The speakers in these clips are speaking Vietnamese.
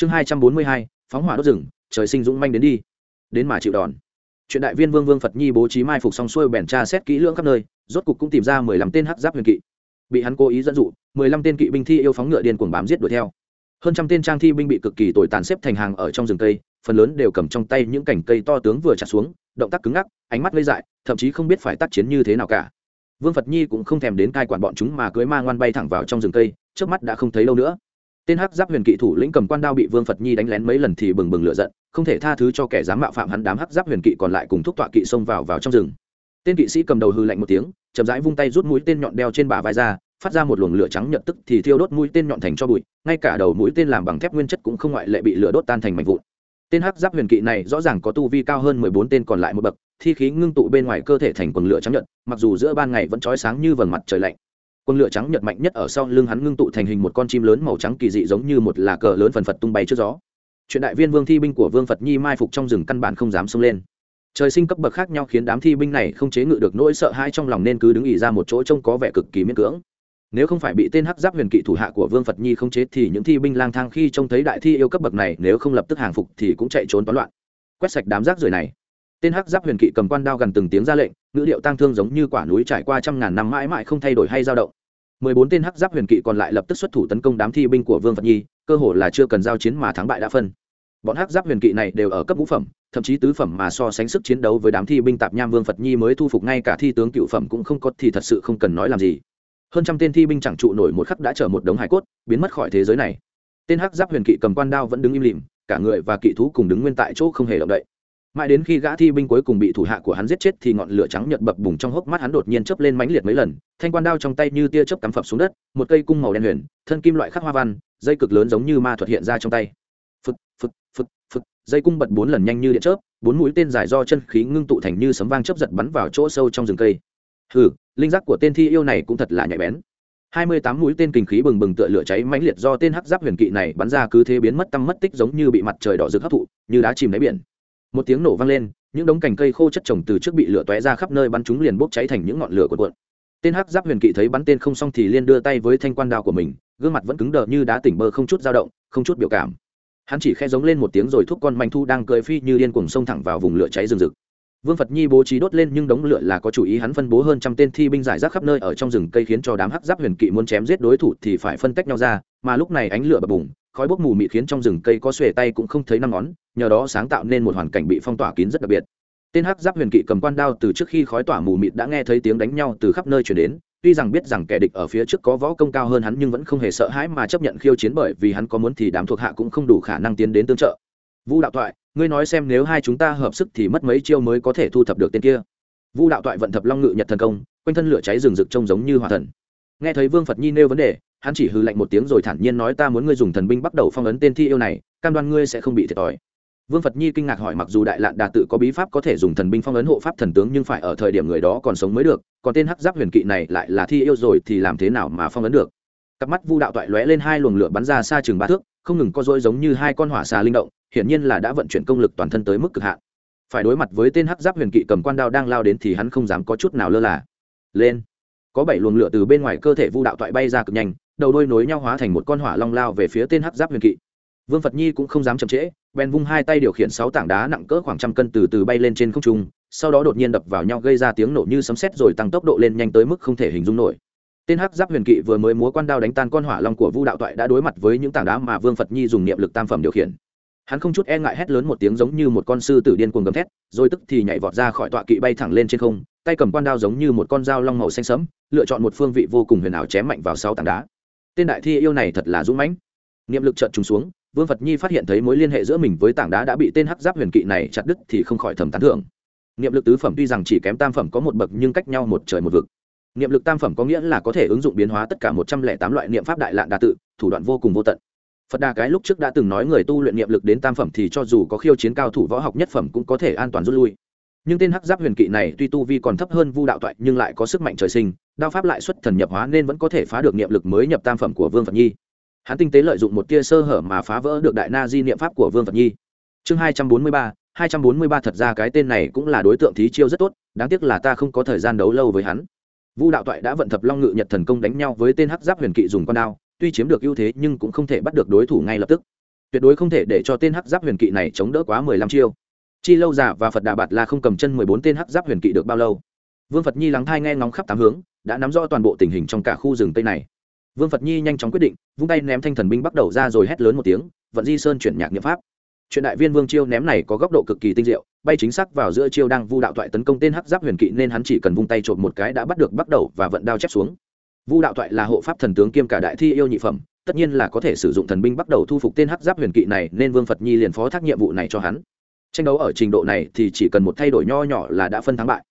chương hai trăm bốn mươi hai, phóng hỏa đốt rừng, trời sinh dũng manh đến đi. Đến mà chịu đòn. Chuyện đại viên vương vương phật nhi bố trí mai phục xong xuôi bèn tra xét kỹ lưỡng khắp nơi, rốt cục cũng tìm ra mười lăm tên hắc giáp huyền kỵ. Bị hắn cố ý dẫn dụ, mười lăm tên kỵ binh thi yêu phóng ngựa điên cuồng bám giết đuổi theo. Hơn trăm tên trang thi binh bị cực kỳ tồi tàn xếp thành hàng ở trong rừng cây, phần lớn đều cầm trong tay những cành cây to tướng vừa chặt xuống, động tác cứng ngắc, ánh mắt lây dại, thậm chí không biết phải tác chiến như thế nào cả. Vương phật nhi cũng không thèm đến cai quản bọn chúng mà cưới ma ngoan bay thẳng vào trong rừng cây, trước mắt đã không thấy lâu nữa tên hắc giáp huyền kỵ thủ lĩnh cầm quan đao bị vương phật nhi đánh lén mấy lần thì bừng bừng lựa giận, không thể tha thứ cho kẻ dám mạo phạm hắn, đám hắc giáp huyền kỵ còn lại cùng thúc tọa kỵ xông vào vào trong rừng. Tên kỵ sĩ cầm đầu hư lạnh một tiếng, chậm rãi vung tay rút mũi tên nhọn đeo trên bả vai ra, phát ra một luồng lửa trắng nhận tức thì thiêu đốt mũi tên nhọn thành cho bụi, ngay cả đầu mũi tên làm bằng thép nguyên chất cũng không ngoại lệ bị lửa đốt tan thành mảnh vụn. Tên hắc giáp huyền kỵ này rõ ràng có tu vi cao hơn mười bốn tên còn lại một bậc, thi khí ngưng tụ bên ngoài cơ thể thành quần lửa trắng nhận mặc dù giữa ban ngày vẫn trói sáng như vầng mặt trời lạnh quân lửa trắng nhật mạnh nhất ở sau lưng hắn ngưng tụ thành hình một con chim lớn màu trắng kỳ dị giống như một là cờ lớn phần phật tung bay trước gió. Chuyện đại viên vương thi binh của vương phật nhi mai phục trong rừng căn bản không dám xông lên. Trời sinh cấp bậc khác nhau khiến đám thi binh này không chế ngự được nỗi sợ hãi trong lòng nên cứ đứng ỉ ra một chỗ trông có vẻ cực kỳ miễn cưỡng. Nếu không phải bị tên hắc giáp huyền kỵ thủ hạ của vương phật nhi không chế thì những thi binh lang thang khi trông thấy đại thi yêu cấp bậc này nếu không lập tức hàng phục thì cũng chạy trốn toán loạn. Quét sạch đám rác rưởi này tên hắc giáp huyền kỵ cầm quan đao gần từng tiếng ra lệnh, ngữ điệu tang thương giống như quả núi trải qua trăm ngàn năm mãi mãi không thay đổi hay dao động. Mười bốn tên hắc giáp huyền kỵ còn lại lập tức xuất thủ tấn công đám thi binh của vương phật nhi, cơ hồ là chưa cần giao chiến mà thắng bại đã phân. Bọn hắc giáp huyền kỵ này đều ở cấp ngũ phẩm, thậm chí tứ phẩm mà so sánh sức chiến đấu với đám thi binh tạp nham vương phật nhi mới thu phục ngay cả thi tướng cựu phẩm cũng không có thì thật sự không cần nói làm gì. Hơn trăm tên thi binh chẳng trụ nổi một khắc đã chở một đống hải cốt, biến mất khỏi thế giới này. Tên hắc giáp huyền kỵ cầm quan đao vẫn đứng im lìm, cả người và kỵ thú cùng đứng nguyên tại chỗ không hề động đậy mãi đến khi gã thi binh cuối cùng bị thủ hạ của hắn giết chết thì ngọn lửa trắng nhợt bập bùng trong hốc mắt hắn đột nhiên chớp lên mãnh liệt mấy lần, thanh quan đao trong tay như tia chớp cắm phập xuống đất, một cây cung màu đen huyền, thân kim loại khắc hoa văn, dây cực lớn giống như ma thuật hiện ra trong tay. Phực phực phực phực dây cung bật bốn lần nhanh như điện chớp, bốn mũi tên dài do chân khí ngưng tụ thành như sấm vang chớp giật bắn vào chỗ sâu trong rừng cây. Hừ, linh giác của tên thi yêu này cũng thật là nhạy bén. Hai mươi tám mũi tên kinh khí bừng bừng tựa lửa cháy mãnh liệt do tên hắc giáp huyền kỵ này bắn ra cứ thế biến mất tăm mất tích giống như bị mặt trời đỏ rực hấp thụ, như đá chìm đáy biển một tiếng nổ vang lên, những đống cành cây khô chất trồng từ trước bị lửa tóe ra khắp nơi bắn chúng liền bốc cháy thành những ngọn lửa cuộn cuộn. Tên hắc giáp huyền kỵ thấy bắn tên không xong thì liên đưa tay với thanh quan đao của mình, gương mặt vẫn cứng đờ như đá tỉnh bơ không chút dao động, không chút biểu cảm. Hắn chỉ khe giống lên một tiếng rồi thúc con manh thu đang cười phi như điên cuồng xông thẳng vào vùng lửa cháy rừng rực. Vương phật nhi bố trí đốt lên nhưng đống lửa là có chủ ý hắn phân bố hơn trăm tên thi binh giải rác khắp nơi ở trong rừng cây khiến cho đám hắc giáp huyền kỵ muốn chém giết đối thủ thì phải phân tách nhau ra, mà lúc này ánh lửa bập bùng, khói bốc mù mịt khiến trong rừng cây có xuề tay cũng không thấy năm ngón nhờ đó sáng tạo nên một hoàn cảnh bị phong tỏa kín rất đặc biệt. Tên hắc giáp huyền kỵ cầm quan đao từ trước khi khói tỏa mù mịt đã nghe thấy tiếng đánh nhau từ khắp nơi chuyển đến, tuy rằng biết rằng kẻ địch ở phía trước có võ công cao hơn hắn nhưng vẫn không hề sợ hãi mà chấp nhận khiêu chiến bởi vì hắn có muốn thì đám thuộc hạ cũng không đủ khả năng tiến đến tương trợ. Vũ đạo thoại ngươi nói xem nếu hai chúng ta hợp sức thì mất mấy chiêu mới có thể thu thập được tên kia? Vu đạo toại vận thập long ngự nhật thần công, quanh thân lửa cháy rừng rực trông giống như hòa thần. Nghe thấy vương phật nhi nêu vấn đề, hắn chỉ hư lạnh một tiếng rồi thản nhiên nói ta muốn ngươi dùng thần binh bắt đầu phong ấn tên thi yêu này, cam đoan ngươi sẽ không bị thiệt thòi vương phật nhi kinh ngạc hỏi mặc dù đại lạn đà tự có bí pháp có thể dùng thần binh phong ấn hộ pháp thần tướng nhưng phải ở thời điểm người đó còn sống mới được, còn tên hắc giáp huyền kỵ này lại là thi yêu rồi thì làm thế nào mà phong ấn được? Cặp mắt vu đạo toại lóe lên hai luồng lửa bắn ra xa chừng ba thước, không ngừng co dỗi giống như hai con hỏa xà linh động, hiển nhiên là đã vận chuyển công lực toàn thân tới mức cực hạn. Phải đối mặt với tên hắc giáp huyền kỵ cầm quan đao đang lao đến thì hắn không dám có chút nào lơ là. Lên. Có bảy luồng lửa từ bên ngoài cơ thể vu đạo toại bay ra cực nhanh, đầu đôi nối nhau hóa thành một con hỏa long lao về phía tên hắc giáp huyền kỵ vương phật nhi cũng không dám chậm trễ, bèn vung hai tay điều khiển sáu tảng đá nặng cỡ khoảng trăm cân từ từ bay lên trên không trung, sau đó đột nhiên đập vào nhau gây ra tiếng nổ như sấm sét rồi tăng tốc độ lên nhanh tới mức không thể hình dung nổi. Tên hắc giáp huyền kỵ vừa mới múa quan đao đánh tan con hỏa long của vu đạo toại đã đối mặt với những tảng đá mà vương phật nhi dùng niệm lực tam phẩm điều khiển. Hắn không chút e ngại hét lớn một tiếng giống như một con sư tử điên cuồng gầm thét, rồi tức thì nhảy vọt ra khỏi tọa kỵ bay thẳng lên trên không, tay cầm quan đao giống như một con dao long màu xanh sẫm, lựa chọn một phương vị vô cùng huyền ảo chém mạnh vào sáu tảng đá. Tên đại thi yêu này thật là dũng mãnh. Niệm lực trợn trùng xuống vương phật nhi phát hiện thấy mối liên hệ giữa mình với tảng đá đã bị tên hắc giáp huyền kỵ này chặt đứt thì không khỏi thầm tán thưởng. Niệm lực tứ phẩm tuy rằng chỉ kém tam phẩm có một bậc nhưng cách nhau một trời một vực. Niệm lực tam phẩm có nghĩa là có thể ứng dụng biến hóa tất cả một trăm lẻ tám loại niệm pháp đại lạn đa tự, thủ đoạn vô cùng vô tận. Phật đà cái lúc trước đã từng nói người tu luyện niệm lực đến tam phẩm thì cho dù có khiêu chiến cao thủ võ học nhất phẩm cũng có thể an toàn rút lui. Nhưng tên hắc giáp huyền kỵ này tuy tu vi còn thấp hơn vu đạo toại nhưng lại có sức mạnh trời sinh, đao pháp lại xuất thần nhập hóa nên vẫn có thể phá được niệm lực mới nhập tam phẩm của vương phật nhi hắn tinh tế lợi dụng một tia sơ hở mà phá vỡ được đại na di niệm pháp của vương phật nhi. Chương hai trăm bốn mươi ba, hai trăm bốn mươi ba thật ra cái tên này cũng là đối tượng thí chiêu rất tốt, đáng tiếc là ta không có thời gian đấu lâu với hắn. Vu đạo toại đã vận thập long ngự nhật thần công đánh nhau với tên hắc giáp huyền kỵ dùng con đao, tuy chiếm được ưu thế nhưng cũng không thể bắt được đối thủ ngay lập tức. Tuyệt đối không thể để cho tên hắc giáp huyền kỵ này chống đỡ quá mười lăm chiêu. Chi lâu giả và phật đà bạt là không cầm chân mười bốn tên hắc giáp huyền kỵ được bao lâu? Vương phật nhi lắng thai nghe ngóng khắp tám hướng, đã nắm rõ toàn bộ tình hình trong cả khu rừng tây này vương phật nhi nhanh chóng quyết định, vung tay ném thanh thần binh bắt đầu ra rồi hét lớn một tiếng, vận di sơn chuyển nhạc niệm pháp. Chuyện đại viên vương chiêu ném này có góc độ cực kỳ tinh diệu, bay chính xác vào giữa chiêu đang vu đạo thoại tấn công tên hắc giáp huyền kỵ nên hắn chỉ cần vung tay trộm một cái đã bắt được bắt đầu và vận đao chép xuống. Vu đạo thoại là hộ pháp thần tướng kiêm cả đại thi yêu nhị phẩm, tất nhiên là có thể sử dụng thần binh bắt đầu thu phục tên hắc giáp huyền kỵ này nên vương phật nhi liền phó thác nhiệm vụ này cho hắn. Tranh đấu ở trình độ này thì chỉ cần một thay đổi nho nhỏ là đã phân thắng bại.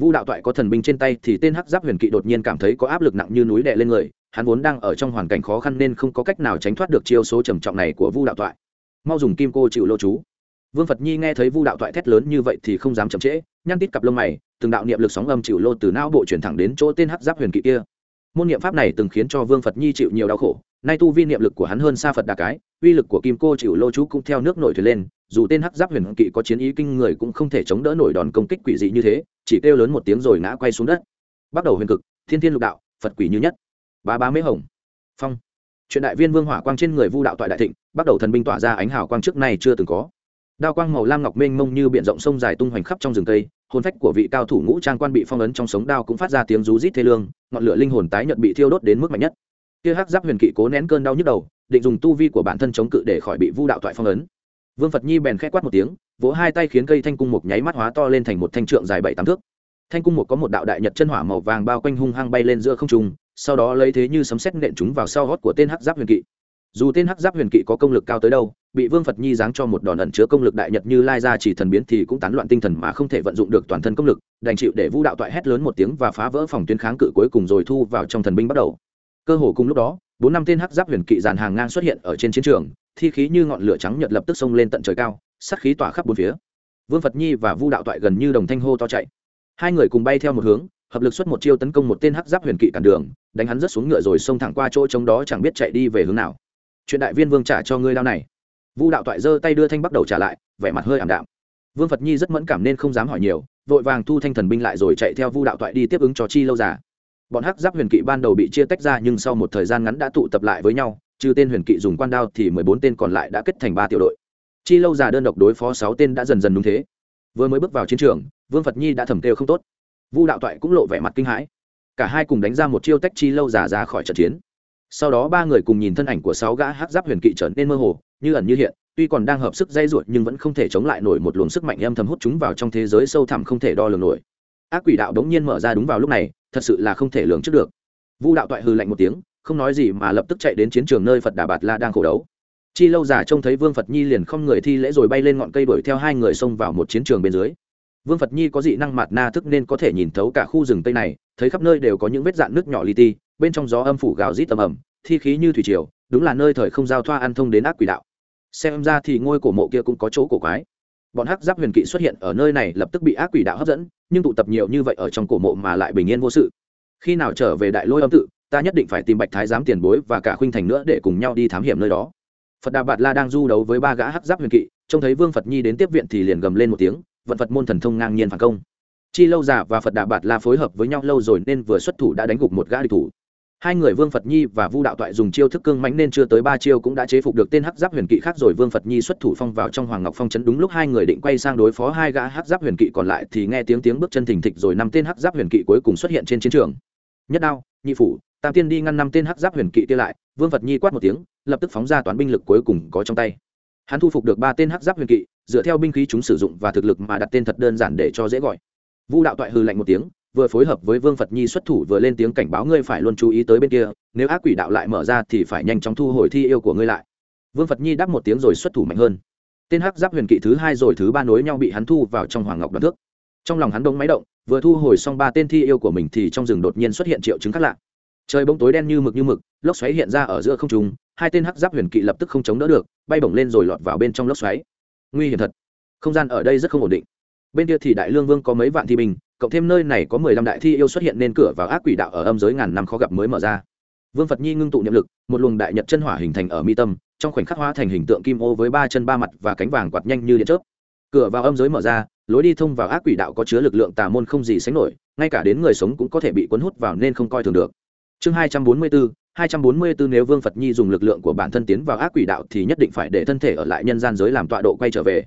Vu đạo toại có thần binh trên tay thì tên hắc giáp huyền kỵ đột nhiên cảm thấy có áp lực nặng như núi đè lên người hắn vốn đang ở trong hoàn cảnh khó khăn nên không có cách nào tránh thoát được chiêu số trầm trọng này của vu đạo toại mau dùng kim cô chịu lô chú. Vương phật nhi nghe thấy vu đạo toại thét lớn như vậy thì không dám chậm trễ, nhăn tít cặp lông mày, từng đạo niệm lực sóng âm chịu lô từ não bộ chuyển thẳng đến chỗ tên hắc giáp huyền kỵ kia. Môn niệm pháp này từng khiến cho vương phật nhi chịu nhiều đau khổ, nay tu vi niệm lực của hắn hơn xa phật đà cái, uy lực của kim cô chịu lô chú cũng theo nước nổi thuyền lên, dù tên hắc giáp huyền kỵ có chiến ý kinh người cũng không thể chống đỡ nổi đòn công kích quỷ dị như thế, chỉ kêu lớn một tiếng rồi ngã quay xuống đất. Bắt đầu huyền cực, thiên thiên lục đạo, phật quỷ như nhất ba ba mễ hồng. Phong. Chuyện đại viên vương hỏa quang trên người vu đạo toại đại thịnh, bắt đầu thần binh tỏa ra ánh hào quang trước nay chưa từng có. Đao quang màu lam ngọc mênh mông như biển rộng sông dài tung hoành khắp trong rừng cây, hồn phách của vị cao thủ ngũ trang quan bị phong ấn trong sống đao cũng phát ra tiếng rú rít thê lương, ngọn lửa linh hồn tái nhợt bị thiêu đốt đến mức mạnh nhất. Kia hắc giáp huyền kỵ cố nén cơn đau nhức đầu, định dùng tu vi của bản thân chống cự để khỏi bị vu đạo toại phong ấn. Vương phật nhi bèn khẽ quát một tiếng, vỗ hai tay khiến cây thanh cung mục nháy mắt hóa to lên thành một thanh trượng dài bảy tám thước. Thanh cung mục có một đạo đại nhật chân hỏa màu vàng bao quanh hung hăng bay lên giữa không trung sau đó lấy thế như sấm xét nện chúng vào sau hót của tên hắc giáp huyền kỵ. Dù tên hắc giáp huyền kỵ có công lực cao tới đâu, bị vương phật nhi giáng cho một đòn ẩn chứa công lực đại nhật như lai ra chỉ thần biến thì cũng tán loạn tinh thần mà không thể vận dụng được toàn thân công lực, đành chịu để vũ đạo toại hét lớn một tiếng và phá vỡ phòng tuyến kháng cự cuối cùng rồi thu vào trong thần binh bắt đầu. Cơ hồ cùng lúc đó, bốn năm tên hắc giáp huyền kỵ dàn hàng ngang xuất hiện ở trên chiến trường, thi khí như ngọn lửa trắng nhật lập tức xông lên tận trời cao, sát khí tỏa khắp bốn phía. Vương phật nhi và vu đạo toại gần như đồng thanh hô to chạy. Hai người cùng bay theo một hướng hợp lực xuất một chiêu tấn công một tên hắc giáp huyền kỵ cản đường, đánh hắn rớt xuống ngựa rồi xông thẳng qua chỗ trống đó chẳng biết chạy đi về hướng nào. Chuyện đại viên vương trả cho ngươi lao này. Vu đạo toại giơ tay đưa thanh bắt đầu trả lại, vẻ mặt hơi ảm đạm. Vương phật nhi rất mẫn cảm nên không dám hỏi nhiều, vội vàng thu thanh thần binh lại rồi chạy theo vu đạo toại đi tiếp ứng cho chi lâu giả bọn hắc giáp huyền kỵ ban đầu bị chia tách ra nhưng sau một thời gian ngắn đã tụ tập lại với nhau, trừ tên huyền kỵ dùng quan đao thì mười bốn tên còn lại đã kết thành ba tiểu đội. Chi lâu già đơn độc đối phó sáu tên đã dần dần đúng thế. Vừa mới bước vào chiến trường, vương phật nhi đã thầm kêu không tốt vu đạo toại cũng lộ vẻ mặt kinh hãi. Cả hai cùng đánh ra một chiêu tách chi lâu già ra khỏi trận chiến. Sau đó ba người cùng nhìn thân ảnh của sáu gã hát giáp huyền kỵ trở nên mơ hồ, như ẩn như hiện, tuy còn đang hợp sức dây ruột nhưng vẫn không thể chống lại nổi một luồng sức mạnh âm thầm hút chúng vào trong thế giới sâu thẳm không thể đo lường nổi. Ác quỷ đạo đống nhiên mở ra đúng vào lúc này, thật sự là không thể lường trước được. Vu đạo toại hư lạnh một tiếng, không nói gì mà lập tức chạy đến chiến trường nơi phật đà bạt la đang khổ đấu. Chi lâu giả trông thấy vương phật nhi liền không người thi lễ rồi bay lên ngọn cây đuổi theo hai người xông vào một chiến trường bên dưới vương phật nhi có dị năng mạt na thức nên có thể nhìn thấu cả khu rừng tây này, thấy khắp nơi đều có những vết dạn nước nhỏ li ti, bên trong gió âm phủ gào rít tầm ẩm thi khí như thủy triều, đúng là nơi thời không giao thoa ăn thông đến ác quỷ đạo. Xem ra thì ngôi cổ mộ kia cũng có chỗ cổ quái. Bọn hắc giáp huyền kỵ xuất hiện ở nơi này lập tức bị ác quỷ đạo hấp dẫn, nhưng tụ tập nhiều như vậy ở trong cổ mộ mà lại bình yên vô sự. Khi nào trở về đại lôi âm tự, ta nhất định phải tìm bạch thái giám tiền bối và cả khuynh thành nữa để cùng nhau đi thám hiểm nơi đó. Phật đà bạt la đang du đấu với ba gã hắc giáp huyền kỵ, trông thấy vương phật nhi đến tiếp viện thì liền gầm lên một tiếng vận phật môn thần thông ngang nhiên phản công. Chi lâu giả và phật đà bạt la phối hợp với nhau lâu rồi nên vừa xuất thủ đã đánh gục một gã địch thủ. Hai người vương phật nhi và vu đạo toại dùng chiêu thức cương mãnh nên chưa tới ba chiêu cũng đã chế phục được tên hắc giáp huyền kỵ khác rồi vương phật nhi xuất thủ phong vào trong hoàng ngọc phong chấn. Đúng lúc hai người định quay sang đối phó hai gã hắc giáp huyền kỵ còn lại thì nghe tiếng tiếng bước chân thình thịch rồi năm tên hắc giáp huyền kỵ cuối cùng xuất hiện trên chiến trường. Nhất đao, nhị phủ, tam tiên đi ngăn năm tên hắc giáp huyền kỵ kia lại. Vương phật nhi quát một tiếng, lập tức phóng ra toán binh lực cuối cùng có trong tay hắn thu phục được ba tên hắc giáp huyền kỵ, dựa theo binh khí chúng sử dụng và thực lực mà đặt tên thật đơn giản để cho dễ gọi. Vu đạo toại hư lạnh một tiếng, vừa phối hợp với vương phật nhi xuất thủ vừa lên tiếng cảnh báo ngươi phải luôn chú ý tới bên kia, nếu ác quỷ đạo lại mở ra thì phải nhanh chóng thu hồi thi yêu của ngươi lại. Vương phật nhi đáp một tiếng rồi xuất thủ mạnh hơn. Tên hắc giáp huyền kỵ thứ hai rồi thứ ba nối nhau bị hắn thu vào trong hoàng ngọc đoàn thước. Trong lòng hắn đông máy động, vừa thu hồi xong ba tên thi yêu của mình thì trong rừng đột nhiên xuất hiện triệu chứng khác lạ. Trời bông tối đen như mực như mực, lốc xoáy hiện ra ở giữa không trung hai tên hắc giáp huyền kỵ lập tức không chống đỡ được, bay bổng lên rồi lọt vào bên trong lốc xoáy. Nguy hiểm thật. Không gian ở đây rất không ổn định. Bên kia thì đại lương vương có mấy vạn thi binh, cộng thêm nơi này có mười lăm đại thi yêu xuất hiện nên cửa vào ác quỷ đạo ở âm giới ngàn năm khó gặp mới mở ra. Vương phật nhi ngưng tụ niệm lực, một luồng đại nhật chân hỏa hình thành ở mi tâm, trong khoảnh khắc hóa thành hình tượng kim ô với ba chân ba mặt và cánh vàng quạt nhanh như điện chớp. Cửa vào âm giới mở ra, lối đi thông vào ác quỷ đạo có chứa lực lượng tà môn không gì sánh nổi, ngay cả đến người sống cũng có thể bị cuốn hút vào nên không coi thường được. Chương hai trăm bốn mươi bốn 244 nếu Vương Phật Nhi dùng lực lượng của bản thân tiến vào ác quỷ đạo thì nhất định phải để thân thể ở lại nhân gian giới làm tọa độ quay trở về.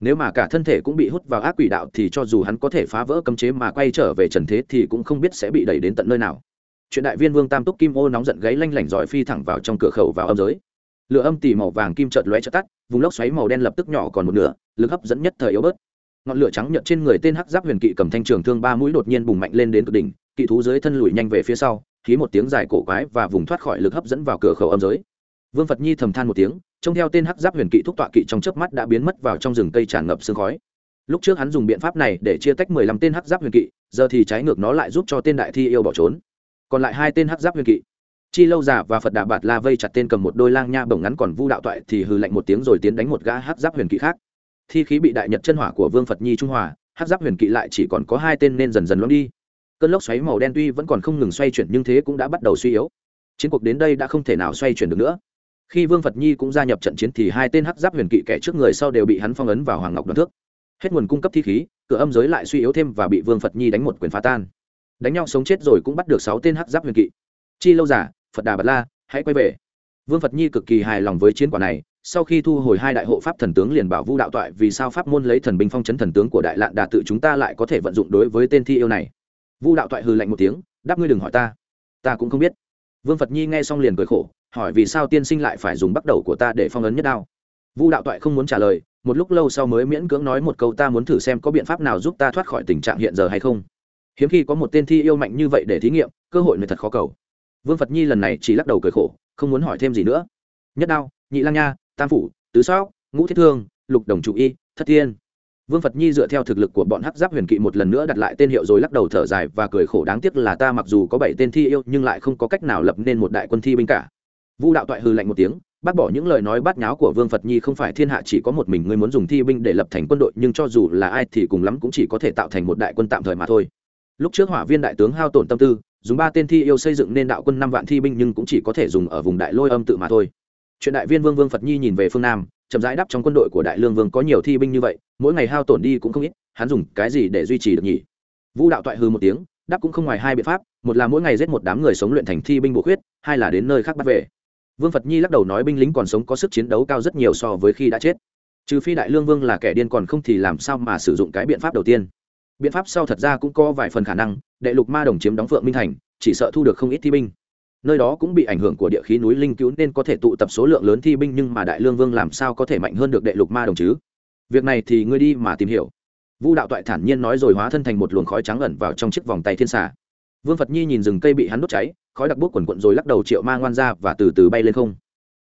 Nếu mà cả thân thể cũng bị hút vào ác quỷ đạo thì cho dù hắn có thể phá vỡ cấm chế mà quay trở về trần thế thì cũng không biết sẽ bị đẩy đến tận nơi nào. Chuyện đại viên Vương Tam Túc Kim Ô nóng giận gáy lanh lảnh giỏi phi thẳng vào trong cửa khẩu vào âm giới. Lửa âm tỉ màu vàng kim chợt lóe chợt tắt, vùng lốc xoáy màu đen lập tức nhỏ còn một nửa, lực hấp dẫn nhất thời yếu bớt. Ngọn lửa trắng nhợt trên người tên hắc giáp huyền kỵ cầm thanh trường thương ba mũi đột nhiên bùng mạnh lên đến cực đỉnh, kỵ thú dưới thân lùi nhanh về phía sau, khí một tiếng dài cổ quái và vùng thoát khỏi lực hấp dẫn vào cửa khẩu âm giới. Vương phật nhi thầm than một tiếng, trông theo tên hắc giáp huyền kỵ thúc tọa kỵ trong chớp mắt đã biến mất vào trong rừng cây tràn ngập sương khói. Lúc trước hắn dùng biện pháp này để chia tách mười lăm tên hắc giáp huyền kỵ, giờ thì trái ngược nó lại giúp cho tên đại thi yêu bỏ trốn. Còn lại hai tên hắc giáp huyền kỵ. Chi lâu giả và phật đà bạt la vây chặt tên cầm một đôi lang nha bổng ngắn còn vu đạo toại thì hừ lạnh một tiếng rồi tiến đánh một gã hắc giáp huyền kỵ khác. Thi khí bị đại nhật chân hỏa của vương phật nhi trung hòa, hắc giáp huyền kỵ lại chỉ còn có hai tên nên dần dần lún đi cơn lốc xoáy màu đen tuy vẫn còn không ngừng xoay chuyển nhưng thế cũng đã bắt đầu suy yếu. Chiến cuộc đến đây đã không thể nào xoay chuyển được nữa. Khi vương phật nhi cũng gia nhập trận chiến thì hai tên hắc giáp huyền kỵ kẻ trước người sau đều bị hắn phong ấn vào hoàng ngọc đoàn thước. Hết nguồn cung cấp thi khí, cửa âm giới lại suy yếu thêm và bị vương phật nhi đánh một quyền phá tan. Đánh nhau sống chết rồi cũng bắt được sáu tên hắc giáp huyền kỵ. Chi lâu giả phật đà bật la, hãy quay về. Vương phật nhi cực kỳ hài lòng với chiến quả này. Sau khi thu hồi hai đại hộ pháp thần tướng liền bảo vu đạo toại vì sao pháp môn lấy thần binh phong chấn thần tướng của đại lạn đà tự chúng ta lại có thể vận dụng đối với tên thi yêu này vu đạo toại hừ lạnh một tiếng, đáp ngươi đừng hỏi ta. Ta cũng không biết. Vương phật nhi nghe xong liền cười khổ, hỏi vì sao tiên sinh lại phải dùng bắt đầu của ta để phong ấn nhất đao? Vu đạo toại không muốn trả lời, một lúc lâu sau mới miễn cưỡng nói một câu ta muốn thử xem có biện pháp nào giúp ta thoát khỏi tình trạng hiện giờ hay không. Hiếm khi có một tên thi yêu mạnh như vậy để thí nghiệm, cơ hội này thật khó cầu. Vương phật nhi lần này chỉ lắc đầu cười khổ, không muốn hỏi thêm gì nữa. Nhất đao, nhị lang nha, tam phủ, tứ sóc, ngũ thiết thương, lục đồng chủ y, thất thiên vương phật nhi dựa theo thực lực của bọn hắc giáp huyền kỵ một lần nữa đặt lại tên hiệu rồi lắc đầu thở dài và cười khổ đáng tiếc là ta mặc dù có bảy tên thi yêu nhưng lại không có cách nào lập nên một đại quân thi binh cả. Vu đạo toại hư lạnh một tiếng, bác bỏ những lời nói bát nháo của vương phật nhi không phải thiên hạ chỉ có một mình ngươi muốn dùng thi binh để lập thành quân đội nhưng cho dù là ai thì cùng lắm cũng chỉ có thể tạo thành một đại quân tạm thời mà thôi. Lúc trước hỏa viên đại tướng hao tổn tâm tư, dùng ba tên thi yêu xây dựng nên đạo quân năm vạn thi binh nhưng cũng chỉ có thể dùng ở vùng đại lôi âm tự mà thôi. Chuyện đại viên vương vương phật nhi nhìn về phương nam chậm rãi đắp trong quân đội của đại lương vương có nhiều thi binh như vậy, mỗi ngày hao tổn đi cũng không ít, hắn dùng cái gì để duy trì được nhỉ? Vũ đạo toại hư một tiếng, đáp cũng không ngoài hai biện pháp, một là mỗi ngày giết một đám người sống luyện thành thi binh bộ khuyết, hai là đến nơi khác bắt về. Vương phật nhi lắc đầu nói binh lính còn sống có sức chiến đấu cao rất nhiều so với khi đã chết. Trừ phi đại lương vương là kẻ điên còn không thì làm sao mà sử dụng cái biện pháp đầu tiên? Biện pháp sau thật ra cũng có vài phần khả năng, đệ lục ma đồng chiếm đóng phượng minh thành, chỉ sợ thu được không ít thi binh nơi đó cũng bị ảnh hưởng của địa khí núi linh cứu nên có thể tụ tập số lượng lớn thi binh nhưng mà đại lương vương làm sao có thể mạnh hơn được đệ lục ma đồng chứ? Việc này thì ngươi đi mà tìm hiểu. Vu đạo toại thản nhiên nói rồi hóa thân thành một luồng khói trắng ẩn vào trong chiếc vòng tay thiên xà. Vương phật nhi nhìn rừng cây bị hắn đốt cháy, khói đặc bút quần quận rồi lắc đầu triệu ma ngoan ra và từ từ bay lên không.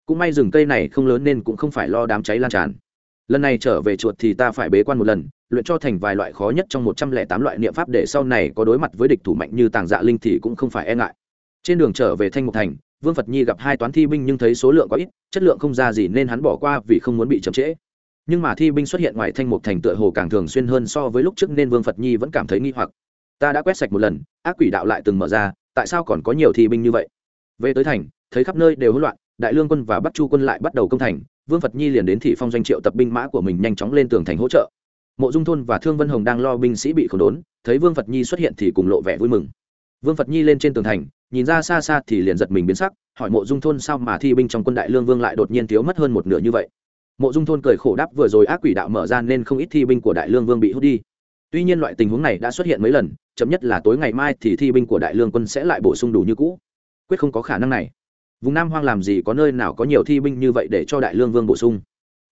Cũng may rừng cây này không lớn nên cũng không phải lo đám cháy lan tràn. Lần này trở về chuột thì ta phải bế quan một lần, luyện cho thành vài loại khó nhất trong một trăm lẻ tám loại niệm pháp để sau này có đối mặt với địch thủ mạnh như tàng dạ linh thì cũng không phải e ngại trên đường trở về thanh mục thành, vương phật nhi gặp hai toán thi binh nhưng thấy số lượng có ít, chất lượng không ra gì nên hắn bỏ qua vì không muốn bị chậm trễ. Nhưng mà thi binh xuất hiện ngoài thanh mục thành tựa hồ càng thường xuyên hơn so với lúc trước nên vương phật nhi vẫn cảm thấy nghi hoặc. Ta đã quét sạch một lần, ác quỷ đạo lại từng mở ra, tại sao còn có nhiều thi binh như vậy? Về tới thành, thấy khắp nơi đều hỗn loạn, đại lương quân và bắc chu quân lại bắt đầu công thành, vương phật nhi liền đến thị phong doanh triệu tập binh mã của mình nhanh chóng lên tường thành hỗ trợ. Mộ dung thôn và thương vân hồng đang lo binh sĩ bị khổ đốn, thấy vương phật nhi xuất hiện thì cùng lộ vẻ vui mừng. Vương phật nhi lên trên tường thành nhìn ra xa xa thì liền giật mình biến sắc, hỏi mộ dung thôn sao mà thi binh trong quân đại lương vương lại đột nhiên thiếu mất hơn một nửa như vậy. Mộ dung thôn cười khổ đáp, vừa rồi ác quỷ đạo mở ra nên không ít thi binh của đại lương vương bị hút đi. Tuy nhiên loại tình huống này đã xuất hiện mấy lần, chậm nhất là tối ngày mai thì thi binh của đại lương quân sẽ lại bổ sung đủ như cũ. Quyết không có khả năng này. Vùng nam hoang làm gì có nơi nào có nhiều thi binh như vậy để cho đại lương vương bổ sung.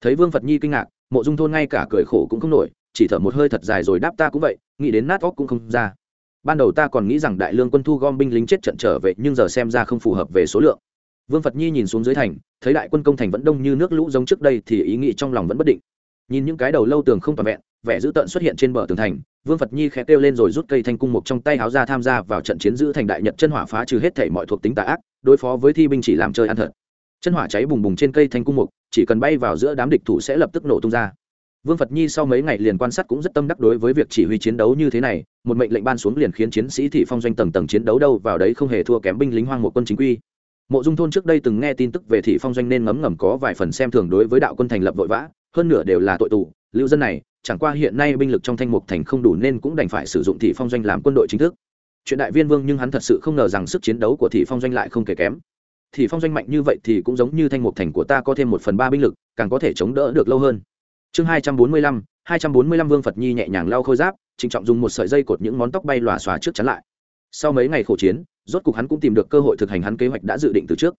Thấy vương phật nhi kinh ngạc, mộ dung thôn ngay cả cười khổ cũng không nổi, chỉ thở một hơi thật dài rồi đáp, ta cũng vậy, nghĩ đến nát óc cũng không ra ban đầu ta còn nghĩ rằng đại lương quân thu gom binh lính chết trận trở về, nhưng giờ xem ra không phù hợp về số lượng. Vương phật nhi nhìn xuống dưới thành, thấy đại quân công thành vẫn đông như nước lũ giống trước đây thì ý nghĩ trong lòng vẫn bất định. Nhìn những cái đầu lâu tường không toàn vẹn, vẻ dữ tợn xuất hiện trên bờ tường thành, vương phật nhi khẽ kêu lên rồi rút cây thanh cung mục trong tay háo ra tham gia vào trận chiến giữ thành đại nhật chân hỏa phá trừ hết thể mọi thuộc tính tà ác, đối phó với thi binh chỉ làm chơi ăn thật. Chân hỏa cháy bùng bùng trên cây thanh cung mục, chỉ cần bay vào giữa đám địch thủ sẽ lập tức nổ tung ra vương phật nhi sau mấy ngày liền quan sát cũng rất tâm đắc đối với việc chỉ huy chiến đấu như thế này, một mệnh lệnh ban xuống liền khiến chiến sĩ thị phong doanh tầng tầng chiến đấu đâu vào đấy không hề thua kém binh lính hoang một quân chính quy. Mộ dung thôn trước đây từng nghe tin tức về thị phong doanh nên ngấm ngầm có vài phần xem thường đối với đạo quân thành lập vội vã, hơn nửa đều là tội tù. Lưu dân này, chẳng qua hiện nay binh lực trong thanh mục thành không đủ nên cũng đành phải sử dụng thị phong doanh làm quân đội chính thức. Chuyện đại viên vương nhưng hắn thật sự không ngờ rằng sức chiến đấu của thị phong doanh lại không kể kém. Thì phong doanh mạnh như vậy thì cũng giống như thanh mục thành của ta có thêm một phần ba binh lực, càng có thể chống đỡ được lâu hơn chương hai trăm bốn mươi lăm, hai trăm bốn mươi lăm vương phật nhi nhẹ nhàng lau khôi giáp, trịnh trọng dùng một sợi dây cột những món tóc bay lòa xòa trước chắn lại. Sau mấy ngày khổ chiến, rốt cục hắn cũng tìm được cơ hội thực hành hắn kế hoạch đã dự định từ trước.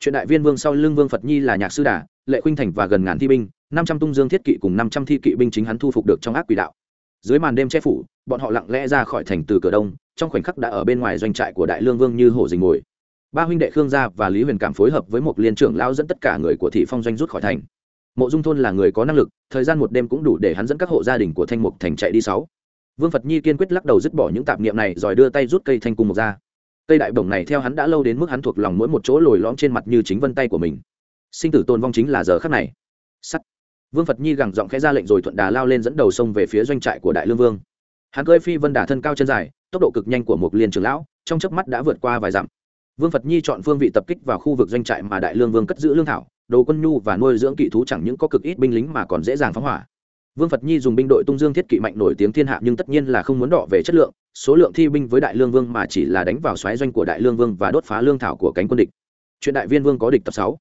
Chuyện đại viên vương sau lưng vương phật nhi là nhạc sư đà, lệ khuynh thành và gần ngàn thi binh, năm trăm tung dương thiết kỵ cùng năm trăm thi kỵ binh chính hắn thu phục được trong ác quỷ đạo. Dưới màn đêm che phủ, bọn họ lặng lẽ ra khỏi thành từ cửa đông, trong khoảnh khắc đã ở bên ngoài doanh trại của đại lương vương như hổ dình ngồi ba huynh đệ khương gia và lý huyền cảm phối hợp với một liên trưởng lao dẫn tất cả người của thị phong doanh rút khỏi thành mộ dung thôn là người có năng lực, thời gian một đêm cũng đủ để hắn dẫn các hộ gia đình của thanh mục thành chạy đi sáu. Vương phật nhi kiên quyết lắc đầu dứt bỏ những tạp niệm này rồi đưa tay rút cây thanh cung mục ra. Cây đại bổng này theo hắn đã lâu đến mức hắn thuộc lòng mỗi một chỗ lồi lõm trên mặt như chính vân tay của mình. Sinh tử tôn vong chính là giờ khắc này. Sắt. Vương phật nhi gẳng giọng khẽ ra lệnh rồi thuận đà lao lên dẫn đầu sông về phía doanh trại của đại lương vương. Hắn cơi phi vân đà thân cao chân dài, tốc độ cực nhanh của một liên trưởng lão, trong chớp mắt đã vượt qua vài dặm. Vương phật nhi chọn phương vị tập kích vào khu vực doanh trại mà đại lương vương cất giữ lương thảo đồ quân nhu và nuôi dưỡng kỵ thú chẳng những có cực ít binh lính mà còn dễ dàng phóng hỏa. Vương phật nhi dùng binh đội tung dương thiết kỵ mạnh nổi tiếng thiên hạ nhưng tất nhiên là không muốn đọ về chất lượng, số lượng thi binh với đại lương vương mà chỉ là đánh vào xoáy doanh của đại lương vương và đốt phá lương thảo của cánh quân địch. Chuyện đại viên vương có địch tập sáu.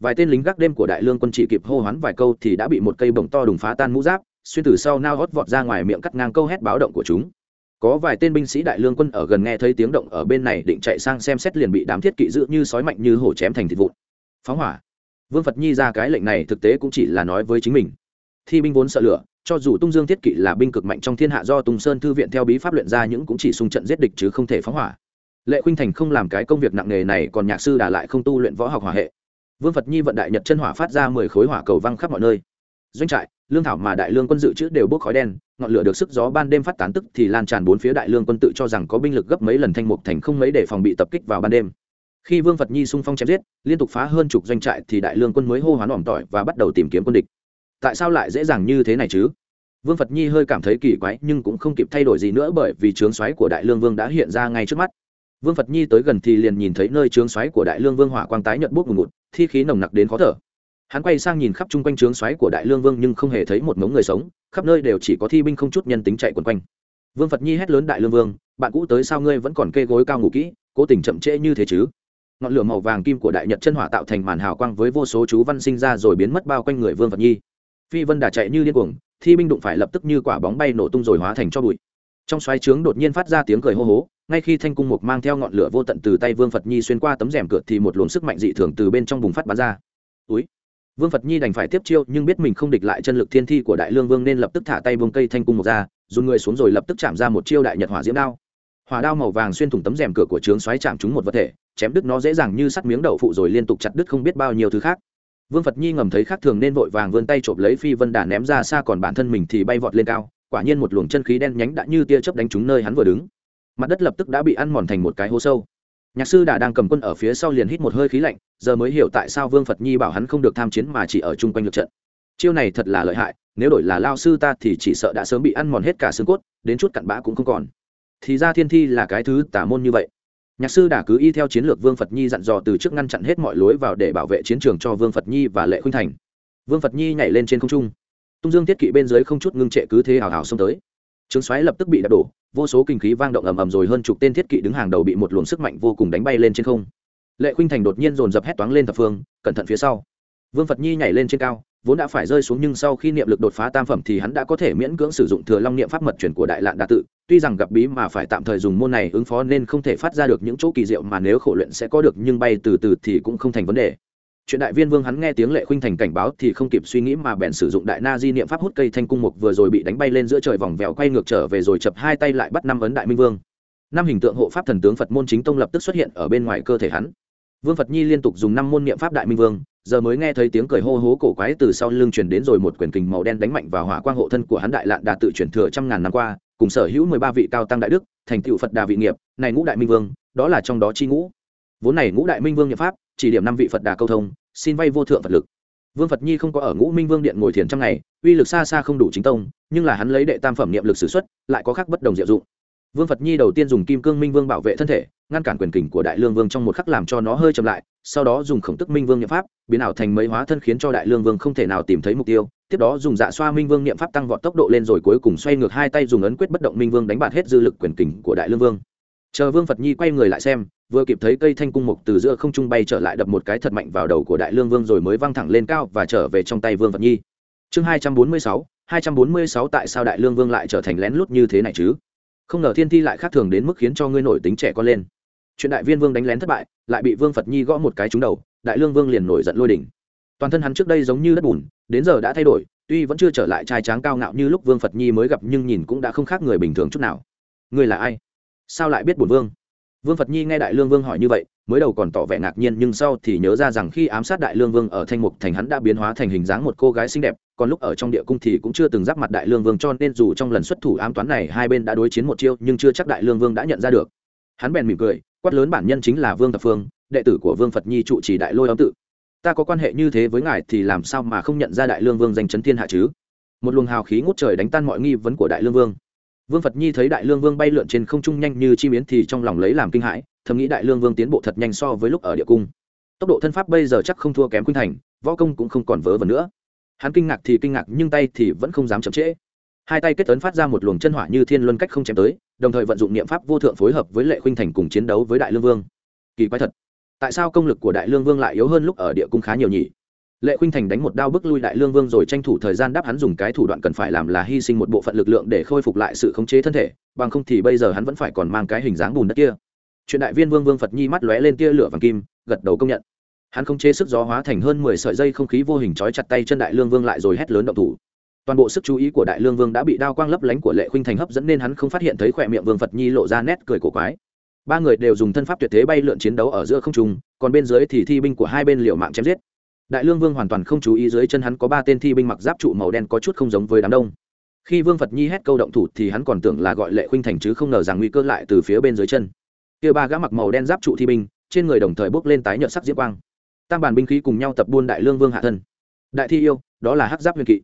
Vài tên lính gác đêm của đại lương quân chỉ kịp hô hoán vài câu thì đã bị một cây bổng to đùng phá tan mũ giáp, xuyên từ sau nao hót vọt ra ngoài miệng cắt ngang câu hét báo động của chúng. Có vài tên binh sĩ đại lương quân ở gần nghe thấy tiếng động ở bên này định chạy sang xem xét liền bị đám thiết kỵ giữ như sói mạnh như hổ chém thành thịt vụn. Phóng hỏa vương phật nhi ra cái lệnh này thực tế cũng chỉ là nói với chính mình. Thi binh vốn sợ lửa, cho dù tung dương thiết kỵ là binh cực mạnh trong thiên hạ do tùng sơn thư viện theo bí pháp luyện ra những cũng chỉ xung trận giết địch chứ không thể phóng hỏa. Lệ khuynh thành không làm cái công việc nặng nề này, còn nhạc sư đà lại không tu luyện võ học hỏa hệ. Vương phật nhi vận đại nhật chân hỏa phát ra mười khối hỏa cầu văng khắp mọi nơi. Doanh trại, lương thảo mà đại lương quân dự trữ đều bốc khói đen, ngọn lửa được sức gió ban đêm phát tán tức thì lan tràn bốn phía đại lương quân tự cho rằng có binh lực gấp mấy lần thanh mục thành không mấy để phòng bị tập kích vào ban đêm khi vương phật nhi xung phong chém giết, liên tục phá hơn chục doanh trại thì đại lương quân mới hô hoán ỏm tỏi và bắt đầu tìm kiếm quân địch. Tại sao lại dễ dàng như thế này chứ? Vương phật nhi hơi cảm thấy kỳ quái nhưng cũng không kịp thay đổi gì nữa bởi vì trướng xoáy của đại lương vương đã hiện ra ngay trước mắt. Vương phật nhi tới gần thì liền nhìn thấy nơi trướng xoáy của đại lương vương hỏa quang tái nhận bốc ngùn ngụt, thi khí nồng nặc đến khó thở. Hắn quay sang nhìn khắp chung quanh trướng xoáy của đại lương vương nhưng không hề thấy một mống người sống, khắp nơi đều chỉ có thi binh không chút nhân tính chạy quần quanh. Vương phật nhi hét lớn đại lương vương, bạn cũ tới sao ngươi vẫn còn kê gối cao ngủ kỹ, cố tình chậm trễ như thế chứ? Ngọn lửa màu vàng kim của đại nhật chân hỏa tạo thành màn hào quang với vô số chú văn sinh ra rồi biến mất bao quanh người vương phật nhi. Phi vân đà chạy như điên cuồng, thi binh đụng phải lập tức như quả bóng bay nổ tung rồi hóa thành cho bụi. Trong xoáy trướng đột nhiên phát ra tiếng cười hô hố, ngay khi thanh cung mục mang theo ngọn lửa vô tận từ tay vương phật nhi xuyên qua tấm rèm cửa thì một luồng sức mạnh dị thường từ bên trong bùng phát bắn ra. Úi! Vương phật nhi đành phải tiếp chiêu, nhưng biết mình không địch lại chân lực thiên thi của đại lương vương nên lập tức thả tay vương cây thanh cung mục ra dùng người xuống rồi lập tức chạm ra một chiêu đại nhật hỏa diễm đao hỏa đao màu vàng xuyên thủng tấm rèm cửa của trướng xoáy chạm trúng một vật thể, chém đứt nó dễ dàng như sắt miếng đậu phụ rồi liên tục chặt đứt không biết bao nhiêu thứ khác. Vương phật nhi ngầm thấy khác thường nên vội vàng vươn tay trộm lấy phi vân đà ném ra xa còn bản thân mình thì bay vọt lên cao, quả nhiên một luồng chân khí đen nhánh đã như tia chớp đánh trúng nơi hắn vừa đứng. Mặt đất lập tức đã bị ăn mòn thành một cái hố sâu. Nhạc sư đà đang cầm quân ở phía sau liền hít một hơi khí lạnh, giờ mới hiểu tại sao vương phật nhi bảo hắn không được tham chiến mà chỉ ở chung quanh lượt trận. Chiêu này thật là lợi hại, nếu đổi là lao sư ta thì chỉ sợ đã sớm bị ăn mòn hết cả xương cốt, đến chút cặn bã cũng không còn thì ra thiên thi là cái thứ tả môn như vậy. Nhạc sư đã cứ y theo chiến lược vương phật nhi dặn dò từ trước ngăn chặn hết mọi lối vào để bảo vệ chiến trường cho vương phật nhi và lệ khuynh thành. Vương phật nhi nhảy lên trên không trung. Tung dương tiết kỵ bên dưới không chút ngưng trệ cứ thế hào hào xông tới. Trướng xoáy lập tức bị đập đổ, vô số kinh khí vang động ầm ầm rồi hơn chục tên thiết kỵ đứng hàng đầu bị một luồng sức mạnh vô cùng đánh bay lên trên không. Lệ khuynh thành đột nhiên dồn dập hét toáng lên thập phương, cẩn thận phía sau. Vương phật nhi nhảy lên trên cao vốn đã phải rơi xuống nhưng sau khi niệm lực đột phá tam phẩm thì hắn đã có thể miễn cưỡng sử dụng thừa long niệm pháp mật chuyển của đại lạn đa tự. Tuy rằng gặp bí mà phải tạm thời dùng môn này ứng phó nên không thể phát ra được những chỗ kỳ diệu mà nếu khổ luyện sẽ có được, nhưng bay từ từ thì cũng không thành vấn đề. Chuyện đại viên vương hắn nghe tiếng lệ khuynh thành cảnh báo thì không kịp suy nghĩ mà bèn sử dụng đại na di niệm pháp hút cây thanh cung mục vừa rồi bị đánh bay lên giữa trời vòng vèo quay ngược trở về rồi chập hai tay lại bắt năm ấn đại minh vương. Năm hình tượng hộ pháp thần tướng phật môn chính tông lập tức xuất hiện ở bên ngoài cơ thể hắn vương phật nhi liên tục dùng năm môn niệm pháp đại minh vương, giờ mới nghe thấy tiếng cười hô hố cổ quái từ sau lưng truyền đến rồi một quyền kình màu đen đánh mạnh vào hỏa quang hộ thân của hắn đại lạn đà tự chuyển thừa trăm ngàn năm qua, cùng sở hữu mười ba vị cao tăng đại đức, thành tựu phật đà vị nghiệp, này ngũ đại minh vương, đó là trong đó chi ngũ. Vốn này ngũ đại minh vương nhập pháp, chỉ điểm năm vị phật đà câu thông, xin vay vô thượng phật lực. Vương phật nhi không có ở ngũ minh vương điện ngồi thiền trong ngày, uy lực xa xa không đủ chính tông, nhưng là hắn lấy đệ tam phẩm niệm lực s ử x u ấ t lại có khác bất đồng diệu dụng vương phật nhi đầu tiên dùng kim cương minh vương bảo vệ thân thể, ngăn cản quyền kình của đại lương vương trong một khắc làm cho nó hơi chậm lại, sau đó dùng khổng tức minh vương niệm pháp, biến ảo thành mấy hóa thân khiến cho đại lương vương không thể nào tìm thấy mục tiêu. Tiếp đó dùng dạ xoa minh vương niệm pháp tăng vọt tốc độ lên rồi cuối cùng xoay ngược hai tay dùng ấn quyết bất động minh vương đánh bạt hết dư lực quyền kình của đại lương vương. Chờ vương phật nhi quay người lại xem, vừa kịp thấy cây thanh cung mục từ giữa không trung bay trở lại đập một cái thật mạnh vào đầu của đại lương vương rồi mới văng thẳng lên cao và trở về trong tay vương phật nhi. Chương hai trăm bốn mươi sáu, hai trăm bốn mươi sáu tại sao đại lương vương lại trở thành lén lút như thế này chứ? Không ngờ thiên thi lại khác thường đến mức khiến cho ngươi nổi tính trẻ con lên. Chuyện đại viên vương đánh lén thất bại, lại bị vương phật nhi gõ một cái trúng đầu, đại lương vương liền nổi giận lôi đỉnh toàn thân hắn trước đây giống như đất bùn, đến giờ đã thay đổi, tuy vẫn chưa trở lại trai tráng cao ngạo như lúc vương phật nhi mới gặp nhưng nhìn cũng đã không khác người bình thường chút nào. Ngươi là ai? Sao lại biết bổn vương? Vương phật nhi nghe đại lương vương hỏi như vậy, mới đầu còn tỏ vẻ ngạc nhiên nhưng sau thì nhớ ra rằng khi ám sát đại lương vương ở thanh mục thành hắn đã biến hóa thành hình dáng một cô gái xinh đẹp còn lúc ở trong địa cung thì cũng chưa từng giáp mặt đại lương vương cho nên dù trong lần xuất thủ ám toán này hai bên đã đối chiến một chiêu, nhưng chưa chắc đại lương vương đã nhận ra được. Hắn bèn mỉm cười, quát lớn bản nhân chính là vương thập phương, đệ tử của vương phật nhi trụ trì đại lôi âm tự. Ta có quan hệ như thế với ngài thì làm sao mà không nhận ra đại lương vương danh chấn thiên hạ chứ? Một luồng hào khí ngút trời đánh tan mọi nghi vấn của đại lương vương. Vương phật nhi thấy đại lương vương bay lượn trên không trung nhanh như chi miến thì trong lòng lấy làm kinh hãi, thầm nghĩ đại lương vương tiến bộ thật nhanh so với lúc ở địa cung. Tốc độ thân pháp bây giờ chắc không thua kém khuynh thành, võ công cũng không còn vớ vẩn nữa hắn kinh ngạc thì kinh ngạc nhưng tay thì vẫn không dám chậm trễ. Hai tay kết tấn phát ra một luồng chân hỏa như thiên luân cách không chém tới, đồng thời vận dụng niệm pháp vô thượng phối hợp với lệ khuynh thành cùng chiến đấu với đại lương vương. Kỳ quái thật, tại sao công lực của đại lương vương lại yếu hơn lúc ở địa cung khá nhiều nhỉ? Lệ khuynh thành đánh một đao bức lui đại lương vương rồi tranh thủ thời gian đáp hắn dùng cái thủ đoạn cần phải làm là hy sinh một bộ phận lực lượng để khôi phục lại sự khống chế thân thể, bằng không thì bây giờ hắn vẫn phải còn mang cái hình dáng bùn đất kia. Chuyện đại viên vương vương phật nhi mắt lóe lên tia lửa vàng kim, gật đầu công nhận hắn không chế sức gió hóa thành hơn mười sợi dây không khí vô hình trói chặt tay chân đại lương vương lại rồi hét lớn động thủ. Toàn bộ sức chú ý của đại lương vương đã bị đao quang lấp lánh của lệ khuynh thành hấp dẫn nên hắn không phát hiện thấy khỏe miệng vương phật nhi lộ ra nét cười cổ quái. Ba người đều dùng thân pháp tuyệt thế bay lượn chiến đấu ở giữa không trung, còn bên dưới thì thi binh của hai bên liều mạng chém giết. Đại lương vương hoàn toàn không chú ý dưới chân hắn có ba tên thi binh mặc giáp trụ màu đen có chút không giống với đám đông. Khi vương phật nhi hét câu động thủ thì hắn còn tưởng là gọi lệ khuynh thành chứ không ngờ rằng nguy cơ lại từ phía bên dưới chân. Kia ba gã mặc màu đen giáp trụ thi binh, trên người đồng thời bốc lên tái nhợt sắc diễm quang tam bản binh khí cùng nhau tập buôn đại lương vương hạ thân. Đại thi yêu, đó là hắc giáp huyền kỵ.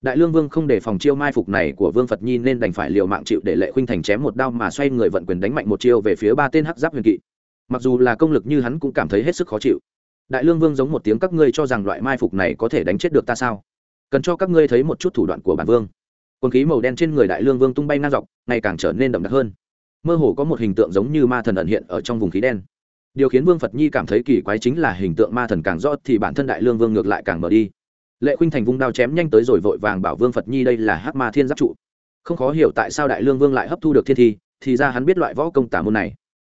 Đại lương vương không để phòng chiêu mai phục này của vương phật nhi nên đành phải liều mạng chịu để lệ khuynh thành chém một đao mà xoay người vận quyền đánh mạnh một chiêu về phía ba tên hắc giáp huyền kỵ. Mặc dù là công lực như hắn cũng cảm thấy hết sức khó chịu. Đại lương vương giống một tiếng các ngươi cho rằng loại mai phục này có thể đánh chết được ta sao? Cần cho các ngươi thấy một chút thủ đoạn của bản vương. Quân khí màu đen trên người đại lương vương tung bay ngang dọc, ngày càng trở nên đậm đặc hơn. Mơ hồ có một hình tượng giống như ma thần ẩn hiện ở trong vùng khí đen điều khiến vương phật nhi cảm thấy kỳ quái chính là hình tượng ma thần càng rõ thì bản thân đại lương vương ngược lại càng mở đi. Lệ khuynh thành vung đao chém nhanh tới rồi vội vàng bảo vương phật nhi đây là hát ma thiên giáp trụ. Không khó hiểu tại sao đại lương vương lại hấp thu được thiên thi, thì ra hắn biết loại võ công tả môn này.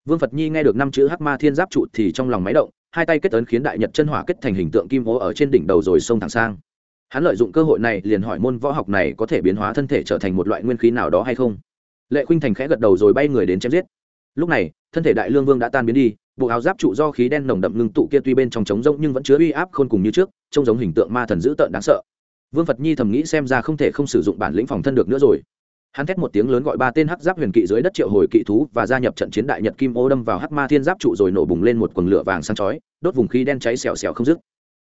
Vương phật nhi nghe được năm chữ hát ma thiên giáp trụ thì trong lòng máy động, hai tay kết ấn khiến đại nhật chân hỏa kết thành hình tượng kim hố ở trên đỉnh đầu rồi xông thẳng sang. Hắn lợi dụng cơ hội này liền hỏi môn võ học này có thể biến hóa thân thể trở thành một loại nguyên khí nào đó hay không? Lệ khuynh thành khẽ gật đầu rồi bay người đến chém giết. Lúc này, thân thể đại lương vương đã tan biến đi bộ áo giáp trụ do khí đen nồng đậm ngưng tụ kia tuy bên trong trống rỗng nhưng vẫn chứa uy áp khôn cùng như trước, trông giống hình tượng ma thần dữ tợn đáng sợ. Vương phật nhi thầm nghĩ xem ra không thể không sử dụng bản lĩnh phòng thân được nữa rồi. Hắn thét một tiếng lớn gọi ba tên hắc giáp huyền kỵ dưới đất triệu hồi kỵ thú và gia nhập trận chiến đại nhật kim ô đâm vào hắc ma thiên giáp trụ rồi nổ bùng lên một quần lửa vàng sáng chói, đốt vùng khí đen cháy xèo xèo không dứt.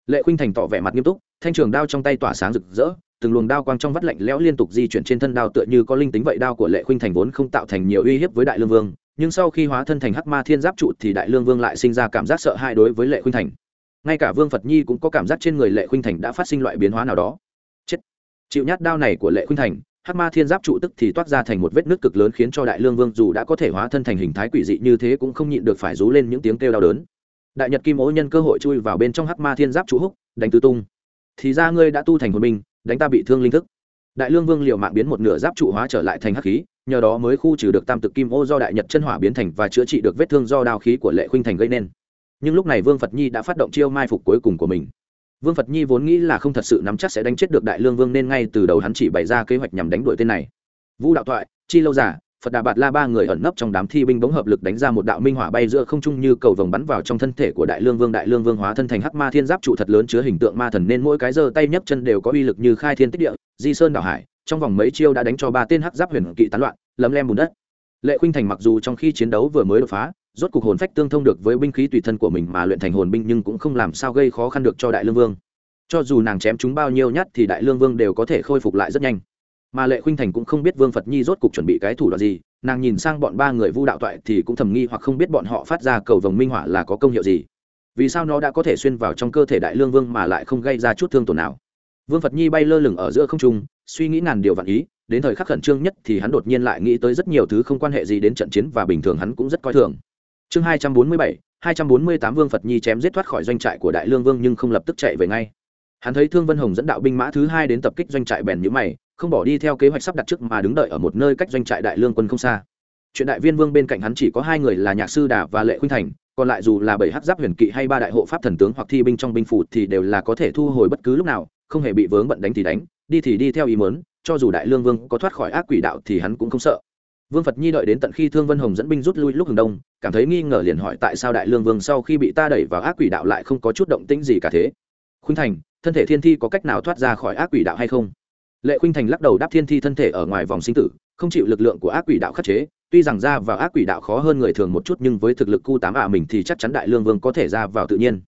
Lệ khuynh thành tỏ vẻ mặt nghiêm túc, thanh trường đao trong tay tỏa sáng rực rỡ, từng luồng đao quang trong vắt lạnh lẽo liên tục di chuyển trên thân đao tựa như có linh tính vậy đao của lệ khuynh thành vốn không tạo thành nhiều uy hiếp với đại lương vương nhưng sau khi hóa thân thành hắc ma thiên giáp trụ thì đại lương vương lại sinh ra cảm giác sợ hãi đối với lệ khuynh thành. Ngay cả vương phật nhi cũng có cảm giác trên người lệ khuynh thành đã phát sinh loại biến hóa nào đó. Chết! Chịu nhát đao này của lệ khuynh thành, hắc ma thiên giáp trụ tức thì toát ra thành một vết nứt cực lớn khiến cho đại lương vương dù đã có thể hóa thân thành hình thái quỷ dị như thế cũng không nhịn được phải rú lên những tiếng kêu đau đớn. Đại nhật kim ố nhân cơ hội chui vào bên trong hắc ma thiên giáp trụ húc, đánh tứ tung. Thì ra ngươi đã tu thành hồn minh đánh ta bị thương linh thức đại lương vương liều mạng biến một nửa giáp trụ hóa trở lại thành hắc khí, nhờ đó mới khu trừ được tam tự kim ô do đại nhật chân hỏa biến thành và chữa trị được vết thương do đao khí của lệ khuynh thành gây nên. Nhưng lúc này vương phật nhi đã phát động chiêu mai phục cuối cùng của mình. Vương phật nhi vốn nghĩ là không thật sự nắm chắc sẽ đánh chết được đại lương vương nên ngay từ đầu hắn chỉ bày ra kế hoạch nhằm đánh đuổi tên này. Vũ đạo thoại, chi lâu giả phật đà bạt la ba người ẩn nấp trong đám thi binh bỗng hợp lực đánh ra một đạo minh hỏa bay giữa không trung như cầu vồng bắn vào trong thân thể của đại lương vương. Đại lương vương hóa thân thành hắc ma thiên giáp trụ thật lớn chứa hình tượng ma thần nên mỗi cái giơ tay nhấc chân đều có uy lực như khai thiên tích địa. Di sơn đảo hải, trong vòng mấy chiêu đã đánh cho ba tên hắc giáp huyền kỵ tán loạn, lấm lem bùn đất. Lệ khuynh thành mặc dù trong khi chiến đấu vừa mới đột phá, rốt cục hồn phách tương thông được với binh khí tùy thân của mình mà luyện thành hồn binh nhưng cũng không làm sao gây khó khăn được cho đại lương vương. Cho dù nàng chém chúng bao nhiêu nhát thì đại lương vương đều có thể khôi phục lại rất nhanh mà lệ khuynh thành cũng không biết vương phật nhi rốt cục chuẩn bị cái thủ đoạn gì nàng nhìn sang bọn ba người vu đạo toại thì cũng thầm nghi hoặc không biết bọn họ phát ra cầu vồng minh họa là có công hiệu gì vì sao nó đã có thể xuyên vào trong cơ thể đại lương vương mà lại không gây ra chút thương tổn nào vương phật nhi bay lơ lửng ở giữa không trung, suy nghĩ ngàn điều vạn ý, đến thời khắc khẩn trương nhất thì hắn đột nhiên lại nghĩ tới rất nhiều thứ không quan hệ gì đến trận chiến và bình thường hắn cũng rất coi thường. Chương hai trăm bốn mươi bảy, hai trăm bốn mươi tám vương phật nhi chém giết thoát khỏi doanh trại của đại lương vương nhưng không lập tức chạy về ngay hắn thấy thương vân hồng dẫn đạo binh mã thứ hai đến tập kích doanh trại bèn nhữ mày, không bỏ đi theo kế hoạch sắp đặt trước mà đứng đợi ở một nơi cách doanh trại đại lương quân không xa. Chuyện đại viên vương bên cạnh hắn chỉ có hai người là nhạc sư đà và lệ khuynh thành, còn lại dù là bảy hát giáp huyền kỵ hay ba đại hộ pháp thần tướng hoặc thi binh trong binh phủ thì đều là có thể thu hồi bất cứ lúc nào, không hề bị vướng bận đánh thì đánh, đi thì đi theo ý mớn cho dù đại lương vương có thoát khỏi ác quỷ đạo thì hắn cũng không sợ. Vương phật nhi đợi đến tận khi thương vân hồng dẫn binh rút lui lúc hừng đông, cảm thấy nghi ngờ liền hỏi tại sao đại lương vương sau khi bị ta đẩy vào ác quỷ đạo lại không có chút động tĩnh gì cả thế. Khuynh thành thân thể thiên thi có cách nào thoát ra khỏi ác quỷ đạo hay không? Lệ khuynh thành lắc đầu đáp thiên thi thân thể ở ngoài vòng sinh tử, không chịu lực lượng của ác quỷ đạo khắc chế. Tuy rằng ra vào ác quỷ đạo khó hơn người thường một chút, nhưng với thực lực cu tám ả mình thì chắc chắn đại lương vương có thể ra vào tự nhiên.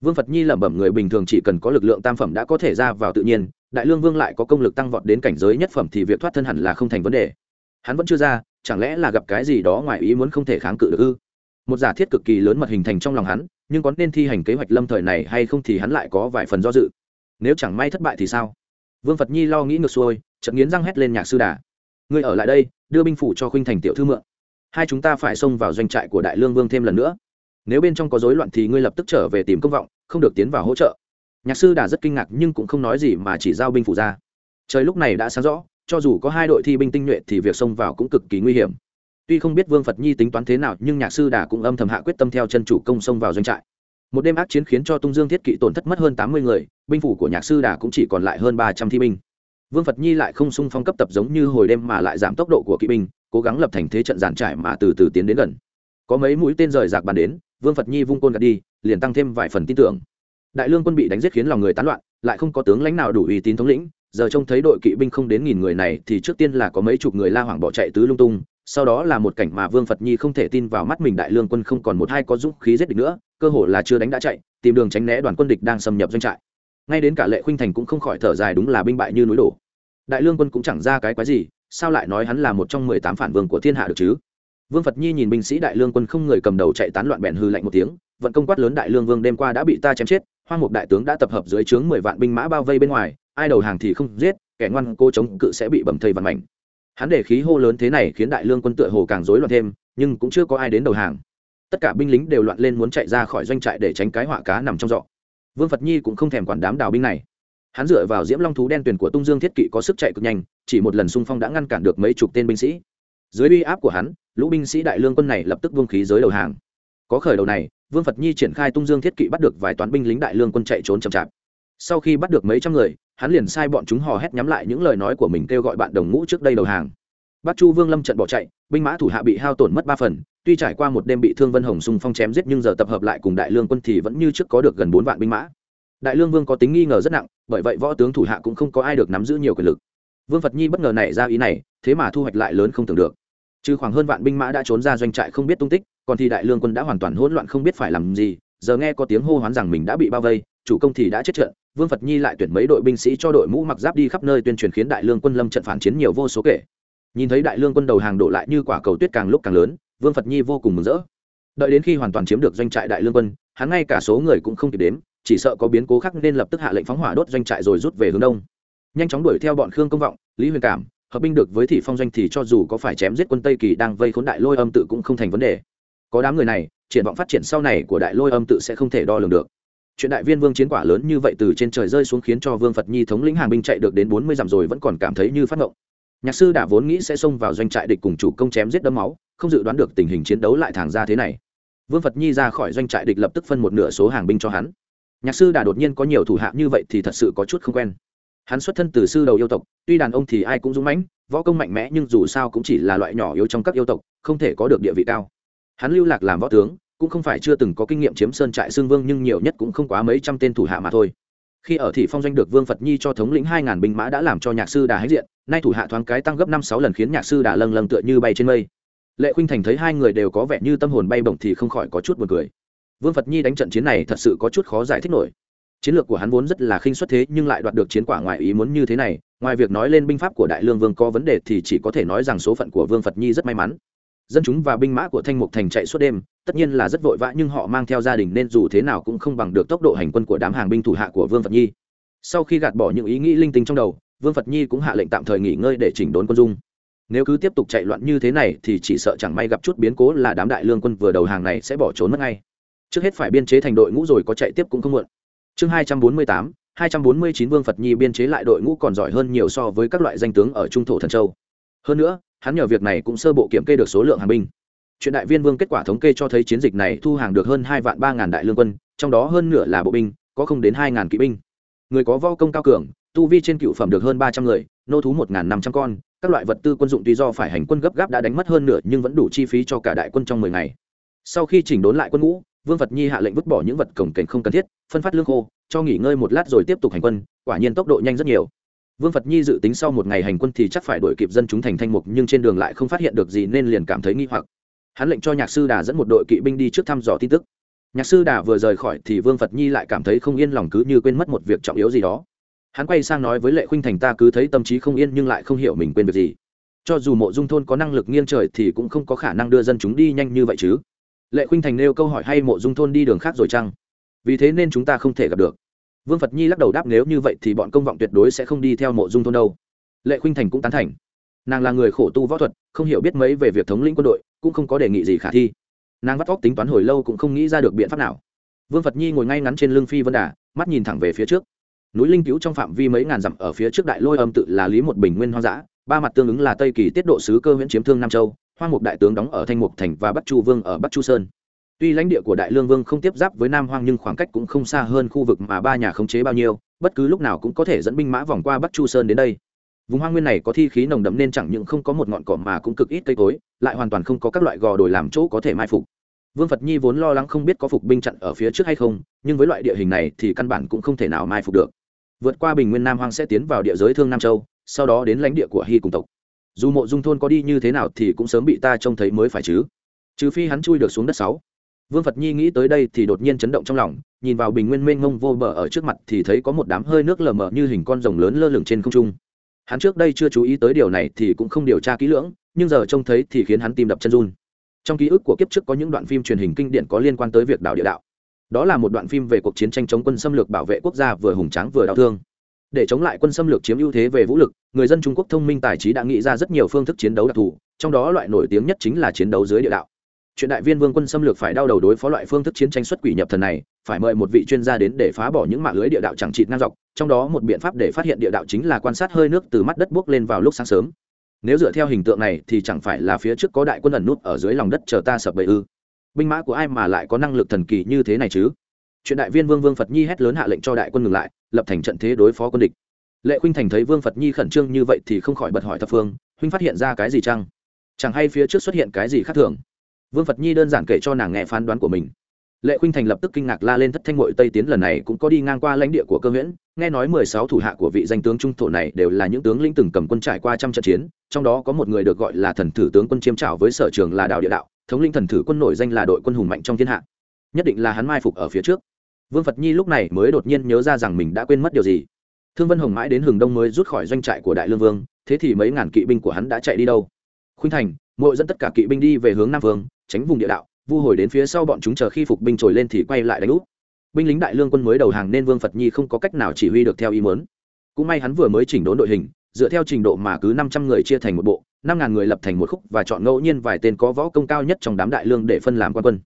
Vương phật nhi lẩm bẩm người bình thường chỉ cần có lực lượng tam phẩm đã có thể ra vào tự nhiên, đại lương vương lại có công lực tăng vọt đến cảnh giới nhất phẩm thì việc thoát thân hẳn là không thành vấn đề. Hắn vẫn chưa ra, chẳng lẽ là gặp cái gì đó ngoài ý muốn không thể kháng cự được ư? Một giả thiết cực kỳ lớn mật hình thành trong lòng hắn, nhưng có nên thi hành kế hoạch lâm thời này hay không thì hắn lại có vài phần do dự nếu chẳng may thất bại thì sao? Vương phật nhi lo nghĩ ngược xuôi, chợt nghiến răng hét lên nhạc sư đà. Ngươi ở lại đây, đưa binh phủ cho khuynh thành tiểu thư mượn. Hai chúng ta phải xông vào doanh trại của đại lương vương thêm lần nữa. Nếu bên trong có rối loạn thì ngươi lập tức trở về tìm công vọng, không được tiến vào hỗ trợ. Nhạc sư đà rất kinh ngạc nhưng cũng không nói gì mà chỉ giao binh phủ ra. Trời lúc này đã sáng rõ, cho dù có hai đội thi binh tinh nhuệ thì việc xông vào cũng cực kỳ nguy hiểm. Tuy không biết vương phật nhi tính toán thế nào nhưng nhạc sư đà cũng âm thầm hạ quyết tâm theo chân chủ công xông vào doanh trại một đêm ác chiến khiến cho tung dương thiết kỵ tổn thất mất hơn tám mươi người, binh phủ của nhạc sư đà cũng chỉ còn lại hơn ba trăm thi binh. Vương phật nhi lại không sung phong cấp tập giống như hồi đêm mà lại giảm tốc độ của kỵ binh, cố gắng lập thành thế trận giàn trải mà từ từ tiến đến gần. Có mấy mũi tên rời rạc bàn đến, vương phật nhi vung côn gạt đi, liền tăng thêm vài phần tin tưởng. Đại lương quân bị đánh giết khiến lòng người tán loạn, lại không có tướng lãnh nào đủ uy tín thống lĩnh, giờ trông thấy đội kỵ binh không đến nghìn người này thì trước tiên là có mấy chục người la hoảng bỏ chạy tứ lung tung sau đó là một cảnh mà vương phật nhi không thể tin vào mắt mình đại lương quân không còn một hai có dũng khí giết địch nữa, cơ hồ là chưa đánh đã chạy, tìm đường tránh né đoàn quân địch đang xâm nhập doanh trại. Ngay đến cả lệ khuynh thành cũng không khỏi thở dài đúng là binh bại như núi đổ. Đại lương quân cũng chẳng ra cái quái gì, sao lại nói hắn là một trong mười tám phản vương của thiên hạ được chứ? Vương phật nhi nhìn binh sĩ đại lương quân không người cầm đầu chạy tán loạn bèn hư lạnh một tiếng, vận công quát lớn đại lương vương đêm qua đã bị ta chém chết, hoa mục đại tướng đã tập hợp dưới trướng mười vạn binh mã bao vây bên ngoài, ai đầu hàng thì không giết, kẻ ngoan cô chống cự sẽ bị bầm thây vằn mảnh hắn để khí hô lớn thế này khiến đại lương quân tựa hồ càng rối loạn thêm, nhưng cũng chưa có ai đến đầu hàng. Tất cả binh lính đều loạn lên muốn chạy ra khỏi doanh trại để tránh cái họa cá nằm trong giọ vương phật nhi cũng không thèm quản đám đào binh này. Hắn dựa vào diễm long thú đen tuyển của tung dương thiết kỵ có sức chạy cực nhanh, chỉ một lần xung phong đã ngăn cản được mấy chục tên binh sĩ. Dưới uy áp của hắn, lũ binh sĩ đại lương quân này lập tức vương khí giới đầu hàng. Có khởi đầu này, vương phật nhi triển khai tung dương thiết kỵ bắt được vài toán binh lính đại lương quân chạy trốn chậm chạp. Sau khi bắt được mấy trăm người hắn liền sai bọn chúng hò hét nhắm lại những lời nói của mình kêu gọi bạn đồng ngũ trước đây đầu hàng. Bắc chu vương lâm trận bỏ chạy, binh mã thủ hạ bị hao tổn mất ba phần, tuy trải qua một đêm bị thương vân hồng xung phong chém giết nhưng giờ tập hợp lại cùng đại lương quân thì vẫn như trước có được gần bốn vạn binh mã. Đại lương vương có tính nghi ngờ rất nặng, bởi vậy võ tướng thủ hạ cũng không có ai được nắm giữ nhiều quyền lực. Vương phật nhi bất ngờ nảy ra ý này, thế mà thu hoạch lại lớn không tưởng được. Trừ khoảng hơn vạn binh mã đã trốn ra doanh trại không biết tung tích, còn thì đại lương quân đã hoàn toàn hỗn loạn không biết phải làm gì, giờ nghe có tiếng hô hoán rằng mình đã bị bao vây chủ công thì đã chết trận, vương phật nhi lại tuyển mấy đội binh sĩ cho đội mũ mặc giáp đi khắp nơi tuyên truyền khiến đại lương quân lâm trận phản chiến nhiều vô số kể. Nhìn thấy đại lương quân đầu hàng đổ lại như quả cầu tuyết càng lúc càng lớn, vương phật nhi vô cùng mừng rỡ. Đợi đến khi hoàn toàn chiếm được doanh trại đại lương quân, hắn ngay cả số người cũng không kịp đếm, chỉ sợ có biến cố khác nên lập tức hạ lệnh phóng hỏa đốt doanh trại rồi rút về hướng đông. Nhanh chóng đuổi theo bọn khương công vọng, lý huyền cảm, hợp binh được với thị phong doanh thì cho dù có phải chém giết quân tây kỳ đang vây khốn đại lôi âm tự cũng không thành vấn đề. Có đám người này, triển vọng phát triển sau này của đại lôi âm tự sẽ không thể đo lường được chuyện đại viên vương chiến quả lớn như vậy từ trên trời rơi xuống khiến cho vương phật nhi thống lĩnh hàng binh chạy được đến bốn mươi dặm rồi vẫn còn cảm thấy như phát ngộng. Nhạc sư đã vốn nghĩ sẽ xông vào doanh trại địch cùng chủ công chém giết đấm máu, không dự đoán được tình hình chiến đấu lại thẳng ra thế này. Vương phật nhi ra khỏi doanh trại địch lập tức phân một nửa số hàng binh cho hắn. Nhạc sư đã đột nhiên có nhiều thủ hạ như vậy thì thật sự có chút không quen. Hắn xuất thân từ sư đầu yêu tộc, tuy đàn ông thì ai cũng dũng mãnh, võ công mạnh mẽ nhưng dù sao cũng chỉ là loại nhỏ yếu trong các yêu tộc, không thể có được địa vị cao. Hắn lưu lạc làm võ tướng cũng không phải chưa từng có kinh nghiệm chiếm sơn trại xương vương, nhưng nhiều nhất cũng không quá mấy trăm tên thủ hạ mà thôi. Khi ở thị phong doanh được vương phật nhi cho thống lĩnh hai ngàn binh mã đã làm cho nhạc sư đà hãnh diện, nay thủ hạ thoáng cái tăng gấp năm sáu lần khiến nhạc sư đà lâng lâng tựa như bay trên mây. Lệ khuynh thành thấy hai người đều có vẻ như tâm hồn bay bổng thì không khỏi có chút buồn cười. Vương phật nhi đánh trận chiến này thật sự có chút khó giải thích nổi. Chiến lược của hắn vốn rất là khinh xuất thế, nhưng lại đoạt được chiến quả ngoài ý muốn như thế này. Ngoài việc nói lên binh pháp của đại lương vương có vấn đề thì chỉ có thể nói rằng số phận của vương phật nhi rất may mắn dân chúng và binh mã của thanh mục thành chạy suốt đêm, tất nhiên là rất vội vã nhưng họ mang theo gia đình nên dù thế nào cũng không bằng được tốc độ hành quân của đám hàng binh thủ hạ của vương phật nhi. Sau khi gạt bỏ những ý nghĩ linh tinh trong đầu, vương phật nhi cũng hạ lệnh tạm thời nghỉ ngơi để chỉnh đốn quân dung. Nếu cứ tiếp tục chạy loạn như thế này thì chỉ sợ chẳng may gặp chút biến cố là đám đại lương quân vừa đầu hàng này sẽ bỏ trốn mất ngay. Trước hết phải biên chế thành đội ngũ rồi có chạy tiếp cũng không muộn. Chương hai trăm bốn mươi tám, hai trăm bốn mươi chín vương phật nhi biên chế lại đội ngũ còn giỏi hơn nhiều so với các loại danh tướng ở trung thổ thần châu. Hơn nữa hắn nhờ việc này cũng sơ bộ kiểm kê được số lượng hàng binh. Chuyện đại viên vương kết quả thống kê cho thấy chiến dịch này thu hàng được hơn hai vạn ba ngàn đại lương quân, trong đó hơn nửa là bộ binh, có không đến hai ngàn kỵ binh. Người có vo công cao cường, tu vi trên cựu phẩm được hơn ba trăm người, nô thú một ngàn năm trăm con, các loại vật tư quân dụng tuy do phải hành quân gấp gáp đã đánh mất hơn nửa nhưng vẫn đủ chi phí cho cả đại quân trong mười ngày. Sau khi chỉnh đốn lại quân ngũ, vương phật nhi hạ lệnh vứt bỏ những vật cổng cảnh không cần thiết, phân phát lương khô, cho nghỉ ngơi một lát rồi tiếp tục hành quân, quả nhiên tốc độ nhanh rất nhiều vương phật nhi dự tính sau một ngày hành quân thì chắc phải đuổi kịp dân chúng thành thanh mục, nhưng trên đường lại không phát hiện được gì nên liền cảm thấy nghi hoặc. Hắn lệnh cho nhạc sư đà dẫn một đội kỵ binh đi trước thăm dò tin tức. Nhạc sư đà vừa rời khỏi thì vương phật nhi lại cảm thấy không yên lòng cứ như quên mất một việc trọng yếu gì đó. Hắn quay sang nói với lệ khuynh thành, ta cứ thấy tâm trí không yên nhưng lại không hiểu mình quên việc gì. Cho dù mộ dung thôn có năng lực nghiêng trời thì cũng không có khả năng đưa dân chúng đi nhanh như vậy chứ. Lệ khuynh thành nêu câu hỏi, hay mộ dung thôn đi đường khác rồi chăng? Vì thế nên chúng ta không thể gặp được vương phật nhi lắc đầu đáp nếu như vậy thì bọn công vọng tuyệt đối sẽ không đi theo mộ dung thôn đâu. Lệ khuynh thành cũng tán thành. Nàng là người khổ tu võ thuật, không hiểu biết mấy về việc thống lĩnh quân đội, cũng không có đề nghị gì khả thi. Nàng vắt vóc tính toán hồi lâu cũng không nghĩ ra được biện pháp nào. Vương phật nhi ngồi ngay ngắn trên lưng phi vân đà, mắt nhìn thẳng về phía trước. Núi linh cứu trong phạm vi mấy ngàn dặm ở phía trước đại lôi âm tự là lý một bình nguyên hoang dã, ba mặt tương ứng là tây kỳ tiết độ sứ cơ huyện chiếm thương nam châu, hoang mục đại tướng đóng ở thanh mục thành và bắc chu vương ở bắc chu sơn tuy lãnh địa của đại lương vương không tiếp giáp với nam hoang nhưng khoảng cách cũng không xa hơn khu vực mà ba nhà khống chế bao nhiêu, bất cứ lúc nào cũng có thể dẫn binh mã vòng qua bắc chu sơn đến đây. Vùng hoang nguyên này có thi khí nồng đậm nên chẳng những không có một ngọn cỏ mà cũng cực ít cây cối, lại hoàn toàn không có các loại gò đồi làm chỗ có thể mai phục. Vương phật nhi vốn lo lắng không biết có phục binh chặn ở phía trước hay không, nhưng với loại địa hình này thì căn bản cũng không thể nào mai phục được. Vượt qua bình nguyên nam hoang sẽ tiến vào địa giới thương nam châu, sau đó đến lãnh địa của hy cùng tộc. Dù mộ dung thôn có đi như thế nào thì cũng sớm bị ta trông thấy mới phải chứ. Trừ phi hắn chui được xuống đất sáu vương phật nhi nghĩ tới đây thì đột nhiên chấn động trong lòng, nhìn vào bình nguyên mênh mông vô bờ ở trước mặt thì thấy có một đám hơi nước lờ mờ như hình con rồng lớn lơ lửng trên không trung. Hắn trước đây chưa chú ý tới điều này thì cũng không điều tra kỹ lưỡng, nhưng giờ trông thấy thì khiến hắn tim đập chân run. Trong ký ức của kiếp trước có những đoạn phim truyền hình kinh điển có liên quan tới việc đảo địa đạo. Đó là một đoạn phim về cuộc chiến tranh chống quân xâm lược bảo vệ quốc gia vừa hùng tráng vừa đau thương. Để chống lại quân xâm lược chiếm ưu thế về vũ lực, người dân trung quốc thông minh tài trí đã nghĩ ra rất nhiều phương thức chiến đấu đặc thù, trong đó loại nổi tiếng nhất chính là chiến đấu dưới địa đạo chuyện đại viên vương quân xâm lược phải đau đầu đối phó loại phương thức chiến tranh xuất quỷ nhập thần này, phải mời một vị chuyên gia đến để phá bỏ những mạng lưới địa đạo chẳng chịt ngang dọc, trong đó một biện pháp để phát hiện địa đạo chính là quan sát hơi nước từ mắt đất buốc lên vào lúc sáng sớm. Nếu dựa theo hình tượng này thì chẳng phải là phía trước có đại quân ẩn nút ở dưới lòng đất chờ ta sập bậy ư? Binh mã của ai mà lại có năng lực thần kỳ như thế này chứ? Chuyện đại viên vương vương phật nhi hét lớn hạ lệnh cho đại quân ngừng lại, lập thành trận thế đối phó quân địch. Lệ khuynh thành thấy vương phật nhi khẩn trương như vậy thì không khỏi bật hỏi thập phương, huynh phát hiện ra cái gì chăng? Chẳng hay phía trước xuất hiện cái gì khác thường? Vương phật nhi đơn giản kể cho nàng nghe phán đoán của mình. Lệ khuynh thành lập tức kinh ngạc la lên thất thanh mội tây tiến lần này cũng có đi ngang qua lãnh địa của cơ nguyễn nghe nói mười sáu thủ hạ của vị danh tướng trung thổ này đều là những tướng lĩnh từng cầm quân trải qua trăm trận chiến, trong đó có một người được gọi là thần thử tướng quân chiêm trảo với sở trường là đạo địa đạo, thống lĩnh thần thử quân nổi danh là đội quân hùng mạnh trong thiên hạ. Nhất định là hắn mai phục ở phía trước. Vương phật nhi lúc này mới đột nhiên nhớ ra rằng mình đã quên mất điều gì. Thương vân hồng mãi đến hừng đông mới rút khỏi doanh trại của đại lương vương, thế thì mấy ngàn kỵ binh của hắn đã chạy đi đâu? Khuynh thành mội dẫn tất cả kỵ binh đi về hướng nam vương tránh vùng địa đạo, vu hồi đến phía sau bọn chúng chờ khi phục binh trồi lên thì quay lại đánh úp. Binh lính đại lương quân mới đầu hàng nên vương phật nhi không có cách nào chỉ huy được theo ý mớn cũng may hắn vừa mới chỉnh đốn đội hình, dựa theo trình độ mà cứ năm trăm người chia thành một bộ, năm ngàn người lập thành một khúc và chọn ngẫu nhiên vài tên có võ công cao nhất trong đám đại lương để phân làm quan quân.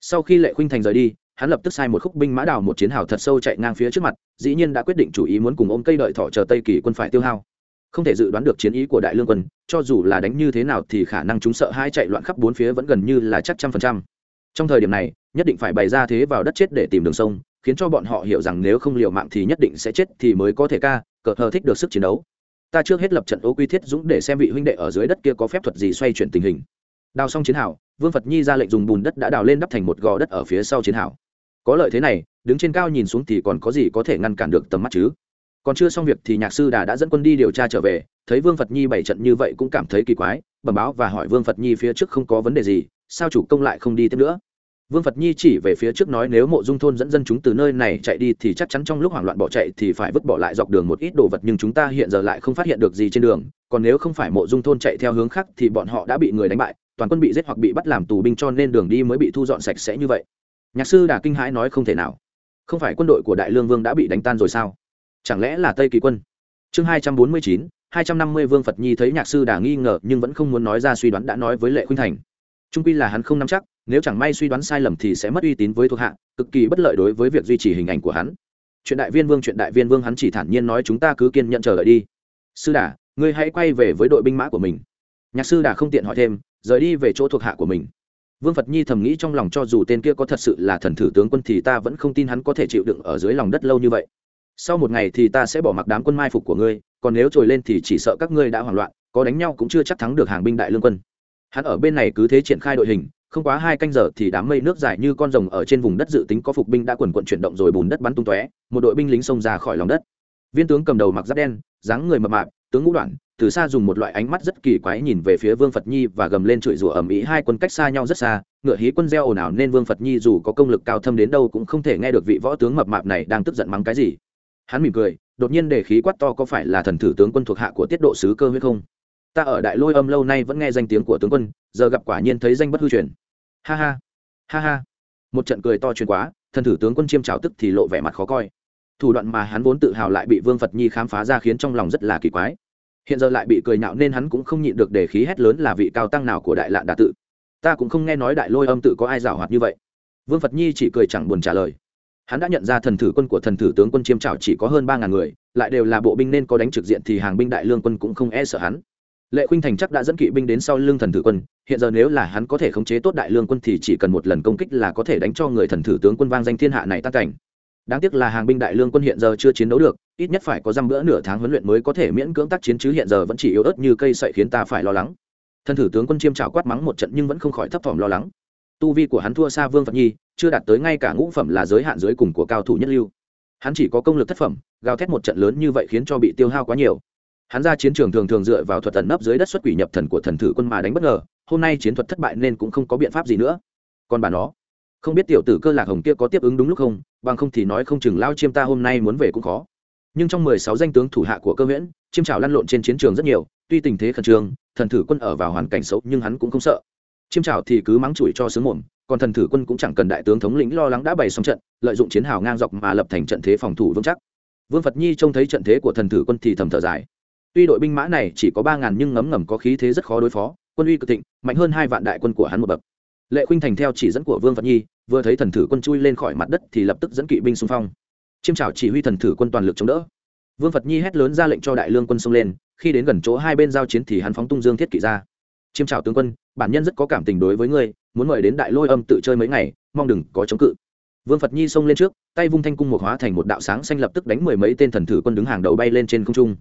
Sau khi lệ khuynh thành rời đi, hắn lập tức sai một khúc binh mã đào một chiến hào thật sâu chạy ngang phía trước mặt, dĩ nhiên đã quyết định chủ ý muốn cùng ôm cây đợi thọ chờ tây kỳ quân phải tiêu hao không thể dự đoán được chiến ý của đại lương quân, cho dù là đánh như thế nào thì khả năng chúng sợ hai chạy loạn khắp bốn phía vẫn gần như là chắc trăm phần trăm. Trong thời điểm này, nhất định phải bày ra thế vào đất chết để tìm đường sông, khiến cho bọn họ hiểu rằng nếu không liều mạng thì nhất định sẽ chết thì mới có thể ca, cờ hờ thích được sức chiến đấu. Ta trước hết lập trận ô quy thiết dũng để xem vị huynh đệ ở dưới đất kia có phép thuật gì xoay chuyển tình hình. Đào xong chiến hào, vương phật nhi ra lệnh dùng bùn đất đã đào lên đắp thành một gò đất ở phía sau chiến hào. Có lợi thế này, đứng trên cao nhìn xuống thì còn có gì có thể ngăn cản được tầm mắt chứ? Còn chưa xong việc thì nhạc sư đà đã dẫn quân đi điều tra trở về, thấy vương phật nhi bảy trận như vậy cũng cảm thấy kỳ quái, bẩm báo và hỏi vương phật nhi phía trước không có vấn đề gì, sao chủ công lại không đi tiếp nữa? Vương phật nhi chỉ về phía trước nói nếu mộ dung thôn dẫn dân chúng từ nơi này chạy đi thì chắc chắn trong lúc hoảng loạn bỏ chạy thì phải vứt bỏ lại dọc đường một ít đồ vật nhưng chúng ta hiện giờ lại không phát hiện được gì trên đường. Còn nếu không phải mộ dung thôn chạy theo hướng khác thì bọn họ đã bị người đánh bại, toàn quân bị giết hoặc bị bắt làm tù binh cho nên đường đi mới bị thu dọn sạch sẽ như vậy. Nhạc sư đà kinh hãi nói không thể nào. Không phải quân đội của đại lương vương đã bị đánh tan rồi sao? Chẳng lẽ là tây kỳ quân? Chương hai trăm bốn mươi chín, hai trăm năm mươi vương phật nhi thấy nhạc sư đà nghi ngờ nhưng vẫn không muốn nói ra suy đoán đã nói với lệ khuynh thành. Trung quy là hắn không nắm chắc, nếu chẳng may suy đoán sai lầm thì sẽ mất uy tín với thuộc hạ, cực kỳ bất lợi đối với việc duy trì hình ảnh của hắn. Chuyện đại viên vương, chuyện đại viên vương, hắn chỉ thản nhiên nói chúng ta cứ kiên nhận chờ đợi đi. Sư đà, ngươi hãy quay về với đội binh mã của mình. Nhạc sư đà không tiện hỏi thêm, rời đi về chỗ thuộc hạ của mình. Vương phật nhi thầm nghĩ trong lòng cho dù tên kia có thật sự là thần thử tướng quân thì ta vẫn không tin hắn có thể chịu đựng ở dưới lòng đất lâu như vậy sau một ngày thì ta sẽ bỏ mặc đám quân mai phục của ngươi, còn nếu trồi lên thì chỉ sợ các ngươi đã hoảng loạn, có đánh nhau cũng chưa chắc thắng được hàng binh đại lương quân. Hắn ở bên này cứ thế triển khai đội hình, không quá hai canh giờ thì đám mây nước dài như con rồng ở trên vùng đất dự tính có phục binh đã quần quận chuyển động rồi bùn đất bắn tung tóe, một đội binh lính xông ra khỏi lòng đất. Viên tướng cầm đầu mặc giáp đen, dáng người mập mạp, tướng ngũ đoạn, từ xa dùng một loại ánh mắt rất kỳ quái nhìn về phía vương phật nhi và gầm lên chửi rủa ầm ĩ hai quân cách xa nhau rất xa, ngựa hí quân gieo ồn ào nên vương phật nhi dù có công lực cao thâm đến đâu cũng không thể nghe được vị võ tướng mập mạp này đang tức giận mắng cái gì hắn mỉm cười, đột nhiên để khí quát to có phải là thần thử tướng quân thuộc hạ của tiết độ sứ cơ huyết không? Ta ở đại lôi âm lâu nay vẫn nghe danh tiếng của tướng quân, giờ gặp quả nhiên thấy danh bất hư truyền. Ha ha ha ha. Một trận cười to truyền quá, thần thử tướng quân chiêm trào tức thì lộ vẻ mặt khó coi. Thủ đoạn mà hắn vốn tự hào lại bị vương phật nhi khám phá ra khiến trong lòng rất là kỳ quái. Hiện giờ lại bị cười nhạo nên hắn cũng không nhịn được để khí hét lớn là vị cao tăng nào của đại lạn đà tự. Ta cũng không nghe nói đại lôi âm tự có ai giảo hoạt như vậy. Vương phật nhi chỉ cười chẳng buồn trả lời hắn đã nhận ra thần thử quân của thần thử tướng quân chiêm trảo chỉ có hơn ba ngàn người, lại đều là bộ binh nên có đánh trực diện thì hàng binh đại lương quân cũng không e sợ hắn. Lệ khuynh thành chắc đã dẫn kỵ binh đến sau lưng thần thử quân, hiện giờ nếu là hắn có thể khống chế tốt đại lương quân thì chỉ cần một lần công kích là có thể đánh cho người thần thử tướng quân vang danh thiên hạ này tan cảnh. Đáng tiếc là hàng binh đại lương quân hiện giờ chưa chiến đấu được, ít nhất phải có dăm bữa nửa tháng huấn luyện mới có thể miễn cưỡng tác chiến chứ hiện giờ vẫn chỉ yếu ớt như cây sậy khiến ta phải lo lắng. Thần thử tướng quân chiêm trào quát mắng một trận nhưng vẫn không khỏi thấp thỏm lo lắng tu vi của hắn thua xa vương phật nhi, chưa đạt tới ngay cả ngũ phẩm là giới hạn dưới cùng của cao thủ nhất lưu. Hắn chỉ có công lực thất phẩm, gào thét một trận lớn như vậy khiến cho bị tiêu hao quá nhiều. Hắn ra chiến trường thường thường dựa vào thuật tần nấp dưới đất xuất quỷ nhập thần của thần thử quân mà đánh bất ngờ, hôm nay chiến thuật thất bại nên cũng không có biện pháp gì nữa. Còn bà nó, không biết tiểu tử cơ lạc hồng kia có tiếp ứng đúng lúc không, bằng không thì nói không chừng lao chiêm ta hôm nay muốn về cũng khó. Nhưng trong mười sáu danh tướng thủ hạ của cơ huyễn, chiêm trào lăn lộn trên chiến trường rất nhiều, tuy tình thế khẩn trương, thần thử quân ở vào hoàn cảnh xấu nhưng hắn cũng không sợ chiêm trào thì cứ mắng chửi cho sướng mồm, còn thần thử quân cũng chẳng cần đại tướng thống lĩnh lo lắng đã bày xong trận, lợi dụng chiến hào ngang dọc mà lập thành trận thế phòng thủ vững chắc. Vương phật nhi trông thấy trận thế của thần thử quân thì thầm thở dài. Tuy đội binh mã này chỉ có ba ngàn nhưng ngấm ngầm có khí thế rất khó đối phó, quân uy cực thịnh, mạnh hơn hai vạn đại quân của hắn một bậc. Lệ khuynh thành theo chỉ dẫn của vương phật nhi, vừa thấy thần thử quân chui lên khỏi mặt đất thì lập tức dẫn kỵ binh xung phong. Chiêm trào chỉ huy thần thử quân toàn lực chống đỡ. Vương phật nhi hét lớn ra lệnh cho đại lương quân xông lên, khi đến gần chỗ hai bên giao chiến thì hắn phóng tung dương thiết kỵ ra chiêm trào tướng quân, bản nhân rất có cảm tình đối với ngươi, muốn mời đến đại lôi âm tự chơi mấy ngày, mong đừng có chống cự. Vương phật nhi xông lên trước, tay vung thanh cung một hóa thành một đạo sáng xanh lập tức đánh mười mấy tên thần thử quân đứng hàng đầu bay lên trên không trung.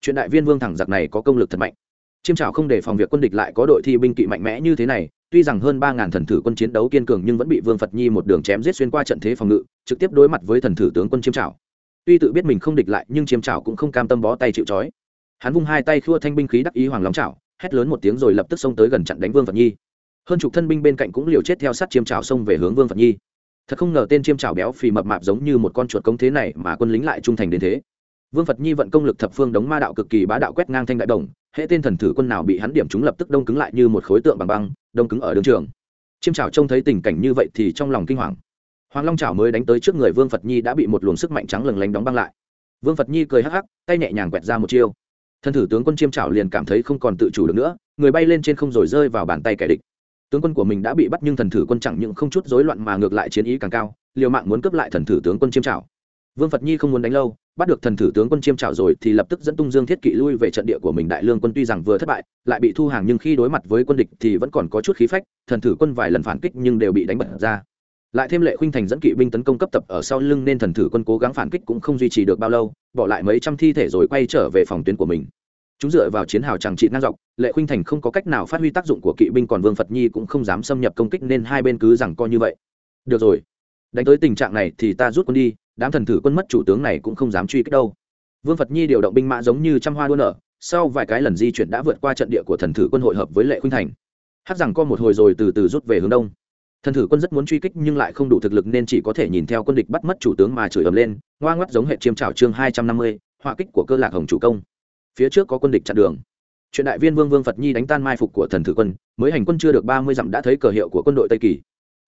Chuyện đại viên vương thẳng giặc này có công lực thật mạnh. Chiêm trào không để phòng việc quân địch lại có đội thi binh kỵ mạnh mẽ như thế này, tuy rằng hơn ba ngàn thần thử quân chiến đấu kiên cường nhưng vẫn bị vương phật nhi một đường chém giết xuyên qua trận thế phòng ngự, trực tiếp đối mặt với thần thử tướng quân chiêm trào tuy tự biết mình không địch lại, nhưng chiêm trào cũng không cam tâm bó tay chịu trói. Hắn vung hai tay khua thanh binh khí đắc ý hoàng long trào hét lớn một tiếng rồi lập tức xông tới gần chặn đánh vương phật nhi. Hơn chục thân binh bên cạnh cũng liều chết theo sát chiêm trào xông về hướng vương phật nhi. Thật không ngờ tên chiêm trào béo phì mập mạp giống như một con chuột công thế này mà quân lính lại trung thành đến thế. Vương phật nhi vận công lực thập phương đống ma đạo cực kỳ bá đạo quét ngang thanh đại đồng, hệ tên thần thử quân nào bị hắn điểm chúng lập tức đông cứng lại như một khối tượng bằng băng, đông cứng ở đường trường. Chiêm trào trông thấy tình cảnh như vậy thì trong lòng kinh hoàng. Hoàng long trào mới đánh tới trước người vương phật nhi đã bị một luồng sức mạnh trắng lừng lánh đóng băng lại. Vương phật nhi cười hắc hắc, tay nhẹ nhàng quẹt ra một chiêu thần thử tướng quân chiêm trảo liền cảm thấy không còn tự chủ được nữa, người bay lên trên không rồi rơi vào bàn tay kẻ địch. Tướng quân của mình đã bị bắt nhưng thần thử quân chẳng những không chút rối loạn mà ngược lại chiến ý càng cao, liều mạng muốn cướp lại thần thử tướng quân chiêm trảo. Vương phật nhi không muốn đánh lâu, bắt được thần thử tướng quân chiêm trảo rồi thì lập tức dẫn tung dương thiết kỵ lui về trận địa của mình. Đại lương quân tuy rằng vừa thất bại, lại bị thu hàng nhưng khi đối mặt với quân địch thì vẫn còn có chút khí phách, thần thử quân vài lần phản kích nhưng đều bị đánh bật ra lại thêm lệ khuynh thành dẫn kỵ binh tấn công cấp tập ở sau lưng nên thần thử quân cố gắng phản kích cũng không duy trì được bao lâu, bỏ lại mấy trăm thi thể rồi quay trở về phòng tuyến của mình. Chúng dựa vào chiến hào chẳng trị ngang dọc, lệ khuynh thành không có cách nào phát huy tác dụng của kỵ binh còn vương phật nhi cũng không dám xâm nhập công kích nên hai bên cứ rằng co như vậy. Được rồi. Đánh tới tình trạng này thì ta rút quân đi, đám thần thử quân mất chủ tướng này cũng không dám truy kích đâu. Vương phật nhi điều động binh mã giống như trăm hoa đua nở, sau vài cái lần di chuyển đã vượt qua trận địa của thần thử quân hội hợp với lệ khuynh thành. Hát rằng co một hồi rồi từ từ rút về hướng đông thần thử quân rất muốn truy kích nhưng lại không đủ thực lực nên chỉ có thể nhìn theo quân địch bắt mất chủ tướng mà chửi ầm lên, ngoa ngoắt giống hệ chiêm trào chương hai trăm năm mươi, họa kích của cơ lạc hồng chủ công. Phía trước có quân địch chặn đường. Chuyện đại viên vương vương phật nhi đánh tan mai phục của thần thử quân, mới hành quân chưa được ba mươi dặm đã thấy cờ hiệu của quân đội tây kỳ.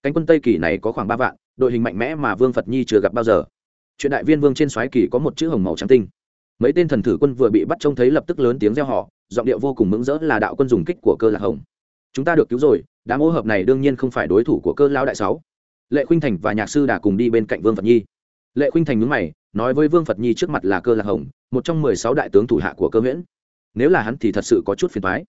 Cánh quân tây kỳ này có khoảng ba vạn, đội hình mạnh mẽ mà vương phật nhi chưa gặp bao giờ. Chuyện đại viên vương trên xoáy kỳ có một chữ hồng màu trắng tinh. Mấy tên thần thử quân vừa bị bắt trông thấy lập tức lớn tiếng reo họ giọng điệu vô cùng mững rỡ là đạo quân dùng kích của cơ lạc hồng chúng ta được cứu rồi, đám ô hợp này đương nhiên không phải đối thủ của cơ lao đại sáu. Lệ khuynh thành và nhạc sư đã cùng đi bên cạnh vương phật nhi. Lệ khuynh thành nhúng mày, nói với vương phật nhi trước mặt là cơ lạc hồng, một trong mười sáu đại tướng thủ hạ của cơ Nguyễn. nếu là hắn thì thật sự có chút phiền thoái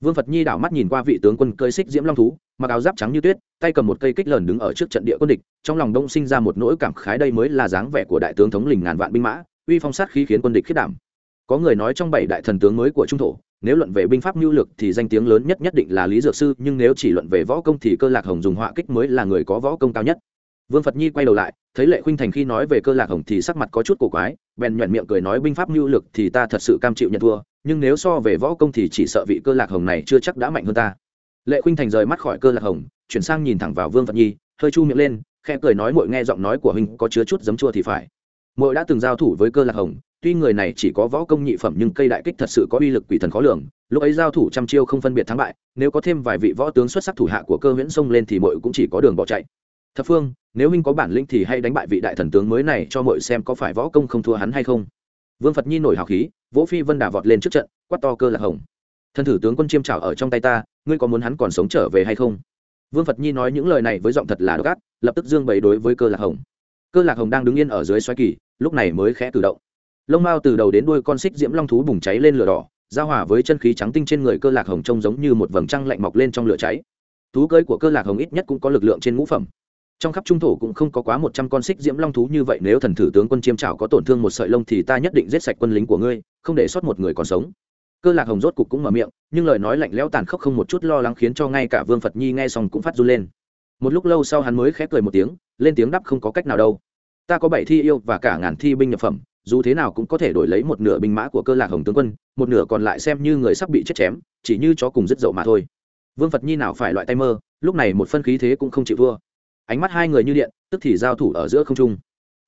vương phật nhi đảo mắt nhìn qua vị tướng quân cơi xích diễm long thú, mặc áo giáp trắng như tuyết, tay cầm một cây kích lờn đứng ở trước trận địa quân địch, trong lòng đông sinh ra một nỗi cảm khái đây mới là dáng vẻ của đại tướng thống lình ngàn vạn binh mã, uy phong sát khí khiến quân địch khiết đảm. Có người nói trong bảy đại thần tướng mới của trung thổ nếu luận về binh pháp mưu lược thì danh tiếng lớn nhất nhất định là lý dược sư, nhưng nếu chỉ luận về võ công thì cơ lạc hồng dùng họa kích mới là người có võ công cao nhất. Vương phật nhi quay đầu lại, thấy lệ khuynh thành khi nói về cơ lạc hồng thì sắc mặt có chút cổ quái, bèn nhuận miệng cười nói binh pháp mưu lược thì ta thật sự cam chịu nhận thua, nhưng nếu so về võ công thì chỉ sợ vị cơ lạc hồng này chưa chắc đã mạnh hơn ta. Lệ khuynh thành rời mắt khỏi cơ lạc hồng, chuyển sang nhìn thẳng vào vương phật nhi, hơi chu miệng lên, khẽ cười nói mội nghe giọng nói của huynh có chứa chút giấm chua thì phải. Mội đã từng giao thủ với cơ lạc hồng tuy người này chỉ có võ công nhị phẩm nhưng cây đại kích thật sự có uy lực quỷ thần khó lường, lúc ấy giao thủ trăm chiêu không phân biệt thắng bại, nếu có thêm vài vị võ tướng xuất sắc thủ hạ của cơ huyễn sông lên thì mội cũng chỉ có đường bỏ chạy. Thập phương, nếu huynh có bản lĩnh thì hãy đánh bại vị đại thần tướng mới này cho mội xem có phải võ công không thua hắn hay không. Vương phật nhi nổi hào khí, vỗ phi vân đà vọt lên trước trận, quát to cơ lạc hồng. Thân thử tướng quân chiêm trào ở trong tay ta, ngươi có muốn hắn còn sống trở về hay không? Vương phật nhi nói những lời này với giọng thật là đ ộ lập tức dương bày đối với cơ lạc hồng. Cơ lạc hồng đang đứng yên ở dưới xoáy kỳ, lúc này mới khẽ cử động lông mao từ đầu đến đuôi con xích diễm long thú bùng cháy lên lửa đỏ, giao hòa với chân khí trắng tinh trên người cơ lạc hồng trông giống như một vầng trăng lạnh mọc lên trong lửa cháy. Thú cơi của cơ lạc hồng ít nhất cũng có lực lượng trên ngũ phẩm. Trong khắp trung thổ cũng không có quá một trăm con xích diễm long thú như vậy, nếu thần thử tướng quân chiêm trảo có tổn thương một sợi lông thì ta nhất định giết sạch quân lính của ngươi, không để sót một người còn sống. Cơ lạc hồng rốt cục cũng mở miệng, nhưng lời nói lạnh lẽo tàn khốc không một chút lo lắng khiến cho ngay cả vương phật nhi nghe xong cũng phát run lên. Một lúc lâu sau hắn mới khép cười một tiếng, lên tiếng đáp không có cách nào đâu. Ta có bảy thi yêu và cả ngàn thi binh nhập phẩm dù thế nào cũng có thể đổi lấy một nửa binh mã của cơ lạc hồng tướng quân, một nửa còn lại xem như người sắp bị chết chém, chỉ như chó cùng dứt dậu mà thôi. Vương phật nhi nào phải loại tay mơ, lúc này một phân khí thế cũng không chịu thua. Ánh mắt hai người như điện, tức thì giao thủ ở giữa không trung.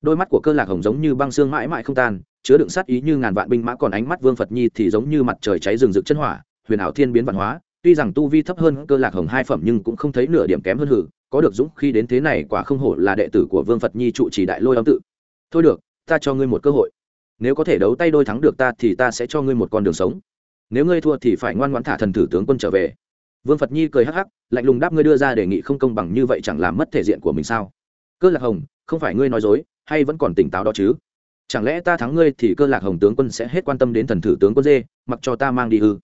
Đôi mắt của cơ lạc hồng giống như băng xương mãi mãi không tan, chứa đựng sát ý như ngàn vạn binh mã, còn ánh mắt vương phật nhi thì giống như mặt trời cháy rừng rực chân hỏa, huyền ảo thiên biến văn hóa. Tuy rằng tu vi thấp hơn cơ lạc hồng hai phẩm nhưng cũng không thấy nửa điểm kém hơn hử, có được dũng khi đến thế này quả không hổ là đệ tử của vương phật nhi trụ trì đại lôi âm tự. Thôi được ta cho ngươi một cơ hội. Nếu có thể đấu tay đôi thắng được ta thì ta sẽ cho ngươi một con đường sống. Nếu ngươi thua thì phải ngoan ngoãn thả thần thử tướng quân trở về. Vương phật nhi cười hắc hắc, lạnh lùng đáp ngươi đưa ra đề nghị không công bằng như vậy chẳng làm mất thể diện của mình sao? Cơ lạc hồng, không phải ngươi nói dối, hay vẫn còn tỉnh táo đó chứ? Chẳng lẽ ta thắng ngươi thì cơ lạc hồng tướng quân sẽ hết quan tâm đến thần thử tướng quân dê, mặc cho ta mang đi hư?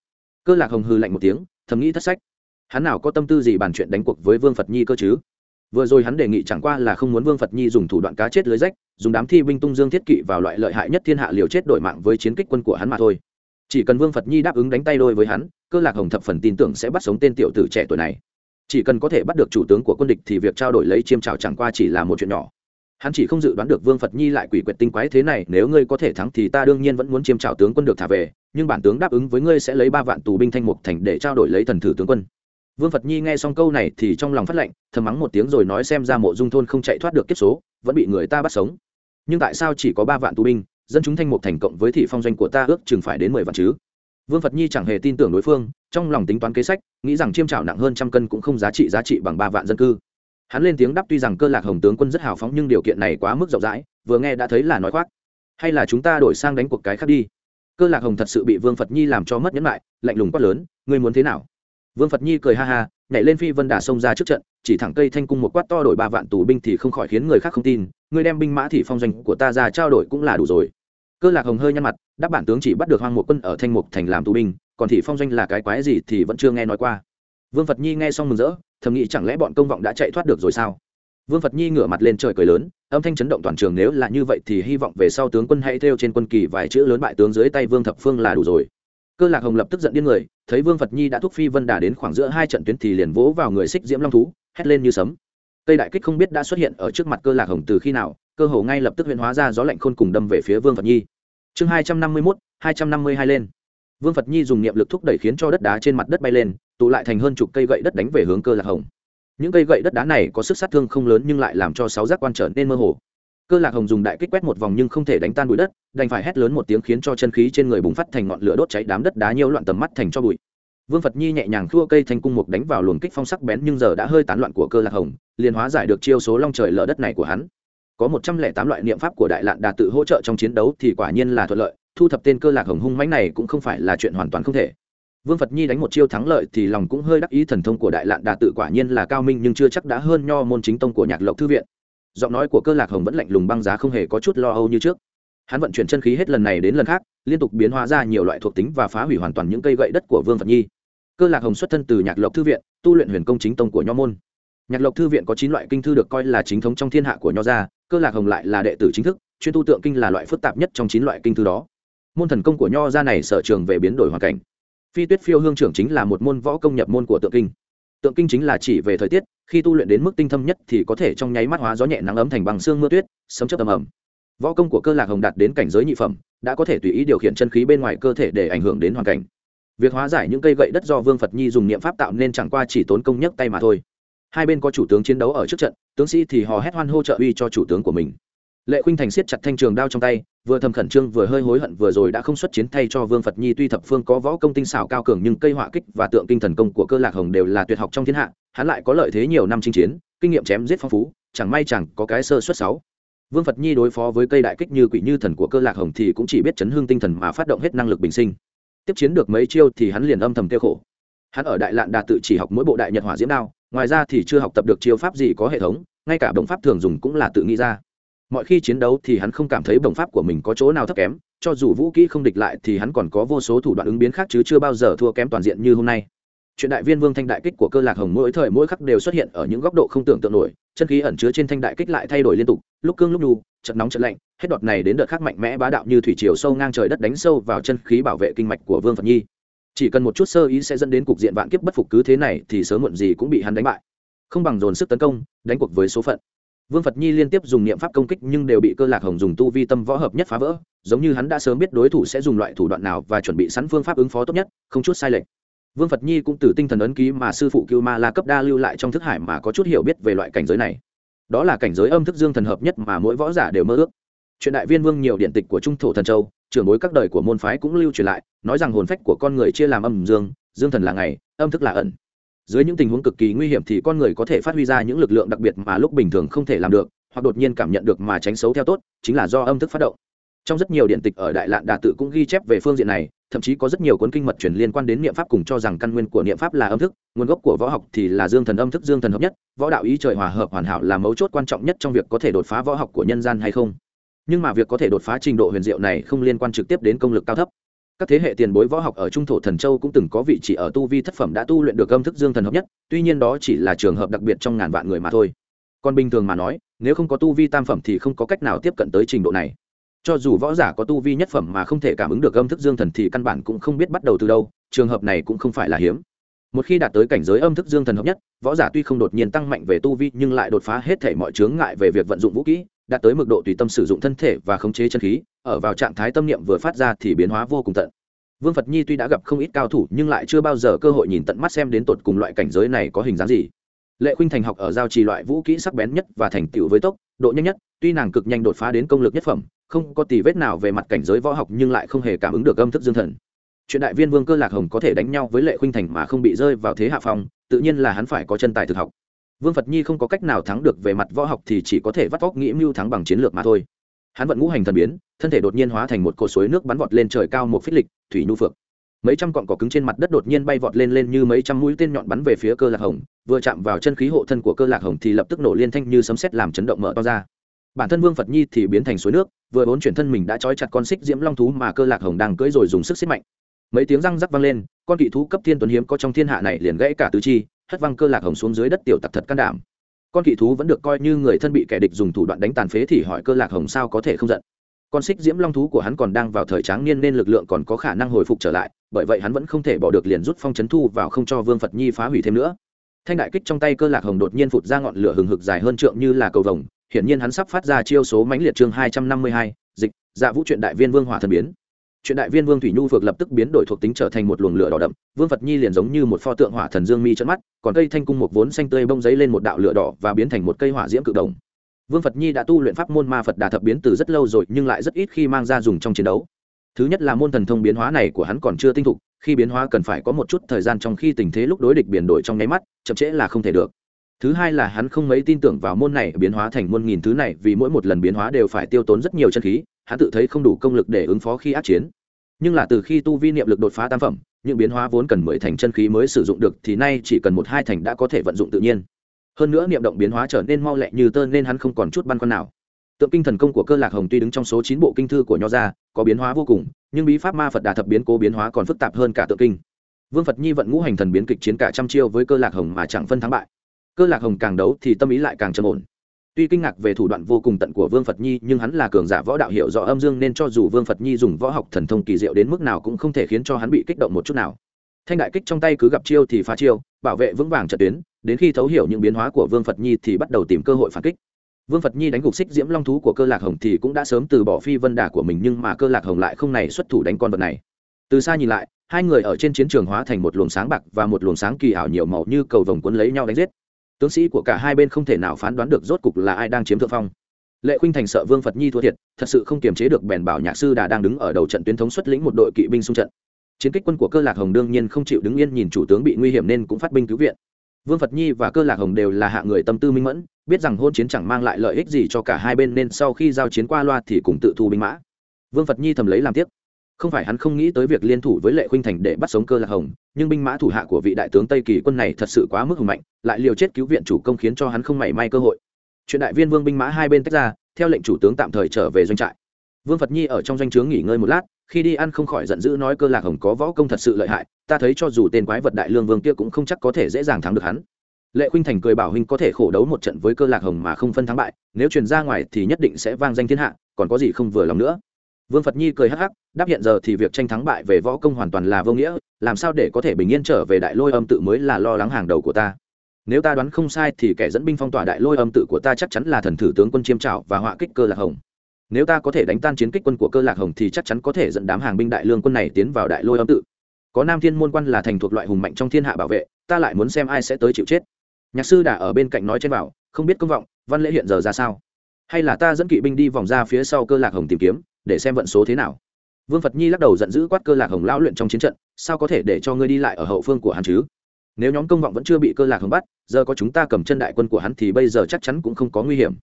Cơ lạc hồng hư lạnh một tiếng, thầm nghĩ thất sách. Hắn nào có tâm tư gì bàn chuyện đánh cuộc với vương phật nhi cơ chứ? Vừa rồi hắn đề nghị chẳng qua là không muốn vương phật nhi dùng thủ đoạn cá chết lưới rách dùng đám thi binh tung dương thiết kỵ vào loại lợi hại nhất thiên hạ liều chết đổi mạng với chiến kích quân của hắn mà thôi. Chỉ cần vương phật nhi đáp ứng đánh tay đôi với hắn, cơ lạc hồng thập phần tin tưởng sẽ bắt sống tên tiểu tử trẻ tuổi này. Chỉ cần có thể bắt được chủ tướng của quân địch thì việc trao đổi lấy chiêm trào chẳng qua chỉ là một chuyện nhỏ. Hắn chỉ không dự đoán được vương phật nhi lại quỷ quyệt tinh quái thế này, nếu ngươi có thể thắng thì ta đương nhiên vẫn muốn chiêm trào tướng quân được thả về, nhưng bản tướng đáp ứng với ngươi sẽ lấy ba vạn tù binh thanh mục thành để trao đổi lấy thần thử tướng quân. Vương phật nhi nghe xong câu này thì trong lòng phát lệnh, thầm mắng một tiếng rồi nói xem ra mộ dung thôn không chạy thoát được kiếp số, vẫn bị người ta bắt sống nhưng tại sao chỉ có ba vạn tù binh, dân chúng thanh mục thành cộng với thị phong doanh của ta ước chừng phải đến mười vạn chứ? Vương phật nhi chẳng hề tin tưởng đối phương, trong lòng tính toán kế sách, nghĩ rằng chiêm trảo nặng hơn trăm cân cũng không giá trị giá trị bằng ba vạn dân cư. Hắn lên tiếng đáp tuy rằng cơ lạc hồng tướng quân rất hào phóng nhưng điều kiện này quá mức rộng rãi, vừa nghe đã thấy là nói khoác. Hay là chúng ta đổi sang đánh cuộc cái khác đi. Cơ lạc hồng thật sự bị vương phật nhi làm cho mất nhẫn lại lạnh lùng quát lớn, ngươi muốn thế nào? Vương phật nhi cười ha ha, nhảy lên phi vân đà xông ra trước trận, chỉ thẳng cây thanh cung một quát to đổi ba vạn tù binh thì không khỏi khiến người khác không tin ngươi đem binh mã thị phong doanh của ta ra trao đổi cũng là đủ rồi. Cơ lạc hồng hơi nhăn mặt, đáp bản tướng chỉ bắt được hoang một quân ở thanh mục thành làm tù binh, còn thị phong doanh là cái quái gì thì vẫn chưa nghe nói qua. Vương phật nhi nghe xong mừng rỡ, thầm nghĩ chẳng lẽ bọn công vọng đã chạy thoát được rồi sao? Vương phật nhi ngửa mặt lên trời cười lớn, âm thanh chấn động toàn trường nếu là như vậy thì hy vọng về sau tướng quân hãy theo trên quân kỳ vài chữ lớn bại tướng dưới tay vương thập phương là đủ rồi. Cơ lạc hồng lập tức giận điên người, thấy vương phật nhi đã thúc phi vân đà đến khoảng giữa hai trận tuyến thì liền vỗ vào người xích diễm long thú, hét lên như sấm cây đại kích không biết đã xuất hiện ở trước mặt cơ lạc hồng từ khi nào, cơ hồ ngay lập tức huyễn hóa ra gió lạnh khôn cùng đâm về phía vương phật nhi. Chương hai trăm năm mươi mốt, hai trăm năm mươi hai lên. Vương phật nhi dùng niệm lực thúc đẩy khiến cho đất đá trên mặt đất bay lên, tụ lại thành hơn chục cây gậy đất đánh về hướng cơ lạc hồng. Những cây gậy đất đá này có sức sát thương không lớn nhưng lại làm cho sáu giác quan trở nên mơ hồ. Cơ lạc hồng dùng đại kích quét một vòng nhưng không thể đánh tan bụi đất, đành phải hét lớn một tiếng khiến cho chân khí trên người bùng phát thành ngọn lửa đốt cháy đám đất đá nhiễu loạn tầm mắt thành cho bụi vương phật nhi nhẹ nhàng thua cây thanh cung mục đánh vào luồng kích phong sắc bén nhưng giờ đã hơi tán loạn của cơ lạc hồng, liền hóa giải được chiêu số long trời lở đất này của hắn. Có một trăm lẻ tám loại niệm pháp của đại lạn Đà tự hỗ trợ trong chiến đấu thì quả nhiên là thuận lợi, thu thập tên cơ lạc hồng hung mãnh này cũng không phải là chuyện hoàn toàn không thể. Vương phật nhi đánh một chiêu thắng lợi thì lòng cũng hơi đắc ý, thần thông của đại lạn đà tự quả nhiên là cao minh nhưng chưa chắc đã hơn nho môn chính tông của nhạc lộc thư viện. Giọng nói của cơ lạc hồng vẫn lạnh lùng băng giá không hề có chút lo âu như trước. Hắn vận chuyển chân khí hết lần này đến lần khác, liên tục biến hóa ra nhiều loại thuộc tính và phá hủy hoàn toàn những cây gậy đất của vương phật nhi cơ lạc hồng xuất thân từ nhạc lộc thư viện, tu luyện huyền công chính tông của nho môn. Nhạc lộc thư viện có chín loại kinh thư được coi là chính thống trong thiên hạ của nho gia, cơ lạc hồng lại là đệ tử chính thức, chuyên tu tượng kinh là loại phức tạp nhất trong chín loại kinh thư đó. Môn thần công của nho gia này sở trường về biến đổi hoàn cảnh. Phi tuyết phiêu hương trưởng chính là một môn võ công nhập môn của tượng kinh. Tượng kinh chính là chỉ về thời tiết, khi tu luyện đến mức tinh thâm nhất thì có thể trong nháy mắt hóa gió nhẹ nắng ấm thành bằng xương mưa tuyết, sấm chấp ầm ầm. Võ công của cơ lạc hồng đạt đến cảnh giới nhị phẩm, đã có thể tùy ý điều khiển chân khí bên ngoài cơ thể để ảnh hưởng đến hoàn cảnh việc hóa giải những cây gậy đất do vương phật nhi dùng niệm pháp tạo nên chẳng qua chỉ tốn công nhất tay mà thôi hai bên có chủ tướng chiến đấu ở trước trận tướng sĩ thì hò hét hoan hô trợ uy cho chủ tướng của mình lệ khuynh thành siết chặt thanh trường đao trong tay vừa thầm khẩn trương vừa hơi hối hận vừa rồi đã không xuất chiến thay cho vương phật nhi tuy thập phương có võ công tinh xảo cao cường nhưng cây họa kích và tượng kinh thần công của cơ lạc hồng đều là tuyệt học trong thiên hạ hắn lại có lợi thế nhiều năm chinh chiến kinh nghiệm chém giết phong phú chẳng may chẳng có cái sơ xuất sáu vương phật nhi đối phó với cây đại kích như quỷ như thần của cơ lạc hồng thì cũng chỉ biết chấn hương tinh thần mà phát động hết năng lực bình sinh tiếp chiến được mấy chiêu thì hắn liền âm thầm tiêu khổ. Hắn ở đại lạn đà tự chỉ học mỗi bộ đại nhật hỏa diễm đao, ngoài ra thì chưa học tập được chiêu pháp gì có hệ thống, ngay cả bổng pháp thường dùng cũng là tự nghĩ ra. Mọi khi chiến đấu thì hắn không cảm thấy bổng pháp của mình có chỗ nào thấp kém, cho dù vũ kỹ không địch lại thì hắn còn có vô số thủ đoạn ứng biến khác chứ chưa bao giờ thua kém toàn diện như hôm nay chuyện đại viên vương thanh đại kích của cơ lạc hồng mỗi thời mỗi khắc đều xuất hiện ở những góc độ không tưởng tượng nổi, chân khí ẩn chứa trên thanh đại kích lại thay đổi liên tục, lúc cương lúc đu chật nóng chật lạnh, hết đợt này đến đợt khác mạnh mẽ bá đạo như thủy triều sâu ngang trời đất đánh sâu vào chân khí bảo vệ kinh mạch của vương phật nhi. Chỉ cần một chút sơ ý sẽ dẫn đến cục diện vạn kiếp bất phục cứ thế này thì sớm muộn gì cũng bị hắn đánh bại. Không bằng dồn sức tấn công, đánh cuộc với số phận. Vương phật nhi liên tiếp dùng niệm pháp công kích nhưng đều bị cơ lạc hồng dùng tu vi tâm võ hợp nhất phá vỡ, giống như hắn đã sớm biết đối thủ sẽ dùng loại thủ đoạn nào và chuẩn bị sẵn phương pháp ứng phó tốt nhất, không chút sai lệch vương phật nhi cũng từ tinh thần ấn ký mà sư phụ cưu ma la cấp đa lưu lại trong thức hải mà có chút hiểu biết về loại cảnh giới này. Đó là cảnh giới âm thức dương thần hợp nhất mà mỗi võ giả đều mơ ước. Truyện đại viên vương nhiều điện tịch của trung thổ thần châu, trưởng bối các đời của môn phái cũng lưu truyền lại, nói rằng hồn phách của con người chia làm âm dương dương thần là ngày, âm thức là ẩn. Dưới những tình huống cực kỳ nguy hiểm thì con người có thể phát huy ra những lực lượng đặc biệt mà lúc bình thường không thể làm được, hoặc đột nhiên cảm nhận được mà tránh xấu theo tốt, chính là do âm thức phát động trong rất nhiều điện tịch ở đại lạn đà tự cũng ghi chép về phương diện này, thậm chí có rất nhiều cuốn kinh mật truyền liên quan đến niệm pháp cùng cho rằng căn nguyên của niệm pháp là âm thức, nguồn gốc của võ học thì là dương thần âm thức, dương thần hợp nhất, võ đạo ý trời hòa hợp hoàn hảo là mấu chốt quan trọng nhất trong việc có thể đột phá võ học của nhân gian hay không. Nhưng mà việc có thể đột phá trình độ huyền diệu này không liên quan trực tiếp đến công lực cao thấp. Các thế hệ tiền bối võ học ở trung thổ thần châu cũng từng có vị trí ở tu vi thất phẩm đã tu luyện được âm thức dương thần hợp nhất, tuy nhiên đó chỉ là trường hợp đặc biệt trong ngàn vạn người mà thôi. Còn bình thường mà nói, nếu không có tu vi tam phẩm thì không có cách nào tiếp cận tới trình độ này cho dù võ giả có tu vi nhất phẩm mà không thể cảm ứng được âm thức dương thần thì căn bản cũng không biết bắt đầu từ đâu, trường hợp này cũng không phải là hiếm. Một khi đạt tới cảnh giới âm thức dương thần hợp nhất, võ giả tuy không đột nhiên tăng mạnh về tu vi nhưng lại đột phá hết thể mọi chướng ngại về việc vận dụng vũ kỹ, đạt tới mức độ tùy tâm sử dụng thân thể và khống chế chân khí, ở vào trạng thái tâm niệm vừa phát ra thì biến hóa vô cùng tận. Vương phật nhi tuy đã gặp không ít cao thủ nhưng lại chưa bao giờ cơ hội nhìn tận mắt xem đến tột cùng loại cảnh giới này có hình dáng gì. Lệ khuynh thành học ở giao trì loại vũ kỹ sắc bén nhất và thành tựu với tốc, độ nhanh nhất, tuy nàng cực nhanh đột phá đến công lực nhất phẩm không có tì vết nào về mặt cảnh giới võ học nhưng lại không hề cảm ứng được âm thức dương thần. Chuyện đại viên vương cơ lạc hồng có thể đánh nhau với lệ khuynh thành mà không bị rơi vào thế hạ phong, tự nhiên là hắn phải có chân tài thực học. Vương phật nhi không có cách nào thắng được về mặt võ học thì chỉ có thể vắt vóc nghĩ mưu thắng bằng chiến lược mà thôi. Hắn vận ngũ hành thần biến, thân thể đột nhiên hóa thành một cột suối nước bắn vọt lên trời cao một phích lịch, thủy nhu phượng. Mấy trăm cọn cỏ cứng trên mặt đất đột nhiên bay vọt lên lên như mấy trăm mũi tên nhọn bắn về phía cơ lạc hồng, vừa chạm vào chân khí hộ thân của cơ lạc hồng thì lập tức nổ liên thanh như sấm sét làm chấn động mở to ra bản thân vương phật nhi thì biến thành suối nước, vừa bốn chuyển thân mình đã trói chặt con xích diễm long thú mà cơ lạc hồng đang cưỡi rồi dùng sức xích mạnh. Mấy tiếng răng rắc vang lên, con kỵ thú cấp thiên tuấn hiếm có trong thiên hạ này liền gãy cả tứ chi, hất văng cơ lạc hồng xuống dưới đất tiểu tặc thật can đảm. Con kỵ thú vẫn được coi như người thân bị kẻ địch dùng thủ đoạn đánh tàn phế thì hỏi cơ lạc hồng sao có thể không giận. Con xích diễm long thú của hắn còn đang vào thời tráng niên nên lực lượng còn có khả năng hồi phục trở lại, bởi vậy hắn vẫn không thể bỏ được liền rút phong chấn thu vào không cho vương phật nhi phá hủy thêm nữa. Thanh đại kích trong tay cơ lạc hồng đột nhiên phụt ra ngọn lửa hừng hực dài hơn trượng như là cầu vồng hiển nhiên hắn sắp phát ra chiêu số mãnh liệt chương hai trăm năm mươi hai, dịch dạ vũ truyện đại viên vương hỏa thần biến. Chuyện đại viên vương thủy nhu vượt lập tức biến đổi thuộc tính trở thành một luồng lửa đỏ đậm, vương phật nhi liền giống như một pho tượng hỏa thần dương mi trận mắt, còn cây thanh cung một vốn xanh tươi bông giấy lên một đạo lửa đỏ và biến thành một cây hỏa diễm cự đồng. Vương phật nhi đã tu luyện pháp môn ma phật đà thập biến từ rất lâu rồi, nhưng lại rất ít khi mang ra dùng trong chiến đấu. Thứ nhất là môn thần thông biến hóa này của hắn còn chưa tinh thục, khi biến hóa cần phải có một chút thời gian trong khi tình thế lúc đối địch biến đổi trong nháy mắt, chậm trễ là không thể được thứ hai là hắn không mấy tin tưởng vào môn này biến hóa thành môn nghìn thứ này vì mỗi một lần biến hóa đều phải tiêu tốn rất nhiều chân khí, hắn tự thấy không đủ công lực để ứng phó khi át chiến. Nhưng là từ khi tu vi niệm lực đột phá tam phẩm, những biến hóa vốn cần mười thành chân khí mới sử dụng được thì nay chỉ cần một hai thành đã có thể vận dụng tự nhiên. Hơn nữa niệm động biến hóa trở nên mau lẹ như tơ nên hắn không còn chút băn khoăn nào. Tượng kinh thần công của cơ lạc hồng tuy đứng trong số chín bộ kinh thư của nho gia, có biến hóa vô cùng, nhưng bí pháp ma phật đà thập biến cố biến hóa còn phức tạp hơn cả tượng kinh. Vương phật nhi vận ngũ hành thần biến kịch chiến cả trăm chiêu với cơ lạc hồng mà chẳng phân thắng bại cơ lạc hồng càng đấu thì tâm ý lại càng trầm ổn. Tuy kinh ngạc về thủ đoạn vô cùng tận của vương phật nhi, nhưng hắn là cường giả võ đạo hiệu rõ âm dương nên cho dù vương phật nhi dùng võ học thần thông kỳ diệu đến mức nào cũng không thể khiến cho hắn bị kích động một chút nào. Thanh đại kích trong tay cứ gặp chiêu thì phá chiêu, bảo vệ vững vàng trận tuyến, đến khi thấu hiểu những biến hóa của vương phật nhi thì bắt đầu tìm cơ hội phản kích. Vương phật nhi đánh gục xích diễm long thú của cơ lạc hồng thì cũng đã sớm từ bỏ phi vân đà của mình, nhưng mà cơ lạc hồng lại không này xuất thủ đánh con vật này. Từ xa nhìn lại, hai người ở trên chiến trường hóa thành một luồng sáng bạc và một luồng sáng kỳ ảo nhiều màu như cầu vồng quấn lấy nhau đánh giết tướng sĩ của cả hai bên không thể nào phán đoán được rốt cục là ai đang chiếm thượng phong. Lệ khuynh thành sợ vương phật nhi thua thiệt, thật sự không kiềm chế được bèn bảo nhạc sư đà đang đứng ở đầu trận tuyến thống xuất lĩnh một đội kỵ binh xung trận. Chiến kích quân của cơ lạc hồng đương nhiên không chịu đứng yên, nhìn chủ tướng bị nguy hiểm nên cũng phát binh cứu viện. Vương phật nhi và cơ lạc hồng đều là hạ người tâm tư minh mẫn, biết rằng hôn chiến chẳng mang lại lợi ích gì cho cả hai bên nên sau khi giao chiến qua loa thì cùng tự thu binh mã. Vương phật nhi thầm lấy làm tiếc không phải hắn không nghĩ tới việc liên thủ với lệ khuynh thành để bắt sống cơ lạc hồng, nhưng binh mã thủ hạ của vị đại tướng tây kỳ quân này thật sự quá mức hùng mạnh, lại liều chết cứu viện chủ công khiến cho hắn không mảy may cơ hội. Chuyện đại viên vương binh mã hai bên tách ra, theo lệnh chủ tướng tạm thời trở về doanh trại. Vương phật nhi ở trong doanh trướng nghỉ ngơi một lát, khi đi ăn không khỏi giận dữ nói cơ lạc hồng có võ công thật sự lợi hại, ta thấy cho dù tên quái vật đại lương vương kia cũng không chắc có thể dễ dàng thắng được hắn. Lệ khuynh thành cười bảo huynh có thể khổ đấu một trận với cơ lạc hồng mà không phân thắng bại, nếu truyền ra ngoài thì nhất định sẽ vang danh thiên hạ, còn có gì không vừa lòng nữa vương phật nhi cười hắc hắc, đáp hiện giờ thì việc tranh thắng bại về võ công hoàn toàn là vô nghĩa, làm sao để có thể bình yên trở về đại lôi âm tự mới là lo lắng hàng đầu của ta. Nếu ta đoán không sai thì kẻ dẫn binh phong tỏa đại lôi âm tự của ta chắc chắn là thần thử tướng quân chiêm trảo và họa kích cơ lạc hồng. Nếu ta có thể đánh tan chiến kích quân của cơ lạc hồng thì chắc chắn có thể dẫn đám hàng binh đại lương quân này tiến vào đại lôi âm tự. Có nam thiên môn quan là thành thuộc loại hùng mạnh trong thiên hạ bảo vệ, ta lại muốn xem ai sẽ tới chịu chết. Nhạc sư đã ở bên cạnh nói trên bảo, không biết công vọng, văn lễ hiện giờ ra sao? Hay là ta dẫn kỵ binh đi vòng ra phía sau cơ lạc hồng tìm kiếm? Để xem vận số thế nào. Vương phật nhi lắc đầu giận dữ quát cơ lạc hồng lão luyện trong chiến trận, sao có thể để cho ngươi đi lại ở hậu phương của hắn chứ? Nếu nhóm công vọng vẫn chưa bị cơ lạc hồng bắt, giờ có chúng ta cầm chân đại quân của hắn thì bây giờ chắc chắn cũng không có nguy hiểm.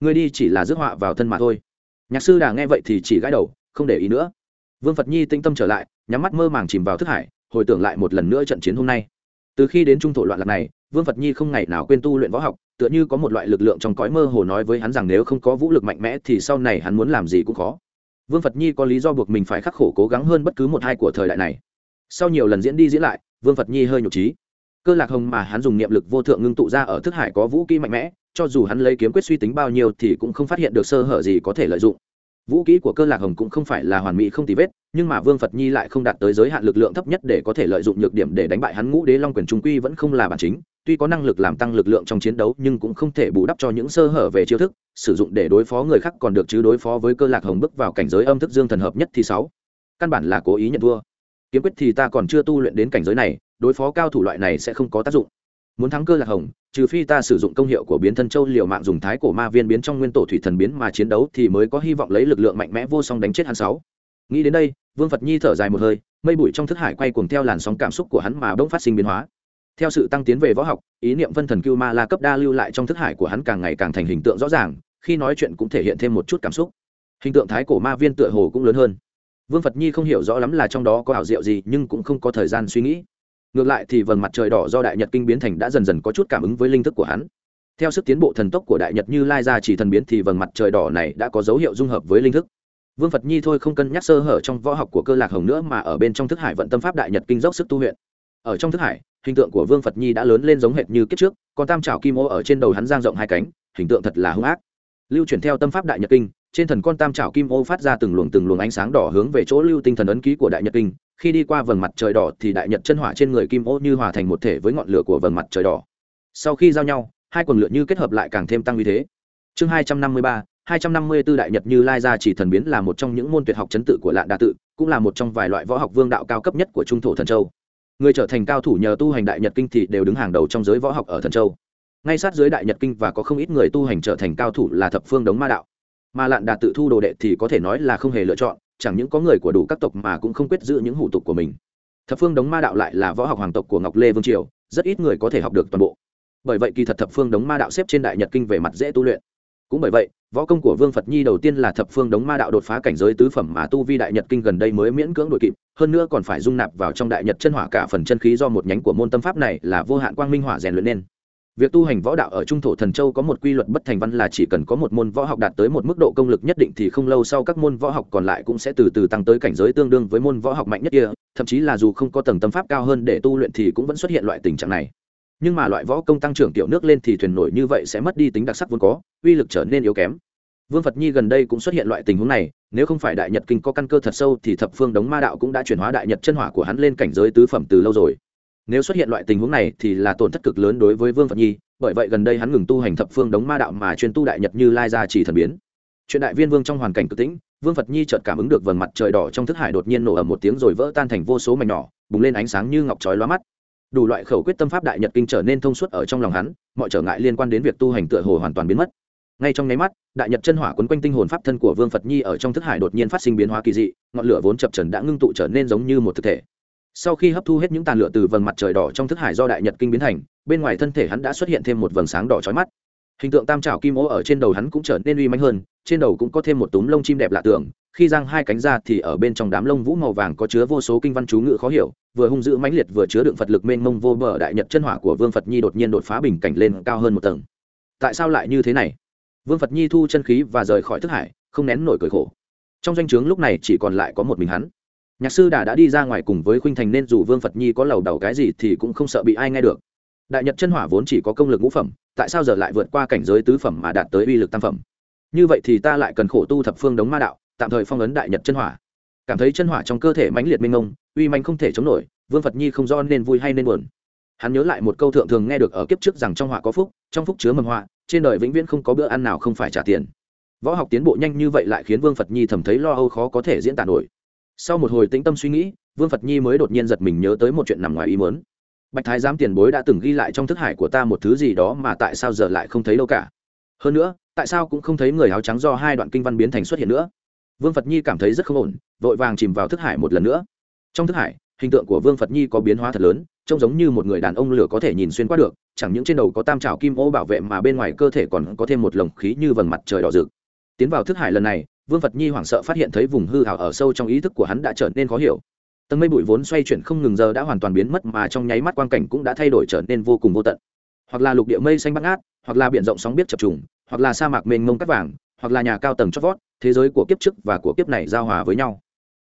Ngươi đi chỉ là rước họa vào thân mà thôi. Nhạc sư đà nghe vậy thì chỉ gãi đầu, không để ý nữa. Vương phật nhi tinh tâm trở lại, nhắm mắt mơ màng chìm vào thức hải, hồi tưởng lại một lần nữa trận chiến hôm nay. Từ khi đến trung thổ loạn lạc này, vương phật nhi không ngày nào quên tu luyện võ học, tựa như có một loại lực lượng trong cõi mơ hồ nói với hắn rằng nếu không có vũ lực mạnh mẽ thì sau này hắn muốn làm gì cũng khó vương phật nhi có lý do buộc mình phải khắc khổ cố gắng hơn bất cứ một hai của thời đại này. Sau nhiều lần diễn đi diễn lại, vương phật nhi hơi nhục trí. Cơ lạc hồng mà hắn dùng niệm lực vô thượng ngưng tụ ra ở thức hải có vũ kỹ mạnh mẽ, cho dù hắn lấy kiếm quyết suy tính bao nhiêu thì cũng không phát hiện được sơ hở gì có thể lợi dụng. Vũ kỹ của cơ lạc hồng cũng không phải là hoàn mỹ không tì vết, nhưng mà vương phật nhi lại không đạt tới giới hạn lực lượng thấp nhất để có thể lợi dụng nhược điểm để đánh bại hắn ngũ đế long quyền trung quy vẫn không là bản chính tuy có năng lực làm tăng lực lượng trong chiến đấu nhưng cũng không thể bù đắp cho những sơ hở về chiêu thức, sử dụng để đối phó người khác còn được chứ đối phó với cơ lạc hồng bước vào cảnh giới âm thức dương thần hợp nhất thì sáu. Căn bản là cố ý nhận thua. Kiếm quyết thì ta còn chưa tu luyện đến cảnh giới này, đối phó cao thủ loại này sẽ không có tác dụng. Muốn thắng cơ lạc hồng, trừ phi ta sử dụng công hiệu của biến thân châu liều mạng dùng thái cổ ma viên biến trong nguyên tổ thủy thần biến mà chiến đấu thì mới có hy vọng lấy lực lượng mạnh mẽ vô song đánh chết hắn sáu. Nghĩ đến đây, vương phật nhi thở dài một hơi, mây bụi trong thức hải quay cuồng theo làn sóng cảm xúc của hắn mà bỗng phát sinh biến hóa theo sự tăng tiến về võ học, ý niệm vân thần cưu ma la cấp đa lưu lại trong thức hải của hắn càng ngày càng thành hình tượng rõ ràng, khi nói chuyện cũng thể hiện thêm một chút cảm xúc. Hình tượng thái cổ ma viên tựa hồ cũng lớn hơn. Vương phật nhi không hiểu rõ lắm là trong đó có ảo diệu gì, nhưng cũng không có thời gian suy nghĩ. Ngược lại thì vầng mặt trời đỏ do đại nhật kinh biến thành đã dần dần có chút cảm ứng với linh thức của hắn. Theo sức tiến bộ thần tốc của đại nhật như lai ra chỉ thần biến thì vầng mặt trời đỏ này đã có dấu hiệu dung hợp với linh thức. Vương phật nhi thôi không cân nhắc sơ hở trong võ học của cơ lạc hồng nữa mà ở bên trong thức hải vận tâm pháp đại nhật kinh dốc sức tu huyện ở trong thức hải hình tượng của vương phật nhi đã lớn lên giống hệt như kiếp trước, còn tam trảo kim ô ở trên đầu hắn giang rộng hai cánh, hình tượng thật là hung ác. Lưu chuyển theo tâm pháp đại nhật kinh, trên thần con tam trảo kim ô phát ra từng luồng từng luồng ánh sáng đỏ hướng về chỗ lưu tinh thần ấn ký của đại nhật kinh. Khi đi qua vầng mặt trời đỏ thì đại nhật chân hỏa trên người kim ô như hòa thành một thể với ngọn lửa của vầng mặt trời đỏ. Sau khi giao nhau, hai quần lửa như kết hợp lại càng thêm tăng uy thế. Chương hai trăm năm mươi ba, hai trăm năm mươi 254 đại nhật như lai gia chỉ thần biến là một trong những môn tuyệt học chấn tự của lạn đa tự, cũng là một trong vài loại võ học vương đạo cao cấp nhất của trung thổ thần châu người trở thành cao thủ nhờ tu hành đại nhật kinh thì đều đứng hàng đầu trong giới võ học ở thần châu. Ngay sát dưới đại nhật kinh và có không ít người tu hành trở thành cao thủ là thập phương đống ma đạo. Mà lạn đạt tự thu đồ đệ thì có thể nói là không hề lựa chọn, chẳng những có người của đủ các tộc mà cũng không quyết giữ những hủ tục của mình. Thập phương đống ma đạo lại là võ học hoàng tộc của ngọc lê vương triều, rất ít người có thể học được toàn bộ. Bởi vậy kỳ thật thập phương đống ma đạo xếp trên đại nhật kinh về mặt dễ tu luyện. Cũng bởi vậy võ công của vương phật nhi đầu tiên là thập phương đống ma đạo đột phá cảnh giới tứ phẩm mà tu vi đại nhật kinh gần đây mới miễn cưỡng đội kịp, hơn nữa còn phải dung nạp vào trong đại nhật chân hỏa cả phần chân khí do một nhánh của môn tâm pháp này là vô hạn quang minh hỏa rèn luyện nên. Việc tu hành võ đạo ở trung thổ thần châu có một quy luật bất thành văn là chỉ cần có một môn võ học đạt tới một mức độ công lực nhất định thì không lâu sau các môn võ học còn lại cũng sẽ từ từ tăng tới cảnh giới tương đương với môn võ học mạnh nhất kia, thậm chí là dù không có tầng tâm pháp cao hơn để tu luyện thì cũng vẫn xuất hiện loại tình trạng này nhưng mà loại võ công tăng trưởng tiểu nước lên thì thuyền nổi như vậy sẽ mất đi tính đặc sắc vốn có, uy lực trở nên yếu kém. Vương phật nhi gần đây cũng xuất hiện loại tình huống này, nếu không phải đại nhật kinh có căn cơ thật sâu thì thập phương đống ma đạo cũng đã chuyển hóa đại nhật chân hỏa của hắn lên cảnh giới tứ phẩm từ lâu rồi. Nếu xuất hiện loại tình huống này thì là tổn thất cực lớn đối với vương phật nhi, bởi vậy gần đây hắn ngừng tu hành thập phương đống ma đạo mà chuyên tu đại nhật như lai gia chỉ thần biến. Chuyện đại viên vương trong hoàn cảnh cực tĩnh, vương phật nhi chợt cảm ứng được vầng mặt trời đỏ trong thức hải đột nhiên nổ ầm một tiếng rồi vỡ tan thành vô số mảnh nhỏ, bùng lên ánh sáng như ngọc trói lóa mắt đủ loại khẩu quyết tâm pháp đại nhật kinh trở nên thông suốt ở trong lòng hắn, mọi trở ngại liên quan đến việc tu hành tựa hồ hoàn toàn biến mất. Ngay trong nháy mắt, đại nhật chân hỏa quấn quanh tinh hồn pháp thân của vương phật nhi ở trong thức hải đột nhiên phát sinh biến hóa kỳ dị, ngọn lửa vốn chập trần đã ngưng tụ trở nên giống như một thực thể. Sau khi hấp thu hết những tàn lửa từ vầng mặt trời đỏ trong thức hải do đại nhật kinh biến thành, bên ngoài thân thể hắn đã xuất hiện thêm một vầng sáng đỏ trói mắt. Hình tượng tam trào kim ố ở trên đầu hắn cũng trở nên uy mãnh hơn, trên đầu cũng có thêm một túm lông chim đẹp lạ tưởng khi giang hai cánh ra thì ở bên trong đám lông vũ màu vàng có chứa vô số kinh văn chú ngữ khó hiểu, vừa hung dữ mãnh liệt vừa chứa đựng phật lực mênh mông vô bờ đại nhật chân hỏa của vương phật nhi đột nhiên đột phá bình cảnh lên cao hơn một tầng. Tại sao lại như thế này? Vương phật nhi thu chân khí và rời khỏi thức hải, không nén nổi cười khổ. Trong danh o chướng lúc này chỉ còn lại có một mình hắn. Nhạc sư đà đã đi ra ngoài cùng với khuynh thành nên dù vương phật nhi có lầu đầu cái gì thì cũng không sợ bị ai nghe được. Đại nhật chân hỏa vốn chỉ có công lực ngũ phẩm, tại sao giờ lại vượt qua cảnh giới tứ phẩm mà đạt tới uy lực tam phẩm? Như vậy thì ta lại cần khổ tu thập phương đống ma đạo tạm thời phong ấn đại nhật chân hỏa. Cảm thấy chân hỏa trong cơ thể mãnh liệt minh ngông uy manh không thể chống nổi, vương phật nhi không do nên vui hay nên buồn. Hắn nhớ lại một câu thượng thường nghe được ở kiếp trước rằng trong họa có phúc, trong phúc chứa mầm họa, trên đời vĩnh viễn không có bữa ăn nào không phải trả tiền. Võ học tiến bộ nhanh như vậy lại khiến vương phật nhi thầm thấy lo âu khó có thể diễn tả nổi. Sau một hồi tĩnh tâm suy nghĩ, vương phật nhi mới đột nhiên giật mình nhớ tới một chuyện nằm ngoài ý mớn bạch thái giám tiền bối đã từng ghi lại trong thức hải của ta một thứ gì đó mà tại sao giờ lại không thấy đâu cả? Hơn nữa, tại sao cũng không thấy người áo trắng do hai đoạn kinh văn biến thành xuất hiện nữa? Vương phật nhi cảm thấy rất không ổn, vội vàng chìm vào thức hải một lần nữa. Trong thức hải, hình tượng của vương phật nhi có biến hóa thật lớn, trông giống như một người đàn ông lửa có thể nhìn xuyên qua được, chẳng những trên đầu có tam trào kim ô bảo vệ mà bên ngoài cơ thể còn có thêm một lồng khí như vầng mặt trời đỏ rực. Tiến vào thức hải lần này, vương phật nhi hoảng sợ phát hiện thấy vùng hư hảo ở sâu trong ý thức của hắn đã trở nên khó hiểu. Tầng mây bụi vốn xoay chuyển không ngừng giờ đã hoàn toàn biến mất mà trong nháy mắt quang cảnh cũng đã thay đổi trở nên vô cùng vô tận. Hoặc là lục địa mây xanh bắt ngát, hoặc là biển rộng sóng biết chập trùng, hoặc là sa mạc mênh mông cắt vàng hoặc là nhà cao tầng chót vót, thế giới của kiếp trước và của kiếp này giao hòa với nhau.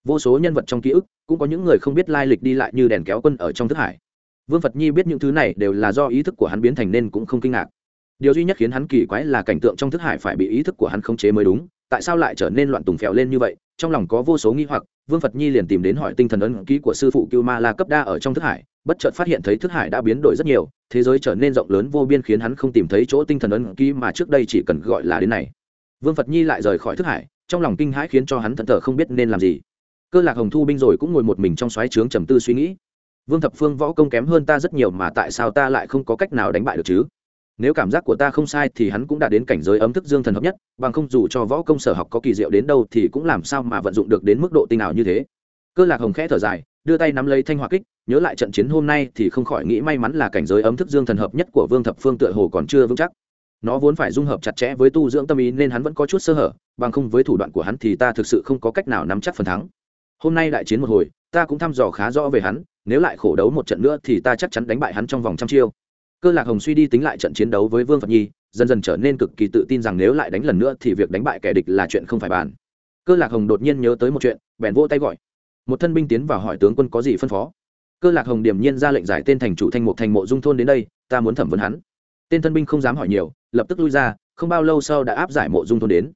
Vô số nhân vật trong ký ức, cũng có những người không biết lai lịch đi lại như đèn kéo quân ở trong thức hải. Vương phật nhi biết những thứ này đều là do ý thức của hắn biến thành nên cũng không kinh ngạc. Điều duy nhất khiến hắn kỳ quái là cảnh tượng trong thức hải phải bị ý thức của hắn khống chế mới đúng, tại sao lại trở nên loạn tùng phèo lên như vậy? Trong lòng có vô số nghi hoặc, vương phật nhi liền tìm đến hỏi tinh thần ấn ký của sư phụ cưu ma la cấp đa ở trong thức hải, bất chợt phát hiện thấy thức hải đã biến đổi rất nhiều, thế giới trở nên rộng lớn vô biên khiến hắn không tìm thấy chỗ tinh thần ấn ký mà trước đây chỉ cần gọi là đến này vương phật nhi lại rời khỏi thức hải, trong lòng kinh hãi khiến cho hắn thận thờ không biết nên làm gì. Cơ lạc hồng thu binh rồi cũng ngồi một mình trong xoáy trướng trầm tư suy nghĩ. Vương thập phương võ công kém hơn ta rất nhiều mà tại sao ta lại không có cách nào đánh bại được chứ? Nếu cảm giác của ta không sai thì hắn cũng đã đến cảnh giới ấm thức dương thần hợp nhất, bằng không dù cho võ công sở học có kỳ diệu đến đâu thì cũng làm sao mà vận dụng được đến mức độ tinh nào như thế. Cơ lạc hồng khẽ thở dài, đưa tay nắm lấy thanh hỏa kích, nhớ lại trận chiến hôm nay thì không khỏi nghĩ may mắn là cảnh giới ấm thức dương thần hợp nhất của vương thập phương tựa hồ còn chưa vững chắc nó vốn phải dung hợp chặt chẽ với tu dưỡng tâm ý nên hắn vẫn có chút sơ hở, bằng không với thủ đoạn của hắn thì ta thực sự không có cách nào nắm chắc phần thắng. Hôm nay đại chiến một hồi, ta cũng thăm dò khá rõ về hắn, nếu lại khổ đấu một trận nữa thì ta chắc chắn đánh bại hắn trong vòng trăm chiêu. Cơ lạc hồng suy đi tính lại trận chiến đấu với vương phật nhi, dần dần trở nên cực kỳ tự tin rằng nếu lại đánh lần nữa thì việc đánh bại kẻ địch là chuyện không phải bàn. Cơ lạc hồng đột nhiên nhớ tới một chuyện, bèn vỗ tay gọi. Một thân binh tiến vào hỏi tướng quân có gì phân phó. Cơ lạc hồng điềm nhiên ra lệnh giải tên thành chủ thanh mục thành mộ dung thôn đến đây, ta muốn thẩm vấn hắn tên thân binh không dám hỏi nhiều, lập tức lui ra, không bao lâu sau đã áp giải mộ dung thôn đến.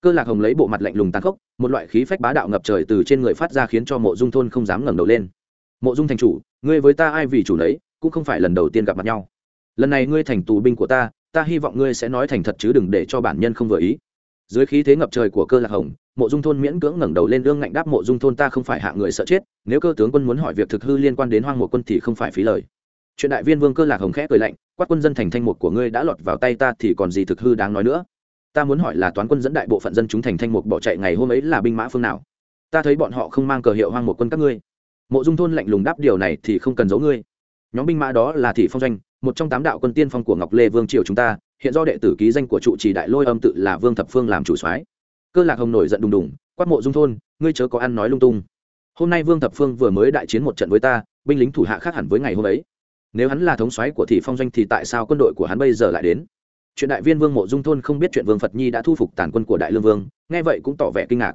Cơ lạc hồng lấy bộ mặt lạnh lùng tàn khốc, một loại khí phách bá đạo ngập trời từ trên người phát ra khiến cho mộ dung thôn không dám ngẩng đầu lên. Mộ dung thành chủ, ngươi với ta ai vì chủ đấy? cũng không phải lần đầu tiên gặp mặt nhau. Lần này ngươi thành tù binh của ta ta hy vọng ngươi sẽ nói thành thật chứ đừng để cho bản nhân không vừa ý. Dưới khí thế ngập trời của cơ lạc hồng, mộ dung thôn miễn cưỡng ngẩng đầu lên lương ngạnh đáp mộ dung thôn ta không phải hạ người sợ chết, nếu cơ tướng quân muốn hỏi việc thực hư liên quan đến hoang mộ quân thì không phải phí lời chuyện đại viên vương cơ lạc hồng khẽ cười lạnh, quát quân dân thành thanh mục của ngươi đã lọt vào tay ta thì còn gì thực hư đáng nói nữa. Ta muốn hỏi là toán quân dẫn đại bộ phận dân chúng thành thanh mục bỏ chạy ngày hôm ấy là binh mã phương nào? Ta thấy bọn họ không mang cờ hiệu hoang một quân các ngươi. Mộ dung thôn lạnh lùng đáp điều này thì không cần giấu ngươi. Nhóm binh mã đó là thị phong doanh, một trong tám đạo quân tiên phong của ngọc lê vương triều chúng ta, hiện do đệ tử ký danh của trụ trì đại lôi âm tự là vương thập phương làm chủ soái. Cơ lạc hồng nổi giận đùng đùng, quát mộ dung thôn, ngươi chớ có ăn nói lung tung. Hôm nay vương thập phương vừa mới đại chiến một trận với ta, binh lính thủ hạ khác hẳn với ngày hôm ấy nếu hắn là thống soái của thị phong doanh thì tại sao quân đội của hắn bây giờ lại đến? Chuyện đại viên vương mộ dung thôn không biết chuyện vương phật nhi đã thu phục tàn quân của đại lương vương, nghe vậy cũng tỏ vẻ kinh ngạc.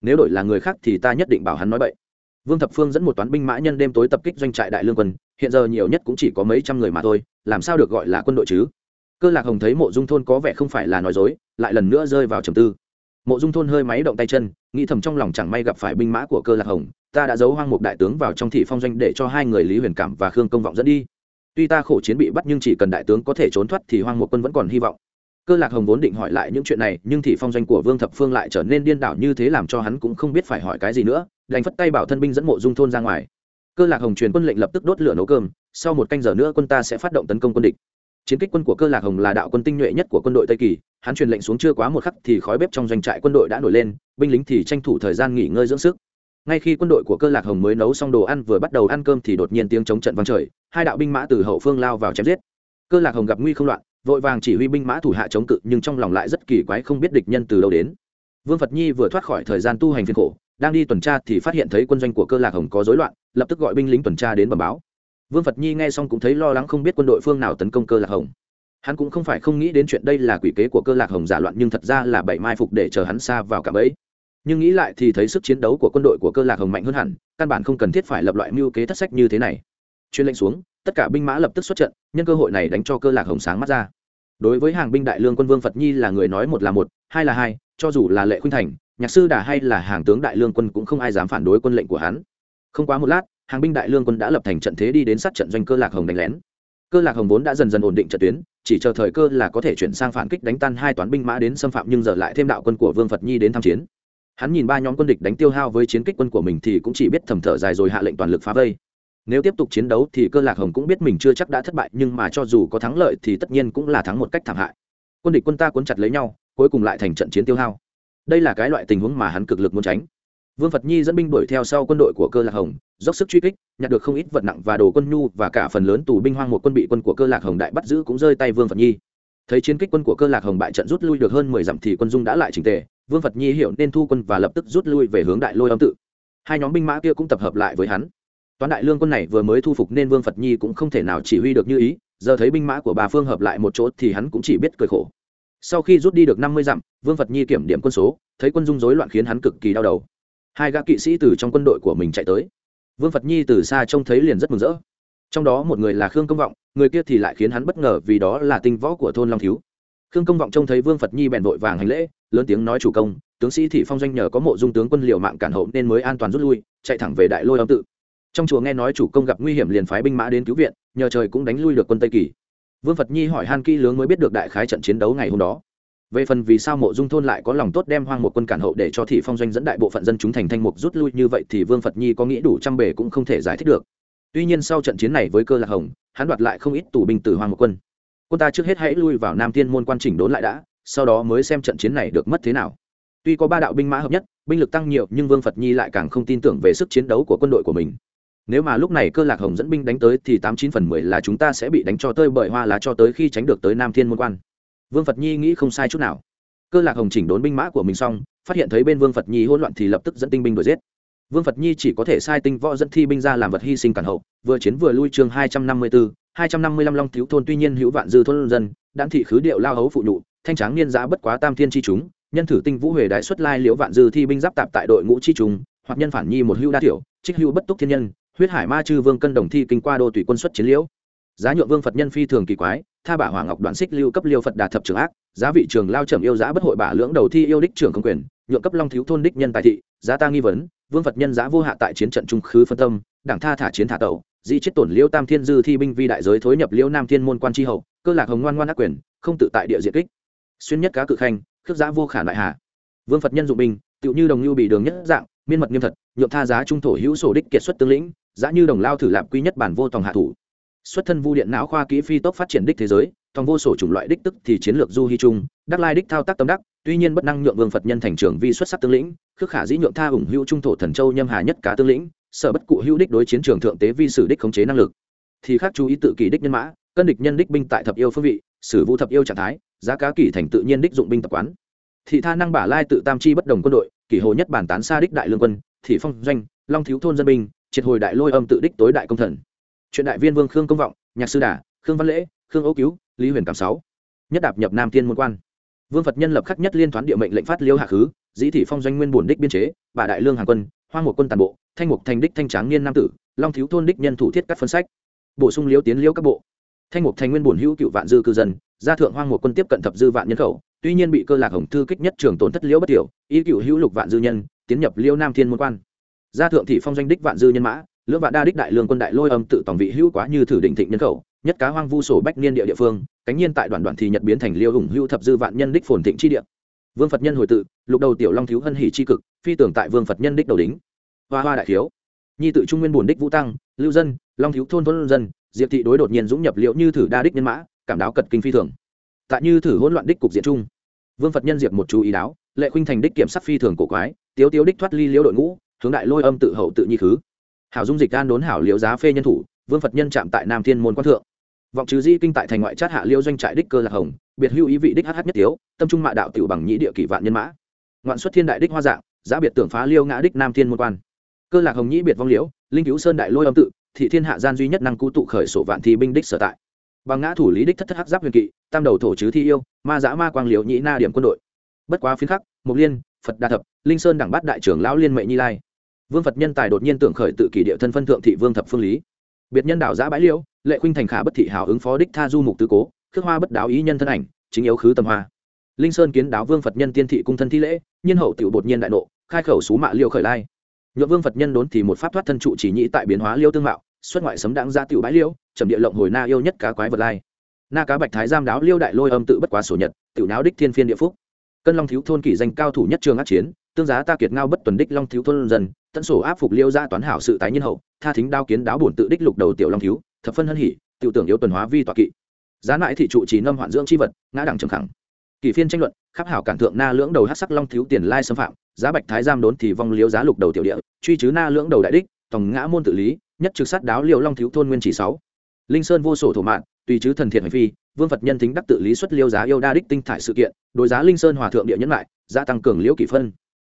Nếu đổi là người khác thì ta nhất định bảo hắn nói vậy vương thập phương dẫn một toán binh mã nhân đêm tối tập kích doanh trại đại lương quân, hiện giờ nhiều nhất cũng chỉ có mấy trăm người mà thôi, làm sao được gọi là quân đội chứ? Cơ lạc hồng thấy mộ dung thôn có vẻ không phải là nói dối, lại lần nữa rơi vào trầm tư. Mộ dung thôn hơi máy động tay chân, nghĩ thầm trong lòng chẳng may gặp phải binh mã của cơ lạc hồng, ta đã giấu hoang mục đại tướng vào trong thị phong doanh để cho hai người lý huyền cảm và khương công vọng dẫn đi tuy ta khổ chiến bị bắt nhưng chỉ cần đại tướng có thể trốn thoát thì hoang một quân vẫn còn hy vọng. Cơ lạc hồng vốn định hỏi lại những chuyện này, nhưng thị phong doanh của vương thập phương lại trở nên điên đảo như thế làm cho hắn cũng không biết phải hỏi cái gì nữa, đành phất tay bảo thân binh dẫn mộ dung thôn ra ngoài. Cơ lạc hồng truyền quân lệnh lập tức đốt lửa nấu cơm, sau một canh giờ nữa quân ta sẽ phát động tấn công quân địch. Chiến kích quân của cơ lạc hồng là đạo quân tinh nhuệ nhất của quân đội tây kỳ, hắn truyền lệnh xuống chưa quá một khắc thì khói bếp trong doanh trại quân đội đã nổi lên, binh lính thì tranh thủ thời gian nghỉ ngơi dưỡng sức ngay khi quân đội của cơ lạc hồng mới nấu xong đồ ăn vừa bắt đầu ăn cơm thì đột nhiên tiếng chống trận vang trời, hai đạo binh mã từ hậu phương lao vào chém giết. Cơ lạc hồng gặp nguy không loạn, vội vàng chỉ huy binh mã thủ hạ chống cự, nhưng trong lòng lại rất kỳ quái không biết địch nhân từ đâu đến. Vương phật nhi vừa thoát khỏi thời gian tu hành phiên khổ, đang đi tuần tra thì phát hiện thấy quân doanh của cơ lạc hồng có rối loạn, lập tức gọi binh lính tuần tra đến bẩm báo. Vương phật nhi nghe xong cũng thấy lo lắng không biết quân đội phương nào tấn công cơ lạc hồng. Hắn cũng không phải không nghĩ đến chuyện đây là quỷ kế của cơ lạc hồng giả loạn, nhưng thật ra là bảy mai phục để chờ hắn xa vào cả bẫy nhưng nghĩ lại thì thấy sức chiến đấu của quân đội của cơ lạc hồng mạnh hơn hẳn, căn bản không cần thiết phải lập loại mưu kế thất sách như thế này. Chuyên lệnh xuống, tất cả binh mã lập tức xuất trận, nhân cơ hội này đánh cho cơ lạc hồng sáng mắt ra. Đối với hàng binh đại lương quân vương phật nhi là người nói một là một, hai là hai, cho dù là lệ khuynh thành, nhạc sư đà hay là hàng tướng đại lương quân cũng không ai dám phản đối quân lệnh của hắn. Không quá một lát, hàng binh đại lương quân đã lập thành trận thế đi đến sát trận doanh cơ lạc hồng đánh lén. Cơ lạc hồng vốn đã dần dần ổn định trận tuyến, chỉ chờ thời cơ là có thể chuyển sang phản kích đánh tan hai toán binh mã đến xâm phạm nhưng giờ lại thêm đạo quân của vương phật nhi đến tham chiến hắn nhìn ba nhóm quân địch đánh tiêu hao với chiến kích quân của mình thì cũng chỉ biết thầm thở dài rồi hạ lệnh toàn lực phá vây. Nếu tiếp tục chiến đấu thì cơ lạc hồng cũng biết mình chưa chắc đã thất bại, nhưng mà cho dù có thắng lợi thì tất nhiên cũng là thắng một cách thảm hại. Quân địch quân ta cuốn chặt lấy nhau, cuối cùng lại thành trận chiến tiêu hao. Đây là cái loại tình huống mà hắn cực lực muốn tránh. Vương phật nhi dẫn binh đuổi theo sau quân đội của cơ lạc hồng, dốc sức truy kích, nhặt được không ít vật nặng và đồ quân nhu và cả phần lớn tù binh hoang một quân bị quân của cơ lạc hồng đại bắt giữ cũng rơi tay vương phật nhi. Thấy chiến kích quân của cơ lạc hồng bại trận rút lui được hơn mười dặm thì quân dung đã lại trình tề vương phật nhi hiểu nên thu quân và lập tức rút lui về hướng đại lôi âm tự. Hai nhóm binh mã kia cũng tập hợp lại với hắn. Toán đại lương quân này vừa mới thu phục nên vương phật nhi cũng không thể nào chỉ huy được như ý, giờ thấy binh mã của bà phương hợp lại một chỗ thì hắn cũng chỉ biết cười khổ. Sau khi rút đi được năm mươi dặm, vương phật nhi kiểm điểm quân số, thấy quân dung rối loạn khiến hắn cực kỳ đau đầu. Hai gã kỵ sĩ từ trong quân đội của mình chạy tới. Vương phật nhi từ xa trông thấy liền rất mừng rỡ. Trong đó một người là khương công vọng, người kia thì lại khiến hắn bất ngờ vì đó là tinh võ của thôn long thiếu khương công vọng trông thấy vương phật nhi bèn vội vàng hành lễ, lớn tiếng nói chủ công, tướng sĩ thị phong doanh nhờ có mộ dung tướng quân liều mạng cản hậu nên mới an toàn rút lui, chạy thẳng về đại lôi âm tự. Trong chùa nghe nói chủ công gặp nguy hiểm liền phái binh mã đến cứu viện, nhờ trời cũng đánh lui được quân tây kỳ. Vương phật nhi hỏi han kỹ lướng mới biết được đại khái trận chiến đấu ngày hôm đó. Về phần vì sao mộ dung thôn lại có lòng tốt đem hoang một quân cản hậu để cho thị phong doanh dẫn đại bộ phận dân chúng thành thanh mục rút lui như vậy thì vương phật nhi có nghĩ đủ trăm bề cũng không thể giải thích được. Tuy nhiên sau trận chiến này với cơ lạc hồng, hắn đoạt lại không ít tù binh từ hoang một quân quân ta trước hết hãy lui vào nam thiên môn quan chỉnh đốn lại đã, sau đó mới xem trận chiến này được mất thế nào. Tuy có ba đạo binh mã hợp nhất, binh lực tăng nhiều, nhưng vương phật nhi lại càng không tin tưởng về sức chiến đấu của quân đội của mình. Nếu mà lúc này cơ lạc hồng dẫn binh đánh tới thì tám chín phần mười là chúng ta sẽ bị đánh cho tơi bởi hoa lá cho tới khi tránh được tới nam thiên môn quan. Vương phật nhi nghĩ không sai chút nào. Cơ lạc hồng chỉnh đốn binh mã của mình xong, phát hiện thấy bên vương phật nhi hỗn loạn thì lập tức dẫn tinh binh đuổi giết vương phật nhi chỉ có thể sai tinh võ dẫn thi binh ra làm vật hy sinh cản hậu, vừa chiến vừa lui chương hai trăm năm mươi bốn hai trăm năm mươi lăm long thiếu thôn tuy nhiên hữu vạn dư thôn dân đan thị khứ điệu lao hấu phụ nhụ, thanh tráng niên giá bất quá tam thiên chi chúng, nhân thử tinh vũ huệ đại xuất lai liễu vạn dư thi binh giáp tạp tại đội ngũ chi chúng, hoặc nhân phản nhi một hữu đa tiểu, trích hữu bất túc thiên nhân, huyết hải ma chư vương cân đồng thi kinh qua đô tùy quân xuất chiến liễu. Giá nhượng vương phật nhân phi thường kỳ quái, tha bả hoàng ngọc đoạn xích lưu cấp liêu phật đà thập trường ác, giá vị trường lao trầm yêu giá bất hội bả lưỡng đầu thi yêu đích trưởng công quyền nhượng cấp long thiếu thôn đích nhân tài thị, giá ta nghi vấn, vương phật nhân giá vô hạ tại chiến trận trung khứ phân tâm, đảng tha thả chiến thả tẩu, dĩ chết tổn liêu tam thiên dư thi binh vi đại giới thối nhập liêu nam thiên môn quan tri hậu, cơ lạc hồng ngoan ngoan ác quyền, không tự tại địa diện kích. Xuyên nhất cá cự khanh, khước giá vô khả đại hà vương phật nhân dụng binh, tựu như đồng lưu bị đường nhất dạng, miên mật nghiêm thật, nhượng tha giá trung thổ hữu sổ đích kiệt xuất tướng lĩnh, giá như đồng lao thử lạp quy nhất bản vô tòng hạ thủ. Xuất thân vu điện não khoa kỹ phi tốc phát triển đích thế giới thòng vô sổ chủng loại đích tức thì chiến lược du hy trung, đắc lai đích thao tác tâm đắc tuy nhiên bất năng nhượng vương phật nhân thành trường vi xuất sắc tương lĩnh, khước khả dĩ nhượng tha ủng hữu trung thổ thần châu nhâm hà nhất cá tương lĩnh, sở bất cụ hữu đích đối chiến trường thượng tế vi sử đích khống chế năng lực. Thì khác chú ý tự kỷ đích nhân mã, cân địch nhân đích binh tại thập yêu phương vị, sử vũ thập yêu trạng thái, giá cá kỷ thành tự nhiên đích dụng binh tập quán. Thị tha năng bả lai tự tam chi bất đồng quân đội, kỷ hồ nhất bản tán xa đích đại lương quân, thị phong doanh, long thiếu thôn dân binh, triệt hồi đại lôi âm tự đích tối đại công thần. Chuyện đại viên vương khương công vọng, nhạc sư đà, khương văn lễ, khương ấu cứu, lý huyền cảm sáu. Nhất đạp nhập nam tiên môn quan vương phật nhân lập khắc nhất liên thoán địa mệnh lệnh phát liêu hạ khứ, dĩ thị phong doanh nguyên bổn đích biên chế bà đại lương hàng quân hoa một quân tàn bộ, thanh mục thành đích thanh tráng niên nam tử, long thiếu thôn đích nhân thủ thiết các phân sách. Bổ sung liêu tiến liêu các bộ. Thanh mục thành nguyên bổn hữu cựu vạn dư cư dân, gia thượng hoang một quân tiếp cận thập dư vạn nhân khẩu, tuy nhiên bị cơ lạc hồng thư kích nhất trường tổn thất liễu bất tiểu ý cựu hữu lục vạn dư nhân, tiến nhập liêu nam thiên môn quan. Gia thượng thị phong doanh đích vạn dư nhân mã, lưỡng vạn đa đích đại lương quân đại lôi âm tự tổng vị hữu quá như thử định thịnh nhân khẩu nhất cá hoang vu sổ bách niên địa địa phương, cánh nhiên tại đoạn đoạn thì nhật biến thành liêu hùng hưu thập dư vạn nhân đích phồn thịnh chi địa. Vương phật nhân hồi tự, lục đầu tiểu long thiếu hân hỷ chi cực, phi tưởng tại vương phật nhân đích đầu đính hoa hoa đại thiếu. Nhi tự trung nguyên bổn đích vũ tăng, lưu dân, long thiếu thôn thôn dân, diệp thị đối đột nhiên dũng nhập liệu như thử đa đích nhân mã, cảm đáo cật kinh phi thường. Tại như thử hỗn loạn đích cục diện chung, vương phật nhân diệp một chú ý đáo, lệ khuynh thành đích kiểm sắc phi thường cổ quái, tiếu tiếu đích thoát ly liễu đội ngũ, hướng đại lôi âm tự hậu tự nhi khứ. Hảo dung dịch gan đốn hảo liễu giá phê nhân thủ, vương phật nhân chạm tại nam thiên môn quan thượng vọng trừ di kinh tại thành ngoại chát hạ liêu doanh trại đích cơ lạc hồng, biệt hưu ý vị đích hh nhất tiếu, tâm trung mạ đạo tiểu bằng nhĩ địa kỷ vạn nhân mã. Ngoạn xuất thiên đại đích hoa dạng, giá biệt tưởng phá liêu ngã đích nam thiên môn quan. Cơ lạc hồng nhĩ biệt vong liễu, linh cứu sơn đại lôi âm tự, thị thiên hạ gian duy nhất năng cú tụ khởi sổ vạn thi binh đích sở tại. Bằng ngã thủ lý đích thất thất hắc giáp huyền kỵ, tam đầu thổ chứ thi yêu, ma giã ma quang liễu nhĩ na điểm quân đội. Bất quá phiến khắc mục liên, phật đa thập, linh sơn đẳng bát đại trưởng lão liên mệnh nhi lai. Vương phật nhân tài đột nhiên tưởng khởi tự kỷ địa thân phân thượng thị vương thập phương lý biệt nhân đảo giã bãi liễu lệ khuynh thành khả bất thị hào ứng phó đích tha du mục tứ cố, khước hoa bất đáo ý nhân thân ảnh, chính yếu khứ tâm hoa. Linh sơn kiến đáo vương phật nhân tiên thị cung thân thi lễ nhân hậu tiểu bột nhiên đại nộ, khai khẩu xú mạ liêu khởi lai. Nhuộm vương phật nhân đốn thì một pháp thoát thân trụ chỉ nhĩ tại biến hóa liêu tương mạo, xuất ngoại sấm đáng ra tiểu bãi liêu, trầm địa lộng hồi na yêu nhất cá quái vật lai. Na cá bạch thái giam đáo liêu đại lôi âm tự bất quá sổ nhật, tiểu náo đích thiên phiên địa phúc. Cân long thiếu thôn kỷ danh cao thủ nhất trường ác chiến, tương giá ta kiệt ngao bất tuần đích long thiếu thôn dần tận sổ áp phục liêu ra toán hảo sự tái nhân hậu, tha thính đao kiến đáo bổn tự đích lục đầu tiểu long thiếu, thập phân hân hỉ, tiểu tưởng yếu tuần hóa vi tọa kỵ. Giá lại thị trụ chỉ nâm hoạn dưỡng chi vật, ngã đẳng trầm khẳng. Kỳ phiên tranh luận, khắp hảo cản thượng na lưỡng đầu hát sắc long thiếu tiền lai xâm phạm, giá bạch thái giam đốn thì vong liếu giá lục đầu tiểu địa, truy chứ na lưỡng đầu đại đích tổng ngã môn tự lý, nhất trực sát đáo liều long thiếu thôn nguyên chỉ sáu. Linh sơn vô sổ thổ mạng tùy chứ thần thiện hành phi, vương phật nhân thính đắc tự lý xuất liêu giá yêu đa đích tinh thải sự kiện, đối giá linh sơn hòa thượng địa nhẫn lại gia tăng cường liễu kỷ phân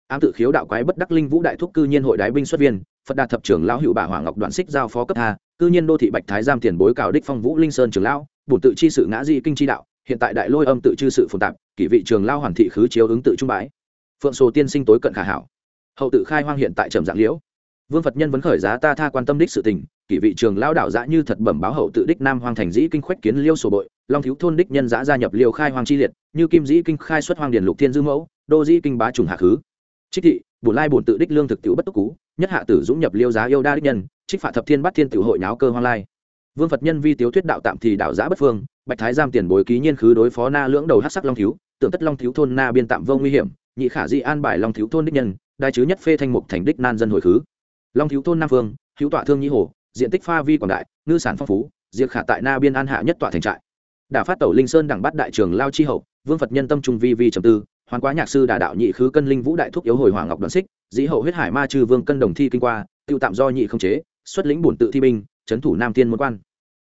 ám tự khiếu đạo quái bất đắc linh vũ đại thúc cư nhiên hội đái binh xuất viên, phật đạt thập trưởng lão hữu bà hoàng ngọc đoạn xích giao phó cấp tha, cư nhiên đô thị bạch thái giam tiền bối cào đích phong vũ linh sơn trưởng lão, bổn tự chi sự ngã di kinh chi đạo, hiện tại đại lôi âm tự chư sự phồn tạp, kỷ vị trường lao hoàn thị khứ chiếu ứng tự trung bái. Phượng sổ tiên sinh tối cận khả hảo. Hậu tự khai hoang hiện tại trầm dạng liễu. Vương phật nhân vấn khởi giá ta tha quan tâm đích sự tình, kỷ vị trường lao đạo dã như thật bẩm báo hậu tự đích nam hoang thành dĩ kinh khoách kiến liêu sổ bội, long thiếu thôn đích nhân giã gia nhập liêu khai hoang chi liệt, như kim dĩ kinh khai xuất hoang điền lục thiên dư mẫu, đô dĩ kinh bá trùng hạ khứ trích thị, bổn lai bổn tự đích lương thực tiểu bất túc cú, nhất hạ tử dũng nhập liêu giá yêu đa đích nhân, trích phạt thập thiên bắt thiên tiểu hội nháo cơ hoang lai. Vương phật nhân vi tiếu thuyết đạo tạm thì đạo giã bất phương, bạch thái giam tiền bối ký nhiên khứ đối phó na lưỡng đầu hát sắc long thiếu, tưởng tất long thiếu thôn na biên tạm vô nguy hiểm, nhị khả di an bài long thiếu thôn đích nhân, đai chứ nhất phê thanh mục thành đích nan dân hồi khứ. Long thiếu thôn nam phương, hữu tọa thương nhĩ hồ, diện tích pha vi quảng đại, ngư sản phong phú, diệt khả tại na biên an hạ nhất tọa thành trại. Đả phát tẩu linh sơn đẳng bắt đại trường lao chi hậu, vương phật nhân tâm trung vi vi trầm tư hoàn quá nhạc sư đà đạo nhị khứ cân linh vũ đại thúc yếu hồi hoàng ngọc đoàn xích, dĩ hậu huyết hải ma trừ vương cân đồng thi kinh qua, tiêu tạm do nhị không chế, xuất lĩnh bổn tự thi binh trấn thủ nam thiên môn quan.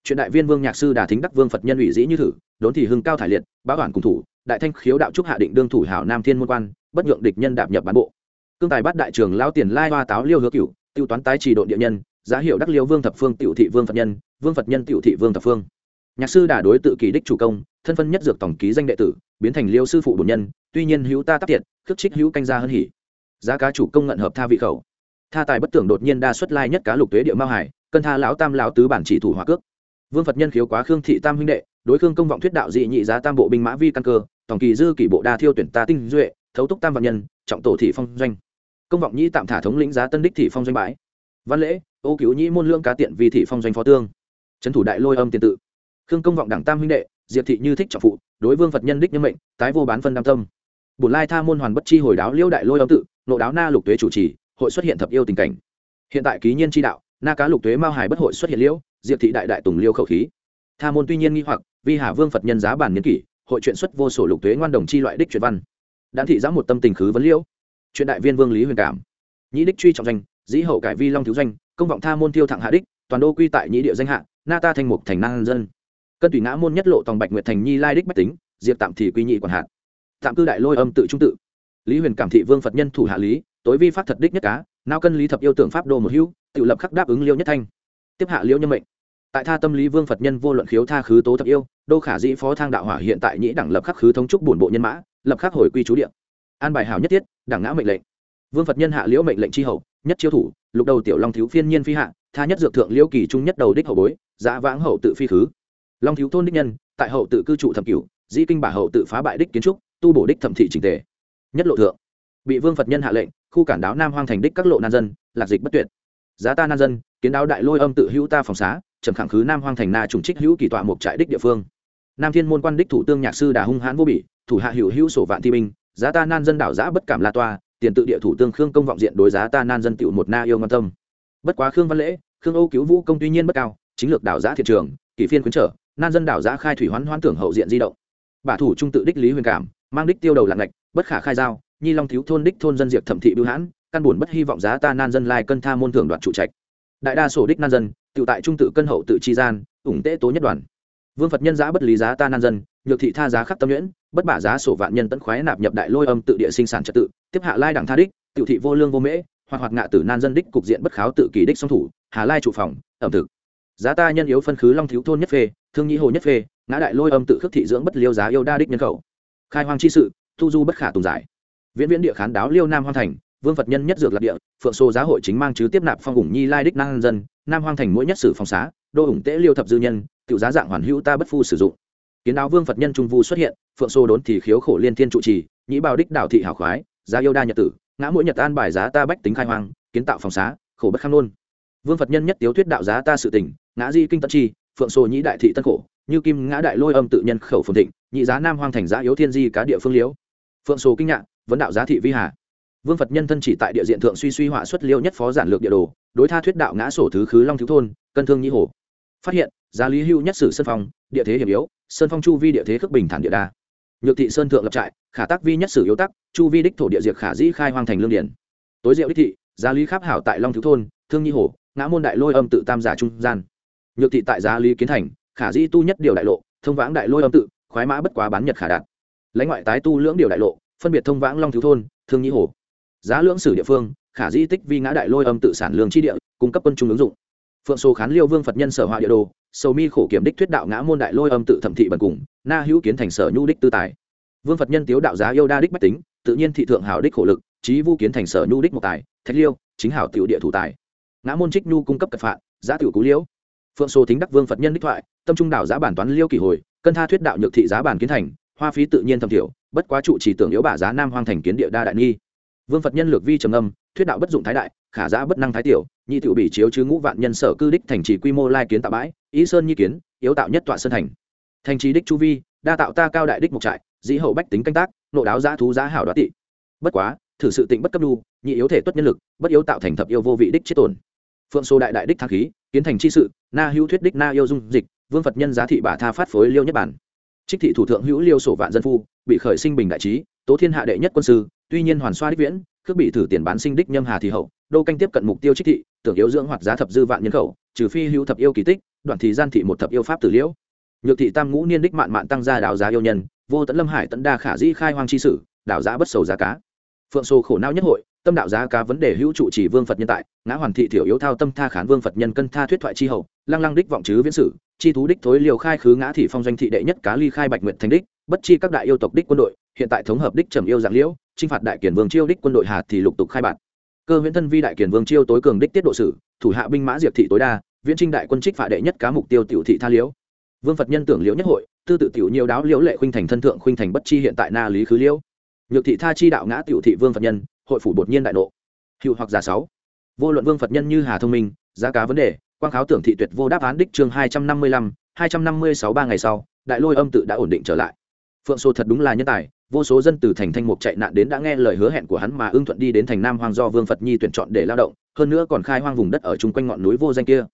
Chuyện đại viên vương nhạc sư đà thính đắc vương phật nhân ủy dĩ như thử, đốn thì hưng cao thải liệt, bá đoàn cùng thủ, đại thanh khiếu đạo trúc hạ định đương thủ hảo nam thiên môn quan, bất nhượng địch nhân đạp nhập bán bộ. Cương tài bắt đại trường lao tiền lai hoa táo liêu hứa cửu, tiêu toán tái trì độn địa nhân, giá hiệu đắc liêu vương thập phương tiểu thị vương phật nhân, vương phật nhân tiểu thị vương thập phương. Nhạc sư đà đối tự kỳ đích chủ công, thân phân nhất dược tổng ký danh đệ tử, biến thành liêu sư phụ bổn nhân tuy nhiên hữu ta tác tiện khước trích hữu canh gia hơn hỉ. Giá cá chủ công ngận hợp tha vị khẩu. Tha tài bất tưởng đột nhiên đa xuất lai nhất cá lục tuế địa mao hải, cân tha lão tam lão tứ bản chỉ thủ hòa cước. Vương phật nhân khiếu quá khương thị tam huynh đệ, đối khương công vọng thuyết đạo dị nhị giá tam bộ binh mã vi căn cơ, tổng kỳ dư kỷ bộ đa thiêu tuyển ta tinh duệ, thấu túc tam vạn nhân, trọng tổ thị phong doanh. Công vọng nhĩ tạm thả thống lĩnh giá tân đích thị phong doanh bãi. Văn lễ, ô cứu nhĩ môn lương cá tiện vì thị phong doanh phó tương. Trấn thủ đại lôi âm tiền tự. Khương công vọng đảng tam huynh đệ, diệp thị như thích trọng phụ, đối vương phật nhân đích nhân mệnh, tái vô bán phân đam tâm bổn lai tha môn hoàn bất chi hồi đáo liêu đại lôi âm tự nộ đáo na lục tuế chủ trì, hội xuất hiện thập yêu tình cảnh. Hiện tại ký nhiên tri đạo, na cá lục tuế mao hải bất hội xuất hiện liễu diệp thị đại đại tùng liêu khẩu khí. Tha môn tuy nhiên nghi hoặc, vi hà vương phật nhân giá bản nhân kỷ, hội chuyện xuất vô sổ lục tuế ngoan đồng chi loại đích truyền văn. Đan thị giã một tâm tình khứ vấn liễu chuyện đại viên vương lý huyền cảm. Nhĩ đích truy trọng danh, dĩ hậu cải vi long thiếu danh, công vọng tha môn tiêu thẳng hạ đích, toàn đô quy tại nhĩ địa danh hạ, na ta thành mục thành nan dân. Cân tùy ngã môn nhất lộ tòng bạch nguyệt thành nhi lai đích bách tính, diệp tạm thì quy nhị quản hạt tạm cư đại lôi âm tự trung tự. Lý huyền cảm thị vương phật nhân thủ hạ lý, tối vi pháp thật đích nhất cá nao cân lý thập yêu tưởng pháp đô một hữu, tự lập khắc đáp ứng liêu nhất thanh. Tiếp hạ liêu nhân mệnh. Tại tha tâm lý vương phật nhân vô luận khiếu tha khứ tố thập yêu, đô khả dĩ phó thang đạo hỏa hiện tại nhĩ đẳng lập khắc khứ thống trúc bổn bộ nhân mã, lập khắc hồi quy chú điện an bài hảo nhất thiết, đẳng ngã mệnh lệnh. Vương phật nhân hạ liễu mệnh lệnh tri hậu, nhất chiêu thủ, lục đầu tiểu long thiếu phiên nhiên phi hạ, tha nhất dược thượng liễu kỳ trung nhất đầu đích hậu bối, giã vãng hậu tự phi khứ. Long thiếu thôn đích nhân, tại hậu tự cư trụ thập cửu, dĩ kinh bà hậu tự phá bại đích kiến trúc tu bổ đích thẩm thị trình tề. Nhất lộ thượng, bị vương phật nhân hạ lệnh, khu cản đáo nam hoang thành đích các lộ nan dân, lạc dịch bất tuyệt. Giá ta nan dân, kiến đáo đại lôi âm tự hữu ta phòng xá, trầm khẳng khứ nam hoang thành na trùng trích hữu kỳ tọa một trại đích địa phương. Nam thiên môn quan đích thủ tương nhạc sư đà hung hãn vô bỉ, thủ hạ hữu hữu sổ vạn thi binh, giá ta nan dân đảo giã bất cảm la toa, tiền tự địa thủ tương khương công vọng diện đối giá ta nan dân tiểu một na yêu ngon tâm. Bất quá khương văn lễ, khương âu cứu vũ công tuy nhiên bất cao, chính lược đảo giã thiện trường kỷ phiên khuyến trở, nan dân đảo giã khai thủy hoán hoán tưởng hậu diện di động. Bả thủ trung tự đích lý huyền cảm mang đích tiêu đầu lạng ngạch, bất khả khai giao, nhi long thiếu thôn đích thôn dân diệt thẩm thị bưu hãn, căn buồn bất hy vọng giá ta nan dân lai cân tha môn thường đoạt trụ trạch. Đại đa số đích nan dân tự tại trung tự cân hậu tự chi gian, ủng tế tố nhất đoàn. Vương phật nhân giá bất lý giá ta nan dân, nhược thị tha giá khắc tâm nhuyễn, bất bả giá sổ vạn nhân tấn khoái nạp nhập đại lôi âm tự địa sinh sản trật tự, tiếp hạ lai đẳng tha đích tiểu thị vô lương vô mễ hoặc hoạt ngạ tử nan dân đích cục diện bất kháo tự kỳ đích song thủ, hà lai trụ phòng, ẩm thực. Giá ta nhân yếu phân khứ long thiếu thôn nhất phê, thương nhĩ hồ nhất phê, ngã đại lôi âm tự khước thị dưỡng bất liêu giá yêu đa đích nhân khẩu khai hoang chi sự, thu du bất khả tùng giải. Viễn viễn địa khán đáo liêu nam hoang thành, vương phật nhân nhất dược lạc địa, phượng xô giá hội chính mang chứ tiếp nạp phong ủng nhi lai đích năng dân, nam hoang thành mỗi nhất sử phòng xá, đô ủng tễ liêu thập dư nhân tự giá dạng hoàn hữu ta bất phu sử dụng. Kiến đáo vương phật nhân trung vu xuất hiện, phượng xô đốn thì khiếu khổ liên thiên trụ trì, nhĩ bào đích đảo thị hảo khoái, giá yêu đa nhật tử, ngã mỗi nhật an bài giá ta bách tính khai hoang, kiến tạo phòng xá, khổ bất khăn luôn. Vương phật nhân nhất tiếu thuyết đạo giá ta sự tỉnh ngã di kinh tân chi, phượng xô nhĩ đại thị tân khổ như kim ngã đại lôi âm tự nhân khẩu phồn thịnh, nhị giá nam hoang thành giá yếu thiên di cá địa phương liễu. Phượng sổ kinh ngạc, vấn đạo giá thị vi hà. Vương phật nhân thân chỉ tại địa diện thượng suy suy họa xuất liêu nhất phó giản lược địa đồ, đối tha thuyết đạo ngã sổ thứ khứ long thiếu thôn, cân thương nhĩ hồ. Phát hiện, giá lý hưu nhất sử sơn phong, địa thế hiểm yếu, sơn phong chu vi địa thế khước bình thản địa đa. Nhược thị sơn thượng lập trại, khả tác vi nhất sử yếu tắc, chu vi đích thổ địa diệt khả dĩ khai hoang thành lương điển. Tối diệu đích thị, giá lý kháp hảo tại long thiếu thôn, thương nhi hồ, ngã môn đại lôi âm tự tam giả trung gian. Nhược thị tại giá lý kiến thành khả Di tu nhất điều đại lộ, thông vãng đại lôi âm tự, khoái mã bất quá bán nhật khả đạt. Lãnh ngoại tái tu lưỡng điều đại lộ, phân biệt thông vãng long thiếu thôn, thương nhĩ hồ. Giá lưỡng sử địa phương, khả di tích vi ngã đại lôi âm tự sản lương chi địa, cung cấp quân trung ứng dụng. Phượng số khán liêu vương phật nhân sở họa địa đồ, sầu mi khổ kiểm đích thuyết đạo ngã môn đại lôi âm tự thẩm thị bần cùng, na hữu kiến thành sở nhu đích tư tài. Vương phật nhân tiếu đạo giá yêu đa đích bách tính, tự nhiên thị thượng hảo đích khổ lực trí vu kiến thành sở nhu đích một tài, thạch liêu, chính hảo tiểu địa thủ tài. Ngã môn trích nhu cung cấp cật phạn giá tiểu cú liễu phượng sô thính đắc vương phật nhân đích thoại, tâm trung đạo giá bản toán liêu kỳ hồi, cân tha thuyết đạo nhược thị giá bản kiến thành, hoa phí tự nhiên thầm thiểu, bất quá trụ chỉ tưởng yếu bả giá nam hoang thành kiến địa đa đại nghi. Vương phật nhân lược vi trầm âm thuyết đạo bất dụng thái đại, khả giá bất năng thái tiểu, nhị tiểu bỉ chiếu chứ ngũ vạn nhân sở cư đích thành trì quy mô lai kiến tạo bãi, ý sơn nhi kiến, yếu tạo nhất tọa sơn thành. Thành trì đích chu vi, đa tạo ta cao đại đích mục trại, dĩ hậu bách tính canh tác, nộ đáo giá thú giá hảo đoá tị. Bất quá, thử sự tịnh bất cấp đu nhị yếu thể tuất nhân lực, bất yếu tạo thành thập yêu vô vị đích chết tổn phượng sô đại đại đích thang khí, kiến thành chi sự, na hữu thuyết đích na yêu dung dịch, vương phật nhân giá thị bà tha phát phối liêu nhất bản. Trích thị thủ thượng hữu liêu sổ vạn dân phu, bị khởi sinh bình đại trí, tố thiên hạ đệ nhất quân sư, tuy nhiên hoàn xoa đích viễn cước bị thử tiền bán sinh đích nhâm hà thì hậu, đô canh tiếp cận mục tiêu trích thị, tưởng yếu dưỡng hoạt giá thập dư vạn nhân khẩu, trừ phi hữu thập yêu kỳ tích, đoạn thì gian thị một thập yêu pháp tử liễu. Nhược thị tam ngũ niên đích mạn mạn tăng gia đào giá yêu nhân, vô tận lâm hải tận đa khả dĩ khai hoang chi sử đảo giá bất sầu giá cá. Phượng sô khổ não nhất hội tâm đạo giá cá vấn đề hữu trụ chỉ vương phật nhân tại, ngã hoàn thị thiểu yếu thao tâm tha khán vương phật nhân cân tha thuyết thoại chi hậu, lăng lăng đích vọng chứ viễn sử, chi thú đích thối liều khai khứ ngã thị phong doanh thị đệ nhất cá ly khai bạch nguyện thành đích, bất chi các đại yêu tộc đích quân đội, hiện tại thống hợp đích trầm yêu dạng liễu, chinh phạt đại kiển vương chiêu đích quân đội hà thì lục tục khai bạt. Cơ huyễn thân vi đại kiển vương chiêu tối cường đích tiết độ sử, thủ hạ binh mã diệp thị tối đa, viễn trinh đại quân trích phạt đệ nhất cá mục tiêu tiểu thị tha liễu. Vương phật nhân tưởng liễu nhất hội, tư tự tiểu nhiều đáo liễu lệ khuynh thành thân thượng khuynh thành bất chi hiện tại na lý khứ liễu. Nhược thị tha chi đạo ngã tiểu thị vương phật nhân hội phủ bột nhiên đại nộ. Hiệu hoặc giả sáu. Vô luận vương phật nhân như hà thông minh, giá cá vấn đề, quang kháo tưởng thị tuyệt vô đáp án đích chương hai trăm năm mươi lăm, hai trăm năm mươi sáu ba ngày sau, đại lôi âm tự đã ổn định trở lại. Phượng sô thật đúng là nhân tài, vô số dân từ thành thanh mục chạy nạn đến đã nghe lời hứa hẹn của hắn mà ưng thuận đi đến thành nam hoàng do vương phật nhi tuyển chọn để lao động, hơn nữa còn khai hoang vùng đất ở chung quanh ngọn núi vô danh kia.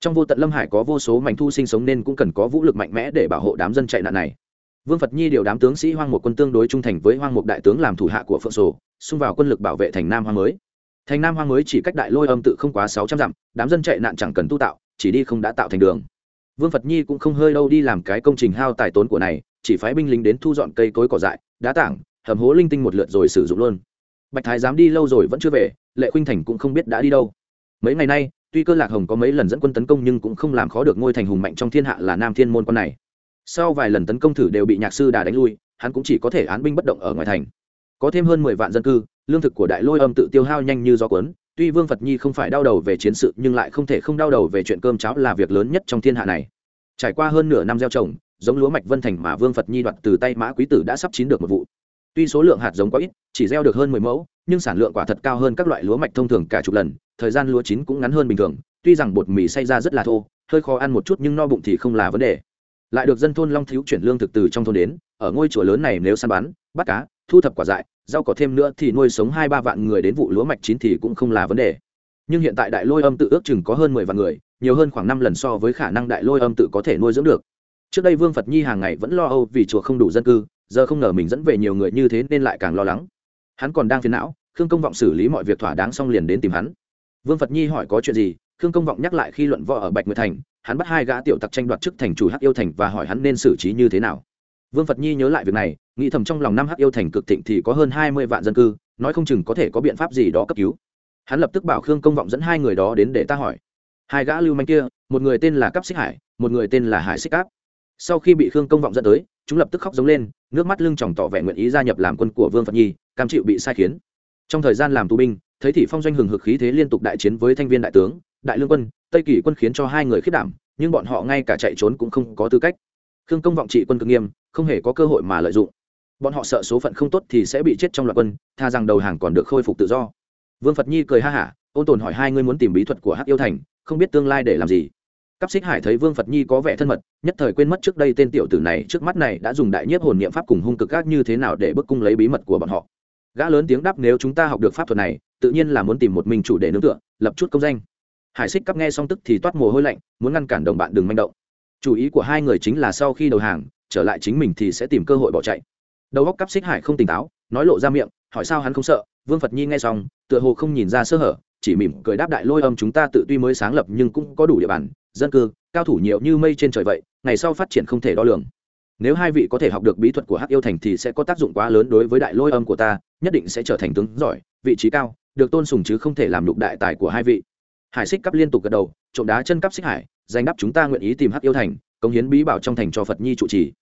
Trong vô tận lâm hải có vô số mảnh thu sinh sống nên cũng cần có vũ lực mạnh mẽ để bảo hộ đám dân chạy nạn này vương phật nhi điều đám tướng sĩ hoang mục quân tương đối trung thành với hoang mục đại tướng làm thủ hạ của phượng sổ, xung vào quân lực bảo vệ thành nam hoang mới. Thành nam hoang mới chỉ cách đại lôi âm tự không quá sáu trăm dặm, đám dân chạy nạn chẳng cần tu tạo, chỉ đi không đã tạo thành đường. Vương phật nhi cũng không hơi đâu đi làm cái công trình hao tài tốn của này, chỉ phái binh lính đến thu dọn cây cối cỏ dại, đá tảng, hầm hố linh tinh một lượt rồi sử dụng luôn. Bạch thái dám đi lâu rồi vẫn chưa về, lệ khuynh thành cũng không biết đã đi đâu. Mấy ngày nay, tuy cơ lạc hồng có mấy lần dẫn quân tấn công nhưng cũng không làm khó được ngôi thành hùng mạnh trong thiên hạ là nam thiên môn con này sau vài lần tấn công thử đều bị nhạc sư đà đánh lui, hắn cũng chỉ có thể án binh bất động ở ngoài thành. Có thêm hơn mười vạn dân cư, lương thực của đại lôi âm tự tiêu hao nhanh như gió cuốn, tuy vương phật nhi không phải đau đầu về chiến sự, nhưng lại không thể không đau đầu về chuyện cơm cháo là việc lớn nhất trong thiên hạ này. Trải qua hơn nửa năm gieo trồng, giống lúa mạch vân thành mà vương phật nhi đoạt từ tay mã quý tử đã sắp chín được một vụ. Tuy số lượng hạt giống quá ít, chỉ gieo được hơn mười mẫu, nhưng sản lượng quả thật cao hơn các loại lúa mạch thông thường cả chục lần, thời gian lúa chín cũng ngắn hơn bình thường, tuy rằng bột mì xay ra rất là thô, hơi khó ăn một chút nhưng no bụng thì không là vấn đề lại được dân thôn long thiếu chuyển lương thực từ trong thôn đến, ở ngôi chùa lớn này nếu săn bắn, bắt cá, thu thập quả dại, rau cỏ thêm nữa thì nuôi sống hai ba vạn người đến vụ lúa mạch chín thì cũng không là vấn đề. Nhưng hiện tại đại lôi âm tự ước chừng có hơn mười vạn người, nhiều hơn khoảng năm lần so với khả năng đại lôi âm tự có thể nuôi dưỡng được. Trước đây vương phật nhi hàng ngày vẫn lo âu vì chùa không đủ dân cư, giờ không ngờ mình dẫn về nhiều người như thế nên lại càng lo lắng. Hắn còn đang phiền não, khương công vọng xử lý mọi việc thỏa đáng xong liền đến tìm hắn. Vương phật nhi hỏi có chuyện gì, khương công vọng nhắc lại khi luận võ ở bạch nguyệt thành hắn bắt hai gã tiểu tặc tranh đoạt chức thành chủ hắc yêu thành và hỏi hắn nên xử trí như thế nào. Vương phật nhi nhớ lại việc này, nghĩ thầm trong lòng năm hắc yêu thành cực thịnh thì có hơn hai mươi vạn dân cư, nói không chừng có thể có biện pháp gì đó cấp cứu. Hắn lập tức bảo khương công vọng dẫn hai người đó đến để ta hỏi. Hai gã lưu manh kia, một người tên là cắp xích hải, một người tên là hải xích cáp. Sau khi bị khương công vọng dẫn tới, chúng lập tức khóc giống lên, nước mắt lưng tròng tỏ vẻ nguyện ý gia nhập làm quân của vương phật nhi, cam chịu bị sai khiến. Trong thời gian làm tù binh, thấy thị phong doanh hừng hực khí thế liên tục đại chiến với thanh viên đại tướng, đại lương quân tây kỳ quân khiến cho hai người khiết đảm nhưng bọn họ ngay cả chạy trốn cũng không có tư cách khương công vọng trị quân cực nghiêm không hề có cơ hội mà lợi dụng bọn họ sợ số phận không tốt thì sẽ bị chết trong loạt quân tha rằng đầu hàng còn được khôi phục tự do vương phật nhi cười ha hả ôn tồn hỏi hai người muốn tìm bí thuật của hắc yêu thành không biết tương lai để làm gì Cáp Xích Hải thấy Vương Phật Nhi có vẻ thân mật, nhất thời quên mất trước đây tên tiểu tử này trước mắt này đã dùng đại nhiếp hồn niệm pháp cùng hung cực gác như thế nào để bức cung lấy bí mật của bọn họ. Gã lớn tiếng đáp nếu chúng ta học được pháp thuật này, tự nhiên là muốn tìm một mình chủ để nương tựa, lập chút công danh. Hải Xích cắp nghe xong tức thì toát mồ hôi lạnh, muốn ngăn cản đồng bạn đừng manh động. Chủ ý của hai người chính là sau khi đầu hàng, trở lại chính mình thì sẽ tìm cơ hội bỏ chạy. Đầu óc Cáp Xích Hải không tỉnh táo, nói lộ ra miệng, hỏi sao hắn không sợ. Vương Phật Nhi nghe xong, tựa hồ không nhìn ra sơ hở, chỉ mỉm cười đáp đại lôi âm chúng ta tự tuy mới sáng lập nhưng cũng có đủ địa bàn, dân cư cao thủ nhiều như mây trên trời vậy ngày sau phát triển không thể đo lường nếu hai vị có thể học được bí thuật của hắc yêu thành thì sẽ có tác dụng quá lớn đối với đại lôi âm của ta nhất định sẽ trở thành tướng giỏi vị trí cao được tôn sùng chứ không thể làm đục đại tài của hai vị hải xích cắp liên tục gật đầu, trộm đá chân cắp xích hải danh đắp chúng ta nguyện ý tìm hắc yêu thành, cống hiến bí bảo trong thành cho phật nhi trụ trì.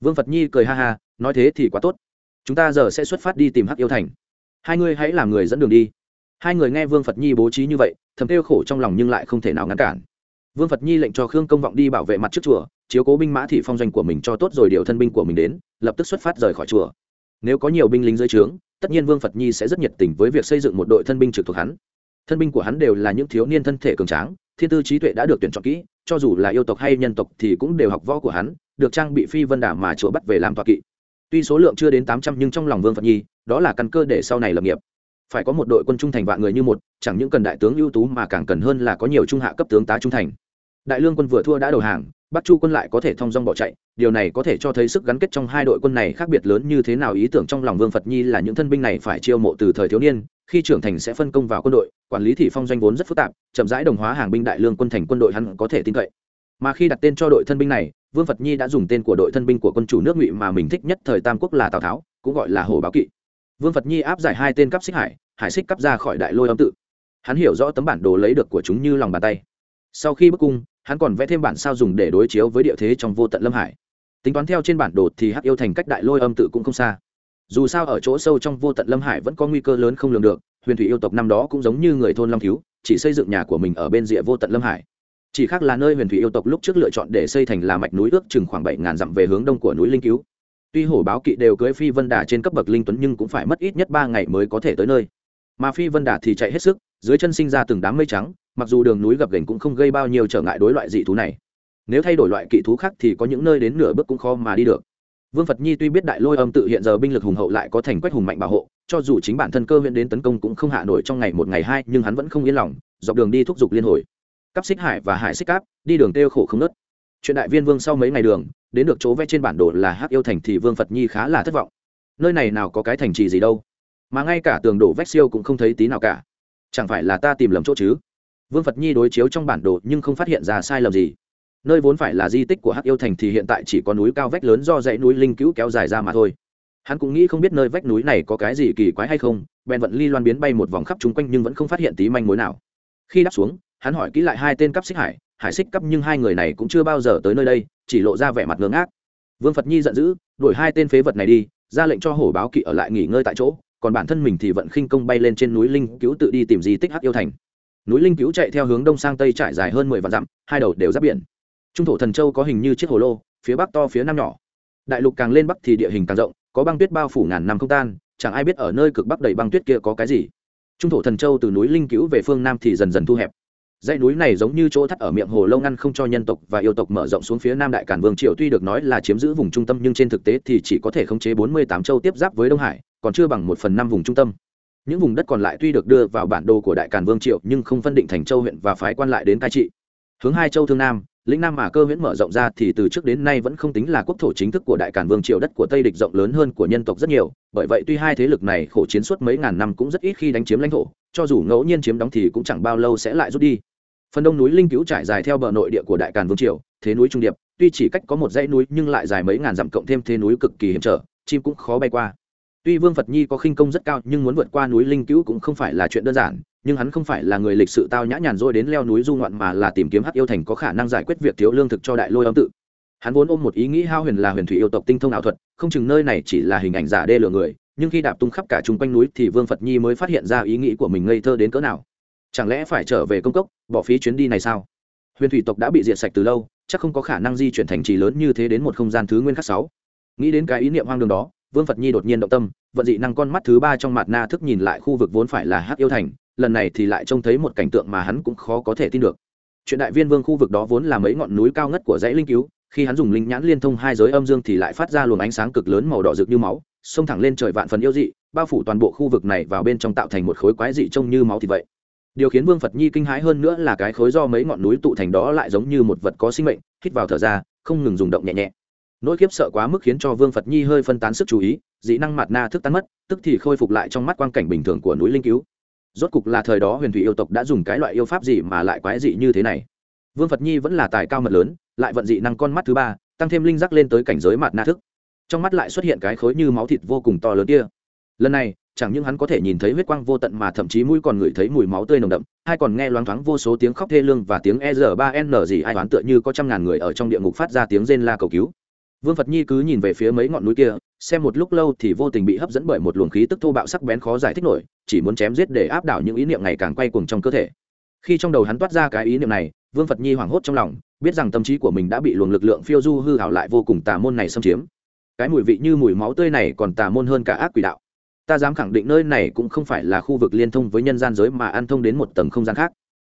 Vương phật nhi cười ha ha, nói thế thì quá tốt. Chúng ta giờ sẽ xuất phát đi tìm hắc yêu thành. Hai người hãy làm người dẫn đường đi. Hai người nghe vương phật nhi bố trí như vậy, thầm kêu khổ trong lòng nhưng lại không thể nào ngăn cản. Vương phật nhi lệnh cho khương công vọng đi bảo vệ mặt trước chùa, chiếu cố binh mã thị phong doanh của mình cho tốt rồi điều thân binh của mình đến, lập tức xuất phát rời khỏi chùa. Nếu có nhiều binh lính dưới trướng, tất nhiên vương phật nhi sẽ rất nhiệt tình với việc xây dựng một đội thân binh trực thuộc hắn thân binh của hắn đều là những thiếu niên thân thể cường tráng, thiên tư trí tuệ đã được tuyển chọn kỹ, cho dù là yêu tộc hay nhân tộc thì cũng đều học võ của hắn, được trang bị phi vân đả mà chùa bắt về làm tọa kỵ. Tuy số lượng chưa đến tám trăm nhưng trong lòng vương phật nhi, đó là căn cơ để sau này lập nghiệp. Phải có một đội quân trung thành vạn người như một, chẳng những cần đại tướng ưu tú mà càng cần hơn là có nhiều trung hạ cấp tướng tá trung thành. Đại lương quân vừa thua đã đầu hàng, bắc chu quân lại có thể thong dong bỏ chạy, điều này có thể cho thấy sức gắn kết trong hai đội quân này khác biệt lớn như thế nào. Ý tưởng trong lòng vương phật nhi là những thân binh này phải chiêu mộ từ thời thiếu niên, khi trưởng thành sẽ phân công vào quân đội quản lý thị phong doanh vốn rất phức tạp, chậm rãi đồng hóa hàng binh đại lương quân thành quân đội hắn có thể tin cậy. Mà khi đặt tên cho đội thân binh này, vương phật nhi đã dùng tên của đội thân binh của quân chủ nước ngụy mà mình thích nhất thời tam quốc là tào tháo, cũng gọi là hồ báo kỵ. Vương phật nhi áp giải hai tên cắp xích hải hải xích cắp ra khỏi đại lôi âm tự. Hắn hiểu rõ tấm bản đồ lấy được của chúng như lòng bàn tay. Sau khi bức cung, hắn còn vẽ thêm bản sao dùng để đối chiếu với địa thế trong vô tận lâm hải. Tính toán theo trên bản đồ thì hắc yêu thành cách đại lôi âm tự cũng không xa. Dù sao ở chỗ sâu trong vô tận lâm hải vẫn có nguy cơ lớn không lường được huyền thủy yêu tộc năm đó cũng giống như người thôn long thiếu, chỉ xây dựng nhà của mình ở bên rìa vô tận lâm hải. Chỉ khác là nơi huyền thủy yêu tộc lúc trước lựa chọn để xây thành là mạch núi ước chừng khoảng bảy ngàn dặm về hướng đông của núi linh cứu. Tuy hổ báo kỵ đều cưới phi vân đà trên cấp bậc linh tuấn nhưng cũng phải mất ít nhất ba ngày mới có thể tới nơi. Mà phi vân đà thì chạy hết sức, dưới chân sinh ra từng đám mây trắng, mặc dù đường núi gập ghềnh cũng không gây bao nhiêu trở ngại đối loại dị thú này. Nếu thay đổi loại kỵ thú khác thì có những nơi đến nửa bước cũng khó mà đi được. Vương phật nhi tuy biết đại lôi âm tự hiện giờ binh lực hùng hậu lại có thành quách hùng mạnh bảo hộ cho dù chính bản thân cơ huyện đến tấn công cũng không hạ nổi trong ngày một ngày hai, nhưng hắn vẫn không yên lòng, dọc đường đi thúc giục liên hồi. Cắp xích hải và hải xích cáp, đi đường tiêu khổ không nớt. Chuyện đại viên vương sau mấy ngày đường, đến được chỗ vẽ trên bản đồ là hắc yêu thành thì vương phật nhi khá là thất vọng. Nơi này nào có cái thành trì gì đâu, mà ngay cả tường đổ vách siêu cũng không thấy tí nào cả. Chẳng phải là ta tìm lầm chỗ chứ? Vương phật nhi đối chiếu trong bản đồ nhưng không phát hiện ra sai lầm gì. Nơi vốn phải là di tích của hắc yêu thành thì hiện tại chỉ có núi cao vách lớn do dãy núi linh cứu kéo dài ra mà thôi hắn cũng nghĩ không biết nơi vách núi này có cái gì kỳ quái hay không bèn vận ly loan biến bay một vòng khắp chung quanh nhưng vẫn không phát hiện tí manh mối nào. Khi đáp xuống, hắn hỏi kỹ lại hai tên cắp xích hải hải xích cắp nhưng hai người này cũng chưa bao giờ tới nơi đây, chỉ lộ ra vẻ mặt ngớ ngác. Vương phật nhi giận dữ, đuổi hai tên phế vật này đi, ra lệnh cho hổ báo kỵ ở lại nghỉ ngơi tại chỗ, còn bản thân mình thì vận khinh công bay lên trên núi linh cứu tự đi tìm di tích hắc yêu thành. Núi linh cứu chạy theo hướng đông sang tây trải dài hơn mười vạn dặm, hai đầu đều giáp biển. Trung thổ thần châu có hình như chiếc hồ lô, phía bắc to, phía nam nhỏ. Đại lục càng lên bắc thì địa hình càng rộng có băng tuyết bao phủ ngàn năm không tan, chẳng ai biết ở nơi cực bắc đầy băng tuyết kia có cái gì. Trung thổ thần châu từ núi linh cứu về phương nam thì dần dần thu hẹp. Dãy núi này giống như chỗ thắt ở miệng hồ lâu ngăn không cho nhân tộc và yêu tộc mở rộng xuống phía nam đại cản vương triều tuy được nói là chiếm giữ vùng trung tâm nhưng trên thực tế thì chỉ có thể khống chế bốn mươi tám châu tiếp giáp với đông hải, còn chưa bằng một phần năm vùng trung tâm. Những vùng đất còn lại tuy được đưa vào bản đồ của đại cản vương triều nhưng không phân định thành châu huyện và phái quan lại đến cai trị. Hướng hai châu thương nam lĩnh nam mà cơ huyễn mở rộng ra thì từ trước đến nay vẫn không tính là quốc thổ chính thức của đại cản vương triều đất của tây địch rộng lớn hơn của nhân tộc rất nhiều. Bởi vậy tuy hai thế lực này khổ chiến suốt mấy ngàn năm cũng rất ít khi đánh chiếm lãnh thổ, cho dù ngẫu nhiên chiếm đóng thì cũng chẳng bao lâu sẽ lại rút đi. Phần đông núi linh cứu trải dài theo bờ nội địa của đại càn vương triều, thế núi trung điệp, tuy chỉ cách có một dãy núi nhưng lại dài mấy ngàn dặm cộng thêm thế núi cực kỳ hiểm trở, chim cũng khó bay qua tuy vương phật nhi có khinh công rất cao nhưng muốn vượt qua núi linh cứu cũng không phải là chuyện đơn giản, nhưng hắn không phải là người lịch sự tao nhã nhàn rồi đến leo núi du ngoạn mà là tìm kiếm hắc yêu thành có khả năng giải quyết việc thiếu lương thực cho đại lôi âm tự. Hắn vốn ôm một ý nghĩ hao huyền là huyền thủy yêu tộc tinh thông ảo thuật, không chừng nơi này chỉ là hình ảnh giả đê lừa người, nhưng khi đạp tung khắp cả chung quanh núi thì vương phật nhi mới phát hiện ra ý nghĩ của mình ngây thơ đến cỡ nào. Chẳng lẽ phải trở về công cốc, bỏ phí chuyến đi này sao? Huyền thủy tộc đã bị diệt sạch từ lâu, chắc không có khả năng di chuyển thành trì lớn như thế đến một không gian thứ nguyên khắc sáu. Nghĩ đến cái ý niệm hoang đường đó vương phật nhi đột nhiên động tâm, vận dị năng con mắt thứ ba trong mặt na thức nhìn lại khu vực vốn phải là hắc yêu thành, lần này thì lại trông thấy một cảnh tượng mà hắn cũng khó có thể tin được. Chuyện đại viên vương khu vực đó vốn là mấy ngọn núi cao ngất của dãy linh cứu, khi hắn dùng linh nhãn liên thông hai giới âm dương thì lại phát ra luồng ánh sáng cực lớn màu đỏ rực như máu, xông thẳng lên trời vạn phần yêu dị, bao phủ toàn bộ khu vực này vào bên trong tạo thành một khối quái dị trông như máu thì vậy. Điều khiến vương phật nhi kinh hãi hơn nữa là cái khối do mấy ngọn núi tụ thành đó lại giống như một vật có sinh mệnh, hít vào thở ra, không ngừng rung động nhẹ nhẹ nỗi khiếp sợ quá mức khiến cho vương phật nhi hơi phân tán sức chú ý dị năng mặt na thức tan mất tức thì khôi phục lại trong mắt quang cảnh bình thường của núi linh cứu rốt cục là thời đó huyền thủy yêu tộc đã dùng cái loại yêu pháp gì mà lại quái dị như thế này vương phật nhi vẫn là tài cao mật lớn lại vận dị năng con mắt thứ ba tăng thêm linh giác lên tới cảnh giới mặt na thức trong mắt lại xuất hiện cái khối như máu thịt vô cùng to lớn kia lần này chẳng những hắn có thể nhìn thấy huyết quang vô tận mà thậm chí mũi còn ngửi thấy mùi máu tươi nồng đậm hay còn nghe loáng thoáng vô số tiếng khóc thê lương và tiếng e r ba n gì ai đoán tựa như có trăm ngàn người ở trong địa ngục phát ra tiếng rên la cầu cứu vương phật nhi cứ nhìn về phía mấy ngọn núi kia, xem một lúc lâu thì vô tình bị hấp dẫn bởi một luồng khí tức thô bạo sắc bén khó giải thích nổi, chỉ muốn chém giết để áp đảo những ý niệm ngày càng quay cuồng trong cơ thể. Khi trong đầu hắn toát ra cái ý niệm này, vương phật nhi hoảng hốt trong lòng, biết rằng tâm trí của mình đã bị luồng lực lượng phiêu du hư hảo lại vô cùng tà môn này xâm chiếm. Cái mùi vị như mùi máu tươi này còn tà môn hơn cả ác quỷ đạo. Ta dám khẳng định nơi này cũng không phải là khu vực liên thông với nhân gian giới mà ăn thông đến một tầng không gian khác.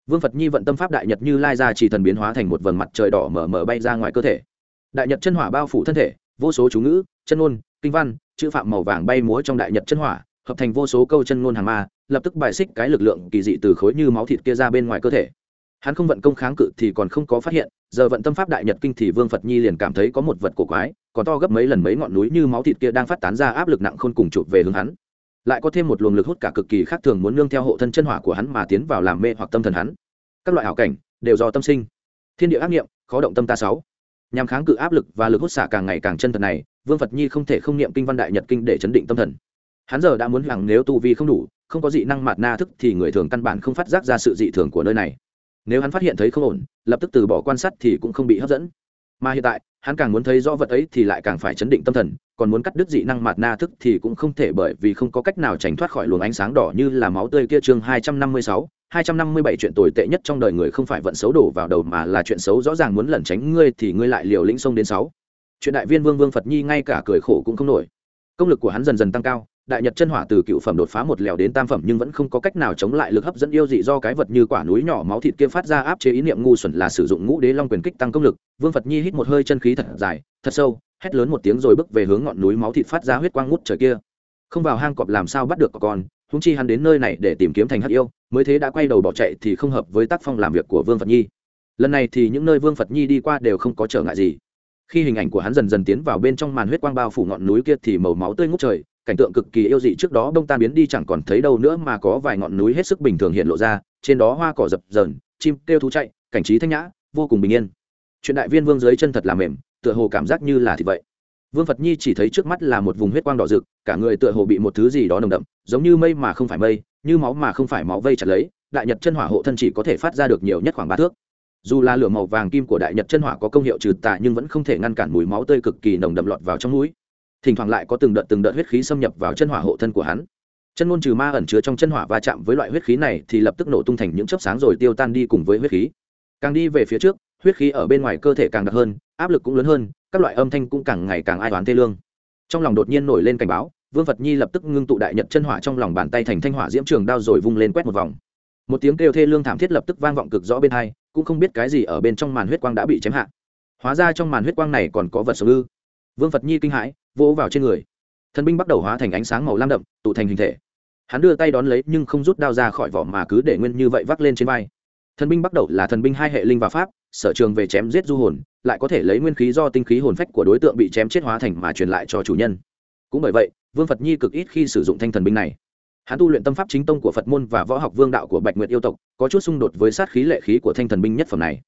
Vương phật nhi vận tâm pháp đại nhật như lai ra chỉ thần biến hóa thành một vầng mặt trời đỏ mở mở bay ra ngoài cơ thể đại nhật chân hỏa bao phủ thân thể, vô số chú ngữ, chân ngôn, kinh văn, chữ phạm màu vàng bay múa trong đại nhật chân hỏa, hợp thành vô số câu chân ngôn hàng ma, lập tức bài xích cái lực lượng kỳ dị từ khối như máu thịt kia ra bên ngoài cơ thể. Hắn không vận công kháng cự thì còn không có phát hiện, giờ vận tâm pháp đại nhật kinh thì vương phật nhi liền cảm thấy có một vật cổ quái, còn to gấp mấy lần mấy ngọn núi như máu thịt kia đang phát tán ra áp lực nặng khôn cùng chụp về hướng hắn. Lại có thêm một luồng lực hút cả cực kỳ khác thường muốn nương theo hộ thân chân hỏa của hắn mà tiến vào làm mê hoặc tâm thần hắn. Các loại hảo cảnh, đều do tâm sinh. Thiên địa ác nghiệm, khó động tâm ta sáu nhằm kháng cự áp lực và lực hút xả càng ngày càng chân thật này, vương phật nhi không thể không niệm kinh văn đại nhật kinh để chấn định tâm thần. Hắn giờ đã muốn rằng nếu tu vi không đủ, không có dị năng mạt na thức thì người thường căn bản không phát giác ra sự dị thường của nơi này. Nếu hắn phát hiện thấy không ổn, lập tức từ bỏ quan sát thì cũng không bị hấp dẫn mà hiện tại, hắn càng muốn thấy rõ vật ấy thì lại càng phải chấn định tâm thần, còn muốn cắt đứt dị năng mạt na thức thì cũng không thể bởi vì không có cách nào tránh thoát khỏi luồng ánh sáng đỏ như là máu tươi kia chương hai trăm năm mươi sáu, hai trăm năm mươi bảy chuyện tồi tệ nhất trong đời người không phải vận xấu đổ vào đầu mà là chuyện xấu rõ ràng muốn lẩn tránh ngươi thì ngươi lại liều lĩnh sông đến sáu. Chuyện đại viên vương vương phật nhi ngay cả cười khổ cũng không nổi. Công lực của hắn dần dần tăng cao đại nhật chân hỏa từ cựu phẩm đột phá một lèo đến tam phẩm nhưng vẫn không có cách nào chống lại lực hấp dẫn yêu dị do cái vật như quả núi nhỏ máu thịt kia phát ra áp chế ý niệm ngu xuẩn là sử dụng ngũ đế long quyền kích tăng công lực. Vương phật nhi hít một hơi chân khí thật dài, thật sâu, hét lớn một tiếng rồi bước về hướng ngọn núi máu thịt phát ra huyết quang ngút trời kia. Không vào hang cọp làm sao bắt được con húng chi hắn đến nơi này để tìm kiếm thành hắc yêu, mới thế đã quay đầu bỏ chạy thì không hợp với tác phong làm việc của vương phật nhi. Lần này thì những nơi vương phật nhi đi qua đều không có trở ngại gì. Khi hình ảnh của hắn dần dần tiến vào bên trong màn huyết quang bao phủ ngọn núi kia thì màu máu tươi ngút trời cảnh tượng cực kỳ yêu dị trước đó Đông tan biến đi chẳng còn thấy đâu nữa mà có vài ngọn núi hết sức bình thường hiện lộ ra, trên đó hoa cỏ dập dờn, chim kêu thú chạy, cảnh trí thanh nhã, vô cùng bình yên. Chuyện đại viên vương dưới chân thật là mềm, tựa hồ cảm giác như là thì vậy. Vương phật nhi chỉ thấy trước mắt là một vùng huyết quang đỏ rực, cả người tựa hồ bị một thứ gì đó nồng đậm, giống như mây mà không phải mây, như máu mà không phải máu vây chặt lấy, đại nhật chân hỏa hộ thân chỉ có thể phát ra được nhiều nhất khoảng ba thước. Dù là lửa màu vàng kim của đại nhật chân hỏa có công hiệu trừ tà nhưng vẫn không thể ngăn cản mùi máu tươi cực kỳ nồng đậm lọt vào trong mũi thỉnh thoảng lại có từng đợt từng đợt huyết khí xâm nhập vào chân hỏa hộ thân của hắn. Chân ngôn trừ ma ẩn chứa trong chân hỏa va chạm với loại huyết khí này thì lập tức nổ tung thành những chớp sáng rồi tiêu tan đi cùng với huyết khí. Càng đi về phía trước, huyết khí ở bên ngoài cơ thể càng đặc hơn, áp lực cũng lớn hơn, các loại âm thanh cũng càng ngày càng ai toán tê lương. Trong lòng đột nhiên nổi lên cảnh báo, vương phật nhi lập tức ngưng tụ đại nhật chân hỏa trong lòng bàn tay thành thanh hỏa diễm trường đao rồi vung lên quét một vòng. Một tiếng kêu thê lương thảm thiết lập tức vang vọng cực rõ bên hai, cũng không biết cái gì ở bên trong màn huyết quang đã bị chém hạ. Hóa ra trong màn huyết quang này còn có vật sống ư? Vương phật nhi kinh hãi vỗ vào trên người. Thần binh bắt đầu hóa thành ánh sáng màu lam đậm, tụ thành hình thể. Hắn đưa tay đón lấy nhưng không rút đao ra khỏi vỏ mà cứ để nguyên như vậy vác lên trên vai. Thần binh bắt đầu là thần binh hai hệ linh và pháp, sở trường về chém giết du hồn, lại có thể lấy nguyên khí do tinh khí hồn phách của đối tượng bị chém chết hóa thành mà truyền lại cho chủ nhân. Cũng bởi vậy, vương phật nhi cực ít khi sử dụng thanh thần binh này. Hắn tu luyện tâm pháp chính tông của phật môn và võ học vương đạo của bạch nguyệt yêu tộc, có chút xung đột với sát khí lệ khí của thanh thần binh nhất phẩm này.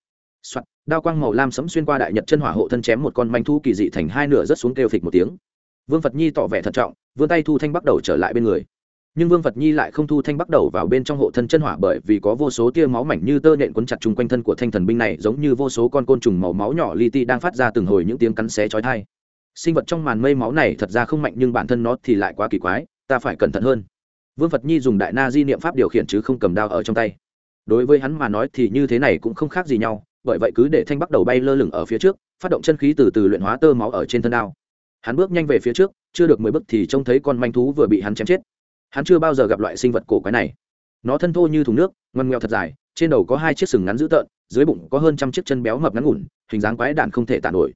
Soạt, đao quang màu lam sẫm xuyên qua đại nhật chân hỏa hộ thân chém một con manh thu kỳ dị thành hai nửa rất xuống kêu phịch một tiếng. Vương phật nhi tỏ vẻ thận trọng vươn tay thu thanh bắt đầu trở lại bên người. Nhưng vương phật nhi lại không thu thanh bắt đầu vào bên trong hộ thân chân hỏa bởi vì có vô số tia máu mảnh như tơ nện quấn chặt chung quanh thân của thanh thần binh này giống như vô số con côn trùng màu máu nhỏ li ti đang phát ra từng hồi những tiếng cắn xé chói tai. sinh vật trong màn mây máu này thật ra không mạnh nhưng bản thân nó thì lại quá kỳ quái ta phải cẩn thận hơn. Vương phật nhi dùng đại na di niệm pháp điều khiển chứ không cầm đao ở trong tay. Đối với hắn mà nói thì như thế này cũng không khác gì nhau bởi vậy cứ để thanh bắt đầu bay lơ lửng ở phía trước, phát động chân khí từ từ luyện hóa tơ máu ở trên thân đao. Hắn bước nhanh về phía trước, chưa được mười bước thì trông thấy con manh thú vừa bị hắn chém chết. Hắn chưa bao giờ gặp loại sinh vật cổ quái này. Nó thân thô như thùng nước, ngoằn ngoèo thật dài, trên đầu có hai chiếc sừng ngắn dữ tợn, dưới bụng có hơn trăm chiếc chân béo mập ngắn ngủn, hình dáng quái đạn không thể tàn nổi.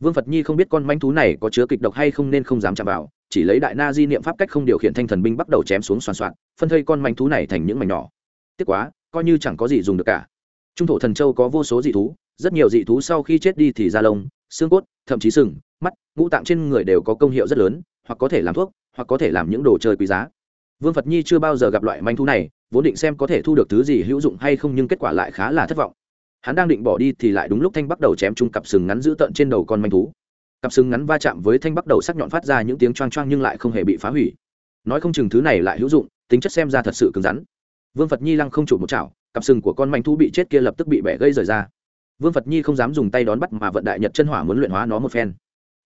Vương phật nhi không biết con manh thú này có chứa kịch độc hay không nên không dám chạm vào, chỉ lấy đại na di niệm pháp cách không điều khiển thanh thần binh bắt đầu chém xuống soàn soạn, phân thây con manh thú này thành những mảnh nhỏ. Tiếc quá, coi như chẳng có gì dùng được cả trung thổ thần châu có vô số dị thú, rất nhiều dị thú sau khi chết đi thì da lông, xương cốt, thậm chí sừng, mắt, ngũ tạng trên người đều có công hiệu rất lớn, hoặc có thể làm thuốc, hoặc có thể làm những đồ chơi quý giá. Vương phật nhi chưa bao giờ gặp loại manh thú này, vốn định xem có thể thu được thứ gì hữu dụng hay không nhưng kết quả lại khá là thất vọng. Hắn đang định bỏ đi thì lại đúng lúc thanh bắt đầu chém chung cặp sừng ngắn giữ tận trên đầu con manh thú. Cặp sừng ngắn va chạm với thanh bắt đầu sắc nhọn phát ra những tiếng choang choang nhưng lại không hề bị phá hủy. Nói không chừng thứ này lại hữu dụng, tính chất xem ra thật sự cứng rắn vương phật nhi lăng không chụp một chảo, cặp sừng của con manh thú bị chết kia lập tức bị bẻ gây rời ra. Vương phật nhi không dám dùng tay đón bắt mà vận đại nhật chân hỏa muốn luyện hóa nó một phen.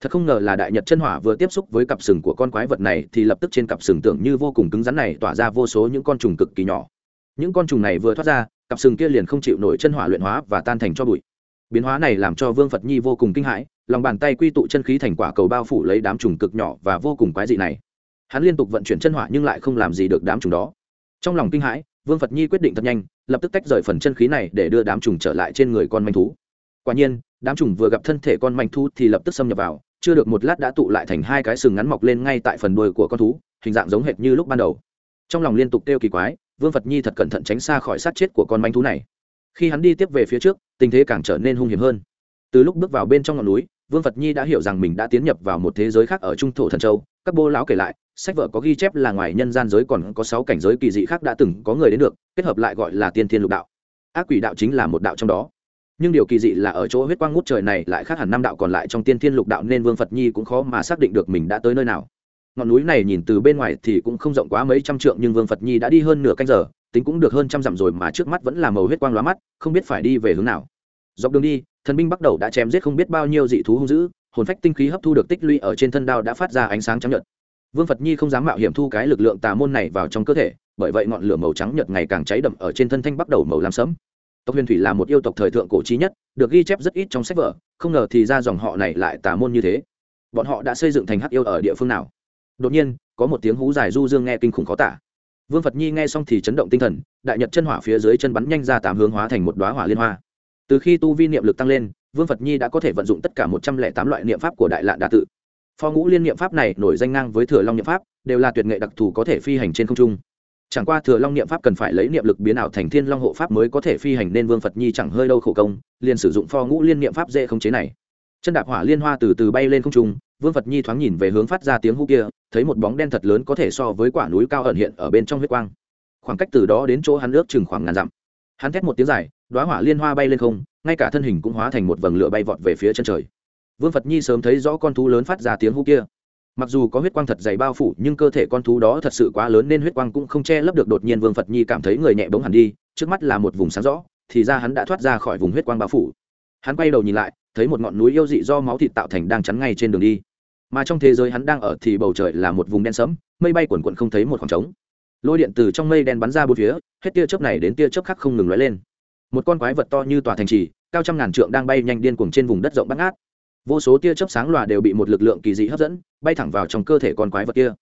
Thật không ngờ là đại nhật chân hỏa vừa tiếp xúc với cặp sừng của con quái vật này thì lập tức trên cặp sừng tưởng như vô cùng cứng rắn này tỏa ra vô số những con trùng cực kỳ nhỏ. Những con trùng này vừa thoát ra, cặp sừng kia liền không chịu nổi chân hỏa luyện hóa và tan thành cho bụi. Biến hóa này làm cho vương phật nhi vô cùng kinh hãi, lòng bàn tay quy tụ chân khí thành quả cầu bao phủ lấy đám trùng cực nhỏ và vô cùng quái dị này. Hắn liên tục vận chuyển chân hỏa nhưng lại không làm gì được đám trùng đó. Trong lòng kinh hãi vương phật nhi quyết định thật nhanh, lập tức tách rời phần chân khí này để đưa đám trùng trở lại trên người con manh thú. Quả nhiên, đám trùng vừa gặp thân thể con manh thú thì lập tức xâm nhập vào, chưa được một lát đã tụ lại thành hai cái sừng ngắn mọc lên ngay tại phần đuôi của con thú, hình dạng giống hệt như lúc ban đầu. Trong lòng liên tục kêu kỳ quái, vương phật nhi thật cẩn thận tránh xa khỏi sát chết của con manh thú này. Khi hắn đi tiếp về phía trước, tình thế càng trở nên hung hiểm hơn. Từ lúc bước vào bên trong ngọn núi, vương phật nhi đã hiểu rằng mình đã tiến nhập vào một thế giới khác ở trung thổ thần châu các bô lão kể lại, sách vở có ghi chép là ngoài nhân gian giới còn có sáu cảnh giới kỳ dị khác đã từng có người đến được, kết hợp lại gọi là tiên thiên lục đạo. Ác quỷ đạo chính là một đạo trong đó. Nhưng điều kỳ dị là ở chỗ huyết quang ngút trời này lại khác hẳn năm đạo còn lại trong tiên thiên lục đạo nên vương phật nhi cũng khó mà xác định được mình đã tới nơi nào. Ngọn núi này nhìn từ bên ngoài thì cũng không rộng quá mấy trăm trượng nhưng vương phật nhi đã đi hơn nửa canh giờ, tính cũng được hơn trăm dặm rồi mà trước mắt vẫn là màu huyết quang lóa mắt, không biết phải đi về hướng nào. Dọc đường đi, thần binh bắt đầu đã chém giết không biết bao nhiêu dị thú hung dữ hồn phách tinh khí hấp thu được tích lũy ở trên thân đao đã phát ra ánh sáng trắng nhợt. Vương phật nhi không dám mạo hiểm thu cái lực lượng tà môn này vào trong cơ thể, bởi vậy ngọn lửa màu trắng nhợt ngày càng cháy đậm ở trên thân thanh bắt đầu màu lam sẫm. Tộc huyền thủy là một yêu tộc thời thượng cổ trí nhất, được ghi chép rất ít trong sách vở, không ngờ thì ra dòng họ này lại tà môn như thế. Bọn họ đã xây dựng thành hắc yêu ở địa phương nào? Đột nhiên, có một tiếng hú dài du dương nghe kinh khủng khó tả. Vương phật nhi nghe xong thì chấn động tinh thần, đại nhật chân hỏa phía dưới chân bắn nhanh ra tám hướng hóa thành một đoá hỏa liên hoa. Từ khi tu vi niệm lực tăng lên vương phật nhi đã có thể vận dụng tất cả một trăm lẻ tám loại niệm pháp của đại lạn đà tự. Pho ngũ liên niệm pháp này nổi danh ngang với thừa long niệm pháp, đều là tuyệt nghệ đặc thù có thể phi hành trên không trung. Chẳng qua thừa long niệm pháp cần phải lấy niệm lực biến ảo thành thiên long hộ pháp mới có thể phi hành nên vương phật nhi chẳng hơi đâu khổ công, liền sử dụng pho ngũ liên niệm pháp dễ khống chế này. Chân đạp hỏa liên hoa từ từ bay lên không trung, vương phật nhi thoáng nhìn về hướng phát ra tiếng hú kia, thấy một bóng đen thật lớn có thể so với quả núi cao ẩn hiện ở bên trong huyết quang. Khoảng cách từ đó đến chỗ hắn ước chừng khoảng ngàn dặm. Hắn thét một tiếng dài đoá hỏa liên hoa bay lên không ngay cả thân hình cũng hóa thành một vầng lửa bay vọt về phía chân trời. Vương phật nhi sớm thấy rõ con thú lớn phát ra tiếng hú kia. Mặc dù có huyết quang thật dày bao phủ, nhưng cơ thể con thú đó thật sự quá lớn nên huyết quang cũng không che lấp được, đột nhiên vương phật nhi cảm thấy người nhẹ bóng hẳn đi, trước mắt là một vùng sáng rõ, thì ra hắn đã thoát ra khỏi vùng huyết quang bao phủ. Hắn quay đầu nhìn lại, thấy một ngọn núi yêu dị do máu thịt tạo thành đang chắn ngay trên đường đi. Mà trong thế giới hắn đang ở thì bầu trời là một vùng đen sẫm, mây bay quần quận không thấy một khoảng trống. Lôi điện từ trong mây đen bắn ra bốn phía, hết tia chớp này đến tia chớp khác không ngừng lóe lên một con quái vật to như tòa thành trì, cao trăm ngàn trượng đang bay nhanh điên cuồng trên vùng đất rộng bắt ngát. Vô số tia chớp sáng lòa đều bị một lực lượng kỳ dị hấp dẫn, bay thẳng vào trong cơ thể con quái vật kia.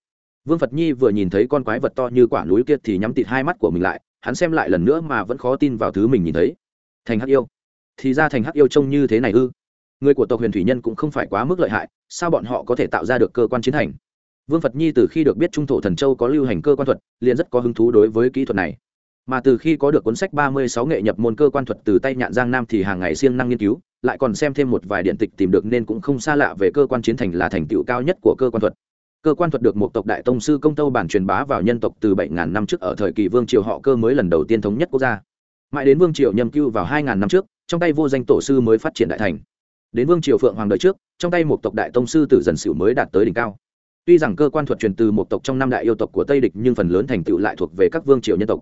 Vương phật nhi vừa nhìn thấy con quái vật to như quả núi kia thì nhắm tịt hai mắt của mình lại, hắn xem lại lần nữa mà vẫn khó tin vào thứ mình nhìn thấy. Thành hắc yêu. Thì ra thành hắc yêu trông như thế này ư? Người của tộc huyền thủy nhân cũng không phải quá mức lợi hại, sao bọn họ có thể tạo ra được cơ quan chiến thành vương phật nhi từ khi được biết trung thổ thần châu có lưu hành cơ quan thuật, liền rất có hứng thú đối với kỹ thuật này mà từ khi có được cuốn sách ba mươi sáu nghệ nhập môn cơ quan thuật từ tay nhạn giang nam thì hàng ngày siêng năng nghiên cứu, lại còn xem thêm một vài điện tịch tìm được nên cũng không xa lạ về cơ quan chiến thành là thành tựu cao nhất của cơ quan thuật. Cơ quan thuật được một tộc đại tông sư công tâu bản truyền bá vào nhân tộc từ bảy ngàn năm trước ở thời kỳ vương triều họ cơ mới lần đầu tiên thống nhất quốc gia. Mãi đến vương triều nhâm cưu vào hai ngàn năm trước, trong tay vô danh tổ sư mới phát triển đại thành. Đến vương triều phượng hoàng đời trước, trong tay một tộc đại tông sư tử dần sửu mới đạt tới đỉnh cao. Tuy rằng cơ quan thuật truyền từ một tộc trong năm đại yêu tộc của tây địch nhưng phần lớn thành tựu lại thuộc về các vương triều nhân tộc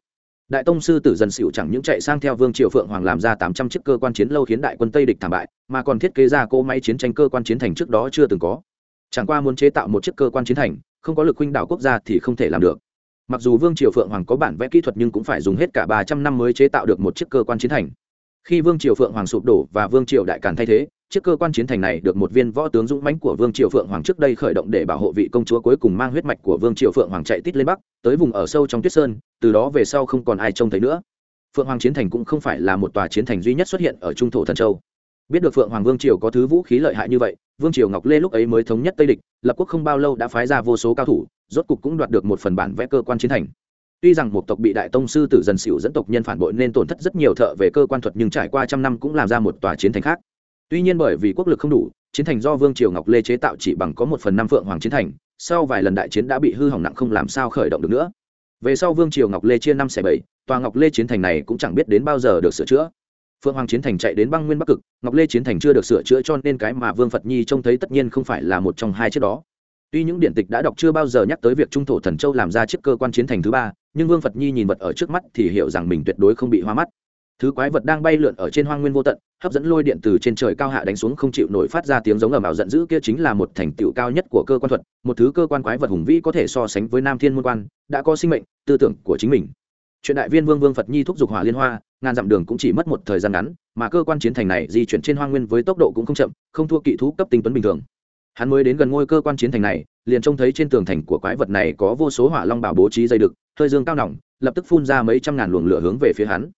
đại tông sư tử dần xỉu chẳng những chạy sang theo vương triều phượng hoàng làm ra tám trăm chiếc cơ quan chiến lâu khiến đại quân tây địch thảm bại, mà còn thiết kế ra cỗ máy chiến tranh cơ quan chiến thành trước đó chưa từng có. Chẳng qua muốn chế tạo một chiếc cơ quan chiến thành, không có lực huynh đảo quốc gia thì không thể làm được. Mặc dù vương triều phượng hoàng có bản vẽ kỹ thuật nhưng cũng phải dùng hết cả ba trăm năm mới chế tạo được một chiếc cơ quan chiến thành. Khi vương triều phượng hoàng sụp đổ và vương triều đại càn thay thế chiếc cơ quan chiến thành này được một viên võ tướng dũng mãnh của vương triều phượng hoàng trước đây khởi động để bảo hộ vị công chúa cuối cùng mang huyết mạch của vương triều phượng hoàng chạy tít lên bắc, tới vùng ở sâu trong tuyết sơn, từ đó về sau không còn ai trông thấy nữa. Phượng hoàng chiến thành cũng không phải là một tòa chiến thành duy nhất xuất hiện ở trung thổ thần châu. Biết được phượng hoàng vương triều có thứ vũ khí lợi hại như vậy, vương triều ngọc lê lúc ấy mới thống nhất tây địch, lập quốc không bao lâu đã phái ra vô số cao thủ, rốt cục cũng đoạt được một phần bản vẽ cơ quan chiến thành. Tuy rằng một tộc bị đại tông sư tử dần xỉu dẫn tộc nhân phản bội nên tổn thất rất nhiều thợ về cơ quan thuật nhưng trải qua trăm năm cũng làm ra một tòa chiến thành khác tuy nhiên bởi vì quốc lực không đủ, chiến thành do vương triều ngọc lê chế tạo chỉ bằng có một phần năm phượng hoàng chiến thành, sau vài lần đại chiến đã bị hư hỏng nặng không làm sao khởi động được nữa. Về sau vương triều ngọc lê chia năm xẻ bảy, tòa ngọc lê chiến thành này cũng chẳng biết đến bao giờ được sửa chữa. Phượng hoàng chiến thành chạy đến băng nguyên bắc cực, ngọc lê chiến thành chưa được sửa chữa cho nên cái mà vương phật nhi trông thấy tất nhiên không phải là một trong hai chiếc đó. Tuy những điện tịch đã đọc chưa bao giờ nhắc tới việc trung thổ thần châu làm ra chiếc cơ quan chiến thành thứ ba, nhưng vương phật nhi nhìn vật ở trước mắt thì hiểu rằng mình tuyệt đối không bị hoa mắt thứ quái vật đang bay lượn ở trên hoang nguyên vô tận, hấp dẫn lôi điện từ trên trời cao hạ đánh xuống không chịu nổi phát ra tiếng giống ầm ào giận dữ, kia chính là một thành tựu cao nhất của cơ quan thuật, một thứ cơ quan quái vật hùng vĩ có thể so sánh với nam thiên môn quan, đã có sinh mệnh, tư tưởng của chính mình. Chuyện đại viên vương vương phật nhi thúc giục hỏa liên hoa, ngàn dặm đường cũng chỉ mất một thời gian ngắn, mà cơ quan chiến thành này di chuyển trên hoang nguyên với tốc độ cũng không chậm, không thua kỵ thú cấp tinh tuấn bình thường. Hắn mới đến gần ngôi cơ quan chiến thành này, liền trông thấy trên tường thành của quái vật này có vô số hỏa long bảo bố trí dây đực, hơi dương cao nỏng lập tức phun ra mấy trăm ngàn luồng lửa hướng về phía hắn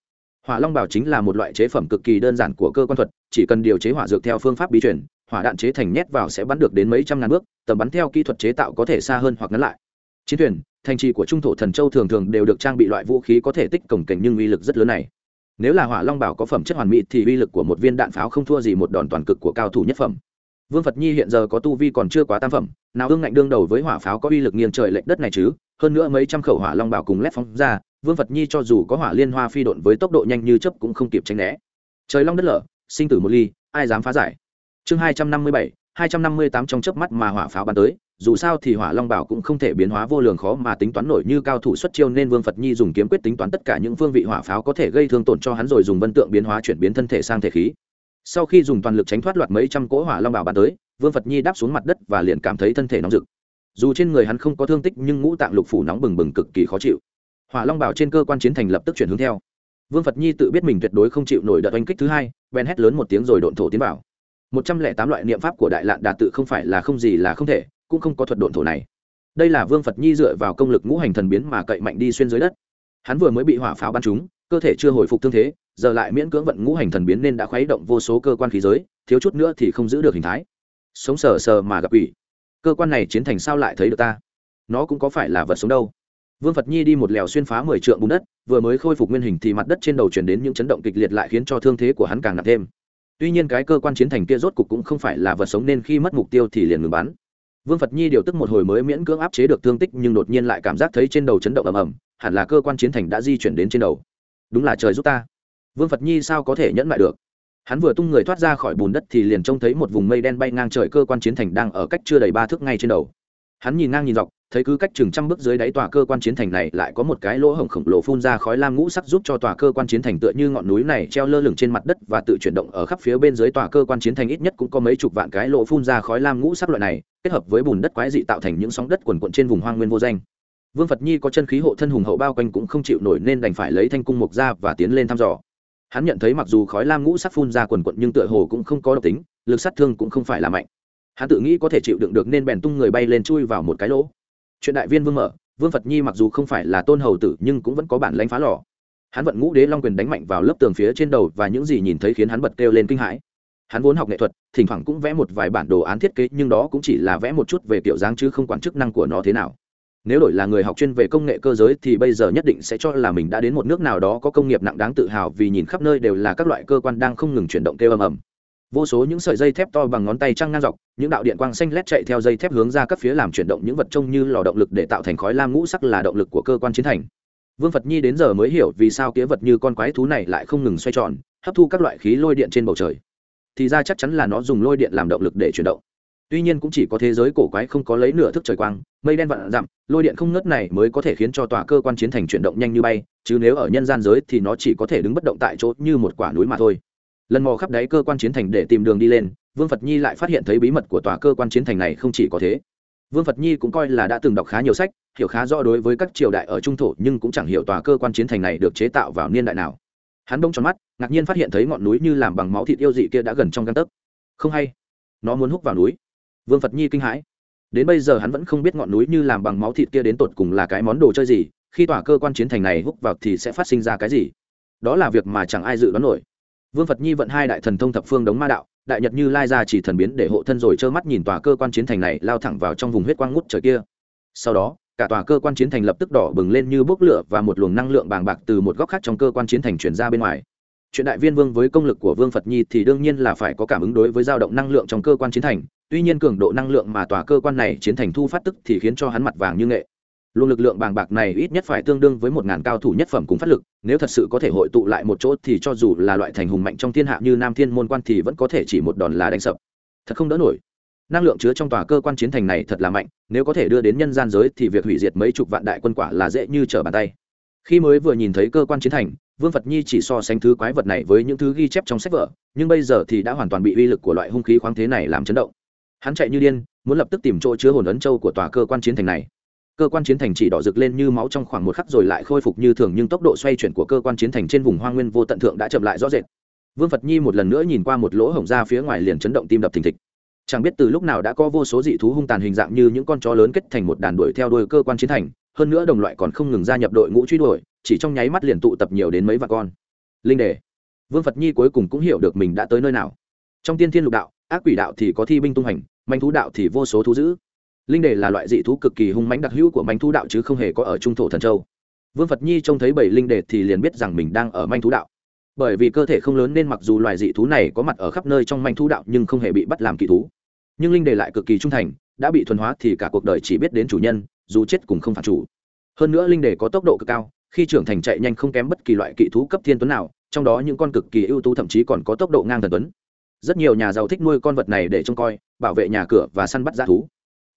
hỏa long bảo chính là một loại chế phẩm cực kỳ đơn giản của cơ quan thuật, chỉ cần điều chế hỏa dược theo phương pháp bí truyền, hỏa đạn chế thành nhét vào sẽ bắn được đến mấy trăm ngàn bước, tầm bắn theo kỹ thuật chế tạo có thể xa hơn hoặc ngắn lại. Chiến thuyền, thành trì của trung thổ thần châu thường thường đều được trang bị loại vũ khí có thể tích cổng cảnh nhưng uy lực rất lớn này. Nếu là hỏa long bảo có phẩm chất hoàn mỹ thì uy lực của một viên đạn pháo không thua gì một đòn toàn cực của cao thủ nhất phẩm. Vương phật nhi hiện giờ có tu vi còn chưa quá tam phẩm, nào ương ngạnh đương đầu với hỏa pháo có uy lực nghiêng trời lệch đất này chứ? Hơn nữa mấy trăm khẩu hỏa long bảo cùng lét phóng ra vương phật nhi cho dù có hỏa liên hoa phi độn với tốc độ nhanh như chấp cũng không kịp tránh né. Trời long đất lở, sinh tử một ly, ai dám phá giải? Chương hai trăm năm mươi bảy, hai trăm năm mươi tám trong chớp mắt mà hỏa pháo bắn tới, dù sao thì hỏa long bảo cũng không thể biến hóa vô lường khó mà tính toán nổi như cao thủ xuất chiêu nên vương phật nhi dùng kiếm quyết tính toán tất cả những phương vị hỏa pháo có thể gây thương tổn cho hắn rồi dùng vân tượng biến hóa chuyển biến thân thể sang thể khí. Sau khi dùng toàn lực tránh thoát loạt mấy trăm cỗ hỏa long bảo bắn tới, vương phật nhi đáp xuống mặt đất và liền cảm thấy thân thể nóng rực. Dù trên người hắn không có thương tích nhưng ngũ tạng lục phủ nóng bừng bừng cực kỳ khó chịu hỏa long bảo trên cơ quan chiến thành lập tức chuyển hướng theo. Vương phật nhi tự biết mình tuyệt đối không chịu nổi đợt oanh kích thứ hai, bèn hét lớn một tiếng rồi độn thổ tiến vào. Một trăm lẻ tám loại niệm pháp của đại lạn đạt tự không phải là không gì là không thể, cũng không có thuật độn thổ này. Đây là vương phật nhi dựa vào công lực ngũ hành thần biến mà cậy mạnh đi xuyên dưới đất. Hắn vừa mới bị hỏa pháo bắn trúng, cơ thể chưa hồi phục thương thế, giờ lại miễn cưỡng vận ngũ hành thần biến nên đã khuấy động vô số cơ quan khí giới, thiếu chút nữa thì không giữ được hình thái. Sống sờ sờ mà gặp ủy cơ quan này chiến thành sao lại thấy được ta? Nó cũng có phải là vật sống đâu? Vương phật nhi đi một lèo xuyên phá mười trượng bùn đất, vừa mới khôi phục nguyên hình thì mặt đất trên đầu truyền đến những chấn động kịch liệt lại khiến cho thương thế của hắn càng nặng thêm. Tuy nhiên cái cơ quan chiến thành kia rốt cục cũng không phải là vật sống nên khi mất mục tiêu thì liền ngừng bắn. Vương phật nhi điều tức một hồi mới miễn cưỡng áp chế được thương tích nhưng đột nhiên lại cảm giác thấy trên đầu chấn động ầm ầm, hẳn là cơ quan chiến thành đã di chuyển đến trên đầu. Đúng là trời giúp ta. Vương phật nhi sao có thể nhẫn lại được? Hắn vừa tung người thoát ra khỏi bùn đất thì liền trông thấy một vùng mây đen bay ngang trời, cơ quan chiến thành đang ở cách chưa đầy ba thước ngay trên đầu. Hắn nhìn ngang nhìn dọc thấy cứ cách chừng trăm bước dưới đáy tòa cơ quan chiến thành này lại có một cái lỗ hổng khổng lồ phun ra khói lam ngũ sắc giúp cho tòa cơ quan chiến thành tựa như ngọn núi này treo lơ lửng trên mặt đất và tự chuyển động ở khắp phía bên dưới tòa cơ quan chiến thành ít nhất cũng có mấy chục vạn cái lỗ phun ra khói lam ngũ sắc loại này, kết hợp với bùn đất quái dị tạo thành những sóng đất quần quận trên vùng hoang nguyên vô danh. Vương phật nhi có chân khí hộ thân hùng hậu bao quanh cũng không chịu nổi nên đành phải lấy thanh cung mục ra và tiến lên thăm dò. Hắn nhận thấy mặc dù khói lam ngũ sắc phun ra quần quận nhưng tựa hồ cũng không có độc tính, lực sát thương cũng không phải là mạnh. Hắn tự nghĩ có thể chịu đựng được nên bèn tung người bay lên chui vào một cái lỗ chuyện đại viên vương mở, vương phật nhi mặc dù không phải là tôn hầu tử nhưng cũng vẫn có bản lãnh phá lò. Hắn vận ngũ đế long quyền đánh mạnh vào lớp tường phía trên đầu và những gì nhìn thấy khiến hắn bật kêu lên kinh hãi. Hắn vốn học nghệ thuật, thỉnh thoảng cũng vẽ một vài bản đồ án thiết kế, nhưng đó cũng chỉ là vẽ một chút về kiểu dáng chứ không quản chức năng của nó thế nào. Nếu đổi là người học chuyên về công nghệ cơ giới thì bây giờ nhất định sẽ cho là mình đã đến một nước nào đó có công nghiệp nặng đáng tự hào vì nhìn khắp nơi đều là các loại cơ quan đang không ngừng chuyển động kêu ầm ầm vô số những sợi dây thép to bằng ngón tay trăng ngang dọc, những đạo điện quang xanh lét chạy theo dây thép hướng ra các phía làm chuyển động những vật trông như lò động lực để tạo thành khói lam ngũ sắc là động lực của cơ quan chiến thành. Vương phật nhi đến giờ mới hiểu vì sao kế vật như con quái thú này lại không ngừng xoay tròn, hấp thu các loại khí lôi điện trên bầu trời. Thì ra chắc chắn là nó dùng lôi điện làm động lực để chuyển động. Tuy nhiên cũng chỉ có thế giới cổ quái không có lấy nửa thức trời quang, mây đen vạn dặm, lôi điện không ngớt này mới có thể khiến cho tòa cơ quan chiến thành chuyển động nhanh như bay, chứ nếu ở nhân gian giới thì nó chỉ có thể đứng bất động tại chỗ như một quả núi mà thôi lần mò khắp đáy cơ quan chiến thành để tìm đường đi lên, vương phật nhi lại phát hiện thấy bí mật của tòa cơ quan chiến thành này không chỉ có thế. Vương phật nhi cũng coi là đã từng đọc khá nhiều sách, hiểu khá rõ đối với các triều đại ở trung thổ nhưng cũng chẳng hiểu tòa cơ quan chiến thành này được chế tạo vào niên đại nào. Hắn đông tròn mắt, ngạc nhiên phát hiện thấy ngọn núi như làm bằng máu thịt yêu dị kia đã gần trong găng tấc. Không hay, nó muốn hút vào núi. Vương phật nhi kinh hãi. Đến bây giờ hắn vẫn không biết ngọn núi như làm bằng máu thịt kia đến tột cùng là cái món đồ chơi gì, khi tòa cơ quan chiến thành này hút vào thì sẽ phát sinh ra cái gì. Đó là việc mà chẳng ai dự đoán nổi vương phật nhi vận hai đại thần thông thập phương đống ma đạo, đại nhật như lai ra chỉ thần biến để hộ thân rồi trơ mắt nhìn tòa cơ quan chiến thành này lao thẳng vào trong vùng huyết quang ngút trời kia. Sau đó, cả tòa cơ quan chiến thành lập tức đỏ bừng lên như bốc lửa và một luồng năng lượng bàng bạc từ một góc khác trong cơ quan chiến thành chuyển ra bên ngoài. Chuyện đại viên vương với công lực của vương phật nhi thì đương nhiên là phải có cảm ứng đối với dao động năng lượng trong cơ quan chiến thành, tuy nhiên cường độ năng lượng mà tòa cơ quan này chiến thành thu phát tức thì khiến cho hắn mặt vàng như nghệ luồng lực lượng bàng bạc này ít nhất phải tương đương với một ngàn cao thủ nhất phẩm cùng phát lực, nếu thật sự có thể hội tụ lại một chỗ thì cho dù là loại thành hùng mạnh trong thiên hạ như nam thiên môn quan thì vẫn có thể chỉ một đòn là đánh sập. Thật không đỡ nổi. Năng lượng chứa trong tòa cơ quan chiến thành này thật là mạnh, nếu có thể đưa đến nhân gian giới thì việc hủy diệt mấy chục vạn đại quân quả là dễ như trở bàn tay. Khi mới vừa nhìn thấy cơ quan chiến thành, vương phật nhi chỉ so sánh thứ quái vật này với những thứ ghi chép trong sách vở, nhưng bây giờ thì đã hoàn toàn bị uy lực của loại hung khí khoáng thế này làm chấn động. Hắn chạy như điên, muốn lập tức tìm chỗ chứa hồn ấn châu của tòa cơ quan chiến thành này cơ quan chiến thành chỉ đỏ rực lên như máu trong khoảng một khắc rồi lại khôi phục như thường nhưng tốc độ xoay chuyển của cơ quan chiến thành trên vùng hoa nguyên vô tận thượng đã chậm lại rõ rệt. Vương phật nhi một lần nữa nhìn qua một lỗ hổng ra phía ngoài liền chấn động tim đập thình thịch. Chẳng biết từ lúc nào đã có vô số dị thú hung tàn hình dạng như những con chó lớn kết thành một đàn đuổi theo đuôi cơ quan chiến thành, hơn nữa đồng loại còn không ngừng gia nhập đội ngũ truy đuổi, chỉ trong nháy mắt liền tụ tập nhiều đến mấy vạn con. Linh đề. Vương phật nhi cuối cùng cũng hiểu được mình đã tới nơi nào. Trong tiên thiên lục đạo, ác quỷ đạo thì có thi binh tung hành, manh thú đạo thì vô số thú dữ linh đề là loại dị thú cực kỳ hung mãnh đặc hữu của manh thú đạo chứ không hề có ở trung thổ thần châu. Vương phật nhi trông thấy bảy linh đề thì liền biết rằng mình đang ở manh thú đạo. Bởi vì cơ thể không lớn nên mặc dù loài dị thú này có mặt ở khắp nơi trong manh thú đạo nhưng không hề bị bắt làm kỳ thú. Nhưng linh đề lại cực kỳ trung thành, đã bị thuần hóa thì cả cuộc đời chỉ biết đến chủ nhân, dù chết cũng không phản chủ. Hơn nữa linh đề có tốc độ cực cao, khi trưởng thành chạy nhanh không kém bất kỳ loại kỵ thú cấp thiên tuấn nào, trong đó những con cực kỳ ưu tú thậm chí còn có tốc độ ngang thần tuấn. Rất nhiều nhà giàu thích nuôi con vật này để trông coi, bảo vệ nhà cửa và săn bắt g thú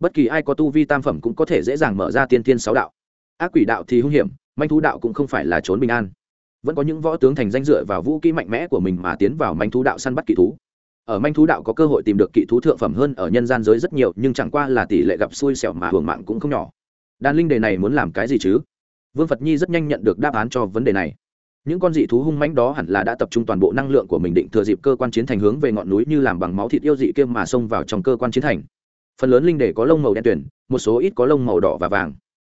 bất kỳ ai có tu vi tam phẩm cũng có thể dễ dàng mở ra tiên tiên sáu đạo. Ác quỷ đạo thì hung hiểm, manh thú đạo cũng không phải là trốn bình an. Vẫn có những võ tướng thành danh dựa vào vũ kỹ mạnh mẽ của mình mà tiến vào manh thú đạo săn bắt kỵ thú. Ở manh thú đạo có cơ hội tìm được kỵ thú thượng phẩm hơn ở nhân gian giới rất nhiều, nhưng chẳng qua là tỷ lệ gặp xui xẻo mà hưởng mạng cũng không nhỏ. Đàn linh đề này muốn làm cái gì chứ? Vương phật nhi rất nhanh nhận được đáp án cho vấn đề này. Những con dị thú hung mãnh đó hẳn là đã tập trung toàn bộ năng lượng của mình định thừa dịp cơ quan chiến thành hướng về ngọn núi như làm bằng máu thịt yêu dị kia mà xông vào trong cơ quan chiến thành phần lớn linh đề có lông màu đen tuyển một số ít có lông màu đỏ và vàng.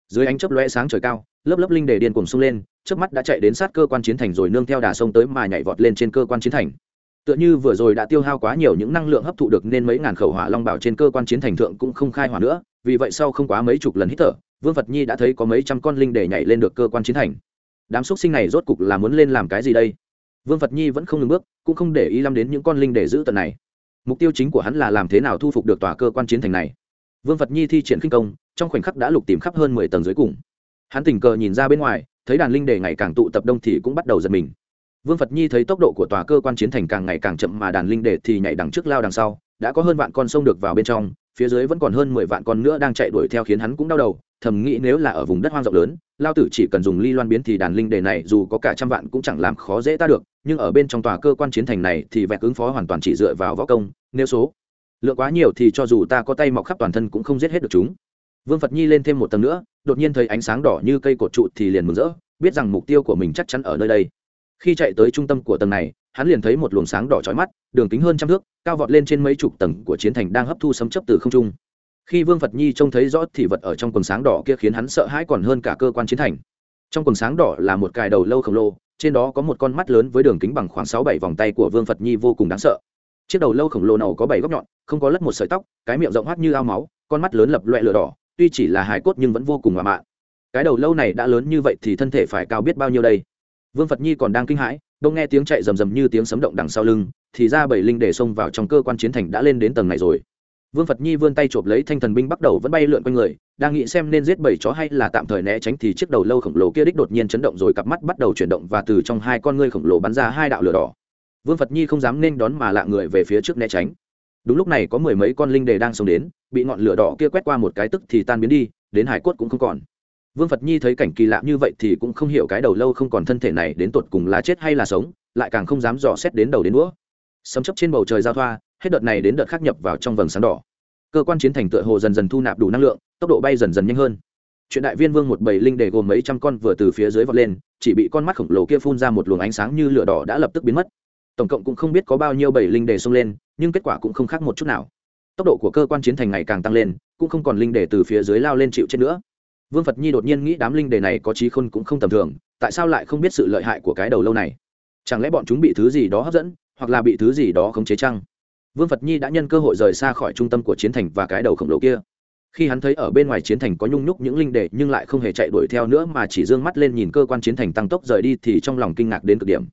Dưới ánh chớp lóe sáng trời cao, lớp lớp linh đề điên cùng sung lên trước mắt đã chạy đến sát cơ quan chiến thành rồi nương theo đà sông tới mà nhảy vọt lên trên cơ quan chiến thành. Tựa như vừa rồi đã tiêu hao quá nhiều những năng lượng hấp thụ được nên mấy ngàn khẩu hỏa long bảo trên cơ quan chiến thành thượng cũng không khai hỏa nữa, vì vậy sau không quá mấy chục lần hít thở, vương phật nhi đã thấy có mấy trăm con linh để nhảy lên được cơ quan chiến thành. Đám xúc sinh này rốt cục là muốn lên làm cái gì đây? Vương phật nhi vẫn không ngừng bước, cũng không để ý lắm đến những con linh để giữ tận này mục tiêu chính của hắn là làm thế nào thu phục được tòa cơ quan chiến thành này. Vương phật nhi thi triển khinh công, trong khoảnh khắc đã lục tìm khắp hơn mười tầng dưới cùng. Hắn tình cờ nhìn ra bên ngoài, thấy đàn linh đề ngày càng tụ tập đông thì cũng bắt đầu giật mình. Vương phật nhi thấy tốc độ của tòa cơ quan chiến thành càng ngày càng chậm mà đàn linh đề thì nhảy đằng trước lao đằng sau, đã có hơn vạn con sông được vào bên trong phía dưới vẫn còn hơn mười vạn con nữa đang chạy đuổi theo khiến hắn cũng đau đầu, thầm nghĩ nếu là ở vùng đất hoang rộng lớn, lao tử chỉ cần dùng ly loan biến thì đàn linh đề này dù có cả trăm vạn cũng chẳng làm khó dễ ta được, nhưng ở bên trong tòa cơ quan chiến thành này thì vẹt ứng phó hoàn toàn chỉ dựa vào võ công, nếu số lượng quá nhiều thì cho dù ta có tay mọc khắp toàn thân cũng không giết hết được chúng. Vương phật nhi lên thêm một tầng nữa, đột nhiên thấy ánh sáng đỏ như cây cột trụ thì liền mừng rỡ, biết rằng mục tiêu của mình chắc chắn ở nơi đây. Khi chạy tới trung tâm của tầng này hắn liền thấy một luồng sáng đỏ chói mắt, đường kính hơn trăm thước, cao vọt lên trên mấy chục tầng của chiến thành đang hấp thu sấm chấp từ không trung. Khi vương phật nhi trông thấy rõ thì vật ở trong quần sáng đỏ kia khiến hắn sợ hãi còn hơn cả cơ quan chiến thành. Trong quần sáng đỏ là một cài đầu lâu khổng lồ, trên đó có một con mắt lớn với đường kính bằng khoảng sáu bảy vòng tay của vương phật nhi vô cùng đáng sợ. Chiếc đầu lâu khổng lồ nào có bảy góc nhọn, không có lất một sợi tóc, cái miệng rộng hoắt như ao máu, con mắt lớn lập loẹ lửa đỏ, tuy chỉ là hài cốt nhưng vẫn vô cùng ngạo mạ cái đầu lâu này đã lớn như vậy thì thân thể phải cao biết bao nhiêu đây? Vương phật nhi còn đang kinh hãi đông nghe tiếng chạy rầm rầm như tiếng sấm động đằng sau lưng, thì ra bảy linh để xông vào trong cơ quan chiến thành đã lên đến tầng này rồi. Vương phật nhi vươn tay chộp lấy thanh thần binh bắt đầu vẫn bay lượn quanh người, đang nghĩ xem nên giết bảy chó hay là tạm thời né tránh thì chiếc đầu lâu khổng lồ kia đích đột nhiên chấn động rồi cặp mắt bắt đầu chuyển động và từ trong hai con ngươi khổng lồ bắn ra hai đạo lửa đỏ. Vương phật nhi không dám nên đón mà lạ người về phía trước né tránh. Đúng lúc này có mười mấy con linh đề đang xông đến, bị ngọn lửa đỏ kia quét qua một cái tức thì tan biến đi, đến hải cốt cũng không còn vương phật nhi thấy cảnh kỳ lạ như vậy thì cũng không hiểu cái đầu lâu không còn thân thể này đến tột cùng là chết hay là sống, lại càng không dám dò xét đến đầu đến đũa. Sấm chấp trên bầu trời giao thoa, hết đợt này đến đợt khác nhập vào trong vầng sáng đỏ. Cơ quan chiến thành tựa hồ dần dần thu nạp đủ năng lượng, tốc độ bay dần dần nhanh hơn. Chuyện đại viên vương một bầy linh để gồm mấy trăm con vừa từ phía dưới vọt lên, chỉ bị con mắt khổng lồ kia phun ra một luồng ánh sáng như lửa đỏ đã lập tức biến mất. Tổng cộng cũng không biết có bao nhiêu bầy linh để xông lên, nhưng kết quả cũng không khác một chút nào. Tốc độ của cơ quan chiến thành ngày càng tăng lên, cũng không còn linh để từ phía dưới lao lên chịu chết nữa vương phật nhi đột nhiên nghĩ đám linh đề này có trí khôn cũng không tầm thường, tại sao lại không biết sự lợi hại của cái đầu lâu này? Chẳng lẽ bọn chúng bị thứ gì đó hấp dẫn, hoặc là bị thứ gì đó khống chế chăng? Vương phật nhi đã nhân cơ hội rời xa khỏi trung tâm của chiến thành và cái đầu khổng lồ kia. Khi hắn thấy ở bên ngoài chiến thành có nhung nhúc những linh đề nhưng lại không hề chạy đuổi theo nữa mà chỉ d ư ơ n g mắt lên nhìn cơ quan chiến thành tăng tốc rời đi thì trong lòng kinh ngạc đến cực điểm.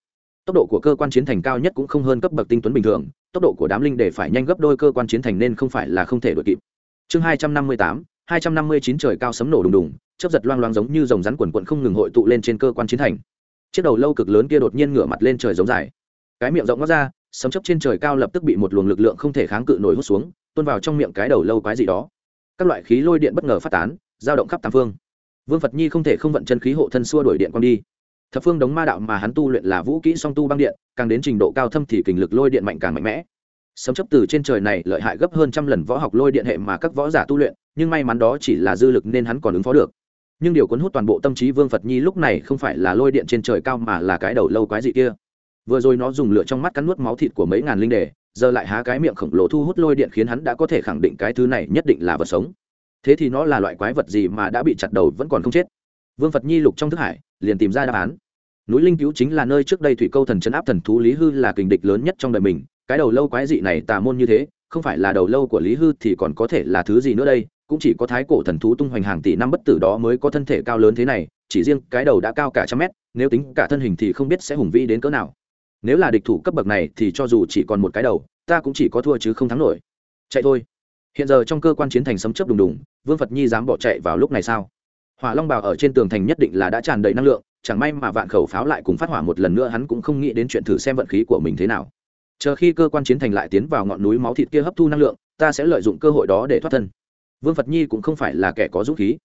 Tốc độ của cơ quan chiến thành cao nhất cũng không hơn cấp bậc tinh tuấn bình thường, tốc độ của đám linh đề phải nhanh gấp đôi cơ quan chiến thành nên không phải là không thể đuổi kịp. Chương hai trăm năm mươi tám hai trăm năm mươi chín trời cao sấm nổ đùng đùng, chớp giật loang loang giống như dòng rắn quần quận không ngừng hội tụ lên trên cơ quan chiến thành. Chiếc đầu lâu cực lớn kia đột nhiên ngửa mặt lên trời giống dài. Cái miệng rộng ngót ra, sấm chấp trên trời cao lập tức bị một luồng lực lượng không thể kháng cự nổi hút xuống, tuôn vào trong miệng cái đầu lâu quái gì đó. Các loại khí lôi điện bất ngờ phát tán, dao động khắp tám phương. Vương phật nhi không thể không vận chân khí hộ thân xua đuổi điện quang đi. Thập phương đống ma đạo mà hắn tu luyện là vũ kỹ song tu băng điện, càng đến trình độ cao thâm thì kình lực lôi điện mạnh càng mạnh mẽ. Sấm chấp từ trên trời này lợi hại gấp hơn trăm lần võ học lôi điện hệ mà các võ giả tu luyện nhưng may mắn đó chỉ là dư lực nên hắn còn ứng phó được. Nhưng điều cuốn hút toàn bộ tâm trí vương phật nhi lúc này không phải là lôi điện trên trời cao mà là cái đầu lâu quái dị kia. Vừa rồi nó dùng lửa trong mắt cắn nuốt máu thịt của mấy ngàn linh đề giờ lại há cái miệng khổng lồ thu hút lôi điện khiến hắn đã có thể khẳng định cái thứ này nhất định là vật sống. Thế thì nó là loại quái vật gì mà đã bị chặt đầu vẫn còn không chết? Vương phật nhi lục trong thức hải, liền tìm ra đáp án. Núi linh cứu chính là nơi trước đây thủy câu thần chấn áp thần thú lý hư là kình địch lớn nhất trong đời mình. Cái đầu lâu quái dị này tà môn như thế, không phải là đầu lâu của lý hư thì còn có thể là thứ gì nữa đây? Cũng chỉ có thái cổ thần thú tung hoành hàng tỷ năm bất tử đó mới có thân thể cao lớn thế này, chỉ riêng cái đầu đã cao cả trăm mét, nếu tính cả thân hình thì không biết sẽ hùng vĩ đến cỡ nào. Nếu là địch thủ cấp bậc này thì cho dù chỉ còn một cái đầu, ta cũng chỉ có thua chứ không thắng nổi. Chạy thôi. Hiện giờ trong cơ quan chiến thành sấm chớp đùng đùng, vương phật nhi dám bỏ chạy vào lúc này sao? Hỏa long bào ở trên tường thành nhất định là đã tràn đầy năng lượng, chẳng may mà vạn khẩu pháo lại cùng phát hỏa một lần nữa hắn cũng không nghĩ đến chuyện thử xem vận khí của mình thế nào. Chờ khi cơ quan chiến thành lại tiến vào ngọn núi máu thịt kia hấp thu năng lượng, ta sẽ lợi dụng cơ hội đó để thoát thân vương phật nhi cũng không phải là kẻ có dũng khí.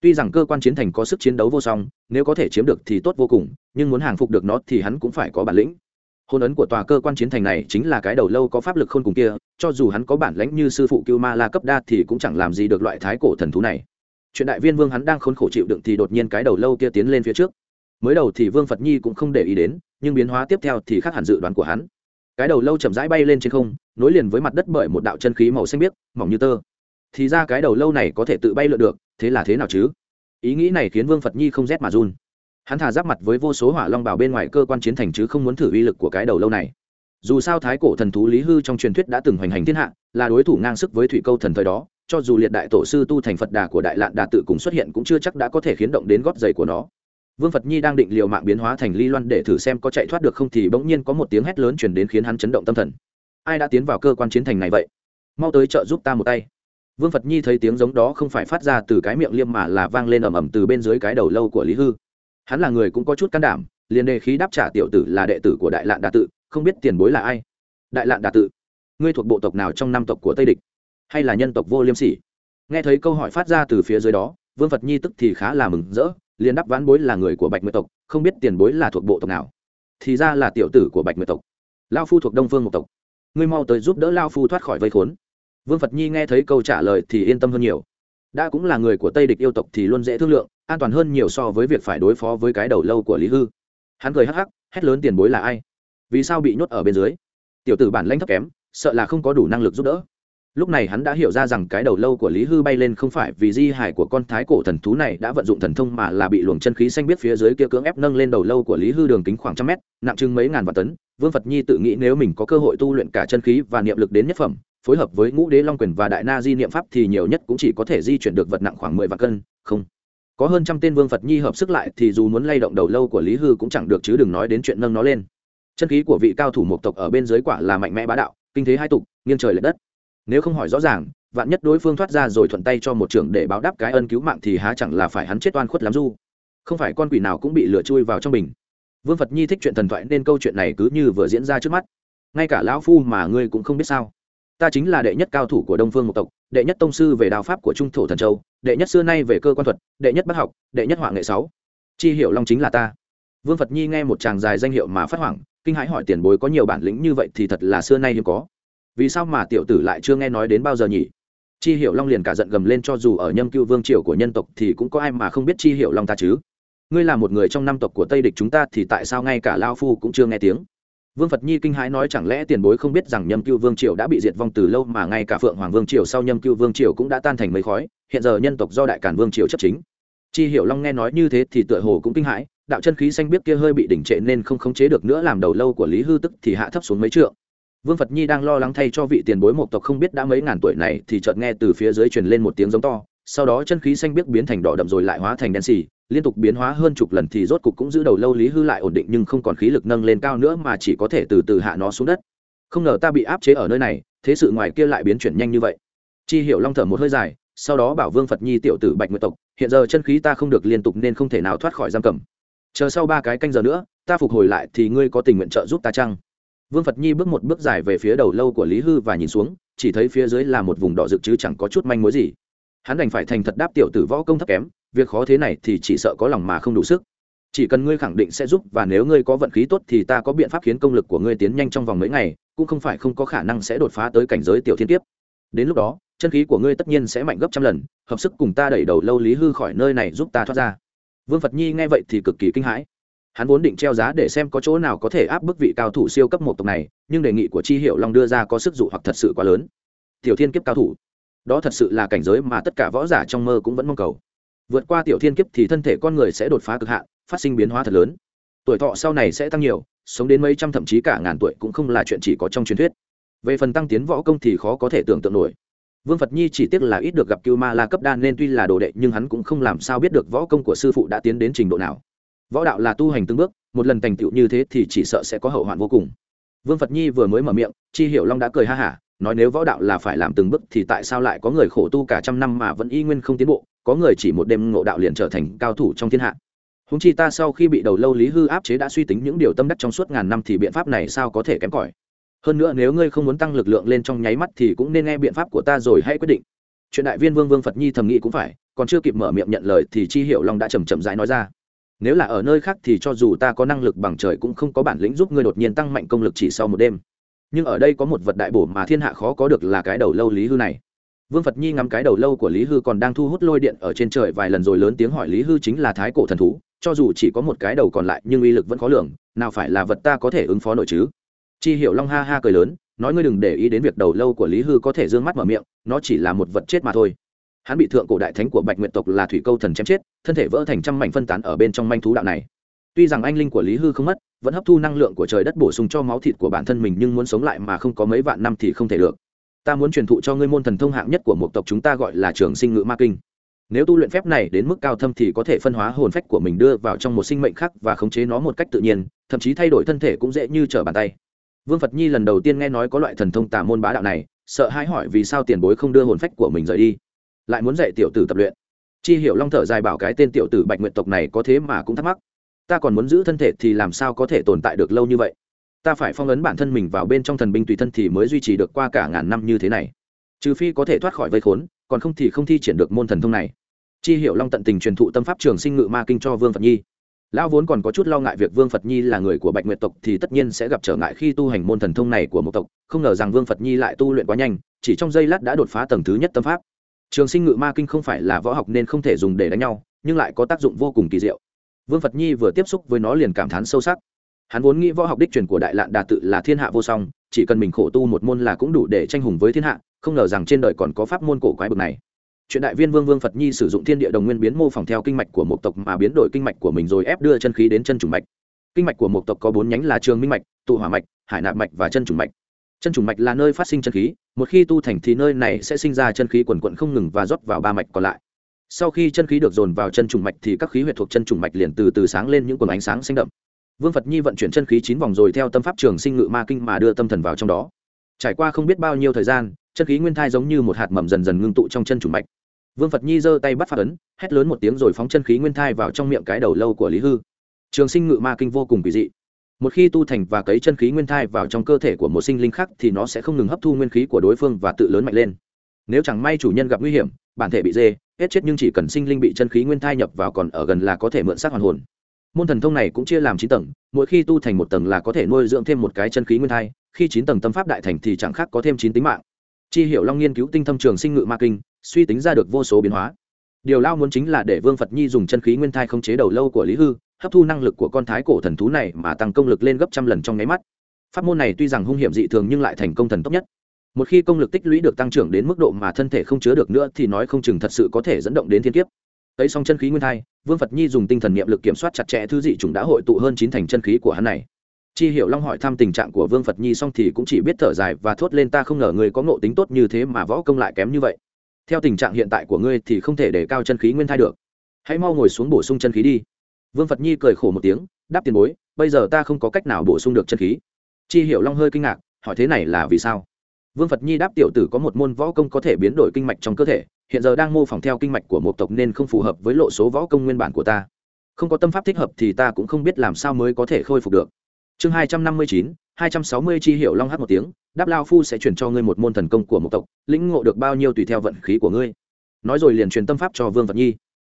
Tuy rằng cơ quan chiến thành có sức chiến đấu vô song, nếu có thể chiếm được thì tốt vô cùng, nhưng muốn hàng phục được nó thì hắn cũng phải có bản lĩnh. Hôn ấn của tòa cơ quan chiến thành này chính là cái đầu lâu có pháp lực khôn cùng kia, cho dù hắn có bản lãnh như sư phụ cưu ma la cấp đa thì cũng chẳng làm gì được loại thái cổ thần thú này. Chuyện đại viên vương hắn đang khốn khổ chịu đựng thì đột nhiên cái đầu lâu kia tiến lên phía trước. Mới đầu thì vương phật nhi cũng không để ý đến, nhưng biến hóa tiếp theo thì khác hẳn dự đoán của hắn. Cái đầu lâu chậm rãi bay lên trên không, nối liền với mặt đất bởi một đạo chân khí màu xanh biếc, mỏng như tơ thì ra cái đầu lâu này có thể tự bay lượn được, thế là thế nào chứ? Ý nghĩ này khiến vương phật nhi không rét mà run. Hắn thả giáp mặt với vô số hỏa long bảo bên ngoài cơ quan chiến thành chứ không muốn thử uy lực của cái đầu lâu này. Dù sao thái cổ thần thú lý hư trong truyền thuyết đã từng hoành hành thiên hạ, là đối thủ ngang sức với thủy câu thần thời đó, cho dù liệt đại tổ sư tu thành phật đà của đại lạn đà tự cùng xuất hiện cũng chưa chắc đã có thể khiến động đến gót giày của nó. Vương phật nhi đang định liều mạng biến hóa thành ly loan để thử xem có chạy thoát được không thì bỗng nhiên có một tiếng hét lớn chuyển đến khiến hắn chấn động tâm thần. Ai đã tiến vào cơ quan chiến thành này vậy? Mau tới trợ giúp ta một tay vương phật nhi thấy tiếng giống đó không phải phát ra từ cái miệng liêm mà là vang lên ầm ầm từ bên dưới cái đầu lâu của lý hư. Hắn là người cũng có chút can đảm, liền đề khí đáp trả tiểu tử là đệ tử của đại lạn đà tự, không biết tiền bối là ai. Đại lạn đà tự, ngươi thuộc bộ tộc nào trong năm tộc của tây địch? Hay là nhân tộc vô liêm sỉ? Nghe thấy câu hỏi phát ra từ phía dưới đó, vương phật nhi tức thì khá là mừng rỡ, liền đáp vãn bối là người của bạch nguyệt tộc, không biết tiền bối là thuộc bộ tộc nào. Thì ra là tiểu tử của bạch nguyệt tộc. Lao phu thuộc đông phương một tộc. Ngươi mau tới giúp đỡ lao phu thoát khỏi vây khốn vương phật nhi nghe thấy câu trả lời thì yên tâm hơn nhiều. Đã cũng là người của tây địch yêu tộc thì luôn dễ thương lượng, an toàn hơn nhiều so với việc phải đối phó với cái đầu lâu của lý hư. Hắn cười hắc hắc, hét lớn tiền bối là ai? Vì sao bị nhốt ở bên dưới? Tiểu tử bản lãnh thấp kém, sợ là không có đủ năng lực giúp đỡ. Lúc này hắn đã hiểu ra rằng cái đầu lâu của lý hư bay lên không phải vì di hải của con thái cổ thần thú này đã vận dụng thần thông mà là bị luồng chân khí xanh biết phía dưới kia cưỡng ép nâng lên đầu lâu của lý hư đường kính khoảng trăm mét, nặng chừng mấy ngàn vạn tấn. Vương phật nhi tự nghĩ nếu mình có cơ hội tu luyện cả chân khí và niệm lực đến nhất phẩm phối hợp với ngũ đế long quyền và đại na di niệm pháp thì nhiều nhất cũng chỉ có thể di chuyển được vật nặng khoảng mười vạn cân, không. Có hơn trăm tên vương phật nhi hợp sức lại thì dù muốn lay động đầu lâu của lý hư cũng chẳng được chứ đừng nói đến chuyện nâng nó lên. Chân khí của vị cao thủ một tộc ở bên dưới quả là mạnh mẽ bá đạo, kinh thế hai tục, nghiêng trời l ệ đất. Nếu không hỏi rõ ràng, vạn nhất đối phương thoát ra rồi thuận tay cho một trưởng để báo đáp cái ân cứu mạng thì há chẳng là phải hắn chết oan khuất lắm du. Không phải con quỷ nào cũng bị lửa chui vào trong mình vương phật nhi thích chuyện thần thoại nên câu chuyện này cứ như vừa diễn ra trước mắt. Ngay cả lão phu mà ngươi cũng không biết sao ta chính là đệ nhất cao thủ của đông phương một tộc, đệ nhất tông sư về đào pháp của trung thổ thần châu, đệ nhất xưa nay về cơ quan thuật, đệ nhất bác học, đệ nhất họa nghệ sáu. Chi hiệu long chính là ta. Vương phật nhi nghe một chàng dài danh hiệu mà phát hoảng, kinh hãi hỏi tiền bối có nhiều bản lĩnh như vậy thì thật là xưa nay hiếm có. Vì sao mà tiểu tử lại chưa nghe nói đến bao giờ nhỉ? Chi hiệu long liền cả giận gầm lên cho dù ở nhâm cưu vương triều của nhân tộc thì cũng có ai mà không biết chi hiệu long ta chứ? Ngươi là một người trong năm tộc của tây địch chúng ta thì tại sao ngay cả lao phu cũng chưa nghe tiếng? Vương phật nhi kinh hãi nói chẳng lẽ tiền bối không biết rằng nhâm cưu vương triều đã bị diệt vong từ lâu mà ngay cả phượng hoàng vương triều sau nhâm cưu vương triều cũng đã tan thành mấy khói, hiện giờ nhân tộc do đại cản vương triều chấp chính. Chi hiểu long nghe nói như thế thì tựa hồ cũng kinh hãi, đạo chân khí xanh biết kia hơi bị đỉnh trệ nên không khống chế được nữa làm đầu lâu của lý hư tức thì hạ thấp xuống mấy trượng. Vương phật nhi đang lo lắng thay cho vị tiền bối một tộc không biết đã mấy ngàn tuổi này thì chợt nghe từ phía dưới truyền lên một tiếng giống to, sau đó chân khí xanh biết biến thành đỏ đậm rồi lại hóa thành đen xì liên tục biến hóa hơn chục lần thì rốt cục cũng giữ đầu lâu lý hư lại ổn định nhưng không còn khí lực nâng lên cao nữa mà chỉ có thể từ từ hạ nó xuống đất. Không ngờ ta bị áp chế ở nơi này, thế sự ngoài kia lại biến chuyển nhanh như vậy. Chi hiểu long thở một hơi dài, sau đó bảo vương phật nhi tiểu tử bạch nguyệt tộc, hiện giờ chân khí ta không được liên tục nên không thể nào thoát khỏi giam cầm. Chờ sau ba cái canh giờ nữa, ta phục hồi lại thì ngươi có tình nguyện trợ giúp ta chăng? Vương phật nhi bước một bước dài về phía đầu lâu của lý hư và nhìn xuống, chỉ thấy phía dưới là một vùng đỏ rực chứ chẳng có chút manh mối gì. Hắn đành phải thành thật đáp tiểu tử võ công thấp kém việc khó thế này thì chỉ sợ có lòng mà không đủ sức. Chỉ cần ngươi khẳng định sẽ giúp và nếu ngươi có vận khí tốt thì ta có biện pháp khiến công lực của ngươi tiến nhanh trong vòng mấy ngày, cũng không phải không có khả năng sẽ đột phá tới cảnh giới tiểu thiên kiếp. Đến lúc đó, chân khí của ngươi tất nhiên sẽ mạnh gấp trăm lần, hợp sức cùng ta đẩy đầu lâu lý hư khỏi nơi này giúp ta thoát ra. Vương phật nhi nghe vậy thì cực kỳ kinh hãi. Hắn vốn định treo giá để xem có chỗ nào có thể áp bức vị cao thủ siêu cấp một tộc này, nhưng đề nghị của chi hiệu long đưa ra có sức dụ hoặc thật sự quá lớn. Tiểu thiên kiếp cao thủ. Đó thật sự là cảnh giới mà tất cả võ giả trong mơ cũng vẫn mong cầu vượt qua tiểu thiên kiếp thì thân thể con người sẽ đột phá cực hạn, phát sinh biến hóa thật lớn. Tuổi thọ sau này sẽ tăng nhiều, sống đến mấy trăm thậm chí cả ngàn tuổi cũng không là chuyện chỉ có trong truyền thuyết. Về phần tăng tiến võ công thì khó có thể tưởng tượng nổi. Vương phật nhi chỉ tiếc là ít được gặp cưu ma la cấp đan nên tuy là đồ đệ nhưng hắn cũng không làm sao biết được võ công của sư phụ đã tiến đến trình độ nào. Võ đạo là tu hành từng bước, một lần thành tựu như thế thì chỉ sợ sẽ có hậu hoạn vô cùng. Vương phật nhi vừa mới mở miệng, chi hiểu long đã cười ha hả, nói nếu võ đạo là phải làm từng bước thì tại sao lại có người khổ tu cả trăm năm mà vẫn y nguyên không tiến bộ? Có người chỉ một đêm ngộ đạo liền trở thành cao thủ trong thiên hạ. Húng chi ta sau khi bị đầu lâu lý hư áp chế đã suy tính những điều tâm đắc trong suốt ngàn năm thì biện pháp này sao có thể kém cỏi? Hơn nữa nếu ngươi không muốn tăng lực lượng lên trong nháy mắt thì cũng nên nghe biện pháp của ta rồi hãy quyết định. Chuyện đại viên vương vương phật nhi thầm nghĩ cũng phải, còn chưa kịp mở miệng nhận lời thì chi hiểu long đã chầm chậm rãi nói ra. Nếu là ở nơi khác thì cho dù ta có năng lực bằng trời cũng không có bản lĩnh giúp ngươi đột nhiên tăng mạnh công lực chỉ sau một đêm. Nhưng ở đây có một vật đại bổ mà thiên hạ khó có được là cái đầu lâu lý hư này vương phật nhi ngắm cái đầu lâu của lý hư còn đang thu hút lôi điện ở trên trời vài lần rồi lớn tiếng hỏi lý hư chính là thái cổ thần thú, cho dù chỉ có một cái đầu còn lại nhưng uy lực vẫn khó lường, nào phải là vật ta có thể ứng phó nổi chứ? Chi hiểu long ha ha cười lớn, nói ngươi đừng để ý đến việc đầu lâu của lý hư có thể d ư ơ n g mắt mở miệng, nó chỉ là một vật chết mà thôi. Hắn bị thượng cổ đại thánh của bạch nguyện tộc là thủy câu thần chém chết, thân thể vỡ thành trăm mảnh phân tán ở bên trong manh thú đạo này. Tuy rằng anh linh của lý hư không mất, vẫn hấp thu năng lượng của trời đất bổ sung cho máu thịt của bản thân mình nhưng muốn sống lại mà không có mấy vạn năm thì không thể được ta muốn truyền thụ cho ngươi môn thần thông hạng nhất của một tộc chúng ta gọi là trường sinh ngự ma kinh. Nếu tu luyện phép này đến mức cao thâm thì có thể phân hóa hồn phách của mình đưa vào trong một sinh mệnh khác và khống chế nó một cách tự nhiên, thậm chí thay đổi thân thể cũng dễ như trở bàn tay. Vương phật nhi lần đầu tiên nghe nói có loại thần thông tà môn bá đạo này, sợ hãi hỏi vì sao tiền bối không đưa hồn phách của mình rời đi. Lại muốn dạy tiểu tử tập luyện. Chi hiểu long thở dài bảo cái tên tiểu tử bạch nguyện tộc này có thế mà cũng thắc mắc. Ta còn muốn giữ thân thể thì làm sao có thể tồn tại được lâu như vậy? Ta phải phong ấn bản thân mình vào bên trong thần binh tùy thân thì mới duy trì được qua cả ngàn năm như thế này. Trừ phi có thể thoát khỏi vây khốn, còn không thì không thi triển được môn thần thông này. Chi hiểu long tận tình truyền thụ tâm pháp trường sinh ngự ma kinh cho vương phật nhi. Lão vốn còn có chút lo ngại việc vương phật nhi là người của bạch nguyệt tộc thì tất nhiên sẽ gặp trở ngại khi tu hành môn thần thông này của một tộc, không ngờ rằng vương phật nhi lại tu luyện quá nhanh, chỉ trong giây lát đã đột phá tầng thứ nhất tâm pháp. Trường sinh ngự ma kinh không phải là võ học nên không thể dùng để đánh nhau, nhưng lại có tác dụng vô cùng kỳ diệu. Vương phật nhi vừa tiếp xúc với nó liền cảm thán sâu sắc hắn vốn nghĩ võ học đích truyền của đại lạn đà tự là thiên hạ vô song, chỉ cần mình khổ tu một môn là cũng đủ để tranh hùng với thiên hạ, không ngờ rằng trên đời còn có pháp môn cổ quái bực này. Chuyện đại viên vương vương phật nhi sử dụng thiên địa đồng nguyên biến mô phỏng theo kinh mạch của một tộc mà biến đổi kinh mạch của mình rồi ép đưa chân khí đến chân trùng mạch. Kinh mạch của một tộc có bốn nhánh là trường minh mạch, tụ hỏa mạch, hải nạp mạch và chân trùng mạch. Chân trùng mạch là nơi phát sinh chân khí, một khi tu thành thì nơi này sẽ sinh ra chân khí quần quận không ngừng và rót vào ba mạch còn lại. Sau khi chân khí được dồn vào chân trùng mạch thì các khí huyệt thuộc chân trùng mạch liền từ từ sáng lên những quần ánh sáng xanh đậm vương phật nhi vận chuyển chân khí chín vòng rồi theo tâm pháp trường sinh ngự ma kinh mà đưa tâm thần vào trong đó. Trải qua không biết bao nhiêu thời gian, chân khí nguyên thai giống như một hạt mầm dần dần ngưng tụ trong chân chủ mạch. Vương phật nhi giơ tay bắt phát ấn, hét lớn một tiếng rồi phóng chân khí nguyên thai vào trong miệng cái đầu lâu của lý hư. Trường sinh ngự ma kinh vô cùng kỳ dị. Một khi tu thành và cấy chân khí nguyên thai vào trong cơ thể của một sinh linh khác thì nó sẽ không ngừng hấp thu nguyên khí của đối phương và tự lớn mạnh lên. Nếu chẳng may chủ nhân gặp nguy hiểm, bản thể bị dê, hết chết nhưng chỉ cần sinh linh bị chân khí nguyên thai nhập vào còn ở gần là có thể mượn xác hoàn hồn môn thần thông này cũng chia làm chín tầng, mỗi khi tu thành một tầng là có thể nuôi dưỡng thêm một cái chân khí nguyên thai, khi chín tầng tâm pháp đại thành thì chẳng khác có thêm chín tính mạng. Chi hiệu long nghiên cứu tinh thâm trường sinh ngự ma kinh, suy tính ra được vô số biến hóa. Điều lao muốn chính là để vương phật nhi dùng chân khí nguyên thai không chế đầu lâu của lý hư, hấp thu năng lực của con thái cổ thần thú này mà tăng công lực lên gấp trăm lần trong nháy mắt. Pháp môn này tuy rằng hung hiểm dị thường nhưng lại thành công thần tốt nhất. Một khi công lực tích lũy được tăng trưởng đến mức độ mà thân thể không chứa được nữa thì nói không chừng thật sự có thể dẫn động đến thiên kiếp ấy xong chân khí nguyên thai, vương phật nhi dùng tinh thần niệm lực kiểm soát chặt chẽ thứ dị chủng đã hội tụ hơn chín thành chân khí của hắn này. Chi hiểu long hỏi thăm tình trạng của vương phật nhi xong thì cũng chỉ biết thở dài và thốt lên ta không ngờ người có ngộ tính tốt như thế mà võ công lại kém như vậy. Theo tình trạng hiện tại của ngươi thì không thể để cao chân khí nguyên thai được. Hãy mau ngồi xuống bổ sung chân khí đi. Vương phật nhi cười khổ một tiếng, đáp tiền bối, bây giờ ta không có cách nào bổ sung được chân khí. Chi hiểu long hơi kinh ngạc, hỏi thế này là vì sao? Vương phật nhi đáp, tiểu tử có một môn võ công có thể biến đổi kinh mạch trong cơ thể hiện giờ đang mô phỏng theo kinh mạch của một tộc nên không phù hợp với lộ số võ công nguyên bản của ta. Không có tâm pháp thích hợp thì ta cũng không biết làm sao mới có thể khôi phục được. Chương hai trăm năm mươi chín, hai trăm sáu mươi chi hiệu long hát một tiếng, đáp lao phu sẽ chuyển cho ngươi một môn thần công của một tộc, lĩnh ngộ được bao nhiêu tùy theo vận khí của ngươi. Nói rồi liền truyền tâm pháp cho vương phật nhi.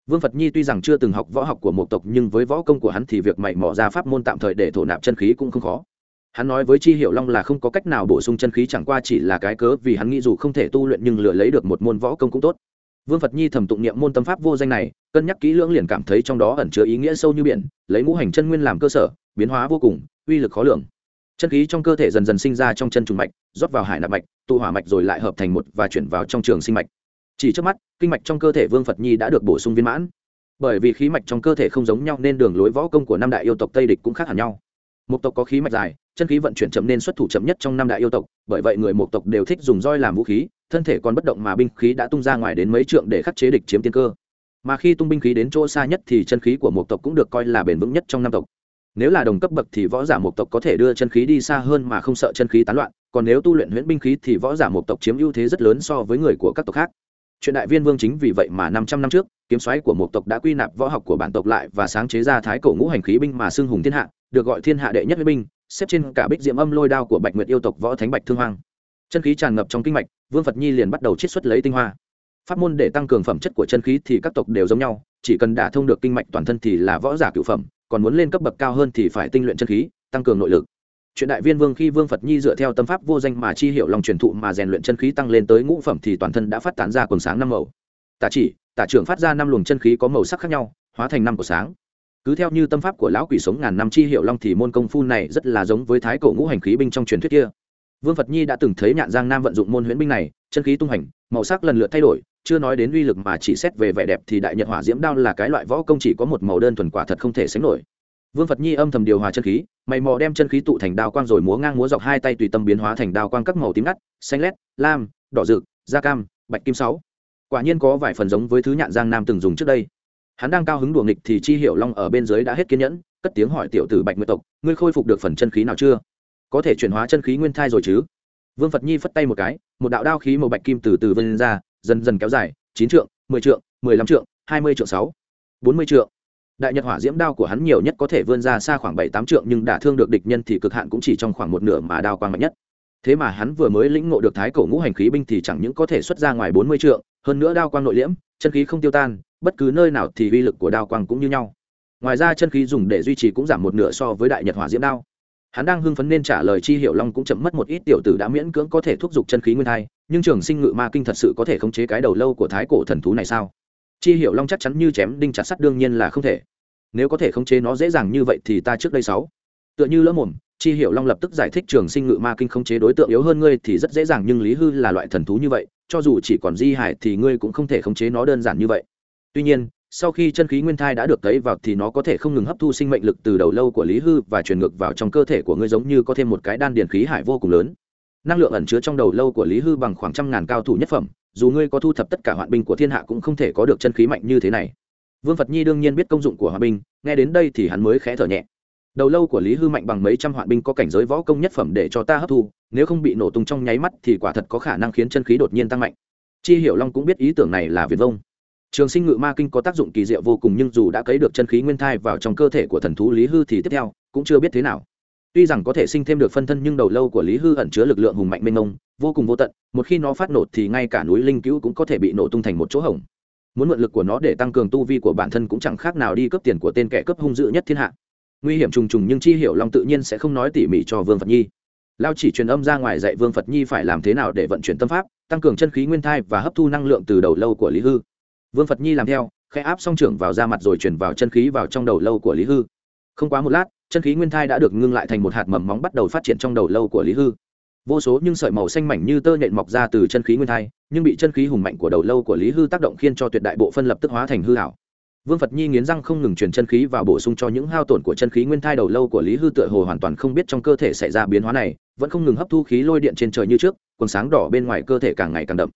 Vương phật nhi tuy rằng chưa từng học võ học của một tộc nhưng với võ công của hắn thì việc mày mỏ ra pháp môn tạm thời để thổ nạp chân khí cũng không khó hắn nói với chi hiệu long là không có cách nào bổ sung chân khí chẳng qua chỉ là cái cớ vì hắn nghĩ dù không thể tu luyện nhưng lựa lấy được một môn võ công cũng tốt. Vương phật nhi thầm tụng niệm môn tâm pháp vô danh này, cân nhắc kỹ lưỡng liền cảm thấy trong đó ẩn chứa ý nghĩa sâu như biển, lấy ngũ hành chân nguyên làm cơ sở, biến hóa vô cùng, uy lực khó lường. Chân khí trong cơ thể dần dần sinh ra trong chân trùng mạch, rót vào hải nạp mạch, tụ hỏa mạch rồi lại hợp thành một và chuyển vào trong trường sinh mạch. Chỉ trước mắt, kinh mạch trong cơ thể vương phật nhi đã được bổ sung viên mãn. Bởi vì khí mạch trong cơ thể không giống nhau nên đường lối võ công của năm đại yêu tộc tây địch cũng khác hẳn nhau. Một tộc có khí mạch dài chân khí vận chuyển chậm nên xuất thủ chậm nhất trong năm đại yêu tộc, bởi vậy người một tộc đều thích dùng roi làm vũ khí, thân thể còn bất động mà binh khí đã tung ra ngoài đến mấy trượng để khắc chế địch chiếm tiên cơ. Mà khi tung binh khí đến chỗ xa nhất thì chân khí của một tộc cũng được coi là bền vững nhất trong năm tộc. Nếu là đồng cấp bậc thì võ giả một tộc có thể đưa chân khí đi xa hơn mà không sợ chân khí tán loạn, còn nếu tu luyện huyễn binh khí thì võ giả một tộc chiếm ưu thế rất lớn so với người của các tộc khác. Chuyện đại viên vương chính vì vậy mà năm trăm năm trước, kiếm xoáy của một tộc đã quy nạp võ học của bản tộc lại và sáng chế ra thái cổ ngũ hành khí binh mà xưng hùng thiên hạ, được gọi thiên hạ đệ nhất huyễn binh xếp trên cả bích diệm âm lôi đao của bạch nguyệt yêu tộc võ thánh bạch thương hoang. Chân khí tràn ngập trong kinh mạch, vương phật nhi liền bắt đầu chiết xuất lấy tinh hoa. Pháp môn để tăng cường phẩm chất của chân khí thì các tộc đều giống nhau, chỉ cần đả thông được kinh mạch toàn thân thì là võ giả cựu phẩm, còn muốn lên cấp bậc cao hơn thì phải tinh luyện chân khí, tăng cường nội lực. Chuyện đại viên vương khi vương phật nhi dựa theo tâm pháp vô danh mà chi hiệu lòng truyền thụ mà rèn luyện chân khí tăng lên tới ngũ phẩm thì toàn thân đã phát tán ra quần sáng năm màu. Tả chỉ, tả trưởng phát ra năm luồng chân khí có màu sắc khác nhau, hóa thành năm của sáng cứ theo như tâm pháp của lão quỷ sống ngàn năm chi hiệu long thì môn công phu này rất là giống với thái cổ ngũ hành khí binh trong truyền thuyết kia. Vương phật nhi đã từng thấy nhạn giang nam vận dụng môn huyễn binh này, chân khí tung hành, màu sắc lần lượt thay đổi, chưa nói đến uy lực mà chỉ xét về vẻ đẹp thì đại nhật hỏa diễm đao là cái loại võ công chỉ có một màu đơn thuần quả thật không thể sánh nổi. Vương phật nhi âm thầm điều hòa chân khí, mày mò đem chân khí tụ thành đao quang rồi múa ngang múa dọc hai tay tùy tâm biến hóa thành đao quang các màu tím ngắt, xanh lét, lam, đỏ rực, da cam, bạch kim sáu. Quả nhiên có vài phần giống với thứ nhạn giang nam từng dùng trước đây hắn đang cao hứng đùa nghịch thì chi hiểu long ở bên dưới đã hết kiên nhẫn, cất tiếng hỏi tiểu tử bạch nguyệt tộc, ngươi khôi phục được phần chân khí nào chưa? Có thể chuyển hóa chân khí nguyên thai rồi chứ? Vương phật nhi phất tay một cái, một đạo đao khí màu bạch kim từ từ vân ra, dần dần kéo dài, chín trượng, mười trượng, mười lăm trượng, hai mươi trượng sáu, bốn mươi trượng. Đại nhật hỏa diễm đao của hắn nhiều nhất có thể vươn ra xa khoảng bảy tám trượng, nhưng đả thương được địch nhân thì cực hạn cũng chỉ trong khoảng một nửa mà đao quang mạnh nhất. Thế mà hắn vừa mới lĩnh ngộ được thái cổ ngũ hành khí binh thì chẳng những có thể xuất ra ngoài bốn mươi trượng, hơn nữa đao quang nội liễm, chân khí không tiêu tan bất cứ nơi nào thì uy lực của đao quang cũng như nhau. Ngoài ra, chân khí dùng để duy trì cũng giảm một nửa so với đại nhật hỏa diễm đao. Hắn đang hưng phấn nên trả lời chi hiểu long cũng chậm mất một ít tiểu tử đã miễn cưỡng có thể thúc giục chân khí nguyên thai, nhưng trường sinh ngự ma kinh thật sự có thể khống chế cái đầu lâu của thái cổ thần thú này sao? Chi hiểu long chắc chắn như chém đinh chặt sắt đương nhiên là không thể. Nếu có thể khống chế nó dễ dàng như vậy thì ta trước đây sáu. Tựa như lỡ mồm, chi hiểu long lập tức giải thích trường sinh ngự ma kinh khống chế đối tượng yếu hơn ngươi thì rất dễ dàng, nhưng lý hư là loại thần thú như vậy, cho dù chỉ còn di hải thì ngươi cũng không thể khống chế nó đơn giản như vậy tuy nhiên, sau khi chân khí nguyên thai đã được tấy vào thì nó có thể không ngừng hấp thu sinh mệnh lực từ đầu lâu của lý hư và truyền ngược vào trong cơ thể của ngươi giống như có thêm một cái đan điền khí hải vô cùng lớn. Năng lượng ẩn chứa trong đầu lâu của lý hư bằng khoảng trăm ngàn cao thủ nhất phẩm, dù ngươi có thu thập tất cả hoạn binh của thiên hạ cũng không thể có được chân khí mạnh như thế này. Vương phật nhi đương nhiên biết công dụng của hoạn binh, nghe đến đây thì hắn mới khẽ thở nhẹ. Đầu lâu của lý hư mạnh bằng mấy trăm hoạn binh có cảnh giới võ công nhất phẩm để cho ta hấp thu, nếu không bị nổ tung trong nháy mắt thì quả thật có khả năng khiến chân khí đột nhiên tăng mạnh. Chi hiểu long cũng biết ý tưởng này là việt vông trường sinh ngự ma kinh có tác dụng kỳ diệu vô cùng nhưng dù đã cấy được chân khí nguyên thai vào trong cơ thể của thần thú lý hư thì tiếp theo cũng chưa biết thế nào. Tuy rằng có thể sinh thêm được phân thân nhưng đầu lâu của lý hư ẩn chứa lực lượng hùng mạnh mênh mông, vô cùng vô tận, một khi nó phát nổ thì ngay cả núi linh cứu cũng có thể bị nổ tung thành một chỗ hổng. Muốn mượn lực của nó để tăng cường tu vi của bản thân cũng chẳng khác nào đi cướp tiền của tên kẻ cướp hung dữ nhất thiên hạ. Nguy hiểm trùng trùng nhưng chi hiểu long tự nhiên sẽ không nói tỉ mỉ cho vương phật nhi. Lao chỉ truyền âm ra ngoài dạy vương phật nhi phải làm thế nào để vận chuyển tâm pháp, tăng cường chân khí nguyên thai và hấp thu năng lượng từ đầu lâu của lý hư vương phật nhi làm theo, khẽ áp song trưởng vào da mặt rồi chuyển vào chân khí vào trong đầu lâu của lý hư. Không quá một lát, chân khí nguyên thai đã được ngưng lại thành một hạt mầm móng bắt đầu phát triển trong đầu lâu của lý hư. Vô số những sợi màu xanh mảnh như tơ nhện mọc ra từ chân khí nguyên thai, nhưng bị chân khí hùng mạnh của đầu lâu của lý hư tác động khiến cho tuyệt đại bộ phân lập tức hóa thành hư hảo vương phật nhi nghiến răng không ngừng truyền chân khí vào bổ sung cho những hao tổn của chân khí nguyên thai đầu lâu của lý hư tựa hồ hoàn toàn không biết trong cơ thể xảy ra biến hóa này, vẫn không ngừng hấp thu khí lôi điện trên trời như trước, quần sáng đỏ bên ngoài cơ thể càng ngày càng đậm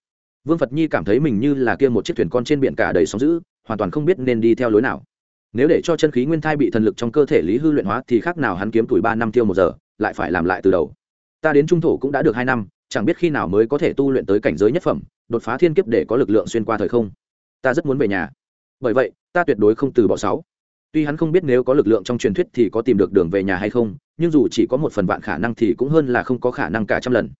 vương phật nhi cảm thấy mình như là kia một chiếc thuyền con trên biển cả đầy sóng dữ, hoàn toàn không biết nên đi theo lối nào. Nếu để cho chân khí nguyên thai bị thần lực trong cơ thể lý hư luyện hóa thì khác nào hắn kiếm tuổi ba năm tiêu một giờ lại phải làm lại từ đầu. Ta đến trung thổ cũng đã được hai năm chẳng biết khi nào mới có thể tu luyện tới cảnh giới nhất phẩm đột phá thiên kiếp để có lực lượng xuyên qua thời không. Ta rất muốn về nhà. Bởi vậy ta tuyệt đối không từ bỏ sáu. Tuy hắn không biết nếu có lực lượng trong truyền thuyết thì có tìm được đường về nhà hay không nhưng dù chỉ có một phần vạn khả năng thì cũng hơn là không có khả năng cả trăm lần.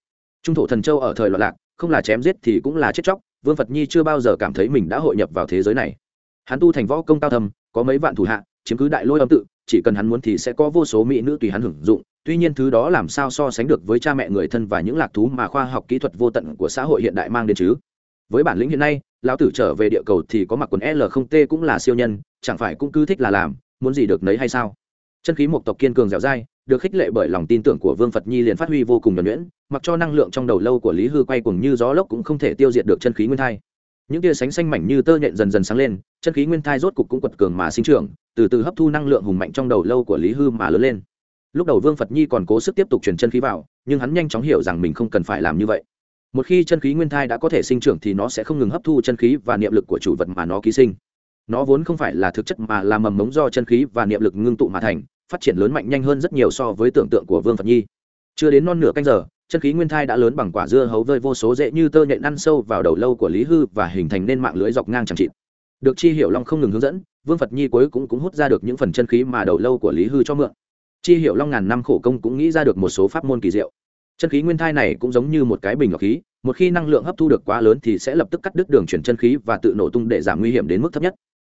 Trung thổ thần châu ở thời loạn lạc không là chém giết thì cũng là chết chóc, vương phật nhi chưa bao giờ cảm thấy mình đã hội nhập vào thế giới này. Hắn tu thành võ công cao thâm, có mấy vạn thủ hạ, chiếm cứ đại lôi âm tự, chỉ cần hắn muốn thì sẽ có vô số mỹ nữ tùy hắn hưởng dụng, tuy nhiên thứ đó làm sao so sánh được với cha mẹ người thân và những lạc thú mà khoa học kỹ thuật vô tận của xã hội hiện đại mang đến chứ. Với bản lĩnh hiện nay, lão tử trở về địa cầu thì có mặc quần l không t cũng là siêu nhân, chẳng phải cũng cứ thích là làm, muốn gì được nấy hay sao? Chân khí một tộc kiên cường dẻo dai, được khích lệ bởi lòng tin tưởng của vương phật nhi liền phát huy vô cùng nhuẩn nhuyễn, mặc cho năng lượng trong đầu lâu của lý hư quay cùng như gió lốc cũng không thể tiêu diệt được chân khí nguyên thai. Những tia sánh xanh mảnh như tơ nhện dần dần sáng lên, chân khí nguyên thai rốt cục cũng quật cường mà sinh trưởng, từ từ hấp thu năng lượng hùng mạnh trong đầu lâu của lý hư mà lớn lên. Lúc đầu vương phật nhi còn cố sức tiếp tục truyền chân khí vào, nhưng hắn nhanh chóng hiểu rằng mình không cần phải làm như vậy. Một khi chân khí nguyên thai đã có thể sinh trưởng thì nó sẽ không ngừng hấp thu chân khí và niệm lực của chủ vật mà nó ký sinh. Nó vốn không phải là thực chất mà là mầm mống do chân khí và niệm lực ngưng tụ mà thành phát triển lớn mạnh nhanh hơn rất nhiều so với tưởng tượng của vương phật nhi. Chưa đến non nửa canh giờ, chân khí nguyên thai đã lớn bằng quả dưa hấu vơi vô số dễ như tơ nhện ăn sâu vào đầu lâu của lý hư và hình thành nên mạng lưới dọc ngang chẳng chịt. Được chi hiểu long không ngừng hướng dẫn, vương phật nhi cuối cũng cũng hút ra được những phần chân khí mà đầu lâu của lý hư cho mượn. Chi hiểu long ngàn năm khổ công cũng nghĩ ra được một số pháp môn kỳ diệu. Chân khí nguyên thai này cũng giống như một cái bình lọc khí, một khi năng lượng hấp thu được quá lớn thì sẽ lập tức cắt đứt đường chuyển chân khí và tự nổ tung để giảm nguy hiểm đến mức thấp nhất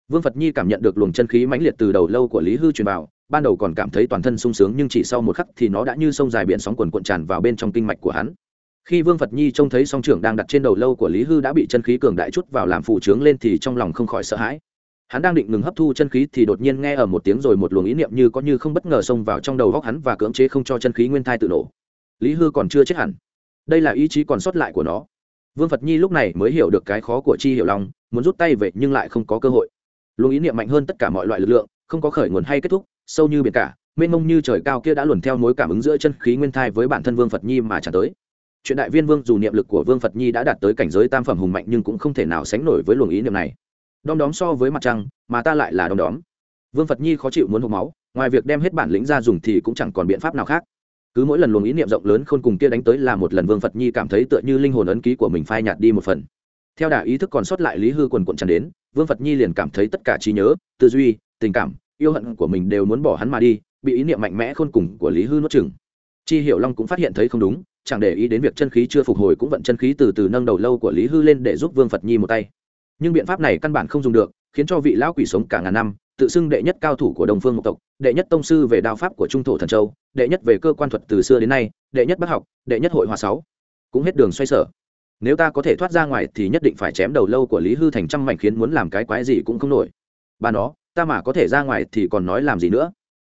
vương phật nhi cảm nhận được luồng chân khí mãnh liệt từ đầu lâu của lý hư truyền vào, ban đầu còn cảm thấy toàn thân sung sướng nhưng chỉ sau một khắc thì nó đã như sông dài biển sóng quần cuộn tràn vào bên trong kinh mạch của hắn. Khi vương phật nhi trông thấy song trưởng đang đặt trên đầu lâu của lý hư đã bị chân khí cường đại chút vào làm phụ trướng lên thì trong lòng không khỏi sợ hãi. Hắn đang định ngừng hấp thu chân khí thì đột nhiên nghe ở một tiếng rồi một luồng ý niệm như có như không bất ngờ xông vào trong đầu góc hắn và cưỡng chế không cho chân khí nguyên thai tự nổ. Lý hư còn chưa chết hẳn. Đây là ý chí còn sót lại của nó. Vương phật nhi lúc này mới hiểu được cái khó của chi hiểu long, muốn rút tay về nhưng lại không có cơ hội luồng ý niệm mạnh hơn tất cả mọi loại lực lượng, không có khởi nguồn hay kết thúc, sâu như biển cả, mênh mông như trời cao kia đã luồn theo mối cảm ứng giữa chân khí nguyên thai với bản thân vương phật nhi mà trả tới. Chuyện đại viên vương dù niệm lực của vương phật nhi đã đạt tới cảnh giới tam phẩm hùng mạnh nhưng cũng không thể nào sánh nổi với luồng ý niệm này. Đom đóm so với mặt trăng, mà ta lại là đom đóm. Vương phật nhi khó chịu muốn hộp máu, ngoài việc đem hết bản lĩnh ra dùng thì cũng chẳng còn biện pháp nào khác. Cứ mỗi lần luồng ý niệm rộng lớn khôn cùng kia đánh tới là một lần vương phật nhi cảm thấy tựa như linh hồn ấn ký của mình phai nhạt đi một phần theo đà ý thức còn sót lại lý hư quần quận tràn đến, vương phật nhi liền cảm thấy tất cả trí nhớ, tư duy, tình cảm, yêu hận của mình đều muốn bỏ hắn mà đi, bị ý niệm mạnh mẽ khôn cùng của lý hư nuốt chừng chi hiểu long cũng phát hiện thấy không đúng, chẳng để ý đến việc chân khí chưa phục hồi cũng vận chân khí từ từ nâng đầu lâu của lý hư lên để giúp vương phật nhi một tay. Nhưng biện pháp này căn bản không dùng được, khiến cho vị lão quỷ sống cả ngàn năm, tự xưng đệ nhất cao thủ của đồng phương mộc tộc, đệ nhất tông sư về đao pháp của trung thổ thần châu, đệ nhất về cơ quan thuật từ xưa đến nay, đệ nhất bác học, đệ nhất hội hòa sáu. Cũng hết đường xoay sở nếu ta có thể thoát ra ngoài thì nhất định phải chém đầu lâu của lý hư thành trăm mảnh khiến muốn làm cái quái gì cũng không nổi. Bà nó, ta mà có thể ra ngoài thì còn nói làm gì nữa?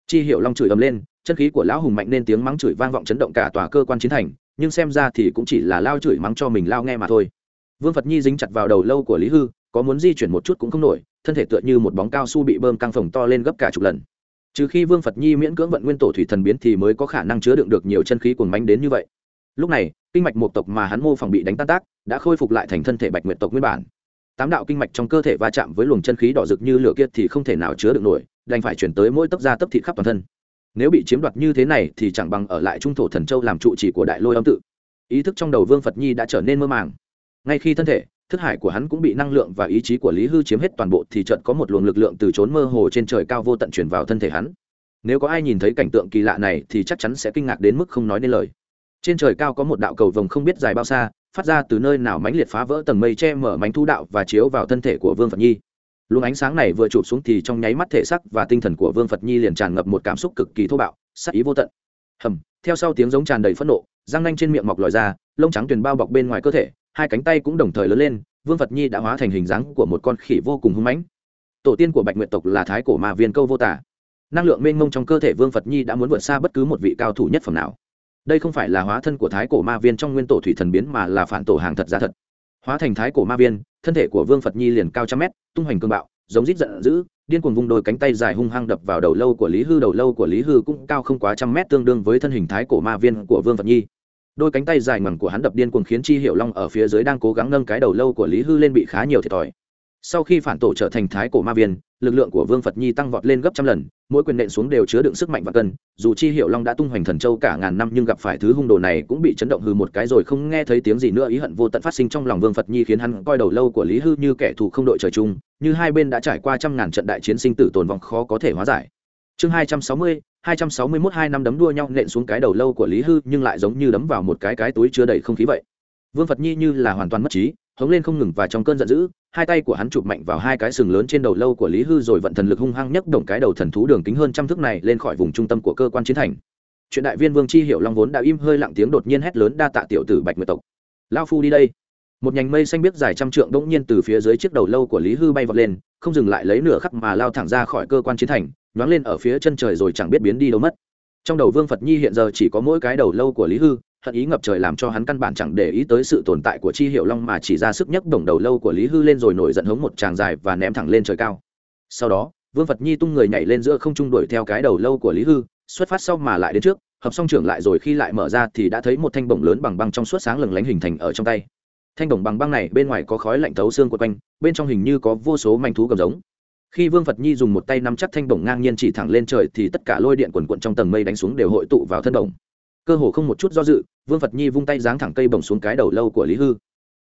Chi hiểu long chửi ầm lên, chân khí của lão hùng mạnh nên tiếng mắng chửi vang vọng chấn động cả tòa cơ quan chiến thành, nhưng xem ra thì cũng chỉ là lao chửi mắng cho mình lao nghe mà thôi. Vương phật nhi dính chặt vào đầu lâu của lý hư, có muốn di chuyển một chút cũng không nổi, thân thể tựa như một bóng cao su bị bơm căng phồng to lên gấp cả chục lần. Trừ khi vương phật nhi miễn cưỡng vận nguyên tổ thủy thần biến thì mới có khả năng chứa đựng được nhiều chân khí cuồng mánh đến như vậy lúc này, kinh mạch một tộc mà hắn mô phỏng bị đánh tan tác, đã khôi phục lại thành thân thể bạch nguyệt tộc nguyên bản. Tám đạo kinh mạch trong cơ thể va chạm với luồng chân khí đỏ rực như lửa kia thì không thể nào chứa được nổi, đành phải chuyển tới mỗi tấc da tấc thịt khắp toàn thân. Nếu bị chiếm đoạt như thế này thì chẳng bằng ở lại trung thổ thần châu làm trụ trì của đại lôi âm tự. Ý thức trong đầu vương phật nhi đã trở nên mơ màng. Ngay khi thân thể, thức hải của hắn cũng bị năng lượng và ý chí của lý hư chiếm hết toàn bộ thì chợt có một luồng lực lượng từ trốn mơ hồ trên trời cao vô tận chuyển vào thân thể hắn. Nếu có ai nhìn thấy cảnh tượng kỳ lạ này thì chắc chắn sẽ kinh ngạc đến mức không nói nên lời trên trời cao có một đạo cầu vồng không biết dài bao xa, phát ra từ nơi nào mãnh liệt phá vỡ tầng mây che mở mánh thu đạo và chiếu vào thân thể của vương phật nhi. Luồng ánh sáng này vừa chụp xuống thì trong nháy mắt thể sắc và tinh thần của vương phật nhi liền tràn ngập một cảm xúc cực kỳ thô bạo, sắc ý vô tận. Hầm, theo sau tiếng giống tràn đầy phẫn nộ, răng nanh trên miệng mọc lòi ra, lông trắng tuyền bao bọc bên ngoài cơ thể, hai cánh tay cũng đồng thời lớn lên, vương phật nhi đã hóa thành hình dáng của một con khỉ vô cùng hung mãnh. Tổ tiên của bạch nguyện tộc là thái cổ mà viên câu vô tả. Năng lượng mênh mông trong cơ thể vương phật nhi đã muốn vượt xa bất cứ một vị cao thủ nhất phẩm nào đây không phải là hóa thân của thái cổ ma viên trong nguyên tổ thủy thần biến mà là phản tổ hàng thật giá thật. Hóa thành thái cổ ma viên, thân thể của vương phật nhi liền cao trăm mét, tung hoành cương bạo, giống rít giận dữ, điên cuồng vung đôi cánh tay dài hung hăng đập vào đầu lâu của lý hư, đầu lâu của lý hư cũng cao không quá trăm mét tương đương với thân hình thái cổ ma viên của vương phật nhi. Đôi cánh tay dài ngoằng của hắn đập điên cuồng khiến chi hiệu long ở phía dưới đang cố gắng nâng cái đầu lâu của lý hư lên bị khá nhiều thiệt thòi. Sau khi phản tổ trở thành thái cổ ma viên lực lượng của vương phật nhi tăng vọt lên gấp trăm lần, mỗi quyền nện xuống đều chứa đựng sức mạnh và cân, dù chi hiệu long đã tung hoành thần châu cả ngàn năm nhưng gặp phải thứ hung đồ này cũng bị chấn động hư một cái rồi không nghe thấy tiếng gì nữa, ý hận vô tận phát sinh trong lòng vương phật nhi khiến hắn coi đầu lâu của lý hư như kẻ thù không đội trời chung, như hai bên đã trải qua trăm ngàn trận đại chiến sinh tử tồn vong khó có thể hóa giải. Chương hai trăm sáu mươi, hai trăm sáu mươi mốt hai năm đấm đua nhau nện xuống cái đầu lâu của lý hư nhưng lại giống như đấm vào một cái cái túi chứa đầy không khí vậy. Vương phật nhi như là hoàn toàn mất trí hống lên không ngừng và trong cơn giận dữ, hai tay của hắn chụp mạnh vào hai cái sừng lớn trên đầu lâu của lý hư rồi vận thần lực hung hăng nhấc động cái đầu thần thú đường kính hơn trăm thước này lên khỏi vùng trung tâm của cơ quan chiến thành. Chuyện đại viên vương chi hiểu long vốn đã im hơi lặng tiếng đột nhiên hét lớn đa tạ tiểu tử bạch nguyệt tộc. Lao phu đi đây. Một nhành mây xanh biết dài trăm trượng đỗng nhiên từ phía dưới chiếc đầu lâu của lý hư bay vọt lên, không dừng lại lấy nửa khắc mà lao thẳng ra khỏi cơ quan chiến thành, nhoáng lên ở phía chân trời rồi chẳng biết biến đi đâu mất. Trong đầu vương phật nhi hiện giờ chỉ có mỗi cái đầu lâu của lý hư hận ý ngập trời làm cho hắn căn bản chẳng để ý tới sự tồn tại của chi hiệu long mà chỉ ra sức nhấc đồng đầu lâu của lý hư lên rồi nổi giận hống một tràng dài và ném thẳng lên trời cao. Sau đó, vương phật nhi tung người nhảy lên giữa không trung đuổi theo cái đầu lâu của lý hư, xuất phát sau mà lại đến trước, hợp xong trưởng lại rồi khi lại mở ra thì đã thấy một thanh bổng lớn bằng băng trong suốt sáng lừng lánh hình thành ở trong tay. Thanh bổng bằng băng này bên ngoài có khói lạnh thấu xương quật quanh, bên trong hình như có vô số manh thú cầm giống. Khi vương phật nhi dùng một tay nắm chắc thanh bổng ngang nhiên chỉ thẳng lên trời thì tất cả lôi điện quần quận trong tầng mây đánh xuống đều hội tụ vào thân bổng cơ hồ không một chút do dự, vương phật nhi vung tay giáng thẳng cây bổng xuống cái đầu lâu của lý hư.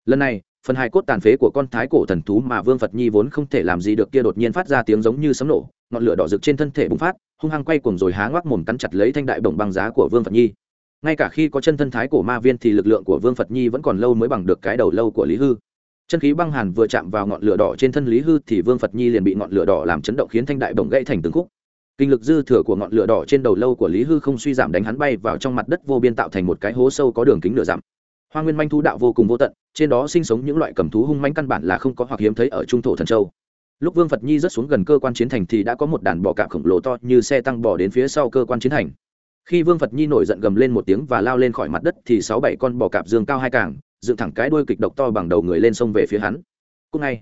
Lần này, phần hai cốt tàn phế của con thái cổ thần thú mà vương phật nhi vốn không thể làm gì được kia đột nhiên phát ra tiếng giống như sấm nổ, ngọn lửa đỏ rực trên thân thể bùng phát, hung hăng quay cuồng rồi há ngoác mồm cắn chặt lấy thanh đại bổng băng giá của vương phật nhi. Ngay cả khi có chân thân thái cổ ma viên thì lực lượng của vương phật nhi vẫn còn lâu mới bằng được cái đầu lâu của lý hư. Chân khí băng hàn vừa chạm vào ngọn lửa đỏ trên thân lý hư thì vương phật nhi liền bị ngọn lửa đỏ làm chấn động khiến thanh đại bổng gãy thành từng khúc kinh lực dư thừa của ngọn lửa đỏ trên đầu lâu của lý hư không suy giảm đánh hắn bay vào trong mặt đất vô biên tạo thành một cái hố sâu có đường kính nửa dặm. Hoa nguyên manh thu đạo vô cùng vô tận, trên đó sinh sống những loại cầm thú hung manh căn bản là không có hoặc hiếm thấy ở trung thổ thần châu. Lúc vương phật nhi rớt xuống gần cơ quan chiến thành thì đã có một đàn bò cạp khổng lồ to như xe tăng bò đến phía sau cơ quan chiến thành. Khi vương phật nhi nổi giận gầm lên một tiếng và lao lên khỏi mặt đất thì sáu bảy con bò cạp dương cao hai càng, dựng thẳng cái đuôi kịch độc to bằng đầu người lên sông về phía hắn. Cúc ngay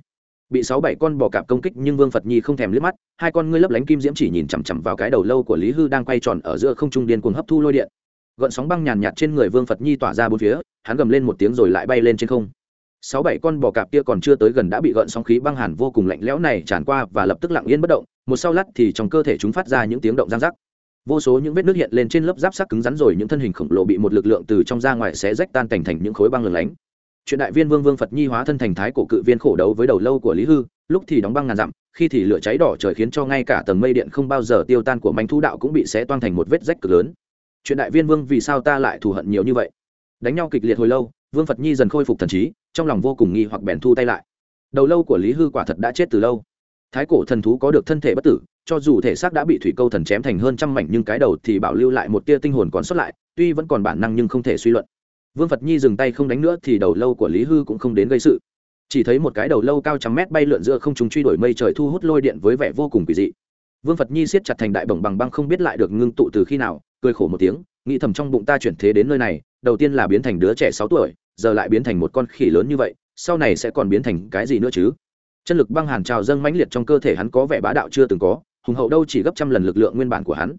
bị sáu bảy con bò cạp công kích nhưng vương phật nhi không thèm liếc mắt, hai con ngươi lấp lánh kim diễm chỉ nhìn chằm chằm vào cái đầu lâu của lý hư đang quay tròn ở giữa không trung điên cuồng hấp thu lôi điện. Gợn sóng băng nhàn nhạt trên người vương phật nhi tỏa ra bốn phía, hắn gầm lên một tiếng rồi lại bay lên trên không. Sáu bảy con bò cạp kia còn chưa tới gần đã bị gợn sóng khí băng hàn vô cùng lạnh lẽo này tràn qua và lập tức lặng yên bất động, một sau lát thì trong cơ thể chúng phát ra những tiếng động giang rắc. Vô số những vết nước hiện lên trên lớp giáp sắc cứng rắn rồi những thân hình khổng lồ bị một lực lượng từ trong ra ngoài xé rách tan cảnh thành những khối băng lửng lánh chuyện đại viên vương vương phật nhi hóa thân thành thái cổ cự viên khổ đấu với đầu lâu của lý hư, lúc thì đóng băng ngàn dặm, khi thì lửa cháy đỏ trời khiến cho ngay cả tầng mây điện không bao giờ tiêu tan của manh Thu đạo cũng bị xé toang thành một vết rách cực lớn. Chuyện đại viên vương vì sao ta lại thù hận nhiều như vậy? Đánh nhau kịch liệt hồi lâu, vương phật nhi dần khôi phục thần trí, trong lòng vô cùng nghi hoặc bèn thu tay lại. Đầu lâu của lý hư quả thật đã chết từ lâu. Thái cổ thần thú có được thân thể bất tử, cho dù thể xác đã bị thủy câu thần chém thành hơn trăm mảnh nhưng cái đầu thì bảo lưu lại một tia tinh hồn còn sót lại, tuy vẫn còn bản năng nhưng không thể suy luận vương phật nhi dừng tay không đánh nữa thì đầu lâu của lý hư cũng không đến gây sự. Chỉ thấy một cái đầu lâu cao trăm mét bay lượn giữa không chúng truy đuổi mây trời thu hút lôi điện với vẻ vô cùng kỳ dị. Vương phật nhi siết chặt thành đại bổng bằng băng không biết lại được ngưng tụ từ khi nào, cười khổ một tiếng, nghĩ thầm trong bụng ta chuyển thế đến nơi này, đầu tiên là biến thành đứa trẻ sáu tuổi, giờ lại biến thành một con khỉ lớn như vậy, sau này sẽ còn biến thành cái gì nữa chứ? Chân lực băng hàn trào dâng mãnh liệt trong cơ thể hắn có vẻ bá đạo chưa từng có, hùng hậu đâu chỉ gấp trăm lần lực lượng nguyên bản của hắn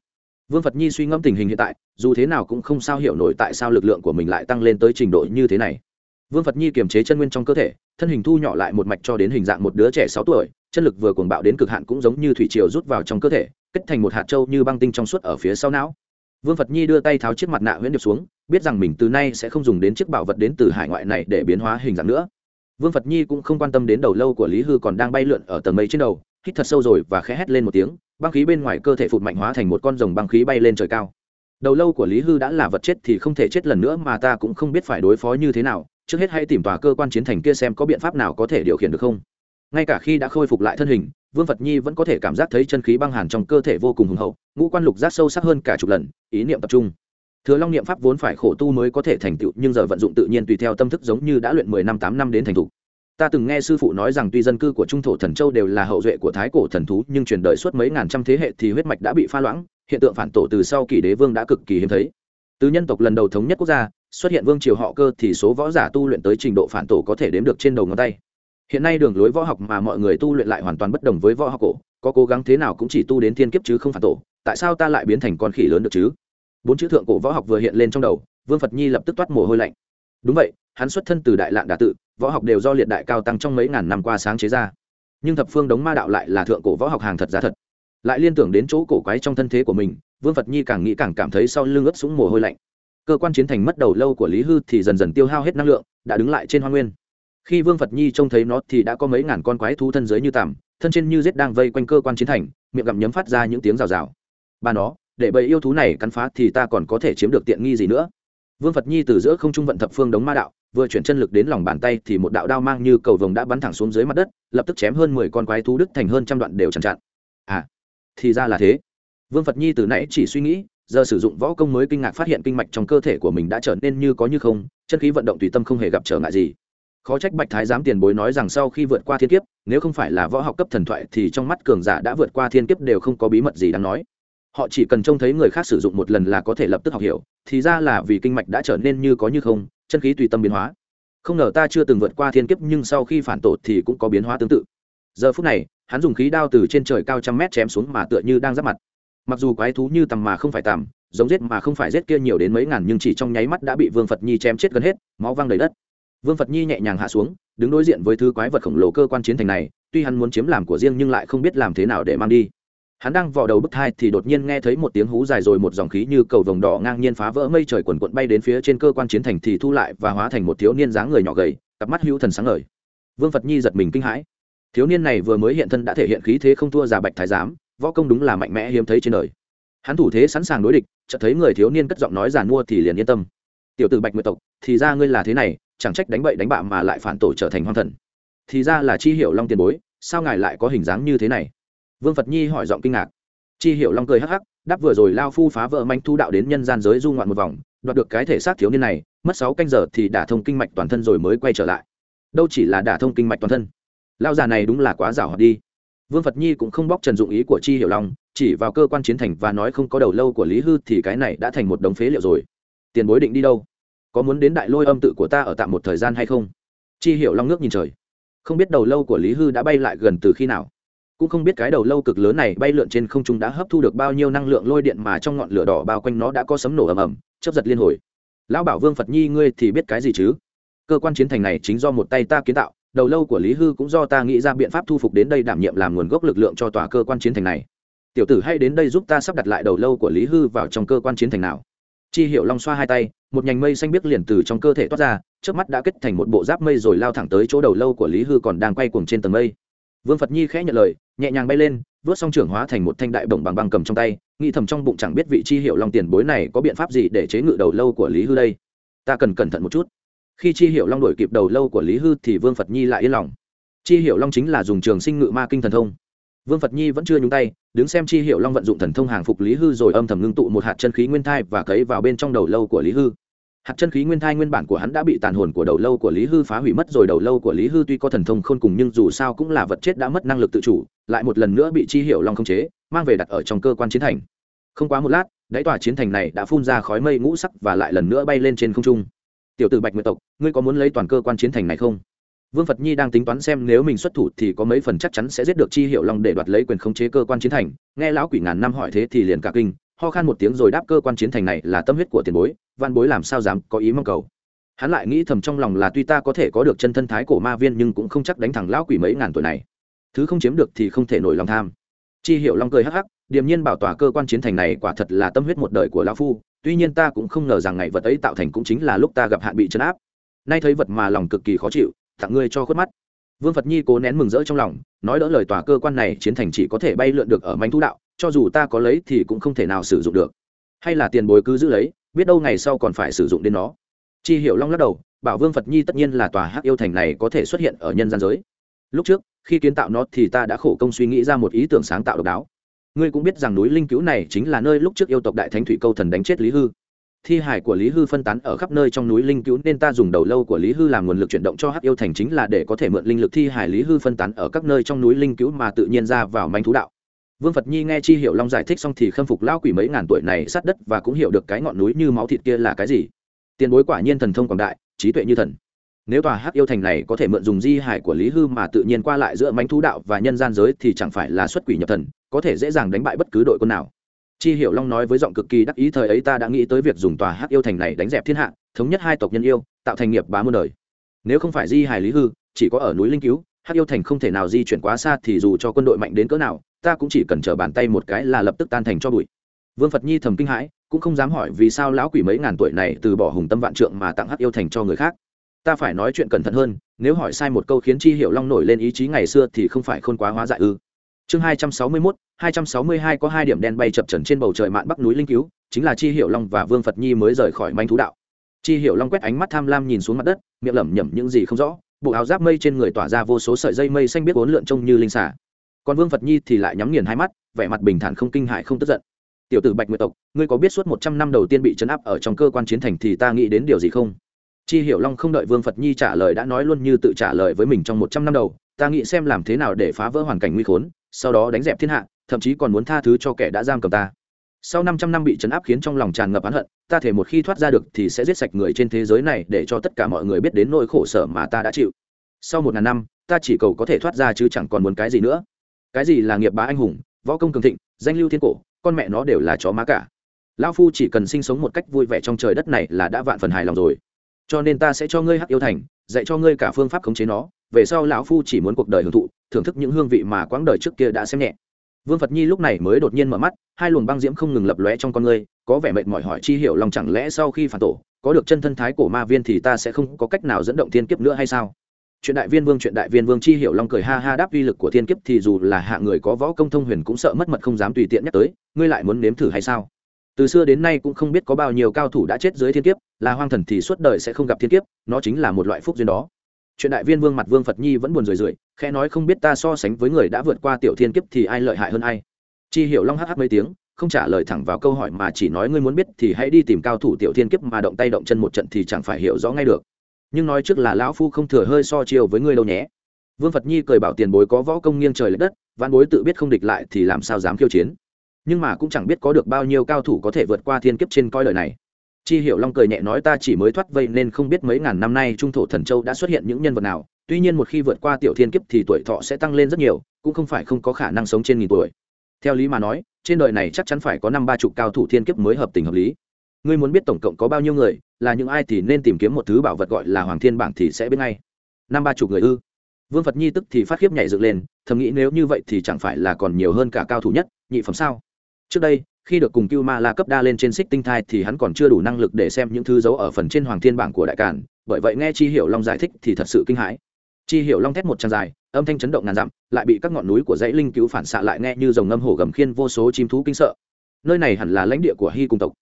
vương phật nhi suy ngẫm tình hình hiện tại, dù thế nào cũng không sao hiểu nổi tại sao lực lượng của mình lại tăng lên tới trình độ như thế này. Vương phật nhi kiềm chế chân nguyên trong cơ thể, thân hình thu nhỏ lại một mạch cho đến hình dạng một đứa trẻ sáu tuổi, chân lực vừa cuồng bạo đến cực hạn cũng giống như thủy triều rút vào trong cơ thể, kết thành một hạt trâu như băng tinh trong suốt ở phía sau não. Vương phật nhi đưa tay tháo chiếc mặt nạ huyễn điệp xuống, biết rằng mình từ nay sẽ không dùng đến chiếc bảo vật đến từ hải ngoại này để biến hóa hình dạng nữa. Vương phật nhi cũng không quan tâm đến đầu lâu của lý hư còn đang bay lượn ở tầng mây trên đầu hít thật sâu rồi và khẽ hét lên một tiếng, băng khí bên ngoài cơ thể phụt mạnh hóa thành một con rồng băng khí bay lên trời cao. Đầu lâu của lý hư đã là vật chết thì không thể chết lần nữa mà ta cũng không biết phải đối phó như thế nào, trước hết hãy tìm tòa cơ quan chiến thành kia xem có biện pháp nào có thể điều khiển được không. Ngay cả khi đã khôi phục lại thân hình, vương phật nhi vẫn có thể cảm giác thấy chân khí băng hàn trong cơ thể vô cùng hùng hậu, ngũ quan lục giác sâu sắc hơn cả chục lần, ý niệm tập trung. Thừa long niệm pháp vốn phải khổ tu mới có thể thành tựu, nhưng giờ vận dụng tự nhiên tùy theo tâm thức giống như đã luyện mười năm tám năm đến thành thục ta từng nghe sư phụ nói rằng tuy dân cư của trung thổ thần châu đều là hậu duệ của thái cổ thần thú, nhưng truyền đời suốt mấy ngàn trăm thế hệ thì huyết mạch đã bị pha loãng, hiện tượng phản tổ từ sau kỳ đế vương đã cực kỳ hiếm thấy. Từ nhân tộc lần đầu thống nhất quốc gia, xuất hiện vương triều họ cơ thì số võ giả tu luyện tới trình độ phản tổ có thể đếm được trên đầu ngón tay. Hiện nay đường lối võ học mà mọi người tu luyện lại hoàn toàn bất đồng với võ học cổ, có cố gắng thế nào cũng chỉ tu đến thiên kiếp chứ không phản tổ, tại sao ta lại biến thành con khỉ lớn được chứ? Bốn chữ thượng cổ võ học vừa hiện lên trong đầu, vương phật nhi lập tức toát mồ hôi lạnh đúng vậy, hắn xuất thân từ đại lạng đà tự, võ học đều do liệt đại cao tăng trong mấy ngàn năm qua sáng chế ra. Nhưng thập phương đống ma đạo lại là thượng cổ võ học hàng thật giá thật. Lại liên tưởng đến chỗ cổ quái trong thân thế của mình, vương phật nhi càng nghĩ càng cảm thấy sau lưng ướt sũng mồ hôi lạnh. Cơ quan chiến thành mất đầu lâu của lý hư thì dần dần tiêu hao hết năng lượng, đã đứng lại trên hoa nguyên. Khi vương phật nhi trông thấy nó thì đã có mấy ngàn con quái thú thân dưới như tằm, thân trên như rết đang vây quanh cơ quan chiến thành, miệng gặm nhấm phát ra những tiếng rào rào. Ba nó, để bầy yêu thú này cắn phá thì ta còn có thể chiếm được tiện nghi gì nữa? Vương phật nhi từ giữa không trung vận thập phương đống ma đạo, vừa chuyển chân lực đến lòng bàn tay thì một đạo đao mang như cầu vồng đã bắn thẳng xuống dưới mặt đất, lập tức chém hơn mười con quái thú đứt thành hơn trăm đoạn đều chằn chặn. À thì ra là thế. Vương phật nhi từ nãy chỉ suy nghĩ, giờ sử dụng võ công mới kinh ngạc phát hiện kinh mạch trong cơ thể của mình đã trở nên như có như không, chân khí vận động tùy tâm không hề gặp trở ngại gì. Khó trách bạch thái giám tiền bối nói rằng sau khi vượt qua thiên kiếp, nếu không phải là võ học cấp thần thoại thì trong mắt cường giả đã vượt qua thiên kiếp đều không có bí mật gì đáng nói họ chỉ cần trông thấy người khác sử dụng một lần là có thể lập tức học hiểu, thì ra là vì kinh mạch đã trở nên như có như không, chân khí tùy tâm biến hóa. Không ngờ ta chưa từng vượt qua thiên kiếp nhưng sau khi phản tổ thì cũng có biến hóa tương tự. Giờ phút này, hắn dùng khí đao từ trên trời cao trăm mét chém xuống mà tựa như đang giáp mặt. Mặc dù quái thú như tầm mà không phải tầm giống giết mà không phải giết kia nhiều đến mấy ngàn nhưng chỉ trong nháy mắt đã bị vương phật nhi chém chết gần hết, máu văng đầy đất. Vương phật nhi nhẹ nhàng hạ xuống, đứng đối diện với thứ quái vật khổng lồ cơ quan chiến thành này, tuy hắn muốn chiếm làm của riêng nhưng lại không biết làm thế nào để mang đi hắn đang vò đầu bức thai thì đột nhiên nghe thấy một tiếng hú dài rồi một dòng khí như cầu vồng đỏ ngang nhiên phá vỡ mây trời quần quận bay đến phía trên cơ quan chiến thành thì thu lại và hóa thành một thiếu niên dáng người nhỏ gầy, cặp mắt hữu thần sáng ngời. Vương phật nhi giật mình kinh hãi. Thiếu niên này vừa mới hiện thân đã thể hiện khí thế không thua già bạch thái giám, võ công đúng là mạnh mẽ hiếm thấy trên đời. Hắn thủ thế sẵn sàng đối địch, chợt thấy người thiếu niên cất giọng nói giàn mua thì liền yên tâm. Tiểu tử bạch nguyệt tộc, thì ra ngươi là thế này, chẳng trách đánh bậy đánh bạ mà lại phản tổ trở thành hoang thần. Thì ra là chi hiệu long tiền bối, sao ngài lại có hình dáng như thế này? Vương phật nhi hỏi giọng kinh ngạc. Chi hiểu long cười hắc hắc, đáp vừa rồi lao phu phá vỡ manh thu đạo đến nhân gian giới du ngoạn một vòng, đoạt được cái thể xác thiếu niên này, mất sáu canh giờ thì đả thông kinh mạch toàn thân rồi mới quay trở lại. Đâu chỉ là đả thông kinh mạch toàn thân. Lao già này đúng là quá giảo hoạt đi. Vương phật nhi cũng không bóc trần dụng ý của chi hiểu long, chỉ vào cơ quan chiến thành và nói không có đầu lâu của lý hư thì cái này đã thành một đống phế liệu rồi. Tiền bối định đi đâu? Có muốn đến đại lôi âm tự của ta ở tạm một thời gian hay không? Chi hiểu long nước nhìn trời. Không biết đầu lâu của lý hư đã bay lại gần từ khi nào cũng không biết cái đầu lâu cực lớn này bay lượn trên không trung đã hấp thu được bao nhiêu năng lượng lôi điện mà trong ngọn lửa đỏ bao quanh nó đã có sấm nổ ầm ầm chấp giật liên hồi. Lão bảo vương phật nhi ngươi thì biết cái gì chứ? Cơ quan chiến thành này chính do một tay ta kiến tạo, đầu lâu của lý hư cũng do ta nghĩ ra biện pháp thu phục đến đây đảm nhiệm làm nguồn gốc lực lượng cho tòa cơ quan chiến thành này. Tiểu tử hay đến đây giúp ta sắp đặt lại đầu lâu của lý hư vào trong cơ quan chiến thành nào. Chi hiệu long xoa hai tay, một nhành mây xanh biếc liền từ trong cơ thể toát ra trước mắt đã kết thành một bộ giáp mây rồi lao thẳng tới chỗ đầu lâu của lý hư còn đang quay cuồng trên tầng mây vương phật nhi khẽ nhận lời, nhẹ nhàng bay lên vớt xong trưởng hóa thành một thanh đại bổng bằng băng cầm trong tay, nghĩ thầm trong bụng chẳng biết vị chi hiệu long tiền bối này có biện pháp gì để chế ngự đầu lâu của lý hư đây. Ta cần cẩn thận một chút. Khi chi hiệu long đổi kịp đầu lâu của lý hư thì vương phật nhi lại yên lòng. Chi hiệu long chính là dùng trường sinh ngự ma kinh thần thông. Vương phật nhi vẫn chưa nhúng tay, đứng xem chi hiệu long vận dụng thần thông hàng phục lý hư rồi âm thầm ngưng tụ một hạt chân khí nguyên thai và cấy vào bên trong đầu lâu của lý hư hạt chân khí nguyên thai nguyên bản của hắn đã bị tàn hồn của đầu lâu của lý hư phá hủy mất rồi. Đầu lâu của lý hư tuy có thần thông khôn cùng nhưng dù sao cũng là vật chết đã mất năng lực tự chủ, lại một lần nữa bị chi hiệu long khống chế, mang về đặt ở trong cơ quan chiến thành. Không quá một lát, đáy tòa chiến thành này đã phun ra khói mây ngũ sắc và lại lần nữa bay lên trên không trung. Tiểu tử bạch nguyệt tộc, ngươi có muốn lấy toàn cơ quan chiến thành này không? Vương phật nhi đang tính toán xem nếu mình xuất thủ thì có mấy phần chắc chắn sẽ giết được chi hiệu long để đoạt lấy quyền khống chế cơ quan chiến thành. Nghe lão quỷ ngàn năm hỏi thế thì liền cả kinh ho khan một tiếng rồi đáp cơ quan chiến thành này là tâm huyết của tiền bối, văn bối làm sao dám có ý mong cầu. Hắn lại nghĩ thầm trong lòng là tuy ta có thể có được chân thân thái cổ ma viên nhưng cũng không chắc đánh thẳng lão quỷ mấy ngàn tuổi này. Thứ không chiếm được thì không thể nổi lòng tham. Chi hiệu long cười hắc hắc, điềm nhiên bảo tòa cơ quan chiến thành này quả thật là tâm huyết một đời của lão phu, tuy nhiên ta cũng không ngờ rằng ngày vật ấy tạo thành cũng chính là lúc ta gặp hạn bị chấn áp. Nay thấy vật mà lòng cực kỳ khó chịu tặng ngươi cho khuất mắt. Vương phật nhi cố nén mừng rỡ trong lòng, nói đỡ lời tòa cơ quan này chiến thành chỉ có thể bay lượn được ở manh thú đạo cho dù ta có lấy thì cũng không thể nào sử dụng được. Hay là tiền bối cứ giữ lấy, biết đâu ngày sau còn phải sử dụng đến nó. Chi hiểu long lắc đầu, bảo vương phật nhi tất nhiên là tòa hắc yêu thành này có thể xuất hiện ở nhân gian giới. Lúc trước, khi kiến tạo nó thì ta đã khổ công suy nghĩ ra một ý tưởng sáng tạo độc đáo. Ngươi cũng biết rằng núi linh cứu này chính là nơi lúc trước yêu tộc đại thánh thủy câu thần đánh chết lý hư. Thi hải của lý hư phân tán ở khắp nơi trong núi linh cứu nên ta dùng đầu lâu của lý hư làm nguồn lực chuyển động cho hắc yêu thành chính là để có thể mượn linh lực thi hải lý hư phân tán ở các nơi trong núi linh cứu mà tự nhiên ra vào manh thú đạo vương phật nhi nghe chi hiểu long giải thích xong thì khâm phục lao quỷ mấy ngàn tuổi này sát đất và cũng hiểu được cái ngọn núi như máu thịt kia là cái gì. Tiền bối quả nhiên thần thông quảng đại, trí tuệ như thần. Nếu tòa hắc yêu thành này có thể mượn dùng di hải của lý hư mà tự nhiên qua lại giữa mánh thú đạo và nhân gian giới thì chẳng phải là xuất quỷ nhập thần, có thể dễ dàng đánh bại bất cứ đội quân nào. Chi hiểu long nói với giọng cực kỳ đắc ý thời ấy ta đã nghĩ tới việc dùng tòa hắc yêu thành này đánh dẹp thiên hạ, thống nhất hai tộc nhân yêu, tạo thành nghiệp bá muôn đời. Nếu không phải di Hải lý hư, chỉ có ở núi linh cứu, hắc yêu thành không thể nào di chuyển quá xa thì dù cho quân đội mạnh đến cỡ nào ta cũng chỉ cần trở bàn tay một cái là lập tức tan thành cho bụi. Vương phật nhi thầm kinh hãi, cũng không dám hỏi vì sao lão quỷ mấy ngàn tuổi này từ bỏ hùng tâm vạn trượng mà tặng hắc yêu thành cho người khác. Ta phải nói chuyện cẩn thận hơn, nếu hỏi sai một câu khiến chi hiểu long nổi lên ý chí ngày xưa thì không phải khôn quá hóa dại ư. Chương hai trăm sáu mươi mốt, hai trăm sáu mươi hai có hai điểm đen bay chập trần trên bầu trời mạn bắc núi linh cứu, chính là chi hiểu long và vương phật nhi mới rời khỏi manh thú đạo. Chi hiểu long quét ánh mắt tham lam nhìn xuống mặt đất, miệng lẩm nhẩm những gì không rõ, bộ áo giáp mây trên người tỏa ra vô số sợi dây mây xanh biết bốn lượn trông như linh xả còn vương phật nhi thì lại nhắm nghiền hai mắt, vẻ mặt bình thản không kinh hại không tức giận. Tiểu tử bạch nguyệt tộc, ngươi có biết suốt một trăm năm đầu tiên bị chấn áp ở trong cơ quan chiến thành thì ta nghĩ đến điều gì không? Chi hiểu long không đợi vương phật nhi trả lời đã nói luôn như tự trả lời với mình trong một trăm năm đầu, ta nghĩ xem làm thế nào để phá vỡ hoàn cảnh nguy khốn, sau đó đánh dẹp thiên hạ, thậm chí còn muốn tha thứ cho kẻ đã giam cầm ta. Sau năm trăm năm bị chấn áp khiến trong lòng tràn ngập oán hận, ta thể một khi thoát ra được thì sẽ giết sạch người trên thế giới này để cho tất cả mọi người biết đến nỗi khổ sở mà ta đã chịu. Sau một ngàn năm, ta chỉ cầu có thể thoát ra chứ chẳng còn muốn cái gì nữa cái gì là nghiệp bá anh hùng, võ công cường thịnh, danh lưu thiên cổ, con mẹ nó đều là chó má cả. Lao phu chỉ cần sinh sống một cách vui vẻ trong trời đất này là đã vạn phần hài lòng rồi. Cho nên ta sẽ cho ngươi hắc yêu thành, dạy cho ngươi cả phương pháp khống chế nó, về sau lão phu chỉ muốn cuộc đời hưởng thụ, thưởng thức những hương vị mà quãng đời trước kia đã xem nhẹ. Vương phật nhi lúc này mới đột nhiên mở mắt, hai luồng băng diễm không ngừng lập lóe trong con ngươi, có vẻ mệt mỏi hỏi chi hiểu lòng chẳng lẽ sau khi phản tổ, có được chân thân thái cổ ma viên thì ta sẽ không có cách nào dẫn động thiên kiếp nữa hay sao? Chuyện đại viên vương, chuyện đại viên vương chi hiểu long cười ha ha đáp uy lực của thiên kiếp thì dù là hạ người có võ công thông huyền cũng sợ mất mật không dám tùy tiện nhắc tới, ngươi lại muốn nếm thử hay sao? Từ xưa đến nay cũng không biết có bao nhiêu cao thủ đã chết dưới thiên kiếp, là hoang thần thì suốt đời sẽ không gặp thiên kiếp, nó chính là một loại phúc duyên đó. Chuyện đại viên vương mặt vương phật nhi vẫn buồn rười rượi, khẽ nói không biết ta so sánh với người đã vượt qua tiểu thiên kiếp thì ai lợi hại hơn ai? Chi hiểu long hh mấy tiếng, không trả lời thẳng vào câu hỏi mà chỉ nói ngươi muốn biết thì hãy đi tìm cao thủ tiểu thiên kiếp mà động tay động chân một trận thì chẳng phải hiểu rõ ngay được nhưng nói trước là lão phu không thừa hơi so chiều với ngươi đâu nhé. Vương phật nhi cười bảo tiền bối có võ công nghiêng trời l đất văn bối tự biết không địch lại thì làm sao dám khiêu chiến. Nhưng mà cũng chẳng biết có được bao nhiêu cao thủ có thể vượt qua thiên kiếp trên coi lời này. Chi hiểu long cười nhẹ nói ta chỉ mới thoát vây nên không biết mấy ngàn năm nay trung thổ thần châu đã xuất hiện những nhân vật nào, tuy nhiên một khi vượt qua tiểu thiên kiếp thì tuổi thọ sẽ tăng lên rất nhiều, cũng không phải không có khả năng sống trên nghìn tuổi. Theo lý mà nói, trên đời này chắc chắn phải có năm ba chục cao thủ thiên kiếp mới hợp tình hợp lý ngươi muốn biết tổng cộng có bao nhiêu người, là những ai thì nên tìm kiếm một thứ bảo vật gọi là hoàng thiên bảng thì sẽ biết ngay. Năm ba chục người ư? Vương phật nhi tức thì phát khiếp nhảy dựng lên, thầm nghĩ nếu như vậy thì chẳng phải là còn nhiều hơn cả cao thủ nhất, nhị phẩm sao? Trước đây, khi được cùng cưu ma la cấp đa lên trên xích tinh thai thì hắn còn chưa đủ năng lực để xem những thứ giấu ở phần trên hoàng thiên bảng của đại cản bởi vậy nghe chi hiểu long giải thích thì thật sự kinh hãi. Chi hiểu long thét một tràng dài, âm thanh chấn động ngàn dặm, lại bị các ngọn núi của dãy linh cứu phản xạ lại nghe như dòng ngâm hổ gầm khiên vô số chim thú kinh sợ. Nơi này hẳn là lãnh địa của hy cùng tộc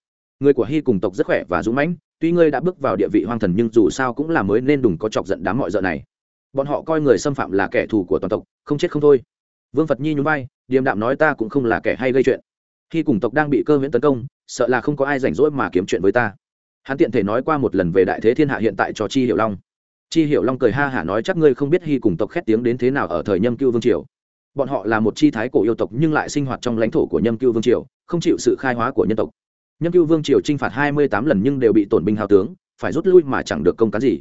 người của hy cùng tộc rất khỏe và dũng mãnh, tuy ngươi đã bước vào địa vị hoang thần nhưng dù sao cũng là mới nên đùng có chọc giận đám mọi d này. Bọn họ coi người xâm phạm là kẻ thù của toàn tộc, không chết không thôi. Vương phật nhi nhún vai, điềm đạm nói ta cũng không là kẻ hay gây chuyện. Khi cùng tộc đang bị cơ huyễn tấn công, sợ là không có ai rảnh rỗi mà kiếm chuyện với ta. Hắn tiện thể nói qua một lần về đại thế thiên hạ hiện tại cho chi hiệu long. Chi hiệu long cười ha hả nói chắc ngươi không biết hy cùng tộc khét tiếng đến thế nào ở thời nhâm cưu vương triều. Bọn họ là một chi thái cổ yêu tộc nhưng lại sinh hoạt trong lãnh thổ của nhâm cưu vương triều, không chịu sự khai hóa của nhân tộc nhâm cưu vương triều t r i n h phạt hai mươi tám lần nhưng đều bị tổn binh hào tướng, phải rút lui mà chẳng được công cán gì.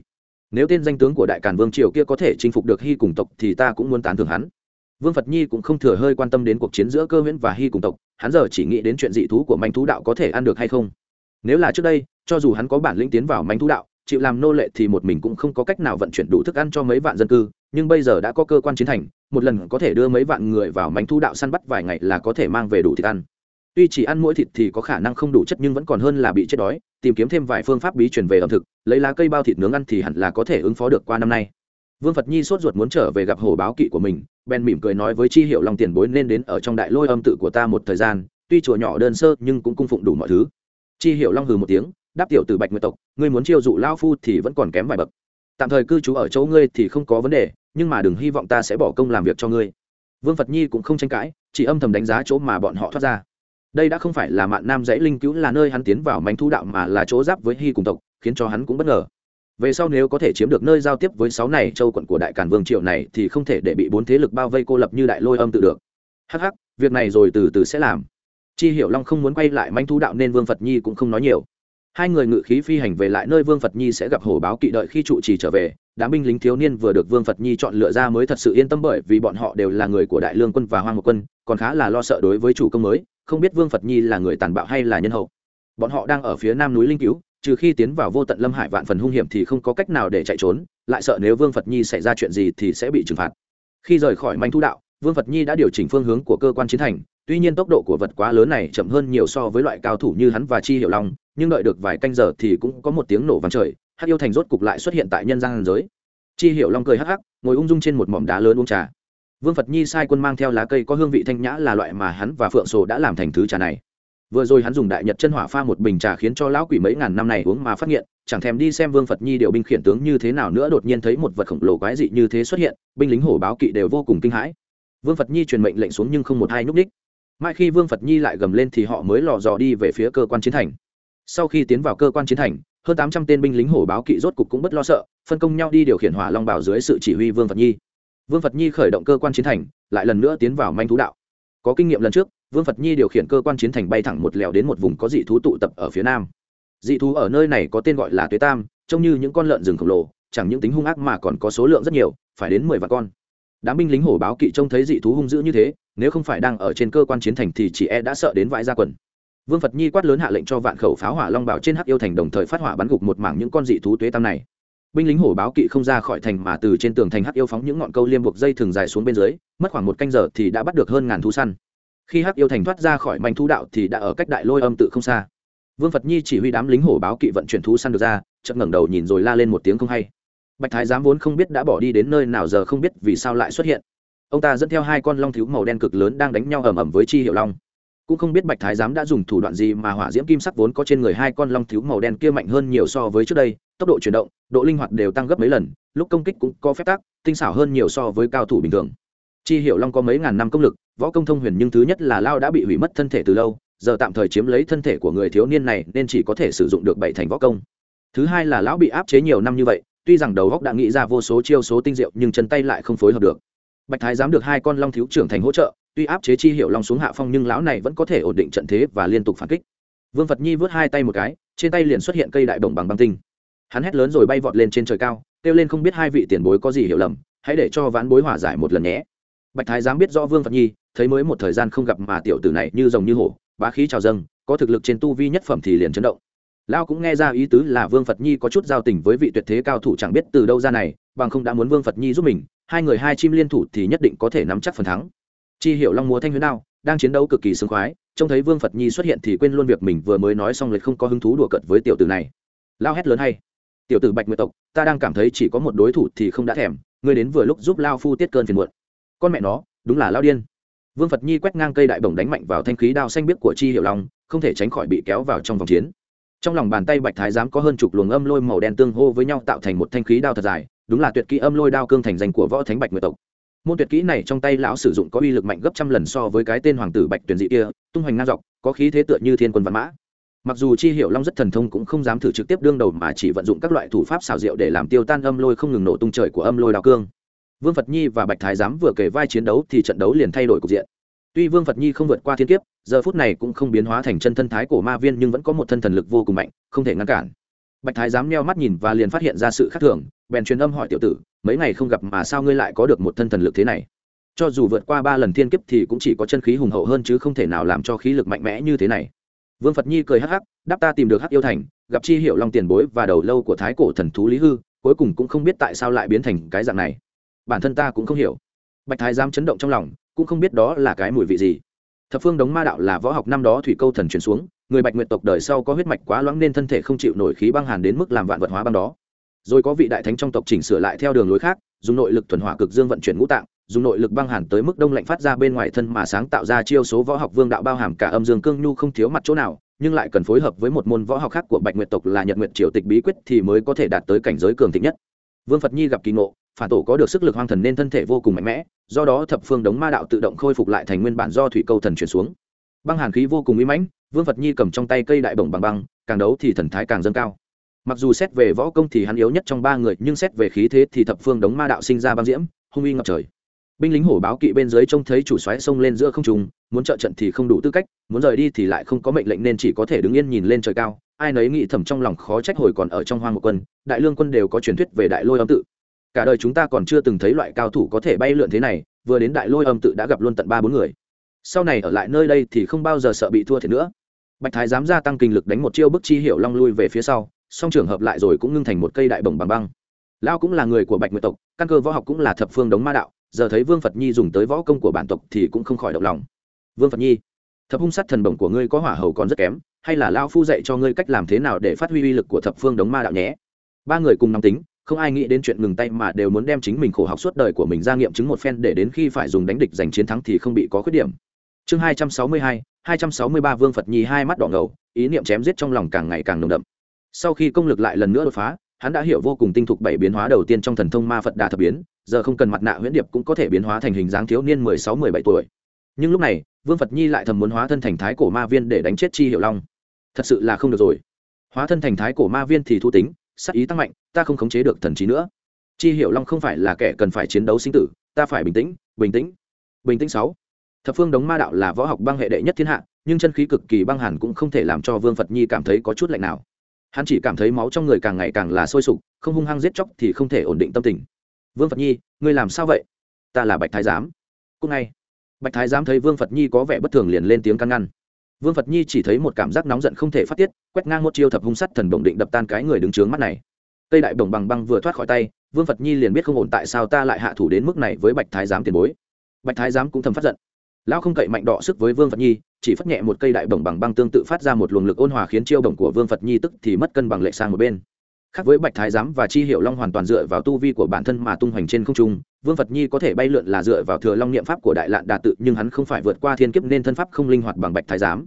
Nếu tên danh tướng của đại càn vương triều kia có thể chinh phục được hy cùng tộc thì ta cũng muốn tán thưởng hắn. Vương phật nhi cũng không thừa hơi quan tâm đến cuộc chiến giữa cơ huyễn và hy cùng tộc, hắn giờ chỉ nghĩ đến chuyện dị thú của manh thú đạo có thể ăn được hay không. Nếu là trước đây, cho dù hắn có bản lĩnh tiến vào manh thú đạo, chịu làm nô lệ thì một mình cũng không có cách nào vận chuyển đủ thức ăn cho mấy vạn dân cư, nhưng bây giờ đã có cơ quan chiến thành, một lần có thể đưa mấy vạn người vào manh thú đạo săn bắt vài ngày là có thể mang về đủ thịt ăn tuy chỉ ăn mỗi thịt thì có khả năng không đủ chất nhưng vẫn còn hơn là bị chết đói, tìm kiếm thêm vài phương pháp bí truyền về ẩm thực, lấy lá cây bao thịt nướng ăn thì hẳn là có thể ứng phó được qua năm nay. Vương phật nhi sốt ruột muốn trở về gặp hồ báo kỵ của mình, bèn mỉm cười nói với chi hiệu lòng tiền bối nên đến ở trong đại lôi âm tự của ta một thời gian, tuy chùa nhỏ đơn sơ nhưng cũng cung phụng đủ mọi thứ. Chi hiệu long hừ một tiếng, đáp tiểu từ bạch nguyệt tộc, ngươi muốn chiêu dụ lao phu thì vẫn còn kém vài bậc. Tạm thời cư trú ở chỗ ngươi thì không có vấn đề, nhưng mà đừng hy vọng ta sẽ bỏ công làm việc cho ngươi. Vương phật nhi cũng không tranh cãi, chỉ âm thầm đánh giá chỗ mà bọn họ thoát ra đây đã không phải là mạn nam dãy linh cứu là nơi hắn tiến vào manh thu đạo mà là chỗ giáp với hy cùng tộc, khiến cho hắn cũng bất ngờ. Về sau nếu có thể chiếm được nơi giao tiếp với sáu này châu quận của đại càn vương triệu này thì không thể để bị bốn thế lực bao vây cô lập như đại lôi âm tự được. Hắc hắc, việc này rồi từ từ sẽ làm. Chi hiểu long không muốn quay lại manh thu đạo nên vương phật nhi cũng không nói nhiều. Hai người ngự khí phi hành về lại nơi vương phật nhi sẽ gặp hổ báo kỵ đợi khi trụ trì trở về. Đám binh lính thiếu niên vừa được vương phật nhi chọn lựa ra mới thật sự yên tâm bởi vì bọn họ đều là người của đại lương quân và hoang một quân, còn khá là lo sợ đối với chủ công mới không biết vương phật nhi là người tàn bạo hay là nhân hậu. Bọn họ đang ở phía nam núi linh cứu trừ khi tiến vào vô tận lâm hải vạn phần hung hiểm thì không có cách nào để chạy trốn, lại sợ nếu vương phật nhi xảy ra chuyện gì thì sẽ bị trừng phạt. Khi rời khỏi manh thu đạo, vương phật nhi đã điều chỉnh phương hướng của cơ quan chiến thành, tuy nhiên tốc độ của vật quá lớn này chậm hơn nhiều so với loại cao thủ như hắn và chi hiểu long, nhưng đợi được vài canh giờ thì cũng có một tiếng nổ vang trời, hắc yêu thành rốt cục lại xuất hiện tại nhân gian giới. Chi hiểu long cười hắc hắc, ngồi ung dung trên một mỏm đá lớn uống trà vương phật nhi sai quân mang theo lá cây có hương vị thanh nhã là loại mà hắn và phượng sổ đã làm thành thứ trà này. Vừa rồi hắn dùng đại nhật chân hỏa pha một bình trà khiến cho lão quỷ mấy ngàn năm này uống mà phát nghiện. chẳng thèm đi xem vương phật nhi điều binh khiển tướng như thế nào nữa, đột nhiên thấy một vật khổng lồ quái dị như thế xuất hiện, binh lính hổ báo kỵ đều vô cùng kinh hãi. Vương phật nhi truyền mệnh lệnh xuống nhưng không một ai nhúc ních mai khi vương phật nhi lại gầm lên thì họ mới lò dò đi về phía cơ quan chiến thành. Sau khi tiến vào cơ quan chiến thành, hơn tám trăm tên binh lính hổ báo kỵ rốt cục cũng bất lo sợ, phân công nhau đi điều khiển hỏa long bảo dưới sự chỉ huy vương phật nhi vương phật nhi khởi động cơ quan chiến thành, lại lần nữa tiến vào manh thú đạo. Có kinh nghiệm lần trước, vương phật nhi điều khiển cơ quan chiến thành bay thẳng một lèo đến một vùng có dị thú tụ tập ở phía nam. Dị thú ở nơi này có tên gọi là tuế tam, trông như những con lợn rừng khổng lồ, chẳng những tính hung ác mà còn có số lượng rất nhiều, phải đến mười vạn con. Đám binh lính hổ báo kỵ trông thấy dị thú hung dữ như thế, nếu không phải đang ở trên cơ quan chiến thành thì chị e đã sợ đến vãi ra quần. Vương phật nhi quát lớn hạ lệnh cho vạn khẩu pháo hỏa long bảo trên hắc yêu thành đồng thời phát hỏa bắn gục một mảng những con dị thú tuế tam này binh lính hổ báo kỵ không ra khỏi thành mà từ trên tường thành hắc yêu phóng những ngọn câu liêm buộc dây thường dài xuống bên dưới, mất khoảng một canh giờ thì đã bắt được hơn ngàn thú săn. Khi hắc yêu thành thoát ra khỏi mảnh thú đạo thì đã ở cách đại lôi âm tự không xa. Vương phật nhi chỉ huy đám lính hổ báo kỵ vận chuyển thú săn được ra, chợt ngẩng đầu nhìn rồi la lên một tiếng không hay. Bạch thái giám vốn không biết đã bỏ đi đến nơi nào giờ không biết vì sao lại xuất hiện. Ông ta dẫn theo hai con long thiếu màu đen cực lớn đang đánh nhau ầm ầm với chi hiệu long. Cũng không biết bạch thái giám đã dùng thủ đoạn gì mà hỏa diễm kim sắc vốn có trên người hai con long thiếu màu đen kia mạnh hơn nhiều so với trước đây tốc độ chuyển động, độ linh hoạt đều tăng gấp mấy lần, lúc công kích cũng có phép tắc, tinh xảo hơn nhiều so với cao thủ bình thường. Chi hiệu long có mấy ngàn năm công lực, võ công thông huyền nhưng thứ nhất là lao đã bị hủy mất thân thể từ lâu, giờ tạm thời chiếm lấy thân thể của người thiếu niên này nên chỉ có thể sử dụng được bảy thành võ công. Thứ hai là lão bị áp chế nhiều năm như vậy, tuy rằng đầu góc đã nghĩ ra vô số chiêu số tinh diệu nhưng chân tay lại không phối hợp được. Bạch thái dám được hai con long thiếu trưởng thành hỗ trợ, tuy áp chế chi hiệu long xuống hạ phong nhưng lão này vẫn có thể ổn định trận thế và liên tục phản kích. Vương phật nhi vớt hai tay một cái, trên tay liền xuất hiện cây đại bồng bằng băng tinh hắn hét lớn rồi bay vọt lên trên trời cao, kêu lên không biết hai vị tiền bối có gì hiểu lầm, hãy để cho ván bối hòa giải một lần nhé. Bạch thái giám biết rõ vương phật nhi, thấy mới một thời gian không gặp mà tiểu tử này như rồng như hổ, bá khí trào dâng, có thực lực trên tu vi nhất phẩm thì liền chấn động. Lao cũng nghe ra ý tứ là vương phật nhi có chút giao tình với vị tuyệt thế cao thủ chẳng biết từ đâu ra này, bằng không đã muốn vương phật nhi giúp mình, hai người hai chim liên thủ thì nhất định có thể nắm chắc phần thắng. Chi hiểu long múa thanh huyến đao, đang chiến đấu cực kỳ sướng khoái, trông thấy vương phật nhi xuất hiện thì quên luôn việc mình vừa mới nói xong lệch không có hứng thú đùa cợt với tiểu tử này. Lao hét lớn hay tiểu tử bạch nguyệt tộc, ta đang cảm thấy chỉ có một đối thủ thì không đã thèm, ngươi đến vừa lúc giúp lao phu tiết cơn phiền muộn. Con mẹ nó, đúng là lao điên. Vương phật nhi quét ngang cây đại bổng đánh mạnh vào thanh khí đao xanh biếc của chi hiệu long, không thể tránh khỏi bị kéo vào trong vòng chiến. Trong lòng bàn tay bạch thái giám có hơn chục luồng âm lôi màu đen tương hô với nhau tạo thành một thanh khí đao thật dài, đúng là tuyệt kỹ âm lôi đao cương thành danh của võ thánh bạch nguyệt tộc. Môn tuyệt kỹ này trong tay lão sử dụng có uy lực mạnh gấp trăm lần so với cái tên hoàng tử bạch tuyển dị kia, tung hoành ngang dọc, có khí thế tựa như thiên quân văn mã mặc dù chi hiệu long rất thần thông cũng không dám thử trực tiếp đương đầu mà chỉ vận dụng các loại thủ pháp xào rượu để làm tiêu tan âm lôi không ngừng nổ tung trời của âm lôi đào cương. Vương phật nhi và bạch thái giám vừa kể vai chiến đấu thì trận đấu liền thay đổi cục diện. Tuy vương phật nhi không vượt qua thiên kiếp, giờ phút này cũng không biến hóa thành chân thân thái của ma viên nhưng vẫn có một thân thần lực vô cùng mạnh, không thể ngăn cản. Bạch thái Giám neo mắt nhìn và liền phát hiện ra sự khác thường, bèn truyền âm hỏi tiểu tử, mấy ngày không gặp mà sao ngươi lại có được một thân thần lực thế này? Cho dù vượt qua ba lần thiên kiếp thì cũng chỉ có chân khí hùng hậu hơn chứ không thể nào làm cho khí lực mạnh mẽ như thế này vương phật nhi cười hắc hắc, đáp ta tìm được hắc yêu thành, gặp chi hiệu long tiền bối và đầu lâu của thái cổ thần thú lý hư, cuối cùng cũng không biết tại sao lại biến thành cái dạng này. Bản thân ta cũng không hiểu. Bạch thái giám chấn động trong lòng, cũng không biết đó là cái mùi vị gì. Thập phương đống ma đạo là võ học năm đó thủy câu thần truyền xuống, người bạch nguyện tộc đời sau có huyết mạch quá loãng nên thân thể không chịu nổi khí băng hàn đến mức làm vạn vật hóa băng đó. Rồi có vị đại thánh trong tộc chỉnh sửa lại theo đường lối khác, dùng nội lực thuần hỏa cực dương vận chuyển ngũ tạng dùng nội lực băng hàn tới mức đông lạnh phát ra bên ngoài thân mà sáng tạo ra chiêu số võ học vương đạo bao hàm cả âm dương cương nhu không thiếu mặt chỗ nào, nhưng lại cần phối hợp với một môn võ học khác của bạch nguyệt tộc là nhật nguyệt triều tịch bí quyết thì mới có thể đạt tới cảnh giới cường thịnh nhất. Vương phật nhi gặp kỳ ngộ, phản tổ có được sức lực hoang thần nên thân thể vô cùng mạnh mẽ, do đó thập phương đống ma đạo tự động khôi phục lại thành nguyên bản do thủy câu thần chuyển xuống. Băng hàn khí vô cùng uy mãnh, vương phật nhi cầm trong tay cây đại bổng bằng băng, càng đấu thì thần thái càng dâng cao. Mặc dù xét về võ công thì hắn yếu nhất trong ba người, nhưng xét về khí thế thì thập phương đống ma đạo sinh ra băng diễm, hung uy ngập trời binh lính hổ báo kỵ bên dưới trông thấy chủ xoáy xông lên giữa không trùng muốn trợ trận thì không đủ tư cách, muốn rời đi thì lại không có mệnh lệnh nên chỉ có thể đứng yên nhìn lên trời cao. Ai nấy nghĩ thầm trong lòng khó trách hồi còn ở trong hoang một quân, đại lương quân đều có truyền thuyết về đại lôi âm tự. Cả đời chúng ta còn chưa từng thấy loại cao thủ có thể bay lượn thế này, vừa đến đại lôi âm tự đã gặp luôn tận ba bốn người. Sau này ở lại nơi đây thì không bao giờ sợ bị thua thiệt nữa. Bạch thái dám gia tăng kinh lực đánh một chiêu bức chi hiệu long lui về phía sau, song trường hợp lại rồi cũng ngưng thành một cây đại bồng bằng băng. Lao cũng là người của bạch nguyệt tộc, căn cơ võ học cũng là thập phương đống ma đạo giờ thấy vương phật nhi dùng tới võ công của bản tộc thì cũng không khỏi động lòng. Vương phật nhi, thập hung sát thần bổng của ngươi có hỏa hầu còn rất kém, hay là lao phu dạy cho ngươi cách làm thế nào để phát huy uy lực của thập phương đống ma đạo nhé? Ba người cùng nóng tính, không ai nghĩ đến chuyện ngừng tay mà đều muốn đem chính mình khổ học suốt đời của mình ra nghiệm chứng một phen để đến khi phải dùng đánh địch giành chiến thắng thì không bị có khuyết điểm. Chương hai trăm sáu mươi hai hai trăm sáu mươi ba vương phật nhi hai mắt đỏ ngầu, ý niệm chém giết trong lòng càng ngày càng nồng đậm. Sau khi công lực lại lần nữa đột phá hắn đã hiểu vô cùng tinh thục bảy biến hóa đầu tiên trong thần thông ma phật đà thập biến, giờ không cần mặt nạ huyễn điệp cũng có thể biến hóa thành hình dáng thiếu niên mười sáu, mười bảy tuổi. Nhưng lúc này, vương phật nhi lại thầm muốn hóa thân thành thái cổ ma viên để đánh chết chi hiệu long. Thật sự là không được rồi. Hóa thân thành thái cổ ma viên thì thu tính sắc ý tăng mạnh, ta không khống chế được thần trí nữa. Chi hiệu long không phải là kẻ cần phải chiến đấu sinh tử, ta phải bình tĩnh bình tĩnh. Bình tĩnh sáu. Thập phương đống ma đạo là võ học băng hệ đệ nhất thiên hạ, nhưng chân khí cực kỳ băng hẳn cũng không thể làm cho vương phật nhi cảm thấy có chút lạnh nào hắn chỉ cảm thấy máu trong người càng ngày càng là sôi sục, không hung hăng giết chóc thì không thể ổn định tâm tình. Vương phật nhi, ngươi làm sao vậy? Ta là bạch thái giám. Cũng ngay. Bạch thái giám thấy vương phật nhi có vẻ bất thường liền lên tiếng can ngăn. Vương phật nhi chỉ thấy một cảm giác nóng giận không thể phát tiết, quét ngang một chiêu thập hung sắt thần bổng định đập tan cái người đứng trướng mắt này. Cây đại bổng bằng băng vừa thoát khỏi tay, vương phật nhi liền biết không ổn tại sao ta lại hạ thủ đến mức này với bạch thái giám tiền bối. Bạch thái giám cũng thầm phát giận lão không cậy mạnh đọ sức với vương phật nhi, chỉ phất nhẹ một cây đại bổng bằng băng tương tự phát ra một luồng lực ôn hòa khiến chiêu bổng của vương phật nhi tức thì mất cân bằng lệ sang một bên. Khác với bạch thái giám và chi hiệu long hoàn toàn dựa vào tu vi của bản thân mà tung hoành trên không trung, vương phật nhi có thể bay lượn là dựa vào thừa long niệm pháp của đại lạn đà tự, nhưng hắn không phải vượt qua thiên kiếp nên thân pháp không linh hoạt bằng bạch thái giám.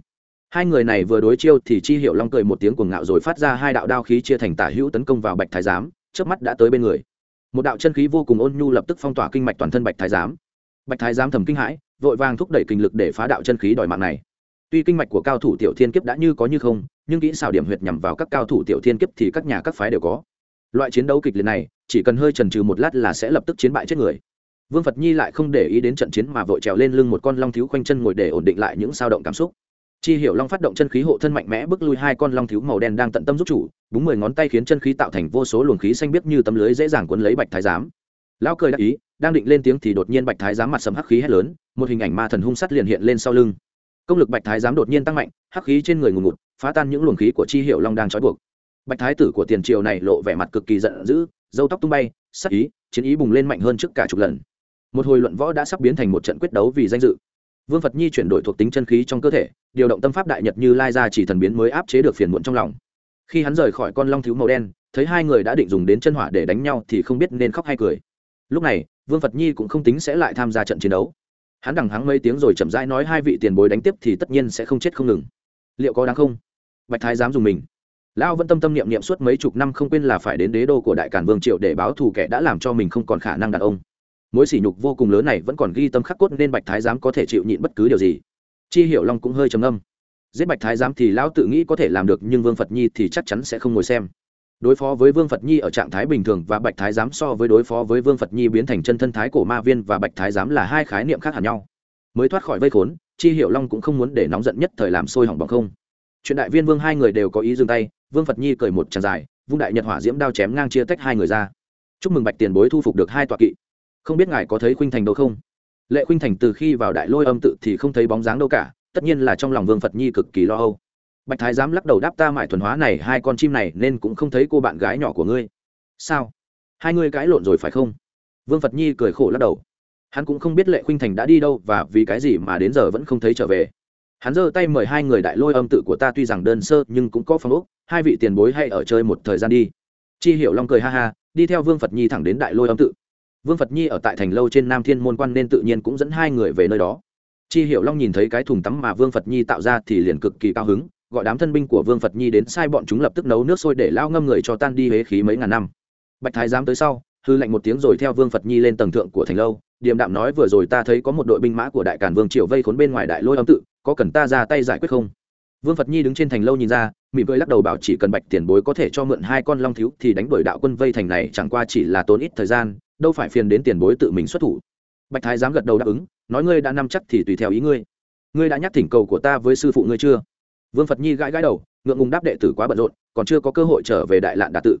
Hai người này vừa đối chiêu thì chi hiệu long cười một tiếng cuồng ngạo rồi phát ra hai đạo đao khí chia thành tả hữu tấn công vào bạch thái giám trước mắt đã tới bên người. Một đạo chân khí vô cùng ôn nhu lập tức phong tỏa kinh mạch toàn thân bạch thái giám. Bạch thái giám thầm kinh hãi vội vàng thúc đẩy kinh lực để phá đạo chân khí đòi mạng này. Tuy kinh mạch của cao thủ tiểu thiên kiếp đã như có như không, nhưng kỹ xảo điểm huyệt nhằm vào các cao thủ tiểu thiên kiếp thì các nhà các phái đều có. Loại chiến đấu kịch liệt này, chỉ cần hơi trần trừ một lát là sẽ lập tức chiến bại chết người. Vương phật nhi lại không để ý đến trận chiến mà vội trèo lên lưng một con long thiếu khoanh chân ngồi để ổn định lại những sao động cảm xúc. Chi hiểu long phát động chân khí hộ thân mạnh mẽ bước lui hai con long thiếu màu đen đang tận tâm giúp chủ, búng mười ngón tay khiến chân khí tạo thành vô số luồng khí xanh biếc như tấm lưới dễ dàng cuốn lấy bạch thái giám. Lão cười đáp ý đang định lên tiếng thì đột nhiên bạch thái giám mặt sầm hắc khí hét lớn, một hình ảnh ma thần hung sắt liền hiện lên sau lưng. Công lực bạch thái giám đột nhiên tăng mạnh, hắc khí trên người ngùn ngụt, phá tan những luồng khí của chi hiệu long đang trói buộc. Bạch thái tử của tiền triều này lộ vẻ mặt cực kỳ giận dữ dâu tóc tung bay, sắc ý, chiến ý bùng lên mạnh hơn trước cả chục lần. Một hồi luận võ đã sắp biến thành một trận quyết đấu vì danh dự. Vương phật nhi chuyển đổi thuộc tính chân khí trong cơ thể, điều động tâm pháp đại nhật như lai ra chỉ thần biến mới áp chế được phiền muộn trong lòng. Khi hắn rời khỏi con long thiếu màu đen, thấy hai người đã định dùng đến chân hỏa để đánh nhau thì không biết nên khóc hay cười lúc này, vương phật nhi cũng không tính sẽ lại tham gia trận chiến đấu. Hắn đằng hắng mấy tiếng rồi chậm rãi nói hai vị tiền bối đánh tiếp thì tất nhiên sẽ không chết không ngừng. Liệu có đáng không? Bạch thái dám dùng mình. Lão vẫn tâm tâm niệm niệm suốt mấy chục năm không quên là phải đến đế đô của đại cản vương triệu để báo thù kẻ đã làm cho mình không còn khả năng đàn ông. Mối sỉ nhục vô cùng lớn này vẫn còn ghi tâm khắc cốt nên bạch thái giám có thể chịu nhịn bất cứ điều gì. Chi hiểu long cũng hơi trầm âm giết bạch thái giám thì lão tự nghĩ có thể làm được nhưng vương phật nhi thì chắc chắn sẽ không ngồi xem đối phó với vương phật nhi ở trạng thái bình thường và bạch thái giám so với đối phó với vương phật nhi biến thành chân thân thái cổ ma viên và bạch thái giám là hai khái niệm khác hẳn nhau. Mới thoát khỏi vây khốn, chi hiệu long cũng không muốn để nóng giận nhất thời làm sôi hỏng bằng không. Chuyện đại viên vương hai người đều có ý dừng tay, vương phật nhi cười một tràng dài, vung đại nhật hỏa diễm đao chém ngang chia tách hai người ra. Chúc mừng bạch tiền bối thu phục được hai tọa kỵ. Không biết ngài có thấy khuynh thành đâu không? Lệ khuynh thành từ khi vào đại lôi âm tự thì không thấy bóng dáng đâu cả, tất nhiên là trong lòng vương phật nhi cực kỳ lo âu bạch thái dám lắc đầu đáp ta mại thuần hóa này, hai con chim này nên cũng không thấy cô bạn gái nhỏ của ngươi. Sao? Hai ngươi cãi lộn rồi phải không? Vương phật nhi cười khổ lắc đầu. Hắn cũng không biết lệ khuynh thành đã đi đâu và vì cái gì mà đến giờ vẫn không thấy trở về. Hắn giơ tay mời hai người đại lôi âm tự của ta tuy rằng đơn sơ nhưng cũng có phong ốc, hai vị tiền bối hay ở chơi một thời gian đi. Chi hiểu long cười ha ha, đi theo vương phật nhi thẳng đến đại lôi âm tự. Vương phật nhi ở tại thành lâu trên nam thiên môn quan nên tự nhiên cũng dẫn hai người về nơi đó. Chi hiểu long nhìn thấy cái thùng tắm mà vương phật nhi tạo ra thì liền cực kỳ cao hứng gọi đám thân binh của vương phật nhi đến sai bọn chúng lập tức nấu nước sôi để lao ngâm người cho tan đi huế khí mấy ngàn năm. Bạch thái giám tới sau, hư lạnh một tiếng rồi theo vương phật nhi lên tầng thượng của thành lâu, điềm đạm nói vừa rồi ta thấy có một đội binh mã của đại cản vương triều vây khốn bên ngoài đại lôi âm tự, có cần ta ra tay giải quyết không? Vương phật nhi đứng trên thành lâu nhìn ra, mỉm cười lắc đầu bảo chỉ cần bạch tiền bối có thể cho mượn hai con long thiếu thì đánh đuổi đạo quân vây thành này chẳng qua chỉ là tốn ít thời gian, đâu phải phiền đến tiền bối tự mình xuất thủ. Bạch thái dám gật đầu đáp ứng, nói ngươi đã nắm chắc thì tùy theo ý ngươi. Ngươi đã nhắc thỉnh cầu của ta với sư phụ ngươi chưa? Vương phật nhi gãi gãi đầu, ngượng ngùng đáp đệ tử quá bận rộn, còn chưa có cơ hội trở về đại lạn đà tự.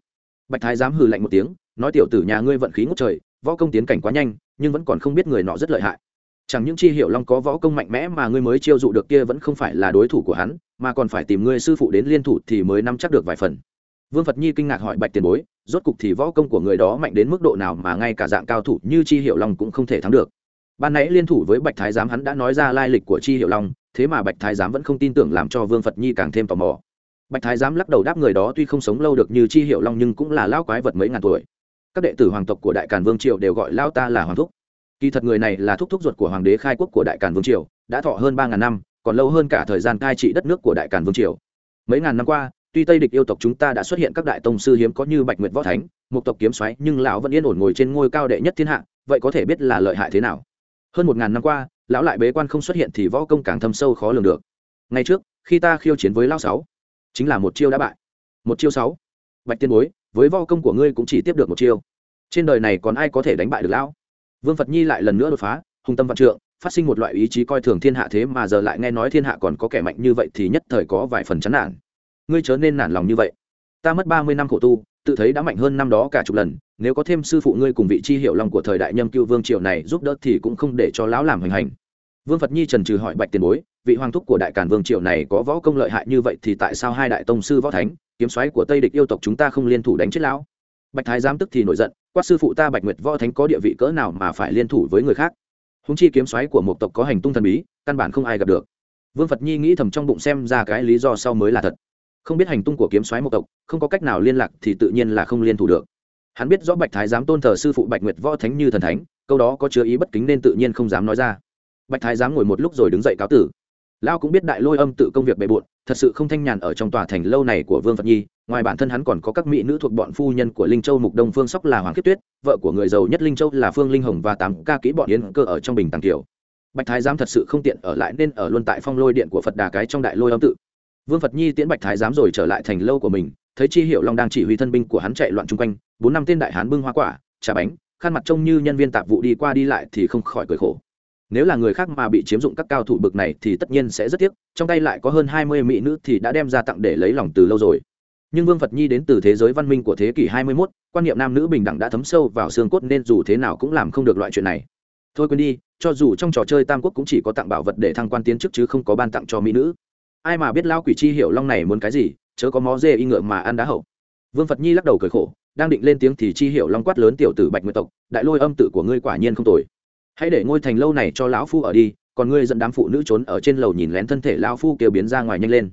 Bạch thái dám hừ lạnh một tiếng, nói tiểu tử nhà ngươi vận khí ngốc trời, võ công tiến cảnh quá nhanh, nhưng vẫn còn không biết người nọ rất lợi hại. Chẳng những chi hiệu long có võ công mạnh mẽ mà ngươi mới chiêu dụ được kia vẫn không phải là đối thủ của hắn, mà còn phải tìm ngươi sư phụ đến liên thủ thì mới nắm chắc được vài phần. Vương phật nhi kinh ngạc hỏi bạch tiền bối, rốt cục thì võ công của người đó mạnh đến mức độ nào mà ngay cả dạng cao thủ như chi hiệu long cũng không thể thắng được. Ban nãy liên thủ với bạch thái giám hắn đã nói ra lai lịch của chi hiệu long thế mà bạch thái giám vẫn không tin tưởng làm cho vương phật nhi càng thêm tò mò. Bạch thái giám lắc đầu đáp người đó tuy không sống lâu được như chi hiệu long nhưng cũng là lao quái vật mấy ngàn tuổi. Các đệ tử hoàng tộc của đại càn vương triều đều gọi lao ta là hoàng thúc. Kỳ thật người này là thúc thúc ruột của hoàng đế khai quốc của đại càn vương triều, đã thọ hơn ba ngàn năm, còn lâu hơn cả thời gian cai trị đất nước của đại càn vương triều. Mấy ngàn năm qua, tuy tây địch yêu tộc chúng ta đã xuất hiện các đại tông sư hiếm có như bạch nguyệt võ thánh một tộc kiếm xoáy nhưng lão vẫn yên ổn ngồi trên ngôi cao đệ nhất thiên hạ, vậy có thể biết là lợi hại thế nào? Hơn một ngàn năm qua lão lại bế quan không xuất hiện thì võ công càng thâm sâu khó lường được. Ngay trước, khi ta khiêu chiến với lão sáu, chính là một chiêu đã bại. Một chiêu sáu. Bạch tiên bối, với võ công của ngươi cũng chỉ tiếp được một chiêu. Trên đời này còn ai có thể đánh bại được lão? Vương phật nhi lại lần nữa đột phá, hùng tâm vạn trượng, phát sinh một loại ý chí coi thường thiên hạ thế mà giờ lại nghe nói thiên hạ còn có kẻ mạnh như vậy thì nhất thời có vài phần chán nản. Ngươi chớ nên nản lòng như vậy. Ta mất ba mươi năm khổ tu tự thấy đã mạnh hơn năm đó cả chục lần, nếu có thêm sư phụ ngươi cùng vị chi hiệu lòng của thời đại nhâm cựu vương triều này giúp đỡ thì cũng không để cho lão làm hoành hành. Vương phật nhi trần trừ hỏi bạch tiền bối, vị hoàng thúc của đại cản vương triều này có võ công lợi hại như vậy thì tại sao hai đại tông sư võ thánh, kiếm xoáy của tây địch yêu tộc chúng ta không liên thủ đánh chết lão? Bạch thái giám tức thì nổi giận, quát sư phụ ta bạch nguyệt võ thánh có địa vị cỡ nào mà phải liên thủ với người khác? Húng chi kiếm xoáy của một tộc có hành tung thần bí, căn bản không ai gặp được. Vương phật nhi nghĩ thầm trong bụng xem ra cái lý do sau mới là thật không biết hành tung của kiếm xoáy một tộc, không có cách nào liên lạc thì tự nhiên là không liên thủ được. Hắn biết rõ bạch thái giám tôn thờ sư phụ bạch nguyệt võ thánh như thần thánh, câu đó có chứa ý bất kính nên tự nhiên không dám nói ra. Bạch thái giám ngồi một lúc rồi đứng dậy cáo tử. Lao cũng biết đại lôi âm tự công việc bề bộn, thật sự không thanh nhàn ở trong tòa thành lâu này của vương phật nhi, ngoài bản thân hắn còn có các mỹ nữ thuộc bọn phu nhân của linh châu mục đông phương sóc là hoàng khiết tuyết, vợ của người giàu nhất linh châu là phương linh hồng và tám ca kỹ bọn yến cơ ở trong bình tàng kiều. Bạch thái giám thật sự không tiện ở lại nên ở luôn tại phong lôi điện của phật đà cái trong đại lôi âm tự vương phật nhi tiễn bạch thái giám rồi trở lại thành lâu của mình thấy chi hiệu long đang chỉ huy thân binh của hắn chạy loạn chung quanh bốn năm tên đại hán bưng hoa quả trà bánh khăn mặt trông như nhân viên tạp vụ đi qua đi lại thì không khỏi cười khổ. Nếu là người khác mà bị chiếm dụng các cao thủ bực này thì tất nhiên sẽ rất tiếc trong tay lại có hơn hai mươi mỹ nữ thì đã đem ra tặng để lấy lòng từ lâu rồi. Nhưng vương phật nhi đến từ thế giới văn minh của thế kỷ hai mươi 21, quan niệm nam nữ bình đẳng đã thấm sâu vào xương cốt nên dù thế nào cũng làm không được loại chuyện này. Thôi quên đi cho dù trong trò chơi tam quốc cũng chỉ có tặng bảo vật để thăng quan tiến chức chứ không có ban tặng cho mỹ nữ ai mà biết lao quỷ chi hiểu long này muốn cái gì, chớ có mó dê y ngựa mà ăn đá hậu. Vương phật nhi lắc đầu cười khổ, đang định lên tiếng thì chi hiểu long quát lớn tiểu tử bạch nguyệt tộc, đại lôi âm tự của ngươi quả nhiên không tồi. Hãy để ngôi thành lâu này cho lão phu ở đi, còn ngươi dẫn đám phụ nữ trốn ở trên lầu nhìn lén thân thể lão phu kêu biến ra ngoài nhanh lên.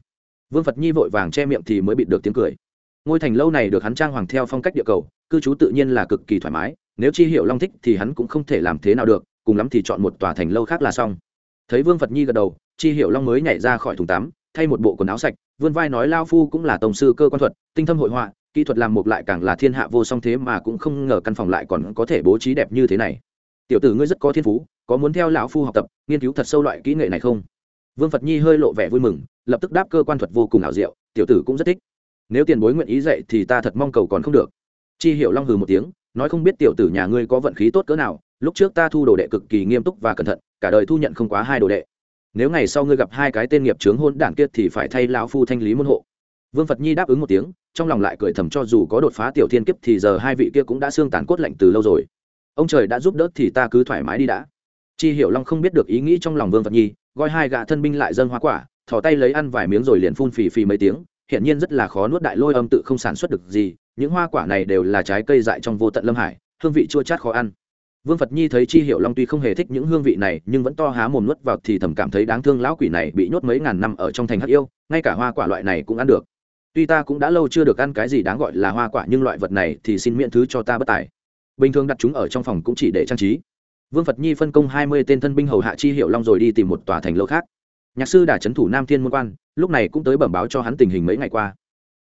Vương phật nhi vội vàng che miệng thì mới bịt được tiếng cười. Ngôi thành lâu này được hắn trang hoàng theo phong cách địa cầu, cư trú tự nhiên là cực kỳ thoải mái, nếu chi hiểu long thích thì hắn cũng không thể làm thế nào được, cùng lắm thì chọn một tòa thành lâu khác là xong. Thấy vương phật nhi gật đầu chi hiểu long mới nhảy ra khỏi thùng tắm, thay một bộ quần áo sạch, vươn vai nói lao phu cũng là tổng sư cơ quan thuật, tinh thâm hội họa, kỹ thuật làm một lại càng là thiên hạ vô song thế mà cũng không ngờ căn phòng lại còn có thể bố trí đẹp như thế này. Tiểu tử ngươi rất có thiên phú, có muốn theo lão phu học tập, nghiên cứu thật sâu loại kỹ nghệ này không? Vương phật nhi hơi lộ vẻ vui mừng, lập tức đáp cơ quan thuật vô cùng ảo diệu, tiểu tử cũng rất thích. Nếu tiền bối nguyện ý dạy thì ta thật mong cầu còn không được. Chi hiệu long hừ một tiếng, nói không biết tiểu tử nhà ngươi có vận khí tốt cỡ nào, lúc trước ta thu đồ đệ cực kỳ nghiêm túc và cẩn thận, cả đời thu nhận không quá hai đồ đệ nếu ngày sau ngươi gặp hai cái tên nghiệp chướng hôn đản kia thì phải thay lão phu thanh lý môn hộ. Vương phật nhi đáp ứng một tiếng, trong lòng lại cười thầm cho dù có đột phá tiểu thiên kiếp thì giờ hai vị kia cũng đã xương tàn cốt lạnh từ lâu rồi. Ông trời đã giúp đỡ thì ta cứ thoải mái đi đã. Chi hiểu long không biết được ý nghĩ trong lòng vương phật nhi, gọi hai gã thân binh lại dâng hoa quả, thò tay lấy ăn vài miếng rồi liền phun phì phì mấy tiếng. Hiển nhiên rất là khó nuốt đại lôi âm tự không sản xuất được gì, những hoa quả này đều là trái cây dại trong vô tận lâm hải, hương vị chua chát khó ăn vương phật nhi thấy chi hiệu long tuy không hề thích những hương vị này, nhưng vẫn to há mồm nuốt vào thì thầm cảm thấy đáng thương lão quỷ này bị nhốt mấy ngàn năm ở trong thành hắc yêu, ngay cả hoa quả loại này cũng ăn được. Tuy ta cũng đã lâu chưa được ăn cái gì đáng gọi là hoa quả, nhưng loại vật này thì xin miễn thứ cho ta bất tài. Bình thường đặt chúng ở trong phòng cũng chỉ để trang trí. Vương phật nhi phân công hai mươi tên thân binh hầu hạ chi hiệu long rồi đi tìm một tòa thành lâu khác. Nhạc sư đã chấn thủ nam thiên môn quan, lúc này cũng tới bẩm báo cho hắn tình hình mấy ngày qua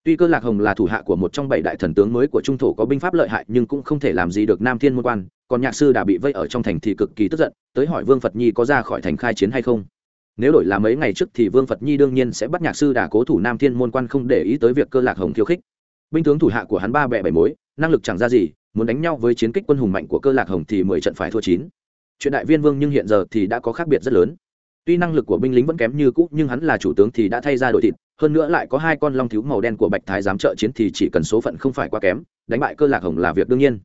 tuy cơ lạc hồng là thủ hạ của một trong bảy đại thần tướng mới của trung thổ có binh pháp lợi hại, nhưng cũng không thể làm gì được nam thiên môn quan, còn nhạc sư đã bị vây ở trong thành thì cực kỳ tức giận, tới hỏi vương phật nhi có ra khỏi thành khai chiến hay không. Nếu đổi là mấy ngày trước thì vương phật nhi đương nhiên sẽ bắt nhạc sư đà cố thủ nam thiên môn quan không để ý tới việc cơ lạc hồng khiêu khích. Binh tướng thủ hạ của hắn ba bẹ bảy mối, năng lực chẳng ra gì, muốn đánh nhau với chiến kích quân hùng mạnh của cơ lạc hồng thì mười trận phải thua chín. Chuyện đại viên vương nhưng hiện giờ thì đã có khác biệt rất lớn. Tuy năng lực của binh lính vẫn kém như cũ, nhưng hắn là chủ tướng thì đã thay ra đội thịt hơn nữa lại có hai con long thiếu màu đen của bạch thái giám trợ chiến thì chỉ cần số phận không phải quá kém, đánh bại cơ lạc hồng là việc đương nhiên.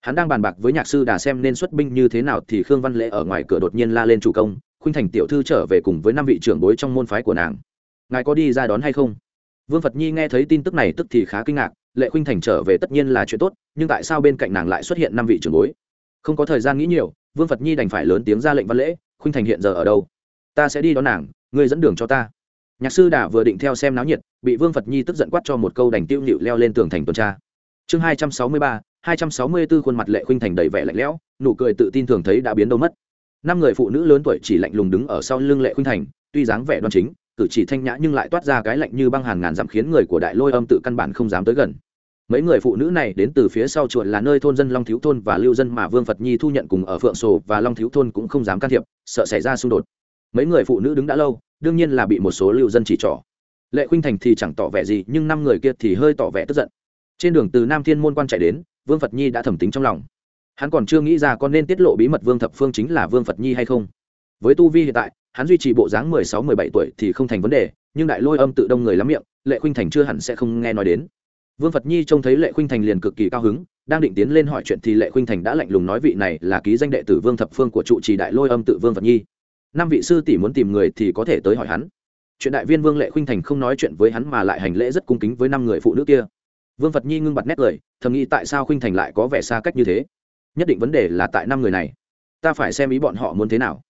Hắn đang bàn bạc với nhạc sư đà xem nên xuất binh như thế nào thì khương văn lễ ở ngoài cửa đột nhiên la lên chủ công, khuynh thành tiểu thư trở về cùng với năm vị trưởng bối trong môn phái của nàng. Ngài có đi ra đón hay không? Vương phật nhi nghe thấy tin tức này tức thì khá kinh ngạc, lệ khuynh thành trở về tất nhiên là chuyện tốt, nhưng tại sao bên cạnh nàng lại xuất hiện năm vị trưởng bối? Không có thời gian nghĩ nhiều, vương phật nhi đành phải lớn tiếng ra lệnh văn lễ, khuynh thành hiện giờ ở đâu? Ta sẽ đi đón nàng, ngươi dẫn đường cho ta nhạc sư đà vừa định theo xem náo nhiệt, bị vương phật nhi tức giận quát cho một câu đành tiêu nhịu leo lên tường thành tuần tra. Chương hai trăm sáu mươi ba, hai trăm sáu mươi b ố khuôn mặt lệ khuynh thành đầy vẻ lạnh lẽo, nụ cười tự tin thường thấy đã biến đâu mất. Năm người phụ nữ lớn tuổi chỉ lạnh lùng đứng ở sau lưng lệ khuynh thành, tuy dáng vẻ đoan chính, cử chỉ thanh nhã nhưng lại toát ra cái lạnh như băng hàn ngàn dặm khiến người của đại lôi âm tự căn bản không dám tới gần. Mấy người phụ nữ này đến từ phía sau chuột là nơi thôn dân long thiếu thôn và lưu dân mà vương phật nhi thu nhận cùng ở phượng sổ và long thiếu thôn cũng không dám can thiệp, sợ xảy ra xung đột. Mấy người phụ nữ đứng đã lâu đương nhiên là bị một số lưu dân chỉ trỏ. Lệ khuynh thành thì chẳng tỏ vẻ gì, nhưng năm người kia thì hơi tỏ vẻ tức giận. Trên đường từ nam thiên môn quan chạy đến, vương phật nhi đã thẩm tính trong lòng. Hắn còn chưa nghĩ ra con nên tiết lộ bí mật vương thập phương chính là vương phật nhi hay không. Với tu vi hiện tại, hắn duy trì bộ dáng mười sáu, mười bảy tuổi thì không thành vấn đề, nhưng đại lôi âm tự đông người lắm miệng, lệ khuynh thành chưa hẳn sẽ không nghe nói đến. Vương phật nhi trông thấy lệ khuynh thành liền cực kỳ cao hứng, đang định tiến lên hỏi chuyện thì lệ khuynh thành đã lạnh lùng nói vị này là ký danh đệ tử vương thập phương của trụ trì đại lôi âm tự vương phật nhi năm vị sư tỷ muốn tìm người thì có thể tới hỏi hắn. Chuyện đại viên vương lệ khuynh thành không nói chuyện với hắn mà lại hành lễ rất cung kính với năm người phụ nữ kia. Vương phật nhi ngưng bặt nét cười thầm nghĩ tại sao khuynh thành lại có vẻ xa cách như thế. Nhất định vấn đề là tại năm người này. Ta phải xem ý bọn họ muốn thế nào.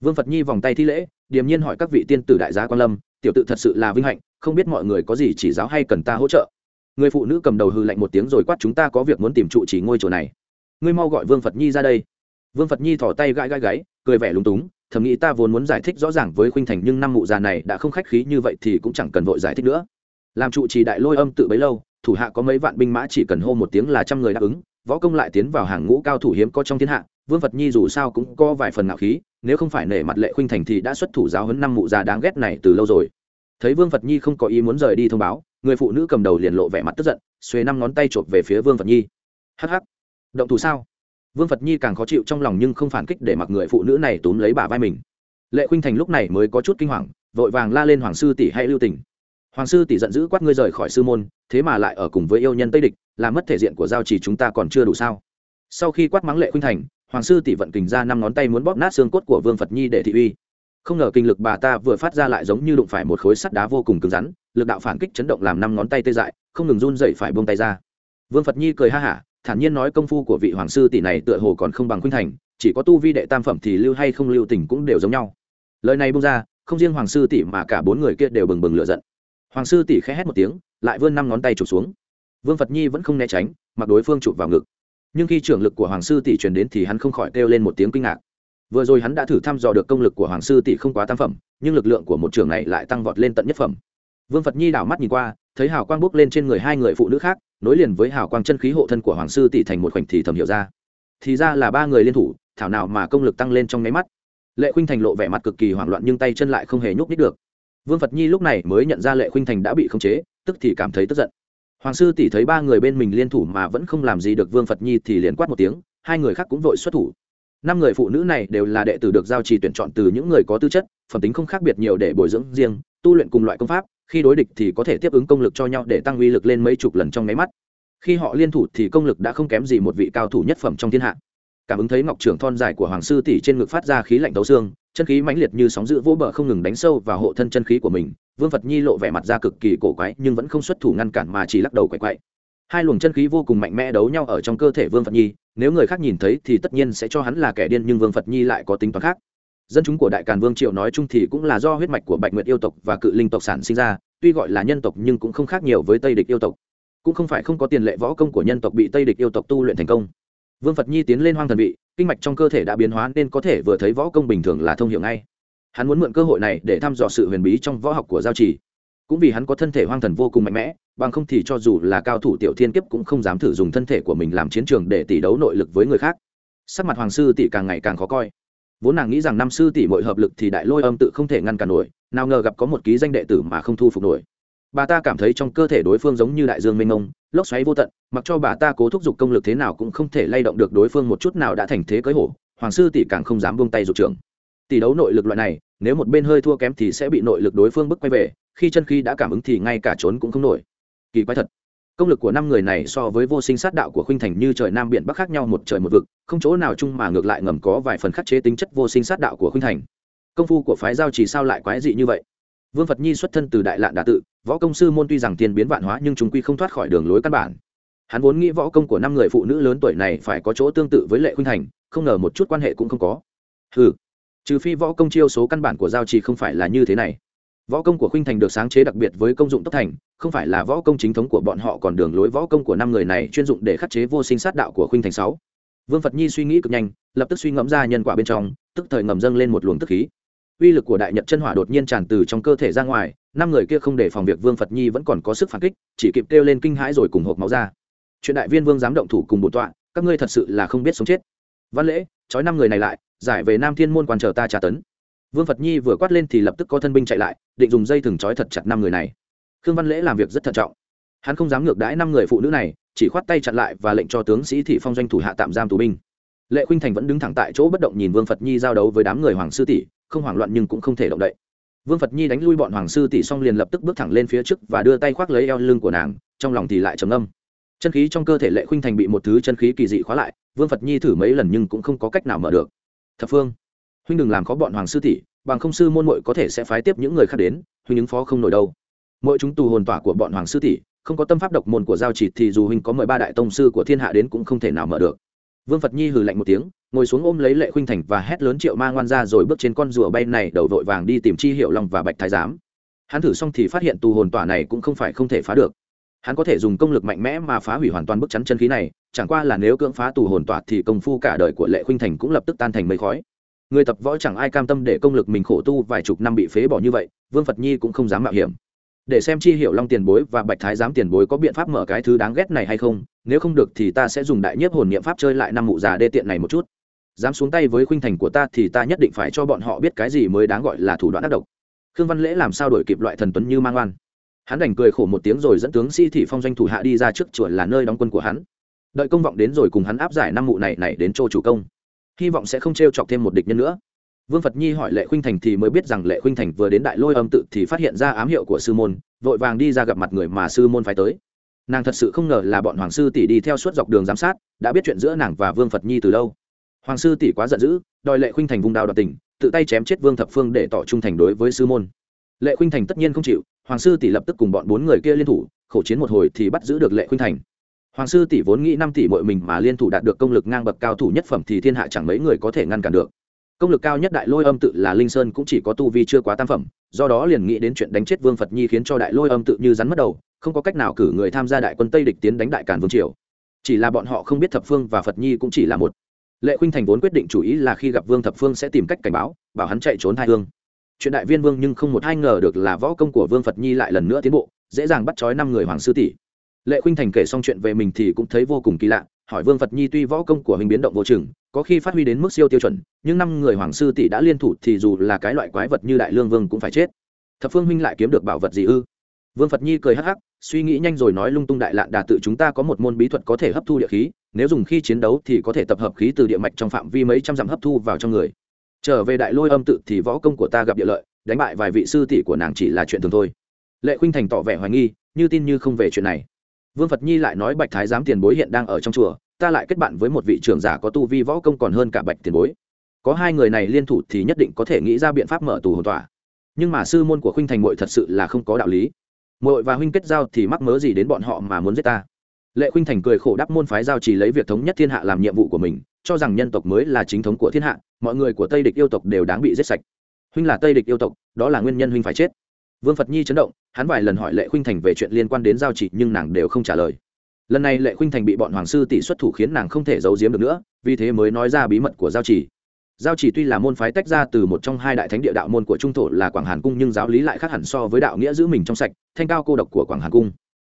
Vương phật nhi vòng tay thi lễ, điềm nhiên hỏi các vị tiên tử đại gia quan lâm, tiểu tự thật sự là vinh hạnh, không biết mọi người có gì chỉ giáo hay cần ta hỗ trợ. Người phụ nữ cầm đầu hư lạnh một tiếng rồi quát chúng ta có việc muốn tìm trụ chỉ ngôi chỗ này. Ngươi mau gọi vương phật nhi ra đây. Vương phật nhi thỏ tay gãi gãi gáy, cười vẻ lúng túng thầm nghĩ ta vốn muốn giải thích rõ ràng với khuynh thành nhưng năm mụ già này đã không khách khí như vậy thì cũng chẳng cần vội giải thích nữa. Làm trụ trì đại lôi âm tự bấy lâu, thủ hạ có mấy vạn binh mã chỉ cần hô một tiếng là trăm người đáp ứng, võ công lại tiến vào hàng ngũ cao thủ hiếm có trong thiên hạ, vương phật nhi dù sao cũng có vài phần ngạo khí, nếu không phải nể mặt lệ khuynh thành thì đã xuất thủ giáo hấn năm mụ già đáng ghét này từ lâu rồi. Thấy vương phật nhi không có ý muốn rời đi thông báo, người phụ nữ cầm đầu liền lộ vẻ mặt tức giận, xuề năm ngón tay chộp về phía vương phật nhi. Hh động thủ sao? Vương phật nhi càng khó chịu trong lòng nhưng không phản kích để mặc người phụ nữ này túm lấy bà vai mình. Lệ khuynh thành lúc này mới có chút kinh hoàng, vội vàng la lên, hoàng sư tỷ hay lưu tình. Hoàng sư tỷ giận dữ quát ngươi rời khỏi sư môn, thế mà lại ở cùng với yêu nhân tây địch, làm mất thể diện của giao chỉ chúng ta còn chưa đủ sao? Sau khi quát mắng lệ khuynh thành, hoàng sư tỷ vận kình ra năm ngón tay muốn bóp nát xương cốt của vương phật nhi để thị uy. Không ngờ kinh lực bà ta vừa phát ra lại giống như đụng phải một khối sắt đá vô cùng cứng rắn, lực đạo phản kích chấn động làm năm ngón tay tê dại, không ngừng run dậy phải buông tay ra. Vương phật nhi cười ha hả thản nhiên nói công phu của vị hoàng sư tỷ này tựa hồ còn không bằng khuynh thành, chỉ có tu vi đệ tam phẩm thì lưu hay không lưu tình cũng đều giống nhau. Lời này bung ra, không riêng hoàng sư tỷ mà cả bốn người kia đều bừng bừng lửa giận. Hoàng sư tỷ khẽ hét một tiếng, lại vươn năm ngón tay chụp xuống. Vương phật nhi vẫn không né tránh, mặc đối phương chụp vào ngực. Nhưng khi trưởng lực của hoàng sư tỷ truyền đến thì hắn không khỏi kêu lên một tiếng kinh ngạc. Vừa rồi hắn đã thử thăm dò được công lực của hoàng sư tỷ không quá tam phẩm, nhưng lực lượng của một trưởng này lại tăng vọt lên tận nhất phẩm. Vương phật nhi đảo mắt nhìn qua, thấy hào quang bốc lên trên người hai người phụ nữ khác nối liền với hào quang chân khí hộ thân của hoàng sư tỷ thành một khoảnh thì thầm hiểu ra. Thì ra là ba người liên thủ, thảo nào mà công lực tăng lên trong nháy mắt. Lệ khuynh thành lộ vẻ mặt cực kỳ hoảng loạn nhưng tay chân lại không hề nhúc nít được. Vương phật nhi lúc này mới nhận ra lệ khuynh thành đã bị khống chế, tức thì cảm thấy tức giận. Hoàng sư tỷ thấy ba người bên mình liên thủ mà vẫn không làm gì được vương phật nhi thì liền quát một tiếng, hai người khác cũng vội xuất thủ. Năm người phụ nữ này đều là đệ tử được giao trì tuyển chọn từ những người có tư chất, phẩm tính không khác biệt nhiều để bồi dưỡng riêng, tu luyện cùng loại công pháp khi đối địch thì có thể tiếp ứng công lực cho nhau để tăng uy lực lên mấy chục lần trong nháy mắt. Khi họ liên thủ thì công lực đã không kém gì một vị cao thủ nhất phẩm trong thiên hạ. Cảm ứng thấy ngọc trưởng thon dài của hoàng sư tỷ trên ngực phát ra khí lạnh tấu xương, chân khí mãnh liệt như sóng dữ vỗ bờ không ngừng đánh sâu vào hộ thân chân khí của mình, vương phật nhi lộ vẻ mặt ra cực kỳ cổ quái nhưng vẫn không xuất thủ ngăn cản mà chỉ lắc đầu quậy quậy. Hai luồng chân khí vô cùng mạnh mẽ đấu nhau ở trong cơ thể vương phật nhi, nếu người khác nhìn thấy thì tất nhiên sẽ cho hắn là kẻ điên nhưng vương phật nhi lại có tính toán khác dân chúng của đại càn vương triệu nói chung thì cũng là do huyết mạch của bạch nguyệt yêu tộc và cự linh tộc sản sinh ra, tuy gọi là nhân tộc nhưng cũng không khác nhiều với tây địch yêu tộc. Cũng không phải không có tiền lệ võ công của nhân tộc bị tây địch yêu tộc tu luyện thành công. Vương phật nhi tiến lên hoang thần vị, kinh mạch trong cơ thể đã biến hóa nên có thể vừa thấy võ công bình thường là thông hiểu ngay. Hắn muốn mượn cơ hội này để thăm dò sự huyền bí trong võ học của giao trì. Cũng vì hắn có thân thể hoang thần vô cùng mạnh mẽ, bằng không thì cho dù là cao thủ tiểu thiên kiếp cũng không dám thử dùng thân thể của mình làm chiến trường để tỷ đấu nội lực với người khác. Sắc mặt hoàng sư tỷ càng ngày càng khó coi vốn nàng nghĩ rằng năm sư tỷ mọi hợp lực thì đại lôi âm tự không thể ngăn cản nổi, nào ngờ gặp có một ký danh đệ tử mà không thu phục nổi. Bà ta cảm thấy trong cơ thể đối phương giống như đại dương mênh mông, lốc xoáy vô tận, mặc cho bà ta cố thúc giục công lực thế nào cũng không thể lay động được đối phương một chút nào đã thành thế cưới hổ, hoàng sư tỷ càng không dám buông tay dục trưởng. Tỷ đấu nội lực loại này, nếu một bên hơi thua kém thì sẽ bị nội lực đối phương bức quay về, khi chân khí đã cảm ứng thì ngay cả trốn cũng không nổi. Kỳ quái thật công lực của năm người này so với vô sinh sát đạo của khuynh thành như trời nam biển bắc khác nhau một trời một vực, không chỗ nào chung mà ngược lại ngầm có vài phần khắc chế tính chất vô sinh sát đạo của khuynh thành. Công phu của phái giao chỉ sao lại quái dị như vậy? Vương phật nhi xuất thân từ đại lạn đà tự, võ công sư môn tuy rằng tiền biến vạn hóa nhưng chúng quy không thoát khỏi đường lối căn bản. Hắn vốn nghĩ võ công của năm người phụ nữ lớn tuổi này phải có chỗ tương tự với lệ khuynh thành, không ngờ một chút quan hệ cũng không có. Ừ trừ phi võ công chiêu số căn bản của giao trì không phải là như thế này võ công của khuynh thành được sáng chế đặc biệt với công dụng tốc thành, không phải là võ công chính thống của bọn họ còn đường lối võ công của năm người này chuyên dụng để khắc chế vô sinh sát đạo của khuynh thành sáu. Vương phật nhi suy nghĩ cực nhanh, lập tức suy ngẫm ra nhân quả bên trong, tức thời ngầm dâng lên một luồng tức khí. Uy lực của đại nhật chân hỏa đột nhiên tràn từ trong cơ thể ra ngoài, năm người kia không để phòng việc, vương phật nhi vẫn còn có sức phản kích, chỉ kịp kêu lên kinh hãi rồi cùng hộp máu ra. Chuyện đại viên vương dám động thủ cùng bổn tọa, các ngươi thật sự là không biết sống chết. Văn lễ, trói năm người này lại, giải về nam thiên môn quan chờ ta trả tấn vương phật nhi vừa quát lên thì lập tức có thân binh chạy lại, định dùng dây thừng trói thật chặt năm người này. Khương văn lễ làm việc rất thận trọng. Hắn không dám ngược đãi năm người phụ nữ này, chỉ khoát tay chặn lại và lệnh cho tướng sĩ thị phong doanh thủ hạ tạm giam tù binh. Lệ khuynh thành vẫn đứng thẳng tại chỗ bất động nhìn vương phật nhi giao đấu với đám người hoàng sư tỷ, không hoảng loạn nhưng cũng không thể động đậy. Vương phật nhi đánh lui bọn hoàng sư tỷ xong liền lập tức bước thẳng lên phía trước và đưa tay khoác lấy eo lưng của nàng, trong lòng thì lại trầm âm chân khí trong cơ thể lệ khuynh thành bị một thứ chân khí kỳ dị khóa lại, vương phật nhi thử mấy lần nhưng cũng không có cách nào mở được. Thập phương huynh đừng làm khó bọn hoàng sư tỷ, bằng không sư môn muội có thể sẽ phái tiếp những người khác đến, huynh ứng phó không nổi đâu. Mỗi chúng tù hồn tỏa của bọn hoàng sư tỷ, không có tâm pháp độc môn của giao chỉ thì dù huynh có mười ba đại tông sư của thiên hạ đến cũng không thể nào mở được. Vương phật nhi hừ lạnh một tiếng, ngồi xuống ôm lấy lệ khuynh thành và hét lớn triệu ma ngoan ra rồi bước trên con rùa bay này đầu vội vàng đi tìm chi hiệu long và bạch thái giám. Hắn thử xong thì phát hiện tù hồn tỏa này cũng không phải không thể phá được. Hắn có thể dùng công lực mạnh mẽ mà phá hủy hoàn toàn bức chắn chân khí này, chẳng qua là nếu cưỡng phá tù hồn tỏa thì công phu cả đời của lệ khuynh thành cũng lập tức tan thành mây khói người tập võ chẳng ai cam tâm để công lực mình khổ tu vài chục năm bị phế bỏ như vậy, vương phật nhi cũng không dám mạo hiểm. Để xem chi hiểu long tiền bối và bạch thái giám tiền bối có biện pháp mở cái thứ đáng ghét này hay không, nếu không được thì ta sẽ dùng đại nhiếp hồn niệm pháp chơi lại năm mụ già đê tiện này một chút. Dám xuống tay với khuynh thành của ta thì ta nhất định phải cho bọn họ biết cái gì mới đáng gọi là thủ đoạn ác độc. Khương văn lễ làm sao đổi kịp loại thần tuấn như mang oan? Hắn đành cười khổ một tiếng rồi dẫn tướng sĩ thị phong doanh thủ hạ đi ra trước chùa là nơi đóng quân của hắn. Đợi công vọng đến rồi cùng hắn áp giải năm mụ này này đến chỗ chủ công hy vọng sẽ không t r e o chọc thêm một địch nhân nữa. Vương phật nhi hỏi lệ khuynh thành thì mới biết rằng lệ khuynh thành vừa đến đại lôi âm tự thì phát hiện ra ám hiệu của sư môn vội vàng đi ra gặp mặt người mà sư môn phải tới. Nàng thật sự không ngờ là bọn hoàng sư tỷ đi theo suốt dọc đường giám sát đã biết chuyện giữa nàng và vương phật nhi từ lâu. Hoàng sư tỷ quá giận dữ đòi lệ khuynh thành vùng đào đoạt tỉnh, tự tay chém chết vương thập phương để tỏ trung thành đối với sư môn. Lệ khuynh thành tất nhiên không chịu hoàng sư tỷ lập tức cùng bọn bốn người kia liên thủ khẩu chiến một hồi thì bắt giữ được lệ khuynh thành hoàng sư tỷ vốn nghĩ năm tỷ muội mình mà liên thủ đạt được công lực ngang bậc cao thủ nhất phẩm thì thiên hạ chẳng mấy người có thể ngăn cản được. Công lực cao nhất đại lôi âm tự là linh sơn cũng chỉ có tu vi chưa quá tam phẩm, do đó liền nghĩ đến chuyện đánh chết vương phật nhi khiến cho đại lôi âm tự như rắn mất đầu, không có cách nào cử người tham gia đại quân tây địch tiến đánh đại cản vương triều. Chỉ là bọn họ không biết thập phương và phật nhi cũng chỉ là một. Lệ khuynh thành vốn quyết định chủ ý là khi gặp vương thập phương sẽ tìm cách cảnh báo, bảo hắn chạy trốn hai hương chuyện đại viên vương nhưng không một ai ngờ được là võ công của vương phật nhi lại lần nữa tiến bộ, dễ dàng bắt trói năm người hoàng sư tỷ lệ khuynh thành kể xong chuyện về mình thì cũng thấy vô cùng kỳ lạ, hỏi vương phật nhi tuy võ công của mình biến động vô chừng, có khi phát huy đến mức siêu tiêu chuẩn, nhưng năm người hoàng sư tỷ đã liên thủ thì dù là cái loại quái vật như đại lương vương cũng phải chết. Thập phương huynh lại kiếm được bảo vật gì ư? Vương phật nhi cười hắc hắc, suy nghĩ nhanh rồi nói lung tung đại lạn đà tự chúng ta có một môn bí thuật có thể hấp thu địa khí, nếu dùng khi chiến đấu thì có thể tập hợp khí từ địa mạch trong phạm vi mấy trăm dặm hấp thu vào trong người. Trở về đại lôi âm tự thì võ công của ta gặp địa lợi, đánh bại vài vị sư tỷ của nàng chỉ là chuyện thường thôi. Lệ khuynh thành tỏ vẻ hoài nghi, như tin như không về chuyện này vương phật nhi lại nói bạch thái giám tiền bối hiện đang ở trong chùa, ta lại kết bạn với một vị trưởng giả có tu vi võ công còn hơn cả bạch tiền bối. Có hai người này liên thủ thì nhất định có thể nghĩ ra biện pháp mở tù hồn tỏa nhưng mà sư môn của khuynh thành mội thật sự là không có đạo lý. Mội và huynh kết giao thì mắc mớ gì đến bọn họ mà muốn giết ta? Lệ khuynh thành cười khổ đắp môn phái giao chỉ lấy việc thống nhất thiên hạ làm nhiệm vụ của mình, cho rằng nhân tộc mới là chính thống của thiên hạ, mọi người của tây địch yêu tộc đều đáng bị giết sạch. Huynh là tây địch yêu tộc, đó là nguyên nhân huynh phải chết. Vương phật nhi chấn động hắn vài lần hỏi lệ khuynh thành về chuyện liên quan đến giao chỉ nhưng nàng đều không trả lời. Lần này lệ khuynh thành bị bọn hoàng sư tỷ xuất thủ khiến nàng không thể giấu giếm được nữa, vì thế mới nói ra bí mật của giao chỉ. Giao chỉ tuy là môn phái tách ra từ một trong hai đại thánh địa đạo môn của trung thổ là quảng hàn cung nhưng giáo lý lại khác hẳn so với đạo nghĩa giữ mình trong sạch, thanh cao cô độc của quảng hàn cung.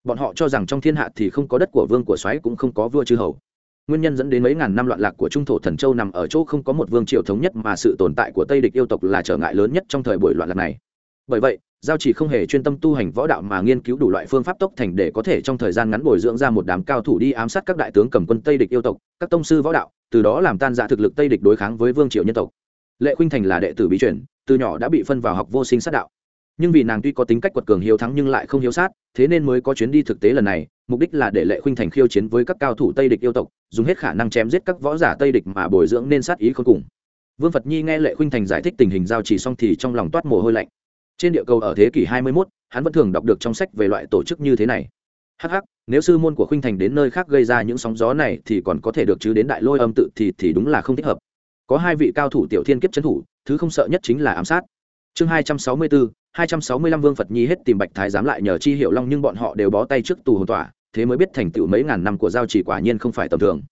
Bọn họ cho rằng trong thiên hạ thì không có đất của vương của soái cũng không có vua chư hầu. Nguyên nhân dẫn đến mấy ngàn năm loạn lạc của trung thổ thần châu nằm ở chỗ không có một vương triều thống nhất mà sự tồn tại của tây địch yêu tộc là trở ngại lớn nhất trong thời buổi loạn lạc này. Bởi vậy giao chỉ không hề chuyên tâm tu hành võ đạo mà nghiên cứu đủ loại phương pháp tốc thành để có thể trong thời gian ngắn bồi dưỡng ra một đám cao thủ đi ám sát các đại tướng cầm quân tây địch yêu tộc, các tông sư võ đạo, từ đó làm tan dạ thực lực tây địch đối kháng với vương triều nhân tộc. Lệ khuynh thành là đệ tử bí truyền, từ nhỏ đã bị phân vào học vô sinh sát đạo. Nhưng vì nàng tuy có tính cách quật cường hiếu thắng nhưng lại không hiếu sát, thế nên mới có chuyến đi thực tế lần này, mục đích là để lệ khuynh thành khiêu chiến với các cao thủ tây địch yêu tộc, dùng hết khả năng chém giết các võ giả tây địch mà bồi dưỡng nên sát ý không cùng. Vương phật nhi nghe lệ khuynh thành giải thích tình hình giao chỉ xong thì trong lòng toát mồ hôi lạnh trên địa cầu ở thế kỷ 21, hắn vẫn thường đọc được trong sách về loại tổ chức như thế này. Hắc hắc nếu sư môn của khuynh thành đến nơi khác gây ra những sóng gió này thì còn có thể được chứ đến đại lôi âm tự thì thì đúng là không thích hợp. Có hai vị cao thủ tiểu thiên kiếp trấn thủ thứ không sợ nhất chính là ám sát. Chương 264, 265 vương phật nhi hết tìm bạch thái giám lại nhờ chi hiệu long nhưng bọn họ đều bó tay trước tù hồn tỏa thế mới biết thành tựu mấy ngàn năm của giao chỉ quả nhiên không phải tầm thường.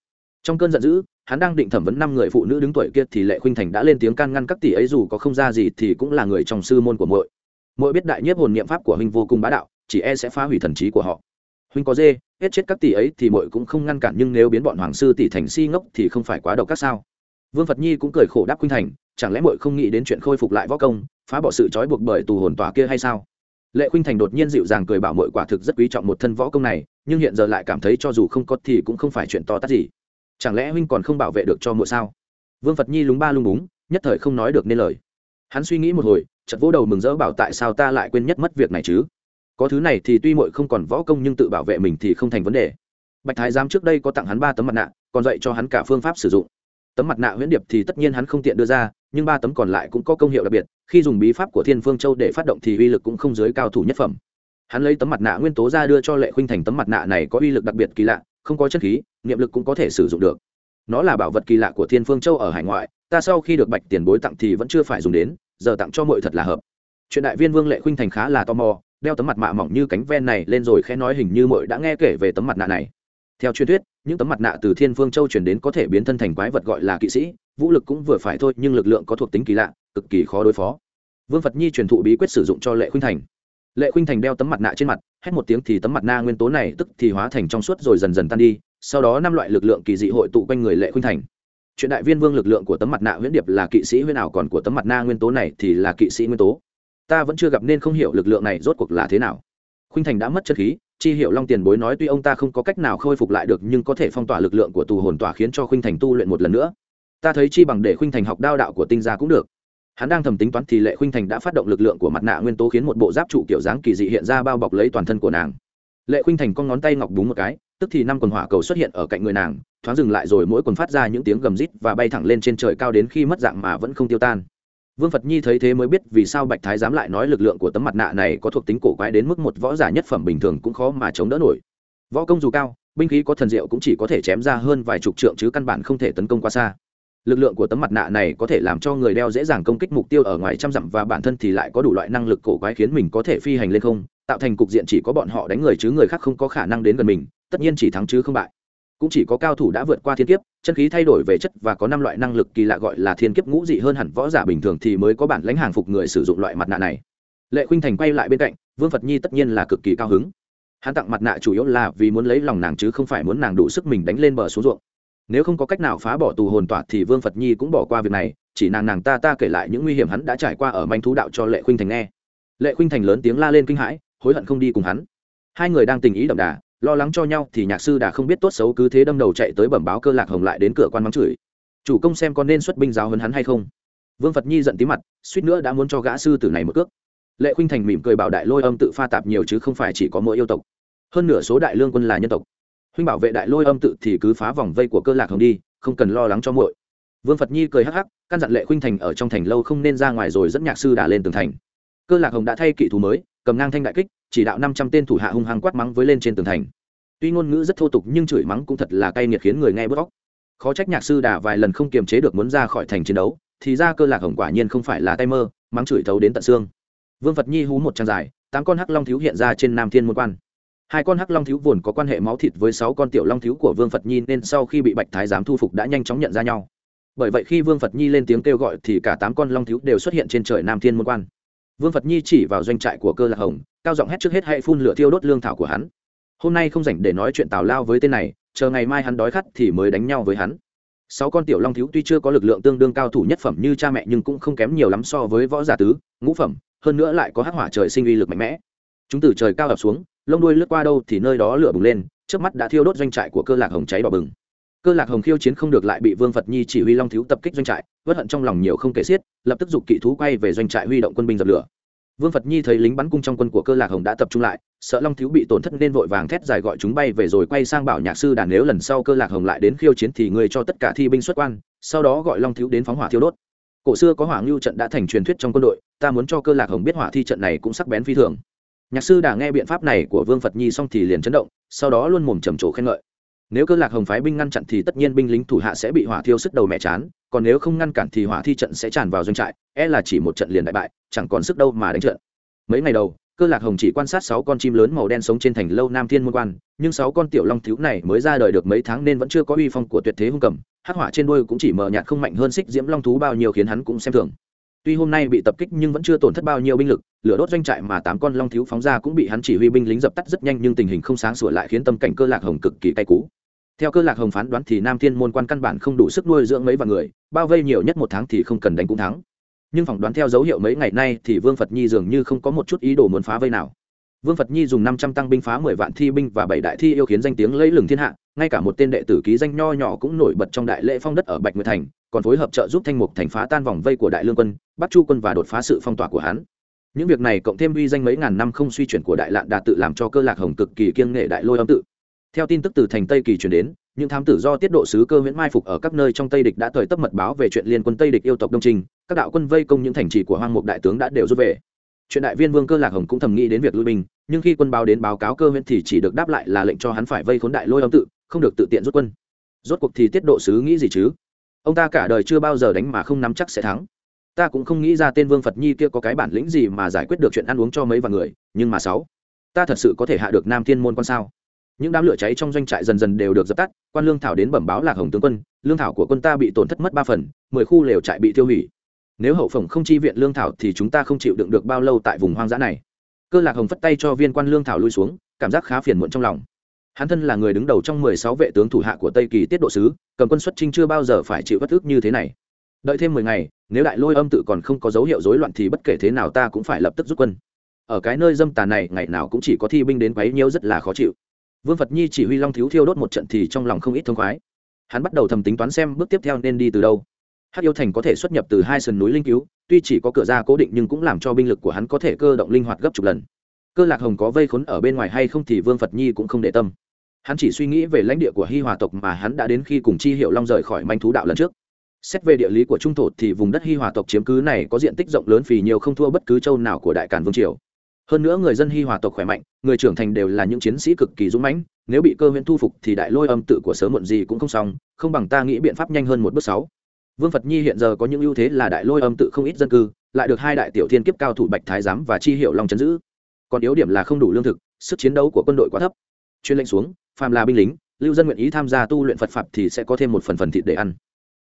Trong cơn giận dữ hắn đang định thẩm vấn năm người phụ nữ đứng tuổi kia thì lệ khuynh thành đã lên tiếng can ngăn các tỷ ấy dù có không ra gì thì cũng là người trong sư môn của muội. Mỗi biết đại nhiếp hồn niệm pháp của huynh vô cùng bá đạo, chỉ e sẽ phá hủy thần trí của họ. Huynh có dê, hết chết các tỷ ấy thì mỗi cũng không ngăn cản, nhưng nếu biến bọn hoàng sư tỷ thành si ngốc thì không phải quá độc các sao? Vương phật nhi cũng cười khổ đáp khuynh thành, chẳng lẽ mỗi không nghĩ đến chuyện khôi phục lại võ công, phá bỏ sự trói buộc bởi tù hồn tòa kia hay sao? Lệ khuynh thành đột nhiên dịu dàng cười bảo mỗi quả thực rất quý trọng một thân võ công này, nhưng hiện giờ lại cảm thấy cho dù không có thì cũng không phải chuyện to tát gì. Chẳng lẽ huynh còn không bảo vệ được cho mỗi sao? Vương phật nhi lúng ba lung búng, nhất thời không nói được nên lời. Hắn suy nghĩ một hồi chật vỗ đầu mừng rỡ bảo tại sao ta lại quên nhất mất việc này chứ? Có thứ này thì tuy muội không còn võ công nhưng tự bảo vệ mình thì không thành vấn đề. Bạch thái giám trước đây có tặng hắn ba tấm mặt nạ, còn dạy cho hắn cả phương pháp sử dụng. Tấm mặt nạ huyễn điệp thì tất nhiên hắn không tiện đưa ra, nhưng ba tấm còn lại cũng có công hiệu đặc biệt, khi dùng bí pháp của thiên phương châu để phát động thì uy lực cũng không dưới cao thủ nhất phẩm. Hắn lấy tấm mặt nạ nguyên tố ra đưa cho lệ khuynh thành, tấm mặt nạ này có uy lực đặc biệt kỳ lạ, không có chất khí, niệm lực cũng có thể sử dụng được. Nó là bảo vật kỳ lạ của thiên phương châu ở hải ngoại, ta sau khi được bạch tiền bối tặng thì vẫn chưa phải dùng đến giờ tặng cho mọi thật là hợp. Chuyện đại viên vương lệ khuynh thành khá là tò mò, đeo tấm mặt nạ mỏng như cánh ven này lên rồi khẽ nói hình như mọi đã nghe kể về tấm mặt nạ này. Theo truyền thuyết, những tấm mặt nạ từ thiên phương châu chuyển đến có thể biến thân thành quái vật gọi là kỵ sĩ, vũ lực cũng vừa phải thôi, nhưng lực lượng có thuộc tính kỳ lạ, cực kỳ khó đối phó. Vương phật nhi truyền thụ bí quyết sử dụng cho lệ khuynh thành. Lệ khuynh thành đeo tấm mặt nạ trên mặt, hét một tiếng thì tấm mặt nạ nguyên tố này tức thì hóa thành trong suốt rồi dần dần tan đi, sau đó năm loại lực lượng kỳ dị hội tụ quanh người lệ khuynh thành chuyện đại viên vương lực lượng của tấm mặt nạ huyễn điệp là kỵ sĩ huyễn ảo, còn của tấm mặt na nguyên tố này thì là kỵ sĩ nguyên tố. Ta vẫn chưa gặp nên không hiểu lực lượng này rốt cuộc là thế nào. Khuynh thành đã mất chất khí, chi hiệu long tiền bối nói tuy ông ta không có cách nào khôi phục lại được, nhưng có thể phong tỏa lực lượng của tù hồn tỏa khiến cho khuynh thành tu luyện một lần nữa. Ta thấy chi bằng để khuynh thành học đao đạo của tinh gia cũng được. Hắn đang thầm tính toán thì lệ khuynh thành đã phát động lực lượng của mặt nạ nguyên tố khiến một bộ giáp trụ kiểu dáng kỳ dị hiện ra bao bọc lấy toàn thân của nàng. Lệ khuynh thành con ngón tay ngọc búng một cái, tức thì năm quần hỏa cầu xuất hiện ở cạnh người nàng thoáng dừng lại rồi mỗi quần phát ra những tiếng gầm rít và bay thẳng lên trên trời cao đến khi mất dạng mà vẫn không tiêu tan. Vương phật nhi thấy thế mới biết vì sao bạch thái dám lại nói lực lượng của tấm mặt nạ này có thuộc tính cổ quái đến mức một võ giả nhất phẩm bình thường cũng khó mà chống đỡ nổi. Võ công dù cao, binh khí có thần diệu cũng chỉ có thể chém ra hơn vài chục trượng chứ căn bản không thể tấn công qua xa. Lực lượng của tấm mặt nạ này có thể làm cho người đeo dễ dàng công kích mục tiêu ở ngoài trăm dặm và bản thân thì lại có đủ loại năng lực cổ quái khiến mình có thể phi hành lên không, tạo thành cục diện chỉ có bọn họ đánh người chứ người khác không có khả năng đến gần mình, tất nhiên chỉ thắng chứ không bại cũng chỉ có cao thủ đã vượt qua thiên kiếp, chân khí thay đổi về chất và có năm loại năng lực kỳ lạ gọi là thiên kiếp ngũ dị hơn hẳn võ giả bình thường thì mới có bản lãnh hàng phục người sử dụng loại mặt nạ này. Lệ khuynh thành quay lại bên cạnh, vương phật nhi tất nhiên là cực kỳ cao hứng. Hắn tặng mặt nạ chủ yếu là vì muốn lấy lòng nàng chứ không phải muốn nàng đủ sức mình đánh lên bờ xuống ruộng. Nếu không có cách nào phá bỏ tù hồn tỏa thì vương phật nhi cũng bỏ qua việc này, chỉ nàng nàng ta ta kể lại những nguy hiểm hắn đã trải qua ở manh thú đạo cho lệ khuynh thành nghe. Lệ khuynh thành lớn tiếng la lên kinh hãi, hối hận không đi cùng hắn. Hai người đang tình ý đậm đà lo lắng cho nhau thì nhạc sư đã không biết tốt xấu cứ thế đâm đầu chạy tới bẩm báo cơ lạc hồng lại đến cửa quan mắng chửi. Chủ công xem có nên xuất binh giáo hơn hắn hay không. Vương phật nhi giận tí mặt, suýt nữa đã muốn cho gã sư tử này một cước. Lệ khuynh thành mỉm cười bảo đại lôi âm tự pha tạp nhiều chứ không phải chỉ có mỗi yêu tộc. Hơn nửa số đại lương quân là nhân tộc. Huynh bảo vệ đại lôi âm tự thì cứ phá vòng vây của cơ lạc hồng đi, không cần lo lắng cho muội. Vương phật nhi cười hắc hắc, căn dặn lệ khuynh thành ở trong thành lâu không nên ra ngoài rồi dẫn nhạc sư đà lên tường thành. Cơ lạc hồng đã thay kỵ thú mới, cầm ngang thanh đại kích chỉ đạo năm trăm tên thủ hạ hung hăng quát mắng với lên trên tường thành. Tuy ngôn ngữ rất thô tục nhưng chửi mắng cũng thật là cay nghiệt khiến người nghe bớt óc. Khó trách nhạc sư đà vài lần không kiềm chế được muốn ra khỏi thành chiến đấu, thì ra cơ lạc hồng quả nhiên không phải là tay mơ, mắng chửi thấu đến tận xương. Vương phật nhi hú một trang dài, tám con hắc long thiếu hiện ra trên nam thiên môn quan. Hai con hắc long thiếu vốn có quan hệ máu thịt với sáu con tiểu long thiếu của vương phật nhi nên sau khi bị bạch thái giám thu phục đã nhanh chóng nhận ra nhau. Bởi vậy khi vương phật nhi lên tiếng kêu gọi thì cả tám con long thiếu đều xuất hiện trên trời nam thiên môn quan vương phật nhi chỉ vào doanh trại của cơ lạc hồng, cao giọng hét trước hết hãy phun lửa thiêu đốt lương thảo của hắn. Hôm nay không dành để nói chuyện tào lao với tên này, chờ ngày mai hắn đói khát thì mới đánh nhau với hắn. Sáu con tiểu long thiếu tuy chưa có lực lượng tương đương cao thủ nhất phẩm như cha mẹ nhưng cũng không kém nhiều lắm so với võ giả tứ, ngũ phẩm, hơn nữa lại có hắc hỏa trời sinh uy lực mạnh mẽ. Chúng từ trời cao ập xuống, lông đuôi lướt qua đâu thì nơi đó lửa bùng lên trước mắt đã thiêu đốt doanh trại của cơ lạc hồng cháy đỏ bừng cơ lạc hồng khiêu chiến không được lại bị vương phật nhi chỉ huy long thiếu tập kích doanh trại vất hận trong lòng nhiều không kể xiết, lập tức dục kỵ thú quay về doanh trại huy động quân binh dập lửa. Vương phật nhi thấy lính bắn cung trong quân của cơ lạc hồng đã tập trung lại, sợ long thiếu bị tổn thất nên vội vàng thét dài gọi chúng bay về rồi quay sang bảo nhạc sư đàn nếu lần sau cơ lạc hồng lại đến khiêu chiến thì người cho tất cả thi binh xuất quan, sau đó gọi long thiếu đến phóng hỏa thiêu đốt. Cổ xưa có hỏa ngưu trận đã thành truyền thuyết trong quân đội, ta muốn cho cơ lạc hồng biết hỏa thi trận này cũng sắc bén phi thường. Nhạc sư đã nghe biện pháp này của vương phật nhi xong thì liền chấn động, sau đó luôn mồm trầm trồ khen ngợi nếu cơ lạc hồng phái binh ngăn chặn thì tất nhiên binh lính thủ hạ sẽ bị hỏa thiêu sức đầu mẹ chán, còn nếu không ngăn cản thì hỏa thi trận sẽ tràn vào doanh trại e là chỉ một trận liền đại bại, chẳng còn sức đâu mà đánh trận. Mấy ngày đầu, cơ lạc hồng chỉ quan sát sáu con chim lớn màu đen sống trên thành lâu nam thiên môn quan, nhưng sáu con tiểu long thiếu này mới ra đời được mấy tháng nên vẫn chưa có uy phong của tuyệt thế hung cầm, hắc hỏa trên đuôi cũng chỉ mờ nhạt không mạnh hơn xích diễm long thú bao nhiêu khiến hắn cũng xem thường. Tuy hôm nay bị tập kích nhưng vẫn chưa tổn thất bao nhiêu binh lực, lửa đốt doanh trại mà tám con long thiếu phóng ra cũng bị hắn chỉ huy binh lính dập tắt rất nhanh nhưng tình hình không sáng sủa lại khiến tâm cảnh cơ lạc hồng cực kỳ cay cú theo cơ lạc hồng phán đoán thì nam thiên môn quan căn bản không đủ sức nuôi dưỡng mấy vạn người, bao vây nhiều nhất một tháng thì không cần đánh cũng thắng. Nhưng phỏng đoán theo dấu hiệu mấy ngày nay thì vương phật nhi dường như không có một chút ý đồ muốn phá vây nào. Vương phật nhi dùng năm trăm tăng binh phá mười vạn thi binh và bảy đại thi yêu khiến danh tiếng lẫy lừng thiên hạ, ngay cả một tên đệ tử ký danh nho nhỏ cũng nổi bật trong đại lễ phong đất ở bạch nguyệt thành, còn phối hợp trợ giúp thanh mục thành phá tan vòng vây của đại lương quân, bắt chu quân và đột phá sự phong tỏa của hắn. Những việc này cộng thêm uy danh mấy ngàn năm không suy chuyển của đại lạn đà tự làm cho cơ lạc hồng cực kỳ kiêng nghệ đại lôi âm tự theo tin tức từ thành tây kỳ chuyển đến những thám tử do tiết độ sứ cơ huyễn mai phục ở các nơi trong tây địch đã thời tấp mật báo về chuyện liên quân tây địch yêu tộc đông Trình, các đạo quân vây công những thành trì của hoang mục đại tướng đã đều rút về. Chuyện đại viên vương cơ lạc hồng cũng thầm nghĩ đến việc lui binh nhưng khi quân báo đến báo cáo cơ huyễn thì chỉ được đáp lại là lệnh cho hắn phải vây khốn đại lôi âm tự không được tự tiện rút quân. Rốt cuộc thì tiết độ sứ nghĩ gì chứ? Ông ta cả đời chưa bao giờ đánh mà không nắm chắc sẽ thắng. Ta cũng không nghĩ ra tên vương phật nhi kia có cái bản lĩnh gì mà giải quyết được chuyện ăn uống cho mấy vài người nhưng mà sáu ta thật sự có thể hạ được nam thiên môn quan sao? Những đám lửa cháy trong doanh trại dần dần đều được dập tắt, quan lương thảo đến bẩm báo lạc hồng tướng quân, lương thảo của quân ta bị tổn thất mất ba phần, mười khu lều trại bị tiêu hủy. Nếu hậu phổng không chi viện lương thảo thì chúng ta không chịu đựng được bao lâu tại vùng hoang dã này. Cơ lạc hồng phất tay cho viên quan lương thảo lui xuống, cảm giác khá phiền muộn trong lòng. Hắn thân là người đứng đầu trong mười sáu vệ tướng thủ hạ của tây kỳ tiết độ sứ, cầm quân xuất trinh chưa bao giờ phải chịu bất ức như thế này. Đợi thêm mười ngày, nếu đại lôi âm tự còn không có dấu hiệu rối loạn thì bất kể thế nào ta cũng phải lập tức rút quân. Ở cái nơi dâm tà này, ngày nào cũng chỉ có thi binh đến quấy nhiêu rất là khó chịu vương phật nhi chỉ huy long thiếu thiêu đốt một trận thì trong lòng không ít thông khoái. Hắn bắt đầu thầm tính toán xem bước tiếp theo nên đi từ đâu. Hát yêu thành có thể xuất nhập từ hai sườn núi linh cứu, tuy chỉ có cửa ra cố định nhưng cũng làm cho binh lực của hắn có thể cơ động linh hoạt gấp chục lần. Cơ lạc hồng có vây khốn ở bên ngoài hay không thì vương phật nhi cũng không để tâm. Hắn chỉ suy nghĩ về lãnh địa của hi hòa tộc mà hắn đã đến khi cùng chi hiệu long rời khỏi manh thú đạo lần trước. Xét về địa lý của trung thổ thì vùng đất hi hòa tộc chiếm cứ này có diện tích rộng lớn phì nhiều không thua bất cứ châu nào của đại càn vương triều hơn nữa người dân hi hòa tộc khỏe mạnh, người trưởng thành đều là những chiến sĩ cực kỳ dũng mãnh, nếu bị cơ huyễn thu phục thì đại lôi âm tự của sớm muộn gì cũng không xong, không bằng ta nghĩ biện pháp nhanh hơn một bước sáu. Vương phật nhi hiện giờ có những ưu thế là đại lôi âm tự không ít dân cư, lại được hai đại tiểu thiên kiếp cao thủ bạch thái giám và chi hiệu long chấn giữ. Còn yếu điểm là không đủ lương thực, sức chiến đấu của quân đội quá thấp. Chuyên lệnh xuống, phàm là binh lính, lưu dân nguyện ý tham gia tu luyện phật pháp thì sẽ có thêm một phần phần thịt để ăn.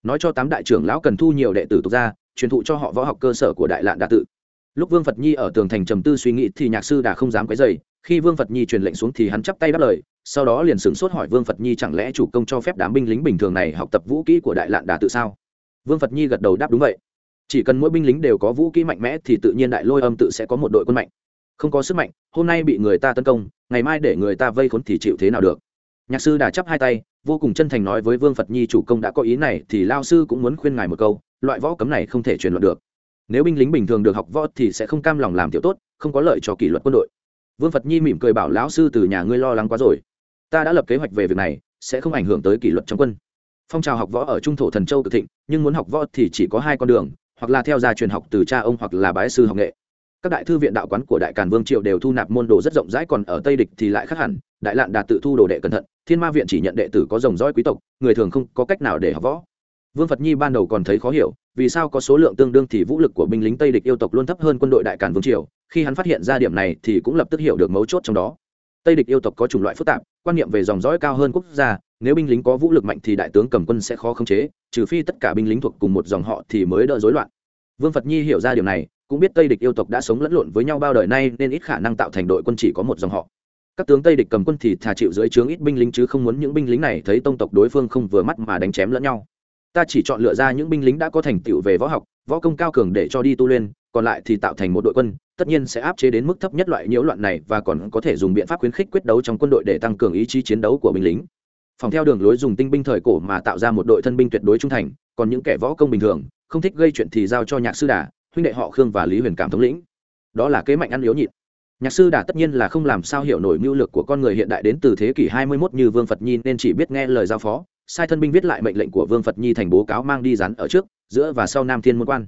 Nói cho tám đại trưởng lão cần thu nhiều đệ tử tục ra truyền thụ cho họ võ học cơ sở của đại lạn đa tự lúc vương phật nhi ở tường thành trầm tư suy nghĩ thì nhạc sư đã không dám quấy dày khi vương phật nhi truyền lệnh xuống thì hắn chắp tay đáp lời, sau đó liền sửng sốt hỏi vương phật nhi chẳng lẽ chủ công cho phép đám binh lính bình thường này học tập vũ kỹ của đại lạn đà tự sao? Vương phật nhi gật đầu đáp đúng vậy. Chỉ cần mỗi binh lính đều có vũ kỹ mạnh mẽ thì tự nhiên đại lôi âm tự sẽ có một đội quân mạnh. Không có sức mạnh, hôm nay bị người ta tấn công, ngày mai để người ta vây khốn thì chịu thế nào được? Nhạc sư đã chắp hai tay, vô cùng chân thành nói với vương phật nhi chủ công đã có ý này thì lao sư cũng muốn khuyên ngài một câu, loại võ cấm này không thể truyền luận được nếu binh lính bình thường được học võ thì sẽ không cam lòng làm tiểu tốt, không có lợi cho kỷ luật quân đội. Vương phật nhi mỉm cười bảo lão sư từ nhà ngươi lo lắng quá rồi. Ta đã lập kế hoạch về việc này, sẽ không ảnh hưởng tới kỷ luật trong quân. Phong trào học võ ở trung thổ thần châu cực thịnh, nhưng muốn học võ thì chỉ có hai con đường, hoặc là theo gia truyền học từ cha ông hoặc là bái sư học nghệ. Các đại thư viện đạo quán của đại càn vương triều đều thu nạp môn đồ rất rộng rãi, còn ở tây địch thì lại khác hẳn, đại lạn đạt tự thu đồ đệ cẩn thận, thiên ma viện chỉ nhận đệ tử có dòng dõi quý tộc, người thường không có cách nào để học võ. Vương phật nhi ban đầu còn thấy khó hiểu vì sao có số lượng tương đương thì vũ lực của binh lính tây địch yêu tộc luôn thấp hơn quân đội đại càn vương triều, khi hắn phát hiện ra điểm này thì cũng lập tức hiểu được mấu chốt trong đó. Tây địch yêu tộc có chủng loại phức tạp, quan niệm về dòng dõi cao hơn quốc gia, nếu binh lính có vũ lực mạnh thì đại tướng cầm quân sẽ khó khống chế, trừ phi tất cả binh lính thuộc cùng một dòng họ thì mới đỡ rối loạn. Vương phật nhi hiểu ra điều này, cũng biết tây địch yêu tộc đã sống lẫn lộn với nhau bao đời nay nên ít khả năng tạo thành đội quân chỉ có một dòng họ. Các tướng tây địch cầm quân thì thà chịu dưới trướng ít binh lính chứ không muốn những binh lính này thấy tông tộc đối phương không vừa mắt mà đánh chém lẫn nhau ta chỉ chọn lựa ra những binh lính đã có thành tựu về võ học, võ công cao cường để cho đi tu luyện, còn lại thì tạo thành một đội quân, tất nhiên sẽ áp chế đến mức thấp nhất loại nhiễu loạn này và còn có thể dùng biện pháp khuyến khích quyết đấu trong quân đội để tăng cường ý chí chiến đấu của binh lính. Phòng theo đường lối dùng tinh binh thời cổ mà tạo ra một đội thân binh tuyệt đối trung thành, còn những kẻ võ công bình thường, không thích gây chuyện thì giao cho nhạc sư đà, huynh đệ họ khương và lý huyền cảm thống lĩnh. Đó là kế mạnh ăn yếu nhịn. Nhạc sư đà tất nhiên là không làm sao hiểu nổi mưu lực của con người hiện đại đến từ thế kỷ 21 như vương phật nhi nên chỉ biết nghe lời giao phó sai thân binh viết lại mệnh lệnh của vương phật nhi thành bố cáo mang đi dán ở trước, giữa và sau nam thiên môn quan.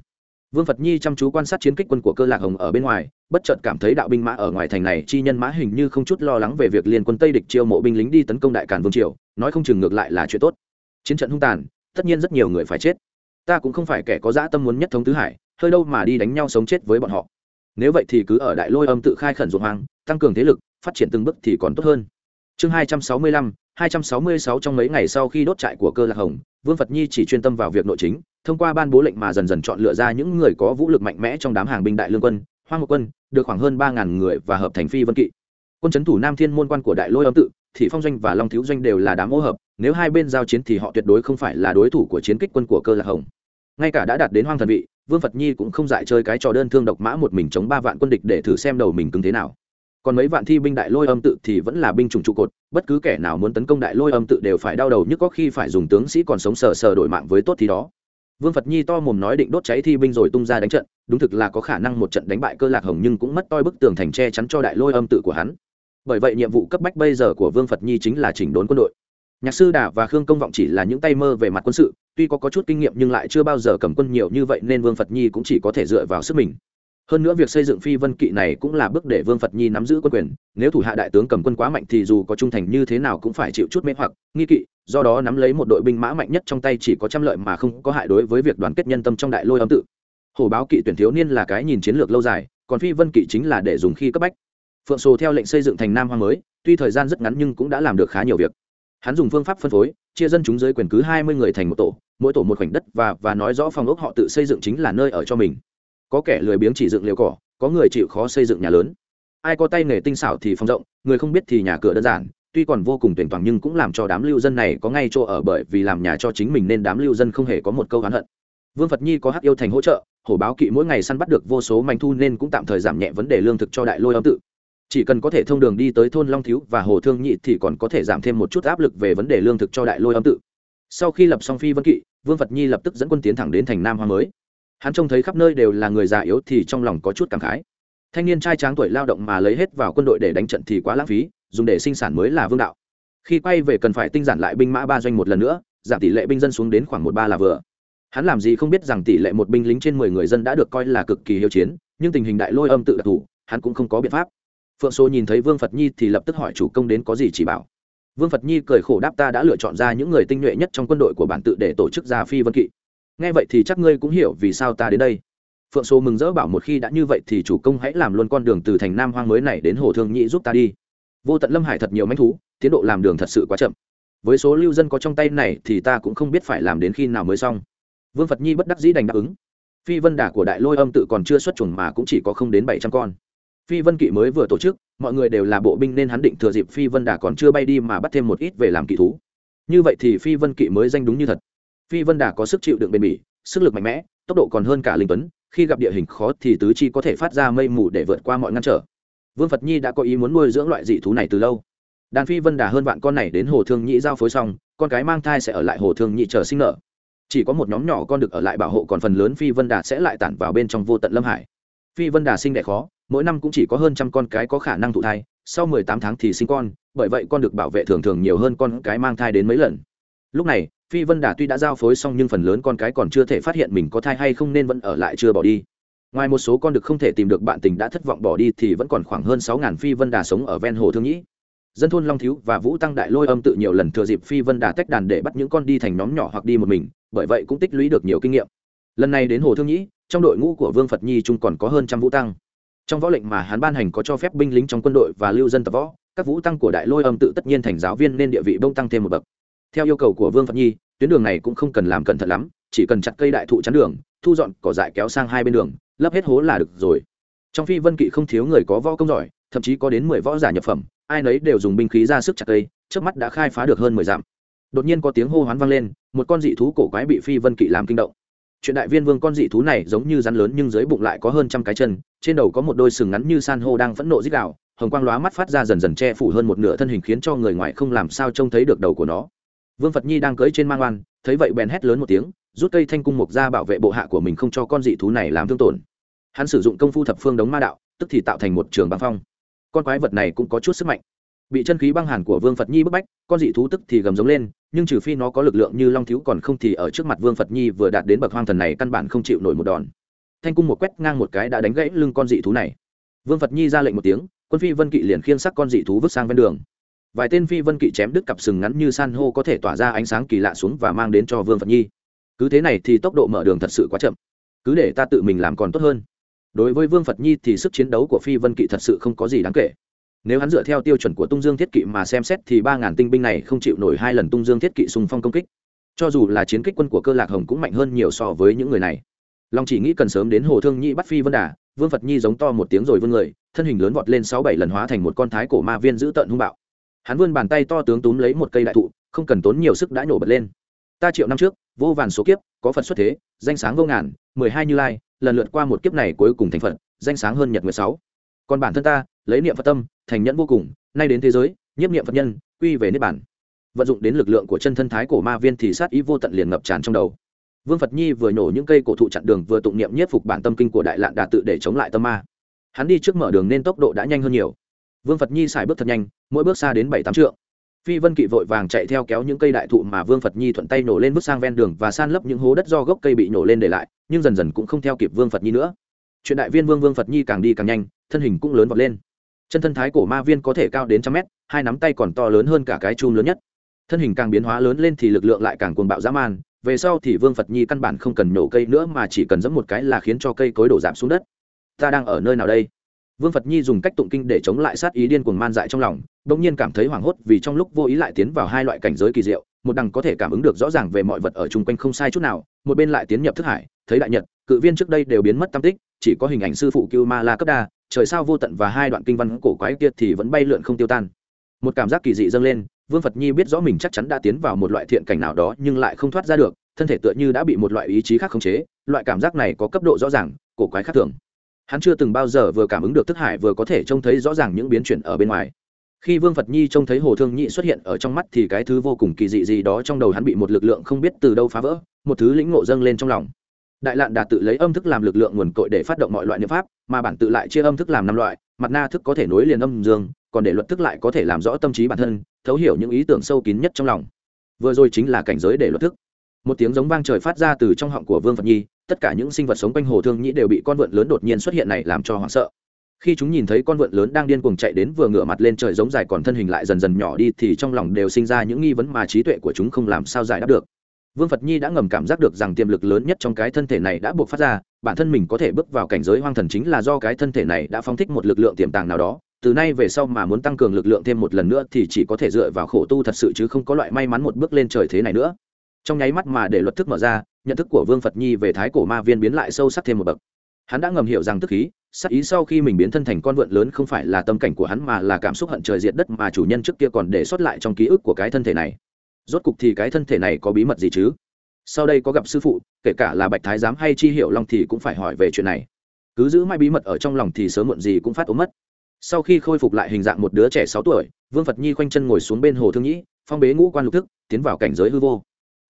Vương phật nhi chăm chú quan sát chiến kích quân của cơ lạc hồng ở bên ngoài, bất chợt cảm thấy đạo binh mã ở ngoài thành này chi nhân mã hình như không chút lo lắng về việc liên quân tây địch chiêu mộ binh lính đi tấn công đại càn vương triều, nói không chừng ngược lại là chuyện tốt. Chiến trận hung tàn, tất nhiên rất nhiều người phải chết. Ta cũng không phải kẻ có dã tâm muốn nhất thống tứ hải, hơi đâu mà đi đánh nhau sống chết với bọn họ. Nếu vậy thì cứ ở đại lôi âm tự khai khẩn ruộng hoang, tăng cường thế lực, phát triển từng bước thì còn tốt hơn. Chương hai trăm sáu mươi lăm hai trăm sáu mươi sáu trong mấy ngày sau khi đốt trại của cơ lạc hồng, vương phật nhi chỉ chuyên tâm vào việc nội chính, thông qua ban bố lệnh mà dần dần chọn lựa ra những người có vũ lực mạnh mẽ trong đám hàng binh đại lương quân, hoang một quân, được khoảng hơn ba ngàn người và hợp thành phi vân kỵ. Quân c thủ nam thiên môn quan của đại lôi âm tự, thị phong doanh và long thiếu doanh đều là đám ô hợp, nếu hai bên giao chiến thì họ tuyệt đối không phải là đối thủ của chiến kích quân của cơ lạc hồng. Ngay cả đã đạt đến hoang thần vị, vương phật nhi cũng không dại chơi cái trò đơn thương độc mã một mình chống ba vạn quân địch để thử xem đầu mình cứng thế nào còn mấy vạn thi binh đại lôi âm tự thì vẫn là binh chủng trụ cột bất cứ kẻ nào muốn tấn công đại lôi âm tự đều phải đau đầu nhất có khi phải dùng tướng sĩ còn sống sờ sờ đổi mạng với tốt thì đó. Vương phật nhi to mồm nói định đốt cháy thi binh rồi tung ra đánh trận đúng thực là có khả năng một trận đánh bại cơ lạc hồng nhưng cũng mất toi bức tường thành che chắn cho đại lôi âm tự của hắn. Bởi vậy nhiệm vụ cấp bách bây giờ của vương phật nhi chính là chỉnh đốn quân đội. Nhạc sư đà và khương công vọng chỉ là những tay mơ về mặt quân sự tuy có, có chút kinh nghiệm nhưng lại chưa bao giờ cầm quân nhiều như vậy nên vương phật nhi cũng chỉ có thể dựa vào sức mình hơn nữa việc xây dựng phi vân kỵ này cũng là bước để vương phật nhi nắm giữ quân quyền. Nếu thủ hạ đại tướng cầm quân quá mạnh thì dù có trung thành như thế nào cũng phải chịu chút mê hoặc, nghi kỵ, do đó nắm lấy một đội binh mã mạnh nhất trong tay chỉ có trăm lợi mà không có hại đối với việc đoàn kết nhân tâm trong đại lôi âm tự. Hổ báo kỵ tuyển thiếu niên là cái nhìn chiến lược lâu dài, còn phi vân kỵ chính là để dùng khi cấp bách. Phượng sồ theo lệnh xây dựng thành nam hoa mới, tuy thời gian rất ngắn nhưng cũng đã làm được khá nhiều việc. Hắn dùng phương pháp phân phối, chia dân chúng dưới quyền cứ hai mươi người thành một tổ, mỗi tổ một khoảnh đất và và nói rõ phòng ốc họ tự xây dựng chính là nơi ở cho mình có kẻ lười biếng chỉ dựng liều cỏ, có người chịu khó xây dựng nhà lớn. Ai có tay nghề tinh xảo thì phòng rộng, người không biết thì nhà cửa đơn giản, tuy còn vô cùng tuyển toàn nhưng cũng làm cho đám lưu dân này có ngay chỗ ở bởi vì làm nhà cho chính mình nên đám lưu dân không hề có một câu oán hận. Vương phật nhi có hắc yêu thành hỗ trợ, hổ báo kỵ mỗi ngày săn bắt được vô số manh thu nên cũng tạm thời giảm nhẹ vấn đề lương thực cho đại lôi âm tự. Chỉ cần có thể thông đường đi tới thôn long thiếu và hồ thương nhị thì còn có thể giảm thêm một chút áp lực về vấn đề lương thực cho đại lôi âm tự. Sau khi lập xong phi vân kỵ, vương phật nhi lập tức dẫn quân tiến thẳng đến thành nam hoa mới hắn trông thấy khắp nơi đều là người già yếu thì trong lòng có chút cảm khái. Thanh niên trai tráng tuổi lao động mà lấy hết vào quân đội để đánh trận thì quá lãng phí, dùng để sinh sản mới là vương đạo. Khi quay về cần phải tinh giản lại binh mã ba doanh một lần nữa, giảm tỷ lệ binh dân xuống đến khoảng một ba là vừa. Hắn làm gì không biết rằng tỷ lệ một binh lính trên mười người dân đã được coi là cực kỳ hiếu chiến, nhưng tình hình đại lôi âm tự đặc thù, hắn cũng không có biện pháp. Phượng số nhìn thấy vương phật nhi thì lập tức hỏi chủ công đến có gì chỉ bảo. Vương phật nhi cười khổ đáp ta đã lựa chọn ra những người tinh nhuệ nhất trong quân đội của bản tự để tổ chức ra phi vân kỵ nghe vậy thì chắc ngươi cũng hiểu vì sao ta đến đây. Phượng số mừng rỡ bảo một khi đã như vậy thì chủ công hãy làm luôn con đường từ thành nam hoang mới này đến hồ thương nhị giúp ta đi. Vô tận lâm hải thật nhiều manh thú, tiến độ làm đường thật sự quá chậm. Với số lưu dân có trong tay này thì ta cũng không biết phải làm đến khi nào mới xong. Vương phật nhi bất đắc dĩ đành đáp ứng. Phi vân đà của đại lôi âm tự còn chưa xuất chuồng mà cũng chỉ có không đến bảy trăm con. Phi vân kỵ mới vừa tổ chức, mọi người đều là bộ binh nên hắn định thừa dịp phi vân đà còn chưa bay đi mà bắt thêm một ít về làm kỵ thú. Như vậy thì phi vân kỵ mới danh đúng như thật phi vân đà có sức chịu đựng bền bỉ, sức lực mạnh mẽ, tốc độ còn hơn cả linh tuấn, khi gặp địa hình khó thì tứ chi có thể phát ra mây mù để vượt qua mọi ngăn trở. Vương phật nhi đã có ý muốn nuôi dưỡng loại dị thú này từ lâu. Đàn phi vân đà hơn vạn con này đến hồ thương nhĩ giao phối xong, con cái mang thai sẽ ở lại hồ thương nhĩ chờ sinh nở. Chỉ có một nhóm nhỏ con được ở lại bảo hộ, còn phần lớn phi vân đà sẽ lại tản vào bên trong vô tận lâm hải. Phi vân đà sinh đẻ khó, mỗi năm cũng chỉ có hơn trăm con cái có khả năng thụ thai, sau mười tám tháng thì sinh con, bởi vậy con được bảo vệ thường thường nhiều hơn con cái mang thai đến mấy lần. Lúc này phi vân đà tuy đã giao phối xong nhưng phần lớn con cái còn chưa thể phát hiện mình có thai hay không nên vẫn ở lại chưa bỏ đi. Ngoài một số con được không thể tìm được bạn tình đã thất vọng bỏ đi thì vẫn còn khoảng hơn sáu ngàn phi vân đà sống ở ven hồ thương nhĩ. Dân thôn long thiếu và vũ tăng đại lôi âm tự nhiều lần thừa dịp phi vân đà tách đàn để bắt những con đi thành nhóm nhỏ hoặc đi một mình, bởi vậy cũng tích lũy được nhiều kinh nghiệm. Lần này đến hồ thương nhĩ, trong đội ngũ của vương phật nhi trung còn có hơn trăm vũ tăng. Trong võ lệnh mà hắn ban hành có cho phép binh lính trong quân đội và lưu dân tập võ, các vũ tăng của đại lôi âm tự tất nhiên thành giáo viên nên địa vị bông tăng thêm một bậc. Theo yêu cầu của vương phật nhi tuyến đường này cũng không cần làm cẩn thận lắm, chỉ cần chặt cây đại thụ chắn đường, thu dọn cỏ dại kéo sang hai bên đường, lấp hết hố là được rồi. Trong phi vân kỵ không thiếu người có võ công giỏi, thậm chí có đến mười võ giả nhập phẩm, ai nấy đều dùng binh khí ra sức chặt cây, trước mắt đã khai phá được hơn mười dặm. Đột nhiên có tiếng hô hoán vang lên, một con dị thú cổ quái bị phi vân kỵ làm kinh động. Chuyện đại viên vương con dị thú này giống như rắn lớn nhưng dưới bụng lại có hơn trăm cái chân, trên đầu có một đôi sừng ngắn như san hô đang phẫn nộ dích đạo hồng quang lóa mắt phát ra dần dần che phủ hơn một nửa thân hình khiến cho người ngoài không làm sao trông thấy được đầu của nó vương phật nhi đang cưỡi trên mang oan, thấy vậy bèn hét lớn một tiếng, rút cây thanh cung mục ra bảo vệ bộ hạ của mình không cho con dị thú này làm thương tổn. Hắn sử dụng công phu thập phương đống ma đạo, tức thì tạo thành một trường băng phong. Con quái vật này cũng có chút sức mạnh. Bị chân khí băng hàn của vương phật nhi bức bách, con dị thú tức thì gầm giống lên, nhưng trừ phi nó có lực lượng như long thiếu còn không thì ở trước mặt vương phật nhi vừa đạt đến bậc hoang thần này căn bản không chịu nổi một đòn. Thanh cung một quét ngang một cái đã đánh gãy lưng con dị thú này. Vương phật nhi ra lệnh một tiếng, quân phi vân kỵ liền khiên sắc con dị thú vứt sang ven đường vài tên phi vân kỵ chém đứt cặp sừng ngắn như san hô có thể tỏa ra ánh sáng kỳ lạ xuống và mang đến cho vương phật nhi. Cứ thế này thì tốc độ mở đường thật sự quá chậm. Cứ để ta tự mình làm còn tốt hơn. Đối với vương phật nhi thì sức chiến đấu của phi vân kỵ thật sự không có gì đáng kể. Nếu hắn dựa theo tiêu chuẩn của tung dương thiết kỵ mà xem xét thì ba ngàn tinh binh này không chịu nổi hai lần tung dương thiết kỵ xung phong công kích. Cho dù là chiến kích quân của cơ lạc hồng cũng mạnh hơn nhiều so với những người này. Long chỉ nghĩ cần sớm đến hồ thương nhĩ bắt phi vân đà, vương phật nhi giống to một tiếng rồi vươn người, thân hình lớn vọt lên sáu bảy lần hóa thành một con thái cổ ma viên giữ tợn hung bạo hắn vươn bàn tay to tướng túm lấy một cây đại thụ, không cần tốn nhiều sức đã nổ bật lên. Ta triệu năm trước, vô vàn số kiếp, có phật xuất thế, danh sáng vô ngàn, mười hai như lai, lần lượt qua một kiếp này cuối cùng thành phật, danh sáng hơn nhật mười sáu. Còn bản thân ta, lấy niệm phật tâm, thành nhẫn vô cùng, nay đến thế giới, nhiếp niệm phật nhân, quy về niết bản vận dụng đến lực lượng của chân thân thái cổ ma viên thì sát ý vô tận liền ngập tràn trong đầu. Vương phật nhi vừa nhổ những cây cổ thụ chặn đường vừa tụng niệm nhiếp phục bản tâm kinh của đại lạn đà tự để chống lại tâm ma. Hắn đi trước mở đường nên tốc độ đã nhanh hơn nhiều vương phật nhi xài bước thật nhanh, mỗi bước xa đến bảy tám trượng. Phi vân kỵ vội vàng chạy theo kéo những cây đại thụ mà vương phật nhi thuận tay nổ lên bước sang ven đường và san lấp những hố đất do gốc cây bị nổ lên để lại, nhưng dần dần cũng không theo kịp vương phật nhi nữa. Chuyện đại viên vương vương phật nhi càng đi càng nhanh, thân hình cũng lớn vọt lên. Chân thân thái cổ ma viên có thể cao đến trăm mét, hai nắm tay còn to lớn hơn cả cái chum lớn nhất. Thân hình càng biến hóa lớn lên thì lực lượng lại càng cuồng bạo dã man, về sau thì vương phật nhi căn bản không cần nổ cây nữa mà chỉ cần giẫm một cái là khiến cho cây cối đổ giảm xuống đất. Ta đang ở nơi nào đây? Vương phật nhi dùng cách tụng kinh để chống lại sát ý điên cuồng man dại trong lòng đ ỗ n g nhiên cảm thấy hoảng hốt vì trong lúc vô ý lại tiến vào hai loại cảnh giới kỳ diệu, một đằng có thể cảm ứng được rõ ràng về mọi vật ở chung quanh không sai chút nào, một bên lại tiến nhập thức hải, thấy đại nhật, cự viên trước đây đều biến mất tam tích, chỉ có hình ảnh sư phụ cưu ma la cấp đa, trời sao vô tận và hai đoạn kinh văn cổ quái kia thì vẫn bay lượn không tiêu tan. Một cảm giác kỳ dị dâng lên, vương phật nhi biết rõ mình chắc chắn đã tiến vào một loại thiện cảnh nào đó nhưng lại không thoát ra được, thân thể tựa như đã bị một loại ý chí khác khống chế, loại cảm giác này có cấp độ rõ ràng, cổ quái khác thường hắn chưa từng bao giờ vừa cảm ứng được thức hải vừa có thể trông thấy rõ ràng những biến chuyển ở bên ngoài. Khi vương phật nhi trông thấy hồ thương nhị xuất hiện ở trong mắt thì cái thứ vô cùng kỳ dị gì đó trong đầu hắn bị một lực lượng không biết từ đâu phá vỡ, một thứ lĩnh ngộ dâng lên trong lòng. Đại lạn đạt tự lấy âm thức làm lực lượng nguồn cội để phát động mọi loại niệm pháp, mà bản tự lại chia âm thức làm năm loại, mặt na thức có thể nối liền âm dương, còn để luật thức lại có thể làm rõ tâm trí bản thân, thấu hiểu những ý tưởng sâu kín nhất trong lòng. Vừa rồi chính là cảnh giới để luật thức. Một tiếng giống vang trời phát ra từ trong họng của vương phật nhi tất cả những sinh vật sống quanh hồ thương nhĩ đều bị con vượn lớn đột nhiên xuất hiện này làm cho hoảng sợ. Khi chúng nhìn thấy con vượn lớn đang điên cuồng chạy đến vừa ngửa mặt lên trời giống dài còn thân hình lại dần dần nhỏ đi thì trong lòng đều sinh ra những nghi vấn mà trí tuệ của chúng không làm sao giải đáp được. Vương phật nhi đã ngầm cảm giác được rằng tiềm lực lớn nhất trong cái thân thể này đã buộc phát ra, bản thân mình có thể bước vào cảnh giới hoang thần chính là do cái thân thể này đã phóng thích một lực lượng tiềm tàng nào đó. Từ nay về sau mà muốn tăng cường lực lượng thêm một lần nữa thì chỉ có thể dựa vào khổ tu thật sự chứ không có loại may mắn một bước lên trời thế này nữa. Trong nháy mắt mà để luật thức mở ra nhận thức của vương phật nhi về thái cổ ma viên biến lại sâu sắc thêm một bậc. Hắn đã ngầm hiểu rằng tức khí, sắc ý sau khi mình biến thân thành con vượn lớn không phải là tâm cảnh của hắn mà là cảm xúc hận trời diệt đất mà chủ nhân trước kia còn để sót lại trong ký ức của cái thân thể này. Rốt cục thì cái thân thể này có bí mật gì chứ? Sau đây có gặp sư phụ, kể cả là bạch thái giám hay chi hiểu long thì cũng phải hỏi về chuyện này. Cứ giữ mãi bí mật ở trong lòng thì sớm muộn gì cũng phát ốm mất. Sau khi khôi phục lại hình dạng một đứa trẻ sáu tuổi, vương phật nhi khoanh chân ngồi xuống bên hồ thương nhĩ, phong bế ngũ quan lục thức, tiến vào cảnh giới hư vô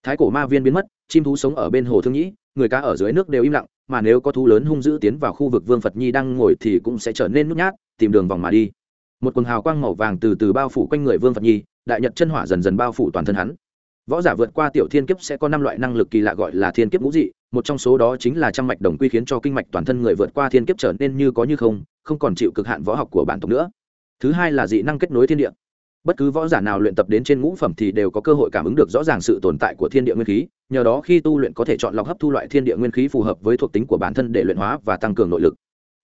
thái cổ ma viên biến mất, chim thú sống ở bên hồ thương nhĩ, người cá ở dưới nước đều im lặng, mà nếu có thú lớn hung dữ tiến vào khu vực vương phật nhi đang ngồi thì cũng sẽ trở nên nút nhát, tìm đường vòng mà đi. Một quần hào quang màu vàng từ từ bao phủ quanh người vương phật nhi, đại nhật chân hỏa dần dần bao phủ toàn thân hắn. Võ giả vượt qua tiểu thiên kiếp sẽ có năm loại năng lực kỳ lạ gọi là thiên kiếp ngũ dị, một trong số đó chính là trăm mạch đồng quy khiến cho kinh mạch toàn thân người vượt qua thiên kiếp trở nên như có như không không còn chịu cực hạn võ học của bản tộc nữa. Thứ hai là dị năng kết nối thiên địa bất cứ võ giả nào luyện tập đến trên ngũ phẩm thì đều có cơ hội cảm ứng được rõ ràng sự tồn tại của thiên địa nguyên khí, nhờ đó khi tu luyện có thể chọn lọc hấp thu loại thiên địa nguyên khí phù hợp với thuộc tính của bản thân để luyện hóa và tăng cường nội lực.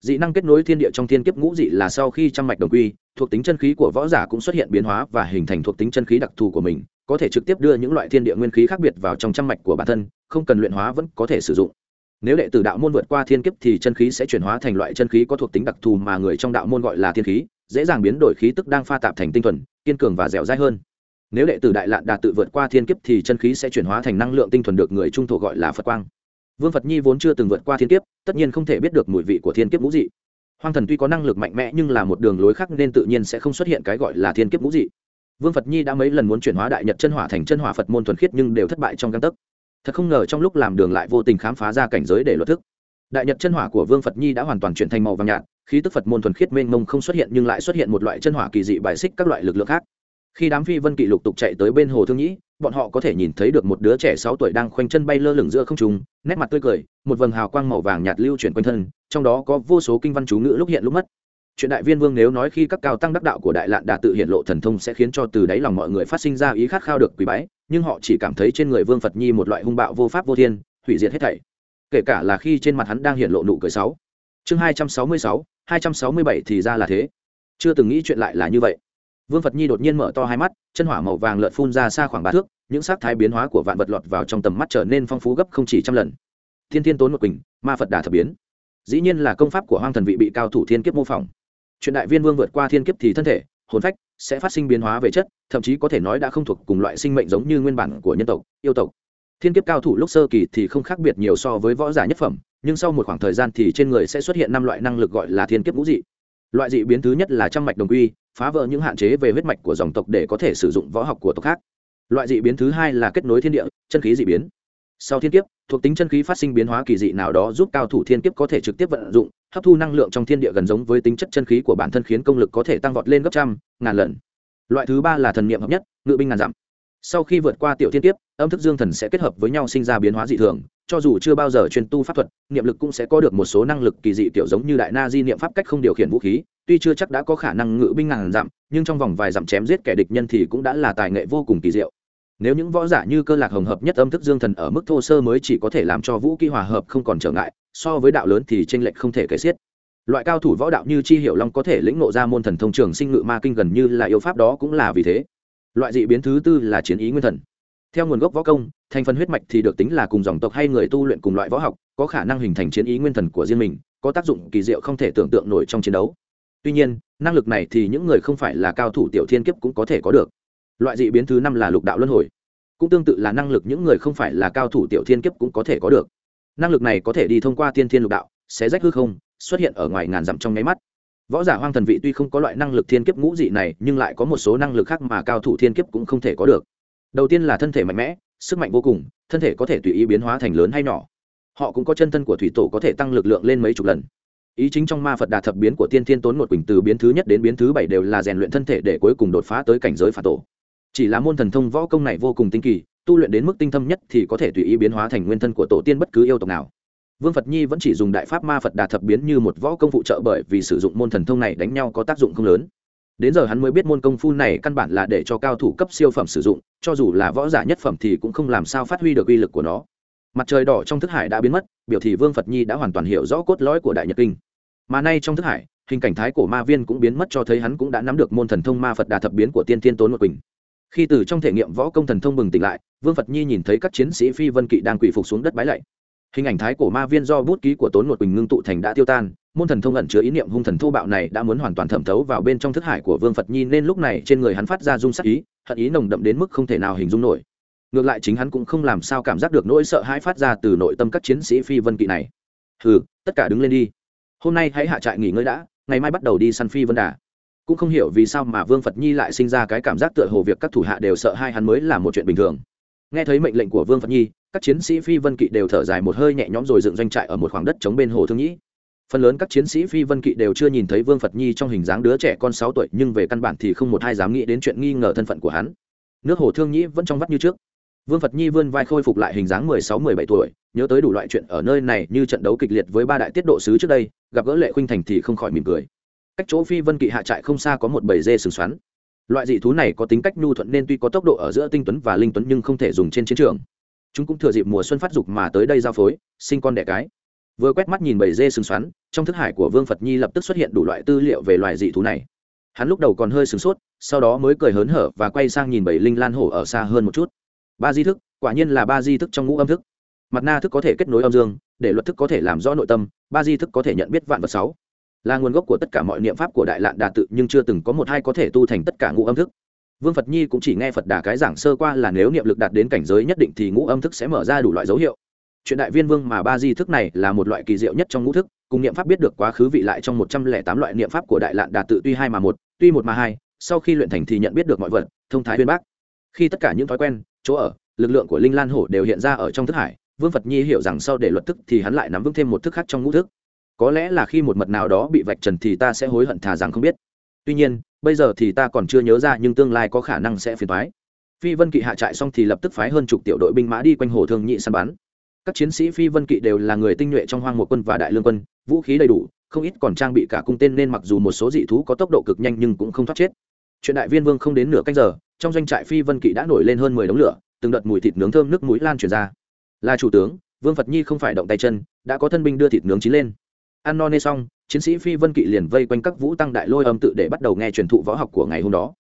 Dị năng kết nối thiên địa trong thiên kiếp ngũ dị là sau khi trăm mạch đồng quy, thuộc tính chân khí của võ giả cũng xuất hiện biến hóa và hình thành thuộc tính chân khí đặc thù của mình, có thể trực tiếp đưa những loại thiên địa nguyên khí khác biệt vào trong trăm mạch của bản thân, không cần luyện hóa vẫn có thể sử dụng nếu đệ tử đạo môn vượt qua thiên kiếp thì chân khí sẽ chuyển hóa thành loại chân khí có thuộc tính đặc thù mà người trong đạo môn gọi là thiên khí, dễ dàng biến đổi khí tức đang pha tạp thành tinh thuần, kiên cường và dẻo dai hơn. Nếu đệ tử đại lạn đạt tự vượt qua thiên kiếp thì chân khí sẽ chuyển hóa thành năng lượng tinh thuần được người trung thổ gọi là phật quang. Vương phật nhi vốn chưa từng vượt qua thiên kiếp, tất nhiên không thể biết được mùi vị của thiên kiếp ngũ dị. Hoang thần tuy có năng lực mạnh mẽ nhưng là một đường lối khác nên tự nhiên sẽ không xuất hiện cái gọi là thiên kiếp ngũ dị. Vương phật nhi đã mấy lần muốn chuyển hóa đại nhật chân hỏa thành chân hỏa phật môn thuần khiết nhưng đều thất bại trong găng tấc thật không ngờ trong lúc làm đường lại vô tình khám phá ra cảnh giới để luật thức. Đại nhật chân hỏa của vương phật nhi đã hoàn toàn chuyển thành màu vàng nhạt, khí tức phật môn thuần khiết mênh mông không xuất hiện nhưng lại xuất hiện một loại chân hỏa kỳ dị bài xích các loại lực lượng khác. Khi đám phi vân kỵ lục tục chạy tới bên hồ thương nhĩ, bọn họ có thể nhìn thấy được một đứa trẻ sáu tuổi đang khoanh chân bay lơ lửng giữa không trung, nét mặt tươi cười, một vầng hào quang màu vàng nhạt lưu chuyển quanh thân, trong đó có vô số kinh văn chú ngữ lúc hiện lúc mất chuyện đại viên vương nếu nói khi các cao tăng đắc đạo của đại lạn đà tự hiện lộ thần thông sẽ khiến cho từ đáy lòng mọi người phát sinh ra ý khát khao được quý bái, nhưng họ chỉ cảm thấy trên người vương phật nhi một loại hung bạo vô pháp vô thiên, hủy diệt hết thảy. Kể cả là khi trên mặt hắn đang hiện lộ nụ cười sáu chương hai trăm sáu mươi sáu, hai trăm sáu mươi bảy thì ra là thế. Chưa từng nghĩ chuyện lại là như vậy. Vương phật nhi đột nhiên mở to hai mắt, chân hỏa màu vàng lợn phun ra xa khoảng ba thước, những sắc thái biến hóa của vạn vật lọt vào trong tầm mắt trở nên phong phú gấp không chỉ trăm lần. Thiên thiên tốn một quỳnh, ma phật đà thập biến. Dĩ nhiên là công pháp của hoang thần vị bị cao thủ thiên kiếp mô phỏng chuyện đại viên vương vượt qua thiên kiếp thì thân thể, hồn phách sẽ phát sinh biến hóa về chất, thậm chí có thể nói đã không thuộc cùng loại sinh mệnh giống như nguyên bản của nhân tộc, yêu tộc. Thiên kiếp cao thủ lúc sơ kỳ thì không khác biệt nhiều so với võ giả nhất phẩm, nhưng sau một khoảng thời gian thì trên người sẽ xuất hiện năm loại năng lực gọi là thiên kiếp ngũ dị. Loại dị biến thứ nhất là trăm mạch đồng quy, phá vỡ những hạn chế về huyết mạch của dòng tộc để có thể sử dụng võ học của tộc khác. Loại dị biến thứ hai là kết nối thiên địa, chân khí dị biến. Sau thiên kiếp thuộc tính chân khí phát sinh biến hóa kỳ dị nào đó giúp cao thủ thiên kiếp có thể trực tiếp vận dụng, hấp thu năng lượng trong thiên địa gần giống với tính chất chân khí của bản thân khiến công lực có thể tăng vọt lên gấp trăm, ngàn lần. Loại thứ ba là thần niệm hợp nhất, ngự binh ngàn dặm. Sau khi vượt qua tiểu thiên kiếp, âm thức dương thần sẽ kết hợp với nhau sinh ra biến hóa dị thường, cho dù chưa bao giờ chuyên tu pháp thuật, niệm lực cũng sẽ có được một số năng lực kỳ dị kiểu giống như đại na di niệm pháp cách không điều khiển vũ khí, tuy chưa chắc đã có khả năng ngự binh ngàn dặm, nhưng trong vòng vài dặm chém giết kẻ địch nhân thì cũng đã là tài nghệ vô cùng kỳ diệu nếu những võ giả như cơ lạc hồng hợp nhất âm thức dương thần ở mức thô sơ mới chỉ có thể làm cho vũ kỹ hòa hợp không còn trở ngại, so với đạo lớn thì tranh lệch không thể kể xiết. Loại cao thủ võ đạo như chi hiểu long có thể lĩnh nộ ra môn thần thông trường sinh ngự ma kinh gần như là yêu pháp đó cũng là vì thế. Loại dị biến thứ tư là chiến ý nguyên thần. Theo nguồn gốc võ công, thành phần huyết mạch thì được tính là cùng dòng tộc hay người tu luyện cùng loại võ học, có khả năng hình thành chiến ý nguyên thần của riêng mình, có tác dụng kỳ diệu không thể tưởng tượng nổi trong chiến đấu. Tuy nhiên, năng lực này thì những người không phải là cao thủ tiểu thiên kiếp cũng có thể có được loại dị biến thứ năm là lục đạo luân hồi. Cũng tương tự là năng lực những người không phải là cao thủ tiểu thiên kiếp cũng có thể có được. Năng lực này có thể đi thông qua tiên thiên lục đạo sẽ rách hư không, xuất hiện ở ngoài ngàn dặm trong nháy mắt. Võ giả hoang thần vị tuy không có loại năng lực thiên kiếp ngũ dị này, nhưng lại có một số năng lực khác mà cao thủ thiên kiếp cũng không thể có được. Đầu tiên là thân thể mạnh mẽ, sức mạnh vô cùng, thân thể có thể tùy ý biến hóa thành lớn hay nhỏ. Họ cũng có chân thân của thủy tổ có thể tăng lực lượng lên mấy chục lần. Ý chính trong ma phật đà thập biến của tiên thiên tốn một quỳnh từ biến thứ nhất đến biến thứ bảy đều là rèn luyện thân thể để cuối cùng đột phá tới cảnh giới phạt tổ chỉ là môn thần thông võ công này vô cùng tinh kỳ, tu luyện đến mức tinh thâm nhất thì có thể tùy ý biến hóa thành nguyên thân của tổ tiên bất cứ yêu tộc nào. Vương phật nhi vẫn chỉ dùng đại pháp ma phật đà thập biến như một võ công phụ trợ bởi vì sử dụng môn thần thông này đánh nhau có tác dụng không lớn. Đến giờ hắn mới biết môn công phu này căn bản là để cho cao thủ cấp siêu phẩm sử dụng, cho dù là võ giả nhất phẩm thì cũng không làm sao phát huy được uy lực của nó. Mặt trời đỏ trong thức hải đã biến mất, biểu thị vương phật nhi đã hoàn toàn hiểu rõ cốt lõi của đại nhật kinh. Mà nay trong thức hải, hình cảnh thái cổ ma viên cũng biến mất cho thấy hắn cũng đã nắm được môn thần thông ma phật đà thập biến của tiên Thiên tốn một quỳnh khi từ trong thể nghiệm võ công thần thông bừng tỉnh lại, vương phật nhi nhìn thấy các chiến sĩ phi vân kỵ đang quỳ phục xuống đất bái lạy. Hình ảnh thái cổ ma viên do bút ký của tốn một quỳnh ngưng tụ thành đã tiêu tan, môn thần thông ẩn chứa ý niệm hung thần thô bạo này đã muốn hoàn toàn thẩm thấu vào bên trong thức hải của vương phật nhi nên lúc này trên người hắn phát ra dung sắc ý, hận ý nồng đậm đến mức không thể nào hình dung nổi. Ngược lại chính hắn cũng không làm sao cảm giác được nỗi sợ hãi phát ra từ nội tâm các chiến sĩ phi vân kỵ này. Hừ, tất cả đứng lên đi. Hôm nay hãy hạ trại nghỉ ngơi đã, ngày mai bắt đầu đi săn phi vân đà cũng không hiểu vì sao mà vương phật nhi lại sinh ra cái cảm giác tựa hồ việc các thủ hạ đều sợ hai hắn mới là một chuyện bình thường. Nghe thấy mệnh lệnh của vương phật nhi, các chiến sĩ phi vân kỵ đều thở dài một hơi nhẹ nhõm rồi dựng doanh trại ở một khoảng đất chống bên hồ thương nhĩ. Phần lớn các chiến sĩ phi vân kỵ đều chưa nhìn thấy vương phật nhi trong hình dáng đứa trẻ con sáu tuổi, nhưng về căn bản thì không một ai dám nghĩ đến chuyện nghi ngờ thân phận của hắn. Nước hồ thương nhĩ vẫn trong vắt như trước. Vương phật nhi vươn vai khôi phục lại hình dáng mười sáu, mười bảy tuổi, nhớ tới đủ loại chuyện ở nơi này như trận đấu kịch liệt với ba đại tiết độ sứ trước đây, gặp gỡ lệ khuynh thành thì không khỏi mỉm cười cách chỗ phi vân kỵ hạ trại không xa có một bầy dê sừng xoắn. Loại dị thú này có tính cách nhu thuận nên tuy có tốc độ ở giữa tinh tuấn và linh tuấn nhưng không thể dùng trên chiến trường. Chúng cũng thừa dịp mùa xuân phát dục mà tới đây giao phối, sinh con đẻ cái. Vừa quét mắt nhìn bầy dê sừng xoắn, trong thức hải của vương phật nhi lập tức xuất hiện đủ loại tư liệu về loài dị thú này. Hắn lúc đầu còn hơi sửng sốt, sau đó mới cười hớn hở và quay sang nhìn bầy linh lan hổ ở xa hơn một chút. Ba di thức, quả nhiên là ba di thức trong ngũ âm thức. Mặt na thức có thể kết nối âm dương, để luật thức có thể làm rõ nội tâm, ba di thức có thể nhận biết vạn vật sáu là nguồn gốc của tất cả mọi niệm pháp của đại lạn đà tự, nhưng chưa từng có một hai có thể tu thành tất cả ngũ âm thức. Vương phật nhi cũng chỉ nghe phật đà cái giảng sơ qua là nếu niệm lực đạt đến cảnh giới nhất định thì ngũ âm thức sẽ mở ra đủ loại dấu hiệu. Chuyện đại viên vương mà ba di thức này là một loại kỳ diệu nhất trong ngũ thức, cùng niệm pháp biết được quá khứ vị lại trong một trăm lẻ tám loại niệm pháp của đại lạn đà tự tuy hai mà một, tuy một mà hai, sau khi luyện thành thì nhận biết được mọi vật, thông thái viên bác. Khi tất cả những thói quen, chỗ ở, lực lượng của linh lan hổ đều hiện ra ở trong thức hải, vương phật nhi hiểu rằng sau để luật thức thì hắn lại nắm vững thêm một thức khác trong ngũ thức có lẽ là khi một mật nào đó bị vạch trần thì ta sẽ hối hận thà rằng không biết. Tuy nhiên, bây giờ thì ta còn chưa nhớ ra nhưng tương lai có khả năng sẽ phiền thoái phi vân kỵ hạ trại xong thì lập tức phái hơn chục tiểu đội binh mã đi quanh hồ thương nhị săn bắn. Các chiến sĩ phi vân kỵ đều là người tinh nhuệ trong hoang một quân và đại lương quân, vũ khí đầy đủ, không ít còn trang bị cả cung tên nên mặc dù một số dị thú có tốc độ cực nhanh nhưng cũng không thoát chết. Chuyện đại viên vương không đến nửa canh giờ, trong doanh trại phi vân kỵ đã nổi lên hơn mười đống lửa, từng đợt mùi thịt nướng thơm nước mũi lan truyền ra. Là chủ tướng, vương phật nhi không phải động tay chân, đã có thân binh đưa thịt nướng chín lên ăn no nê xong, chiến sĩ phi vân kỵ liền vây quanh các vũ tăng đại lôi âm tự để bắt đầu nghe truyền thụ võ học của ngày hôm đó.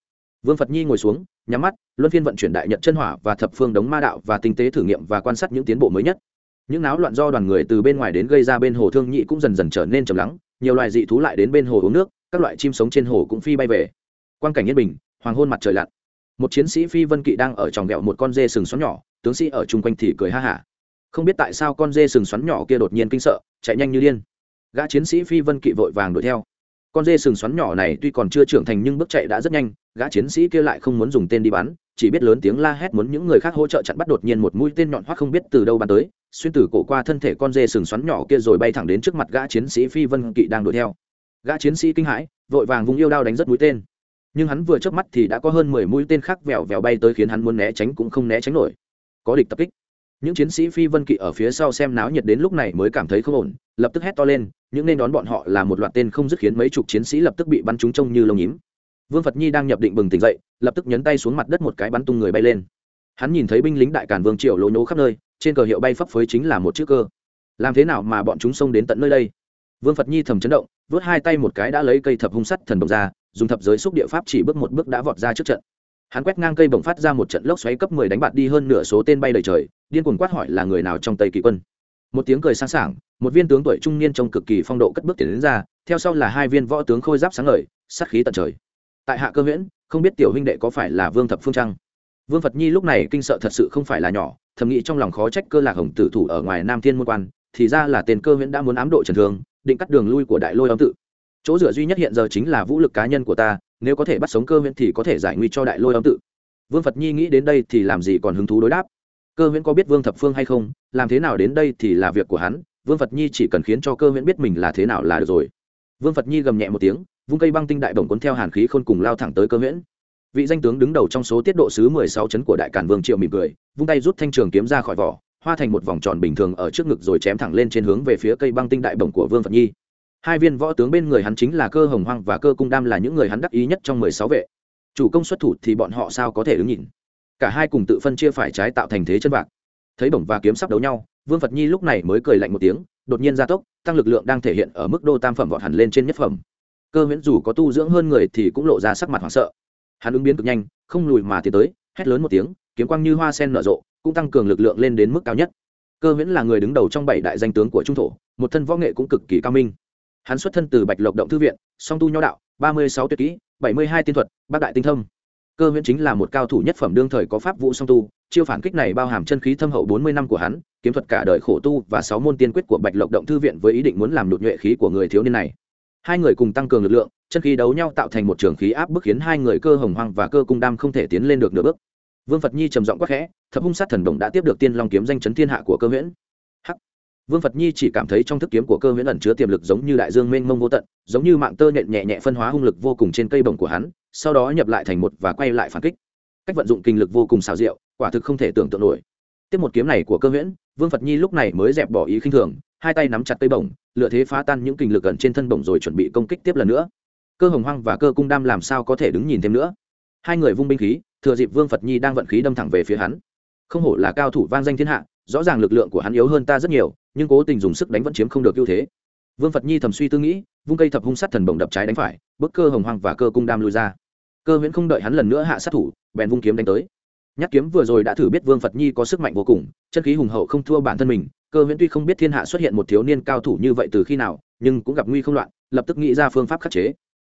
Vương phật nhi ngồi xuống, nhắm mắt, luân phiên vận chuyển đại nhật chân hỏa và thập phương đống ma đạo và tinh tế thử nghiệm và quan sát những tiến bộ mới nhất. Những náo loạn do đoàn người từ bên ngoài đến gây ra bên hồ thương nhị cũng dần dần trở nên trầm lắng, nhiều loài dị thú lại đến bên hồ uống nước, các loại chim sống trên hồ cũng phi bay về. Quan cảnh yên bình, hoàng hôn mặt trời lặn. Một chiến sĩ phi vân kỵ đang ở tròng ghẹo một con dê sừng xoắn nhỏ, tướng sĩ ở chung quanh thì cười ha hả. Không biết tại sao con dê sừng xoắn nhỏ kia đột nhiên kinh sợ, chạy nhanh như điên gã chiến sĩ phi vân kỵ vội vàng đuổi theo. Con dê sừng xoắn nhỏ này tuy còn chưa trưởng thành nhưng bước chạy đã rất nhanh, gã chiến sĩ kia lại không muốn dùng tên đi bắn, chỉ biết lớn tiếng la hét muốn những người khác hỗ trợ chặn bắt đột nhiên một mũi tên nhọn hoắt không biết từ đâu bắn tới, xuyên tử cổ qua thân thể con dê sừng xoắn nhỏ kia rồi bay thẳng đến trước mặt gã chiến sĩ phi vân kỵ đang đuổi theo. Gã chiến sĩ kinh hãi, vội vàng vùng yêu đao đánh rất mũi tên. Nhưng hắn vừa chớp mắt thì đã có hơn mười mũi tên khác vèo vèo bay tới khiến hắn muốn né tránh cũng không né tránh nổi. Có địch tập kích những chiến sĩ phi vân kỵ ở phía sau xem náo nhiệt đến lúc này mới cảm thấy không ổn, lập tức hét to lên, những nên đón bọn họ là một loạt tên không dứt khiến mấy chục chiến sĩ lập tức bị bắn trúng trông như lông nhím. Vương phật nhi đang nhập định bừng tỉnh dậy, lập tức nhấn tay xuống mặt đất một cái bắn tung người bay lên. Hắn nhìn thấy binh lính đại càn vương triều lỗ nhố khắp nơi, trên cờ hiệu bay phấp phới chính là một chữ cơ. Làm thế nào mà bọn chúng xông đến tận nơi đây? Vương phật nhi thầm chấn động, vớt hai tay một cái đã lấy cây thập hung sắt thần độc ra, dùng thập giới xúc địa pháp chỉ bước một bước đã vọt ra trước trận hắn quét ngang cây bồng phát ra một trận lốc xoáy cấp mười đánh bạt đi hơn nửa số tên bay đầy trời, điên cuồng quát hỏi là người nào trong tây kỳ quân. Một tiếng cười sáng sảng, một viên tướng tuổi trung niên trông cực kỳ phong độ cất bước tiến đến ra, theo sau là hai viên võ tướng khôi giáp sáng ngời, sát khí tận trời. Tại hạ cơ huyễn, không biết tiểu huynh đệ có phải là vương thập phương trăng? Vương phật nhi lúc này kinh sợ thật sự không phải là nhỏ, thầm nghĩ trong lòng khó trách cơ lạc hồng tử thủ ở ngoài nam thiên môn quan, thì ra là tên cơ huyễn đã muốn ám độ trần thương, định cắt đường lui của đại lôi âm tự. Chỗ dựa duy nhất hiện giờ chính là vũ lực cá nhân của ta nếu có thể bắt sống cơ huyễn thì có thể giải nguy cho đại lôi âm tự. Vương phật nhi nghĩ đến đây thì làm gì còn hứng thú đối đáp? Cơ huyễn có biết vương thập phương hay không? Làm thế nào đến đây thì là việc của hắn, vương phật nhi chỉ cần khiến cho cơ huyễn biết mình là thế nào là được rồi. Vương phật nhi gầm nhẹ một tiếng, vung cây băng tinh đại bổng cuốn theo hàn khí khôn cùng lao thẳng tới cơ huyễn. Vị danh tướng đứng đầu trong số tiết độ sứ mười sáu chấn của đại cản vương triệu mỉm cười, vung tay rút thanh trường kiếm ra khỏi vỏ, hoa thành một vòng tròn bình thường ở trước ngực rồi chém thẳng lên trên hướng về phía cây băng tinh đại bổng của vương phật nhi hai viên võ tướng bên người hắn chính là cơ hồng hoang và cơ cung đam là những người hắn đắc ý nhất trong mười sáu vệ. Chủ công xuất thủ thì bọn họ sao có thể đứng nhìn? Cả hai cùng tự phân chia phải trái tạo thành thế chân vạc. Thấy bổng và kiếm sắp đấu nhau, vương phật nhi lúc này mới cười lạnh một tiếng, đột nhiên gia tốc, tăng lực lượng đang thể hiện ở mức đô tam phẩm vọt hẳn lên trên nhất phẩm. Cơ huyễn dù có tu dưỡng hơn người thì cũng lộ ra sắc mặt hoảng sợ. Hắn ứng biến cực nhanh, không lùi mà tiến tới, hét lớn một tiếng, kiếm quang như hoa sen nở rộ, cũng tăng cường lực lượng lên đến mức cao nhất. Cơ huyễn là người đứng đầu trong bảy đại danh tướng của trung thổ, một thân võ nghệ cũng cực kỳ cao minh hắn xuất thân từ bạch lộc động thư viện, song tu nho đạo, ba mươi sáu tuyệt kỹ, bảy mươi hai tiên thuật, bác đại tinh thông cơ huyễn chính là một cao thủ nhất phẩm đương thời có pháp vụ song tu, chiêu phản kích này bao hàm chân khí thâm hậu bốn mươi năm của hắn, kiếm thuật cả đời khổ tu và sáu môn tiên quyết của bạch lộc động thư viện với ý định muốn làm đột nhuệ khí của người thiếu niên này. Hai người cùng tăng cường lực lượng, chân khí đấu nhau tạo thành một trường khí áp bức khiến hai người cơ hồng hoang và cơ cung đam không thể tiến lên được nửa bước. Vương phật nhi trầm giọng quắc khẽ, thập hung sát thần đồng đã tiếp được tiên long kiếm danh chấn thiên hạ của cơ huyễn vương phật nhi chỉ cảm thấy trong thức kiếm của cơ huyễn ẩn chứa tiềm lực giống như đại dương mênh mông vô tận, giống như mạng tơ nhện nhẹ nhẹ phân hóa hung lực vô cùng trên cây bồng của hắn, sau đó nhập lại thành một và quay lại phản kích. Cách vận dụng kinh lực vô cùng xào rượu quả thực không thể tưởng tượng nổi. Tiếp một kiếm này của cơ huyễn, vương phật nhi lúc này mới dẹp bỏ ý khinh thường, hai tay nắm chặt cây bổng lựa thế phá tan những kinh lực gần trên thân bổng rồi chuẩn bị công kích tiếp lần nữa. Cơ hồng hoang và cơ cung đam làm sao có thể đứng nhìn thêm nữa? Hai người vung binh khí, thừa dịp vương phật nhi đang vận khí đâm thẳng về phía hắn. Không hổ là cao thủ vang danh thiên hạ, rõ ràng lực lượng của hắn yếu hơn ta rất nhiều nhưng cố tình dùng sức đánh vẫn chiếm không được ưu thế. Vương phật nhi thầm suy tư nghĩ, vung cây thập hung sát thần bồng đập trái đánh phải bức cơ hồng hoang và cơ cung đam lui ra. Cơ viễn không đợi hắn lần nữa hạ sát thủ, bèn vung kiếm đánh tới. Nhát kiếm vừa rồi đã thử biết vương phật nhi có sức mạnh vô cùng, chân khí hùng hậu không thua bản thân mình, cơ viễn tuy không biết thiên hạ xuất hiện một thiếu niên cao thủ như vậy từ khi nào, nhưng cũng gặp nguy không loạn, lập tức nghĩ ra phương pháp khắc chế.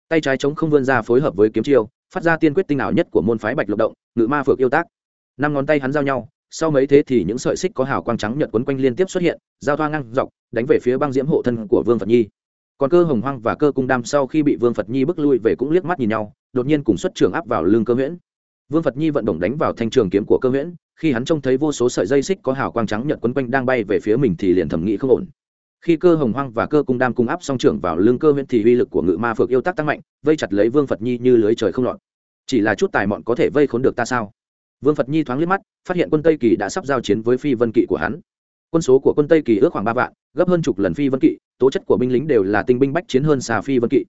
Tay trái chống không vươn ra phối hợp với kiếm chiêu, phát ra tiên quyết tinh ảo nhất của môn phái bạch lộc động, ngự ma phược yêu tác. Năm ngón tay hắn giao nhau sau mấy thế thì những sợi xích có hào quang trắng nhật quấn quanh liên tiếp xuất hiện, giao thoa ngang dọc, đánh về phía băng diễm hộ thân của vương phật nhi. Còn cơ hồng hoang và cơ cung đam sau khi bị vương phật nhi bước lui về cũng liếc mắt nhìn nhau, đột nhiên cùng xuất trường áp vào lưng cơ huyễn. Vương phật nhi vận động đánh vào thanh trường kiếm của cơ huyễn, khi hắn trông thấy vô số sợi dây xích có hào quang trắng nhật quấn quanh đang bay về phía mình thì liền thẩm nghĩ không ổn. Khi cơ hồng hoang và cơ cung đam cung áp song trưởng vào lưng cơ huyễn thì uy lực của ngự ma phược yêu tác tăng mạnh, vây chặt lấy vương phật nhi như lưới trời không lọt. Chỉ là chút tài mọn có thể vây khốn được ta sao? Vương phật nhi thoáng liếc mắt, phát hiện quân tây kỳ đã sắp giao chiến với phi vân kỵ của hắn. Quân số của quân tây kỳ ước khoảng ba vạn, gấp hơn chục lần phi vân kỵ, tố chất của binh lính đều là tinh binh bách chiến hơn xà phi vân kỵ.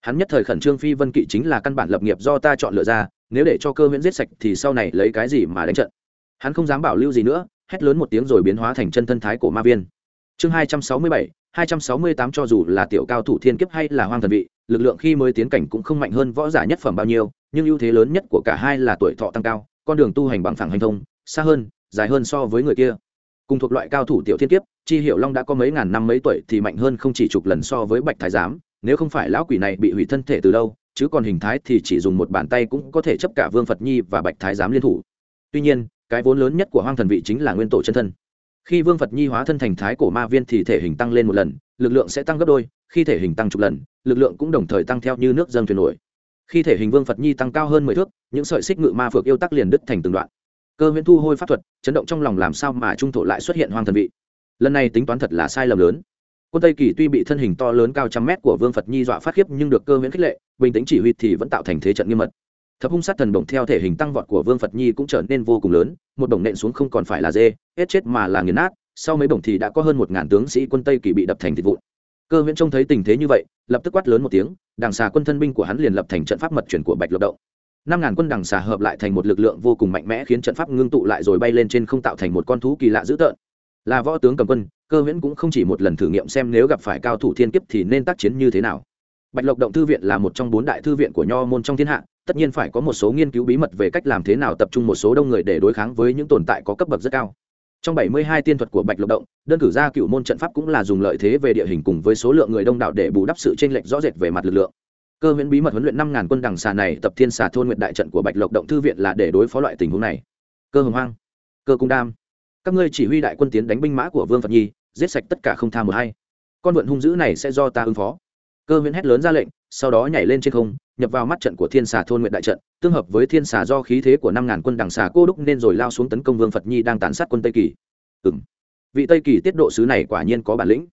Hắn nhất thời khẩn trương phi vân kỵ chính là căn bản lập nghiệp do ta chọn lựa ra, nếu để cho cơ huyễn giết sạch thì sau này lấy cái gì mà đánh trận? Hắn không dám bảo lưu gì nữa, hét lớn một tiếng rồi biến hóa thành chân thân thái của ma viên. Chương hai trăm sáu mươi bảy, hai trăm sáu mươi tám cho dù là tiểu cao thủ thiên kiếp hay là hoang thần vị, lực lượng khi mới tiến cảnh cũng không mạnh hơn võ giả nhất phẩm bao nhiêu, nhưng ưu thế lớn nhất của cả hai là tuổi thọ tăng cao con đường tu hành bằng phẳng hành thông, xa hơn, dài hơn so với người kia. Cùng thuộc loại cao thủ tiểu thiên kiếp, chi hiệu long đã có mấy ngàn năm mấy tuổi thì mạnh hơn không chỉ chục lần so với bạch thái giám, nếu không phải lão quỷ này bị hủy thân thể từ lâu, chứ còn hình thái thì chỉ dùng một bàn tay cũng có thể chấp cả vương phật nhi và bạch thái giám liên thủ. Tuy nhiên, cái vốn lớn nhất của hoang thần vị chính là nguyên tổ chân thân. Khi vương phật nhi hóa thân thành thái cổ ma viên thì thể hình tăng lên một lần, lực lượng sẽ tăng gấp đôi, khi thể hình tăng chục lần, lực lượng cũng đồng thời tăng theo như nước dâng thuyền nổi khi thể hình vương phật nhi tăng cao hơn mười thước, những sợi xích ngự ma phược yêu tắc liền đứt thành từng đoạn. Cơ huyễn thu hôi pháp thuật, chấn động trong lòng làm sao mà trung thổ lại xuất hiện hoang thần vị. Lần này tính toán thật là sai lầm lớn. Quân tây kỳ tuy bị thân hình to lớn cao trăm mét của vương phật nhi dọa phát khiếp nhưng được cơ huyễn khích lệ, bình tĩnh chỉ huy thì vẫn tạo thành thế trận nghiêm mật. Thập hung sát thần đồng theo thể hình tăng vọt của vương phật nhi cũng trở nên vô cùng lớn, một đồng nện xuống không còn phải là dê, hết chết mà là nghiền nát, sau mấy bổng thì đã có hơn một ngàn tướng sĩ quân tây kỳ bị đập thành thịt vụn. Cơ huyễn trông thấy tình thế như vậy, lập tức quát lớn một tiếng đằng xà quân thân binh của hắn liền lập thành trận pháp mật chuyển của bạch lộc động. Năm ngàn quân đằng xà hợp lại thành một lực lượng vô cùng mạnh mẽ khiến trận pháp ngưng tụ lại rồi bay lên trên không tạo thành một con thú kỳ lạ dữ tợn. Là võ tướng cầm quân, cơ viễn cũng không chỉ một lần thử nghiệm xem nếu gặp phải cao thủ thiên kiếp thì nên tác chiến như thế nào. Bạch lộc động thư viện là một trong bốn đại thư viện của nho môn trong thiên hạ, tất nhiên phải có một số nghiên cứu bí mật về cách làm thế nào tập trung một số đông người để đối kháng với những tồn tại có cấp bậc rất cao trong 72 tiên thuật của bạch lộc động, đơn cử ra cựu môn trận pháp cũng là dùng lợi thế về địa hình cùng với số lượng người đông đảo để bù đắp sự chênh lệch rõ rệt về mặt lực lượng. Cơ huyễn bí mật huấn luyện năm ngàn quân đằng xà này, tập thiên xà thôn nguyện đại trận của bạch lộc động thư viện là để đối phó loại tình huống này. Cơ hồng hoang, cơ cung đam, các ngươi chỉ huy đại quân tiến đánh binh mã của vương phật nhi, giết sạch tất cả không tha một hay con vượn hung dữ này sẽ do ta ứng phó. Cơ huyễn hét lớn ra lệnh, sau đó nhảy lên trên không nhập vào mắt trận của thiên xà thôn nguyện đại trận, tương hợp với thiên xà do khí thế của năm ngàn quân đằng xà cô đúc nên rồi lao xuống tấn công vương phật nhi đang tàn sát quân tây kỳ. Ừng vị tây kỳ tiết độ sứ này quả nhiên có bản lĩnh.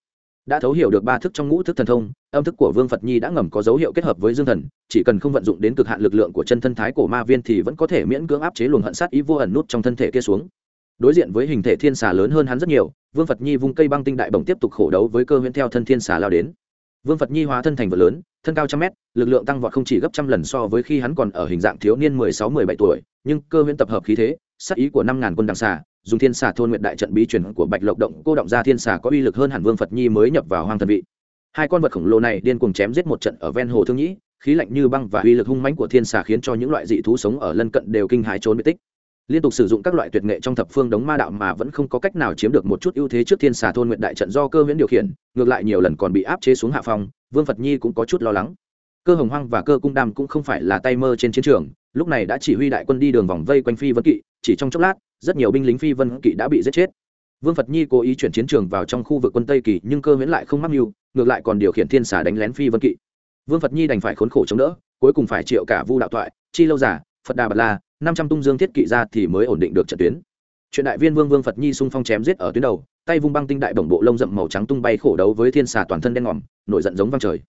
Đã thấu hiểu được ba thức trong ngũ thức thần thông, âm thức của vương phật nhi đã ngầm có dấu hiệu kết hợp với dương thần, chỉ cần không vận dụng đến cực hạn lực lượng của chân thân thái cổ ma viên thì vẫn có thể miễn cưỡng áp chế luồng hận sát ý vô ẩn nút trong thân thể kia xuống. Đối diện với hình thể thiên xà lớn hơn hắn rất nhiều, vương phật nhi vung cây băng tinh đại bồng tiếp tục khổ đấu với cơ huyễn theo thân thiên xà lao đến. Vương phật nhi hóa thân thành vật lớn thân cao trăm mét, lực lượng tăng vọt không chỉ gấp trăm lần so với khi hắn còn ở hình dạng thiếu niên mười sáu, mười bảy tuổi, nhưng cơ huyễn tập hợp khí thế, sát ý của năm ngàn quân đằng xà, dùng thiên xà thôn nguyện đại trận bí truyền của bạch lộc động cô động ra thiên xà có uy lực hơn hẳn vương phật nhi mới nhập vào hoang thần vị. Hai con vật khổng lồ này điên cuồng chém giết một trận ở ven hồ thương nhĩ, khí lạnh như băng và uy lực hung mãnh của thiên xà khiến cho những loại dị thú sống ở lân cận đều kinh hãi trốn biệt tích liên tục sử dụng các loại tuyệt nghệ trong thập phương đống ma đạo mà vẫn không có cách nào chiếm được một chút ưu thế trước thiên xà thôn nguyện đại trận do cơ huyễn điều khiển, ngược lại nhiều lần còn bị áp chế xuống hạ phong, vương phật nhi cũng có chút lo lắng. Cơ hồng hoang và cơ cung đam cũng không phải là tay mơ trên chiến trường, lúc này đã chỉ huy đại quân đi đường vòng vây quanh phi vân kỵ, chỉ trong chốc lát, rất nhiều binh lính phi vân kỵ đã bị giết chết. Vương phật nhi cố ý chuyển chiến trường vào trong khu vực quân tây kỳ, nhưng cơ huyễn lại không mắc mưu, ngược lại còn điều khiển thiên xà đánh lén phi vân kỵ. Vương phật nhi đành phải khốn khổ chống đỡ, cuối cùng phải triệu cả vu đạo thoại, chi lâu giả, phật đà bật la năm trăm tung dương thiết kỵ ra thì mới ổn định được trận tuyến. Chuyện đại viên vương vương phật nhi xung phong chém giết ở tuyến đầu, tay vung băng tinh đại bổng bộ lông rậm màu trắng tung bay khổ đấu với thiên xà toàn thân đen ngòm, nổi giận giống văng trời.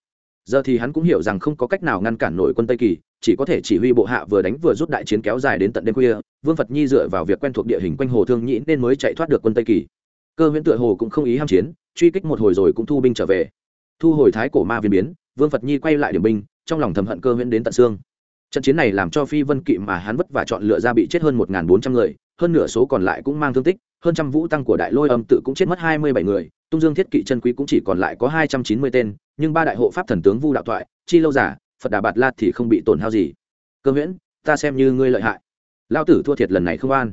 Giờ thì hắn cũng hiểu rằng không có cách nào ngăn cản nổi quân tây kỳ, chỉ có thể chỉ huy bộ hạ vừa đánh vừa rút đại chiến kéo dài đến tận đêm khuya. Vương phật nhi dựa vào việc quen thuộc địa hình quanh hồ thương nhĩ nên mới chạy thoát được quân tây kỳ. Cơ huyễn tựa hồ cũng không ý ham chiến, truy kích một hồi rồi cũng thu binh trở về. Thu hồi thái cổ ma viên biến, vương phật nhi quay lại điểm binh, trong lòng thầm hận cơ huyễn đến tận xương trận chiến này làm cho phi vân kỵ mà hắn vất và chọn lựa ra bị chết hơn một bốn trăm người, hơn nửa số còn lại cũng mang thương tích, hơn trăm vũ tăng của đại lôi âm tự cũng chết mất hai mươi bảy người, tung dương thiết kỵ chân quý cũng chỉ còn lại có hai trăm chín mươi tên, nhưng ba đại hộ pháp thần tướng vu đạo thoại, chi lâu giả, phật đà bạt la thì không bị tổn hao gì. Cơ huyễn, ta xem như ngươi lợi hại. Lao tử thua thiệt lần này không an.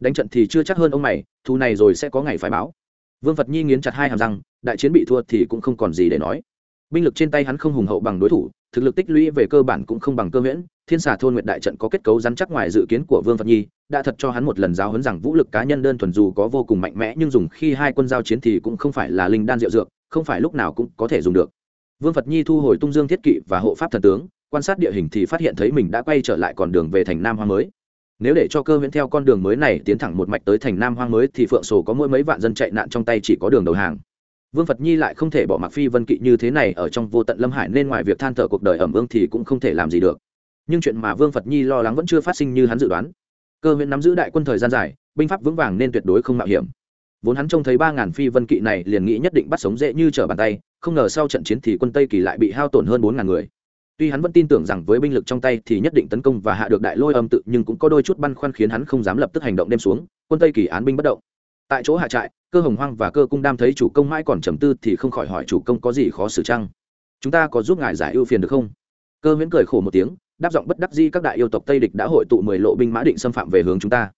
Đánh trận thì chưa chắc hơn ông mày thu này rồi sẽ có ngày phải báo. Vương phật nhi nghiến chặt hai hàm răng, đại chiến bị thua thì cũng không còn gì để nói. Binh lực trên tay hắn không hùng hậu bằng đối thủ, thực lực tích lũy về cơ bản cũng không bằng cơ huyễn thiên xà thôn nguyệt đại trận có kết cấu rắn chắc ngoài dự kiến của vương phật nhi, đã thật cho hắn một lần giáo huấn rằng vũ lực cá nhân đơn thuần dù có vô cùng mạnh mẽ nhưng dùng khi hai quân giao chiến thì cũng không phải là linh đan diệu dược, không phải lúc nào cũng có thể dùng được. Vương phật nhi thu hồi tung dương thiết kỵ và hộ pháp thần tướng, quan sát địa hình thì phát hiện thấy mình đã quay trở lại con đường về thành nam hoa mới. Nếu để cho cơ huyễn theo con đường mới này tiến thẳng một mạch tới thành nam hoang mới thì phượng sổ có mỗi mấy vạn dân chạy nạn trong tay chỉ có đường đầu hàng. Vương phật nhi lại không thể bỏ mặc phi vân kỵ như thế này ở trong vô tận lâm hải nên ngoài việc than thở cuộc đời ẩm ương thì cũng không thể làm gì được nhưng chuyện mà vương phật nhi lo lắng vẫn chưa phát sinh như hắn dự đoán cơ huyện nắm giữ đại quân thời gian dài binh pháp vững vàng nên tuyệt đối không mạo hiểm vốn hắn trông thấy ba ngàn phi vân kỵ này liền nghĩ nhất định bắt sống dễ như trở bàn tay không ngờ sau trận chiến thì quân tây kỳ lại bị hao tổn hơn bốn ngàn người tuy hắn vẫn tin tưởng rằng với binh lực trong tay thì nhất định tấn công và hạ được đại lôi âm tự nhưng cũng có đôi chút băn khoăn khiến hắn không dám lập tức hành động đêm xuống quân tây kỳ án binh bất động tại chỗ hạ trại cơ hồng hoang và cơ cung đam thấy chủ công mãi còn trầm tư thì không khỏi hỏi chủ công có gì khó xử chăng chúng ta có giúp ngài giải ưu phiền được không cơ miễn cười khổ một tiếng đáp giọng bất đắc di các đại yêu tộc tây địch đã hội tụ mười lộ binh mã định xâm phạm về hướng chúng ta.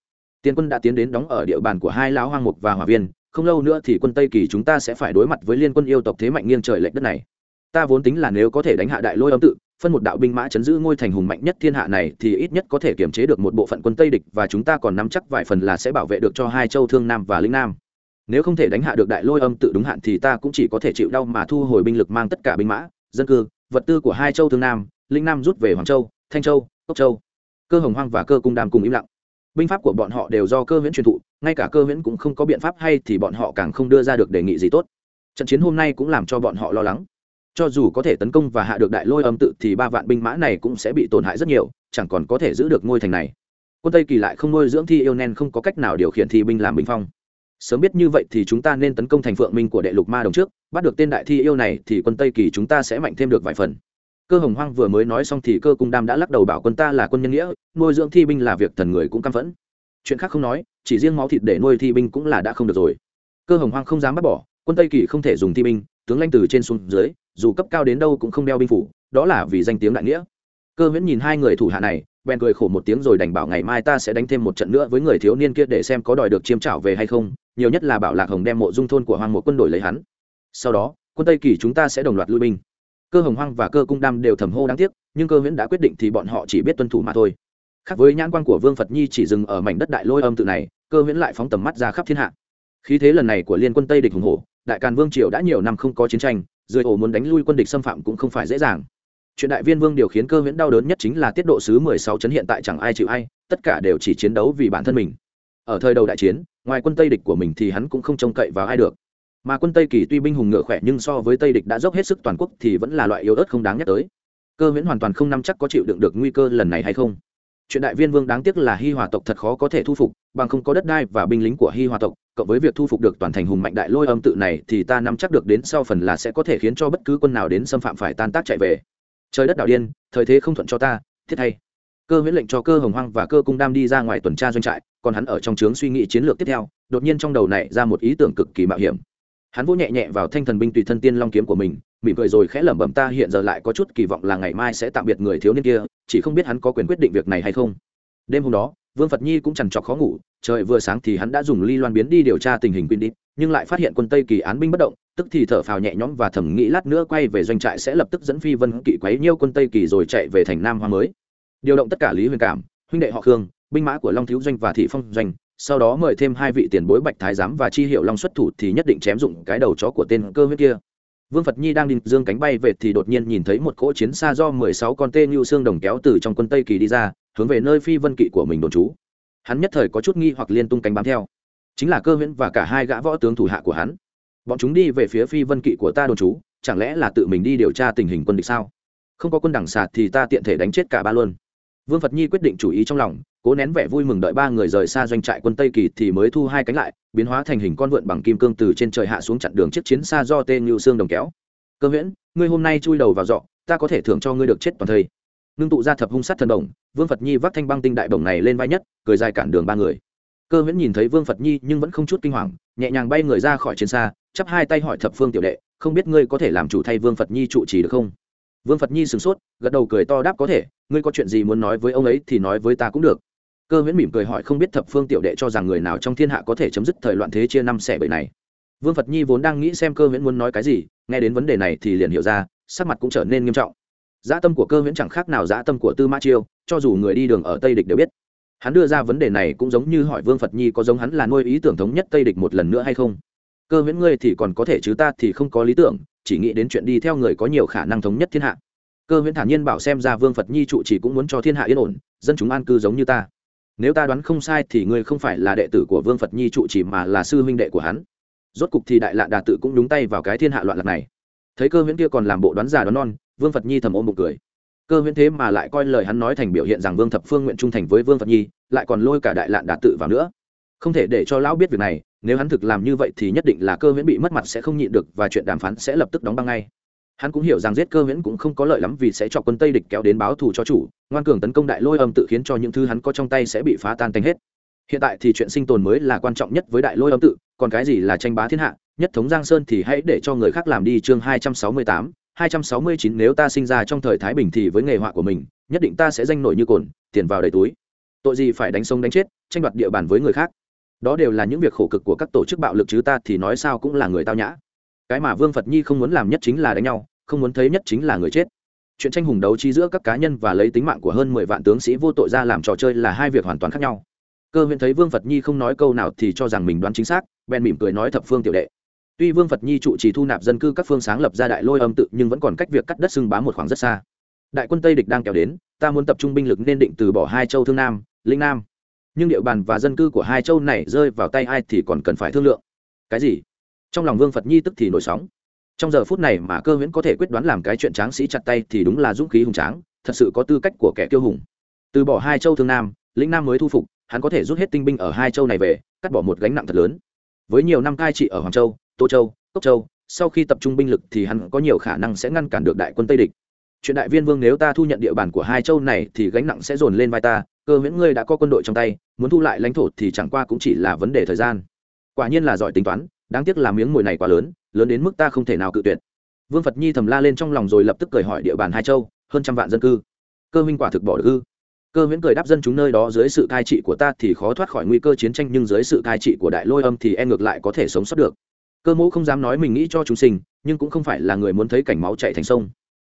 Tiên quân đã tiến đến đóng ở địa bàn của hai lão hoang mục và hòa viên, không lâu nữa thì quân tây kỳ chúng ta sẽ phải đối mặt với liên quân yêu tộc thế mạnh nghiêng trời lệch đất này. Ta vốn tính là nếu có thể đánh hạ đại lôi âm tự, phân một đạo binh mã chấn giữ ngôi thành hùng mạnh nhất thiên hạ này thì ít nhất có thể kiềm chế được một bộ phận quân tây địch và chúng ta còn nắm chắc vài phần là sẽ bảo vệ được cho hai châu, thương nam và linh nam. Nếu không thể đánh hạ được đại lôi âm tự đúng hạn thì ta cũng chỉ có thể chịu đau mà thu hồi binh lực mang tất cả binh mã, dân cư, vật tư của hai châu, thương nam linh nam rút về hoàng châu, thanh châu, cốc châu. Cơ hồng hoang và cơ cung đam cùng im lặng. Binh pháp của bọn họ đều do cơ huyễn truyền thụ, ngay cả cơ huyễn cũng không có biện pháp hay thì bọn họ càng không đưa ra được đề nghị gì tốt. Trận chiến hôm nay cũng làm cho bọn họ lo lắng. Cho dù có thể tấn công và hạ được đại lôi âm tự thì ba vạn binh mã này cũng sẽ bị tổn hại rất nhiều, chẳng còn có thể giữ được ngôi thành này. Quân tây kỳ lại không nuôi dưỡng thi yêu nen không có cách nào điều khiển thi binh làm bình phong. Sớm biết như vậy thì chúng ta nên tấn công thành phượng minh của đệ lục ma đồng trước, bắt được tên đại thi yêu này thì quân tây kỳ chúng ta sẽ mạnh thêm được vài phần cơ hồng hoang vừa mới nói xong thì cơ cung đam đã lắc đầu bảo quân ta là quân nhân nghĩa, nuôi dưỡng thi binh là việc thần người cũng căm phẫn. Chuyện khác không nói, chỉ riêng máu thịt để nuôi thi binh cũng là đã không được rồi. Cơ hồng hoang không dám bắt bỏ, quân tây kỳ không thể dùng thi binh, tướng lanh từ trên xuống dưới, dù cấp cao đến đâu cũng không đeo binh phủ, đó là vì danh tiếng đại nghĩa. Cơ huyễn nhìn hai người thủ hạ này, bèn cười khổ một tiếng rồi đành bảo ngày mai ta sẽ đánh thêm một trận nữa với người thiếu niên kia để xem có đòi được chiêm trảo về hay không, nhiều nhất là bảo lạc hồng đem mộ dung thôn của hoàng một quân đội lấy hắn. Sau đó, quân tây kỳ chúng ta sẽ đồng loạt lui binh cơ hồng hoang và cơ cung đam đều thầm hô đáng tiếc, nhưng cơ huyễn đã quyết định thì bọn họ chỉ biết tuân thủ mà thôi. Khác với nhãn quan của vương phật nhi chỉ dừng ở mảnh đất đại lôi âm tự này, cơ huyễn lại phóng tầm mắt ra khắp thiên hạ. Khí thế lần này của liên quân tây địch hùng hổ, đại càn vương triều đã nhiều năm không có chiến tranh, dưới ổ muốn đánh lui quân địch xâm phạm cũng không phải dễ dàng. Chuyện đại viên vương điều khiến cơ huyễn đau đớn nhất chính là tiết độ sứ mười sáu chấn hiện tại chẳng ai chịu ai, tất cả đều chỉ chiến đấu vì bản thân mình. Ở thời đầu đại chiến, ngoài quân tây địch của mình thì hắn cũng không trông cậy vào ai được mà quân tây kỳ tuy binh hùng ngựa khỏe nhưng so với tây địch đã dốc hết sức toàn quốc thì vẫn là loại yếu ớt không đáng nhắc tới. Cơ huyễn hoàn toàn không nắm chắc có chịu đựng được nguy cơ lần này hay không. Chuyện đại viên vương đáng tiếc là hi hòa tộc thật khó có thể thu phục, bằng không có đất đai và binh lính của hi hòa tộc, cộng với việc thu phục được toàn thành hùng mạnh đại lôi âm tự này thì ta nắm chắc được đến sau phần là sẽ có thể khiến cho bất cứ quân nào đến xâm phạm phải tan tác chạy về. Trời đất đảo điên, thời thế không thuận cho ta, thiết thay cơ huyễn lệnh cho cơ hồng hoang và cơ cung đam đi ra ngoài tuần tra doanh trại, còn hắn ở trong trướng suy nghĩ chiến lược tiếp theo, đột nhiên trong đầu này ra một ý tưởng cực kỳ mạo hiểm hắn vỗ nhẹ nhẹ vào thanh thần binh tùy thân tiên long kiếm của mình, mỉm cười rồi khẽ lẩm bẩm, ta hiện giờ lại có chút kỳ vọng là ngày mai sẽ tạm biệt người thiếu niên kia, chỉ không biết hắn có quyền quyết định việc này hay không. Đêm hôm đó, vương phật nhi cũng chẳng chọc khó ngủ, trời vừa sáng thì hắn đã dùng ly loan biến đi điều tra tình hình quyên đi nhưng lại phát hiện quân tây kỳ án binh bất động, tức thì thở phào nhẹ nhõm và thầm nghĩ lát nữa quay về doanh trại sẽ lập tức dẫn phi vân kỵ quấy nhiêu quân tây kỳ rồi chạy về thành nam hoa mới. Điều động tất cả lý huyền cảm, huynh đệ họ khương, binh mã của long thiếu doanh và thị phong doanh sau đó mời thêm hai vị tiền bối bạch thái giám và chi hiệu long xuất thủ thì nhất định chém dụng cái đầu chó của tên cơ huyết kia. Vương phật nhi đang định dương cánh bay về thì đột nhiên nhìn thấy một cỗ chiến xa do mười sáu con tê như xương đồng kéo từ trong quân tây kỳ đi ra, hướng về nơi phi vân kỵ của mình đồn trú. Hắn nhất thời có chút nghi hoặc liên tung cánh bám theo. Chính là cơ huyễn và cả hai gã võ tướng thủ hạ của hắn. Bọn chúng đi về phía phi vân kỵ của ta đồn trú, chẳng lẽ là tự mình đi điều tra tình hình quân địch sao? Không có quân đẳng sạt thì ta tiện thể đánh chết cả ba luôn. Vương phật nhi quyết định chủ ý trong lòng cố nén vẻ vui mừng đợi ba người rời xa doanh trại quân tây kỳ thì mới thu hai cánh lại, biến hóa thành hình con vượn bằng kim cương từ trên trời hạ xuống chặn đường chiếc chiến xa do tên như xương đồng kéo. Cơ huyễn, ngươi hôm nay chui đầu vào dọ, ta có thể thưởng cho ngươi được chết toàn thây. Ngưng tụ ra thập hung sát thần đồng vương phật nhi vác thanh băng tinh đại bổng này lên vai nhất, cười dài cản đường ba người. Cơ huyễn nhìn thấy vương phật nhi nhưng vẫn không chút kinh hoàng, nhẹ nhàng bay người ra khỏi chiến xa, chắp hai tay hỏi thập phương tiểu đệ, không biết ngươi có thể làm chủ thay vương phật nhi trụ trì được không? Vương phật nhi sửng sốt, gật đầu cười to đáp, có thể, ngươi có chuyện gì muốn nói với ông ấy thì nói với ta cũng được cơ huyễn mỉm cười hỏi không biết thập phương tiểu đệ cho rằng người nào trong thiên hạ có thể chấm dứt thời loạn thế chia năm xẻ bảy này. Vương phật nhi vốn đang nghĩ xem cơ huyễn muốn nói cái gì, nghe đến vấn đề này thì liền hiểu ra, sắc mặt cũng trở nên nghiêm trọng. Dã tâm của cơ huyễn chẳng khác nào dã tâm của tư mã chiêu, cho dù người đi đường ở tây địch đều biết. Hắn đưa ra vấn đề này cũng giống như hỏi vương phật nhi có giống hắn là nuôi ý tưởng thống nhất tây địch một lần nữa hay không. Cơ huyễn ngươi thì còn có thể chứ ta thì không có lý tưởng, chỉ nghĩ đến chuyện đi theo người có nhiều khả năng thống nhất thiên hạ. Cơ huyễn thản nhiên bảo xem ra vương phật nhi trụ chỉ cũng muốn cho thiên hạ yên ổn, dân chúng an cư giống như ta nếu ta đoán không sai thì ngươi không phải là đệ tử của vương phật nhi trụ chỉ mà là sư huynh đệ của hắn. Rốt cục thì đại lạ đà tự cũng đúng tay vào cái thiên hạ loạn lạc này. Thấy cơ huyễn kia còn làm bộ đoán già đoán non, vương phật nhi thầm ôm một cười. Cơ huyễn thế mà lại coi lời hắn nói thành biểu hiện rằng vương thập phương nguyện trung thành với vương phật nhi, lại còn lôi cả đại lạn đà tự vào nữa. Không thể để cho lão biết việc này, nếu hắn thực làm như vậy thì nhất định là cơ huyễn bị mất mặt sẽ không nhịn được và chuyện đàm phán sẽ lập tức đóng băng ngay hắn cũng hiểu rằng giết cơ huyễn cũng không có lợi lắm vì sẽ cho quân tây địch kéo đến báo thù cho chủ, ngoan cường tấn công đại lôi âm tự khiến cho những thứ hắn có trong tay sẽ bị phá tan thành hết. Hiện tại thì chuyện sinh tồn mới là quan trọng nhất với đại lôi âm tự, còn cái gì là tranh bá thiên hạ, nhất thống giang sơn thì hãy để cho người khác làm đi chương hai trăm sáu mươi tám, hai trăm sáu mươi chín nếu ta sinh ra trong thời thái bình thì với nghề họa của mình, nhất định ta sẽ danh nổi như cồn, tiền vào đầy túi. Tội gì phải đánh sông đánh chết, tranh đoạt địa bàn với người khác. Đó đều là những việc khổ cực của các tổ chức bạo lực chứ ta thì nói sao cũng là người tao nhã cái mà vương phật nhi không muốn làm nhất chính là đánh nhau, không muốn thấy nhất chính là người chết. Chuyện tranh hùng đấu trí giữa các cá nhân và lấy tính mạng của hơn mười vạn tướng sĩ vô tội ra làm trò chơi là hai việc hoàn toàn khác nhau. Cơ huyện thấy vương phật nhi không nói câu nào thì cho rằng mình đoán chính xác, bèn mỉm cười nói thập phương tiểu đệ. Tuy vương phật nhi trụ trì thu nạp dân cư các phương sáng lập ra đại lôi âm tự, nhưng vẫn còn cách việc cắt đất xưng bám một khoảng rất xa. Đại quân tây địch đang kéo đến, ta muốn tập trung binh lực nên định từ bỏ hai châu thương nam, linh nam. Nhưng địa bàn và dân cư của hai châu này rơi vào tay ai thì còn cần phải thương lượng. Cái gì? Trong lòng vương phật nhi tức thì nổi sóng. Trong giờ phút này mà cơ huyễn có thể quyết đoán làm cái chuyện tráng sĩ chặt tay thì đúng là dũng khí hùng tráng, thật sự có tư cách của kẻ kiêu hùng. Từ bỏ hai châu thương nam, lĩnh nam mới thu phục, hắn có thể rút hết tinh binh ở hai châu này về, cắt bỏ một gánh nặng thật lớn. Với nhiều năm cai trị ở hoàng châu, tô châu, cốc châu, sau khi tập trung binh lực thì hắn có nhiều khả năng sẽ ngăn cản được đại quân tây địch. Chuyện đại viên vương nếu ta thu nhận địa bàn của hai châu này thì gánh nặng sẽ dồn lên vai ta, cơ huyễn ngươi đã có quân đội trong tay, muốn thu lại lãnh thổ thì chẳng qua cũng chỉ là vấn đề thời gian. Quả nhiên là giỏi tính toán đáng tiếc là miếng mồi này quá lớn lớn đến mức ta không thể nào cự tuyệt. Vương phật nhi thầm la lên trong lòng rồi lập tức cười hỏi địa bàn hai châu, hơn trăm vạn dân cư. Cơ minh quả thực bỏ được ư? Cơ huyễn cười đáp dân chúng nơi đó dưới sự cai trị của ta thì khó thoát khỏi nguy cơ chiến tranh, nhưng dưới sự cai trị của đại lôi âm thì e ngược lại có thể sống sót được. Cơ mẫu không dám nói mình nghĩ cho chúng sinh, nhưng cũng không phải là người muốn thấy cảnh máu chạy thành sông.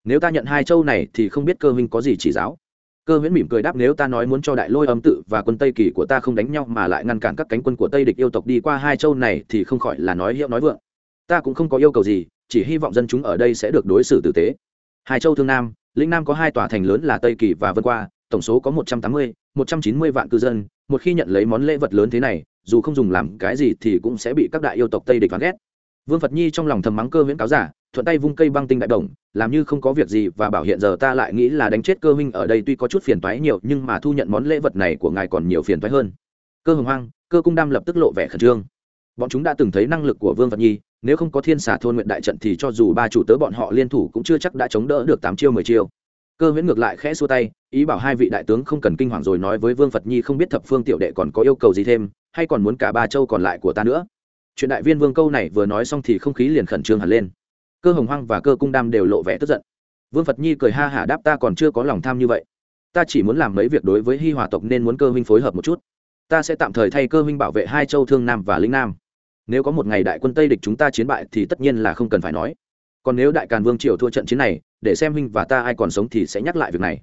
Nếu ta nhận hai châu này thì không biết cơ huynh có gì chỉ giáo cơ huyễn mỉm cười đáp nếu ta nói muốn cho đại lôi âm tự và quân tây kỳ của ta không đánh nhau mà lại ngăn cản các cánh quân của tây địch yêu tộc đi qua hai châu này thì không khỏi là nói hiệu nói vượng. Ta cũng không có yêu cầu gì, chỉ hy vọng dân chúng ở đây sẽ được đối xử tử tế. Hai châu thương nam, lĩnh nam có hai tòa thành lớn là tây kỳ và vân qua, tổng số có một trăm tám mươi, một trăm chín mươi vạn cư dân. Một khi nhận lấy món lễ vật lớn thế này, dù không dùng làm cái gì thì cũng sẽ bị các đại yêu tộc tây địch phán ghét. Vương phật nhi trong lòng thầm mắng cơ huyễn cáo giả thuận tay vung cây băng tinh đại đồng, làm như không có việc gì và bảo hiện giờ ta lại nghĩ là đánh chết cơ huynh ở đây tuy có chút phiền toái nhiều, nhưng mà thu nhận món lễ vật này của ngài còn nhiều phiền toái hơn. Cơ hồng hoang, cơ cung đam lập tức lộ vẻ khẩn trương. Bọn chúng đã từng thấy năng lực của vương phật nhi, nếu không có thiên xà thôn nguyện đại trận thì cho dù ba chủ tớ bọn họ liên thủ cũng chưa chắc đã chống đỡ được tám chiêu mười chiêu. Cơ huyễn ngược lại khẽ xua tay, ý bảo hai vị đại tướng không cần kinh hoàng rồi nói với vương phật nhi không biết thập phương tiểu đệ còn có yêu cầu gì thêm, hay còn muốn cả ba châu còn lại của ta nữa. Chuyện đại viên vương câu này vừa nói xong thì không khí liền khẩn trương hẳn lên cơ hồng hoang và cơ cung đam đều lộ vẻ tức giận. Vương phật nhi cười ha hả đáp ta còn chưa có lòng tham như vậy. Ta chỉ muốn làm mấy việc đối với hi hòa tộc nên muốn cơ huynh phối hợp một chút. Ta sẽ tạm thời thay cơ huynh bảo vệ hai châu thương nam và Linh nam. Nếu có một ngày đại quân tây địch chúng ta chiến bại thì tất nhiên là không cần phải nói. Còn nếu đại càn vương triều thua trận chiến này, để xem huynh và ta ai còn sống thì sẽ nhắc lại việc này.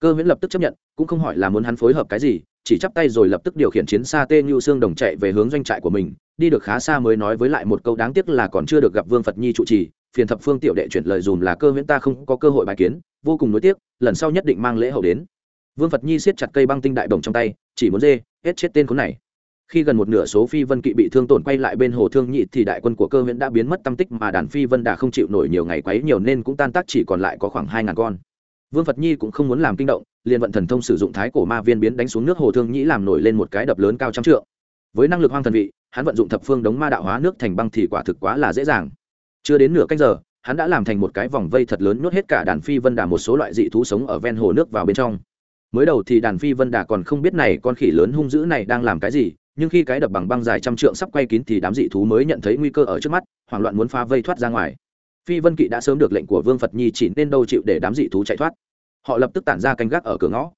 Cơ huyễn lập tức chấp nhận, cũng không hỏi là muốn hắn phối hợp cái gì, chỉ chắp tay rồi lập tức điều khiển chiến xa tê như xương đồng chạy về hướng doanh trại của mình, đi được khá xa mới nói với lại một câu đáng tiếc là còn chưa được gặp vương phật nhi trụ trì phiền thập phương tiểu đệ chuyển lời dùm là cơ huyễn ta không có cơ hội bài kiến, vô cùng nối tiếc, lần sau nhất định mang lễ hậu đến. Vương phật nhi siết chặt cây băng tinh đại bồng trong tay, chỉ muốn dê, hết chết tên khốn này. Khi gần một nửa số phi vân kỵ bị thương tổn quay lại bên hồ thương nhị thì đại quân của cơ huyễn đã biến mất tâm tích mà đàn phi vân đã không chịu nổi nhiều ngày quấy nhiều nên cũng tan tác chỉ còn lại có khoảng hai ngàn con. Vương phật nhi cũng không muốn làm kinh động, liền vận thần thông sử dụng thái cổ ma viên biến đánh xuống nước hồ thương nhĩ làm nổi lên một cái đập lớn cao trăm trượng. Với năng lực hoang thần vị, hắn vận dụng thập phương đống ma đạo hóa nước thành băng thì quả thực quá là dễ dàng chưa đến nửa canh giờ, hắn đã làm thành một cái vòng vây thật lớn nhốt hết cả đàn phi vân đà một số loại dị thú sống ở ven hồ nước vào bên trong. Mới đầu thì đàn phi vân đà còn không biết này con khỉ lớn hung dữ này đang làm cái gì, nhưng khi cái đập bằng băng dài trăm trượng sắp quay kín thì đám dị thú mới nhận thấy nguy cơ ở trước mắt, hoảng loạn muốn phá vây thoát ra ngoài. Phi vân kỵ đã sớm được lệnh của vương phật nhi chỉ nên đâu chịu để đám dị thú chạy thoát. Họ lập tức tản ra canh gác ở cửa ngõ.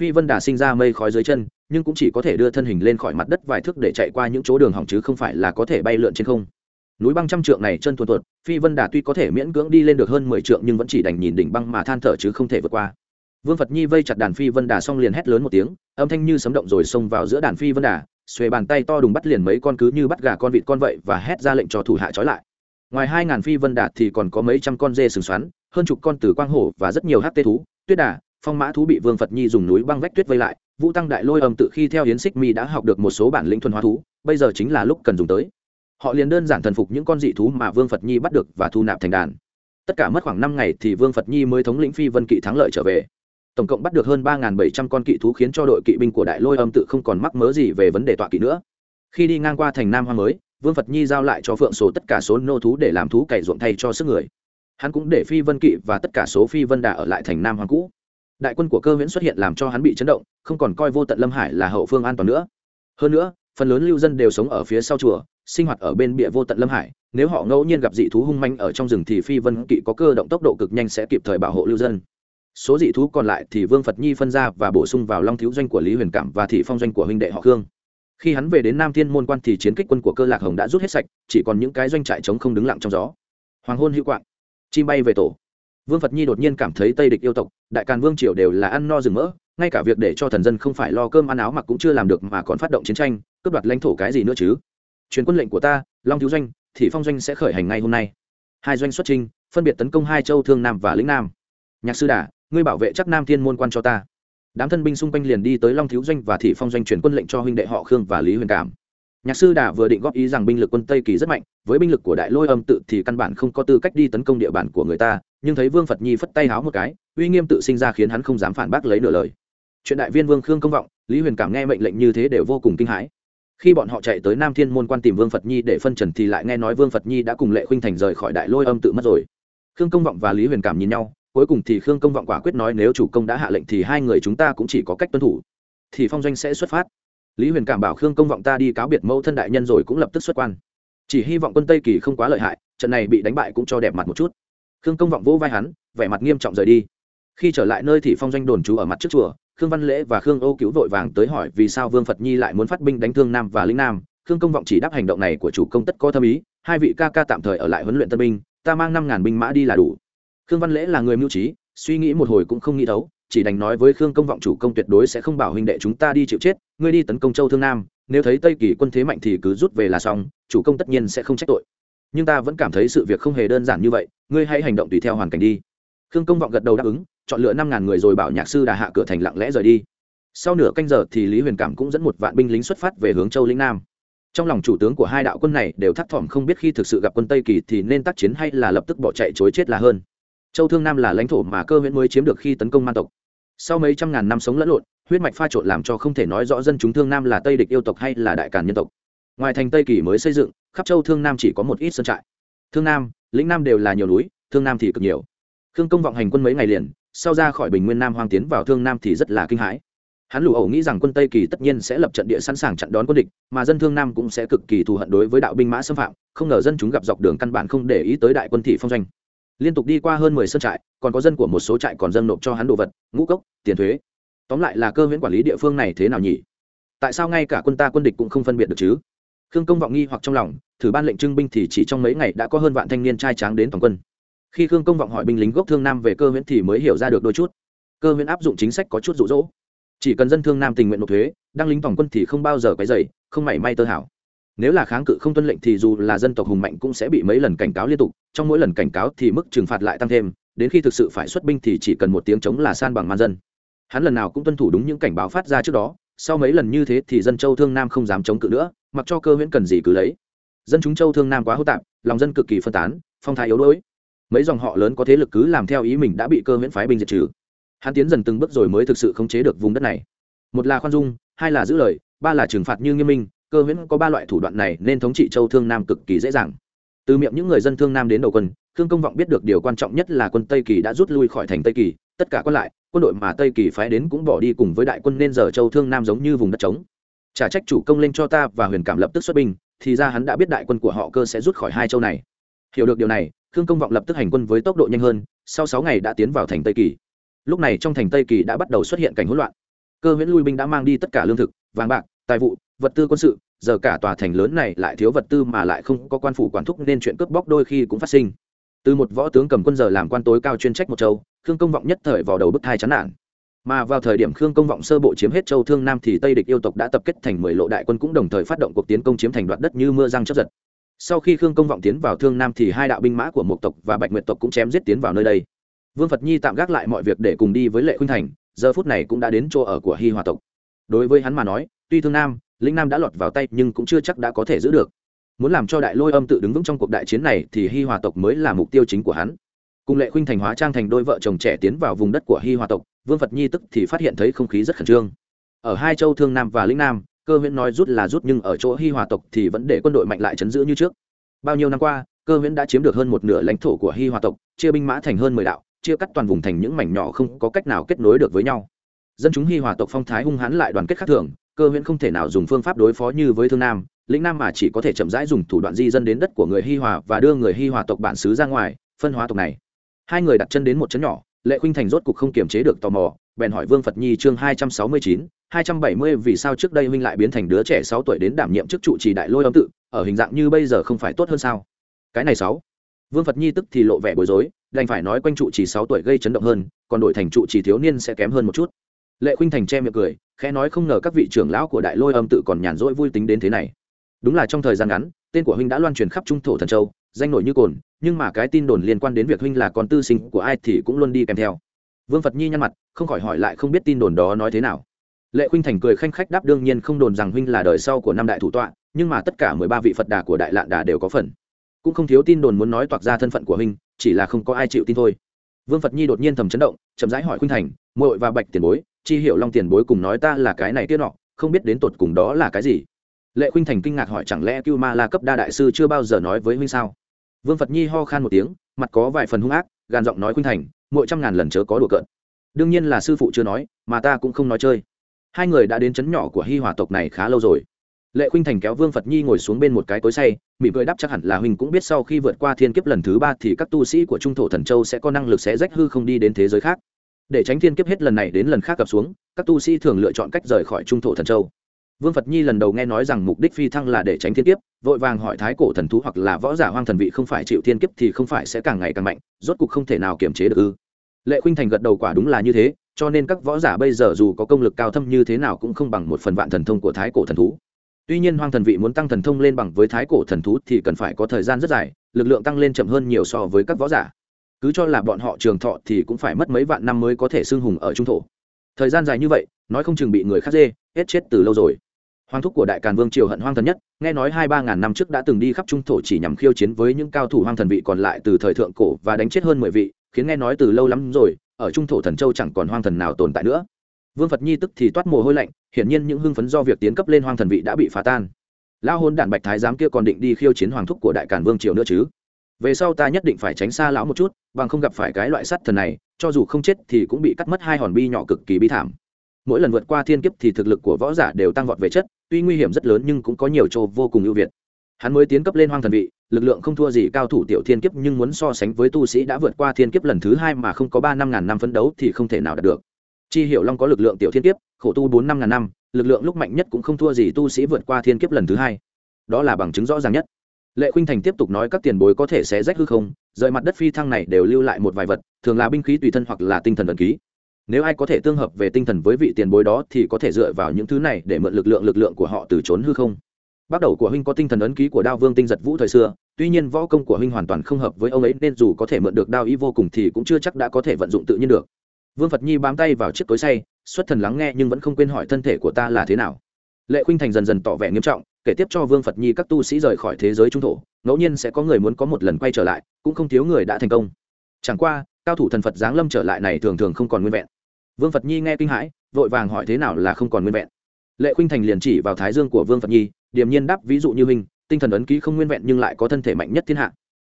Phi vân đà sinh ra mây khói dưới chân, nhưng cũng chỉ có thể đưa thân hình lên khỏi mặt đất vài thước để chạy qua những chỗ đường hỏng chứ không phải là có thể bay lượn trên không núi băng trăm trượng này chân tuột tuột, phi vân đà tuy có thể miễn cưỡng đi lên được hơn mười trượng nhưng vẫn chỉ đành nhìn đỉnh băng mà than thở chứ không thể vượt qua. Vương phật nhi vây chặt đàn phi vân đà xong liền hét lớn một tiếng, âm thanh như sấm động rồi xông vào giữa đàn phi vân đà, xuề bàn tay to đùng bắt liền mấy con cứ như bắt gà con vịt con vậy và hét ra lệnh cho thủ hạ trói lại. Ngoài hai ngàn phi vân đà thì còn có mấy trăm con dê sừng xoắn, hơn chục con từ quang hổ và rất nhiều hát tê thú, tuyết đà, phong mã thú bị vương phật nhi dùng núi băng vách tuyết vây lại, vũ tăng đại lôi âm tự khi theo hiến xích mi đã học được một số bản lĩnh thuần hóa thú, bây giờ chính là lúc cần dùng tới họ liền đơn giản thần phục những con dị thú mà vương phật nhi bắt được và thu nạp thành đàn. Tất cả mất khoảng năm ngày thì vương phật nhi mới thống lĩnh phi vân kỵ thắng lợi trở về. Tổng cộng bắt được hơn ba bảy trăm con kỵ thú khiến cho đội kỵ binh của đại lôi âm tự không còn mắc mớ gì về vấn đề tọa kỵ nữa. Khi đi ngang qua thành nam hoa mới, vương phật nhi giao lại cho phượng số tất cả số nô thú để làm thú cày ruộng thay cho sức người. Hắn cũng để phi vân kỵ và tất cả số phi vân đà ở lại thành nam Hoa cũ. Đại quân của cơ viễn xuất hiện làm cho hắn bị chấn động, không còn coi vô tận lâm hải là hậu phương an toàn nữa. Hơn nữa phần lớn lưu dân đều sống ở phía sau chùa, sinh hoạt ở bên bìa vô tận lâm hải. Nếu họ ngẫu nhiên gặp dị thú hung manh ở trong rừng thì phi vân kỵ có cơ động tốc độ cực nhanh sẽ kịp thời bảo hộ lưu dân. Số dị thú còn lại thì vương phật nhi phân ra và bổ sung vào long thiếu doanh của lý huyền cảm và thị phong doanh của huynh đệ họ khương. Khi hắn về đến nam thiên môn quan thì chiến kích quân của cơ lạc hồng đã rút hết sạch, chỉ còn những cái doanh trại trống không đứng lặng trong gió. Hoàng hôn hữu quạng. Chim bay về tổ. Vương phật nhi đột nhiên cảm thấy tây địch yêu tộc, đại càn vương triều đều là ăn no rừng mỡ ngay cả việc để cho thần dân không phải lo cơm ăn áo mặc cũng chưa làm được mà còn phát động chiến tranh, cướp đoạt lãnh thổ cái gì nữa chứ? Truyền quân lệnh của ta, long thiếu doanh thì phong doanh sẽ khởi hành ngay hôm nay. Hai doanh xuất trinh phân biệt tấn công hai châu, thương nam và lĩnh nam. Nhạc sư đà, ngươi bảo vệ chắc nam thiên môn quan cho ta. Đám thân binh xung quanh liền đi tới long thiếu doanh và thị phong doanh truyền quân lệnh cho huynh đệ họ khương và lý huyền cảm. Nhạc sư đà vừa định góp ý rằng binh lực quân tây kỳ rất mạnh, với binh lực của đại lôi âm tự thì căn bản không có tư cách đi tấn công địa bàn của người ta, nhưng thấy vương phật nhi phất tay háo một cái, uy nghiêm tự sinh ra khiến hắn không dám phản bác lấy nửa lời chuyện đại viên vương khương công vọng, lý huyền cảm nghe mệnh lệnh như thế đều vô cùng kinh hãi. Khi bọn họ chạy tới nam thiên môn quan tìm vương phật nhi để phân trần thì lại nghe nói vương phật nhi đã cùng lệ khuynh thành rời khỏi đại lôi âm tự mất rồi. Khương công vọng và lý huyền cảm nhìn nhau, cuối cùng thì khương công vọng quả quyết nói nếu chủ công đã hạ lệnh thì hai người chúng ta cũng chỉ có cách tuân thủ. Thì phong doanh sẽ xuất phát. Lý huyền cảm bảo khương công vọng ta đi cáo biệt mẫu thân đại nhân rồi cũng lập tức xuất quan. Chỉ hy vọng quân tây kỳ không quá lợi hại, trận này bị đánh bại cũng cho đẹp mặt một chút. Khương công vọng vỗ vai hắn, vẻ mặt nghiêm trọng rời đi. Khi trở lại nơi thì phong doanh đồn trú ở mặt trước chùa khương văn lễ và khương ô cứu vội vàng tới hỏi vì sao vương phật nhi lại muốn phát binh đánh thương nam và linh nam. Khương công vọng chỉ đáp hành động này của chủ công tất có thâm ý, hai vị ca ca tạm thời ở lại huấn luyện tân binh, ta mang năm ngàn binh mã đi là đủ. Khương văn lễ là người mưu trí, suy nghĩ một hồi cũng không nghĩ thấu, chỉ đành nói với khương công vọng chủ công tuyệt đối sẽ không bảo huynh đệ chúng ta đi chịu chết, ngươi đi tấn công châu thương nam, nếu thấy tây kỳ quân thế mạnh thì cứ rút về là xong, chủ công tất nhiên sẽ không trách tội. Nhưng ta vẫn cảm thấy sự việc không hề đơn giản như vậy, ngươi hãy hành động tùy theo hoàn cảnh đi. Khương công vọng gật đầu đáp ứng chọn lựa năm ngàn người rồi bảo nhạc sư đà hạ cửa thành lặng lẽ rời đi. Sau nửa canh giờ thì lý huyền cảm cũng dẫn một vạn binh lính xuất phát về hướng châu lĩnh nam. Trong lòng chủ tướng của hai đạo quân này đều thắt thỏm không biết khi thực sự gặp quân tây kỳ thì nên tác chiến hay là lập tức bỏ chạy chối chết là hơn. Châu thương nam là lãnh thổ mà cơ huyện mới chiếm được khi tấn công man tộc. Sau mấy trăm ngàn năm sống lẫn lộn, huyết mạch pha trộn làm cho không thể nói rõ dân chúng thương nam là tây địch yêu tộc hay là đại càn nhân tộc. Ngoài thành tây kỳ mới xây dựng, khắp châu thương nam chỉ có một ít sơn trại. Thương nam, lĩnh nam đều là nhiều núi, thương nam thì cực nhiều. Khương công vọng hành quân mấy ngày liền sau ra khỏi bình nguyên nam hoang tiến vào thương nam thì rất là kinh hãi. Hắn lù ẩu nghĩ rằng quân tây kỳ tất nhiên sẽ lập trận địa sẵn sàng chặn đón quân địch, mà dân thương nam cũng sẽ cực kỳ thù hận đối với đạo binh mã xâm phạm, không ngờ dân chúng gặp dọc đường căn bản không để ý tới đại quân thị phong doanh. Liên tục đi qua hơn mười sân trại, còn có dân của một số trại còn dâng nộp cho hắn đồ vật, ngũ cốc, tiền thuế. Tóm lại là cơ huyễn quản lý địa phương này thế nào nhỉ? Tại sao ngay cả quân ta quân địch cũng không phân biệt được chứ? Khương công vọng nghi hoặc trong lòng, thử ban lệnh trưng binh thì chỉ trong mấy ngày đã có hơn vạn thanh niên trai tráng đến toàn quân khi khương công vọng hỏi binh lính gốc thương nam về cơ huyễn thì mới hiểu ra được đôi chút cơ huyễn áp dụng chính sách có chút rụ rỗ chỉ cần dân thương nam tình nguyện nộp thuế đăng lính tổng quân thì không bao giờ quấy dày không mảy may tơ hảo nếu là kháng cự không tuân lệnh thì dù là dân tộc hùng mạnh cũng sẽ bị mấy lần cảnh cáo liên tục, trong mỗi lần cảnh cáo thì mức trừng phạt lại tăng thêm, đến khi thực sự phải xuất binh thì chỉ cần một tiếng chống là san bằng man dân. hắn lần nào cũng tuân thủ đúng những cảnh báo phát ra trước đó, sau mấy lần như thế thì dân châu thương nam không dám chống cự nữa, mặc cho cơ huyễn cần gì cứ lấy. dân chúng châu thương nam quá hô tạp, lòng dân cực kỳ phân tán, phong thái yếu đuối mấy dòng họ lớn có thế lực cứ làm theo ý mình đã bị cơ miễn phái binh diệt trừ. Hắn tiến dần từng bước rồi mới thực sự khống chế được vùng đất này. Một là khoan dung, hai là giữ lời, ba là trừng phạt như nghiêm minh, cơ miễn có ba loại thủ đoạn này nên thống trị châu thương nam cực kỳ dễ dàng. Từ miệng những người dân thương nam đến đầu quân, khương công vọng biết được điều quan trọng nhất là quân tây kỳ đã rút lui khỏi thành tây kỳ, tất cả quân lại, quân đội mà tây kỳ phái đến cũng bỏ đi cùng với đại quân nên giờ châu thương nam giống như vùng đất trống. Trả trách chủ công lên cho ta và huyền cảm lập tức xuất binh, thì ra hắn đã biết đại quân của họ cơ sẽ rút khỏi hai châu này. Hiểu được điều này khương công vọng lập tức hành quân với tốc độ nhanh hơn, sau sáu ngày đã tiến vào thành tây kỳ. Lúc này trong thành tây kỳ đã bắt đầu xuất hiện cảnh hỗn loạn. Cơ huyễn lui binh đã mang đi tất cả lương thực, vàng bạc, tài vụ, vật tư quân sự, giờ cả tòa thành lớn này lại thiếu vật tư mà lại không có quan phủ quản thúc nên chuyện cướp bóc đôi khi cũng phát sinh. Từ một võ tướng cầm quân giờ làm quan tối cao chuyên trách một châu, khương công vọng nhất thời vào đầu bức thai chán nản. Mà vào thời điểm khương công vọng sơ bộ chiếm hết châu thương nam thì tây địch yêu tộc đã tập kết thành mười lộ đại quân cũng đồng thời phát động cuộc tiến công chiếm thành đoạt đất như mưa răng chấp giật sau khi khương công vọng tiến vào thương nam thì hai đạo binh mã của mộc tộc và bạch nguyệt tộc cũng chém giết tiến vào nơi đây vương phật nhi tạm gác lại mọi việc để cùng đi với lệ khuynh thành giờ phút này cũng đã đến chỗ ở của hi hòa tộc đối với hắn mà nói tuy thương nam lĩnh nam đã lọt vào tay nhưng cũng chưa chắc đã có thể giữ được muốn làm cho đại lôi âm tự đứng vững trong cuộc đại chiến này thì hi hòa tộc mới là mục tiêu chính của hắn cùng lệ khuynh thành hóa trang thành đôi vợ chồng trẻ tiến vào vùng đất của hi hòa tộc vương phật nhi tức thì phát hiện thấy không khí rất khẩn trương ở hai châu thương nam và lĩnh nam cơ huyễn nói rút là rút nhưng ở chỗ hi hòa tộc thì vẫn để quân đội mạnh lại chấn giữ như trước. Bao nhiêu năm qua, cơ huyễn đã chiếm được hơn một nửa lãnh thổ của hi hòa tộc, chia binh mã thành hơn mười đạo, chia cắt toàn vùng thành những mảnh nhỏ không có cách nào kết nối được với nhau. Dân chúng hi hòa tộc phong thái hung hãn lại đoàn kết khác thường, cơ huyễn không thể nào dùng phương pháp đối phó như với thương nam, lĩnh nam mà chỉ có thể chậm rãi dùng thủ đoạn di dân đến đất của người hi hòa và đưa người hi hòa tộc bản xứ ra ngoài, phân hóa tộc này. Hai người đặt chân đến một chấn nhỏ lệ khuynh thành rốt cục không kiềm chế được tò mò, bèn hỏi vương phật nhi chương hai trăm sáu mươi chín, hai trăm bảy mươi vì sao trước đây huynh lại biến thành đứa trẻ sáu tuổi đến đảm nhiệm chức trụ trì đại lôi âm tự, ở hình dạng như bây giờ không phải tốt hơn sao? Cái này sáu. Vương phật nhi tức thì lộ vẻ bối rối, đành phải nói quanh trụ trì sáu tuổi gây chấn động hơn, còn đổi thành trụ trì thiếu niên sẽ kém hơn một chút. Lệ khuynh thành che miệng cười, khẽ nói không ngờ các vị trưởng lão của đại lôi âm tự còn nhàn rỗi vui tính đến thế này. Đúng là trong thời gian ngắn, tên của huynh đã loan truyền khắp trung thổ thần châu danh nổi như cồn, nhưng mà cái tin đồn liên quan đến việc huynh là con tư sinh của ai thì cũng luôn đi kèm theo. Vương phật nhi nhăn mặt, không khỏi hỏi lại không biết tin đồn đó nói thế nào. Lệ khuynh thành cười khanh khách đáp đương nhiên không đồn rằng huynh là đời sau của năm đại thủ tọa, nhưng mà tất cả mười ba vị phật đà của đại lạn đà đều có phần. Cũng không thiếu tin đồn muốn nói toạc ra thân phận của huynh, chỉ là không có ai chịu tin thôi. Vương phật nhi đột nhiên thầm chấn động, chậm rãi hỏi khuynh thành, muội và bạch tiền bối, chi hiệu long tiền bối cùng nói ta là cái này tiết nọ, không biết đến tột cùng đó là cái gì? Lệ khuynh thành kinh ngạc hỏi, chẳng lẽ cưu ma la cấp đa đại sư chưa bao giờ nói với huynh sao? Vương phật nhi ho khan một tiếng, mặt có vài phần hung ác, gàn giọng nói khuynh thành mỗi trăm ngàn lần chớ có đùa cợt. Đương nhiên là sư phụ chưa nói, mà ta cũng không nói chơi. Hai người đã đến chấn nhỏ của hi hòa tộc này khá lâu rồi. Lệ khuynh thành kéo vương phật nhi ngồi xuống bên một cái cối say, mỉm cười đáp chắc hẳn là huynh cũng biết sau khi vượt qua thiên kiếp lần thứ ba thì các tu sĩ của trung thổ thần châu sẽ có năng lực sẽ rách hư không đi đến thế giới khác. Để tránh thiên kiếp hết lần này đến lần khác cập xuống, các tu sĩ thường lựa chọn cách rời khỏi trung thổ thần châu vương phật nhi lần đầu nghe nói rằng mục đích phi thăng là để tránh thiên kiếp, vội vàng hỏi thái cổ thần thú hoặc là võ giả hoang thần vị không phải chịu thiên kiếp thì không phải sẽ càng ngày càng mạnh, rốt cuộc không thể nào kiềm chế được ư. Lệ khuynh thành gật đầu quả đúng là như thế, cho nên các võ giả bây giờ dù có công lực cao thâm như thế nào cũng không bằng một phần vạn thần thông của thái cổ thần thú. Tuy nhiên hoang thần vị muốn tăng thần thông lên bằng với thái cổ thần thú thì cần phải có thời gian rất dài, lực lượng tăng lên chậm hơn nhiều so với các võ giả. Cứ cho là bọn họ trường thọ thì cũng phải mất mấy vạn năm mới có thể xưng hùng ở trung thổ. Thời gian dài như vậy, nói không chừng bị người khác dê, hết chết từ lâu rồi hoàng thúc của đại càn vương triều hận hoang thần nhất, nghe nói hai ba ngàn năm trước đã từng đi khắp trung thổ chỉ nhằm khiêu chiến với những cao thủ hoang thần vị còn lại từ thời thượng cổ và đánh chết hơn mười vị, khiến nghe nói từ lâu lắm rồi, ở trung thổ thần châu chẳng còn hoang thần nào tồn tại nữa. Vương phật nhi tức thì toát mồ hôi lạnh, hiển nhiên những hưng phấn do việc tiến cấp lên hoang thần vị đã bị phá tan. Lao hôn đản bạch thái giám kia còn định đi khiêu chiến hoàng thúc của đại càn vương triều nữa chứ? Về sau ta nhất định phải tránh xa lão một chút, bằng không gặp phải cái loại sắt thần này, cho dù không chết thì cũng bị cắt mất hai hòn bi nhỏ cực kỳ bi thảm mỗi lần vượt qua thiên kiếp thì thực lực của võ giả đều tăng vọt về chất, tuy nguy hiểm rất lớn nhưng cũng có nhiều chỗ vô cùng ưu việt. Hắn mới tiến cấp lên hoang thần vị, lực lượng không thua gì cao thủ tiểu thiên kiếp nhưng muốn so sánh với tu sĩ đã vượt qua thiên kiếp lần thứ hai mà không có ba năm ngàn năm phấn đấu thì không thể nào đạt được. Chi hiểu long có lực lượng tiểu thiên kiếp, khổ tu bốn năm ngàn năm, lực lượng lúc mạnh nhất cũng không thua gì tu sĩ vượt qua thiên kiếp lần thứ hai. Đó là bằng chứng rõ ràng nhất. Lệ khuynh thành tiếp tục nói các tiền bối có thể sẽ rách hư không, rời mặt đất phi thăng này đều lưu lại một vài vật, thường là binh khí tùy thân hoặc là tinh thần ẩn ký nếu ai có thể tương hợp về tinh thần với vị tiền bối đó thì có thể dựa vào những thứ này để mượn lực lượng lực lượng của họ từ trốn hư không. Bắt đầu của huynh có tinh thần ấn ký của đao vương tinh giật vũ thời xưa, tuy nhiên võ công của huynh hoàn toàn không hợp với ông ấy nên dù có thể mượn được đao ý vô cùng thì cũng chưa chắc đã có thể vận dụng tự nhiên được. Vương phật nhi bám tay vào chiếc cối say xuất thần lắng nghe nhưng vẫn không quên hỏi thân thể của ta là thế nào. Lệ khuynh thành dần dần tỏ vẻ nghiêm trọng, kể tiếp cho vương phật nhi các tu sĩ rời khỏi thế giới trung thổ, ngẫu nhiên sẽ có người muốn có một lần quay trở lại, cũng không thiếu người đã thành công. Chẳng qua cao thủ thần phật giáng lâm trở lại này thường thường không còn nguyên vẹn. Vương phật nhi nghe kinh hãi, vội vàng hỏi thế nào là không còn nguyên vẹn. Lệ khuynh thành liền chỉ vào thái dương của vương phật nhi, điềm nhiên đáp, ví dụ như hình, tinh thần ấn ký không nguyên vẹn nhưng lại có thân thể mạnh nhất thiên hạ.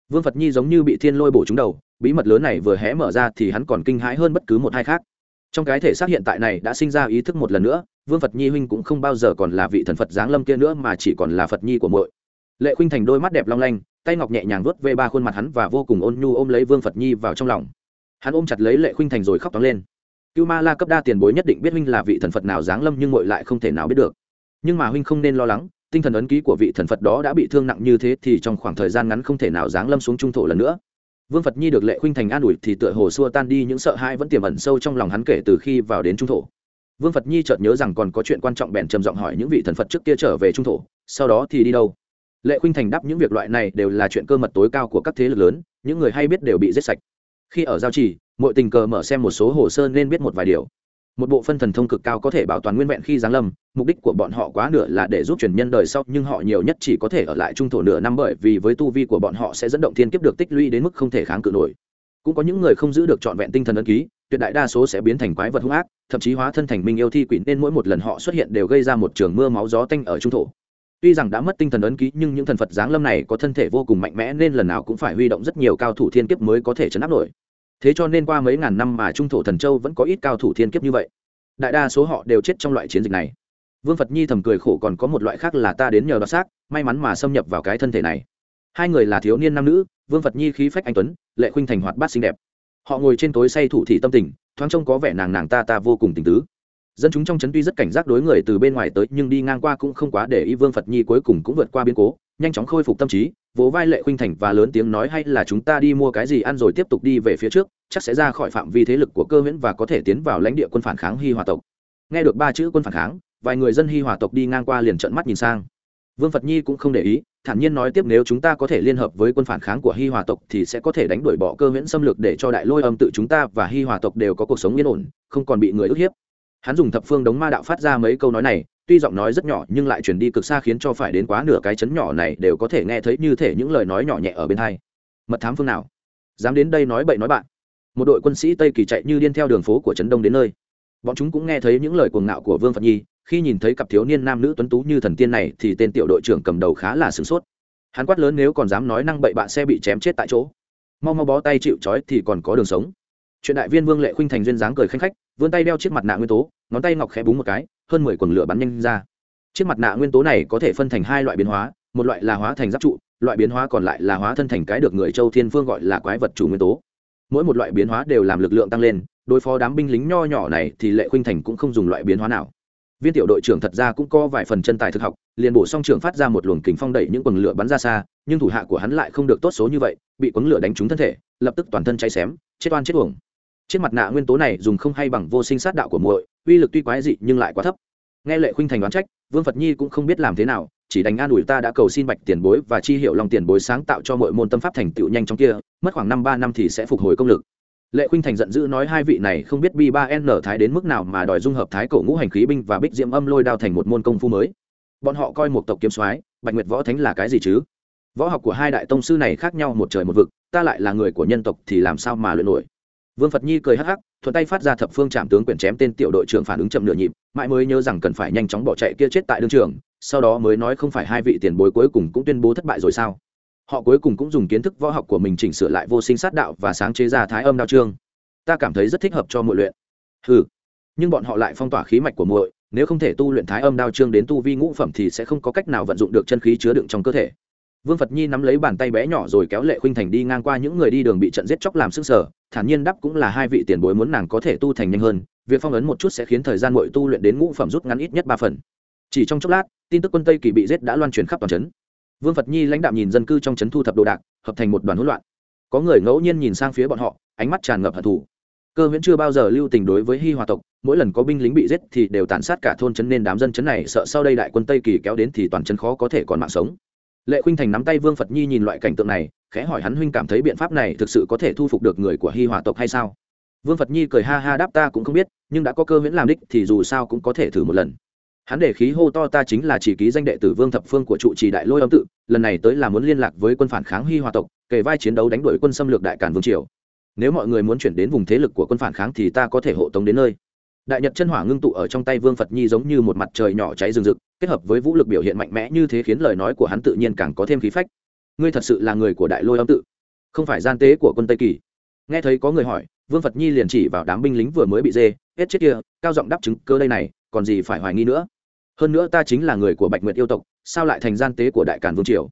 Vương phật nhi giống như bị thiên lôi bổ trúng đầu, bí mật lớn này vừa hé mở ra thì hắn còn kinh hãi hơn bất cứ một hai khác. Trong cái thể xác hiện tại này đã sinh ra ý thức một lần nữa, vương phật nhi huynh cũng không bao giờ còn là vị thần phật giáng lâm kia nữa mà chỉ còn là phật nhi của muội. Lệ khuynh thành đôi mắt đẹp long lanh, tay ngọc nhẹ nhàng vuốt về ba khuôn mặt hắn và vô cùng ôn nhu ôm lấy vương phật nhi vào trong lòng hắn ôm chặt lấy lệ khuynh thành rồi khóc tóng lên. Cưu ma la cấp đa tiền bối nhất định biết huynh là vị thần phật nào giáng lâm nhưng muội lại không thể nào biết được. Nhưng mà huynh không nên lo lắng, tinh thần ấn ký của vị thần phật đó đã bị thương nặng như thế thì trong khoảng thời gian ngắn không thể nào giáng lâm xuống trung thổ lần nữa. Vương phật nhi được lệ khuynh thành an ủi thì tựa hồ xua tan đi những sợ hãi vẫn tiềm ẩn sâu trong lòng hắn kể từ khi vào đến trung thổ. Vương phật nhi chợt nhớ rằng còn có chuyện quan trọng bèn trầm giọng hỏi những vị thần phật trước kia trở về trung thổ, sau đó thì đi đâu? Lệ khuynh thành đáp những việc loại này đều là chuyện cơ mật tối cao của các thế lực lớn, những người hay biết đều bị giết sạch khi ở giao trì, mọi tình cờ mở xem một số hồ sơ nên biết một vài điều. Một bộ phân thần thông cực cao có thể bảo toàn nguyên vẹn khi giáng lâm, mục đích của bọn họ quá nửa là để giúp truyền nhân đời sau, nhưng họ nhiều nhất chỉ có thể ở lại trung thổ nửa năm bởi vì với tu vi của bọn họ sẽ dẫn động thiên kiếp được tích lũy đến mức không thể kháng cự nổi. Cũng có những người không giữ được trọn vẹn tinh thần ấn ký, tuyệt đại đa số sẽ biến thành quái vật hung ác, thậm chí hóa thân thành minh yêu thi quỷ, nên mỗi một lần họ xuất hiện đều gây ra một trường mưa máu gió tanh ở trung thổ tuy rằng đã mất tinh thần ấn ký, nhưng những thần phật giáng lâm này có thân thể vô cùng mạnh mẽ nên lần nào cũng phải huy động rất nhiều cao thủ thiên kiếp mới có thể chấn áp nổi. Thế cho nên qua mấy ngàn năm mà trung thổ thần châu vẫn có ít cao thủ thiên kiếp như vậy. Đại đa số họ đều chết trong loại chiến dịch này. Vương phật nhi thầm cười khổ còn có một loại khác là ta đến nhờ đoạt xác, may mắn mà xâm nhập vào cái thân thể này. Hai người là thiếu niên nam nữ, vương phật nhi khí phách anh tuấn, lệ khuynh thành hoạt bát xinh đẹp. Họ ngồi trên tối say thủ thị tâm tình, thoáng trông có vẻ nàng nàng ta ta vô cùng tình tứ dân chúng trong trấn tuy rất cảnh giác đối người từ bên ngoài tới, nhưng đi ngang qua cũng không quá để ý vương phật nhi cuối cùng cũng vượt qua biến cố, nhanh chóng khôi phục tâm trí, vỗ vai lệ khuynh thành và lớn tiếng nói hay là chúng ta đi mua cái gì ăn rồi tiếp tục đi về phía trước, chắc sẽ ra khỏi phạm vi thế lực của cơ huyễn và có thể tiến vào lãnh địa quân phản kháng hi hòa tộc. Nghe được ba chữ quân phản kháng, vài người dân hi hòa tộc đi ngang qua liền trợn mắt nhìn sang. Vương phật nhi cũng không để ý, thản nhiên nói tiếp nếu chúng ta có thể liên hợp với quân phản kháng của hi hòa tộc thì sẽ có thể đánh đuổi bỏ cơ huyễn xâm lược để cho đại lôi âm tự chúng ta và hi hòa tộc đều có cuộc sống yên ổn, không còn bị người ức hiếp hắn dùng thập phương đống ma đạo phát ra mấy câu nói này, tuy giọng nói rất nhỏ nhưng lại truyền đi cực xa khiến cho phải đến quá nửa cái chấn nhỏ này đều có thể nghe thấy như thể những lời nói nhỏ nhẹ ở bên hai. Mật thám phương nào? Dám đến đây nói bậy nói bạn. Một đội quân sĩ tây kỳ chạy như điên theo đường phố của trấn đông đến nơi. Bọn chúng cũng nghe thấy những lời cuồng ngạo của vương phật nhi, khi nhìn thấy cặp thiếu niên nam nữ tuấn tú như thần tiên này thì tên tiểu đội trưởng cầm đầu khá là sửng sốt. Hắn quát lớn nếu còn dám nói năng bậy bạn sẽ bị chém chết tại chỗ. Mau mau bó tay chịu trói thì còn có đường sống. Chuyện đại viên vương lệ khuynh thành duyên dáng cười khanh khách vươn tay đeo chiếc mặt nạ nguyên tố, ngón tay ngọc khẽ búng một cái, hơn mười quần lửa bắn nhanh ra. Chiếc mặt nạ nguyên tố này có thể phân thành hai loại biến hóa, một loại là hóa thành giáp trụ, loại biến hóa còn lại là hóa thân thành cái được người châu thiên phương gọi là quái vật chủ nguyên tố. Mỗi một loại biến hóa đều làm lực lượng tăng lên, đối phó đám binh lính nho nhỏ này thì lệ khuynh thành cũng không dùng loại biến hóa nào. Viên tiểu đội trưởng thật ra cũng có vài phần chân tài thực học, liền bổ song trưởng phát ra một luồng kính phong đẩy những quần lửa bắn ra xa, nhưng thủ hạ của hắn lại không được tốt số như vậy, bị quấn lửa đánh trúng thân thể, lập tức toàn thân cháy xém, chết oan chết uổng chiếc mặt nạ nguyên tố này dùng không hay bằng vô sinh sát đạo của muội, uy lực tuy quái dị nhưng lại quá thấp. Nghe lệ khuynh thành đoán trách, vương phật nhi cũng không biết làm thế nào, chỉ đành an ủi ta đã cầu xin bạch tiền bối và chi hiệu lòng tiền bối sáng tạo cho mọi môn tâm pháp thành tựu nhanh trong kia, mất khoảng năm ba năm thì sẽ phục hồi công lực. Lệ khuynh thành giận dữ nói hai vị này không biết bi ba n thái đến mức nào mà đòi dung hợp thái cổ ngũ hành khí binh và bích diễm âm lôi đao thành một môn công phu mới. Bọn họ coi một tộc kiếm soái, bạch nguyệt võ thánh là cái gì chứ? Võ học của hai đại tông sư này khác nhau một trời một vực, ta lại là người của nhân tộc thì làm sao mà luyện nổi? Vương phật nhi cười hắc hắc, thuận tay phát ra thập phương trạm tướng quyển chém tên tiểu đội trưởng phản ứng chậm nửa nhịp, mãi mới nhớ rằng cần phải nhanh chóng bỏ chạy kia chết tại đương trường, sau đó mới nói không phải hai vị tiền bối cuối cùng cũng tuyên bố thất bại rồi sao. Họ cuối cùng cũng dùng kiến thức võ học của mình chỉnh sửa lại vô sinh sát đạo và sáng chế ra thái âm đao trương. Ta cảm thấy rất thích hợp cho mọi luyện. Ừ nhưng bọn họ lại phong tỏa khí mạch của muội, nếu không thể tu luyện thái âm đao trương đến tu vi ngũ phẩm thì sẽ không có cách nào vận dụng được chân khí chứa đựng trong cơ thể vương phật nhi nắm lấy bàn tay bé nhỏ rồi kéo lệ khuynh thành đi ngang qua những người đi đường bị trận giết chóc làm sức sở thản nhiên đắp cũng là hai vị tiền bối muốn nàng có thể tu thành nhanh hơn, việc phong ấn một chút sẽ khiến thời gian muội tu luyện đến ngũ phẩm rút ngắn ít nhất ba phần. Chỉ trong chốc lát, tin tức quân tây kỳ bị giết đã loan truyền khắp toàn trấn. Vương phật nhi lãnh đạo nhìn dân cư trong trấn thu thập đồ đạc, hợp thành một đoàn hỗn loạn. Có người ngẫu nhiên nhìn sang phía bọn họ, ánh mắt tràn ngập hận thù. Cơ viễn chưa bao giờ lưu tình đối với hi hòa tộc, mỗi lần có binh lính bị giết thì đều tàn sát cả thôn trấn nên đám dân trấn này sợ sau đây đại quân tây kỳ kéo đến thì toàn trấn khó có thể còn mạng sống lệ khuynh thành nắm tay vương phật nhi nhìn loại cảnh tượng này, khẽ hỏi hắn huynh cảm thấy biện pháp này thực sự có thể thu phục được người của hi hòa tộc hay sao? Vương phật nhi cười ha ha đáp ta cũng không biết, nhưng đã có cơ miễn làm đích thì dù sao cũng có thể thử một lần. Hắn để khí hô to ta chính là chỉ ký danh đệ tử vương thập phương của trụ trì đại lôi âm tự, lần này tới là muốn liên lạc với quân phản kháng hi hòa tộc kể vai chiến đấu đánh đuổi quân xâm lược đại cản vương triều. Nếu mọi người muốn chuyển đến vùng thế lực của quân phản kháng thì ta có thể hộ tống đến nơi đại nhật chân hỏa ngưng tụ ở trong tay vương phật nhi giống như một mặt trời nhỏ cháy rừng rực, kết hợp với vũ lực biểu hiện mạnh mẽ như thế khiến lời nói của hắn tự nhiên càng có thêm khí phách. Ngươi thật sự là người của đại lôi âm tự, không phải gian tế của quân tây kỳ. Nghe thấy có người hỏi, vương phật nhi liền chỉ vào đám binh lính vừa mới bị dê, hết chết kia, cao giọng đáp chứng, cơ đây này, còn gì phải hoài nghi nữa? Hơn nữa ta chính là người của bạch nguyệt yêu tộc, sao lại thành gian tế của đại Càn vương triều?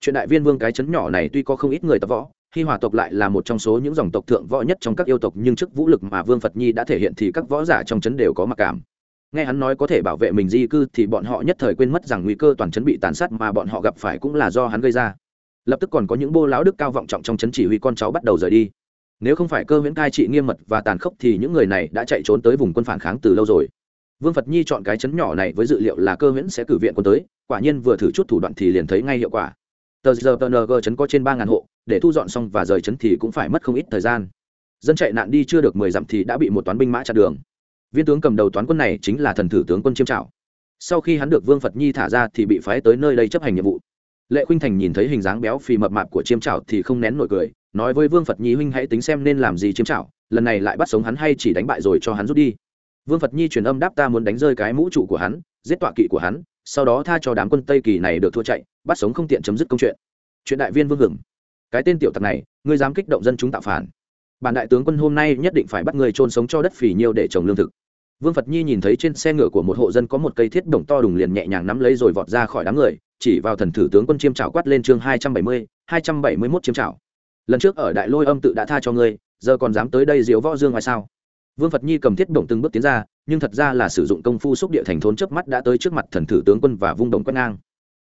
Chuyện đại viên vương cái chấn nhỏ này tuy có không ít người tập võ hi hòa tộc lại là một trong số những dòng tộc thượng võ nhất trong các yêu tộc, nhưng chức vũ lực mà vương phật nhi đã thể hiện thì các võ giả trong chấn đều có mặc cảm. Nghe hắn nói có thể bảo vệ mình di cư thì bọn họ nhất thời quên mất rằng nguy cơ toàn chấn bị tàn sát mà bọn họ gặp phải cũng là do hắn gây ra. Lập tức còn có những bô lão đức cao vọng trọng trong chấn chỉ huy con cháu bắt đầu rời đi. Nếu không phải cơ viễn cai trị nghiêm mật và tàn khốc thì những người này đã chạy trốn tới vùng quân phản kháng từ lâu rồi. Vương phật nhi chọn cái chấn nhỏ này với dự liệu là cơ viễn sẽ cử viện quân tới, quả nhiên vừa thử chút thủ đoạn thì liền thấy ngay hiệu quả tờ giờ tờ ng chấn có trên ba ngàn hộ, để thu dọn xong và rời chấn thì cũng phải mất không ít thời gian. Dân chạy nạn đi chưa được mười dặm thì đã bị một toán binh mã chặn đường. Viên tướng cầm đầu toán quân này chính là thần thử tướng quân chiêm trảo. Sau khi hắn được vương phật nhi thả ra thì bị phái tới nơi đây chấp hành nhiệm vụ. Lệ khuynh thành nhìn thấy hình dáng béo phì mập mạp của chiêm trảo thì không nén nổi cười, nói với vương phật nhi huynh hãy tính xem nên làm gì chiêm trảo, lần này lại bắt sống hắn hay chỉ đánh bại rồi cho hắn rút đi. Vương phật nhi truyền âm đáp ta muốn đánh rơi cái mũ trụ của hắn, giết tọa kỵ của hắn sau đó tha cho đám quân tây kỳ này được thua chạy, bắt sống không tiện chấm dứt công chuyện. Chuyện đại viên vương hưởng cái tên tiểu tặc này, ngươi dám kích động dân chúng tạo phản. Bản đại tướng quân hôm nay nhất định phải bắt người trôn sống cho đất phì nhiêu để trồng lương thực. Vương phật nhi nhìn thấy trên xe ngựa của một hộ dân có một cây thiết đồng to đùng liền nhẹ nhàng nắm lấy rồi vọt ra khỏi đám người, chỉ vào thần thử tướng quân chiêm trào quát lên chương hai trăm bảy mươi, hai trăm bảy mươi mốt chiêm trào lần trước ở đại lôi âm tự đã tha cho ngươi, giờ còn dám tới đây diếu võ dương ngoài sao? Vương phật nhi cầm thiết đồng từng bước tiến ra nhưng thật ra là sử dụng công phu xúc địa thành thốn chớp mắt đã tới trước mặt thần thử tướng quân và vung đồng quét ngang.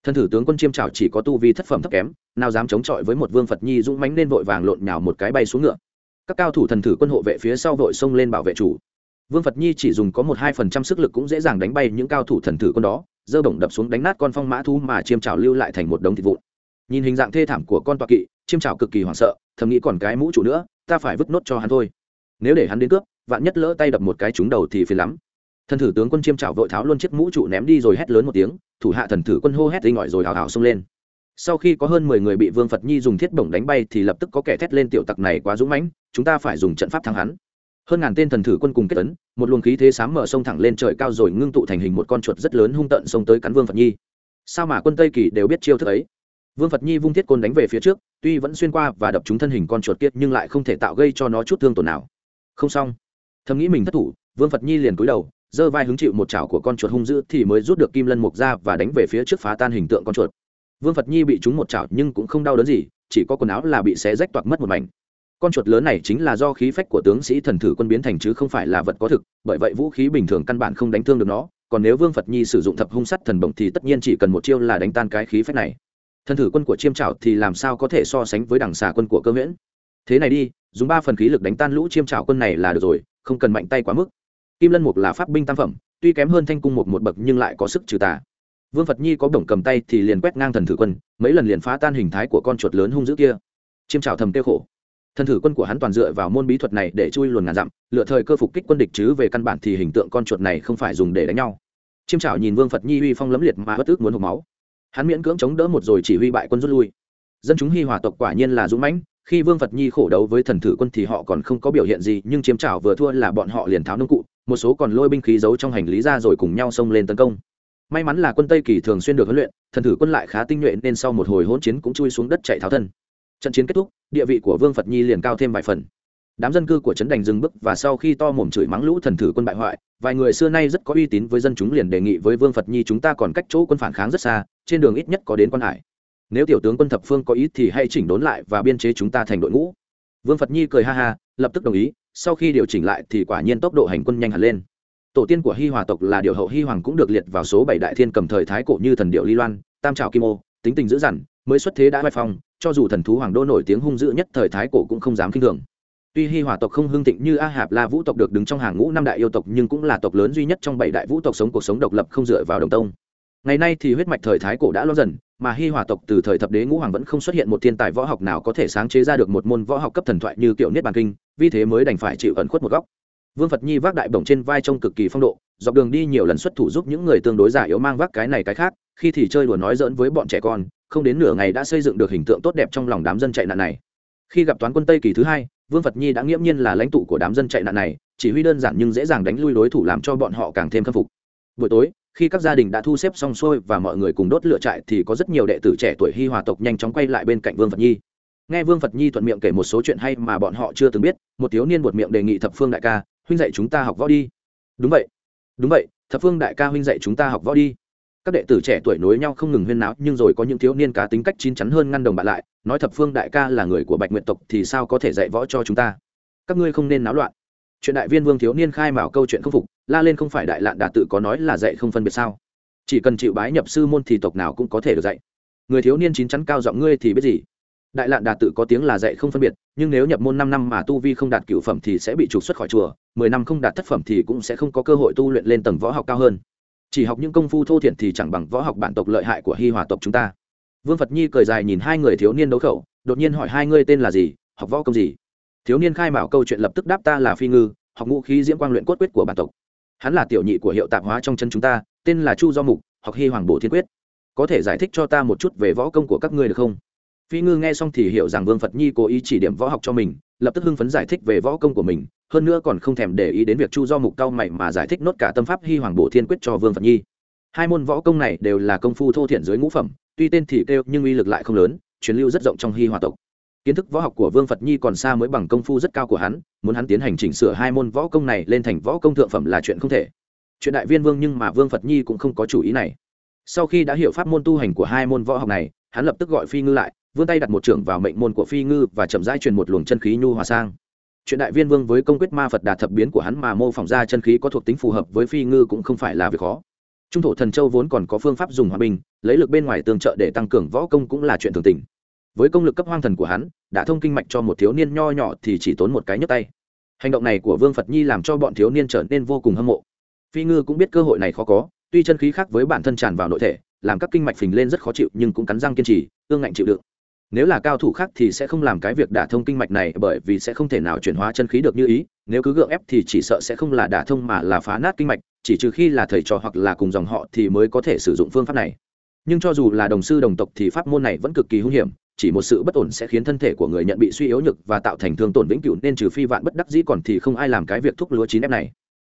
Thần thử tướng quân chiêm trào chỉ có tu vi thất phẩm thấp kém, nào dám chống chọi với một vương phật nhi dũng mánh nên vội vàng lộn nhào một cái bay xuống ngựa. Các cao thủ thần thử quân hộ vệ phía sau vội xông lên bảo vệ chủ. Vương phật nhi chỉ dùng có một hai phần trăm sức lực cũng dễ dàng đánh bay những cao thủ thần thử quân đó dơ bổng đập xuống đánh nát con phong mã thú mà chiêm trào lưu lại thành một đống thịt vụn. Nhìn hình dạng thê thảm của con toa kỵ, chiêm trào cực kỳ hoảng sợ, thầm nghĩ còn cái mũ chủ nữa, ta phải vứt nốt cho hắn thôi. Nếu để hắn đến cướp vạn nhất lỡ tay đập một cái trúng đầu thì phiền lắm. Thần thử tướng quân chiêm chảo vội tháo luôn chiếc mũ trụ ném đi rồi hét lớn một tiếng, thủ hạ thần thử quân hô hét tinh ngọi rồi hào hào xông lên. Sau khi có hơn mười người bị vương phật nhi dùng thiết bổng đánh bay thì lập tức có kẻ thét lên tiểu tặc này quá dũng mãnh, chúng ta phải dùng trận pháp thắng hắn. Hơn ngàn tên thần thử quân cùng kết tấn một luồng khí thế sám mở sông thẳng lên trời cao rồi ngưng tụ thành hình một con chuột rất lớn hung tận xông tới cắn vương phật nhi. Sao mà quân tây kỳ đều biết chiêu thức ấy? Vương phật nhi vung thiết côn đánh về phía trước, tuy vẫn xuyên qua và đập trúng thân hình con chuột kiệt nhưng lại không thể tạo gây cho nó chút thương tổn nào. Không xong thầm nghĩ mình thất thủ, vương phật nhi liền cúi đầu, giơ vai hứng chịu một chảo của con chuột hung dữ thì mới rút được kim lân mục ra và đánh về phía trước phá tan hình tượng con chuột. Vương phật nhi bị trúng một chảo nhưng cũng không đau đớn gì, chỉ có quần áo là bị xé rách toạc mất một mảnh. Con chuột lớn này chính là do khí phách của tướng sĩ thần thử quân biến thành chứ không phải là vật có thực, bởi vậy vũ khí bình thường căn bản không đánh thương được nó, còn nếu vương phật nhi sử dụng thập hung sắt thần bổng thì tất nhiên chỉ cần một chiêu là đánh tan cái khí phách này. Thần thử quân của chiêm trảo thì làm sao có thể so sánh với đằng xà quân của cơ nguyễn? thế này đi, dùng ba phần khí lực đánh tan lũ chiêm trảo quân này là được rồi không cần mạnh tay quá mức. Kim lân mục là pháp binh tam phẩm, tuy kém hơn thanh cung mục một bậc nhưng lại có sức trừ tà. Vương phật nhi có bổng cầm tay thì liền quét ngang thần thử quân, mấy lần liền phá tan hình thái của con chuột lớn hung dữ kia. Chiêm trào thầm tiêu khổ. Thần thử quân của hắn toàn dựa vào môn bí thuật này để chui luồn ngàn dặm, lựa thời cơ phục kích quân địch chứ về căn bản thì hình tượng con chuột này không phải dùng để đánh nhau. Chiêm trào nhìn vương phật nhi uy phong lấm liệt mà bất tức muốn hộp máu. Hắn miễn cưỡng chống đỡ một rồi chỉ huy bại quân rút lui. Dân chúng hy hòa tộc quả nhiên là dũng mãnh khi vương phật nhi khổ đấu với thần thử quân thì họ còn không có biểu hiện gì, nhưng chiêm trảo vừa thua là bọn họ liền tháo nông cụ, một số còn lôi binh khí giấu trong hành lý ra rồi cùng nhau xông lên tấn công. May mắn là quân tây kỳ thường xuyên được huấn luyện, thần thử quân lại khá tinh nhuệ nên sau một hồi hỗn chiến cũng chui xuống đất chạy tháo thân. Trận chiến kết thúc, địa vị của vương phật nhi liền cao thêm vài phần. Đám dân cư của trấn đành dừng bước và sau khi to mồm chửi mắng lũ thần thử quân bại hoại, vài người xưa nay rất có uy tín với dân chúng liền đề nghị với vương phật nhi, chúng ta còn cách chỗ quân phản kháng rất xa, trên đường ít nhất có đến quan hải nếu tiểu tướng quân thập phương có ý thì hãy chỉnh đốn lại và biên chế chúng ta thành đội ngũ. Vương phật nhi cười ha ha, lập tức đồng ý, sau khi điều chỉnh lại thì quả nhiên tốc độ hành quân nhanh hẳn lên. Tổ tiên của hi hòa tộc là điều hậu hi hoàng cũng được liệt vào số bảy đại thiên cầm thời thái cổ như thần điệu ly loan, tam trào kim ô, tính tình dữ dằn, mới xuất thế đã vai phong, cho dù thần thú hoàng đô nổi tiếng hung dữ nhất thời thái cổ cũng không dám k i n h thường. Tuy hi hòa tộc không hưng thịnh như a hạp la vũ tộc được đứng trong hàng ngũ năm đại yêu tộc nhưng cũng là tộc lớn duy nhất trong bảy đại vũ tộc sống cuộc sống độc lập không dựa vào đồng tông. Ngày nay thì huyết mạch thời thái cổ đã lo dần mà hi hòa tộc từ thời thập đế ngũ hoàng vẫn không xuất hiện một thiên tài võ học nào có thể sáng chế ra được một môn võ học cấp thần thoại như kiểu niết bàn kinh, vì thế mới đành phải chịu ẩn khuất một góc. Vương phật nhi vác đại bổng trên vai trông cực kỳ phong độ, dọc đường đi nhiều lần xuất thủ giúp những người tương đối giả yếu mang vác cái này cái khác, khi thì chơi đùa nói dỡn với bọn trẻ con, không đến nửa ngày đã xây dựng được hình tượng tốt đẹp trong lòng đám dân chạy nạn này. Khi gặp toán quân tây kỳ thứ hai, vương phật nhi đã nghiễm nhiên là lãnh tụ của đám dân chạy nạn này, chỉ huy đơn giản nhưng dễ dàng đánh lui đối thủ làm cho bọn họ càng thêm khâm phục. Buổi tối khi các gia đình đã thu xếp xong xuôi và mọi người cùng đốt lửa trại thì có rất nhiều đệ tử trẻ tuổi hi hòa tộc nhanh chóng quay lại bên cạnh vương phật nhi. Nghe vương phật nhi thuận miệng kể một số chuyện hay mà bọn họ chưa từng biết, một thiếu niên buột miệng đề nghị thập phương đại ca, huynh dạy chúng ta học võ đi. Đúng vậy đúng vậy, thập phương đại ca huynh dạy chúng ta học võ đi. Các đệ tử trẻ tuổi nối nhau không ngừng huyên náo, nhưng rồi có những thiếu niên cá tính cách chín chắn hơn ngăn đồng bạn lại, nói thập phương đại ca là người của bạch nguyện tộc thì sao có thể dạy võ cho chúng ta? Các ngươi không nên náo loạn chuyện đại viên vương thiếu niên khai mào câu chuyện không phục, la lên không phải đại lạn đà tự có nói là dạy không phân biệt sao? Chỉ cần chịu bái nhập sư môn thì tộc nào cũng có thể được dạy. Người thiếu niên chín chắn cao giọng ngươi thì biết gì? Đại lạn đà tự có tiếng là dạy không phân biệt, nhưng nếu nhập môn năm năm mà tu vi không đạt cựu phẩm thì sẽ bị trục xuất khỏi chùa, mười năm không đạt thất phẩm thì cũng sẽ không có cơ hội tu luyện lên tầng võ học cao hơn. Chỉ học những công phu thô thiển thì chẳng bằng võ học bản tộc lợi hại của hi hòa tộc chúng ta. Vương phật nhi cười dài nhìn hai người thiếu niên đấu khẩu, đột nhiên hỏi hai ngươi tên là gì, học võ công gì? Thiếu niên khai mạo câu chuyện lập tức đáp ta là phi ngư, học ngũ khí diễm quang luyện cốt quyết của bản tộc. Hắn là tiểu nhị của hiệu tạp hóa trong chân chúng ta, tên là chu do mục, học hi hoàng Bộ thiên quyết. Có thể giải thích cho ta một chút về võ công của các ngươi được không? Phi ngư nghe xong thì hiểu rằng vương phật nhi cố ý chỉ điểm võ học cho mình, lập tức hưng phấn giải thích về võ công của mình, hơn nữa còn không thèm để ý đến việc chu do mục cao mày mà giải thích nốt cả tâm pháp hy hoàng Bộ thiên quyết cho vương phật nhi. Hai môn võ công này đều là công phu thô thiển dưới ngũ phẩm, tuy tên thì kêu nhưng uy lực lại không lớn, truyền lưu rất rộng trong hy hòa tộc kiến thức võ học của vương phật nhi còn xa mới bằng công phu rất cao của hắn, muốn hắn tiến hành chỉnh sửa hai môn võ công này lên thành võ công thượng phẩm là chuyện không thể. Chuyện đại viên vương nhưng mà vương phật nhi cũng không có chủ ý này. Sau khi đã hiểu pháp môn tu hành của hai môn võ học này, hắn lập tức gọi phi ngư lại, vươn tay đặt một trưởng vào mệnh môn của phi ngư và chậm rãi truyền một luồng chân khí nhu hòa sang. Chuyện đại viên vương với công quyết ma phật đạt thập biến của hắn mà mô phỏng ra chân khí có thuộc tính phù hợp với phi ngư cũng không phải là việc khó. Trung thổ thần châu vốn còn có phương pháp dùng hòa bình, lấy lực bên ngoài tương trợ để tăng cường võ công cũng là chuyện thường tình với công lực cấp hoang thần của hắn, đã thông kinh mạch cho một thiếu niên nho nhỏ thì chỉ tốn một cái nhấp tay. Hành động này của vương phật nhi làm cho bọn thiếu niên trở nên vô cùng hâm mộ. Phi ngư cũng biết cơ hội này khó có, tuy chân khí khác với bản thân tràn vào nội thể, làm các kinh mạch phình lên rất khó chịu nhưng cũng cắn răng kiên trì, ương ngạnh chịu đựng. Nếu là cao thủ khác thì sẽ không làm cái việc đả thông kinh mạch này bởi vì sẽ không thể nào chuyển hóa chân khí được như ý, nếu cứ gượng ép thì chỉ sợ sẽ không là đả thông mà là phá nát kinh mạch, chỉ trừ khi là thầy trò hoặc là cùng dòng họ thì mới có thể sử dụng phương pháp này. Nhưng cho dù là đồng sư đồng tộc thì pháp môn này vẫn cực kỳ hung hiểm chỉ một sự bất ổn sẽ khiến thân thể của người nhận bị suy yếu nhược và tạo thành thương tổn vĩnh cửu nên trừ phi vạn bất đắc dĩ còn thì không ai làm cái việc thúc lúa chín ép này.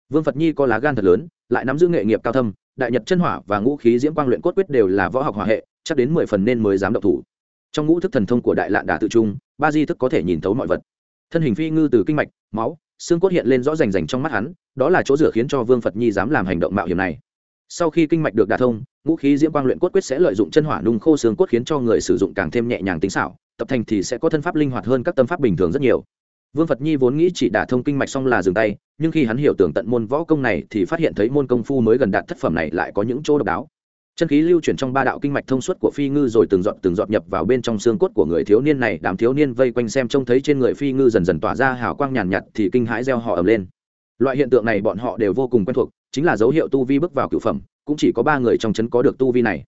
Vương phật nhi có lá gan thật lớn, lại nắm giữ nghệ nghiệp cao thâm, đại nhật chân hỏa và ngũ khí diễm quang luyện cốt quyết đều là võ học hỏa hệ, chắc đến mười phần nên mới dám động thủ. Trong ngũ thức thần thông của đại lạn đà tự trung, ba di thức có thể nhìn thấu mọi vật. Thân hình phi ngư từ kinh mạch, máu, xương cốt hiện lên rõ rành rành trong mắt hắn, đó là chỗ rửa khiến cho vương phật nhi dám làm hành động mạo hiểm này. Sau khi kinh mạch được đả thông ngũ khí diễm quang luyện cốt quyết sẽ lợi dụng chân hỏa nung khô xương cốt khiến cho người sử dụng càng thêm nhẹ nhàng tính xảo, tập thành thì sẽ có thân pháp linh hoạt hơn các tâm pháp bình thường rất nhiều. Vương phật nhi vốn nghĩ chỉ đả thông kinh mạch xong là dừng tay, nhưng khi hắn hiểu tưởng tận môn võ công này thì phát hiện thấy môn công phu mới gần đạt thất phẩm này lại có những chỗ độc đáo. Chân khí lưu chuyển trong ba đạo kinh mạch thông suốt của phi ngư rồi từng giọt từng giọt nhập vào bên trong xương cốt của người thiếu niên này, đám thiếu niên vây quanh xem trông thấy trên người phi ngư dần dần tỏa ra hào quang nhàn nhạt thì kinh hãi reo họ ầm lên. Loại hiện tượng này bọn họ đều vô cùng quen thuộc chính là dấu hiệu tu vi bước vào cựu phẩm, cũng chỉ có ba người trong trấn có được tu vi này.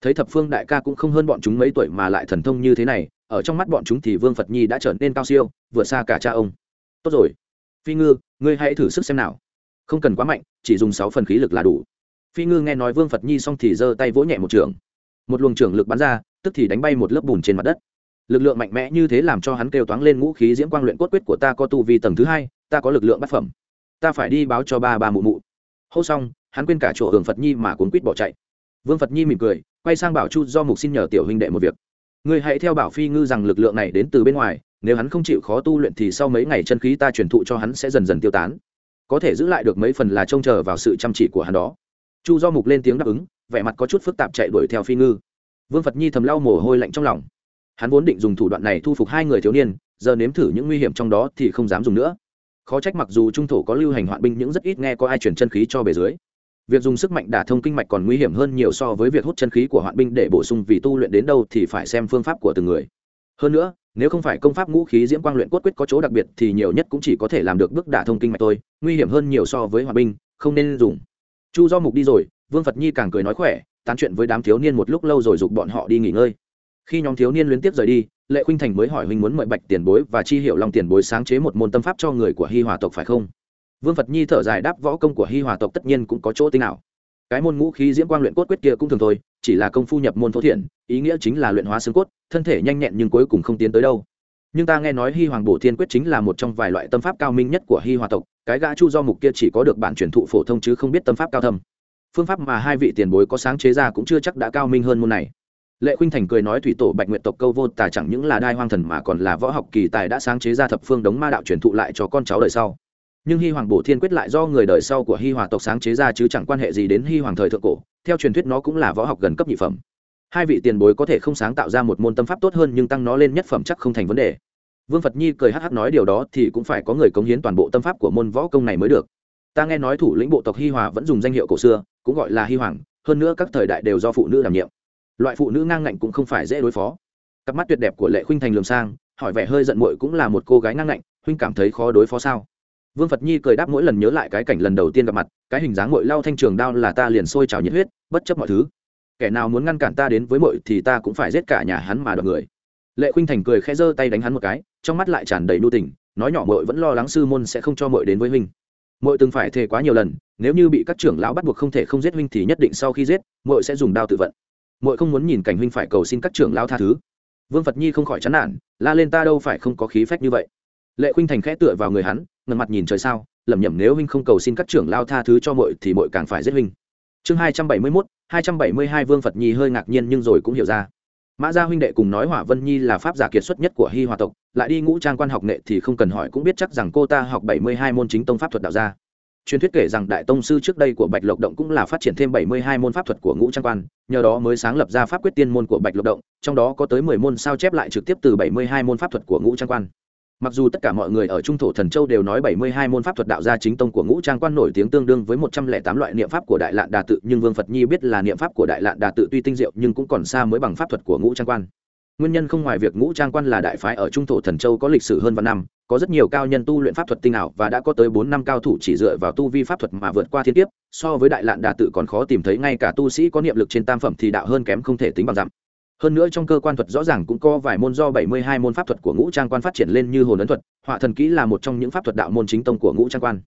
Thấy thập phương đại ca cũng không hơn bọn chúng mấy tuổi mà lại thần thông như thế này, ở trong mắt bọn chúng thì vương phật nhi đã trở nên cao siêu, vượt xa cả cha ông. Tốt rồi. Phi ngư, ngươi hãy thử sức xem nào. Không cần quá mạnh, chỉ dùng sáu phần khí lực là đủ. Phi ngư nghe nói vương phật nhi xong thì giơ tay vỗ nhẹ một trường. Một luồng trưởng lực bắn ra, tức thì đánh bay một lớp bùn trên mặt đất. Lực lượng mạnh mẽ như thế làm cho hắn kêu toáng lên ngũ khí diễm quang luyện cốt quyết của ta có tu vi tầng thứ hai, ta có lực lượng bát phẩm. Ta phải đi báo cho ba ba mụ mụ hô xong, hắn quên cả chỗ hưởng phật nhi mà cuốn quýt bỏ chạy. Vương phật nhi mỉm cười, quay sang bảo chu do mục xin nhờ tiểu huynh đệ một việc. Người hãy theo bảo phi ngư rằng lực lượng này đến từ bên ngoài, nếu hắn không chịu khó tu luyện thì sau mấy ngày chân khí ta truyền thụ cho hắn sẽ dần dần tiêu tán. Có thể giữ lại được mấy phần là trông chờ vào sự chăm chỉ của hắn đó. Chu do mục lên tiếng đáp ứng, vẻ mặt có chút phức tạp chạy đuổi theo phi ngư. Vương phật nhi thầm lau mồ hôi lạnh trong lòng. Hắn vốn định dùng thủ đoạn này thu phục hai người thiếu niên, giờ nếm thử những nguy hiểm trong đó thì không dám dùng nữa khó trách mặc dù trung thổ có lưu hành hoạn binh những rất ít nghe có ai chuyển chân khí cho bề dưới. Việc dùng sức mạnh đả thông kinh mạch còn nguy hiểm hơn nhiều so với việc hút chân khí của hoạn binh để bổ sung vì tu luyện đến đâu thì phải xem phương pháp của từng người. Hơn nữa, nếu không phải công pháp ngũ khí diễm quang luyện cốt quyết có chỗ đặc biệt thì nhiều nhất cũng chỉ có thể làm được bước đả thông kinh mạch thôi, nguy hiểm hơn nhiều so với hoạn binh, không nên dùng. Chu do mục đi rồi, vương phật nhi càng cười nói khỏe, tán chuyện với đám thiếu niên một lúc lâu rồi giục bọn họ đi nghỉ ngơi khi nhóm thiếu niên liên tiếp rời đi, lệ khuynh thành mới hỏi huynh muốn mời bạch tiền bối và chi hiệu long tiền bối sáng chế một môn tâm pháp cho người của hi hòa tộc phải không? Vương phật nhi thở dài đáp võ công của hi hòa tộc tất nhiên cũng có chỗ tinh nào. Cái môn ngũ khí diễm quang luyện cốt quyết kia cũng thường thôi, chỉ là công phu nhập môn thô thiện ý nghĩa chính là luyện hóa xương cốt, thân thể nhanh nhẹn nhưng cuối cùng không tiến tới đâu. Nhưng ta nghe nói hi hoàng bổ thiên quyết chính là một trong vài loại tâm pháp cao minh nhất của hi hòa tộc, cái gã chu do mục kia chỉ có được bản truyền thụ phổ thông chứ không biết tâm pháp cao thâm. Phương pháp mà hai vị tiền bối có sáng chế ra cũng chưa chắc đã cao minh hơn môn này lệ khuynh thành cười nói thủy tổ bạch nguyện tộc câu vô tài chẳng những là đai hoang thần mà còn là võ học kỳ tài đã sáng chế ra thập phương đống ma đạo truyền thụ lại cho con cháu đời sau. Nhưng hy hoàng bổ thiên quyết lại do người đời sau của hy hòa tộc sáng chế ra chứ chẳng quan hệ gì đến hy hoàng thời thượng cổ, theo truyền thuyết nó cũng là võ học gần cấp nhị phẩm. Hai vị tiền bối có thể không sáng tạo ra một môn tâm pháp tốt hơn nhưng tăng nó lên nhất phẩm chắc không thành vấn đề. Vương phật nhi cười hắc hắc nói điều đó thì cũng phải có người cống hiến toàn bộ tâm pháp của môn võ công này mới được. Ta nghe nói thủ lĩnh bộ tộc hi hòa vẫn dùng danh hiệu cổ xưa, cũng gọi là hi hoàng, hơn nữa các thời đại đều do phụ nữ đảm nhiệm loại phụ nữ ngang ngạnh cũng không phải dễ đối phó. Cặp mắt tuyệt đẹp của lệ khuynh thành lường sang, hỏi vẻ hơi giận muội cũng là một cô gái ngang ngạnh, huynh cảm thấy khó đối phó sao? Vương phật nhi cười đáp mỗi lần nhớ lại cái cảnh lần đầu tiên gặp mặt, cái hình dáng mội lau thanh trường đao là ta liền sôi trào nhiệt huyết, bất chấp mọi thứ. Kẻ nào muốn ngăn cản ta đến với mội thì ta cũng phải giết cả nhà hắn mà đoạt người. Lệ khuynh thành cười khẽ giơ tay đánh hắn một cái, trong mắt lại tràn đầy nu tình, nói nhỏ mội vẫn lo lắng sư môn sẽ không cho mội đến với huynh. Mội từng phải thề quá nhiều lần, nếu như bị các trưởng lão bắt buộc không thể không giết huynh thì nhất định sau khi giết mội sẽ dùng đao tự vận muội không muốn nhìn cảnh huynh phải cầu xin các trưởng lão tha thứ. Vương phật nhi không khỏi chán nản, la lên ta đâu phải không có khí phách như vậy. Lệ khuynh thành khẽ tựa vào người hắn ngần mặt nhìn trời sao, lẩm nhẩm nếu huynh không cầu xin các trưởng lao tha thứ cho muội thì muội càng phải giết huynh. Chương hai trăm bảy mươi mốt, hai trăm bảy mươi hai vương phật nhi hơi ngạc nhiên nhưng rồi cũng hiểu ra. Mã gia huynh đệ cùng nói hỏa vân nhi là pháp giả kiệt xuất nhất của hy hòa tộc, lại đi ngũ trang quan học nghệ thì không cần hỏi cũng biết chắc rằng cô ta học bảy mươi hai môn chính tông pháp thuật đạo gia truyền thuyết kể rằng đại tông sư trước đây của bạch lộc động cũng là phát triển thêm bảy mươi hai môn pháp thuật của ngũ trang quan, nhờ đó mới sáng lập ra pháp quyết tiên môn của bạch lộc động, trong đó có tới mười môn sao chép lại trực tiếp từ bảy mươi hai môn pháp thuật của ngũ trang quan. Mặc dù tất cả mọi người ở trung thổ thần châu đều nói bảy mươi hai môn pháp thuật đạo gia chính tông của ngũ trang quan nổi tiếng tương đương với một trăm lẻ tám loại niệm pháp của đại lạn đà tự, nhưng vương phật nhi biết là niệm pháp của đại lạn đà tự tuy tinh diệu nhưng cũng còn xa mới bằng pháp thuật của ngũ trang quan. Nguyên nhân không ngoài việc ngũ trang quan là đại phái ở trung thổ thần châu có lịch sử hơn vạn năm có rất nhiều cao nhân tu luyện pháp thuật tinh ảo và đã có tới bốn năm cao thủ chỉ dựa vào tu vi pháp thuật mà vượt qua thiên kiếp, so với đại lạn đà tự còn khó tìm thấy, ngay cả tu sĩ có niệm lực trên tam phẩm thì đạo hơn kém không thể tính bằng dặm. Hơn nữa trong cơ quan thuật rõ ràng cũng có vài môn do bảy mươi hai môn pháp thuật của ngũ trang quan phát triển lên như hồn ấn thuật, họa thần kỹ là một trong những pháp thuật đạo môn chính tông của ngũ trang quan.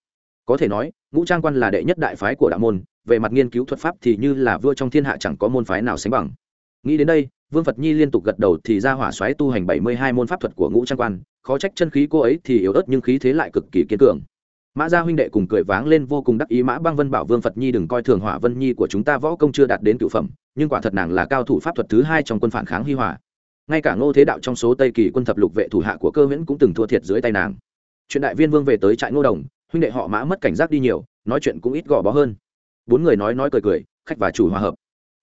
Có thể nói, ngũ trang quan là đệ nhất đại phái của đạo môn, về mặt nghiên cứu thuật pháp thì như là vua trong thiên hạ chẳng có môn phái nào sánh bằng. Nghĩ đến đây, vương phật nhi liên tục gật đầu thì ra hỏa xoáy tu hành bảy mươi hai môn pháp thuật của ngũ trang quan khó trách chân khí cô ấy thì yếu ớt nhưng khí thế lại cực kỳ kiên cường. Mã gia huynh đệ cùng cười váng lên vô cùng đắc ý, mã băng vân bảo vương phật nhi đừng coi thường hỏa vân nhi của chúng ta, võ công chưa đạt đến cựu phẩm, nhưng quả thật nàng là cao thủ pháp thuật thứ hai trong quân phản kháng hi hòa. Ngay cả ngô thế đạo trong số tây kỳ quân thập lục vệ thủ hạ của cơ viễn cũng từng thua thiệt dưới tay nàng. Chuyện đại viên vương về tới trại ngô đồng, huynh đệ họ mã mất cảnh giác đi nhiều, nói chuyện cũng ít gò bó hơn. Bốn người nói nói cười cười, khách và chủ hòa hợp.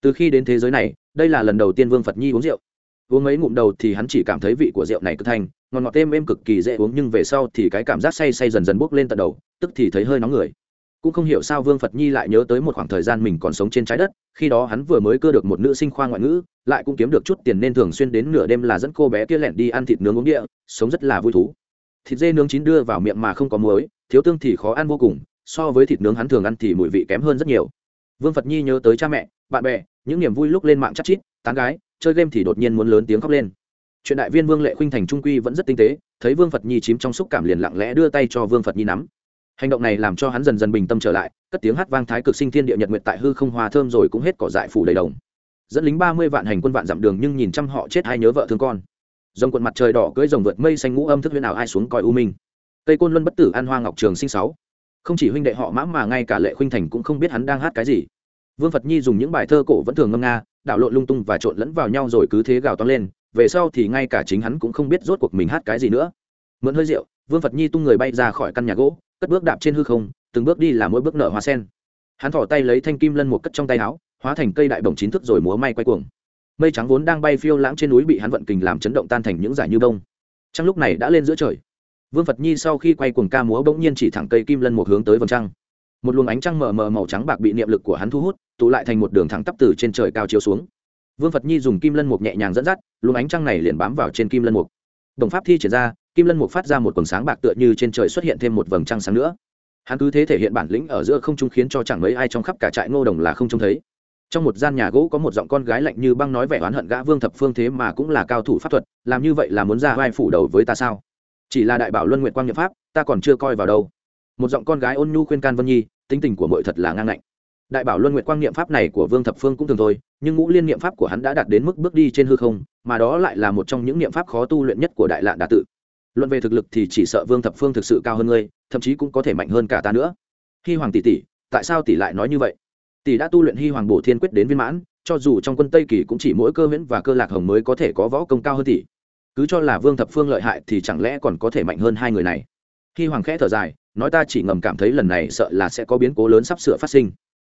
Từ khi đến thế giới này, đây là lần đầu tiên vương phật nhi uống rượu uống mấy ngụm đầu thì hắn chỉ cảm thấy vị của rượu này cực thanh, ngọt ngọt êm êm cực kỳ dễ uống, nhưng về sau thì cái cảm giác say say dần dần bốc lên tận đầu, tức thì thấy hơi nóng người. Cũng không hiểu sao vương phật nhi lại nhớ tới một khoảng thời gian mình còn sống trên trái đất, khi đó hắn vừa mới cưa được một nữ sinh khoa ngoại ngữ, lại cũng kiếm được chút tiền nên thường xuyên đến nửa đêm là dẫn cô bé kia lẹn đi ăn thịt nướng uống địa, sống rất là vui thú. Thịt dê nướng chín đưa vào miệng mà không có muối, thiếu tương thì khó ăn vô cùng, so với thịt nướng hắn thường ăn thì mùi vị kém hơn rất nhiều. Vương phật nhi nhớ tới cha mẹ, bạn bè, những niềm vui lúc lên mạng chắc chít, tán gái chơi game thì đột nhiên muốn lớn tiếng khóc lên. Chuyện đại viên vương lệ khuynh thành trung quy vẫn rất tinh tế, thấy vương phật nhi chìm trong xúc cảm liền lặng lẽ đưa tay cho vương phật nhi nắm. Hành động này làm cho hắn dần dần bình tâm trở lại, cất tiếng hát vang thái cực sinh thiên địa nhật nguyện tại hư không hoa thơm rồi cũng hết cỏ dại phủ đầy đồng. Dẫn lính ba mươi vạn hành quân vạn dặm đường nhưng nhìn chăm họ chết hay nhớ vợ thương con. Dòng quần mặt trời đỏ cưỡi rồng vượt mây xanh ngũ âm thức huyên nào ai xuống coi u minh. Tây côn luân bất tử an hoa ngọc trường sinh sáu. Không chỉ huynh đệ họ mã mà ngay cả lệ khuynh thành cũng không biết hắn đang hát cái gì. Vương phật nhi dùng những bài thơ cổ vẫn thường ngâm nga đảo lộn lung tung và trộn lẫn vào nhau rồi cứ thế gào to lên, về sau thì ngay cả chính hắn cũng không biết rốt cuộc mình hát cái gì nữa. Mượn hơi rượu, vương phật nhi tung người bay ra khỏi căn nhà gỗ, cất bước đạp trên hư không, từng bước đi là mỗi bước nở hoa sen. Hắn thỏ tay lấy thanh kim lân một cất trong tay áo, hóa thành cây đại bồng chín thức rồi múa may quay cuồng. Mây trắng vốn đang bay phiêu lãng trên núi bị hắn vận kình làm chấn động tan thành những giải như bông. Trăng lúc này đã lên giữa trời. Vương phật nhi sau khi quay cuồng ca múa bỗng nhiên chỉ thẳng cây kim lân một hướng tới vầng trăng một luồng ánh trăng mờ mờ màu trắng bạc bị niệm lực của hắn thu hút, tụ lại thành một đường thẳng tắp từ trên trời cao chiếu xuống. Vương phật nhi dùng kim lân mục nhẹ nhàng dẫn dắt, luồng ánh trăng này liền bám vào trên kim lân mục. Đồng pháp thi triển ra, kim lân mục phát ra một quần sáng bạc tựa như trên trời xuất hiện thêm một vầng trăng sáng nữa. Hắn cứ thế thể hiện bản lĩnh ở giữa không trung khiến cho chẳng mấy ai trong khắp cả trại ngô đồng là không trông thấy. Trong một gian nhà gỗ có một giọng con gái lạnh như băng nói vẻ oán hận gã vương thập phương thế mà cũng là cao thủ pháp thuật, làm như vậy là muốn ra vai phủ đầu với ta sao? Chỉ là đại bảo luân nguyện quang nhập pháp, ta còn chưa coi vào đâu một giọng con gái ôn nhu khuyên can vân nhi, tính tình của mội thật là ngang ngạnh. Đại bảo luân nguyện quang niệm pháp này của vương thập phương cũng thường thôi, nhưng ngũ liên niệm pháp của hắn đã đạt đến mức bước đi trên hư không, mà đó lại là một trong những niệm pháp khó tu luyện nhất của đại lạn đà tự. Luận về thực lực thì chỉ sợ vương thập phương thực sự cao hơn ngươi, thậm chí cũng có thể mạnh hơn cả ta nữa. Hy hoàng tỷ tỷ, tại sao tỷ lại nói như vậy? Tỷ đã tu luyện hy hoàng bổ thiên quyết đến viên mãn, cho dù trong quân tây kỳ cũng chỉ mỗi cơ Huyễn và cơ lạc hồng mới có thể có võ công cao hơn tỷ. Cứ cho là vương thập phương lợi hại thì chẳng lẽ còn có thể mạnh hơn hai người này? Hy hoàng khẽ thở dài nói ta chỉ ngầm cảm thấy lần này sợ là sẽ có biến cố lớn sắp sửa phát sinh.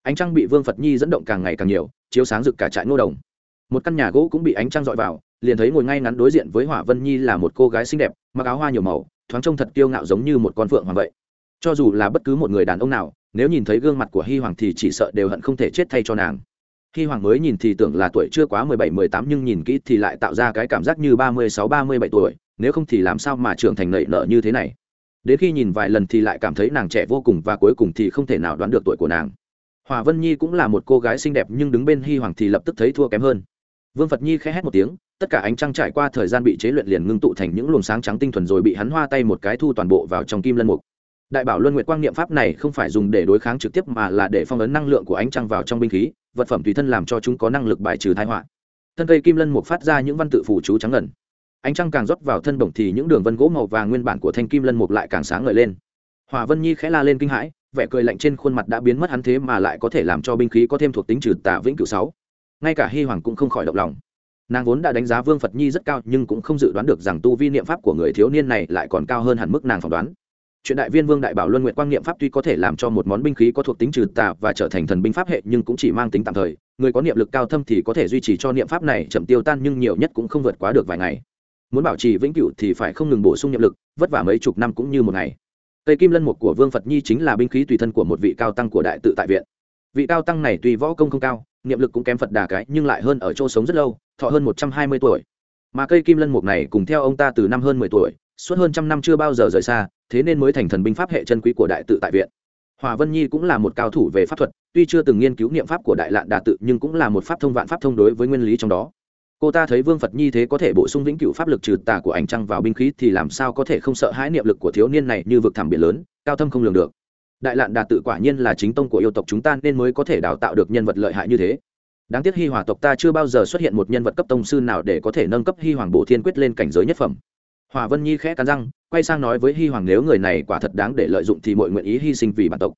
Ánh trăng bị vương phật nhi dẫn động càng ngày càng nhiều, chiếu sáng rực cả trại ngô đồng. Một căn nhà gỗ cũng bị ánh trăng dọi vào, liền thấy ngồi ngay ngắn đối diện với hỏa vân nhi là một cô gái xinh đẹp, mặc áo hoa nhiều màu, thoáng trông thật kiêu ngạo giống như một con phượng hoàng vậy. Cho dù là bất cứ một người đàn ông nào, nếu nhìn thấy gương mặt của hy hoàng thì chỉ sợ đều hận không thể chết thay cho nàng. Hy hoàng mới nhìn thì tưởng là tuổi chưa quá mười bảy, mười tám nhưng nhìn kỹ thì lại tạo ra cái cảm giác như ba mươi sáu, ba mươi bảy tuổi, nếu không thì làm sao mà trưởng thành nảy nở như thế này? Đến khi nhìn vài lần thì lại cảm thấy nàng trẻ vô cùng và cuối cùng thì không thể nào đoán được tuổi của nàng. Hòa vân nhi cũng là một cô gái xinh đẹp nhưng đứng bên hy hoàng thì lập tức thấy thua kém hơn. Vương phật nhi khẽ hét một tiếng, tất cả ánh trăng trải qua thời gian bị chế luyện liền ngưng tụ thành những luồng sáng trắng tinh thuần rồi bị hắn hoa tay một cái thu toàn bộ vào trong kim lân mục. Đại bảo luân nguyện quang niệm pháp này không phải dùng để đối kháng trực tiếp mà là để phong ấn năng lượng của ánh trăng vào trong binh khí, vật phẩm tùy thân làm cho chúng có năng lực bài trừ thái họa. Thân cây kim lân mục phát ra những văn tự phủ chú trắng ngần ánh trăng càng rót vào thân bổng thì những đường vân gỗ màu vàng nguyên bản của thanh kim lân mục lại càng sáng ngời lên. Hòa vân nhi khẽ la lên kinh hãi, vẻ cười lạnh trên khuôn mặt đã biến mất hắn thế mà lại có thể làm cho binh khí có thêm thuộc tính trừ tà vĩnh cửu sáu. Ngay cả hy hoàng cũng không khỏi động lòng. Nàng vốn đã đánh giá vương phật nhi rất cao nhưng cũng không dự đoán được rằng tu vi niệm pháp của người thiếu niên này lại còn cao hơn hẳn mức nàng phỏng đoán. Chuyện đại viên vương đại bảo luân nguyện quang niệm pháp tuy có thể làm cho một món binh khí có thuộc tính trừ tà và trở thành thần binh pháp hệ nhưng cũng chỉ mang tính tạm thời, người có niệm lực cao thâm thì có thể duy trì cho niệm pháp này chậm tiêu tan nhưng nhiều nhất cũng không vượt quá được vài ngày muốn bảo trì vĩnh cửu thì phải không ngừng bổ sung niệm lực, vất vả mấy chục năm cũng như một ngày. Cây kim lân mục của vương phật nhi chính là binh khí tùy thân của một vị cao tăng của đại tự tại viện. Vị cao tăng này tuy võ công không cao, niệm lực cũng kém phật đà cái, nhưng lại hơn ở chỗ sống rất lâu, thọ hơn một trăm hai mươi tuổi. Mà cây kim lân mục này cùng theo ông ta từ năm hơn mười tuổi, suốt hơn trăm năm chưa bao giờ rời xa, thế nên mới thành thần binh pháp hệ chân quý của đại tự tại viện. Hòa vân nhi cũng là một cao thủ về pháp thuật, tuy chưa từng nghiên cứu niệm pháp của đại lạn đà tự, nhưng cũng là một pháp thông vạn pháp thông đối với nguyên lý trong đó cô ta thấy vương phật nhi thế có thể bổ sung vĩnh cửu pháp lực trừ tà của ảnh trăng vào binh khí thì làm sao có thể không sợ hãi niệm lực của thiếu niên này như vực thẳm biển lớn, cao thâm không lường được. Đại lạn đà tự quả nhiên là chính tông của yêu tộc chúng ta nên mới có thể đào tạo được nhân vật lợi hại như thế. Đáng tiếc hy hòa tộc ta chưa bao giờ xuất hiện một nhân vật cấp tông sư nào để có thể nâng cấp hy hoàng bổ thiên quyết lên cảnh giới nhất phẩm. Hòa vân nhi khẽ cắn răng, quay sang nói với hy hoàng nếu người này quả thật đáng để lợi dụng thì mọi nguyện ý hy sinh vì bản tộc.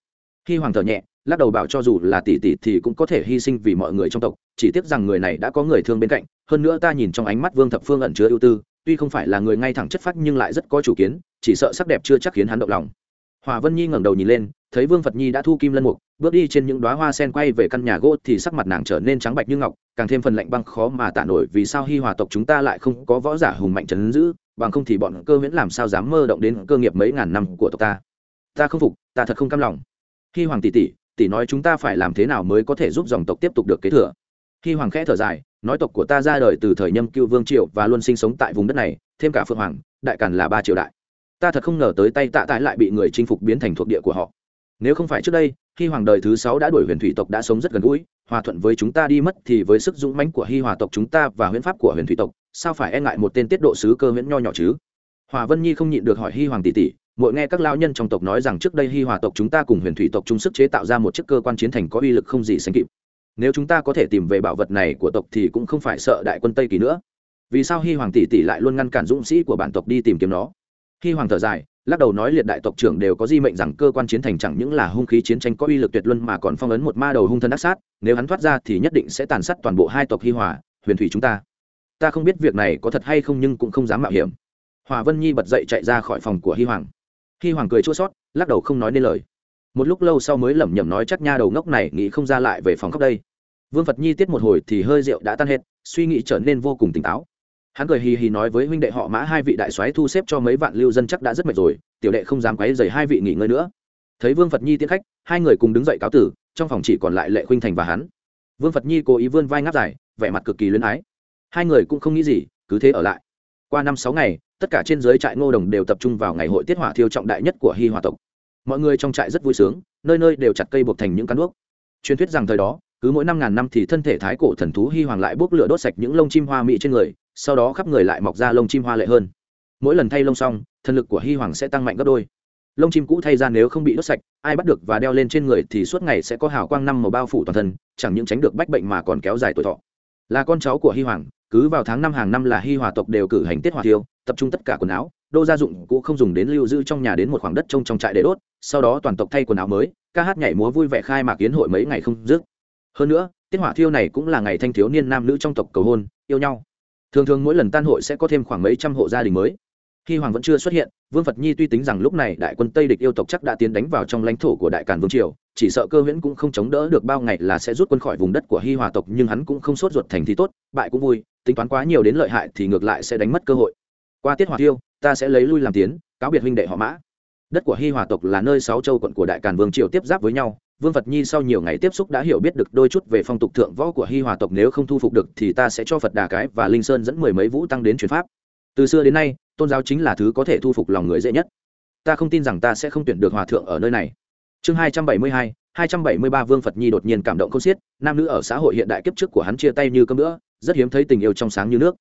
Hy hoàng thở nhẹ, lắc đầu bảo cho dù là tỷ tỷ thì cũng có thể hy sinh vì mọi người trong tộc, chỉ tiếc rằng người này đã có người thương bên cạnh hơn nữa ta nhìn trong ánh mắt vương thập phương ẩn chứa ưu tư, tuy không phải là người ngay thẳng chất phác nhưng lại rất có chủ kiến, chỉ sợ sắc đẹp chưa chắc khiến hắn động lòng. Hòa vân nhi ngẩng đầu nhìn lên, thấy vương phật nhi đã thu kim lân mục, bước đi trên những đoá hoa sen quay về căn nhà gỗ thì sắc mặt nàng trở nên trắng bạch như ngọc, càng thêm phần lạnh băng khó mà tả nổi vì sao hy hòa tộc chúng ta lại không có võ giả hùng mạnh trấn giữ, bằng không thì bọn cơ miễn làm sao dám mơ động đến cơ nghiệp mấy ngàn năm của tộc ta. Ta không phục, ta thật không cam lòng. Hy hoàng tỷ tỷ tỷ nói chúng ta phải làm thế nào mới có thể giúp dòng tộc tiếp tục được kế thừa? Hy hoàng khẽ thở dài nói tộc của ta ra đời từ thời nhâm cựu vương triệu và luôn sinh sống tại vùng đất này, thêm cả phượng hoàng, đại càn là ba triệu đại. Ta thật không ngờ tới tay tạ tái lại bị người chinh phục biến thành thuộc địa của họ. Nếu không phải trước đây, khi hoàng đời thứ sáu đã đuổi huyền thủy tộc đã sống rất gần gũi, hòa thuận với chúng ta đi mất thì với sức dũng mãnh của hi hòa tộc chúng ta và huyễn pháp của huyền thủy tộc, sao phải e ngại một tên tiết độ sứ cơ huyễn nho nhỏ chứ? Hòa vân nhi không nhịn được hỏi hi hoàng tỷ tỷ mỗi nghe các lao nhân trong tộc nói rằng trước đây hi hòa tộc chúng ta cùng huyền thủy tộc chung sức chế tạo ra một chiếc cơ quan chiến thành có uy lực không gì sánh kịp nếu chúng ta có thể tìm về bảo vật này của tộc thì cũng không phải sợ đại quân tây kỳ nữa. Vì sao hi hoàng tỷ tỷ lại luôn ngăn cản dũng sĩ của bản tộc đi tìm kiếm nó? Hi hoàng thở dài, lắc đầu nói liệt đại tộc trưởng đều có di mệnh rằng cơ quan chiến thành chẳng những là hung khí chiến tranh có uy lực tuyệt luân mà còn phong ấn một ma đầu hung thân ác sát, nếu hắn thoát ra thì nhất định sẽ tàn sát toàn bộ hai tộc hi hòa, huyền thủy chúng ta. Ta không biết việc này có thật hay không nhưng cũng không dám mạo hiểm. Hòa vân nhi bật dậy chạy ra khỏi phòng của hi hoàng. Hi hoàng cười chua sót lắc đầu không nói nên lời. Một lúc lâu sau mới lẩm nhẩm nói chắc nha đầu ngốc này nghĩ không ra lại về phòng khóc đây vương phật nhi tiết một hồi thì hơi rượu đã tan hết, suy nghĩ trở nên vô cùng tỉnh táo. Hắn cười hì hì nói với huynh đệ họ mã hai vị đại soái thu xếp cho mấy vạn lưu dân chắc đã rất mệt rồi, tiểu đệ không dám quấy dày hai vị nghỉ ngơi nữa. Thấy vương phật nhi tiến khách, hai người cùng đứng dậy cáo tử, trong phòng chỉ còn lại lệ khuynh thành và hắn. Vương phật nhi cố ý vươn vai ngáp dài, vẻ mặt cực kỳ luyến ái. Hai người cũng không nghĩ gì, cứ thế ở lại. Qua năm sáu ngày, tất cả trên giới trại ngô đồng đều tập trung vào ngày hội tiết hỏa thiêu trọng đại nhất của hy hòa tộc. Mọi người trong trại rất vui sướng, nơi nơi đều chặt cây buộc thành những cán đuốc. Truyền thuyết rằng thời đó cứ mỗi năm ngàn năm thì thân thể thái cổ thần thú hy hoàng lại bốc lửa đốt sạch những lông chim hoa mỹ trên người, sau đó khắp người lại mọc ra lông chim hoa lệ hơn. Mỗi lần thay lông xong, thần lực của hy hoàng sẽ tăng mạnh gấp đôi. Lông chim cũ thay ra nếu không bị đốt sạch, ai bắt được và đeo lên trên người thì suốt ngày sẽ có hào quang năm màu bao phủ toàn thân, chẳng những tránh được bách bệnh mà còn kéo dài tuổi thọ. Là con cháu của hy hoàng, cứ vào tháng năm hàng năm là hy hòa tộc đều cử hành tiết hòa thiêu, tập trung tất cả quần áo, đô gia dụng cũ không dùng đến lưu giữ trong nhà đến một khoảng đất trông trong trại để đốt, sau đó toàn tộc thay quần áo mới, ca hát nhảy múa vui vẻ khai mạc kiến hội mấy ngày không dứt hơn nữa, tiết hỏa thiêu này cũng là ngày thanh thiếu niên nam nữ trong tộc cầu hôn, yêu nhau. Thường thường mỗi lần tan hội sẽ có thêm khoảng mấy trăm hộ gia đình mới. Khi hoàng vẫn chưa xuất hiện, vương phật nhi tuy tính rằng lúc này đại quân tây địch yêu tộc chắc đã tiến đánh vào trong lãnh thổ của đại càn vương triều, chỉ sợ cơ huyễn cũng không chống đỡ được bao ngày là sẽ rút quân khỏi vùng đất của hi hòa tộc, nhưng hắn cũng không sốt ruột thành thì tốt, bại cũng vui, tính toán quá nhiều đến lợi hại thì ngược lại sẽ đánh mất cơ hội. Qua tiết hỏa tiêu ta sẽ lấy lui làm tiến, cáo biệt huynh đệ họ mã. Đất của hi hòa tộc là nơi sáu châu quận của đại càn vương triều tiếp giáp với nhau vương phật nhi sau nhiều ngày tiếp xúc đã hiểu biết được đôi chút về phong tục thượng võ của hi hòa tộc, nếu không thu phục được thì ta sẽ cho phật đà cái và linh sơn dẫn mười mấy vũ tăng đến chuyển pháp. Từ xưa đến nay, tôn giáo chính là thứ có thể thu phục lòng người dễ nhất. Ta không tin rằng ta sẽ không tuyển được hòa thượng ở nơi này. Chương hai trăm bảy mươi hai hai trăm bảy mươi ba vương phật nhi đột nhiên cảm động không xiết, nam nữ ở xã hội hiện đại kiếp trước của hắn chia tay như cơm nữa rất hiếm thấy tình yêu trong sáng như nước.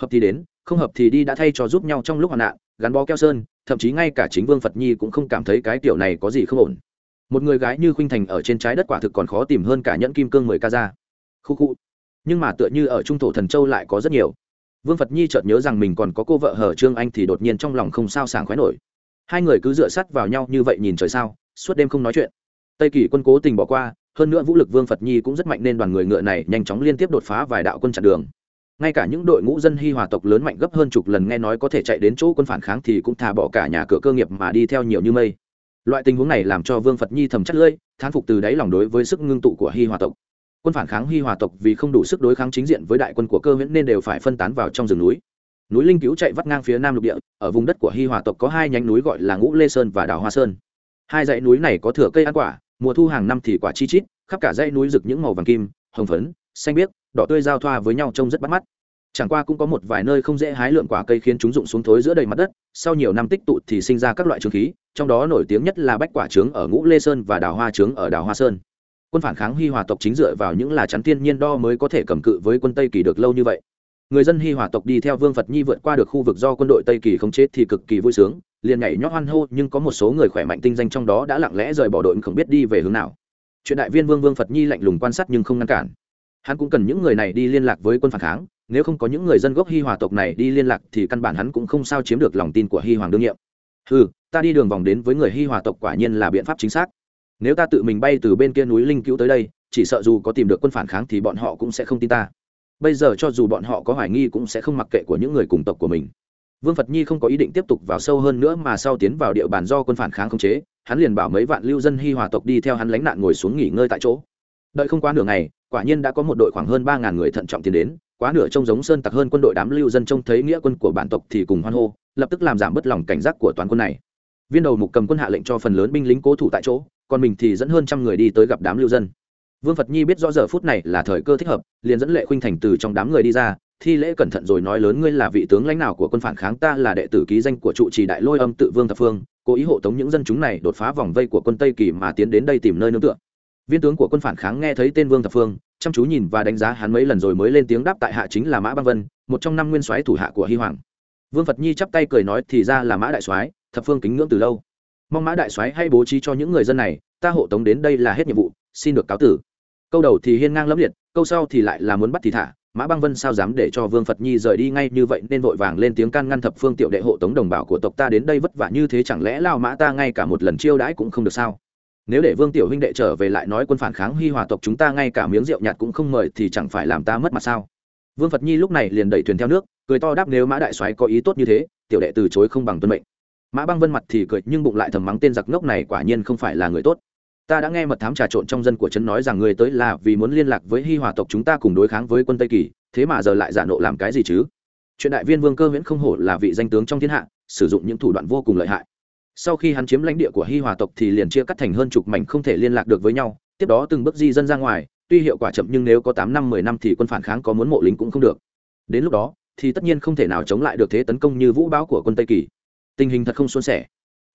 Hợp thì đến, không hợp thì đi đã thay cho giúp nhau trong lúc hoạn nạn, gắn bó keo sơn, thậm chí ngay cả chính vương phật nhi cũng không cảm thấy cái kiểu này có gì không ổn một người gái như khuynh thành ở trên trái đất quả thực còn khó tìm hơn cả nhẫn kim cương mười ca ra khu khu. Nhưng mà tựa như ở trung thổ thần châu lại có rất nhiều. Vương phật nhi chợt nhớ rằng mình còn có cô vợ Hở trương anh thì đột nhiên trong lòng không sao sảng khoái nổi. Hai người cứ dựa sắt vào nhau như vậy nhìn trời sao, suốt đêm không nói chuyện. Tây kỳ quân cố tình bỏ qua, hơn nữa vũ lực vương phật nhi cũng rất mạnh nên đoàn người ngựa này nhanh chóng liên tiếp đột phá vài đạo quân chặn đường. Ngay cả những đội ngũ dân hy hòa tộc lớn mạnh gấp hơn chục lần nghe nói có thể chạy đến chỗ quân phản kháng thì cũng thà bỏ cả nhà cửa cơ nghiệp mà đi theo nhiều như mây loại tình huống này làm cho vương phật nhi thầm chắc lưỡi, thán phục từ đáy lòng đối với sức ngưng tụ của hy hòa tộc. Quân phản kháng hy hòa tộc vì không đủ sức đối kháng chính diện với đại quân của cơ huyễn nên đều phải phân tán vào trong rừng núi. Núi linh cứu chạy vắt ngang phía nam lục địa, ở vùng đất của hy hòa tộc có hai nhánh núi gọi là ngũ lê sơn và đào hoa sơn. Hai dãy núi này có thừa cây ăn quả, mùa thu hàng năm thì quả chi chít, khắp cả dãy núi rực những màu vàng kim, hồng phấn, xanh biếc, đỏ tươi giao thoa với nhau trông rất bắt mắt chẳng qua cũng có một vài nơi không dễ hái lượng quả cây khiến chúng rụng xuống thối giữa đầy mặt đất, sau nhiều năm tích tụ thì sinh ra các loại trướng khí, trong đó nổi tiếng nhất là bách quả trướng ở ngũ lê sơn và đào hoa trướng ở đào hoa sơn. Quân phản kháng hy hòa tộc chính dựa vào những là chắn thiên nhiên đo mới có thể cầm cự với quân tây kỳ được lâu như vậy. Người dân hy hòa tộc đi theo vương phật nhi vượt qua được khu vực do quân đội tây kỳ khống chế thì cực kỳ vui sướng, liền nhảy nhót hoan hô, nhưng có một số người khỏe mạnh tinh danh trong đó đã lặng lẽ rời bỏ đội, không biết đi về hướng nào. Chuyện đại viên vương vương phật nhi lạnh lùng quan sát nhưng không ngăn cản. Hắn cũng cần những người này đi liên lạc với quân phản kháng nếu không có những người dân gốc hy hòa tộc này đi liên lạc thì căn bản hắn cũng không sao chiếm được lòng tin của hy hoàng đương nhiệm. Ừ ta đi đường vòng đến với người hy hòa tộc quả nhiên là biện pháp chính xác. Nếu ta tự mình bay từ bên kia núi linh cứu tới đây, chỉ sợ dù có tìm được quân phản kháng thì bọn họ cũng sẽ không tin ta. Bây giờ cho dù bọn họ có hoài nghi cũng sẽ không mặc kệ của những người cùng tộc của mình. Vương phật nhi không có ý định tiếp tục vào sâu hơn nữa mà sau tiến vào địa bàn do quân phản kháng khống chế, hắn liền bảo mấy vạn lưu dân hy hòa tộc đi theo hắn lánh nạn ngồi xuống nghỉ ngơi tại chỗ. Đợi không quá nửa ngày, quả nhiên đã có một đội khoảng hơn ba ngàn người thận trọng tiến đến quá nửa trông giống sơn tặc hơn quân đội đám lưu dân trông thấy nghĩa quân của bản tộc thì cùng hoan hô, lập tức làm giảm bất lòng cảnh giác của toàn quân này. Viên đầu mục cầm quân hạ lệnh cho phần lớn binh lính cố thủ tại chỗ, còn mình thì dẫn hơn trăm người đi tới gặp đám lưu dân. Vương phật nhi biết rõ giờ phút này là thời cơ thích hợp, liền dẫn lệ khuynh thành từ trong đám người đi ra, thi lễ cẩn thận rồi nói lớn ngươi là vị tướng lãnh nào của quân phản kháng ta là đệ tử ký danh của trụ trì đại lôi âm tự vương thập phương, cố ý hộ tống những dân chúng này đột phá vòng vây của quân tây kỳ mà tiến đến đây tìm nơi nương tựa. Viên tướng của quân phản kháng nghe thấy tên vương thập phương chăm chú nhìn và đánh giá hắn mấy lần rồi mới lên tiếng đáp tại hạ chính là mã băng vân, một trong năm nguyên soái thủ hạ của hy hoàng. Vương phật nhi chắp tay cười nói thì ra là mã đại soái, thập phương kính ngưỡng từ lâu. Mong mã đại soái hay bố trí cho những người dân này, ta hộ tống đến đây là hết nhiệm vụ, xin được cáo tử. Câu đầu thì hiên ngang lẫm liệt, câu sau thì lại là muốn bắt thì thả, mã băng vân sao dám để cho vương phật nhi rời đi ngay như vậy nên vội vàng lên tiếng can ngăn thập phương tiểu đệ hộ tống đồng bào của tộc ta đến đây vất vả như thế chẳng lẽ lao mã ta ngay cả một lần chiêu đãi cũng không được sao? Nếu để vương tiểu huynh đệ trở về lại nói quân phản kháng hi hòa tộc chúng ta ngay cả miếng rượu nhạt cũng không mời thì chẳng phải làm ta mất mặt sao? Vương phật nhi lúc này liền đẩy thuyền theo nước, cười to đáp nếu mã đại soái có ý tốt như thế, tiểu đệ từ chối không bằng tuân mệnh. Mã băng vân mặt thì cười nhưng bụng lại thầm mắng tên giặc ngốc này quả nhiên không phải là người tốt. Ta đã nghe mật thám trà trộn trong dân của trấn nói rằng người tới là vì muốn liên lạc với hi hòa tộc chúng ta cùng đối kháng với quân tây kỳ, thế mà giờ lại giả nộ làm cái gì chứ? Chuyện đại viên vương cơ viễn không hổ là vị danh tướng trong thiên hạ, sử dụng những thủ đoạn vô cùng lợi hại sau khi hắn chiếm lãnh địa của hi hòa tộc thì liền chia cắt thành hơn chục mảnh không thể liên lạc được với nhau, tiếp đó từng bước di dân ra ngoài, tuy hiệu quả chậm nhưng nếu có tám năm, mười năm thì quân phản kháng có muốn mộ lính cũng không được. Đến lúc đó, thì tất nhiên không thể nào chống lại được thế tấn công như vũ báo của quân tây kỳ. Tình hình thật không suôn sẻ.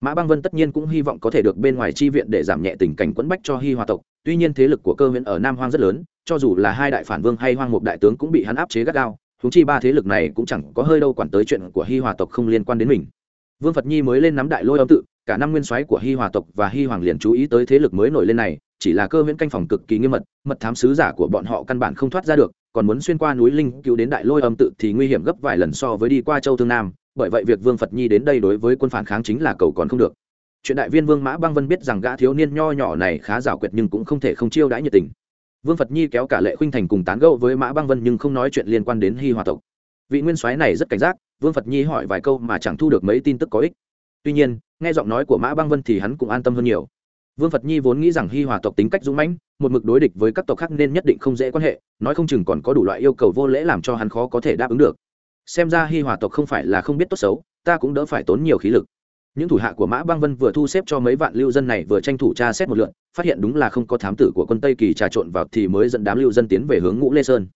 Mã băng vân tất nhiên cũng hy vọng có thể được bên ngoài chi viện để giảm nhẹ tình cảnh quẫn bách cho hi hòa tộc, tuy nhiên thế lực của cơ huyện ở nam hoang rất lớn, cho dù là hai đại phản vương hay hoang mục đại tướng cũng bị hắn áp chế gắt gao húng chi ba thế lực này cũng chẳng có hơi đâu quản tới chuyện của hi hòa tộc không liên quan đến mình vương phật nhi mới lên nắm đại lôi âm tự, cả năm nguyên soái của hi hòa tộc và hi hoàng liền chú ý tới thế lực mới nổi lên này, chỉ là cơ huyễn canh phòng cực kỳ nghiêm mật mật thám sứ giả của bọn họ căn bản không thoát ra được, còn muốn xuyên qua núi linh cứu đến đại lôi âm tự thì nguy hiểm gấp vài lần so với đi qua châu thương nam, bởi vậy việc vương phật nhi đến đây đối với quân phản kháng chính là cầu còn không được. Chuyện đại viên vương mã băng vân biết rằng gã thiếu niên nho nhỏ này khá giảo quyệt nhưng cũng không thể không chiêu đãi nhiệt tình. Vương phật nhi kéo cả lệ khuynh thành cùng tán gẫu với mã băng vân nhưng không nói chuyện liên quan đến hi hòa tộc vị nguyên soái này rất cảnh giác, vương phật nhi hỏi vài câu mà chẳng thu được mấy tin tức có ích. Tuy nhiên, nghe giọng nói của mã băng vân thì hắn cũng an tâm hơn nhiều. Vương phật nhi vốn nghĩ rằng hi hòa tộc tính cách dũng mãnh, một mực đối địch với các tộc khác nên nhất định không dễ quan hệ, nói không chừng còn có đủ loại yêu cầu vô lễ làm cho hắn khó có thể đáp ứng được. Xem ra hi hòa tộc không phải là không biết tốt xấu, ta cũng đỡ phải tốn nhiều khí lực. Những thủ hạ của mã băng vân vừa thu xếp cho mấy vạn lưu dân này vừa tranh thủ tra xét một lượn phát hiện đúng là không có thám tử của quân tây kỳ trà trộn vào thì mới dẫn đám lưu dân tiến về hướng ngũ lê sơn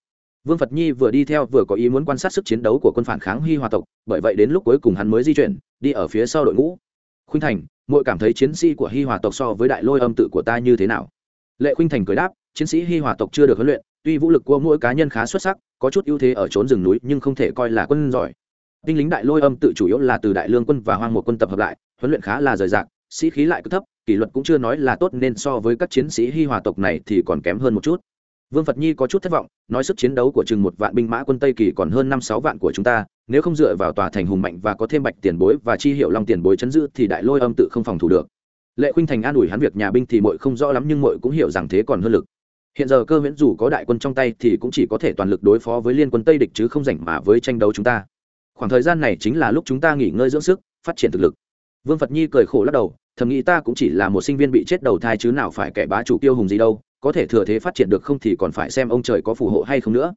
vương phật nhi vừa đi theo vừa có ý muốn quan sát sức chiến đấu của quân phản kháng hi hòa tộc, bởi vậy đến lúc cuối cùng hắn mới di chuyển, đi ở phía sau đội ngũ. Khuynh thành mỗi cảm thấy chiến sĩ của hi hòa tộc so với đại lôi âm tự của ta như thế nào? Lệ khuynh thành cười đáp, chiến sĩ hi hòa tộc chưa được huấn luyện, tuy vũ lực của mỗi cá nhân khá xuất sắc, có chút ưu thế ở trốn rừng núi nhưng không thể coi là quân giỏi. Binh lính đại lôi âm tự chủ yếu là từ đại lương quân và hoang một quân tập hợp lại, huấn luyện khá là rời rạc, sĩ khí lại cứ thấp, kỷ luật cũng chưa nói là tốt nên so với các chiến sĩ hi hòa tộc này thì còn kém hơn một chút vương phật nhi có chút thất vọng, nói sức chiến đấu của chừng một vạn binh mã quân tây kỳ còn hơn năm sáu vạn của chúng ta, nếu không dựa vào tòa thành hùng mạnh và có thêm bạch tiền bối và chi hiệu long tiền bối chấn giữ thì đại lôi âm tự không phòng thủ được. Lệ khuynh thành an ủi hắn việc nhà binh thì mội không rõ lắm nhưng mội cũng hiểu rằng thế còn hơn lực. Hiện giờ cơ miễn dù có đại quân trong tay thì cũng chỉ có thể toàn lực đối phó với liên quân tây địch chứ không rảnh mà với tranh đấu chúng ta. Khoảng thời gian này chính là lúc chúng ta nghỉ ngơi dưỡng sức, phát triển thực lực. Vương phật nhi cười khổ lắc đầu, thầm nghĩ ta cũng chỉ là một sinh viên bị chết đầu thai chứ nào phải kẻ bá chủ tiêu hùng gì đâu có thể thừa thế phát triển được không thì còn phải xem ông trời có phù hộ hay không nữa.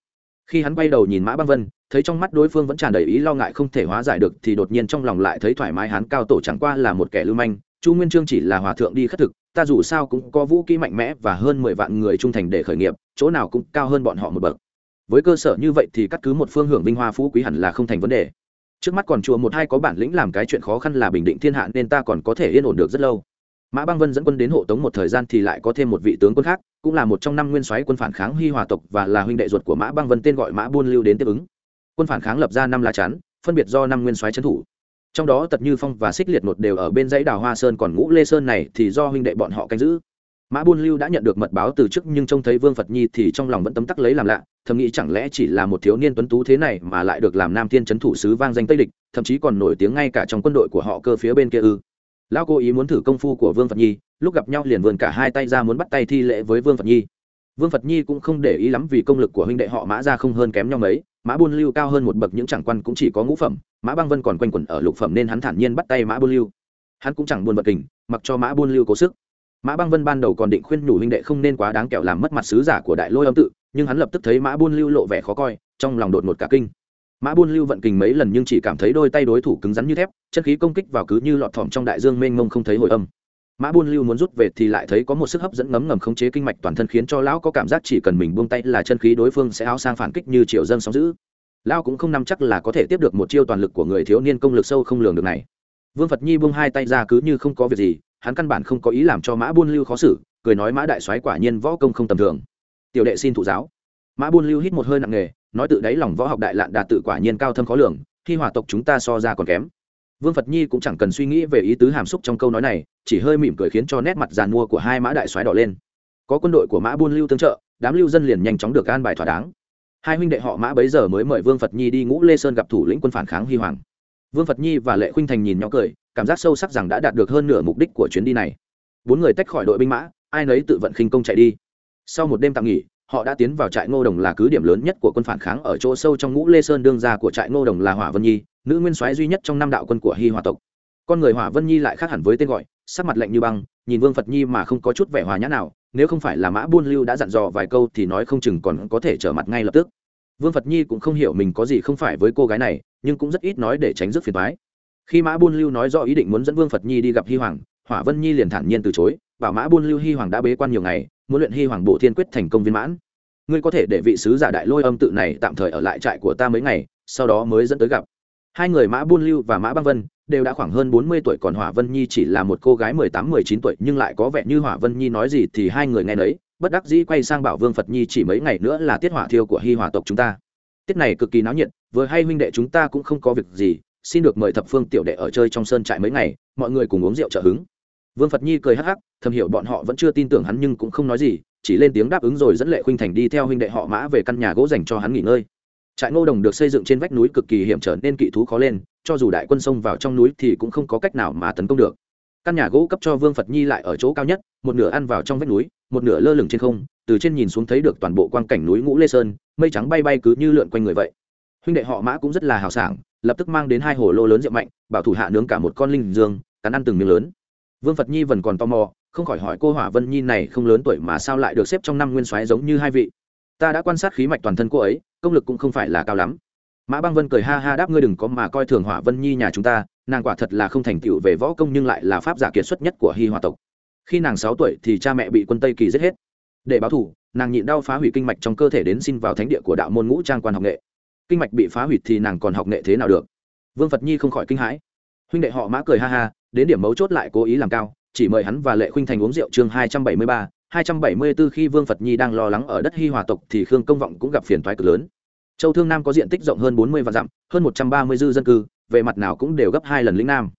Khi hắn quay đầu nhìn mã băng vân, thấy trong mắt đối phương vẫn tràn đầy ý lo ngại không thể hóa giải được, thì đột nhiên trong lòng lại thấy thoải mái hắn cao tổ chẳng qua là một kẻ lưu manh, chu nguyên trương chỉ là hòa thượng đi khất thực, ta dù sao cũng có vũ kỹ mạnh mẽ và hơn mười vạn người trung thành để khởi nghiệp, chỗ nào cũng cao hơn bọn họ một bậc. Với cơ sở như vậy thì cắt cứ một phương hưởng vinh hoa phú quý hẳn là không thành vấn đề. Trước mắt còn chùa một hai có bản lĩnh làm cái chuyện khó khăn là bình định thiên hạ nên ta còn có thể yên ổn được rất lâu. Mã băng vân dẫn quân đến hộ tống một thời gian thì lại có thêm một vị tướng quân khác cũng là một trong năm nguyên soái quân phản kháng hy hòa tộc và là huynh đệ ruột của mã băng vân tên gọi mã buôn lưu đến tiếp ứng. Quân phản kháng lập ra năm lá chắn, phân biệt do năm nguyên soái trấn thủ. Trong đó tật như phong và xích liệt một đều ở bên dãy đào hoa sơn còn ngũ lê sơn này thì do huynh đệ bọn họ canh giữ. Mã buôn lưu đã nhận được mật báo từ trước nhưng trông thấy vương phật nhi thì trong lòng vẫn tấm tắc lấy làm lạ, thầm nghĩ chẳng lẽ chỉ là một thiếu niên tuấn tú thế này mà lại được làm nam thiên trấn thủ sứ vang danh tây địch, thậm chí còn nổi tiếng ngay cả trong quân đội của họ cơ phía bên kia ư? Lão cố ý muốn thử công phu của vương phật nhi, lúc gặp nhau liền vườn cả hai tay ra muốn bắt tay thi lễ với vương phật nhi. Vương phật nhi cũng không để ý lắm vì công lực của huynh đệ họ mã ra không hơn kém nhau mấy, mã buôn lưu cao hơn một bậc những chẳng quan cũng chỉ có ngũ phẩm, mã băng vân còn quanh quẩn ở lục phẩm nên hắn thản nhiên bắt tay mã buôn lưu. Hắn cũng chẳng buồn bật kình, mặc cho mã buôn lưu cố sức. Mã băng vân ban đầu còn định khuyên nhủ huynh đệ không nên quá đáng kẹo làm mất mặt sứ giả của đại lôi âm tự, nhưng hắn lập tức thấy mã buôn lưu lộ vẻ khó coi, trong lòng đột ngột cả kinh mã buôn lưu vận kình mấy lần nhưng chỉ cảm thấy đôi tay đối thủ cứng rắn như thép, chân khí công kích vào cứ như lọt thỏm trong đại dương mênh mông không thấy hồi âm. Mã buôn lưu muốn rút về thì lại thấy có một sức hấp dẫn ngấm ngầm khống chế kinh mạch toàn thân khiến cho lão có cảm giác chỉ cần mình buông tay là chân khí đối phương sẽ áo sang phản kích như triệu dân sóng giữ lão cũng không nắm chắc là có thể tiếp được một chiêu toàn lực của người thiếu niên công lực sâu không lường được này. Vương phật nhi buông hai tay ra cứ như không có việc gì, hắn căn bản không có ý làm cho mã buôn lưu khó xử, cười nói mã đại soái quả nhiên võ công không tầm thường. Tiểu đệ xin thụ giáo. Mã buôn lưu hít một hơi nặng nề nói tự đáy lòng võ học đại lạn đạt tự quả nhiên cao thâm khó lường, khi hỏa tộc chúng ta so ra còn kém. Vương phật nhi cũng chẳng cần suy nghĩ về ý tứ hàm xúc trong câu nói này, chỉ hơi mỉm cười khiến cho nét mặt giàn mua của hai mã đại soái đỏ lên. Có quân đội của mã buôn lưu tương trợ, đám lưu dân liền nhanh chóng được an bài thỏa đáng. Hai huynh đệ họ mã bấy giờ mới mời vương phật nhi đi ngũ lê sơn gặp thủ lĩnh quân phản kháng huy hoàng. Vương phật nhi và lệ khuynh thành nhìn nhỏ cười, cảm giác sâu sắc rằng đã đạt được hơn nửa mục đích của chuyến đi này. Bốn người tách khỏi đội binh mã, ai nấy tự vận khinh công chạy đi. Sau một đêm tạm nghỉ họ đã tiến vào trại ngô đồng là cứ điểm lớn nhất của quân phản kháng ở chỗ sâu trong ngũ lê sơn đương gia của trại ngô đồng là hỏa vân nhi, nữ nguyên soái duy nhất trong năm đạo quân của hy hòa tộc. Con người hỏa vân nhi lại khác hẳn với tên gọi, sắc mặt lạnh như băng, nhìn vương phật nhi mà không có chút vẻ hòa nhã nào, nếu không phải là mã buôn lưu đã dặn dò vài câu thì nói không chừng còn có thể trở mặt ngay lập tức. Vương phật nhi cũng không hiểu mình có gì không phải với cô gái này, nhưng cũng rất ít nói để tránh rước phiền thoái khi mã buôn lưu nói rõ ý định muốn dẫn vương phật nhi đi gặp hy hoàng, hỏa vân nhi liền thản nhiên từ chối, bảo mã buôn lưu hy hoàng đã bế quan nhiều ngày, muốn luyện hy hoàng bộ thiên quyết thành công viên mãn ngươi có thể để vị sứ giả đại lôi âm tự này tạm thời ở lại trại của ta mấy ngày, sau đó mới dẫn tới gặp. Hai người mã buôn lưu và mã băng vân đều đã khoảng hơn bốn mươi tuổi, còn hỏa vân nhi chỉ là một cô gái mười tám, mười chín tuổi, nhưng lại có vẻ như hỏa vân nhi nói gì thì hai người nghe nấy, bất đắc dĩ quay sang bảo vương phật nhi chỉ mấy ngày nữa là tiết hỏa thiêu của hy hỏa tộc chúng ta. Tiết này cực kỳ náo nhiệt, vừa hay huynh đệ chúng ta cũng không có việc gì, xin được mời thập phương tiểu đệ ở chơi trong sơn trại mấy ngày, mọi người cùng uống rượu trợ hứng. Vương phật nhi cười hắc hắc, thầm hiểu bọn họ vẫn chưa tin tưởng hắn nhưng cũng không nói gì chỉ lên tiếng đáp ứng rồi dẫn lệ khuynh thành đi theo huynh đệ họ mã về căn nhà gỗ dành cho hắn nghỉ ngơi. Trại ngô đồng được xây dựng trên vách núi cực kỳ hiểm trở nên kỵ thú khó lên, cho dù đại quân xông vào trong núi thì cũng không có cách nào mà tấn công được. Căn nhà gỗ cấp cho vương phật nhi lại ở chỗ cao nhất, một nửa ăn vào trong vách núi, một nửa lơ lửng trên không, từ trên nhìn xuống thấy được toàn bộ quang cảnh núi ngũ lê sơn, mây trắng bay bay cứ như lượn quanh người vậy. Huynh đệ họ mã cũng rất là hào sảng, lập tức mang đến hai hồ lô lớn rượu mạnh, bảo thủ hạ nướng cả một con linh dương, cắn ăn từng miếng lớn. Vương phật nhi vẫn còn tò mò không khỏi hỏi cô hỏa vân nhi này không lớn tuổi mà sao lại được xếp trong năm nguyên soái giống như hai vị. Ta đã quan sát khí mạch toàn thân cô ấy, công lực cũng không phải là cao lắm. Mã băng vân cười ha ha đáp ngươi đừng có mà coi thường hỏa vân nhi nhà chúng ta, nàng quả thật là không thành tựu về võ công nhưng lại là pháp giả kiệt xuất nhất của hy hòa tộc. Khi nàng sáu tuổi thì cha mẹ bị quân tây kỳ giết hết. Để báo thù, nàng nhịn đau phá hủy kinh mạch trong cơ thể đến xin vào thánh địa của đạo môn ngũ trang quan học nghệ. Kinh mạch bị phá hủy thì nàng còn học nghệ thế nào được? Vương phật nhi không khỏi kinh hãi. Huynh đệ họ mã cười ha ha, đến điểm mấu chốt lại cố ý làm cao chỉ mời hắn và lệ khuynh thành uống rượu chương hai trăm bảy mươi ba, hai trăm bảy mươi 274 khi vương phật nhi đang lo lắng ở đất hy hòa tộc thì khương công vọng cũng gặp phiền toái cực lớn. Châu thương nam có diện tích rộng hơn bốn mươi vạn dặm, hơn một trăm ba mươi dư dân cư, về mặt nào cũng đều gấp hai lần lĩnh nam.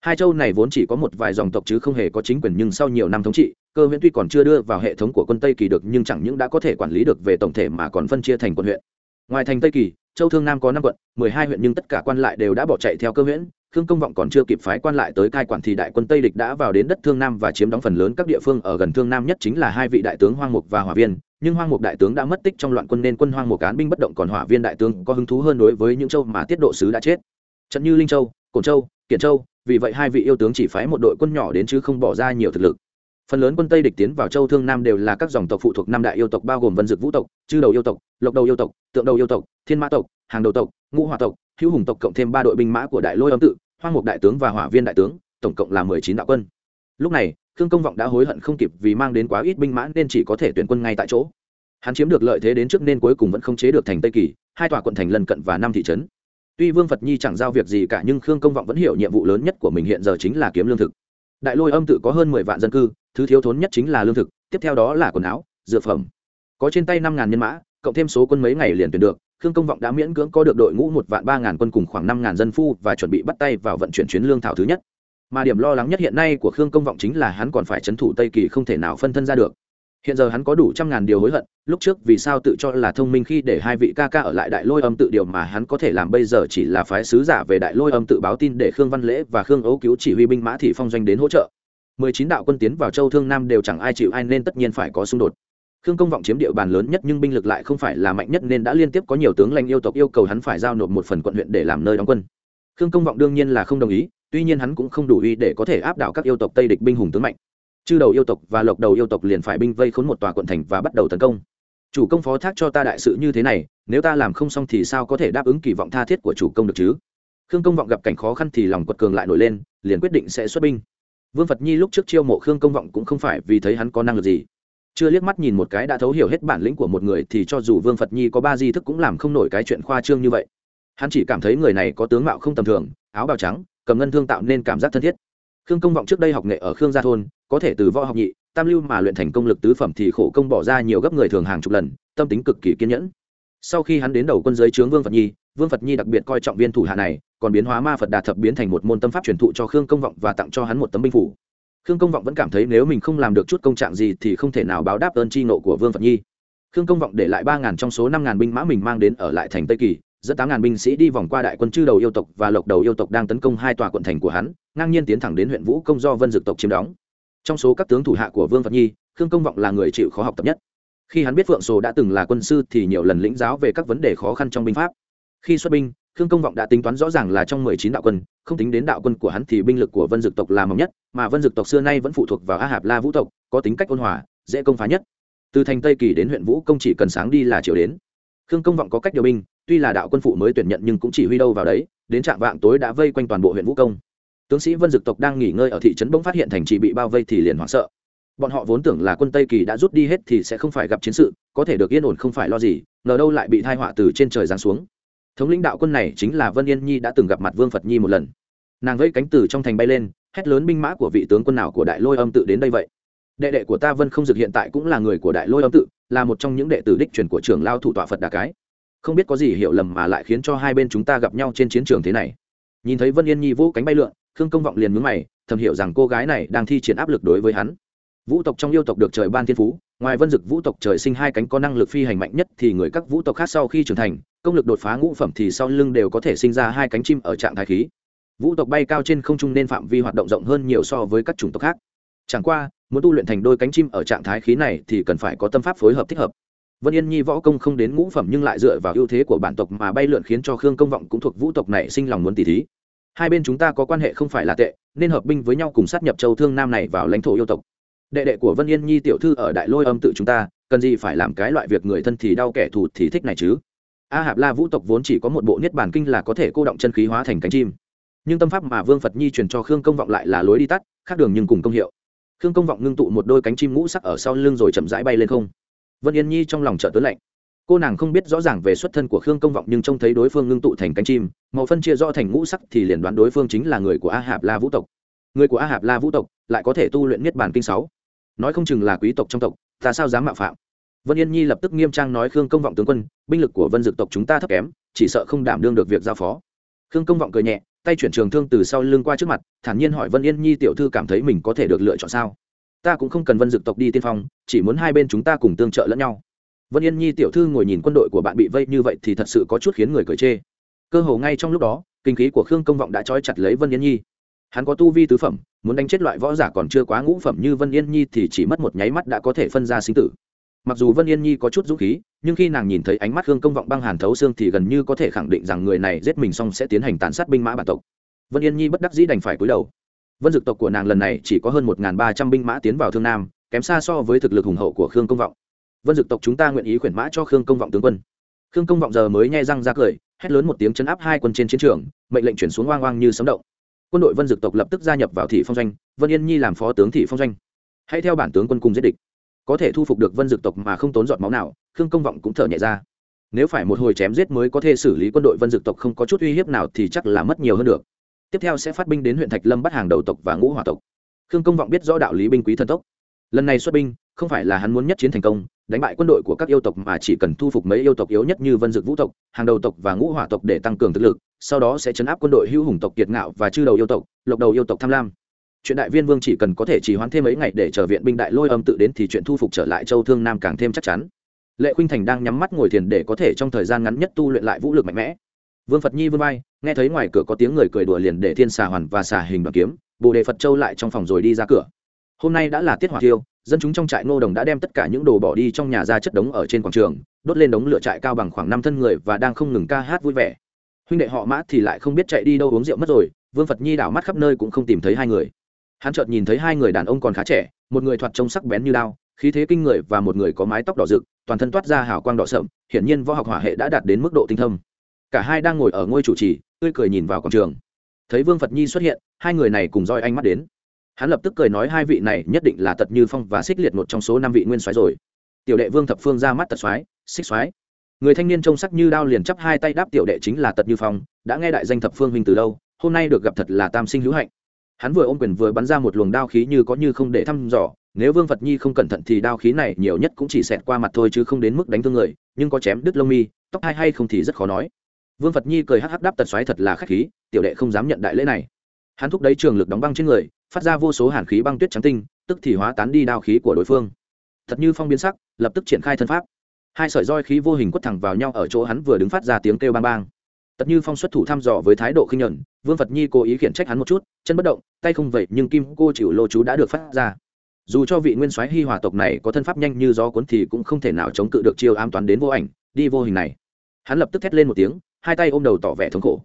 Hai châu này vốn chỉ có một vài dòng tộc chứ không hề có chính quyền nhưng sau nhiều năm thống trị, cơ huyện tuy còn chưa đưa vào hệ thống của quân tây kỳ được nhưng chẳng những đã có thể quản lý được về tổng thể mà còn phân chia thành quận huyện. Ngoài thành tây kỳ, châu thương nam có năm quận, mười hai huyện nhưng tất cả quan lại đều đã bỏ chạy theo cơ huyện khương công vọng còn chưa kịp phái quan lại tới cai quản thì đại quân tây địch đã vào đến đất thương nam và chiếm đóng phần lớn các địa phương ở gần thương nam nhất chính là hai vị đại tướng hoang mục và hỏa viên. Nhưng hoang mục đại tướng đã mất tích trong loạn quân nên quân hoang mục cán binh bất động còn hỏa viên đại tướng có hứng thú hơn đối với những châu mà tiết độ sứ đã chết. Trận như linh châu, cổn châu, kiện châu, vì vậy hai vị yêu tướng chỉ phái một đội quân nhỏ đến chứ không bỏ ra nhiều thực lực. Phần lớn quân tây địch tiến vào châu thương nam đều là các dòng tộc phụ thuộc năm đại yêu tộc bao gồm vân dực vũ tộc, chư đầu yêu tộc, lộc đầu yêu tộc, tượng đầu yêu tộc, thiên mã tộc, hàng đầu tộc ngũ hòa tộc, hữu hùng tộc cộng thêm ba đội binh mã của đại lôi âm tự, hoang mục đại tướng và hỏa viên đại tướng, tổng cộng là mười chín đạo quân. Lúc này, khương công vọng đã hối hận không kịp vì mang đến quá ít binh mã nên chỉ có thể tuyển quân ngay tại chỗ. Hắn chiếm được lợi thế đến trước nên cuối cùng vẫn không chế được thành tây kỳ, hai tòa quận thành lân cận và năm thị trấn. Tuy vương phật nhi chẳng giao việc gì cả nhưng khương công vọng vẫn hiểu nhiệm vụ lớn nhất của mình hiện giờ chính là kiếm lương thực. Đại lôi âm tự có hơn mười vạn dân cư, thứ thiếu thốn nhất chính là lương thực, tiếp theo đó là quần áo, dược phẩm. Có trên tay năm ngàn nhân mã, cộng thêm số quân mấy ngày liền tuyển được khương công vọng đã miễn cưỡng có được đội ngũ một vạn ba ngàn quân cùng khoảng năm ngàn dân phu và chuẩn bị bắt tay vào vận chuyển chuyến lương thảo thứ nhất. Mà điểm lo lắng nhất hiện nay của khương công vọng chính là hắn còn phải c thủ tây kỳ không thể nào phân thân ra được. Hiện giờ hắn có đủ trăm ngàn điều hối hận, lúc trước vì sao tự cho là thông minh khi để hai vị ca ca ở lại đại lôi âm tự điều mà hắn có thể làm bây giờ chỉ là phái sứ giả về đại lôi âm tự báo tin để khương văn lễ và khương ấu cứu chỉ huy binh mã thị phong doanh đến hỗ trợ. Mười chín đạo quân tiến vào châu thương nam đều chẳng ai chịu ai nên tất nhiên phải có xung đột khương công vọng chiếm địa bàn lớn nhất nhưng binh lực lại không phải là mạnh nhất nên đã liên tiếp có nhiều tướng lãnh yêu tộc yêu cầu hắn phải giao nộp một phần quận huyện để làm nơi đóng quân. Khương công vọng đương nhiên là không đồng ý, tuy nhiên hắn cũng không đủ uy để có thể áp đảo các yêu tộc tây địch binh hùng tướng mạnh. Chư đầu yêu tộc và lộc đầu yêu tộc liền phải binh vây khốn một tòa quận thành và bắt đầu tấn công. Chủ công phó thác cho ta đại sự như thế này, nếu ta làm không xong thì sao có thể đáp ứng kỳ vọng tha thiết của chủ công được chứ? Khương công vọng gặp cảnh khó khăn thì lòng quật cường lại nổi lên, liền quyết định sẽ xuất binh. Vương phật nhi lúc trước chiêu mộ khương công vọng cũng không phải vì thấy hắn có năng lực gì chưa liếc mắt nhìn một cái đã thấu hiểu hết bản lĩnh của một người thì cho dù vương phật nhi có ba di thức cũng làm không nổi cái chuyện khoa trương như vậy. Hắn chỉ cảm thấy người này có tướng mạo không tầm thường, áo bào trắng, cầm ngân thương tạo nên cảm giác thân thiết. Khương công vọng trước đây học nghệ ở khương gia thôn, có thể từ võ học nhị, tam lưu mà luyện thành công lực tứ phẩm thì khổ công bỏ ra nhiều gấp người thường hàng chục lần, tâm tính cực kỳ kiên nhẫn. Sau khi hắn đến đầu quân giới trướng vương phật nhi, vương phật nhi đặc biệt coi trọng viên thủ hạ này, còn biến hóa ma phật đà thập biến thành một môn tâm pháp truyền thụ cho khương công vọng và tặng cho hắn một tấm binh phủ khương công vọng vẫn cảm thấy nếu mình không làm được chút công trạng gì thì không thể nào báo đáp ơn tri nộ của vương phật nhi. Khương công vọng để lại ba ngàn trong số năm ngàn binh mã mình mang đến ở lại thành tây kỳ, dẫn tám ngàn binh sĩ đi vòng qua đại quân chư đầu yêu tộc và lộc đầu yêu tộc đang tấn công hai tòa quận thành của hắn, ngang nhiên tiến thẳng đến huyện vũ công do vân dực tộc chiếm đóng. Trong số các tướng thủ hạ của vương phật nhi, khương công vọng là người chịu khó học tập nhất. Khi hắn biết phượng sồ đã từng là quân sư thì nhiều lần lĩnh giáo về các vấn đề khó khăn trong binh pháp. Khi xuất binh khương công vọng đã tính toán rõ ràng là trong mười chín đạo quân, không tính đến đạo quân của hắn thì binh lực của vân dực tộc là mỏng nhất, mà vân dực tộc xưa nay vẫn phụ thuộc vào a hạp la vũ tộc, có tính cách ôn hòa, dễ công phá nhất. Từ thành tây kỳ đến huyện vũ, công chỉ cần sáng đi là chiều đến. Khương công vọng có cách điều binh, tuy là đạo quân phụ mới tuyển nhận nhưng cũng chỉ huy đâu vào đấy, đến trạm vạng tối đã vây quanh toàn bộ huyện vũ công. Tướng sĩ vân dực tộc đang nghỉ ngơi ở thị trấn bỗng phát hiện thành trì bị bao vây thì liền hoảng sợ. Bọn họ vốn tưởng là quân tây kỳ đã rút đi hết thì sẽ không phải gặp chiến sự, có thể được yên ổn không phải lo gì, ngờ đâu lại bị thai họa từ trên trời giáng xuống thống lĩnh đạo quân này chính là vân yên nhi đã từng gặp mặt vương phật nhi một lần. Nàng vẫy cánh từ trong thành bay lên, hét lớn binh mã của vị tướng quân nào của đại lôi âm tự đến đây vậy? Đệ đệ của ta vân không dực hiện tại cũng là người của đại lôi âm tự, là một trong những đệ tử đích truyền của trường lao thủ tọa phật đà cái. Không biết có gì hiểu lầm mà lại khiến cho hai bên chúng ta gặp nhau trên chiến trường thế này. Nhìn thấy vân yên nhi vũ cánh bay lượn, khương công vọng liền mướn mày, thầm hiểu rằng cô gái này đang thi triển áp lực đối với hắn. Vũ tộc trong yêu tộc được trời ban thiên phú ngoài vân dực vũ tộc trời sinh hai cánh có năng lực phi hành mạnh nhất thì người các vũ tộc khác sau khi trưởng thành, công lực đột phá ngũ phẩm thì sau lưng đều có thể sinh ra hai cánh chim ở trạng thái khí. Vũ tộc bay cao trên không trung nên phạm vi hoạt động rộng hơn nhiều so với các chủng tộc khác. Chẳng qua, muốn tu luyện thành đôi cánh chim ở trạng thái khí này thì cần phải có tâm pháp phối hợp thích hợp. Vân yên nhi võ công không đến ngũ phẩm nhưng lại dựa vào ưu thế của bản tộc mà bay lượn khiến cho khương công vọng cũng thuộc vũ tộc này sinh lòng muốn tỉ thí. Hai bên chúng ta có quan hệ không phải là tệ, nên hợp binh với nhau cùng sát nhập châu thương nam này vào lãnh thổ yêu tộc đệ đệ của vân yên nhi tiểu thư ở đại lôi âm tự chúng ta, cần gì phải làm cái loại việc người thân thì đau kẻ thù thì thích này chứ? A hạp la vũ tộc vốn chỉ có một bộ niết bàn kinh là có thể cô động chân khí hóa thành cánh chim. Nhưng tâm pháp mà vương phật nhi truyền cho khương công vọng lại là lối đi tắt, khác đường nhưng cùng công hiệu. Khương công vọng ngưng tụ một đôi cánh chim ngũ sắc ở sau lưng rồi chậm rãi bay lên không. Vân yên nhi trong lòng chợ tướng lạnh. Cô nàng không biết rõ ràng về xuất thân của khương công vọng nhưng trông thấy đối phương ngưng tụ thành cánh chim, màu phân chia rõ thành ngũ sắc thì liền đoán đối phương chính là người của a hạp la vũ tộc. Người của a hạp la vũ tộc lại có thể tu luyện niết bàn kinh sáu nói không chừng là quý tộc trong tộc, ta sao dám mạo phạm? Vân yên nhi lập tức nghiêm trang nói khương công vọng tướng quân, binh lực của vân dực tộc chúng ta thấp kém, chỉ sợ không đảm đương được việc giao phó. Khương công vọng cười nhẹ, tay chuyển trường thương từ sau lưng qua trước mặt, thản nhiên hỏi vân yên nhi tiểu thư cảm thấy mình có thể được lựa chọn sao? Ta cũng không cần vân dực tộc đi tiên phong, chỉ muốn hai bên chúng ta cùng tương trợ lẫn nhau. Vân yên nhi tiểu thư ngồi nhìn quân đội của bạn bị vây như vậy thì thật sự có chút khiến người cười chê. Cơ hồ ngay trong lúc đó, kinh khí của khương công vọng đã trói chặt lấy vân yên nhi. Hắn có tu vi tứ phẩm muốn đánh chết loại võ giả còn chưa quá ngũ phẩm như vân yên nhi thì chỉ mất một nháy mắt đã có thể phân ra sinh tử. Mặc dù vân yên nhi có chút dũng khí, nhưng khi nàng nhìn thấy ánh mắt hương công vọng băng hàn thấu xương thì gần như có thể khẳng định rằng người này giết mình xong sẽ tiến hành tàn sát binh mã bản tộc. Vân yên nhi bất đắc dĩ đành phải cúi đầu. Vân dực tộc của nàng lần này chỉ có hơn một ba trăm binh mã tiến vào thương nam, kém xa so với thực lực hùng hậu của khương công vọng. Vân dực tộc chúng ta nguyện ý khuyển mã cho khương công vọng tướng quân. Khương công vọng giờ mới nhai răng ra cười, hét lớn một tiếng chấn áp hai quân trên chiến trường, mệnh lệnh chuyển xuống oang oang như sấm động quân đội vân dực tộc lập tức gia nhập vào thị phong doanh, vân yên nhi làm phó tướng thị phong doanh. Hãy theo bản tướng quân cùng giết địch. Có thể thu phục được vân dực tộc mà không tốn giọt máu nào, khương công vọng cũng thở nhẹ ra. Nếu phải một hồi chém giết mới có thể xử lý quân đội vân dực tộc không có chút uy hiếp nào thì chắc là mất nhiều hơn được. Tiếp theo sẽ phát binh đến huyện thạch lâm bắt hàng đầu tộc và ngũ hòa tộc. Khương công vọng biết rõ đạo lý binh quý thần tốc. Lần này xuất binh, không phải là hắn muốn nhất chiến thành công, đánh bại quân đội của các yêu tộc mà chỉ cần thu phục mấy yêu tộc yếu nhất như vân dực vũ tộc, hàng đầu tộc và ngũ hỏa tộc để tăng cường thực lực sau đó sẽ chấn áp quân đội hữu hùng tộc kiệt ngạo và chư đầu yêu tộc, lộc đầu yêu tộc tham lam. Chuyện đại viên vương chỉ cần có thể chỉ hoãn thêm mấy ngày để chờ viện binh đại lôi âm tự đến thì chuyện thu phục trở lại châu thương nam càng thêm chắc chắn. Lệ khuynh thành đang nhắm mắt ngồi thiền để có thể trong thời gian ngắn nhất tu luyện lại vũ lực mạnh mẽ. Vương phật nhi vươn vai, nghe thấy ngoài cửa có tiếng người cười đùa liền để thiên xà hoàn và xà hình đoàn kiếm, bồ đề phật châu lại trong phòng rồi đi ra cửa. Hôm nay đã là tiết hỏa tiêu, dân chúng trong trại ngô đồng đã đem tất cả những đồ bỏ đi trong nhà ra chất đống ở trên quảng trường, đốt lên đống lửa trại cao bằng khoảng năm thân người và đang không ngừng ca hát vui vẻ huynh đệ họ mã thì lại không biết chạy đi đâu uống rượu mất rồi, vương phật nhi đảo mắt khắp nơi cũng không tìm thấy hai người. Hắn chợt nhìn thấy hai người đàn ông còn khá trẻ, một người thoạt trông sắc bén như lao khí thế kinh người và một người có mái tóc đỏ rực, toàn thân toát ra hào quang đỏ sậm, hiển nhiên võ học hỏa hệ đã đạt đến mức độ tinh thâm. Cả hai đang ngồi ở ngôi chủ trì, tươi cười nhìn vào quảng trường. Thấy vương phật nhi xuất hiện, hai người này cùng roi anh mắt đến. Hắn lập tức cười nói hai vị này nhất định là tật như phong và xích liệt một trong số năm vị nguyên soái rồi. Tiểu đệ vương thập phương ra mắt tật soái, xích soái người thanh niên trông sắc như đao liền chắp hai tay đáp tiểu đệ chính là tật như phong, đã nghe đại danh thập phương huynh từ lâu, hôm nay được gặp thật là tam sinh hữu hạnh. Hắn vừa ôm quyền vừa bắn ra một luồng đao khí như có như không để thăm dò, nếu vương phật nhi không cẩn thận thì đao khí này nhiều nhất cũng chỉ xẹt qua mặt thôi chứ không đến mức đánh thương người, nhưng có chém đứt lông mi, tóc hai hay không thì rất khó nói. Vương phật nhi cười hắc hắc đáp tật xoáy thật là khách khí, tiểu đệ không dám nhận đại lễ này. Hắn thúc đấy trường lực đóng băng trên người, phát ra vô số hàn khí băng tuyết trắng tinh, tức thì hóa tán đi đao khí của đối phương. Thật như phong biến sắc, lập tức triển khai thân pháp hai sợi roi khí vô hình quất thẳng vào nhau ở chỗ hắn vừa đứng phát ra tiếng kêu bang bang. Tật như phong xuất thủ thăm dò với thái độ khinh nhẫn, vương phật nhi cố ý khiển trách hắn một chút, chân bất động, tay không vậy nhưng kim cô chịu lô chú đã được phát ra. Dù cho vị nguyên soái hy hòa tộc này có thân pháp nhanh như gió cuốn thì cũng không thể nào chống cự được chiêu ám toán đến vô ảnh, đi vô hình này. Hắn lập tức thét lên một tiếng, hai tay ôm đầu tỏ vẻ thống khổ.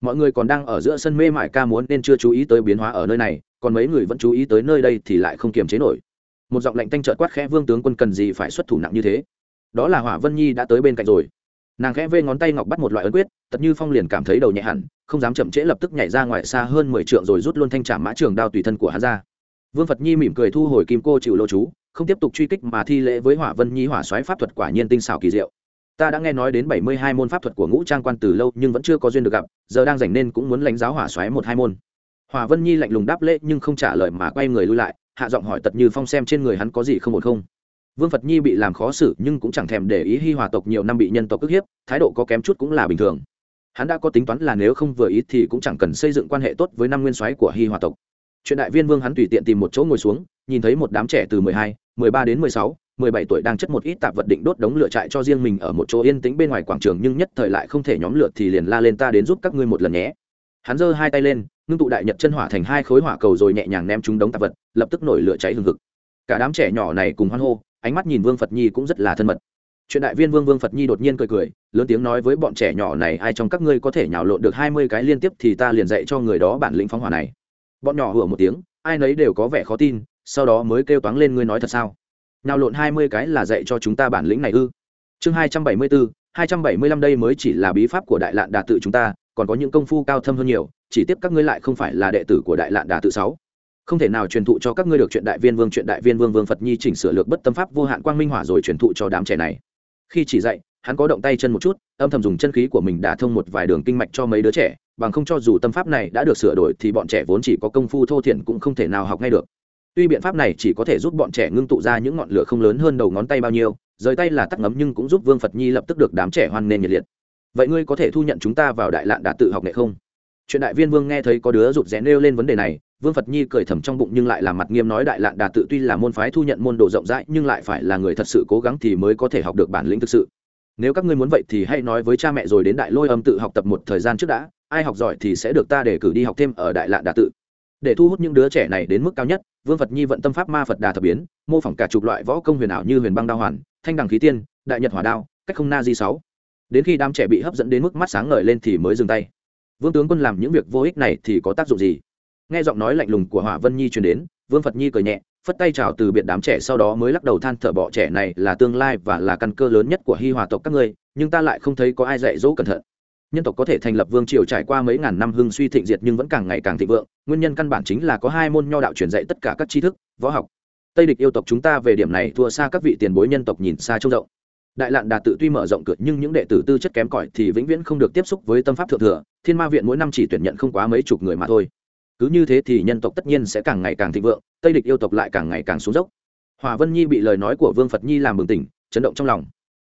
Mọi người còn đang ở giữa sân mê mải ca muốn nên chưa chú ý tới biến hóa ở nơi này, còn mấy người vẫn chú ý tới nơi đây thì lại không kiềm chế nổi. Một giọng lạnh tanh trợt quát khẽ, vương tướng quân cần gì phải xuất thủ nặng như thế? Đó là hỏa vân nhi đã tới bên cạnh rồi nàng khẽ vê ngón tay ngọc bắt một loại ấn quyết tật như phong liền cảm thấy đầu nhẹ hẳn không dám chậm trễ lập tức nhảy ra ngoài xa hơn mười trượng rồi rút luôn thanh trả mã trường đao tùy thân của hắn ra vương phật nhi mỉm cười thu hồi kim cô chịu lô chú không tiếp tục truy kích mà thi lễ với hỏa vân nhi hỏa xoáy pháp thuật quả nhiên tinh xảo kỳ diệu ta đã nghe nói đến bảy mươi hai môn pháp thuật của ngũ trang quan từ lâu nhưng vẫn chưa có duyên được gặp giờ đang dành nên cũng muốn lãnh giáo hỏa xoáy một hai môn hỏa vân nhi lạnh lùng đáp lễ nhưng không trả lời mà quay người lui lại hạ giọng hỏi tật như phong xem trên người hắn có gì không ổn không vương phật nhi bị làm khó xử nhưng cũng chẳng thèm để ý hi hòa tộc nhiều năm bị nhân tộc ức hiếp, thái độ có kém chút cũng là bình thường. Hắn đã có tính toán là nếu không vừa ý thì cũng chẳng cần xây dựng quan hệ tốt với năm nguyên soái của hi hòa tộc. Chuyện đại viên vương hắn tùy tiện tìm một chỗ ngồi xuống, nhìn thấy một đám trẻ từ mười hai, mười ba đến mười sáu, mười bảy tuổi đang chất một ít tạp vật định đốt đống lửa trại cho riêng mình ở một chỗ yên tĩnh bên ngoài quảng trường nhưng nhất thời lại không thể nhóm lửa thì liền la lên ta đến giúp các ngươi một lần nhé. Hắn giơ hai tay lên, ngưng tụ đại nhật chân hỏa thành hai khối hỏa cầu rồi nhẹ nhàng ném chúng đống tạp vật, lập tức nổi lửa cháy hừng hực. Cả đám trẻ nhỏ này cùng hoan hô ánh mắt nhìn vương phật nhi cũng rất là thân mật. Chuyện đại viên vương vương phật nhi đột nhiên cười cười, lớn tiếng nói với bọn trẻ nhỏ này, ai trong các ngươi có thể nhào lộn được hai mươi cái liên tiếp thì ta liền dạy cho người đó bản lĩnh phóng hỏa này. Bọn nhỏ hửa một tiếng, ai nấy đều có vẻ khó tin, sau đó mới kêu toáng lên ngươi nói thật sao? Nhào lộn hai mươi cái là dạy cho chúng ta bản lĩnh này ư? Chương hai trăm bảy mươi bốn hai trăm bảy mươi lăm đây mới chỉ là bí pháp của đại lạn đà tự chúng ta, còn có những công phu cao thâm hơn nhiều, chỉ tiếp các ngươi lại không phải là đệ tử của đại lạn đà tự sáu không thể nào truyền thụ cho các ngươi được chuyện đại viên vương, chuyện đại viên vương vương phật nhi chỉnh sửa lược bất tâm pháp vô hạn quang minh hỏa rồi truyền thụ cho đám trẻ này. Khi chỉ dạy, hắn có động tay chân một chút, âm thầm dùng chân khí của mình đả thông một vài đường kinh mạch cho mấy đứa trẻ, bằng không cho dù tâm pháp này đã được sửa đổi thì bọn trẻ vốn chỉ có công phu thô thiển cũng không thể nào học ngay được. Tuy biện pháp này chỉ có thể giúp bọn trẻ ngưng tụ ra những ngọn lửa không lớn hơn đầu ngón tay bao nhiêu, rời tay là tắc ngấm nhưng cũng giúp vương phật nhi lập tức được đám trẻ hoan nghênh nhiệt liệt. Vậy ngươi có thể thu nhận chúng ta vào đại lạn đã tự học nghệ không? Chuyện đại viên vương nghe thấy có đứa rụt rẽ nêu lên vấn đề này vương phật nhi cười thầm trong bụng nhưng lại làm mặt nghiêm nói đại lạn đà tự tuy là môn phái thu nhận môn đồ rộng rãi, nhưng lại phải là người thật sự cố gắng thì mới có thể học được bản lĩnh thực sự. Nếu các ngươi muốn vậy thì hãy nói với cha mẹ rồi đến đại lôi âm tự học tập một thời gian trước đã, ai học giỏi thì sẽ được ta để cử đi học thêm ở đại lạn đà tự. Để thu hút những đứa trẻ này đến mức cao nhất, vương phật nhi vận tâm pháp ma phật đà thập biến, mô phỏng cả chục loại võ công huyền ảo như huyền băng đao hoàn, thanh đằng khí tiên, đại nhật hỏa đao, cách không na di sáu. Đến khi đám trẻ bị hấp dẫn đến mức mắt sáng ngời lên thì mới dừng tay. Vương tướng quân làm những việc vô ích này thì có tác dụng gì? Nghe giọng nói lạnh lùng của hỏa vân nhi truyền đến, vương phật nhi cười nhẹ, phất tay chào từ biệt đám trẻ sau đó mới lắc đầu than thở bọ trẻ này là tương lai và là căn cơ lớn nhất của hi hòa tộc các ngươi, nhưng ta lại không thấy có ai dạy dỗ cẩn thận. Nhân tộc có thể thành lập vương triều trải qua mấy ngàn năm hưng suy thịnh diệt nhưng vẫn càng ngày càng thịnh vượng, nguyên nhân căn bản chính là có hai môn nho đạo truyền dạy tất cả các tri thức, võ học. Tây địch yêu tộc chúng ta về điểm này thua xa các vị tiền bối nhân tộc nhìn xa trông rộng. Đại lạn đà tự tuy mở rộng cửa nhưng những đệ tử tư chất kém cỏi thì vĩnh viễn không được tiếp xúc với tâm pháp thượng thừa, thiên ma viện mỗi năm chỉ tuyển nhận không quá mấy chục người mà thôi cứ như thế thì nhân tộc tất nhiên sẽ càng ngày càng thịnh vượng, tây địch yêu tộc lại càng ngày càng xuống dốc. Hòa vân nhi bị lời nói của vương phật nhi làm bừng tỉnh, chấn động trong lòng.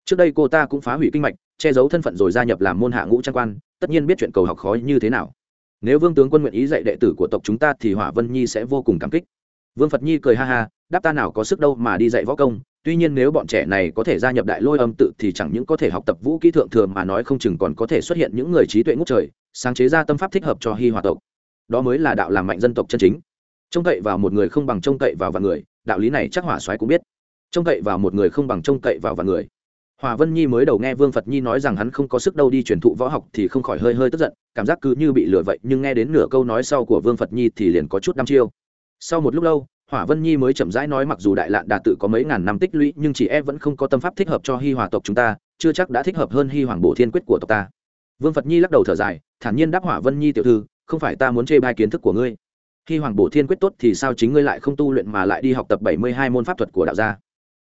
Trước đây cô ta cũng phá hủy kinh mạch, che giấu thân phận rồi gia nhập làm môn hạ ngũ trang quan, tất nhiên biết chuyện cầu học khó như thế nào. Nếu vương tướng quân nguyện ý dạy đệ tử của tộc chúng ta thì hỏa vân nhi sẽ vô cùng cảm kích. Vương phật nhi cười ha ha, đáp ta nào có sức đâu mà đi dạy võ công, tuy nhiên nếu bọn trẻ này có thể gia nhập đại lôi âm tự thì chẳng những có thể học tập vũ kỹ thượng thừa mà nói không chừng còn có thể xuất hiện những người trí tuệ ngút trời, sáng chế ra tâm pháp thích hợp cho hy hòa tộc đó mới là đạo làm mạnh dân tộc chân chính. Trông cậy vào một người không bằng trông cậy vào vạn người, đạo lý này chắc hỏa soái cũng biết. Trông cậy vào một người không bằng trông cậy vào vạn người. Hòa vân nhi mới đầu nghe vương phật nhi nói rằng hắn không có sức đâu đi truyền thụ võ học thì không khỏi hơi hơi tức giận, cảm giác cứ như bị lừa vậy, nhưng nghe đến nửa câu nói sau của vương phật nhi thì liền có chút đăm chiêu. Sau một lúc lâu, hỏa vân nhi mới chậm rãi nói mặc dù đại lạn đà tự có mấy ngàn năm tích lũy, nhưng chị e vẫn không có tâm pháp thích hợp cho hi hòa tộc chúng ta, chưa chắc đã thích hợp hơn hi hoàng bổ thiên quyết của tộc ta. Vương phật nhi lắc đầu thở dài, thản nhiên đáp hỏa vân nhi tiểu thư không phải ta muốn chê bai kiến thức của ngươi. Hi hoàng bổ thiên quyết tốt thì sao chính ngươi lại không tu luyện mà lại đi học tập bảy mươi hai môn pháp thuật của đạo gia?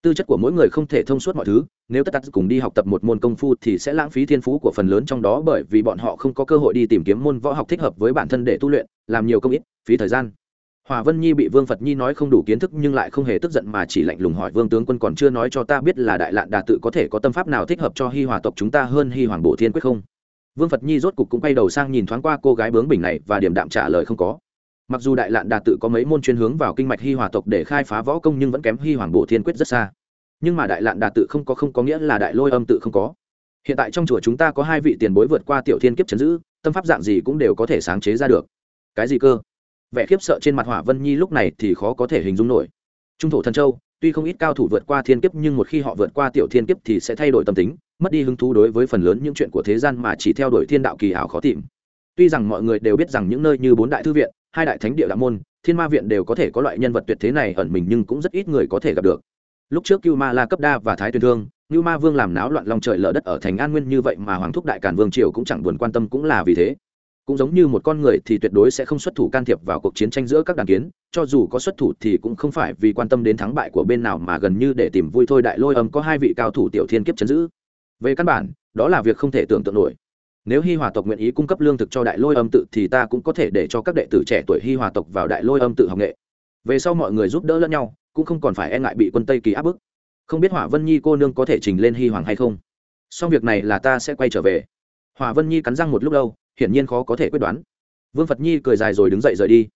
Tư chất của mỗi người không thể thông suốt mọi thứ, nếu tất tắt cùng đi học tập một môn công phu thì sẽ lãng phí thiên phú của phần lớn trong đó bởi vì bọn họ không có cơ hội đi tìm kiếm môn võ học thích hợp với bản thân để tu luyện, làm nhiều công ít, phí thời gian. Hòa vân nhi bị vương phật nhi nói không đủ kiến thức nhưng lại không hề tức giận mà chỉ lạnh lùng hỏi, vương tướng quân còn chưa nói cho ta biết là đại lạn đà tự có thể có tâm pháp nào thích hợp cho hi hòa tộc chúng ta hơn hi hoàng bổ thiên quyết không? Vương phật nhi rốt cục cũng quay đầu sang nhìn thoáng qua cô gái bướng bỉnh này và điểm đạm trả lời không có. Mặc dù đại lạn đà tự có mấy môn chuyên hướng vào kinh mạch hi hòa tộc để khai phá võ công nhưng vẫn kém hi hoàng bổ thiên quyết rất xa. Nhưng mà đại lạn đà tự không có không có nghĩa là đại lôi âm tự không có. Hiện tại trong chùa chúng ta có hai vị tiền bối vượt qua tiểu thiên kiếp chấn giữ, tâm pháp dạng gì cũng đều có thể sáng chế ra được. Cái gì cơ? Vẻ khiếp sợ trên mặt hỏa vân nhi lúc này thì khó có thể hình dung nổi. Trung thổ thần châu, tuy không ít cao thủ vượt qua thiên kiếp nhưng một khi họ vượt qua tiểu thiên kiếp thì sẽ thay đổi tâm tính mất đi hứng thú đối với phần lớn những chuyện của thế gian mà chỉ theo đuổi thiên đạo kỳ ảo khó tìm. Tuy rằng mọi người đều biết rằng những nơi như bốn đại thư viện, hai đại thánh địa đạo môn, thiên ma viện đều có thể có loại nhân vật tuyệt thế này ẩn mình nhưng cũng rất ít người có thể gặp được. Lúc trước cưu ma la cấp đa và thái tuyền thương như ma vương làm náo loạn lòng trời lở đất ở thành an nguyên như vậy mà hoàng thúc đại càn vương triều cũng chẳng buồn quan tâm cũng là vì thế. Cũng giống như một con người thì tuyệt đối sẽ không xuất thủ can thiệp vào cuộc chiến tranh giữa các đàn kiến, cho dù có xuất thủ thì cũng không phải vì quan tâm đến thắng bại của bên nào mà gần như để tìm vui thôi đại lôi âm có hai vị cao thủ tiểu thiên kiếp chấn giữ về căn bản, đó là việc không thể tưởng tượng nổi. Nếu hi hòa tộc nguyện ý cung cấp lương thực cho đại lôi âm tự thì ta cũng có thể để cho các đệ tử trẻ tuổi hi hòa tộc vào đại lôi âm tự học nghệ. Về sau mọi người giúp đỡ lẫn nhau, cũng không còn phải e ngại bị quân tây kỳ áp bức. Không biết hỏa vân nhi cô nương có thể trình lên hy hoàng hay không? Song việc này là ta sẽ quay trở về. Hỏa vân nhi cắn răng một lúc lâu, hiển nhiên khó có thể quyết đoán. Vương phật nhi cười dài rồi đứng dậy rời đi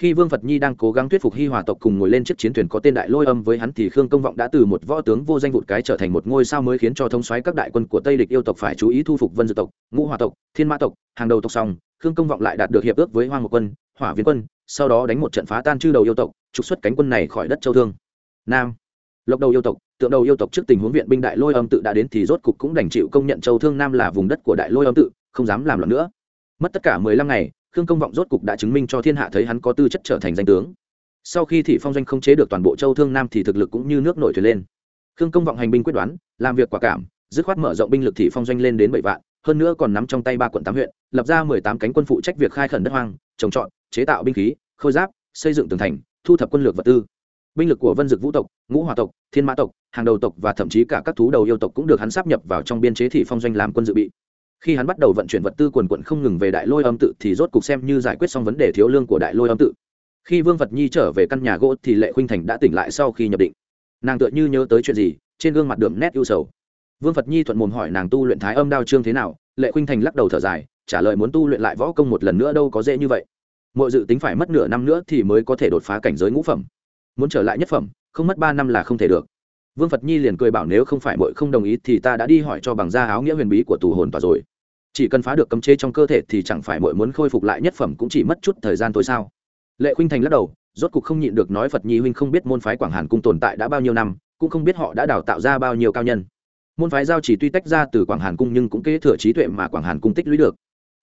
khi vương phật nhi đang cố gắng thuyết phục hi hòa tộc cùng ngồi lên chiếc chiến thuyền có tên đại lôi âm với hắn thì khương công vọng đã từ một võ tướng vô danh vụt cái trở thành một ngôi sao mới khiến cho thông xoáy các đại quân của tây địch yêu tộc phải chú ý thu phục vân dự tộc, ngũ hòa tộc, thiên mã tộc, hàng đầu tộc xong khương công vọng lại đạt được hiệp ước với hoang một quân, hỏa viên quân, sau đó đánh một trận phá tan chư đầu yêu tộc, trục xuất cánh quân này khỏi đất châu thương. Nam. Lộc đầu yêu tộc, tượng đầu yêu tộc trước tình huống viện binh đại lôi âm tự đã đến thì rốt cục cũng đành chịu công nhận châu thương nam là vùng đất của đại lôi âm tự, không dám làm loạn nữa. Mất tất cả mười lăm ngày khương công vọng rốt cục đã chứng minh cho thiên hạ thấy hắn có tư chất trở thành danh tướng. Sau khi thị phong doanh không chế được toàn bộ châu thương nam thì thực lực cũng như nước nổi thuyền lên. Khương công vọng hành binh quyết đoán, làm việc quả cảm, dứt khoát mở rộng binh lực thị phong doanh lên đến bảy vạn, hơn nữa còn nắm trong tay ba quận tám huyện, lập ra mười tám cánh quân phụ trách việc khai khẩn đất hoang, trồng trọt, chế tạo binh khí, khôi giáp, xây dựng tường thành, thu thập quân lược vật tư. Binh lực của vân dực vũ tộc, ngũ hòa tộc, thiên mã tộc, hàng đầu tộc và thậm chí cả các thú đầu yêu tộc cũng được hắn sắp nhập vào trong biên chế thị phong doanh làm quân dự bị khi hắn bắt đầu vận chuyển vật tư quần quận không ngừng về đại lôi âm tự thì rốt cục xem như giải quyết xong vấn đề thiếu lương của đại lôi âm tự. Khi vương vật nhi trở về căn nhà gỗ thì lệ khuynh thành đã tỉnh lại sau khi nhập định. Nàng tựa như nhớ tới chuyện gì, trên gương mặt đượm nét ưu sầu. Vương phật nhi thuận mồm hỏi nàng tu luyện thái âm đao trương thế nào, lệ khuynh thành lắc đầu thở dài, trả lời muốn tu luyện lại võ công một lần nữa đâu có dễ như vậy. Mọi dự tính phải mất nửa năm nữa thì mới có thể đột phá cảnh giới ngũ phẩm. Muốn trở lại nhất phẩm, không mất ba năm là không thể được vương phật nhi liền cười bảo nếu không phải mội không đồng ý thì ta đã đi hỏi cho bằng da áo nghĩa huyền bí của tù hồn tòa rồi. Chỉ cần phá được cấm chế trong cơ thể thì chẳng phải mội muốn khôi phục lại nhất phẩm cũng chỉ mất chút thời gian thôi sao? Lệ khuynh thành lắc đầu, rốt cục không nhịn được nói phật nhi huynh không biết môn phái quảng hàn cung tồn tại đã bao nhiêu năm, cũng không biết họ đã đào tạo ra bao nhiêu cao nhân. Môn phái giao chỉ tuy tách ra từ quảng hàn cung nhưng cũng kế thừa trí tuệ mà quảng hàn cung tích lũy được.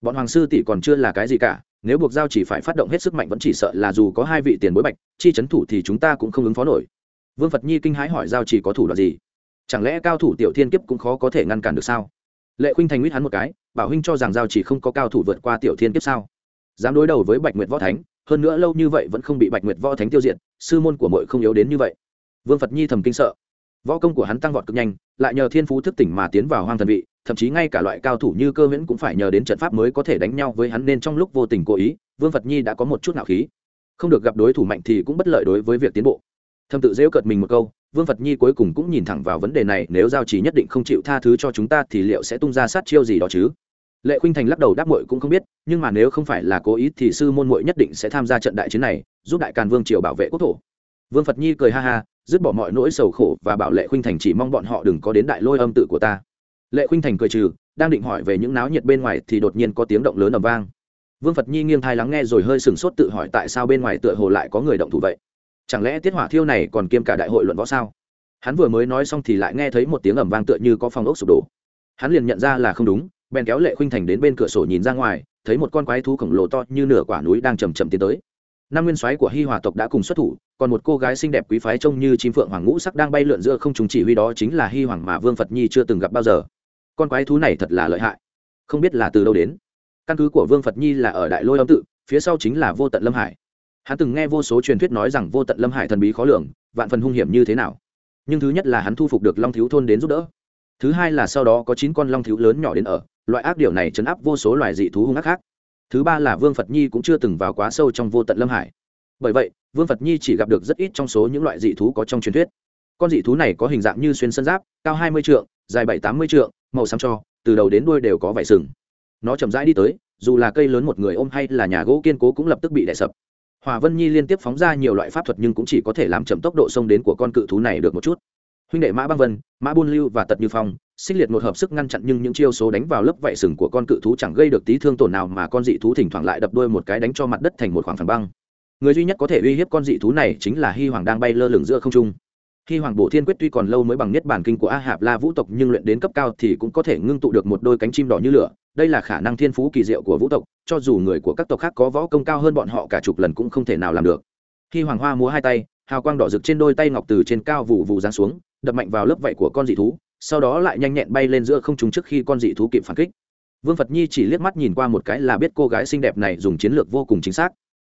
Bọn hoàng sư tỷ còn chưa là cái gì cả, nếu buộc giao chỉ phải phát động hết sức mạnh vẫn chỉ sợ là dù có hai vị tiền bối bạch, chi c h ấ n thủ thì chúng ta cũng không ứng phó nổi vương phật nhi kinh hãi hỏi giao chỉ có thủ đoạn gì? Chẳng lẽ cao thủ tiểu thiên kiếp cũng khó có thể ngăn cản được sao? Lệ khuynh thành nguyết hắn một cái, bảo huynh cho rằng giao chỉ không có cao thủ vượt qua tiểu thiên kiếp sao? Dám đối đầu với bạch nguyệt võ thánh, hơn nữa lâu như vậy vẫn không bị bạch nguyệt võ thánh tiêu diệt, sư môn của mội không yếu đến như vậy. Vương phật nhi thầm kinh sợ. Võ công của hắn tăng vọt cực nhanh, lại nhờ thiên phú thức tỉnh mà tiến vào hoang thần vị, thậm chí ngay cả loại cao thủ như cơ Miễn cũng phải nhờ đến trận pháp mới có thể đánh nhau với hắn nên trong lúc vô tình cố ý, vương phật nhi đã có một chút nạo khí. Không được gặp đối thủ mạnh thì cũng bất lợi đối với việc tiến bộ thâm tự dễu cợt mình một câu, vương phật nhi cuối cùng cũng nhìn thẳng vào vấn đề này, nếu giao chỉ nhất định không chịu tha thứ cho chúng ta thì liệu sẽ tung ra sát chiêu gì đó chứ? Lệ khuynh thành lắc đầu đáp mội cũng không biết, nhưng mà nếu không phải là cố ý thì sư môn mội nhất định sẽ tham gia trận đại chiến này, giúp đại càn vương triều bảo vệ quốc thổ. Vương phật nhi cười ha ha, dứt bỏ mọi nỗi sầu khổ và bảo lệ khuynh thành chỉ mong bọn họ đừng có đến đại lôi âm tự của ta. Lệ khuynh thành cười trừ, đang định hỏi về những náo nhiệt bên ngoài thì đột nhiên có tiếng động lớn ầm vang. Vương phật nhi nghiêng thai lắng nghe rồi hơi sừng sốt tự hỏi tại sao bên ngoài tựa hồ lại có người động thủ vậy chẳng lẽ tiết hỏa thiêu này còn kiêm cả đại hội luận võ sao? Hắn vừa mới nói xong thì lại nghe thấy một tiếng ầm vang tựa như có phòng ốc sụp đổ. Hắn liền nhận ra là không đúng, bèn kéo lệ khuynh thành đến bên cửa sổ nhìn ra ngoài, thấy một con quái thú khổng lồ to như nửa quả núi đang chầm chậm tiến tới. Năm nguyên soái của hi hòa tộc đã cùng xuất thủ, còn một cô gái xinh đẹp quý phái trông như chim phượng hoàng ngũ sắc đang bay lượn giữa không trùng chỉ huy đó chính là hi hoàng mà vương phật nhi chưa từng gặp bao giờ. Con quái thú này thật là lợi hại. Không biết là từ đâu đến. Căn cứ của vương phật nhi là ở đại lôi âm tự, phía sau chính là vô tận lâm hải hắn từng nghe vô số truyền thuyết nói rằng vô tận lâm hải thần bí khó lường, vạn phần hung hiểm như thế nào. Nhưng thứ nhất là hắn thu phục được long thiếu thôn đến giúp đỡ. Thứ hai là sau đó có chín con long thiếu lớn nhỏ đến ở, loại ác điều này chấn áp vô số loài dị thú hung ác khác. Thứ ba là vương phật nhi cũng chưa từng vào quá sâu trong vô tận lâm hải. Bởi vậy, vương phật nhi chỉ gặp được rất ít trong số những loại dị thú có trong truyền thuyết. Con dị thú này có hình dạng như xuyên sân giáp, cao hai mươi trượng, dài bảy tám mươi trượng, màu xám cho, từ đầu đến đuôi đều có vải sừng. Nó chậm rãi đi tới, dù là cây lớn một người ôm hay là nhà gỗ kiên cố cũng lập tức bị đè sập hòa vân nhi liên tiếp phóng ra nhiều loại pháp thuật nhưng cũng chỉ có thể làm chậm tốc độ xông đến của con cự thú này được một chút. Huynh đệ mã băng vân, mã buôn lưu và tật như phong, xích liệt một hợp sức ngăn chặn nhưng những chiêu số đánh vào lớp vảy sừng của con cự thú chẳng gây được tí thương tổn nào mà con dị thú thỉnh thoảng lại đập đuôi một cái đánh cho mặt đất thành một khoảng phẳng băng. Người duy nhất có thể uy hiếp con dị thú này chính là hy hoàng đang bay lơ lửng giữa không trung. Hi hoàng bổ thiên quyết tuy còn lâu mới bằng Niết bản kinh của a hạp la vũ tộc nhưng luyện đến cấp cao thì cũng có thể ngưng tụ được một đôi cánh chim đỏ như lửa đây là khả năng thiên phú kỳ diệu của vũ tộc, cho dù người của các tộc khác có võ công cao hơn bọn họ cả chục lần cũng không thể nào làm được. Khi hoàng hoa múa hai tay, hào quang đỏ rực trên đôi tay ngọc từ trên cao vụ vụ giáng xuống, đập mạnh vào lớp vảy của con dị thú, sau đó lại nhanh nhẹn bay lên giữa không trung trước khi con dị thú kịp phản kích. Vương phật nhi chỉ liếc mắt nhìn qua một cái là biết cô gái xinh đẹp này dùng chiến lược vô cùng chính xác.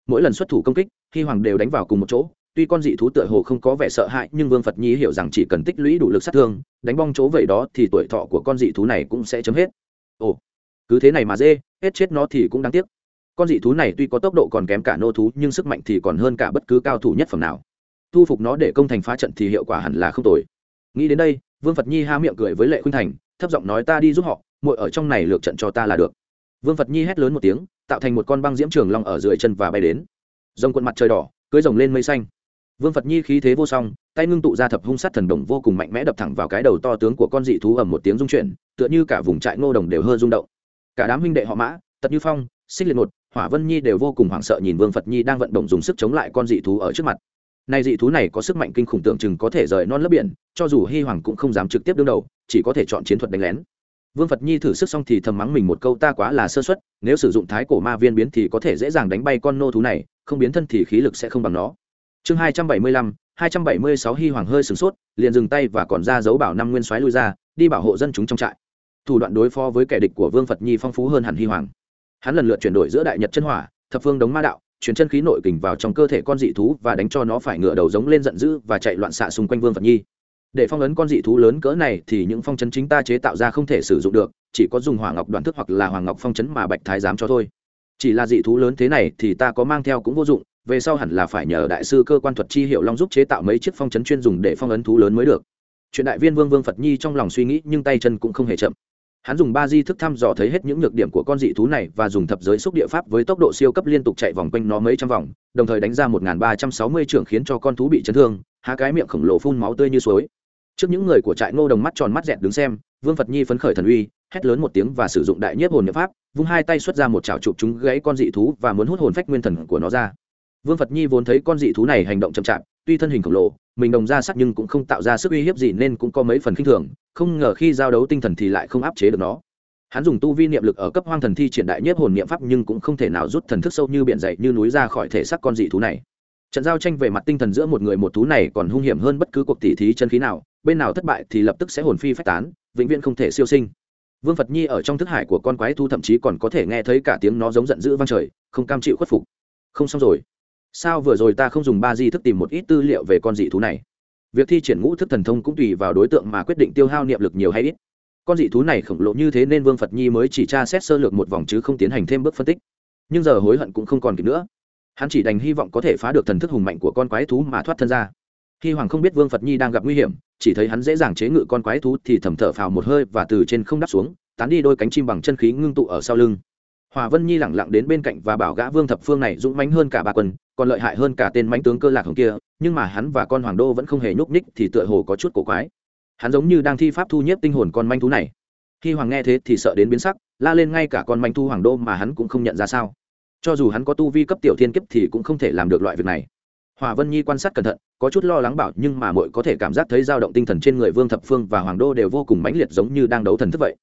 Mỗi lần xuất thủ công kích, khi hoàng đều đánh vào cùng một chỗ, tuy con dị thú tựa hồ không có vẻ sợ hãi, nhưng vương phật nhi hiểu rằng chỉ cần tích lũy đủ lực sát thương, đánh bong chỗ vậy đó thì tuổi thọ của con dị thú này cũng sẽ chấm hết. Ồ cứ thế này mà dê, hết chết nó thì cũng đáng tiếc. Con dị thú này tuy có tốc độ còn kém cả nô thú, nhưng sức mạnh thì còn hơn cả bất cứ cao thủ nhất phẩm nào. Thu phục nó để công thành phá trận thì hiệu quả hẳn là không tồi. Nghĩ đến đây, vương phật nhi ha miệng cười với lệ khuynh thành, thấp giọng nói ta đi giúp họ, muội ở trong này lược trận cho ta là được. Vương phật nhi hét lớn một tiếng, tạo thành một con băng diễm trường long ở dưới chân và bay đến. Rồng quận mặt trời đỏ, cưới rồng lên mây xanh. Vương phật nhi khí thế vô song, tay ngưng tụ ra thập hung sát thần đồng vô cùng mạnh mẽ đập thẳng vào cái đầu to tướng của con dị thú ầm một tiếng rung chuyển, tựa như cả vùng trại ngô đồng đều hơi rung động cả đám huynh đệ họ mã, tật như phong, xích liệt một hỏa vân nhi đều vô cùng hoảng sợ nhìn vương phật nhi đang vận động dùng sức chống lại con dị thú ở trước mặt. Này dị thú này có sức mạnh kinh khủng tượng chừng có thể rời non lấp biển, cho dù hy hoàng cũng không dám trực tiếp đương đầu, chỉ có thể chọn chiến thuật đánh lén. Vương phật nhi thử sức xong thì thầm mắng mình một câu, ta quá là sơ suất, nếu sử dụng thái cổ ma viên biến thì có thể dễ dàng đánh bay con nô thú này, không biến thân thì khí lực sẽ không bằng nó. Chương hai trăm bảy mươi lăm, hai trăm bảy mươi sáu hy hoàng hơi sửng sốt, liền dừng tay và còn ra dấu bảo năm nguyên soái lui ra, đi bảo hộ dân chúng trong trại thủ đoạn đối phó với kẻ địch của vương phật nhi phong phú hơn hẳn hy hoàng. Hắn lần lượt chuyển đổi giữa đại nhật chân hỏa, thập phương đống ma đạo, chuyển chân khí nội kình vào trong cơ thể con dị thú và đánh cho nó phải ngửa đầu giống lên giận dữ và chạy loạn xạ xung quanh vương phật nhi. Để phong ấn con dị thú lớn cỡ này thì những phong chấn chính ta chế tạo ra không thể sử dụng được, chỉ có dùng hỏa ngọc đoạn thức hoặc là hoàng ngọc phong chấn mà bạch thái dám cho thôi. Chỉ là dị thú lớn thế này thì ta có mang theo cũng vô dụng, về sau hẳn là phải nhờ đại sư cơ quan thuật chi hiệu long giúp chế tạo mấy chiếc phong chấn chuyên dùng để phong ấn thú lớn mới được. Chuyện đại viên vương vương phật nhi trong lòng suy nghĩ nhưng tay chân cũng không hề chậm hắn dùng ba di thức thăm dò thấy hết những nhược điểm của con dị thú này và dùng thập giới xúc địa pháp với tốc độ siêu cấp liên tục chạy vòng quanh nó mấy trăm vòng, đồng thời đánh ra một ba trăm sáu mươi trưởng khiến cho con thú bị chấn thương, há cái miệng khổng lồ phun máu tươi như suối. Trước những người của trại ngô đồng mắt tròn mắt dẹt đứng xem, vương phật nhi phấn khởi thần uy, hét lớn một tiếng và sử dụng đại nhiếp hồn nhập pháp, vung hai tay xuất ra một chảo chụp chúng gãy con dị thú và muốn hút hồn phách nguyên thần của nó ra. Vương phật nhi vốn thấy con dị thú này hành động chậm chạp tuy thân hình khổng lồ, mình đồng ra sắc nhưng cũng không tạo ra sức uy hiếp gì nên cũng có mấy phần khinh thường, không ngờ khi giao đấu tinh thần thì lại không áp chế được nó. Hắn dùng tu vi niệm lực ở cấp hoang thần thi triển đại nhất hồn niệm pháp nhưng cũng không thể nào rút thần thức sâu như biển dậy như núi ra khỏi thể xác con dị thú này. Trận giao tranh về mặt tinh thần giữa một người một thú này còn hung hiểm hơn bất cứ cuộc tỉ thí chân khí nào, bên nào thất bại thì lập tức sẽ hồn phi phách tán, vĩnh viễn không thể siêu sinh. Vương phật nhi ở trong thức hải của con quái thu thậm chí còn có thể nghe thấy cả tiếng nó giống giận dữ vang trời, không cam chịu khuất phục. Không xong rồi sao vừa rồi ta không dùng ba di thức tìm một ít tư liệu về con dị thú này? Việc thi triển ngũ thức thần thông cũng tùy vào đối tượng mà quyết định tiêu hao niệm lực nhiều hay ít. Con dị thú này khổng lồ như thế nên vương phật nhi mới chỉ tra xét sơ lược một vòng chứ không tiến hành thêm bước phân tích. Nhưng giờ hối hận cũng không còn kịp nữa. Hắn chỉ đành hy vọng có thể phá được thần thức hùng mạnh của con quái thú mà thoát thân ra. Khi hoàng không biết vương phật nhi đang gặp nguy hiểm, chỉ thấy hắn dễ dàng chế ngự con quái thú thì thầm thở phào một hơi và từ trên không đáp xuống, tán đi đôi cánh chim bằng chân khí ngưng tụ ở sau lưng hòa vân nhi lẳng lặng đến bên cạnh và bảo gã vương thập phương này dũng mãnh hơn cả ba quân, còn lợi hại hơn cả tên mãnh tướng cơ lạc hồng kia, nhưng mà hắn và con hoàng đô vẫn không hề nhúc ních thì tựa hồ có chút cổ quái. Hắn giống như đang thi pháp thu nhiếp tinh hồn con manh thú này. Khi hoàng nghe thế thì sợ đến biến sắc, la lên ngay cả con manh thu hoàng đô mà hắn cũng không nhận ra sao. Cho dù hắn có tu vi cấp tiểu thiên kiếp thì cũng không thể làm được loại việc này. Hòa vân nhi quan sát cẩn thận, có chút lo lắng bảo nhưng mà muội có thể cảm giác thấy dao động tinh thần trên người vương thập phương và hoàng đô đều vô cùng mãnh liệt giống như đang đấu thần thức vậy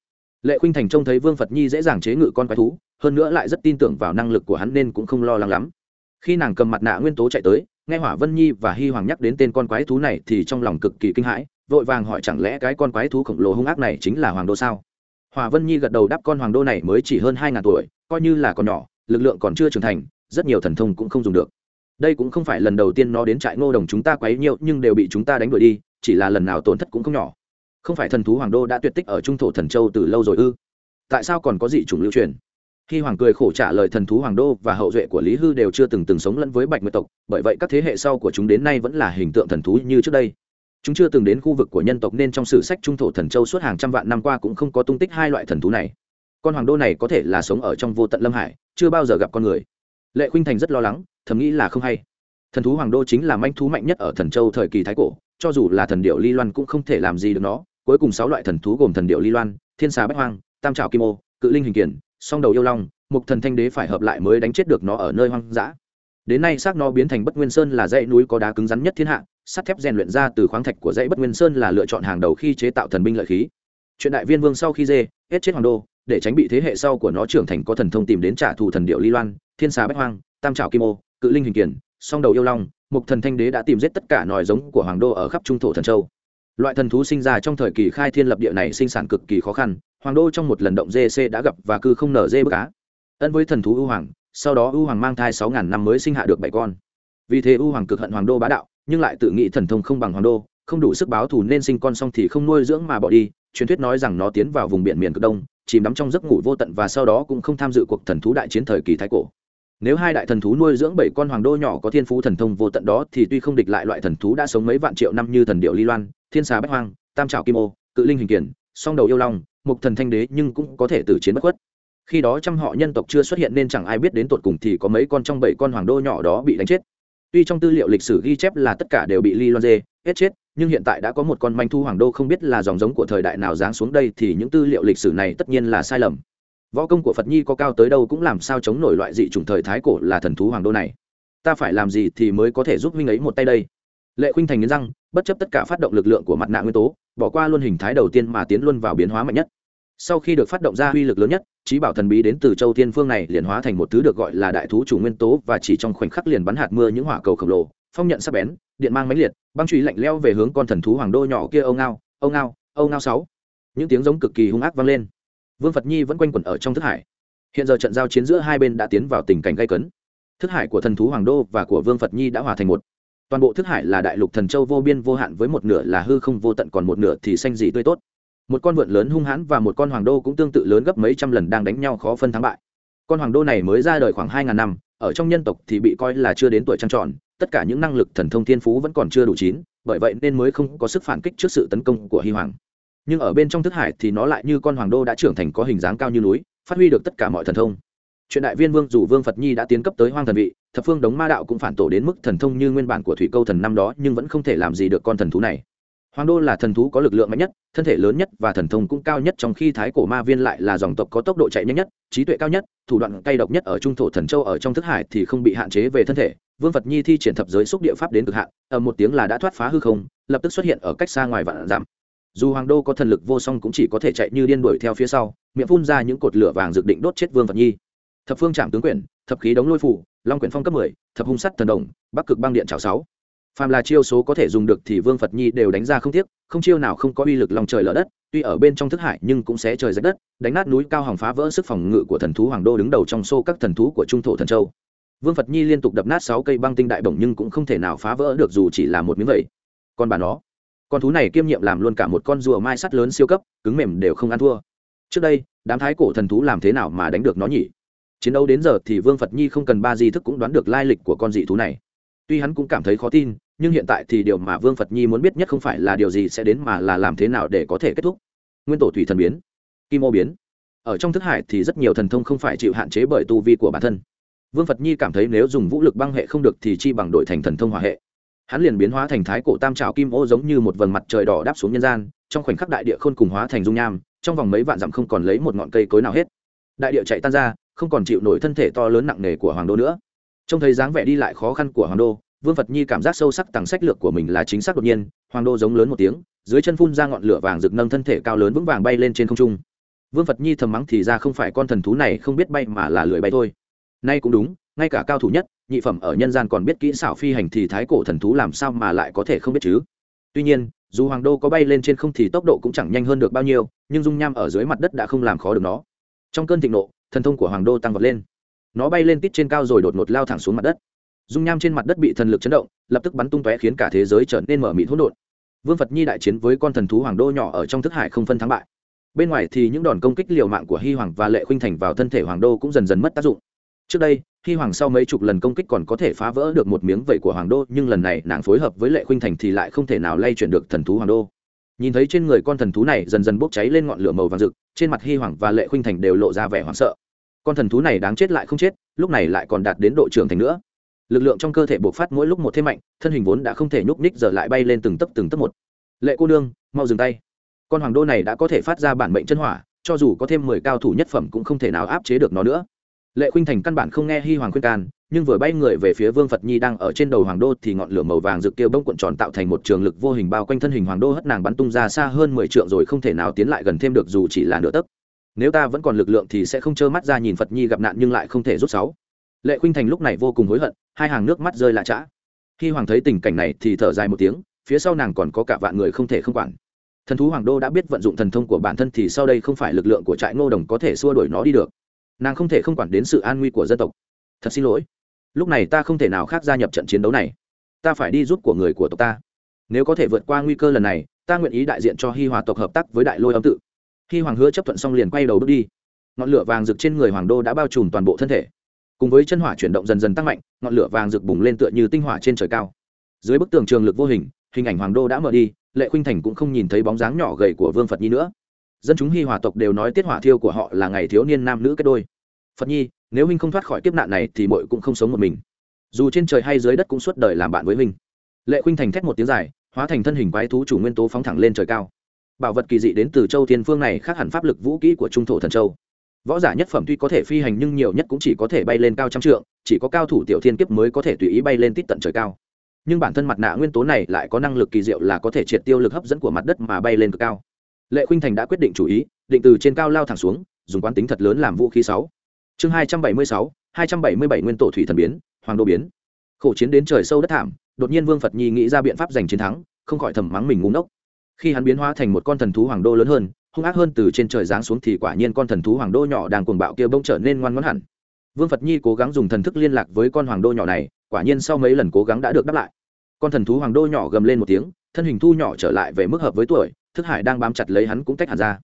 lệ khuynh thành trông thấy vương phật nhi dễ dàng chế ngự con quái thú, hơn nữa lại rất tin tưởng vào năng lực của hắn nên cũng không lo lắng lắm. Khi nàng cầm mặt nạ nguyên tố chạy tới, nghe hỏa vân nhi và hi hoàng nhắc đến tên con quái thú này thì trong lòng cực kỳ kinh hãi, vội vàng hỏi chẳng lẽ cái con quái thú khổng lồ hung ác này chính là hoàng đô sao? Hỏa vân nhi gật đầu đáp con hoàng đô này mới chỉ hơn hai ngàn tuổi, coi như là còn nhỏ, lực lượng còn chưa trưởng thành, rất nhiều thần thông cũng không dùng được. Đây cũng không phải lần đầu tiên nó đến trại ngô đồng chúng ta quấy nhiều nhưng đều bị chúng ta đánh đuổi đi, chỉ là lần nào tổn thất cũng không nhỏ không phải thần thú hoàng đô đã tuyệt tích ở trung thổ thần châu từ lâu rồi ư? Tại sao còn có dị chủng lưu truyền? Khi hoàng cười khổ trả lời thần thú hoàng đô và hậu duệ của lý hư đều chưa từng từng sống lẫn với bạch nguyệt tộc, bởi vậy các thế hệ sau của chúng đến nay vẫn là hình tượng thần thú như trước đây. Chúng chưa từng đến khu vực của nhân tộc nên trong sử sách trung thổ thần châu suốt hàng trăm vạn năm qua cũng không có tung tích hai loại thần thú này. Con hoàng đô này có thể là sống ở trong vô tận lâm hải, chưa bao giờ gặp con người. Lệ khuynh thành rất lo lắng, thầm nghĩ là không hay. Thần thú hoàng đô chính là manh thú mạnh nhất ở thần châu thời kỳ thái cổ, cho dù là thần điệu ly loan cũng không thể làm gì được nó cuối cùng sáu loại thần thú gồm thần điệu ly loan, thiên xà bách hoang, tam trào kim ô, cự linh hình kiển, song đầu yêu long, mục thần thanh đế phải hợp lại mới đánh chết được nó ở nơi hoang dã. Đến nay xác nó biến thành bất nguyên sơn là dãy núi có đá cứng rắn nhất thiên hạ, sắt thép rèn luyện ra từ khoáng thạch của dãy bất nguyên sơn là lựa chọn hàng đầu khi chế tạo thần binh lợi khí. Chuyện đại viên vương sau khi dê, hết chết hoàng đô, để tránh bị thế hệ sau của nó trưởng thành có thần thông tìm đến trả thù thần điệu ly loan, thiên xà bách hoang, tam trào kim ô, cự linh hình kiển, song đầu yêu long, mục thần thanh đế đã tìm giết tất cả nòi giống của hoàng đô ở khắp trung thổ thần châu loại thần thú sinh ra trong thời kỳ khai thiên lập địa này sinh sản cực kỳ khó khăn, hoàng đô trong một lần động dc đã gặp và cư không nở dê bức cá ân với thần thú ưu hoàng, sau đó ưu hoàng mang thai sáu ngàn năm mới sinh hạ được bảy con. Vì thế ưu hoàng cực hận hoàng đô bá đạo, nhưng lại tự nghĩ thần thông không bằng hoàng đô, không đủ sức báo thù nên sinh con xong thì không nuôi dưỡng mà bỏ đi. Truyền thuyết nói rằng nó tiến vào vùng biển miền cực đông, chìm đắm trong giấc ngủ vô tận và sau đó cũng không tham dự cuộc thần thú đại chiến thời kỳ thái cổ nếu hai đại thần thú nuôi dưỡng bảy con hoàng đô nhỏ có thiên phú thần thông vô tận đó, thì tuy không địch lại loại thần thú đã sống mấy vạn triệu năm như thần điệu ly loan, thiên xà bách hoang, tam trào kim ô, cự linh hình kiển, song đầu yêu long, mục thần thanh đế nhưng cũng có thể tử chiến bất khuất. Khi đó trăm họ nhân tộc chưa xuất hiện nên chẳng ai biết đến tột cùng thì có mấy con trong bảy con hoàng đô nhỏ đó bị đánh chết. Tuy trong tư liệu lịch sử ghi chép là tất cả đều bị ly loan dê, hết chết, nhưng hiện tại đã có một con manh thu hoàng đô không biết là dòng giống của thời đại nào giáng xuống đây thì những tư liệu lịch sử này tất nhiên là sai lầm võ công của phật nhi có cao tới đâu cũng làm sao chống nổi loại dị chủng thời thái cổ là thần thú hoàng đô này. Ta phải làm gì thì mới có thể giúp huynh ấy một tay đây? Lệ khuynh thành nghiến răng, bất chấp tất cả phát động lực lượng của mặt nạ nguyên tố, bỏ qua luôn hình thái đầu tiên mà tiến luôn vào biến hóa mạnh nhất. Sau khi được phát động ra uy lực lớn nhất, trí bảo thần bí đến từ châu thiên phương này liền hóa thành một thứ được gọi là đại thú chủ nguyên tố và chỉ trong khoảnh khắc liền bắn hạt mưa những hỏa cầu khổng lồ, phong nhận sắc bén, điện mang mãnh liệt, băng truy lạnh leo về hướng con thần thú hoàng đô nhỏ kia âu ngao âu ngao âu ngao sáu. Những tiếng giống cực kỳ hung ác vang lên vương phật nhi vẫn quanh quẩn ở trong thức hải. Hiện giờ trận giao chiến giữa hai bên đã tiến vào tình cảnh gây cấn. Thức hải của thần thú hoàng đô và của vương phật nhi đã hòa thành một. Toàn bộ thức hải là đại lục thần châu vô biên vô hạn với một nửa là hư không vô tận, còn một nửa thì xanh dị tươi tốt. Một con vượn lớn hung hãn và một con hoàng đô cũng tương tự lớn gấp mấy trăm lần đang đánh nhau khó phân thắng bại. Con hoàng đô này mới ra đời khoảng hai ngàn năm, ở trong nhân tộc thì bị coi là chưa đến tuổi trăng tròn, tất cả những năng lực thần thông thiên phú vẫn còn chưa đủ chín, bởi vậy nên mới không có sức phản kích trước sự tấn công của hy hoàng nhưng ở bên trong thức hải thì nó lại như con hoàng đô đã trưởng thành có hình dáng cao như núi, phát huy được tất cả mọi thần thông. Chuyện đại viên vương dù vương phật nhi đã tiến cấp tới hoang thần vị, thập phương đống ma đạo cũng phản tổ đến mức thần thông như nguyên bản của thủy câu thần năm đó nhưng vẫn không thể làm gì được con thần thú này. Hoàng đô là thần thú có lực lượng mạnh nhất, thân thể lớn nhất và thần thông cũng cao nhất trong khi thái cổ ma viên lại là dòng tộc có tốc độ chạy nhanh nhất, trí tuệ cao nhất, thủ đoạn cay độc nhất ở trung thổ thần châu ở trong thức hải thì không bị hạn chế về thân thể. Vương phật nhi thi triển thập giới xúc địa pháp đến cực hạn ở một tiếng là đã thoát phá hư không, lập tức xuất hiện ở cách xa ngoài vạn dặm dù hoàng đô có thần lực vô song cũng chỉ có thể chạy như điên đuổi theo phía sau, miệng phun ra những cột lửa vàng dự định đốt chết vương phật nhi. Thập phương trạm tướng quyển, thập khí đống lôi phủ, long quyển phong cấp mười, thập hung sắt thần đồng, bắc cực băng điện chảo sáu. Phàm là chiêu số có thể dùng được thì vương phật nhi đều đánh ra không tiếc, không chiêu nào không có uy lực lòng trời lở đất, tuy ở bên trong thức hải nhưng cũng sẽ trời rách đất, đánh nát núi cao hòng phá vỡ sức phòng ngự của thần thú hoàng đô đứng đầu trong xô các thần thú của trung thổ thần châu. Vương phật nhi liên tục đập nát sáu cây băng tinh đại bổng nhưng cũng không thể nào phá vỡ được dù chỉ là một miếng vậy. Còn bà nó con thú này kiêm nhiệm làm luôn cả một con rùa mai sắt lớn siêu cấp, cứng mềm đều không ăn thua. Trước đây, đám thái cổ thần thú làm thế nào mà đánh được nó nhỉ? Chiến đấu đến giờ thì vương phật nhi không cần ba di thức cũng đoán được lai lịch của con dị thú này. Tuy hắn cũng cảm thấy khó tin, nhưng hiện tại thì điều mà vương phật nhi muốn biết nhất không phải là điều gì sẽ đến mà là làm thế nào để có thể kết thúc. Nguyên tổ thủy thần biến, kim ô biến. Ở trong thức hải thì rất nhiều thần thông không phải chịu hạn chế bởi tu vi của bản thân. Vương phật nhi cảm thấy nếu dùng vũ lực băng hệ không được thì chi bằng đổi thành thần thông hỏa hệ hắn liền biến hóa thành thái cổ tam trào kim ô giống như một vầng mặt trời đỏ đáp xuống nhân gian, trong khoảnh khắc đại địa khôn cùng hóa thành dung nham, trong vòng mấy vạn dặm không còn lấy một ngọn cây cối nào hết. Đại địa chạy tan ra, không còn chịu nổi thân thể to lớn nặng nề của hoàng đô nữa. Trông thấy dáng vẻ đi lại khó khăn của hoàng đô, vương phật nhi cảm giác sâu sắc tàng sách lược của mình là chính xác đột nhiên, hoàng đô giống lớn một tiếng, dưới chân phun ra ngọn lửa vàng rực nâng thân thể cao lớn vững vàng bay lên trên không trung. Vương phật nhi thầm mắng thì ra không phải con thần thú này không biết bay mà là lười bay thôi. Nay cũng đúng ngay cả cao thủ nhất, nhị phẩm ở nhân gian còn biết kỹ xảo phi hành thì thái cổ thần thú làm sao mà lại có thể không biết chứ? Tuy nhiên, dù hoàng đô có bay lên trên không thì tốc độ cũng chẳng nhanh hơn được bao nhiêu, nhưng dung nham ở dưới mặt đất đã không làm khó được nó. Trong cơn thịnh nộ, thần thông của hoàng đô tăng vọt lên. Nó bay lên tít trên cao rồi đột ngột lao thẳng xuống mặt đất. Dung nham trên mặt đất bị thần lực chấn động, lập tức bắn tung tóe khiến cả thế giới trở nên mở mịt hỗn độn. Vương phật nhi đại chiến với con thần thú hoàng đô nhỏ ở trong thức hải không phân thắng bại. Bên ngoài thì những đòn công kích liều mạng của hy hoàng và lệ khuynh thành vào thân thể hoàng đô cũng dần dần mất tác dụng. Trước đây hy hoàng sau mấy chục lần công kích còn có thể phá vỡ được một miếng vẩy của hoàng đô, nhưng lần này nàng phối hợp với lệ khuynh thành thì lại không thể nào lay chuyển được thần thú hoàng đô. Nhìn thấy trên người con thần thú này dần dần bốc cháy lên ngọn lửa màu vàng rực, trên mặt hy hoàng và lệ khuynh thành đều lộ ra vẻ hoảng sợ. Con thần thú này đáng chết lại không chết, lúc này lại còn đạt đến độ trưởng thành nữa. Lực lượng trong cơ thể bộc phát mỗi lúc một thêm mạnh, thân hình vốn đã không thể nhúc ních giờ lại bay lên từng tấc từng tấc một. Lệ cô nương, mau dừng tay. Con hoàng đô này đã có thể phát ra bản mệnh chân hỏa, cho dù có thêm mười cao thủ nhất phẩm cũng không thể nào áp chế được nó nữa lệ khuynh thành căn bản không nghe hi hoàng khuyên can, nhưng vừa bay người về phía vương phật nhi đang ở trên đầu hoàng đô thì ngọn lửa màu vàng rực kia bông cuộn tròn tạo thành một trường lực vô hình bao quanh thân hình hoàng đô hất nàng bắn tung ra xa hơn mười trượng rồi không thể nào tiến lại gần thêm được dù chỉ là nửa tấc. Nếu ta vẫn còn lực lượng thì sẽ không trơ mắt ra nhìn phật nhi gặp nạn nhưng lại không thể rút sáu. Lệ khuynh thành lúc này vô cùng hối hận, hai hàng nước mắt rơi lạ chã khi hoàng thấy tình cảnh này thì thở dài một tiếng, phía sau nàng còn có cả vạn người không thể không quản. Thần thú hoàng đô đã biết vận dụng thần thông của bản thân thì sau đây không phải lực lượng của trại ngô đồng có thể xua đuổi nó đi được nàng không thể không quản đến sự an nguy của dân tộc. Thật xin lỗi. Lúc này ta không thể nào khác gia nhập trận chiến đấu này. Ta phải đi giúp của người của tộc ta. Nếu có thể vượt qua nguy cơ lần này, ta nguyện ý đại diện cho hi hòa tộc hợp tác với đại lôi âm tự. Hi hoàng hứa chấp thuận xong liền quay đầu bước đi. Ngọn lửa vàng rực trên người hoàng đô đã bao trùm toàn bộ thân thể. Cùng với chân hỏa chuyển động dần dần tăng mạnh, ngọn lửa vàng rực bùng lên tựa như tinh hỏa trên trời cao. Dưới bức tường trường lực vô hình hình ảnh hoàng đô đã mở đi, lệ khuynh thành cũng không nhìn thấy bóng dáng nhỏ gầy của vương phật nhi nữa dân chúng hi hòa tộc đều nói tiết hỏa thiêu của họ là ngày thiếu niên nam nữ kết đôi. Phật nhi, nếu huynh không thoát khỏi kiếp nạn này thì mội cũng không sống một mình. Dù trên trời hay dưới đất cũng suốt đời làm bạn với huynh. Lệ khuynh thành thét một tiếng dài, hóa thành thân hình quái thú chủ nguyên tố phóng thẳng lên trời cao. Bảo vật kỳ dị đến từ châu thiên phương này khác hẳn pháp lực vũ kỹ của trung thổ thần châu. Võ giả nhất phẩm tuy có thể phi hành nhưng nhiều nhất cũng chỉ có thể bay lên cao trăm trượng, chỉ có cao thủ tiểu thiên kiếp mới có thể tùy ý bay lên tít tận trời cao. Nhưng bản thân mặt nạ nguyên tố này lại có năng lực kỳ diệu là có thể triệt tiêu lực hấp dẫn của mặt đất mà bay lên cực cao lệ khuynh thành đã quyết định chủ ý, định từ trên cao lao thẳng xuống, dùng quán tính thật lớn làm vũ khí sáu. Chương hai trăm bảy mươi sáu, hai trăm bảy mươi bảy nguyên tổ thủy thần biến, hoàng đô biến. Khổ chiến đến trời sâu đất thảm, đột nhiên vương phật nhi nghĩ ra biện pháp giành chiến thắng, không khỏi thầm mắng mình ngúng ốc khi hắn biến hóa thành một con thần thú hoàng đô lớn hơn, hung ác hơn từ trên trời giáng xuống thì quả nhiên con thần thú hoàng đô nhỏ đang cuồng bạo kia bỗng trở nên ngoan ngoãn hẳn. Vương phật nhi cố gắng dùng thần thức liên lạc với con hoàng đô nhỏ này, quả nhiên sau mấy lần cố gắng đã được đáp lại. Con thần thú hoàng đô nhỏ gầm lên một tiếng, thân hình thu nhỏ trở lại về mức hợp với tuổi thức hải đang bám chặt lấy hắn cũng tách hẳn ra.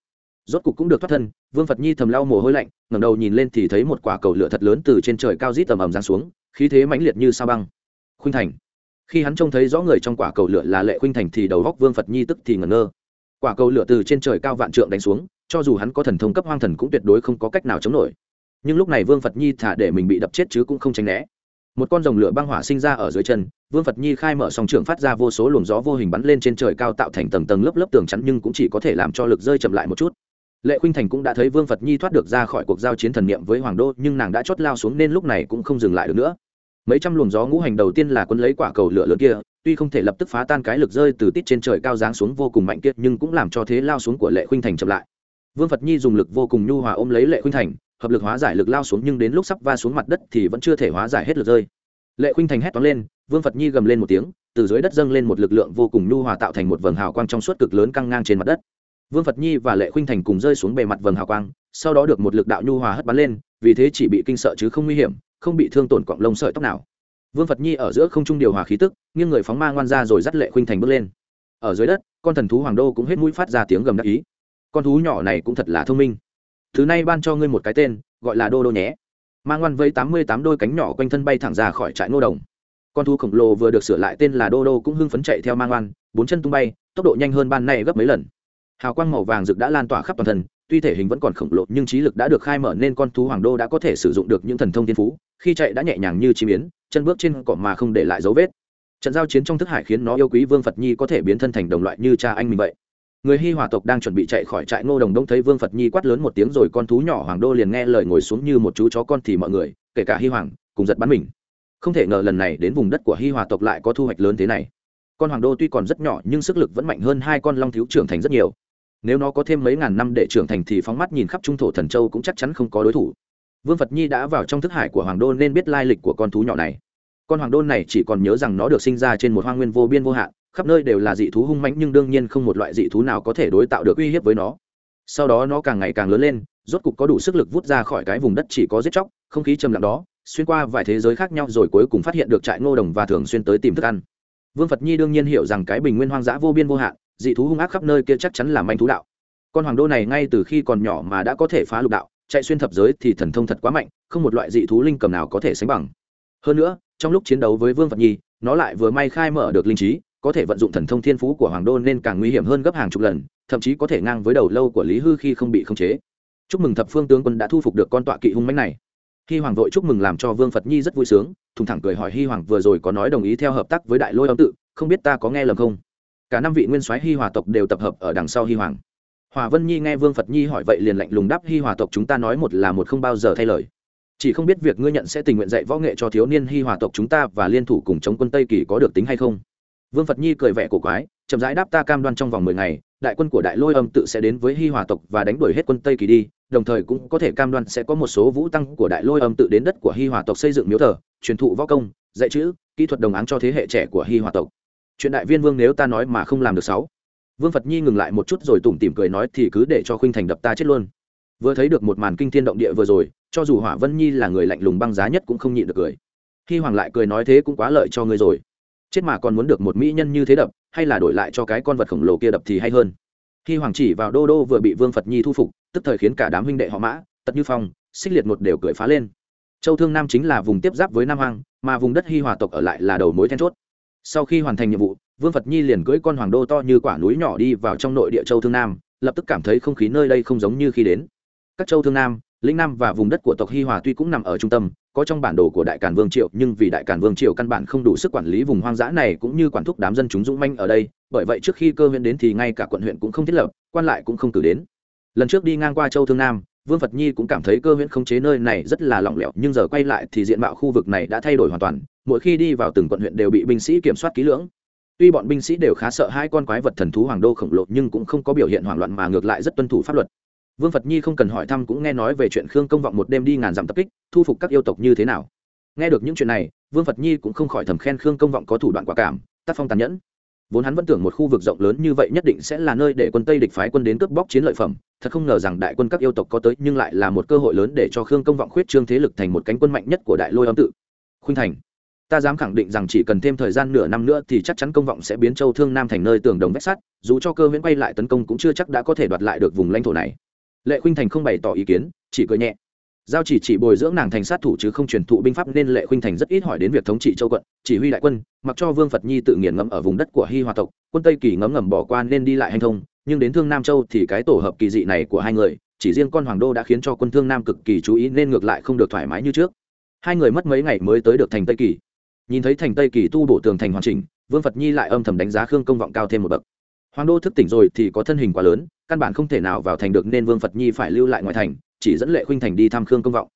Rốt cục cũng được thoát thân, vương phật nhi thầm lau mồ hôi lạnh, ngẩng đầu nhìn lên thì thấy một quả cầu lửa thật lớn từ trên trời cao rít tầm ầm giáng xuống, khí thế mãnh liệt như sao băng. Khuynh thành. Khi hắn trông thấy rõ người trong quả cầu lửa là lệ khuynh thành thì đầu góc vương phật nhi tức thì ngẩn ngơ. Quả cầu lửa từ trên trời cao vạn trượng đánh xuống, cho dù hắn có thần thông cấp hoang thần cũng tuyệt đối không có cách nào chống nổi. Nhưng lúc này vương phật nhi thả để mình bị đập chết chứ cũng không tránh né một con rồng lửa băng hỏa sinh ra ở dưới chân, vương phật nhi khai mở song trường phát ra vô số luồng gió vô hình bắn lên trên trời cao tạo thành tầng tầng lớp lớp tường chắn nhưng cũng chỉ có thể làm cho lực rơi chậm lại một chút. Lệ khuynh thành cũng đã thấy vương phật nhi thoát được ra khỏi cuộc giao chiến thần niệm với hoàng đô, nhưng nàng đã chót lao xuống nên lúc này cũng không dừng lại được nữa. Mấy trăm luồng gió ngũ hành đầu tiên là quân lấy quả cầu lửa lớn kia, tuy không thể lập tức phá tan cái lực rơi từ tít trên trời cao giáng xuống vô cùng mạnh kiệt nhưng cũng làm cho thế lao xuống của lệ khuynh thành chậm lại. Vương phật nhi dùng lực vô cùng nhu hòa ôm lấy lệ khuynh thành hợp lực hóa giải lực lao xuống nhưng đến lúc sắp va xuống mặt đất thì vẫn chưa thể hóa giải hết lực rơi. Lệ khuynh thành hét toán lên, vương phật nhi gầm lên một tiếng, từ dưới đất dâng lên một lực lượng vô cùng nhu hòa tạo thành một vầng hào quang trong suốt cực lớn căng ngang trên mặt đất. Vương phật nhi và lệ khuynh thành cùng rơi xuống bề mặt vầng hào quang, sau đó được một lực đạo nhu hòa hất bắn lên, vì thế chỉ bị kinh sợ chứ không nguy hiểm, không bị thương tổn cọng lông sợi tóc nào. Vương phật nhi ở giữa không trung điều hòa khí tức, nghiêng người phóng ma ngoan ra rồi dắt lệ khuynh thành bước lên. Ở dưới đất, con thần thú hoàng đô cũng hết mũi phát ra tiếng gầm đắc ý. Con thú nhỏ này cũng thật là thông minh thứ này ban cho ngươi một cái tên, gọi là đô đô nhé. Mang ngoan với tám mươi tám đôi cánh nhỏ quanh thân bay thẳng ra khỏi trại ngô đồng. Con thú khổng lồ vừa được sửa lại tên là đô đô cũng hưng phấn chạy theo mang ngoan, bốn chân tung bay, tốc độ nhanh hơn ban nay gấp mấy lần. Hào quang màu vàng rực đã lan tỏa khắp toàn thân, tuy thể hình vẫn còn khổng lồ nhưng trí lực đã được khai mở nên con thú hoàng đô đã có thể sử dụng được những thần thông thiên phú, khi chạy đã nhẹ nhàng như chim yến, chân bước trên cỏ mà không để lại dấu vết. Trận giao chiến trong thức hải khiến nó yêu quý vương phật nhi có thể biến thân thành đồng loại như cha anh mình vậy người hy hòa tộc đang chuẩn bị chạy khỏi trại ngô đồng đông thấy vương phật nhi quát lớn một tiếng rồi con thú nhỏ hoàng đô liền nghe lời ngồi xuống như một chú chó con thì mọi người, kể cả hy hoàng, cùng giật bắn mình. Không thể ngờ lần này đến vùng đất của hy hòa tộc lại có thu hoạch lớn thế này. Con hoàng đô tuy còn rất nhỏ nhưng sức lực vẫn mạnh hơn hai con long thiếu trưởng thành rất nhiều. Nếu nó có thêm mấy ngàn năm để trưởng thành thì phóng mắt nhìn khắp trung thổ thần châu cũng chắc chắn không có đối thủ. Vương phật nhi đã vào trong thức hải của hoàng đô nên biết lai lịch của con thú nhỏ này. Con hoàng đô này chỉ còn nhớ rằng nó được sinh ra trên một hoang nguyên vô biên vô hạn khắp nơi đều là dị thú hung mãnh nhưng đương nhiên không một loại dị thú nào có thể đối tạo được uy hiếp với nó. Sau đó nó càng ngày càng lớn lên, rốt cục có đủ sức lực vút ra khỏi cái vùng đất chỉ có giết chóc, không khí trầm lặng đó, xuyên qua vài thế giới khác nhau rồi cuối cùng phát hiện được trại ngô đồng và thường xuyên tới tìm thức ăn. Vương phật nhi đương nhiên hiểu rằng cái bình nguyên hoang dã vô biên vô hạn, dị thú hung ác khắp nơi kia chắc chắn là manh thú đạo. Con hoàng đô này ngay từ khi còn nhỏ mà đã có thể phá lục đạo, chạy xuyên thập giới thì thần thông thật quá mạnh, không một loại dị thú linh cầm nào có thể sánh bằng. Hơn nữa, trong lúc chiến đấu với vương phật nhi, nó lại vừa may khai mở được linh trí có thể vận dụng thần thông thiên phú của hoàng đô nên càng nguy hiểm hơn gấp hàng chục lần, thậm chí có thể ngang với đầu lâu của lý hư khi không bị khống chế. Chúc mừng thập phương tướng quân đã thu phục được con tọa kỵ hung mánh này. Hy hoàng vội chúc mừng làm cho vương phật nhi rất vui sướng, thùng thẳng cười hỏi hy hoàng vừa rồi có nói đồng ý theo hợp tác với đại lôi âm tự, không biết ta có nghe lầm không? Cả năm vị nguyên soái hy hòa tộc đều tập hợp ở đằng sau hy hoàng. Hòa vân nhi nghe vương phật nhi hỏi vậy liền lạnh lùng đáp hy hòa tộc chúng ta nói một là một không bao giờ thay lời. Chỉ không biết việc ngươi nhận sẽ tình nguyện dạy võ nghệ cho thiếu niên hi hòa tộc chúng ta và liên thủ cùng chống quân tây kỳ có được tính hay không? Vương phật nhi cười vẻ cổ quái, chậm rãi đáp ta cam đoan trong vòng mười ngày, đại quân của đại lôi âm tự sẽ đến với hi hòa tộc và đánh đuổi hết quân tây kỳ đi, đồng thời cũng có thể cam đoan sẽ có một số vũ tăng của đại lôi âm tự đến đất của hi hòa tộc xây dựng miếu thờ, truyền thụ võ công, dạy chữ, kỹ thuật đồng áng cho thế hệ trẻ của hi hòa tộc. Chuyện đại viên vương nếu ta nói mà không làm được sáu. Vương phật nhi ngừng lại một chút rồi tủm tỉm cười nói thì cứ để cho khuynh thành đập ta chết luôn. Vừa thấy được một màn kinh thiên động địa vừa rồi, cho dù hỏa vân nhi là người lạnh lùng băng giá nhất cũng không nhịn được cười. Khi hoàng lại cười nói thế cũng quá lợi cho ngươi rồi chết mà còn muốn được một mỹ nhân như thế đập, hay là đổi lại cho cái con vật khổng lồ kia đập thì hay hơn. Khi hoàng chỉ vào đô đô vừa bị vương phật nhi thu phục, tức thời khiến cả đám huynh đệ họ mã, tật như phong, xích liệt một đều cười phá lên. Châu thương nam chính là vùng tiếp giáp với nam hoàng mà vùng đất hi hòa tộc ở lại là đầu mối then chốt. Sau khi hoàn thành nhiệm vụ, vương phật nhi liền cưỡi con hoàng đô to như quả núi nhỏ đi vào trong nội địa châu thương nam, lập tức cảm thấy không khí nơi đây không giống như khi đến. Các châu thương nam, lĩnh nam và vùng đất của tộc hi hòa tuy cũng nằm ở trung tâm có trong bản đồ của đại càn vương triệu nhưng vì đại càn vương triệu căn bản không đủ sức quản lý vùng hoang dã này cũng như quản thúc đám dân chúng dũng manh ở đây, bởi vậy trước khi cơ huyện đến thì ngay cả quận huyện cũng không thiết lập, quan lại cũng không cử đến. Lần trước đi ngang qua châu thương nam, vương phật nhi cũng cảm thấy cơ huyện không chế nơi này rất là lỏng lẻo, nhưng giờ quay lại thì diện mạo khu vực này đã thay đổi hoàn toàn, mỗi khi đi vào từng quận huyện đều bị binh sĩ kiểm soát kỹ lưỡng. Tuy bọn binh sĩ đều khá sợ hai con quái vật thần thú hoàng đô khổng lồ, nhưng cũng không có biểu hiện hoảng loạn mà ngược lại rất tuân thủ pháp luật vương phật nhi không cần hỏi thăm cũng nghe nói về chuyện khương công vọng một đêm đi ngàn dặm tập kích, thu phục các yêu tộc như thế nào. Nghe được những chuyện này, vương phật nhi cũng không khỏi thầm khen khương công vọng có thủ đoạn quả cảm, tác phong tàn nhẫn. Vốn hắn vẫn tưởng một khu vực rộng lớn như vậy nhất định sẽ là nơi để quân tây địch phái quân đến cướp bóc chiến lợi phẩm, thật không ngờ rằng đại quân các yêu tộc có tới nhưng lại là một cơ hội lớn để cho khương công vọng khuyết trương thế lực thành một cánh quân mạnh nhất của đại lôi âm tự. Khuynh thành, ta dám khẳng định rằng chỉ cần thêm thời gian nửa năm nữa thì chắc chắn công vọng sẽ biến châu thương nam thành nơi tường đồng vách sắt, dù cho cơ viễn quay lại tấn công cũng chưa chắc đã có thể đoạt lại được vùng lãnh thổ này lệ khuynh thành không bày tỏ ý kiến, chỉ cười nhẹ. Giao chỉ chỉ bồi dưỡng nàng thành sát thủ chứ không truyền thụ binh pháp nên lệ khuynh thành rất ít hỏi đến việc thống trị châu quận, chỉ huy đại quân, mặc cho vương phật nhi tự nghiền ngẫm ở vùng đất của hi hòa tộc, quân tây kỳ ngấm ngầm bỏ qua nên đi lại hành thông, nhưng đến thương nam châu thì cái tổ hợp kỳ dị này của hai người, chỉ riêng con hoàng đô đã khiến cho quân thương nam cực kỳ chú ý nên ngược lại không được thoải mái như trước. Hai người mất mấy ngày mới tới được thành tây kỳ. Nhìn thấy thành tây kỳ tu bổ tường thành hoàn chỉnh, vương phật nhi lại âm thầm đánh giá khương công vọng cao thêm một bậc hoàng đô thức tỉnh rồi thì có thân hình quá lớn, căn bản không thể nào vào thành được nên vương phật nhi phải lưu lại ngoại thành, chỉ dẫn lệ khuynh thành đi thăm khương công vọng.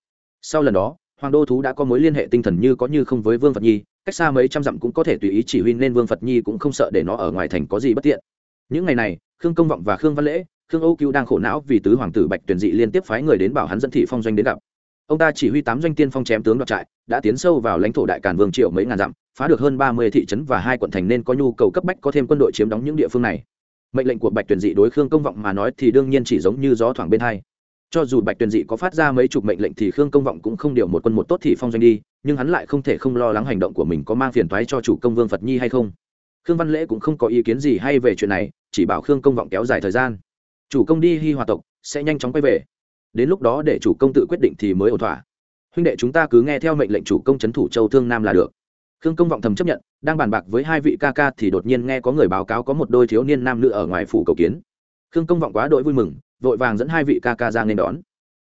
Sau lần đó, hoàng đô thú đã có mối liên hệ tinh thần như có như không với vương phật nhi, cách xa mấy trăm dặm cũng có thể tùy ý chỉ huy nên vương phật nhi cũng không sợ để nó ở ngoài thành có gì bất tiện. Những ngày này, khương công vọng và khương văn lễ, khương âu cứu đang khổ não vì tứ hoàng tử bạch tuyển dị liên tiếp phái người đến bảo hắn dẫn thị phong doanh đến gặp. Ông ta chỉ huy tám doanh tiên phong chém tướng đoạt trại, đã tiến sâu vào lãnh thổ đại càn vương triệu mấy ngàn dặm phá được hơn ba mươi thị trấn và hai quận thành nên có nhu cầu cấp bách có thêm quân đội chiếm đóng những địa phương này. Mệnh lệnh của bạch tuyển dị đối khương công vọng mà nói thì đương nhiên chỉ giống như gió thoảng bên hai. Cho dù bạch tuyển dị có phát ra mấy chục mệnh lệnh thì khương công vọng cũng không điều một quân một tốt thì phong doanh đi, nhưng hắn lại không thể không lo lắng hành động của mình có mang phiền toái cho chủ công vương phật nhi hay không. Khương văn lễ cũng không có ý kiến gì hay về chuyện này, chỉ bảo khương công vọng kéo dài thời gian. Chủ công đi hy hòa tộc, sẽ nhanh chóng quay về. Đến lúc đó để chủ công tự quyết định thì mới ổn thỏa. Huynh đệ chúng ta cứ nghe theo mệnh lệnh chủ công c thủ châu thương nam là được khương công vọng thầm chấp nhận đang bàn bạc với hai vị ca ca thì đột nhiên nghe có người báo cáo có một đôi thiếu niên nam nữ ở ngoài phủ cầu kiến. Khương công vọng quá đội vui mừng vội vàng dẫn hai vị ca ca ra nên đón.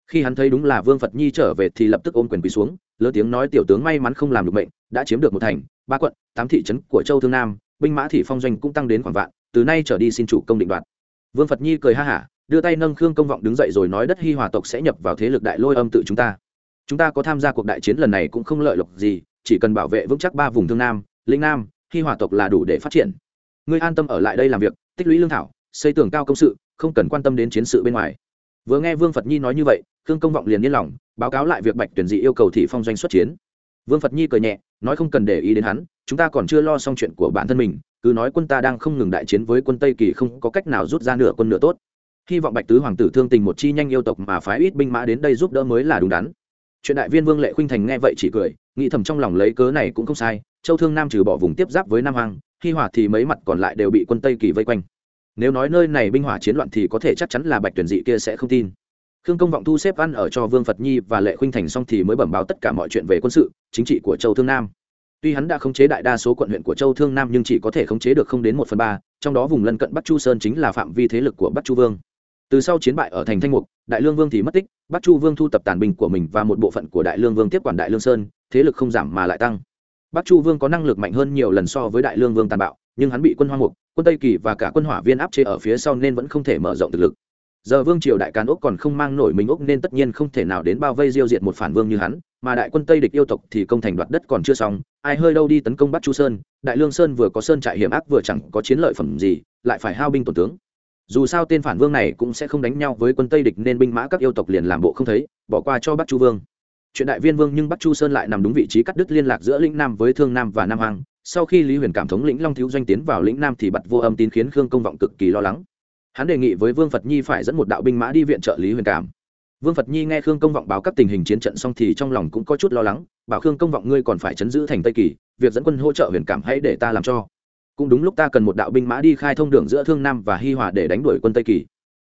Khi hắn thấy đúng là vương phật nhi trở về thì lập tức ôm quyền quỳ xuống lớn tiếng nói tiểu tướng may mắn không làm được mệnh, đã chiếm được một thành ba quận tám thị trấn của châu thương nam binh mã thị phong doanh cũng tăng đến khoảng vạn từ nay trở đi xin chủ công định đoạt. Vương phật nhi cười ha hả đưa tay nâng khương công vọng đứng dậy rồi nói đất hi hòa tộc sẽ nhập vào thế lực đại lôi âm tự chúng ta. Chúng ta có tham gia cuộc đại chiến lần này cũng không lợi lộc gì chỉ cần bảo vệ vững chắc ba vùng thương nam, lĩnh nam khi hòa tộc là đủ để phát triển. Ngươi an tâm ở lại đây làm việc, tích lũy lương thảo, xây tường cao công sự, không cần quan tâm đến chiến sự bên ngoài. Vừa nghe vương phật nhi nói như vậy, khương công vọng liền yên lòng, báo cáo lại việc bạch tuyển dị yêu cầu thị phong doanh xuất chiến. Vương phật nhi cười nhẹ, nói không cần để ý đến hắn, chúng ta còn chưa lo xong chuyện của bản thân mình, cứ nói quân ta đang không ngừng đại chiến với quân tây kỳ không có cách nào rút ra nửa quân nửa tốt. Hy vọng bạch tứ hoàng tử thương tình một chi nhanh yêu tộc mà phái ít binh mã đến đây giúp đỡ mới là đúng đắn. Chuyện đại viên vương lệ khuynh thành nghe vậy chỉ cười nghĩ thầm trong lòng lấy cớ này cũng không sai, châu thương nam trừ bỏ vùng tiếp giáp với nam hoàng hy hỏa thì mấy mặt còn lại đều bị quân tây kỳ vây quanh. Nếu nói nơi này binh hỏa chiến loạn thì có thể chắc chắn là bạch tuyển dị kia sẽ không tin. Khương công vọng thu xếp ăn ở cho vương phật nhi và lệ khuynh thành xong thì mới bẩm báo tất cả mọi chuyện về quân sự, chính trị của châu thương nam. Tuy hắn đã khống chế đại đa số quận huyện của châu thương nam nhưng chỉ có thể khống chế được không đến một phần ba, trong đó vùng lân cận bắc chu sơn chính là phạm vi thế lực của bắc chu vương. Từ sau chiến bại ở thành thanh mục, đại lương vương thì mất tích, bắc chu vương thu tập tàn binh của mình và một bộ phận của đại lương vương tiếp quản đại lương sơn thế lực không giảm mà lại tăng. Bắc chu vương có năng lực mạnh hơn nhiều lần so với đại lương vương tàn bạo, nhưng hắn bị quân hoa mục, quân tây kỳ và cả quân hỏa viên áp chế ở phía sau nên vẫn không thể mở rộng thực lực. Giờ vương triều đại càn úc còn không mang nổi mình úc nên tất nhiên không thể nào đến bao vây diêu diệt một phản vương như hắn, mà đại quân tây địch yêu tộc thì công thành đoạt đất còn chưa xong, ai hơi đâu đi tấn công bắt chu sơn, đại lương sơn vừa có sơn trại hiểm ác vừa chẳng có chiến lợi phẩm gì, lại phải hao binh tổn tướng. Dù sao tên phản vương này cũng sẽ không đánh nhau với quân tây địch nên binh mã các yêu tộc liền làm bộ không thấy, bỏ qua cho bắc chu vương chuyện đại viên vương nhưng bắc chu sơn lại nằm đúng vị trí cắt đứt liên lạc giữa lĩnh nam với thương nam và nam hoàng sau khi lý huyền cảm thống lĩnh long thiếu doanh tiến vào lĩnh nam thì bật vô âm tín khiến khương công vọng cực kỳ lo lắng. Hắn đề nghị với vương phật nhi phải dẫn một đạo binh mã đi viện trợ lý huyền cảm. Vương phật nhi nghe khương công vọng báo các tình hình chiến trận xong thì trong lòng cũng có chút lo lắng, bảo khương công vọng ngươi còn phải chấn giữ thành tây kỳ, việc dẫn quân hỗ trợ huyền cảm hãy để ta làm cho. Cũng đúng lúc ta cần một đạo binh mã đi khai thông đường giữa thương nam và hi hòa để đánh đuổi quân tây kỳ.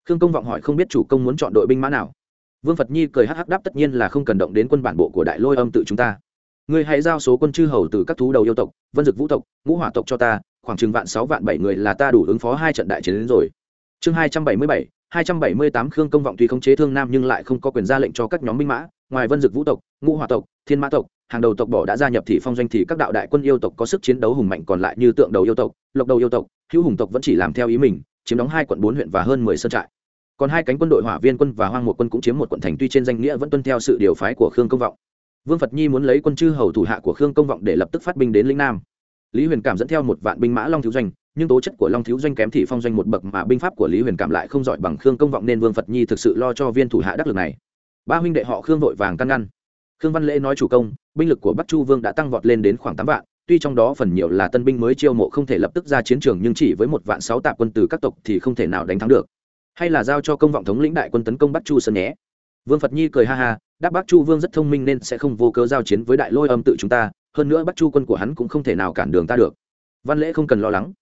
Khương công vọng hỏi không biết chủ công muốn chọn đội binh mã nào vương phật nhi cười hắc hắc đáp tất nhiên là không cần động đến quân bản bộ của đại lôi âm tự chúng ta. Ngươi hãy giao số quân chư hầu từ các thú đầu yêu tộc, vân dực vũ tộc, ngũ hỏa tộc cho ta, khoảng chừng vạn sáu vạn bảy người là ta đủ ứng phó hai trận đại chiến đến rồi. Chương hai trăm bảy mươi bảy, hai trăm bảy mươi tám khương công vọng tuy không chế thương nam nhưng lại không có quyền ra lệnh cho các nhóm binh mã, ngoài vân dực vũ tộc, ngũ hỏa tộc, thiên mã tộc, hàng đầu tộc bỏ đã gia nhập thị phong doanh thì các đạo đại quân yêu tộc có sức chiến đấu hùng mạnh còn lại như tượng đầu yêu tộc, lộc đầu yêu tộc, hữu hùng tộc vẫn chỉ làm theo ý mình, chiếm đóng hai quận bốn huyện và hơn mười sơn trại còn hai cánh quân đội hỏa viên quân và hoang một quân cũng chiếm một quận thành, tuy trên danh nghĩa vẫn tuân theo sự điều phái của khương công vọng. Vương phật nhi muốn lấy quân chư hầu thủ hạ của khương công vọng để lập tức phát binh đến lĩnh nam. Lý huyền cảm dẫn theo một vạn binh mã long thiếu doanh, nhưng tố chất của long thiếu doanh kém thị phong doanh một bậc mà binh pháp của lý huyền cảm lại không giỏi bằng khương công vọng nên vương phật nhi thực sự lo cho viên thủ hạ đắc lực này. Ba huynh đệ họ khương vội vàng căn ngăn. Khương văn lễ nói chủ công, binh lực của bắc chu vương đã tăng vọt lên đến khoảng tám vạn, tuy trong đó phần nhiều là tân binh mới chiêu mộ không thể lập tức ra chiến trường, nhưng chỉ với một vạn sáu tạ quân từ các tộc thì không thể nào đánh thắng được hay là giao cho công vọng thống lĩnh đại quân tấn công bắc chu sơn nhé? Vương phật nhi cười ha ha, đáp bắc chu vương rất thông minh nên sẽ không vô cớ giao chiến với đại lôi âm tự chúng ta, hơn nữa bắc chu quân của hắn cũng không thể nào cản đường ta được. Văn lễ không cần lo lắng.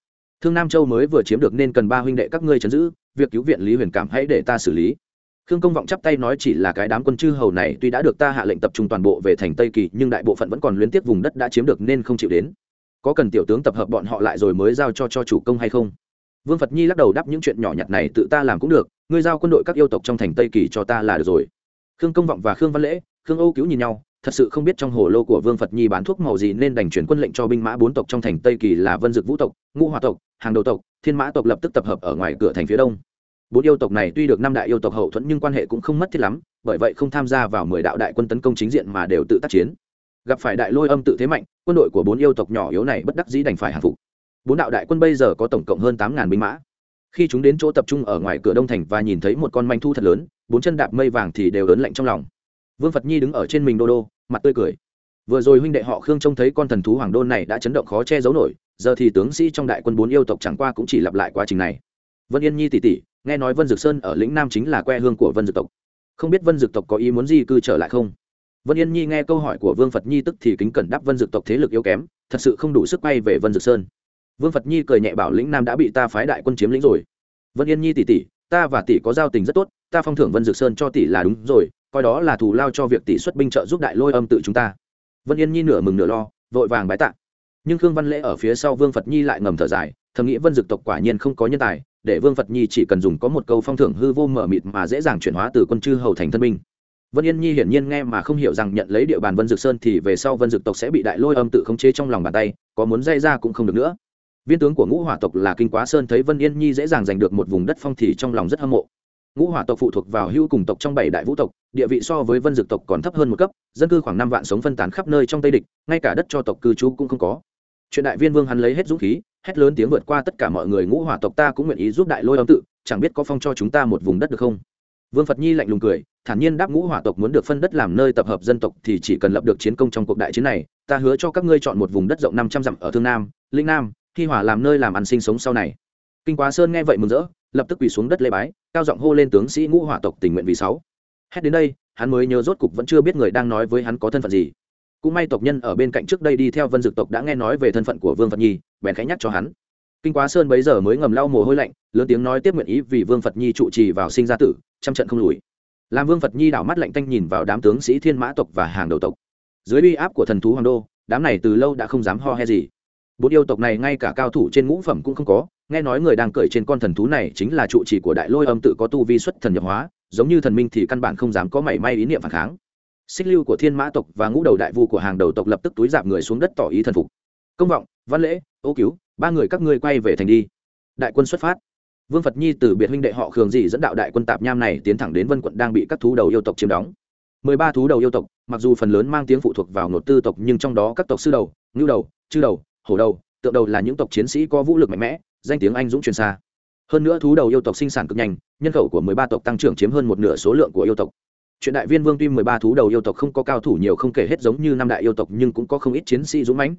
Thương nam châu mới vừa chiếm được nên cần ba huynh đệ các ngươi chấn giữ, việc cứu viện lý huyền cảm hãy để ta xử lý. Khương công vọng chắp tay nói chỉ là cái đám quân chư hầu này tuy đã được ta hạ lệnh tập trung toàn bộ về thành tây kỳ, nhưng đại bộ phận vẫn còn liên tiếp vùng đất đã chiếm được nên không chịu đến. Có cần tiểu tướng tập hợp bọn họ lại rồi mới giao cho cho chủ công hay không? Vương phật nhi lắc đầu đáp những chuyện nhỏ nhặt này tự ta làm cũng được, ngươi giao quân đội các yêu tộc trong thành tây kỳ cho ta là được rồi. Khương công vọng và khương văn lễ, khương âu cứu nhìn nhau, thật sự không biết trong hồ lô của vương phật nhi bán thuốc màu gì nên đành chuyển quân lệnh cho binh mã bốn tộc trong thành tây kỳ là vân dực vũ tộc, ngũ hòa tộc, hàng đầu tộc, thiên mã tộc lập tức tập hợp ở ngoài cửa thành phía đông. Bốn yêu tộc này tuy được năm đại yêu tộc hậu thuẫn nhưng quan hệ cũng không mất thiết lắm, bởi vậy không tham gia vào mười đạo đại quân tấn công chính diện mà đều tự tác chiến. Gặp phải đại lôi âm tự thế mạnh, quân đội của bốn yêu tộc nhỏ yếu này bất đắc dĩ đành phải hàng phục bốn đạo đại quân bây giờ có tổng cộng hơn tám ngàn binh mã. Khi chúng đến chỗ tập trung ở ngoài cửa đông thành và nhìn thấy một con manh thu thật lớn, bốn chân đạp mây vàng thì đều lớn lạnh trong lòng. Vương phật nhi đứng ở trên mình đô đô, mặt tươi cười. Vừa rồi huynh đệ họ khương trông thấy con thần thú hoàng đôn này đã chấn động khó che giấu nổi, giờ thì tướng sĩ trong đại quân bốn yêu tộc chẳng qua cũng chỉ lặp lại quá trình này. Vân yên nhi tỉ tỉ, nghe nói vân dực sơn ở lĩnh nam chính là que hương của vân dực tộc. Không biết vân dực tộc có ý muốn di cư trở lại không? Vân yên nhi nghe câu hỏi của vương phật nhi tức thì kính cẩn đáp vân dực tộc thế lực yếu kém, thật sự không đủ sức bay về vân dực sơn vương phật nhi cười nhẹ bảo lĩnh nam đã bị ta phái đại quân chiếm lĩnh rồi. Vân yên nhi tỷ tỷ, ta và tỷ có giao tình rất tốt, ta phong thưởng vân dực sơn cho tỷ là đúng rồi, coi đó là thù lao cho việc tỷ xuất binh trợ giúp đại lôi âm tự chúng ta. Vân yên nhi nửa mừng nửa lo, vội vàng bái tạ. Nhưng khương văn lễ ở phía sau vương phật nhi lại ngầm thở dài, thầm nghĩ vân dực tộc quả nhiên không có nhân tài, để vương phật nhi chỉ cần dùng có một câu phong thưởng hư vô mở mịt mà dễ dàng chuyển hóa từ quân chư hầu thành thân binh. Vân yên nhi hiển nhiên nghe mà không hiểu rằng nhận lấy địa bàn vân dực sơn thì về sau vân dực tộc sẽ bị đại lôi âm tự khống chế trong lòng bàn tay, có muốn dây ra cũng không được nữa viên tướng của ngũ hỏa tộc là kinh quá sơn thấy vân yên nhi dễ dàng giành được một vùng đất phong thì trong lòng rất hâm mộ. Ngũ hỏa tộc phụ thuộc vào hữu cùng tộc trong bảy đại vũ tộc, địa vị so với vân dực tộc còn thấp hơn một cấp, dân cư khoảng năm vạn sống phân tán khắp nơi trong tây địch, ngay cả đất cho tộc cư trú cũng không có. Chuyện đại viên vương hắn lấy hết dũng khí, hét lớn tiếng vượt qua tất cả mọi người, ngũ hỏa tộc ta cũng nguyện ý giúp đại lôi âm tự, chẳng biết có phong cho chúng ta một vùng đất được không? Vương phật nhi lạnh lùng cười, thản nhiên đáp, ngũ hỏa tộc muốn được phân đất làm nơi tập hợp dân tộc thì chỉ cần lập được chiến công trong cuộc đại chiến này, ta hứa cho các ngươi chọn một vùng đất rộng năm trăm dặm ở thương nam, linh nam khi hỏa làm nơi làm ăn sinh sống sau này. Kinh quá sơn nghe vậy mừng rỡ, lập tức quỳ xuống đất lê bái, cao giọng hô lên tướng sĩ ngũ hỏa tộc tình nguyện vì sáu. Hét đến đây, hắn mới nhớ rốt cục vẫn chưa biết người đang nói với hắn có thân phận gì. Cũng may tộc nhân ở bên cạnh trước đây đi theo vân dực tộc đã nghe nói về thân phận của vương phật nhi, bèn khẽ nhắc cho hắn. Kinh quá sơn bấy giờ mới ngầm lau mồ hôi lạnh, lớn tiếng nói tiếp nguyện ý vì vương phật nhi trụ trì vào sinh ra tử, trăm trận không lùi. Làm vương phật nhi đảo mắt lạnh tanh nhìn vào đám tướng sĩ thiên mã tộc và hàng đầu tộc. Dưới uy áp của thần thú hoàng đô, đám này từ lâu đã không dám ho he gì bốn yêu tộc này ngay cả cao thủ trên ngũ phẩm cũng không có, nghe nói người đang cởi trên con thần thú này chính là trụ trì của đại lôi âm tự có tu vi xuất thần nhập hóa, giống như thần minh thì căn bản không dám có mảy may ý niệm phản kháng. Xích lưu của thiên mã tộc và ngũ đầu đại vu của hàng đầu tộc lập tức túi dạp người xuống đất tỏ ý thần phục. Công vọng, văn lễ, ô cứu, ba người các ngươi quay về thành đi. Đại quân xuất phát. Vương phật nhi từ biệt huynh đệ họ khường dị dẫn đạo đại quân tạp nham này tiến thẳng đến vân quận đang bị các thú đầu yêu tộc chiếm đóng. Mười ba thú đầu yêu tộc, mặc dù phần lớn mang tiếng phụ thuộc vào nội tư tộc nhưng trong đó các tộc sư đầu, ngưu đầu, chư đầu hổ đầu, tượng đầu là những tộc chiến sĩ có vũ lực mạnh mẽ, danh tiếng anh dũng truyền xa. Hơn nữa thú đầu yêu tộc sinh sản cực nhanh, nhân khẩu của mười ba tộc tăng trưởng chiếm hơn một nửa số lượng của yêu tộc. Chuyện đại viên vương tuy mười ba thú đầu yêu tộc không có cao thủ nhiều không kể hết giống như năm đại yêu tộc nhưng cũng có không ít chiến sĩ dũng mãnh.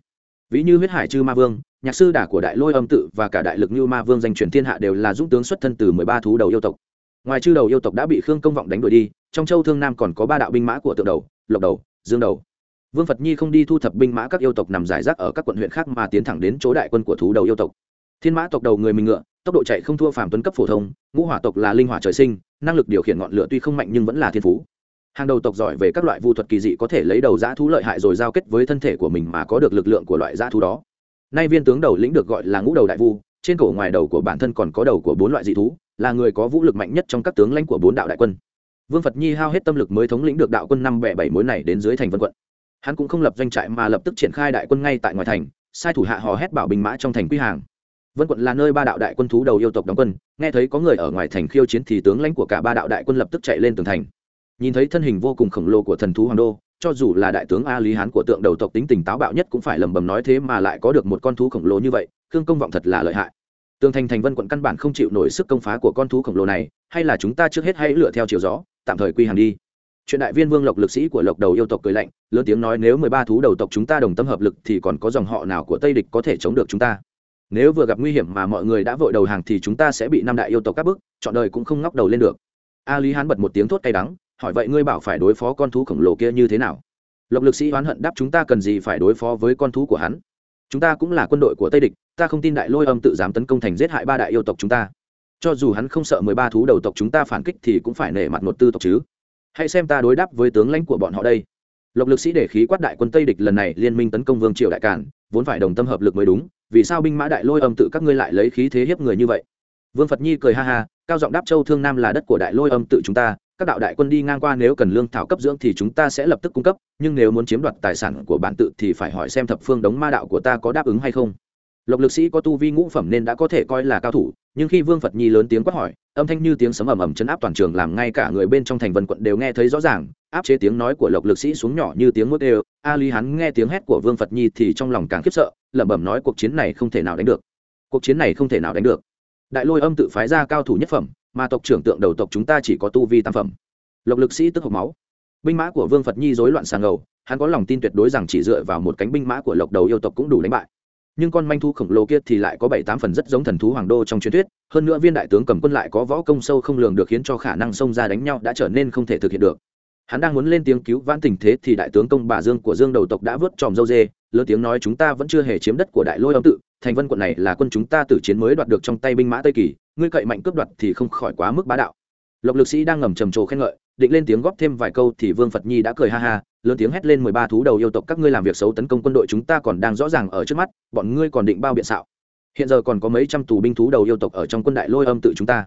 Ví như huyết hải chư ma vương, nhạc sư đả của đại lôi âm tự và cả đại lực như ma vương danh truyền thiên hạ đều là dũng tướng xuất thân từ mười ba thú đầu yêu tộc. Ngoài chư đầu yêu tộc đã bị khương công vọng đánh đuổi đi, trong châu thương nam còn có ba đạo binh mã của tượng đầu, lộc đầu, dương đầu vương phật nhi không đi thu thập binh mã các yêu tộc nằm giải rác ở các quận huyện khác mà tiến thẳng đến chỗ đại quân của thú đầu yêu tộc. Thiên mã tộc đầu người mình ngựa, tốc độ chạy không thua phàm tuấn cấp phổ thông, ngũ hỏa tộc là linh hỏa trời sinh, năng lực điều khiển ngọn lửa tuy không mạnh nhưng vẫn là thiên phú. Hàng đầu tộc giỏi về các loại vu thuật kỳ dị có thể lấy đầu dã thú lợi hại rồi giao kết với thân thể của mình mà có được lực lượng của loại dã thú đó. Nay viên tướng đầu lĩnh được gọi là ngũ đầu đại vu, trên cổ ngoài đầu của bản thân còn có đầu của bốn loại dị thú, là người có vũ lực mạnh nhất trong các tướng lãnh của bốn đạo đại quân. Vương phật nhi hao hết tâm lực mới thống lĩnh được đạo quân năm bẻ bảy mối này đến dưới thành vân quận hắn cũng không lập doanh trại mà lập tức triển khai đại quân ngay tại ngoài thành, sai thủ hạ hò hét bảo binh mã trong thành quy hàng. Vân quận là nơi ba đạo đại quân thú đầu yêu tộc đóng quân, nghe thấy có người ở ngoài thành khiêu chiến thì tướng lãnh của cả ba đạo đại quân lập tức chạy lên tường thành. Nhìn thấy thân hình vô cùng khổng lồ của thần thú hoàng đô, cho dù là đại tướng a lý hán của tượng đầu tộc tính tình táo bạo nhất cũng phải lầm bầm nói thế mà lại có được một con thú khổng lồ như vậy, khương công vọng thật là lợi hại. Tường thành thành vân quận căn bản không chịu nổi sức công phá của con thú khổng lồ này, hay là chúng ta trước hết hãy lựa theo chiều gió, tạm thời quy hàng đi chuyện đại viên vương lộc lực sĩ của lộc đầu yêu tộc cười lạnh, lớn tiếng nói nếu mười ba thú đầu tộc chúng ta đồng tâm hợp lực thì còn có dòng họ nào của tây địch có thể chống được chúng ta? Nếu vừa gặp nguy hiểm mà mọi người đã vội đầu hàng thì chúng ta sẽ bị năm đại yêu tộc các bức, chọn đời cũng không ngóc đầu lên được. A lý hán bật một tiếng thốt cay đắng, hỏi vậy ngươi bảo phải đối phó con thú khổng lồ kia như thế nào? Lộc lực sĩ oán hận đáp chúng ta cần gì phải đối phó với con thú của hắn? Chúng ta cũng là quân đội của tây địch, ta không tin đại lôi âm tự dám tấn công thành giết hại ba đại yêu tộc chúng ta. Cho dù hắn không sợ mười ba thú đầu tộc chúng ta phản kích thì cũng phải nể mặt một tư tộc chứ hãy xem ta đối đáp với tướng lãnh của bọn họ đây. Lộc lực sĩ để khí quát đại quân tây địch lần này liên minh tấn công vương triều đại cản vốn phải đồng tâm hợp lực mới đúng, vì sao binh mã đại lôi âm tự các ngươi lại lấy khí thế hiếp người như vậy? Vương phật nhi cười ha ha, cao giọng đáp châu thương nam là đất của đại lôi âm tự chúng ta, các đạo đại quân đi ngang qua nếu cần lương thảo cấp dưỡng thì chúng ta sẽ lập tức cung cấp, nhưng nếu muốn chiếm đoạt tài sản của bản tự thì phải hỏi xem thập phương đống ma đạo của ta có đáp ứng hay không lộc lực sĩ có tu vi ngũ phẩm nên đã có thể coi là cao thủ, nhưng khi vương phật nhi lớn tiếng quát hỏi, âm thanh như tiếng sấm ầm ầm chấn áp toàn trường làm ngay cả người bên trong thành vân quận đều nghe thấy rõ ràng, áp chế tiếng nói của lộc lực sĩ xuống nhỏ như tiếng mốt đều. A lý hắn nghe tiếng hét của vương phật nhi thì trong lòng càng khiếp sợ, lẩm bẩm nói cuộc chiến này không thể nào đánh được. Cuộc chiến này không thể nào đánh được. Đại lôi âm tự phái ra cao thủ nhất phẩm, mà tộc trưởng tượng đầu tộc chúng ta chỉ có tu vi tam phẩm. Lộc lực sĩ tức hộc máu. Binh mã của vương phật nhi rối loạn sàng ngầu, hắn có lòng tin tuyệt đối rằng chỉ dựa vào một cánh binh mã của lộc đầu yêu tộc cũng đủ đánh bại nhưng con manh thu khổng lồ kia thì lại có bảy tám phần rất giống thần thú hoàng đô trong truyền thuyết, hơn nữa viên đại tướng cầm quân lại có võ công sâu không lường được khiến cho khả năng xông ra đánh nhau đã trở nên không thể thực hiện được. Hắn đang muốn lên tiếng cứu vãn tình thế thì đại tướng công bà dương của dương đầu tộc đã vớt tròm dâu dê, lớn tiếng nói chúng ta vẫn chưa hề chiếm đất của đại lôi âm tự, thành vân quận này là quân chúng ta từ chiến mới đoạt được trong tay binh mã tây kỳ, ngươi cậy mạnh cướp đoạt thì không khỏi quá mức bá đạo. Lộc lực sĩ đang ngầm trầm trồ khen ngợi định lên tiếng góp thêm vài câu thì vương phật nhi đã cười ha ha, lớn tiếng hét lên mười ba thú đầu yêu tộc, các ngươi làm việc xấu tấn công quân đội chúng ta còn đang rõ ràng ở trước mắt, bọn ngươi còn định bao biện xạo. Hiện giờ còn có mấy trăm tù binh thú đầu yêu tộc ở trong quân đại lôi âm tự chúng ta.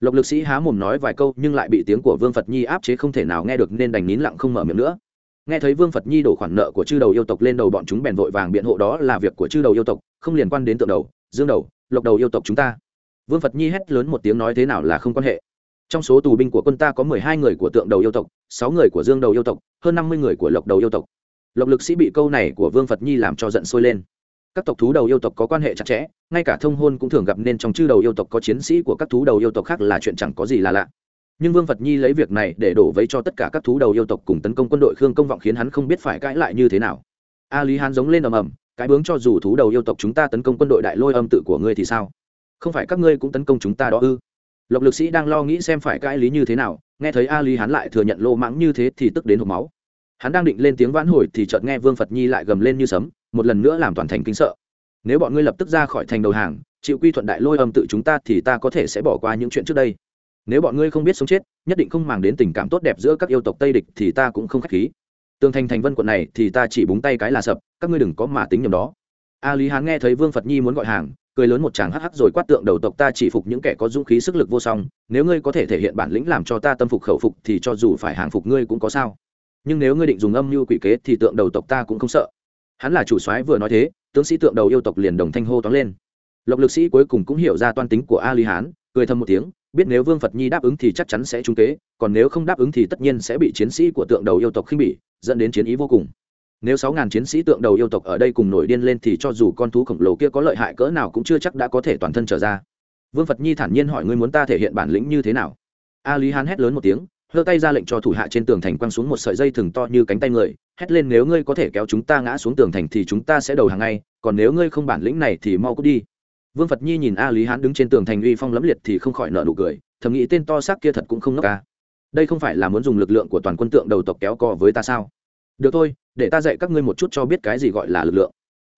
Lộc lực sĩ há mồm nói vài câu nhưng lại bị tiếng của vương phật nhi áp chế không thể nào nghe được nên đành nín lặng không mở miệng nữa. Nghe thấy vương phật nhi đổ khoản nợ của chư đầu yêu tộc lên đầu bọn chúng bèn vội vàng biện hộ đó là việc của chư đầu yêu tộc, không liên quan đến tượng đầu, dương đầu, lộc đầu yêu tộc chúng ta. Vương phật nhi hét lớn một tiếng nói thế nào là không quan hệ trong số tù binh của quân ta có mười hai người của tượng đầu yêu tộc, sáu người của dương đầu yêu tộc, hơn năm mươi người của lộc đầu yêu tộc. Lộc lực sĩ bị câu này của vương phật nhi làm cho giận sôi lên. Các tộc thú đầu yêu tộc có quan hệ chặt chẽ, ngay cả thông hôn cũng thường gặp nên trong chư đầu yêu tộc có chiến sĩ của các thú đầu yêu tộc khác là chuyện chẳng có gì là lạ. Nhưng vương phật nhi lấy việc này để đổ vấy cho tất cả các thú đầu yêu tộc cùng tấn công quân đội khương công vọng khiến hắn không biết phải cãi lại như thế nào. A lý hán giống lên ầm ầm, cái bướng cho dù thú đầu yêu tộc chúng ta tấn công quân đội đại lôi âm tự của ngươi thì sao? Không phải các ngươi cũng tấn công chúng ta đó ư? Lộc lực sĩ đang lo nghĩ xem phải cãi lý như thế nào, nghe thấy a lý hắn lại thừa nhận lô mãng như thế thì tức đến hộp máu. Hắn đang định lên tiếng vãn hồi thì chợt nghe vương phật nhi lại gầm lên như sấm, một lần nữa làm toàn thành kinh sợ. Nếu bọn ngươi lập tức ra khỏi thành đầu hàng, chịu quy thuận đại lôi âm tự chúng ta thì ta có thể sẽ bỏ qua những chuyện trước đây. Nếu bọn ngươi không biết sống chết, nhất định không màng đến tình cảm tốt đẹp giữa các yêu tộc tây địch thì ta cũng không k h á c h khí. Tường thành thành vân quận này thì ta chỉ búng tay cái là sập, các ngươi đừng có mà tính nhầm đó. A lý hán nghe thấy vương phật nhi muốn gọi hàng cười lớn một chàng hắc hắc rồi quát tượng đầu tộc ta chỉ phục những kẻ có dũng khí sức lực vô song, nếu ngươi có thể thể hiện bản lĩnh làm cho ta tâm phục khẩu phục thì cho dù phải hàng phục ngươi cũng có sao. Nhưng nếu ngươi định dùng âm mưu quỷ kế thì tượng đầu tộc ta cũng không sợ. Hắn là chủ soái vừa nói thế, tướng sĩ tượng đầu yêu tộc liền đồng thanh hô toán lên. Lộc lực sĩ cuối cùng cũng hiểu ra toan tính của a lý hán, cười thầm một tiếng, biết nếu vương phật nhi đáp ứng thì chắc chắn sẽ trúng kế, còn nếu không đáp ứng thì tất nhiên sẽ bị chiến sĩ của tượng đầu yêu tộc khinh bỉ, dẫn đến chiến ý vô cùng nếu sáu ngàn chiến sĩ tượng đầu yêu tộc ở đây cùng nổi điên lên thì cho dù con thú khổng lồ kia có lợi hại cỡ nào cũng chưa chắc đã có thể toàn thân trở ra. Vương phật nhi thản nhiên hỏi ngươi muốn ta thể hiện bản lĩnh như thế nào? A lý hán hét lớn một tiếng, giơ tay ra lệnh cho thủ hạ trên tường thành quăng xuống một sợi dây thừng to như cánh tay người, hét lên nếu ngươi có thể kéo chúng ta ngã xuống tường thành thì chúng ta sẽ đầu hàng ngay, còn nếu ngươi không bản lĩnh này thì mau cút đi. Vương phật nhi nhìn a lý hán đứng trên tường thành uy phong lẫm liệt thì không khỏi nợ nụ cười, thầm nghĩ tên to xác kia thật cũng không ngốc ca đây không phải là muốn dùng lực lượng của toàn quân tượng đầu tộc kéo co với ta sao? Được thôi, để ta dạy các ngươi một chút cho biết cái gì gọi là lực lượng.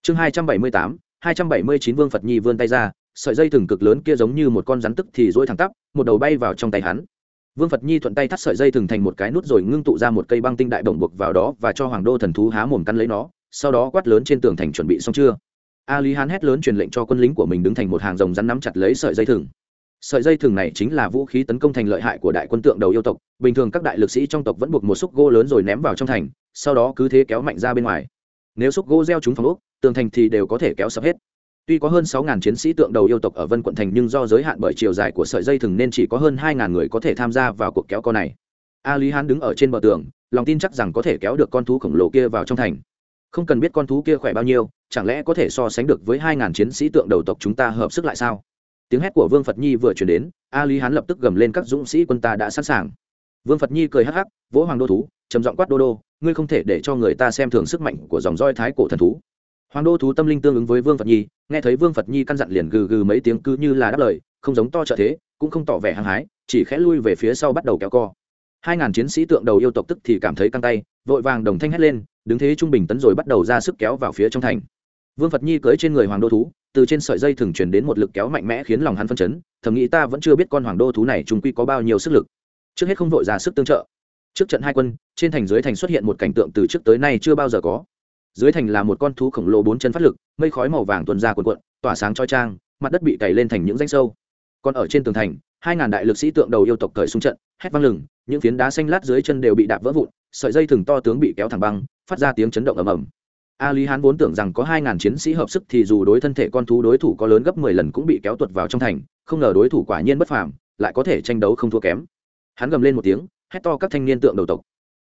Chương hai trăm bảy mươi tám, hai trăm bảy mươi chín vương phật nhi vươn tay ra, sợi dây thừng cực lớn kia giống như một con rắn tức thì dỗi thẳng tắp, một đầu bay vào trong tay hắn. Vương phật nhi thuận tay thắt sợi dây thừng thành một cái nút rồi ngưng tụ ra một cây băng tinh đại bổng buộc vào đó và cho hoàng đô thần thú há mồm căn lấy nó, sau đó quát lớn trên tường thành chuẩn bị xong chưa? A lý hán hét lớn truyền lệnh cho quân lính của mình đứng thành một hàng rồng rắn nắm chặt lấy sợi dây thừng. Sợi dây thừng này chính là vũ khí tấn công thành lợi hại của đại quân tượng đầu yêu tộc, bình thường các đại lực sĩ trong tộc vẫn buộc một xúc gỗ lớn rồi ném vào trong thành sau đó cứ thế kéo mạnh ra bên ngoài. Nếu xúc gỗ gieo chúng phòng úc tường thành thì đều có thể kéo sập hết. Tuy có hơn sáu chiến sĩ tượng đầu yêu tộc ở vân quận thành nhưng do giới hạn bởi chiều dài của sợi dây thừng nên chỉ có hơn hai người có thể tham gia vào cuộc kéo co này. A lý hán đứng ở trên bờ tường, lòng tin chắc rằng có thể kéo được con thú khổng lồ kia vào trong thành. Không cần biết con thú kia khỏe bao nhiêu, chẳng lẽ có thể so sánh được với hai ngàn chiến sĩ tượng đầu tộc chúng ta hợp sức lại sao? Tiếng hét của vương phật nhi vừa chuyển đến, a lý hán lập tức gầm lên các dũng sĩ quân ta đã sẵn sàng. Vương phật nhi cười hắc hắc, vỗ hoàng đô thú, trầm giọng quát đô đô ngươi không thể để cho người ta xem thường sức mạnh của dòng roi thái cổ thần thú. Hoàng đô thú tâm linh tương ứng với vương phật nhi, nghe thấy vương phật nhi căn dặn liền gừ gừ mấy tiếng cứ như là đáp lời, không giống to trợ thế, cũng không tỏ vẻ hăng hái, chỉ khẽ lui về phía sau bắt đầu kéo co. Hai ngàn chiến sĩ tượng đầu yêu tộc tức thì cảm thấy căng tay, vội vàng đồng thanh hét lên, đứng thế trung bình tấn rồi bắt đầu ra sức kéo vào phía trong thành. Vương phật nhi cưỡi trên người hoàng đô thú, từ trên sợi dây thường truyền đến một lực kéo mạnh mẽ khiến lòng hắn phân chấn, thầm nghĩ ta vẫn chưa biết con hoàng đô thú này trung quy có bao nhiêu sức lực. Trước hết không vội ra sức tương trợ trước trận hai quân, trên thành dưới thành xuất hiện một cảnh tượng từ trước tới nay chưa bao giờ có. Dưới thành là một con thú khổng lồ bốn chân phát lực, mây khói màu vàng tuần ra cuộn cuộn, tỏa sáng choi trang, mặt đất bị cày lên thành những rãnh sâu. Còn ở trên tường thành, hai ngàn đại lực sĩ tượng đầu yêu tộc cởi xung trận, hét vang lừng, những phiến đá xanh lát dưới chân đều bị đạp vỡ vụn, sợi dây thừng to tướng bị kéo thẳng băng, phát ra tiếng chấn động ầm ầm. A lý hán vốn tưởng rằng có hai ngàn chiến sĩ hợp sức thì dù đối thân thể con thú đối thủ có lớn gấp mười lần cũng bị kéo tuột vào trong thành, không ngờ đối thủ quả nhiên bất phàm, lại có thể tranh đấu không thua kém. Hắn gầm lên một tiếng hét to các thanh niên tượng đầu tộc.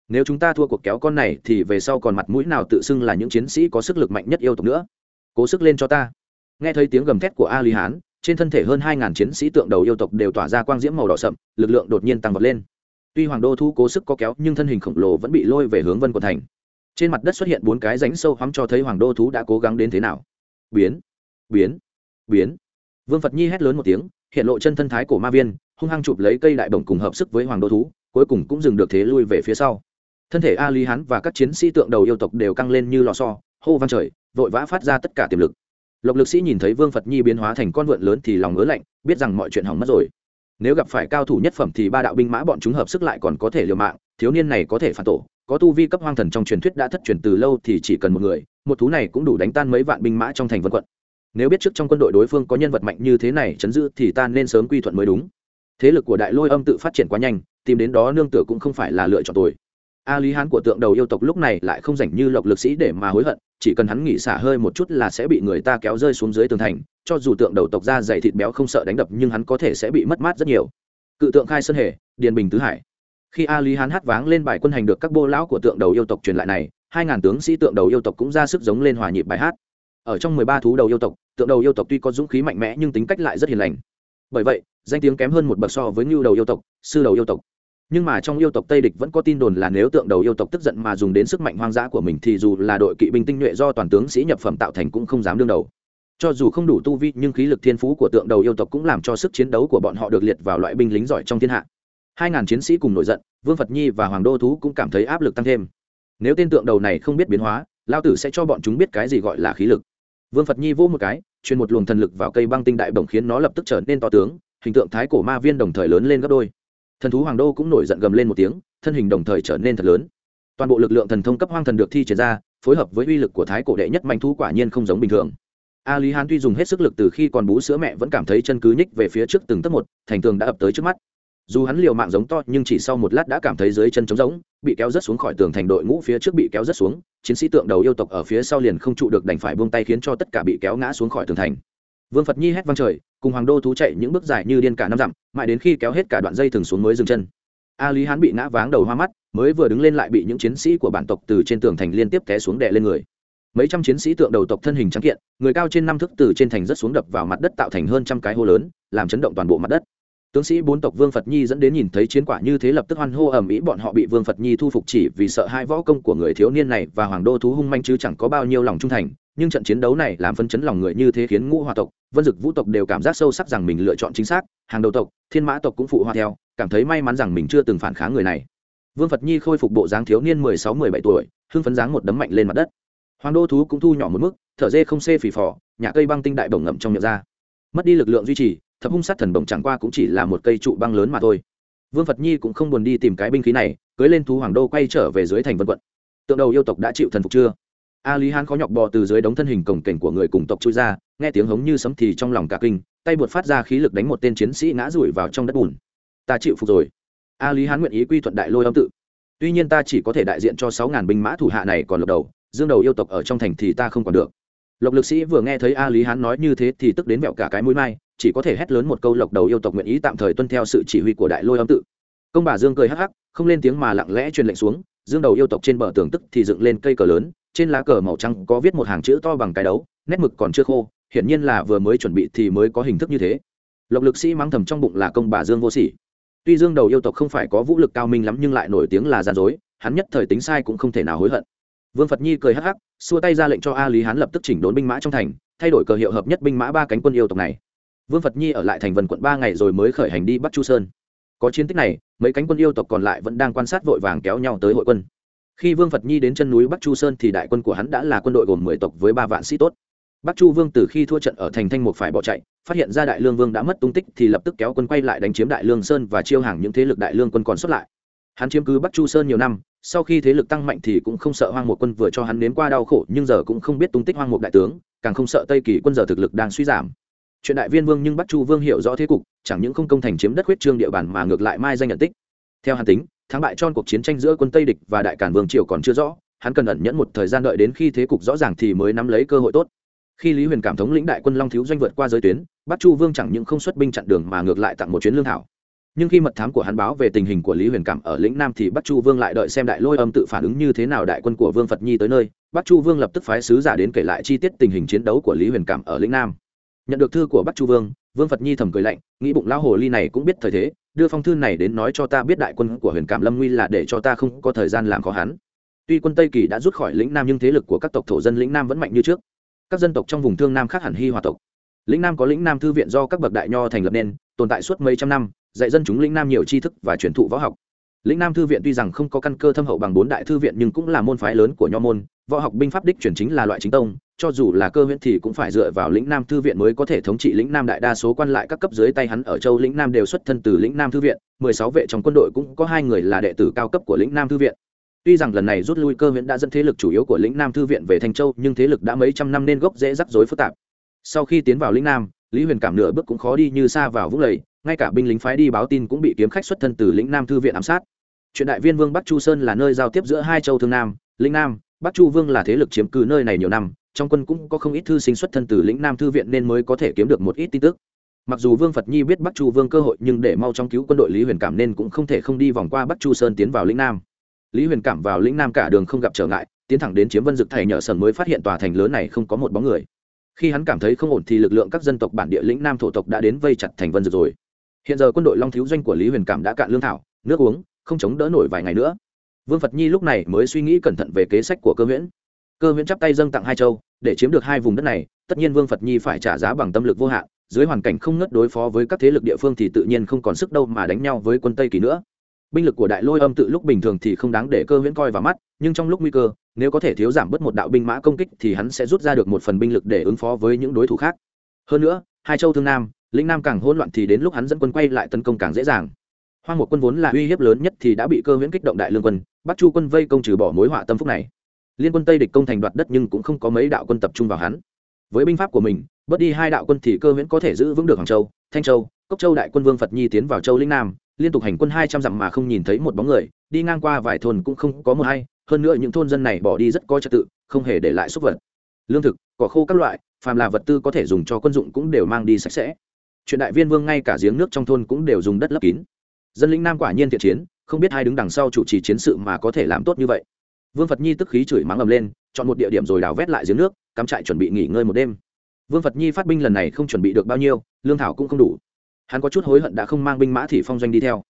Nếu chúng ta thua cuộc kéo con này thì về sau còn mặt mũi nào tự xưng là những chiến sĩ có sức lực mạnh nhất yêu tộc nữa? Cố sức lên cho ta. Nghe thấy tiếng gầm thét của a lý hán, trên thân thể hơn hai ngàn chiến sĩ tượng đầu yêu tộc đều tỏa ra quang diễm màu đỏ sậm, lực lượng đột nhiên tăng vọt lên. Tuy hoàng đô thu cố sức có kéo, nhưng thân hình khổng lồ vẫn bị lôi về hướng vân quận thành. Trên mặt đất xuất hiện bốn cái rãnh sâu hắm cho thấy hoàng đô thú đã cố gắng đến thế nào. Biến biến biến. Vương phật nhi hét lớn một tiếng, hiện lộ chân thân thái của ma viên, hung hăng chụp lấy cây đại bổng cùng hợp sức với hoàng đô thú cuối cùng cũng dừng được thế lui về phía sau. Thân thể a lý và các chiến sĩ tượng đầu yêu tộc đều căng lên như lò xo, hô vang trời, vội vã phát ra tất cả tiềm lực. Lộc lực sĩ nhìn thấy vương phật nhi biến hóa thành con vượn lớn thì lòng ngớ lạnh, biết rằng mọi chuyện hỏng mất rồi. Nếu gặp phải cao thủ nhất phẩm thì ba đạo binh mã bọn chúng hợp sức lại còn có thể liều mạng, thiếu niên này có thể phản tổ, có tu vi cấp hoang thần trong truyền thuyết đã thất truyền từ lâu thì chỉ cần một người, một thú này cũng đủ đánh tan mấy vạn binh mã trong thành vân quận. Nếu biết trước trong quân đội đối phương có nhân vật mạnh như thế này chấn giữ thì ta nên sớm quy thuận mới đúng thế lực của đại lôi âm tự phát triển quá nhanh, tìm đến đó nương tựa cũng không phải là lựa chọn tôi a lý hán của tượng đầu yêu tộc lúc này lại không dành như lộc lực sĩ để mà hối hận, chỉ cần hắn nghỉ xả hơi một chút là sẽ bị người ta kéo rơi xuống dưới tường thành, cho dù tượng đầu tộc ra dày thịt béo không sợ đánh đập nhưng hắn có thể sẽ bị mất mát rất nhiều. Cự tượng khai sơn hề, điền bình tứ hải. Khi a lý hán hát váng lên bài quân hành được các bô lão của tượng đầu yêu tộc truyền lại này, hai ngàn tướng sĩ tượng đầu yêu tộc cũng ra sức giống lên hòa nhịp bài hát. Ở trong mười ba thú đầu yêu tộc, tượng đầu yêu tộc tuy có dũng khí mạnh mẽ nhưng tính cách lại rất hiền lành bởi vậy, danh tiếng kém hơn một bậc so với ngưu đầu yêu tộc, sư đầu yêu tộc. Nhưng mà trong yêu tộc tây địch vẫn có tin đồn là nếu tượng đầu yêu tộc tức giận mà dùng đến sức mạnh hoang dã của mình thì dù là đội kỵ binh tinh nhuệ do toàn tướng sĩ nhập phẩm tạo thành cũng không dám đương đầu. Cho dù không đủ tu vi, nhưng khí lực thiên phú của tượng đầu yêu tộc cũng làm cho sức chiến đấu của bọn họ được liệt vào loại binh lính giỏi trong thiên hạ. Hai ngàn chiến sĩ cùng nổi giận, vương phật nhi và hoàng đô thú cũng cảm thấy áp lực tăng thêm. Nếu tên tượng đầu này không biết biến hóa, lao tử sẽ cho bọn chúng biết cái gì gọi là khí lực. Vương phật nhi vỗ một cái truyền một luồng thần lực vào cây băng tinh đại bổng khiến nó lập tức trở nên to tướng, hình tượng thái cổ ma viên đồng thời lớn lên gấp đôi. Thần thú hoàng đô cũng nổi giận gầm lên một tiếng, thân hình đồng thời trở nên thật lớn. Toàn bộ lực lượng thần thông cấp hoang thần được thi triển ra, phối hợp với uy lực của thái cổ đệ nhất mạnh thú quả nhiên không giống bình thường. A lý hán tuy dùng hết sức lực từ khi còn bú sữa mẹ vẫn cảm thấy chân cứ nhích về phía trước từng tấc một, thành tường đã ập tới trước mắt dù hắn liều mạng giống to, nhưng chỉ sau một lát đã cảm thấy dưới chân trống rỗng, bị kéo rất xuống khỏi tường thành đội ngũ phía trước bị kéo rất xuống, chiến sĩ tượng đầu yêu tộc ở phía sau liền không trụ được đành phải buông tay khiến cho tất cả bị kéo ngã xuống khỏi tường thành. Vương phật nhi hét vang trời, cùng hoàng đô thú chạy những bước dài như điên cả năm dặm, mãi đến khi kéo hết cả đoạn dây thừng xuống mới dừng chân. A lý hán bị ngã váng đầu hoa mắt, mới vừa đứng lên lại bị những chiến sĩ của bản tộc từ trên tường thành liên tiếp té xuống đè lên người. Mấy trăm chiến sĩ tượng đầu tộc thân hình trắng kiện, người cao trên năm thước từ trên thành rất xuống đập vào mặt đất tạo thành hơn trăm cái hô lớn, làm chấn động toàn bộ mặt đất tướng sĩ bốn tộc vương phật nhi dẫn đến nhìn thấy chiến quả như thế lập tức hoan hô ầm ĩ bọn họ bị vương phật nhi thu phục chỉ vì sợ hai võ công của người thiếu niên này và hoàng đô thú hung manh chứ chẳng có bao nhiêu lòng trung thành. Nhưng trận chiến đấu này làm phân chấn lòng người như thế khiến ngũ hòa tộc, vân dực vũ tộc đều cảm giác sâu sắc rằng mình lựa chọn chính xác, hàng đầu tộc, thiên mã tộc cũng phụ hoa theo, cảm thấy may mắn rằng mình chưa từng phản kháng người này. Vương phật nhi khôi phục bộ dáng thiếu niên mười sáu, mười bảy tuổi, hưng phấn dáng một đấm mạnh lên mặt đất. Hoàng đô thú cũng thu nhỏ một mức, thở dê không xê phì phò nhà cây băng tinh đại bổng ngậm trong miệng ra. Mất đi lực lượng duy trì thập hung sát thần bổng chẳng qua cũng chỉ là một cây trụ băng lớn mà thôi. Vương phật nhi cũng không buồn đi tìm cái binh khí này, cưới lên thú hoàng đô quay trở về dưới thành vân quận. Tượng đầu yêu tộc đã chịu thần phục chưa? A lý hán khó nhọc bò từ dưới đống thân hình cổng cảnh của người cùng tộc chui ra, nghe tiếng hống như sấm thì trong lòng cả kinh, tay buột phát ra khí lực đánh một tên chiến sĩ ngã rủi vào trong đất bùn. Ta chịu phục rồi. A lý hán nguyện ý quy thuận đại lôi âm tự. Tuy nhiên ta chỉ có thể đại diện cho sáu ngàn binh mã thủ hạ này còn lộc đầu, dương đầu yêu tộc ở trong thành thì ta không còn được. Lộc lực sĩ vừa nghe thấy a lý hán nói như thế thì tức đến mẹo cả cái mũi mai chỉ có thể hét lớn một câu lộc đầu yêu tộc nguyện ý tạm thời tuân theo sự chỉ huy của đại lôi âm tự. Công bà dương cười hắc hắc, không lên tiếng mà lặng lẽ truyền lệnh xuống, dương đầu yêu tộc trên bờ tường tức thì dựng lên cây cờ lớn, trên lá cờ màu trắng có viết một hàng chữ to bằng cái đấu, nét mực còn chưa khô, hiển nhiên là vừa mới chuẩn bị thì mới có hình thức như thế. Lộc lực sĩ mắng thầm trong bụng là công bà dương vô sỉ. Tuy dương đầu yêu tộc không phải có vũ lực cao minh lắm nhưng lại nổi tiếng là gian dối, hắn nhất thời tính sai cũng không thể nào hối hận. Vương phật nhi cười hắc hắc, xua tay ra lệnh cho a lý hán lập tức chỉnh đốn binh mã trong thành, thay đổi cờ hiệu hợp nhất binh mã ba cánh quân yêu tộc này vương phật nhi ở lại thành vân quận ba ngày rồi mới khởi hành đi bắt chu sơn. Có chiến tích này, mấy cánh quân yêu tộc còn lại vẫn đang quan sát vội vàng kéo nhau tới hội quân. Khi vương phật nhi đến chân núi bắc chu sơn thì đại quân của hắn đã là quân đội gồm mười tộc với ba vạn sĩ tốt. Bắc chu vương từ khi thua trận ở thành thanh mục phải bỏ chạy, phát hiện ra đại lương vương đã mất tung tích thì lập tức kéo quân quay lại đánh chiếm đại lương sơn và chiêu hàng những thế lực đại lương quân còn xuất lại. Hắn chiếm cứ bắc chu sơn nhiều năm, sau khi thế lực tăng mạnh thì cũng không sợ hoang một quân vừa cho hắn đến qua đau khổ nhưng giờ cũng không biết tung tích hoang một đại tướng, càng không sợ tây kỳ quân giờ thực lực đang suy giảm chuyện đại viên vương nhưng bắc chu vương hiểu rõ thế cục, chẳng những không công thành chiếm đất huyết trương địa bàn mà ngược lại mai danh nhận tích. Theo hàn tính, thắng bại trong cuộc chiến tranh giữa quân tây địch và đại cản vương triều còn chưa rõ, hắn cần ẩn nhẫn một thời gian đợi đến khi thế cục rõ ràng thì mới nắm lấy cơ hội tốt. Khi lý huyền cảm thống lĩnh đại quân long thiếu doanh vượt qua giới tuyến bắc chu vương chẳng những không xuất binh chặn đường mà ngược lại tặng một chuyến lương thảo. Nhưng khi mật thám của hắn báo về tình hình của lý huyền cảm ở lĩnh nam thì bắc chu vương lại đợi xem đại lôi âm tự phản ứng như thế nào đại quân của vương phật nhi tới nơi bắc chu vương lập tức phái sứ giả đến kể lại chi tiết tình hình chiến đấu của lý huyền cảm ở lĩnh nam nhận được thư của bắc chu vương vương phật nhi thầm cười lạnh, nghĩ bụng lão hồ ly này cũng biết thời thế, đưa phong thư này đến nói cho ta biết đại quân của huyền cảm lâm nguy là để cho ta không có thời gian làm khó hắn. Tuy quân tây kỳ đã rút khỏi lĩnh nam nhưng thế lực của các tộc thổ dân lĩnh nam vẫn mạnh như trước. Các dân tộc trong vùng thương nam khác hẳn hy hòa tộc. Lĩnh nam có lĩnh nam thư viện do các bậc đại nho thành lập nên, tồn tại suốt mấy trăm năm, dạy dân chúng lĩnh nam nhiều tri thức và truyền thụ võ học lĩnh nam thư viện tuy rằng không có căn cơ thâm hậu bằng bốn đại thư viện nhưng cũng là môn phái lớn của nho môn, võ học binh pháp đích truyền chính là loại chính tông, cho dù là cơ huyện thì cũng phải dựa vào lĩnh nam thư viện mới có thể thống trị lĩnh nam đại đa số quan lại các cấp dưới tay hắn ở châu lĩnh nam đều xuất thân từ lĩnh nam thư viện, mười sáu vệ trong quân đội cũng có hai người là đệ tử cao cấp của lĩnh nam thư viện. Tuy rằng lần này rút lui cơ huyện đã dẫn thế lực chủ yếu của lĩnh nam thư viện về thanh châu, nhưng thế lực đã mấy trăm năm nên gốc dễ rắc rối phức tạp. Sau khi tiến vào lĩnh nam lý huyền cảm nửa bước cũng khó đi như xa vào vũng lầy, ngay cả binh lính phái đi báo tin cũng bị kiếm khách xuất thân từ lĩnh nam thư viện ám sát. Chuyện đại viên vương bắc chu sơn là nơi giao tiếp giữa hai châu thương nam, lĩnh nam, bắc chu vương là thế lực chiếm cứ nơi này nhiều năm, trong quân cũng có không ít thư sinh xuất thân từ lĩnh nam thư viện nên mới có thể kiếm được một ít tin tức. Mặc dù vương phật nhi biết bắc chu vương cơ hội nhưng để mau trong cứu quân đội lý huyền cảm nên cũng không thể không đi vòng qua bắc chu sơn tiến vào lĩnh nam. Lý huyền cảm vào lĩnh nam cả đường không gặp trở ngại, tiến thẳng đến chiếm vân dực thầy nhờ sần mới phát hiện tòa thành lớn này không có một bóng người khi hắn cảm thấy không ổn thì lực lượng các dân tộc bản địa lĩnh nam thổ tộc đã đến vây chặt thành vân dược rồi. Hiện giờ quân đội long thiếu doanh của lý huyền cảm đã cạn lương thảo, nước uống, không chống đỡ nổi vài ngày nữa. Vương phật nhi lúc này mới suy nghĩ cẩn thận về kế sách của cơ nguyễn cơ nguyễn chắp tay dâng tặng hai châu, để chiếm được hai vùng đất này, tất nhiên vương phật nhi phải trả giá bằng tâm lực vô hạn, dưới hoàn cảnh không ngất đối phó với các thế lực địa phương thì tự nhiên không còn sức đâu mà đánh nhau với quân tây kỳ nữa binh lực của đại lôi âm tự lúc bình thường thì không đáng để cơ huyễn coi vào mắt, nhưng trong lúc nguy cơ, nếu có thể thiếu giảm bớt một đạo binh mã công kích thì hắn sẽ rút ra được một phần binh lực để ứng phó với những đối thủ khác. Hơn nữa, hai châu thương nam, lĩnh nam càng hỗn loạn thì đến lúc hắn dẫn quân quay lại tấn công càng dễ dàng. Hoang một quân vốn là uy hiếp lớn nhất thì đã bị cơ huyễn kích động đại lương quân bắc chu quân vây công trừ bỏ mối họa tâm phúc này. Liên quân tây địch công thành đoạt đất nhưng cũng không có mấy đạo quân tập trung vào hắn. Với binh pháp của mình, bớt đi hai đạo quân thì cơ huyễn có thể giữ vững được hoàng châu, thanh châu, cốc châu đại quân vương phật nhi tiến vào châu lĩnh nam liên tục hành quân hai trăm dặm mà không nhìn thấy một bóng người, đi ngang qua vài thôn cũng không có một hay hơn nữa những thôn dân này bỏ đi rất có trật tự, không hề để lại xúc vật. Lương thực, cỏ khô các loại, phàm là vật tư có thể dùng cho quân dụng cũng đều mang đi sạch sẽ. Chuyện đại viên vương ngay cả giếng nước trong thôn cũng đều dùng đất lấp kín. Dân lĩnh nam quả nhiên thiện chiến, không biết hai đứng đằng sau chủ trì chiến sự mà có thể làm tốt như vậy. Vương phật nhi tức khí chửi mắng ầm lên, chọn một địa điểm rồi đào vét lại giếng nước, cắm trại chuẩn bị nghỉ ngơi một đêm. Vương phật nhi phát binh lần này không chuẩn bị được bao nhiêu, lương thảo cũng không đủ hắn có chút hối hận đã không mang binh mã thị phong doanh đi theo.